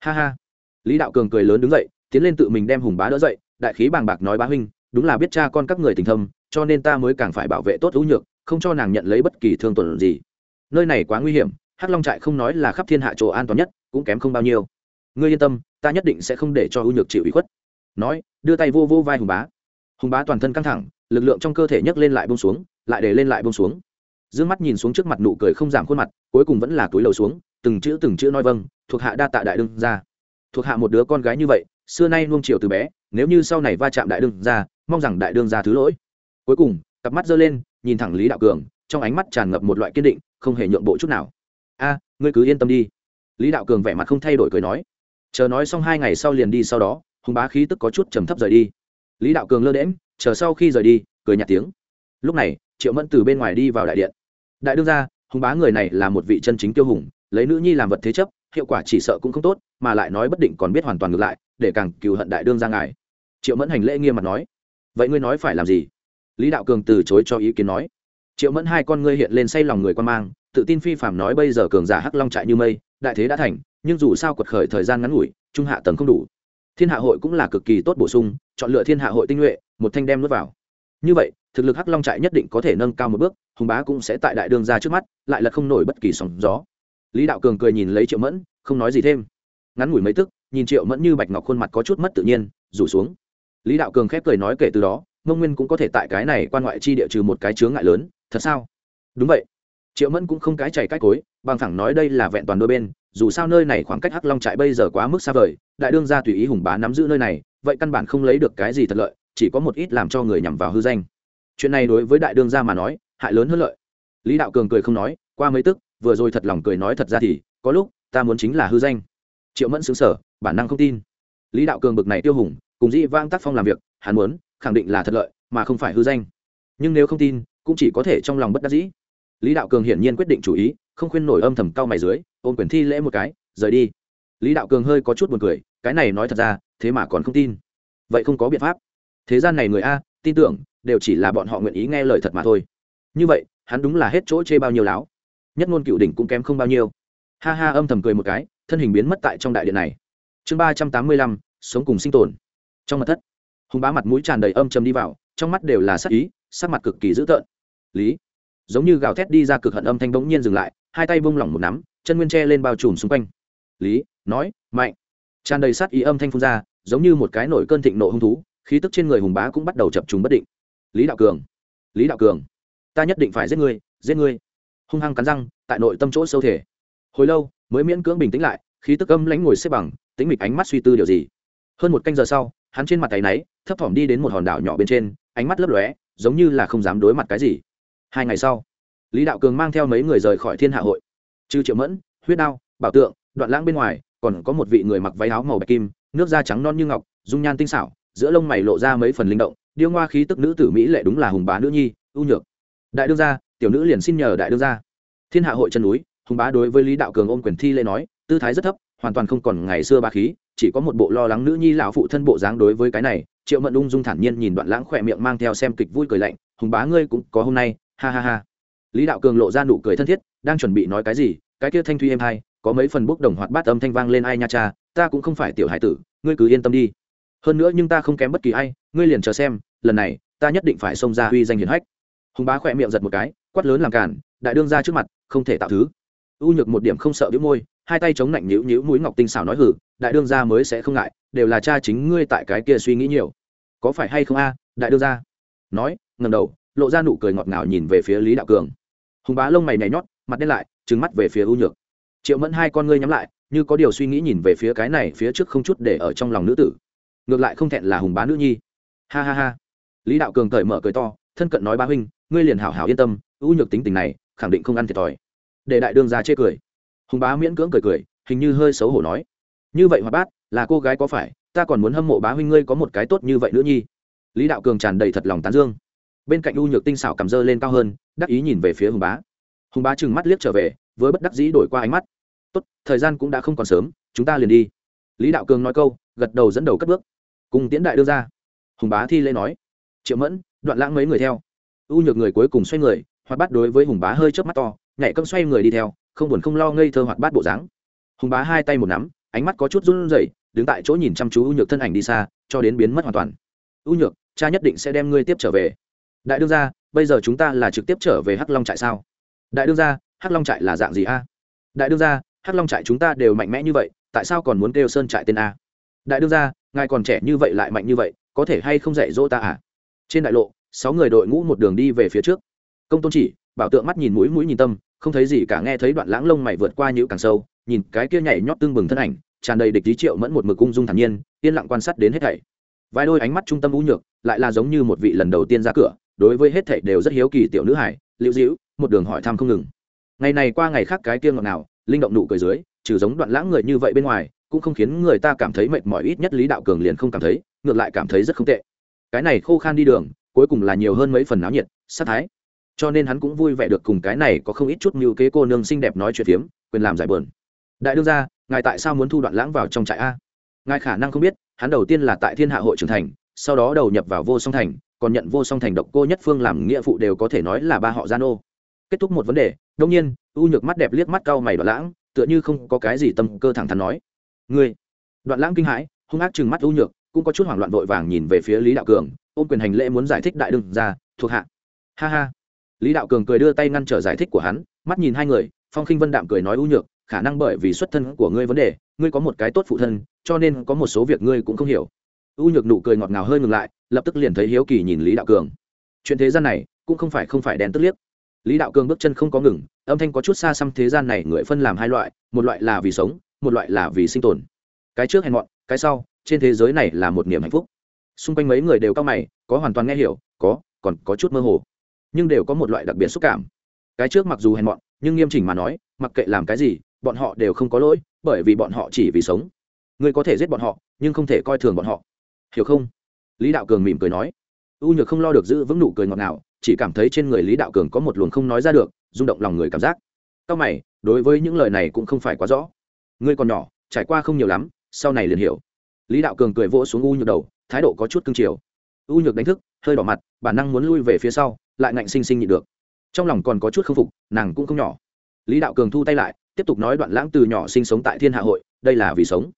Ha ha. Lý đạo cường cười lớn đứng dậy, tiến lên tự mình đem hùng bá đỡ dậy, đại khí bàng bạc nói bá huynh, đúng là biết cha con các người tình thâm, cho nên ta mới càng phải bảo vệ tốt hữu nhược, không cho nàng nhận lấy bất kỳ thương tổn gì. Nơi này quá nguy hiểm, hắc long trại không nói là khắp thiên hạ chỗ an toàn nhất, cũng kém không bao nhiêu. Ngươi yên tâm, ta nhất định sẽ không để cho hữu nhược chịu ủy khuất. Nói, đưa tay vô vô vai hùng bá. Hùng bá toàn thân căng thẳng, lực lượng trong cơ thể nhấc lên lại bông xuống, lại để lên lại bông xuống d ư ơ n g mắt nhìn xuống trước mặt nụ cười không giảm khuôn mặt, cuối cùng vẫn là túi lầu xuống, từng chữ từng chữ nói vâng thuộc hạ đa tạ đại đương ra thuộc hạ một đứa con gái như vậy, xưa nay nuông chiều từ bé, nếu như sau này va chạm đại đương ra mong rằng đại đương ra thứ lỗi. Cuối cùng, cặp mắt giơ lên, nhìn thẳng lý đạo cường, trong ánh mắt tràn ngập một loại kiên định, không hề nhượng bộ chút nào. A, ngươi cứ yên tâm đi. Lý đạo cường vẻ mặt không thay đổi cười nói. Chờ nói xong hai ngày sau liền đi sau đó, hùng bá khí tức có chút trầm thấp rời đi. Lý đạo cường lơ đễm chờ sau khi rời đi, cười nhạt tiếng. Lúc này, triệu mẫn từ bên ngoài đi vào đại điện đại đương gia, hùng bá người này là một vị chân chính tiêu hùng, lấy nữ nhi làm vật thế chấp, hiệu quả chỉ sợ cũng không tốt, mà lại nói bất định còn biết hoàn toàn ngược lại, để càng cừu hận đại đương gia ngài. Triệu mẫn hành lễ nghiêm mặt nói, vậy ngươi nói phải làm gì? Lý đạo cường từ chối cho ý kiến nói, triệu mẫn hai con ngươi hiện lên say lòng người quan mang, tự tin phi phạm nói bây giờ cường giả hắc long trại như mây, đại thế đã thành, nhưng dù sao quật khởi thời gian ngắn ngủi, trung hạ tầng không đủ. Thiên hạ hội cũng là cực kỳ tốt bổ sung, chọn lựa thiên hạ hội tinh nhuệ, một thanh đem nuốt vào. Như vậy thực lực hắc long trại nhất định có thể nâng cao một bước, hùng bá cũng sẽ tại đại đương ra trước mắt, lại là không nổi bất kỳ sóng gió. Lý đạo cường cười nhìn lấy triệu mẫn, không nói gì thêm. Ngắn ngủi mấy tức, nhìn triệu mẫn như bạch ngọc khuôn mặt có chút mất tự nhiên, rủ xuống. Lý đạo cường khép cười nói kể từ đó, mông nguyên cũng có thể tại cái này quan ngoại chi địa trừ một cái chướng ngại lớn, thật sao? Đúng vậy. Triệu mẫn cũng không cái chảy cách cối, bằng thẳng nói đây là vẹn toàn đôi bên, dù sao nơi này khoảng cách hắc long trại bây giờ quá mức xa vời, đại đương gia tùy ý hùng bá nắm giữ nơi này, vậy căn bản không lấy được cái gì thật lợi, chỉ có một ít làm cho người nhằm vào hư danh chuyện này đối với đại đương gia mà nói, hại lớn hơn lợi. Lý đạo cường cười không nói, qua mấy tức, vừa rồi thật lòng cười nói thật ra thì, có lúc, ta muốn chính là hư danh. Triệu mẫn xứng sở bản năng không tin. Lý đạo cường bực này tiêu hùng, cùng dĩ vang tác phong làm việc, hắn muốn, khẳng định là thật lợi, mà không phải hư danh. Nhưng nếu không tin, cũng chỉ có thể trong lòng bất đắc dĩ. Lý đạo cường hiển nhiên quyết định chủ ý, không khuyên nổi âm thầm cao mày dưới, ôm quyền thi lễ một cái, rời đi. Lý đạo cường hơi có chút buồn cười, cái này nói thật ra, thế mà còn không tin. Vậy không có biện pháp. Thế gian này người a, tin tưởng đều chỉ là bọn họ nguyện ý nghe lời thật mà thôi. Như vậy, hắn đúng là hết chỗ chê bao nhiêu láo. Nhất ngôn cựu đỉnh cũng kém không bao nhiêu. Ha ha, âm thầm cười một cái, thân hình biến mất tại trong đại điện này. Chương ba trăm tám mươi lăm, sống cùng sinh tồn. Trong mặt thất, hùng bá mặt mũi tràn đầy âm chầm đi vào, trong mắt đều là sắc ý, sắc mặt cực kỳ dữ tợn. Lý, giống như gào thét đi ra cực hận âm thanh bỗng nhiên dừng lại, hai tay bông lỏng một nắm, chân nguyên tre lên bao trùm xung quanh. Lý, nói, mạnh. Tràn đầy sát ý âm thanh phun ra, giống như một cái nổi cơn thịnh nộ hung thú, khí tức trên người hùng bá cũng bắt đầu chập trùng bất định lý đạo cường. Lý đạo cường, ta nhất định phải giết ngươi giết ngươi. Hung hăng cắn răng, tại nội tâm chỗ sâu thể hồi lâu, mới miễn cưỡng bình tĩnh lại, khí tức âm lãnh ngồi xếp bằng tính mịch ánh mắt suy tư điều gì. Hơn một canh giờ sau, hắn trên mặt tay náy, thấp thỏm đi đến một hòn đảo nhỏ bên trên, ánh mắt lấp lóe, giống như là không dám đối mặt cái gì. Hai ngày sau, lý đạo cường mang theo mấy người rời khỏi thiên hạ hội. Trừ triệu mẫn, huyết đao, bảo tượng, đoạn lãng bên ngoài, còn có một vị người mặc váy áo màu bạch kim, nước da trắng non như ngọc, dung nhan tinh xảo, giữa lông mày lộ ra mấy phần linh động điêu ngoa khí tức nữ tử mỹ lệ đúng là hùng bá nữ nhi, ưu nhược. Đại đương gia, tiểu nữ liền xin nhờ đại đương gia. Thiên hạ hội chân núi, hùng bá đối với lý đạo cường ôm quyền thi lễ nói, tư thái rất thấp, hoàn toàn không còn ngày xưa ba khí, chỉ có một bộ lo lắng nữ nhi lão phụ thân bộ dáng đối với cái này, triệu mẫn ung dung thản nhiên nhìn đoạn lãng khỏe miệng mang theo xem kịch vui cười lạnh, hùng bá ngươi cũng có hôm nay, ha ha ha. Lý đạo cường lộ ra nụ cười thân thiết, đang chuẩn bị nói cái gì, cái kia thanh thuy êm hai, có mấy phần bốc đồng hoạt bát âm thanh vang lên, ai nha cha, ta cũng không phải tiểu hải tử, ngươi cứ yên tâm đi. Hơn nữa nhưng ta không kém bất kỳ ai ngươi liền chờ xem, lần này, ta nhất định phải xông ra huy danh hiển hách. Hùng bá khỏe miệng giật một cái, quát lớn làm cản, đại đương ra trước mặt, không thể tạo thứ. U nhược một điểm không sợ biếu môi, hai tay chống lạnh nhữ nhữ mũi ngọc tinh xảo nói hử đại đương gia mới sẽ không ngại, đều là cha chính ngươi tại cái kia suy nghĩ nhiều. Có phải hay không a, đại đương gia? Nói ngầm đầu, lộ ra nụ cười ngọt ngào nhìn về phía lý đạo cường. Hùng bá lông mày nhảy nhót, mặt đen lại trứng mắt về phía u nhược. Triệu mẫn hai con ngươi nhắm lại, như có điều suy nghĩ nhìn về phía cái này, phía trước không chút để ở trong lòng nữ tử. Ngược lại không thẹn là hùng bá nữ nhi ha ha ha. Lý đạo cường cởi mở cười to, thân cận nói ba huynh, ngươi liền hảo hảo yên tâm, ưu nhược tính tình này, khẳng định không ăn thiệt thòi. Để đại đương ra chê cười. Hùng bá miễn cưỡng cười cười, hình như hơi xấu hổ nói. Như vậy hoạt bát, là cô gái có phải, ta còn muốn hâm mộ bá huynh ngươi có một cái tốt như vậy nữa nhi? Lý đạo cường tràn đầy thật lòng tán dương. Bên cạnh u nhược tinh xảo cầm dơ lên cao hơn, đắc ý nhìn về phía hùng bá. Hùng bá trừng mắt liếc trở về với bất đắc dĩ đổi qua ánh mắt. Tốt, thời gian cũng đã không còn sớm, chúng ta liền đi. Lý đạo cường nói câu, gật đầu dẫn đầu cất bước. Cùng tiễn đại đưa ra hùng bá thi lễ nói, triệu mẫn, đoạn lãng mấy người theo? U nhược người cuối cùng xoay người, hoạt bát đối với hùng bá hơi chớp mắt to, nhảy cấm xoay người đi theo, không buồn không lo ngây thơ hoạt bát bộ dáng. Hùng bá hai tay một nắm, ánh mắt có chút run rẩy, đứng tại chỗ nhìn chăm chú u nhược thân ảnh đi xa, cho đến biến mất hoàn toàn. U nhược, cha nhất định sẽ đem ngươi tiếp trở về. Đại đương gia, bây giờ chúng ta là trực tiếp trở về hắc long trại sao? Đại đương gia, hắc long trại là dạng gì a? Đại đương gia, hắc long trại chúng ta đều mạnh mẽ như vậy, tại sao còn muốn kêu sơn trại tên a? Đại đương gia, ngài còn trẻ như vậy lại mạnh như vậy có thể hay không dạy dỗ ta à? Trên đại lộ, sáu người đội ngũ một đường đi về phía trước. Công tôn chỉ, bảo tượng mắt nhìn mũi mũi nhìn tâm, không thấy gì cả nghe thấy đoạn lãng lông mày vượt qua nhữ càng sâu, nhìn cái kia nhảy nhót tương bừng thân ảnh, tràn đầy địch lý triệu mẫn một mực cung dung thản nhiên, yên lặng quan sát đến hết thảy. Vài đôi ánh mắt trung tâm u nhược, lại là giống như một vị lần đầu tiên ra cửa, đối với hết thảy đều rất hiếu kỳ tiểu nữ hải, liễu dĩu một đường hỏi thăm không ngừng. Ngày này qua ngày khác cái kia ngọt nào linh động nụ cười dưới, trừ giống đoạn lãng người như vậy bên ngoài, cũng không khiến người ta cảm thấy mệt mỏi, ít nhất lý đạo cường liền không cảm thấy ngược lại cảm thấy rất không tệ. Cái này khô khan đi đường, cuối cùng là nhiều hơn mấy phần náo nhiệt, sát thái. Cho nên hắn cũng vui vẻ được cùng cái này có không ít chút mưu kế cô nương xinh đẹp nói chuyện phiếm, quyền làm giải bờn đại đương gia, ngài tại sao muốn thu đoạn lãng vào trong trại a? Ngài khả năng không biết, hắn đầu tiên là tại thiên hạ hội trưởng thành, sau đó đầu nhập vào vô song thành, còn nhận vô song thành độc cô nhất phương làm nghĩa phụ đều có thể nói là ba họ gian ô kết thúc một vấn đề đông nhiên, u nhược mắt đẹp liếc mắt cau mày đoạn lãng, tựa như không có cái gì tâm cơ thẳng thắn nói. Ngươi? Đoạn lãng kinh hãi, hung ác chừng mắt u nhược cũng có chút hoảng loạn vội vàng nhìn về phía lý đạo cường, ôm quyền hành lễ muốn giải thích đại đương ra thuộc hạ. Ha ha. Lý đạo cường cười đưa tay ngăn trở giải thích của hắn, mắt nhìn hai người, phong khinh vân đạm cười nói u nhược, khả năng bởi vì xuất thân của ngươi vấn đề, ngươi có một cái tốt phụ thân, cho nên có một số việc ngươi cũng không hiểu. U nhược nụ cười ngọt ngào hơi ngừng lại, lập tức liền thấy hiếu kỳ nhìn lý đạo cường. Chuyện thế gian này, cũng không phải không phải đen tức liếc. Lý đạo cường bước chân không có ngừng, âm thanh có chút xa xăm thế gian này người phân làm hai loại, một loại là vì sống, một loại là vì sinh tồn. Cái trước hèn mọn, cái sau trên thế giới này là một niềm hạnh phúc. Xung quanh mấy người đều cao mày, có hoàn toàn nghe hiểu, có, còn có chút mơ hồ. Nhưng đều có một loại đặc biệt xúc cảm. Cái trước mặc dù hèn mọn, nhưng nghiêm chỉnh mà nói, mặc kệ làm cái gì, bọn họ đều không có lỗi, bởi vì bọn họ chỉ vì sống. Ngươi có thể giết bọn họ, nhưng không thể coi thường bọn họ. Hiểu không? Lý đạo cường mỉm cười nói. U nhược không lo được giữ vững nụ cười ngọt ngào, chỉ cảm thấy trên người lý đạo cường có một luồng không nói ra được, rung động lòng người cảm giác. Cao mày, đối với những lời này cũng không phải quá rõ. Ngươi còn nhỏ, trải qua không nhiều lắm, sau này liền hiểu lý đạo cường cười vỗ xuống u nhược đầu, thái độ có chút cưng chiều. U nhược đánh thức, hơi đỏ mặt, bản năng muốn lui về phía sau, lại ngạnh sinh sinh nhịn được. Trong lòng còn có chút k phục, nàng cũng không nhỏ. Lý đạo cường thu tay lại, tiếp tục nói đoạn lãng từ nhỏ sinh sống tại thiên hạ hội, đây là vì sống.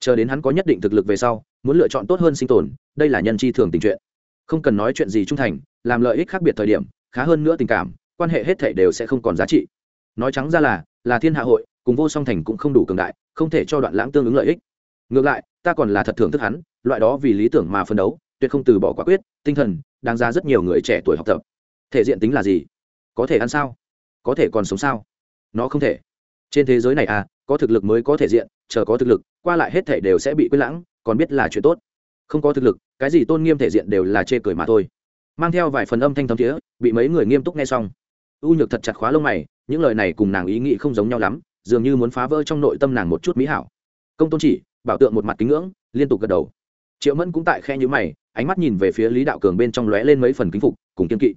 Chờ đến hắn có nhất định thực lực về sau, muốn lựa chọn tốt hơn sinh tồn, đây là nhân chi thường tình chuyện. Không cần nói chuyện gì trung thành, làm lợi ích khác biệt thời điểm, khá hơn nữa tình cảm, quan hệ hết thể đều sẽ không còn giá trị. Nói trắng ra là là thiên hạ hội, cùng vô song thành cũng không đủ cường đại, không thể cho đoạn lãng tương ứng lợi ích. Ngược lại ta còn là thật thưởng thức hắn, loại đó vì lý tưởng mà phân đấu, tuyệt không từ bỏ quả quyết, tinh thần, đáng ra rất nhiều người trẻ tuổi học tập. Thể diện tính là gì? Có thể ăn sao? Có thể còn sống sao? Nó không thể. Trên thế giới này à có thực lực mới có thể diện, chờ có thực lực, qua lại hết thể đều sẽ bị quên lãng, còn biết là chuyện tốt. Không có thực lực, cái gì tôn nghiêm thể diện đều là chê cười mà thôi. Mang theo vài phần âm thanh thấm thiế bị mấy người nghiêm túc nghe xong. U nhược thật chặt khóa lông mày, những lời này cùng nàng ý nghĩ không giống nhau lắm, dường như muốn phá vỡ trong nội tâm nàng một chút mỹ hảo. Công tôn chỉ bảo tượng một mặt kính ngưỡng, liên tục gật đầu. Triệu mẫn cũng tại khe nhữ mày, ánh mắt nhìn về phía lý đạo cường bên trong lóe lên mấy phần kính phục, cùng kiên kỵ.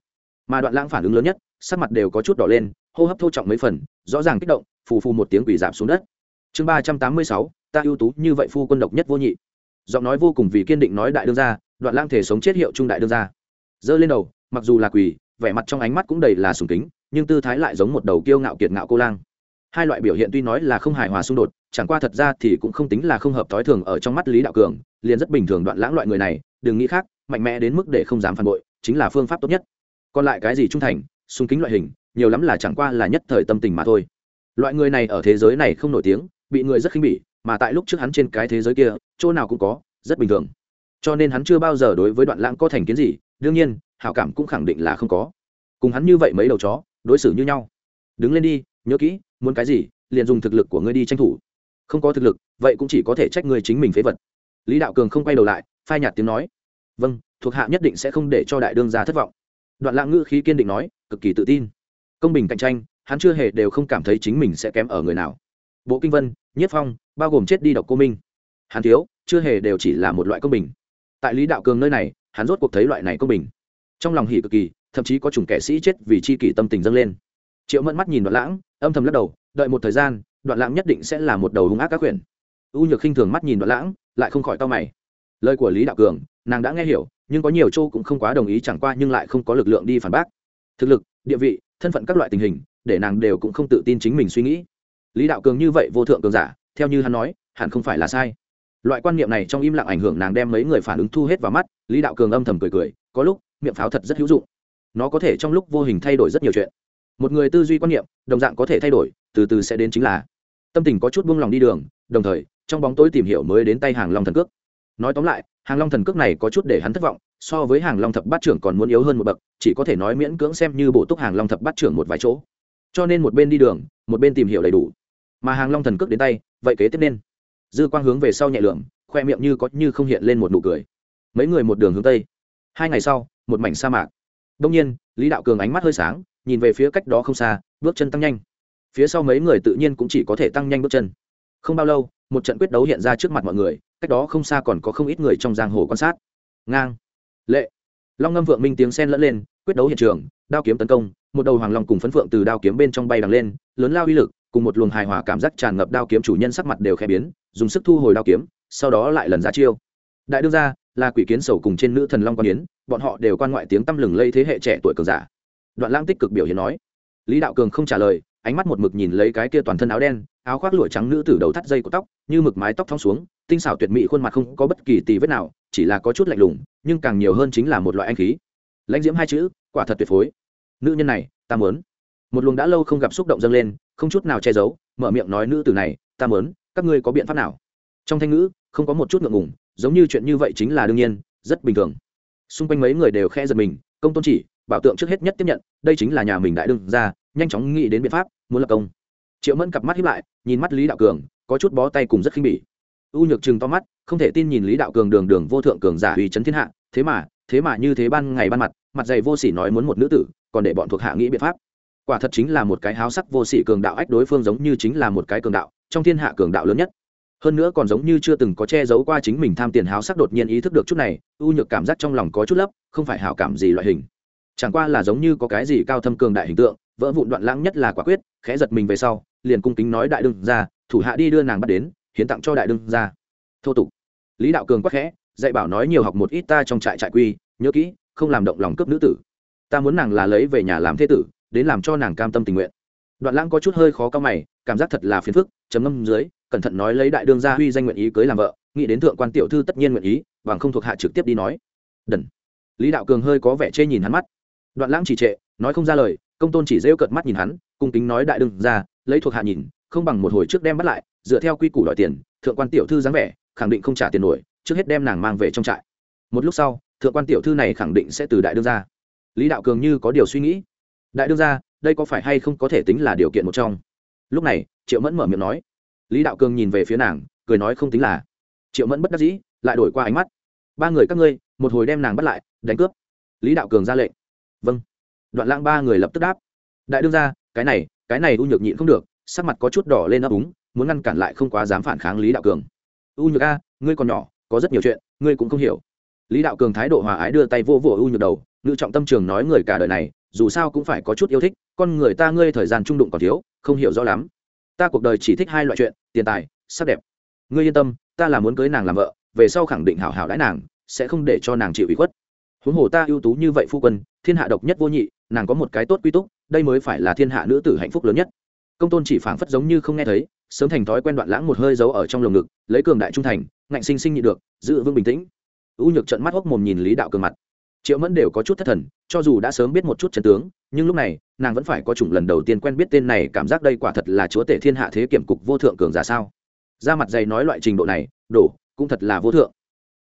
Mà đoạn lãng phản ứng lớn nhất, sắc mặt đều có chút đỏ lên, hô hấp thô trọng mấy phần, rõ ràng kích động, phù phù một tiếng quỷ giảm xuống đất. Chương ba trăm tám mươi sáu, ta ưu tú, như vậy phu quân độc nhất vô nhị. Giọng nói vô cùng vì kiên định nói đại đương gia, đoạn lang thể sống chết hiệu trung đại đương gia. Giơ lên đầu, mặc dù là quỳ, vẻ mặt trong ánh mắt cũng đầy là sùng kính, nhưng tư thái lại giống một đầu kiêu ngạo kiệt ngạo cô lang. Hai loại biểu hiện tuy nói là không hài hòa xung đột chẳng qua thật ra thì cũng không tính là không hợp thói thường ở trong mắt lý đạo cường, liền rất bình thường đoạn lãng loại người này, đừng nghĩ khác, mạnh mẽ đến mức để không dám phản bội, chính là phương pháp tốt nhất. Còn lại cái gì trung thành, sung kính loại hình, nhiều lắm là chẳng qua là nhất thời tâm tình mà thôi. Loại người này ở thế giới này không nổi tiếng, bị người rất khinh bỉ, mà tại lúc trước hắn trên cái thế giới kia, chỗ nào cũng có, rất bình thường. Cho nên hắn chưa bao giờ đối với đoạn lãng có thành kiến gì, đương nhiên, hảo cảm cũng khẳng định là không có. Cùng hắn như vậy mấy đầu chó, đối xử như nhau. Đứng lên đi, nhớ kỹ, muốn cái gì, liền dùng thực lực của ngươi đi tranh thủ không có thực lực, vậy cũng chỉ có thể trách người chính mình phế vật. Lý đạo cường không quay đầu lại, phai nhạt tiếng nói. Vâng thuộc hạ nhất định sẽ không để cho đại đương gia thất vọng. Đoạn lãng ngữ khí kiên định nói, cực kỳ tự tin. Công bình cạnh tranh, hắn chưa hề đều không cảm thấy chính mình sẽ kém ở người nào. Bộ kinh vân, nhất phong, bao gồm chết đi độc cô minh. Hắn thiếu, chưa hề đều chỉ là một loại công bình. Tại lý đạo cường nơi này, hắn rốt cuộc thấy loại này công bình. Trong lòng hỉ cực kỳ, thậm chí có chủng kẻ sĩ chết vì chi kỷ tâm tình dâng lên. Triệu mẫn mắt nhìn đoạn lãng âm thầm lắc đầu, đợi một thời gian đoạn lãng nhất định sẽ là một đầu hung ác các quyển u nhược khinh thường mắt nhìn đoạn lãng, lại không khỏi to mày. Lời của lý đạo cường, nàng đã nghe hiểu, nhưng có nhiều châu cũng không quá đồng ý chẳng qua nhưng lại không có lực lượng đi phản bác. Thực lực, địa vị, thân phận các loại tình hình, để nàng đều cũng không tự tin chính mình suy nghĩ. Lý đạo cường như vậy vô thượng cường giả, theo như hắn nói, hẳn không phải là sai. Loại quan niệm này trong im lặng ảnh hưởng nàng đem mấy người phản ứng thu hết vào mắt, lý đạo cường âm thầm cười cười, có lúc, miệng pháo thật rất hữu dụng. Nó có thể trong lúc vô hình thay đổi rất nhiều chuyện. Một người tư duy quan niệm, đồng dạng có thể thay đổi từ từ sẽ đến chính là. Tâm tình có chút buông lòng đi đường, đồng thời, trong bóng tối tìm hiểu mới đến tay hàng long thần cước. Nói tóm lại, hàng long thần cước này có chút để hắn thất vọng, so với hàng long thập bát trưởng còn muốn yếu hơn một bậc, chỉ có thể nói miễn cưỡng xem như bổ túc hàng long thập bát trưởng một vài chỗ. Cho nên một bên đi đường, một bên tìm hiểu đầy đủ. Mà hàng long thần cước đến tay, vậy kế tiếp nên. Dư quang hướng về sau nhẹ lượng khoe miệng như có như không hiện lên một nụ cười. Mấy người một đường hướng tây. Hai ngày sau, một mảnh sa mạc. Đông nhiên, lý đạo cường ánh mắt hơi sáng, nhìn về phía cách đó không xa, bước chân tăng nhanh phía sau mấy người tự nhiên cũng chỉ có thể tăng nhanh bước chân. Không bao lâu, một trận quyết đấu hiện ra trước mặt mọi người, cách đó không xa còn có không ít người trong giang hồ quan sát. Ngang. Lệ. Long ngâm vượng minh tiếng sen lẫn lên, quyết đấu hiện trường, đao kiếm tấn công, một đầu hoàng long cùng phấn phượng từ đao kiếm bên trong bay đằng lên, lớn lao uy lực, cùng một luồng hài hòa cảm giác tràn ngập đao kiếm chủ nhân sắc mặt đều khẽ biến, dùng sức thu hồi đao kiếm, sau đó lại lần ra chiêu. Đại đương gia, là quỷ kiến sầu cùng trên nữ thần long quan yến, bọn họ đều quan ngoại tiếng tăm lừng lây thế hệ trẻ tuổi cường giả. Đoạn lang tích cực biểu hiện nói. Lý đạo cường không trả lời ánh mắt một mực nhìn lấy cái kia toàn thân áo đen, áo khoác lụa trắng nữ tử đầu thắt dây của tóc, như mực mái tóc thong xuống, tinh xảo tuyệt mỹ khuôn mặt không có bất kỳ tì vết nào, chỉ là có chút lạnh lùng, nhưng càng nhiều hơn chính là một loại anh khí. Lãnh diễm hai chữ, quả thật tuyệt phối. Nữ nhân này, ta mớn một luồng đã lâu không gặp xúc động dâng lên, không chút nào che giấu, mở miệng nói nữ tử này, ta mớn các ngươi có biện pháp nào? Trong thanh ngữ, không có một chút ngượng ngùng, giống như chuyện như vậy chính là đương nhiên, rất bình thường. Xung quanh mấy người đều khe giật mình, công tôn chỉ, bảo tượng trước hết nhất tiếp nhận, đây chính là nhà mình đại đương ra nhanh chóng nghĩ đến biện pháp, muốn lập công. Triệu mẫn cặp mắt hiếp lại, nhìn mắt lý đạo cường, có chút bó tay cùng rất khinh bỉ. U nhược chừng to mắt, không thể tin nhìn lý đạo cường đường đường vô thượng cường giả uy chấn thiên hạ, thế mà thế mà như thế ban ngày ban mặt mặt dày vô sỉ nói muốn một nữ tử, còn để bọn thuộc hạ nghĩ biện pháp. Quả thật chính là một cái háo sắc vô sỉ cường đạo ách đối phương giống như chính là một cái cường đạo, trong thiên hạ cường đạo lớn nhất. Hơn nữa còn giống như chưa từng có che giấu qua chính mình tham tiền háo sắc đột nhiên ý thức được chút này, u nhược cảm giác trong lòng có chút lấp, không phải hảo cảm gì loại hình. Chẳng qua là giống như có cái gì cao thâm cường đại hình tượng vỡ vụn đoạn lãng nhất là quả quyết, khẽ giật mình về sau, liền cung kính nói đại đương ra thủ hạ đi đưa nàng bắt đến, hiến tặng cho đại đương ra thô tục. Lý đạo cường quắc khẽ, dạy bảo nói nhiều học một ít ta trong trại trại quy, nhớ kỹ, không làm động lòng cướp nữ tử. Ta muốn nàng là lấy về nhà làm thế tử, đến làm cho nàng cam tâm tình nguyện. Đoạn lãng có chút hơi khó cao mày, cảm giác thật là phiền phức chấm ngâm dưới, cẩn thận nói lấy đại đương gia huy danh nguyện ý cưới làm vợ, nghĩ đến thượng quan tiểu thư tất nhiên nguyện ý, bằng không thuộc hạ trực tiếp đi nói. Đần. Lý đạo cường hơi có vẻ chê nhìn hắn mắt. Đoạn lãng chỉ trệ, nói không ra lời công tôn chỉ rêu cợt mắt nhìn hắn, cung kính nói đại đương ra lấy thuộc hạ nhìn, không bằng một hồi trước đem bắt lại, dựa theo quy củ đòi tiền, thượng quan tiểu thư dáng vẻ, khẳng định không trả tiền nổi, trước hết đem nàng mang về trong trại. Một lúc sau, thượng quan tiểu thư này khẳng định sẽ từ đại đương ra lý đạo cường như có điều suy nghĩ. Đại đương ra đây có phải hay không có thể tính là điều kiện một trong? Lúc này, triệu mẫn mở miệng nói. Lý đạo cường nhìn về phía nàng, cười nói không tính là. Triệu mẫn bất đắc dĩ, lại đổi qua ánh mắt. Ba người các ngươi, một hồi đem nàng bắt lại, đánh cướp. Lý đạo cường ra lệnh. Vâng đoạn lãng ba người lập tức đáp. Đại đương ra cái này cái này u nhược nhịn không được, sắc mặt có chút đỏ lên ấp úng, muốn ngăn cản lại không quá dám phản kháng lý đạo cường. U nhược a, ngươi còn nhỏ, có rất nhiều chuyện, ngươi cũng không hiểu. Lý đạo cường thái độ hòa ái đưa tay vô vỗ u nhược đầu ngự trọng tâm trường nói người cả đời này, dù sao cũng phải có chút yêu thích, con người ta ngươi thời gian trung đụng còn thiếu, không hiểu rõ lắm. Ta cuộc đời chỉ thích hai loại chuyện, tiền tài, sắc đẹp. Ngươi yên tâm, ta là muốn cưới nàng làm vợ, về sau khẳng định hảo hảo đãi nàng, sẽ không để cho nàng chịu ủy khuất. Huống hồ ta ưu tú như vậy phu quân, thiên hạ độc nhất vô nhị nàng có một cái tốt quy túc, đây mới phải là thiên hạ nữ tử hạnh phúc lớn nhất. Công tôn chỉ phảng phất giống như không nghe thấy, sớm thành thói quen đoạn lãng một hơi giấu ở trong lồng ngực, lấy cường đại trung thành, ngạnh sinh sinh nhị được, giữ vững bình tĩnh. U nhược trận mắt hốc mồm nhìn lý đạo cường mặt. Triệu mẫn đều có chút thất thần, cho dù đã sớm biết một chút trận tướng, nhưng lúc này, nàng vẫn phải có chủng lần đầu tiên quen biết tên này, cảm giác đây quả thật là chúa tể thiên hạ thế kiểm cục vô thượng cường giả sao? Ra mặt dày nói loại trình độ này, đổ, cũng thật là vô thượng.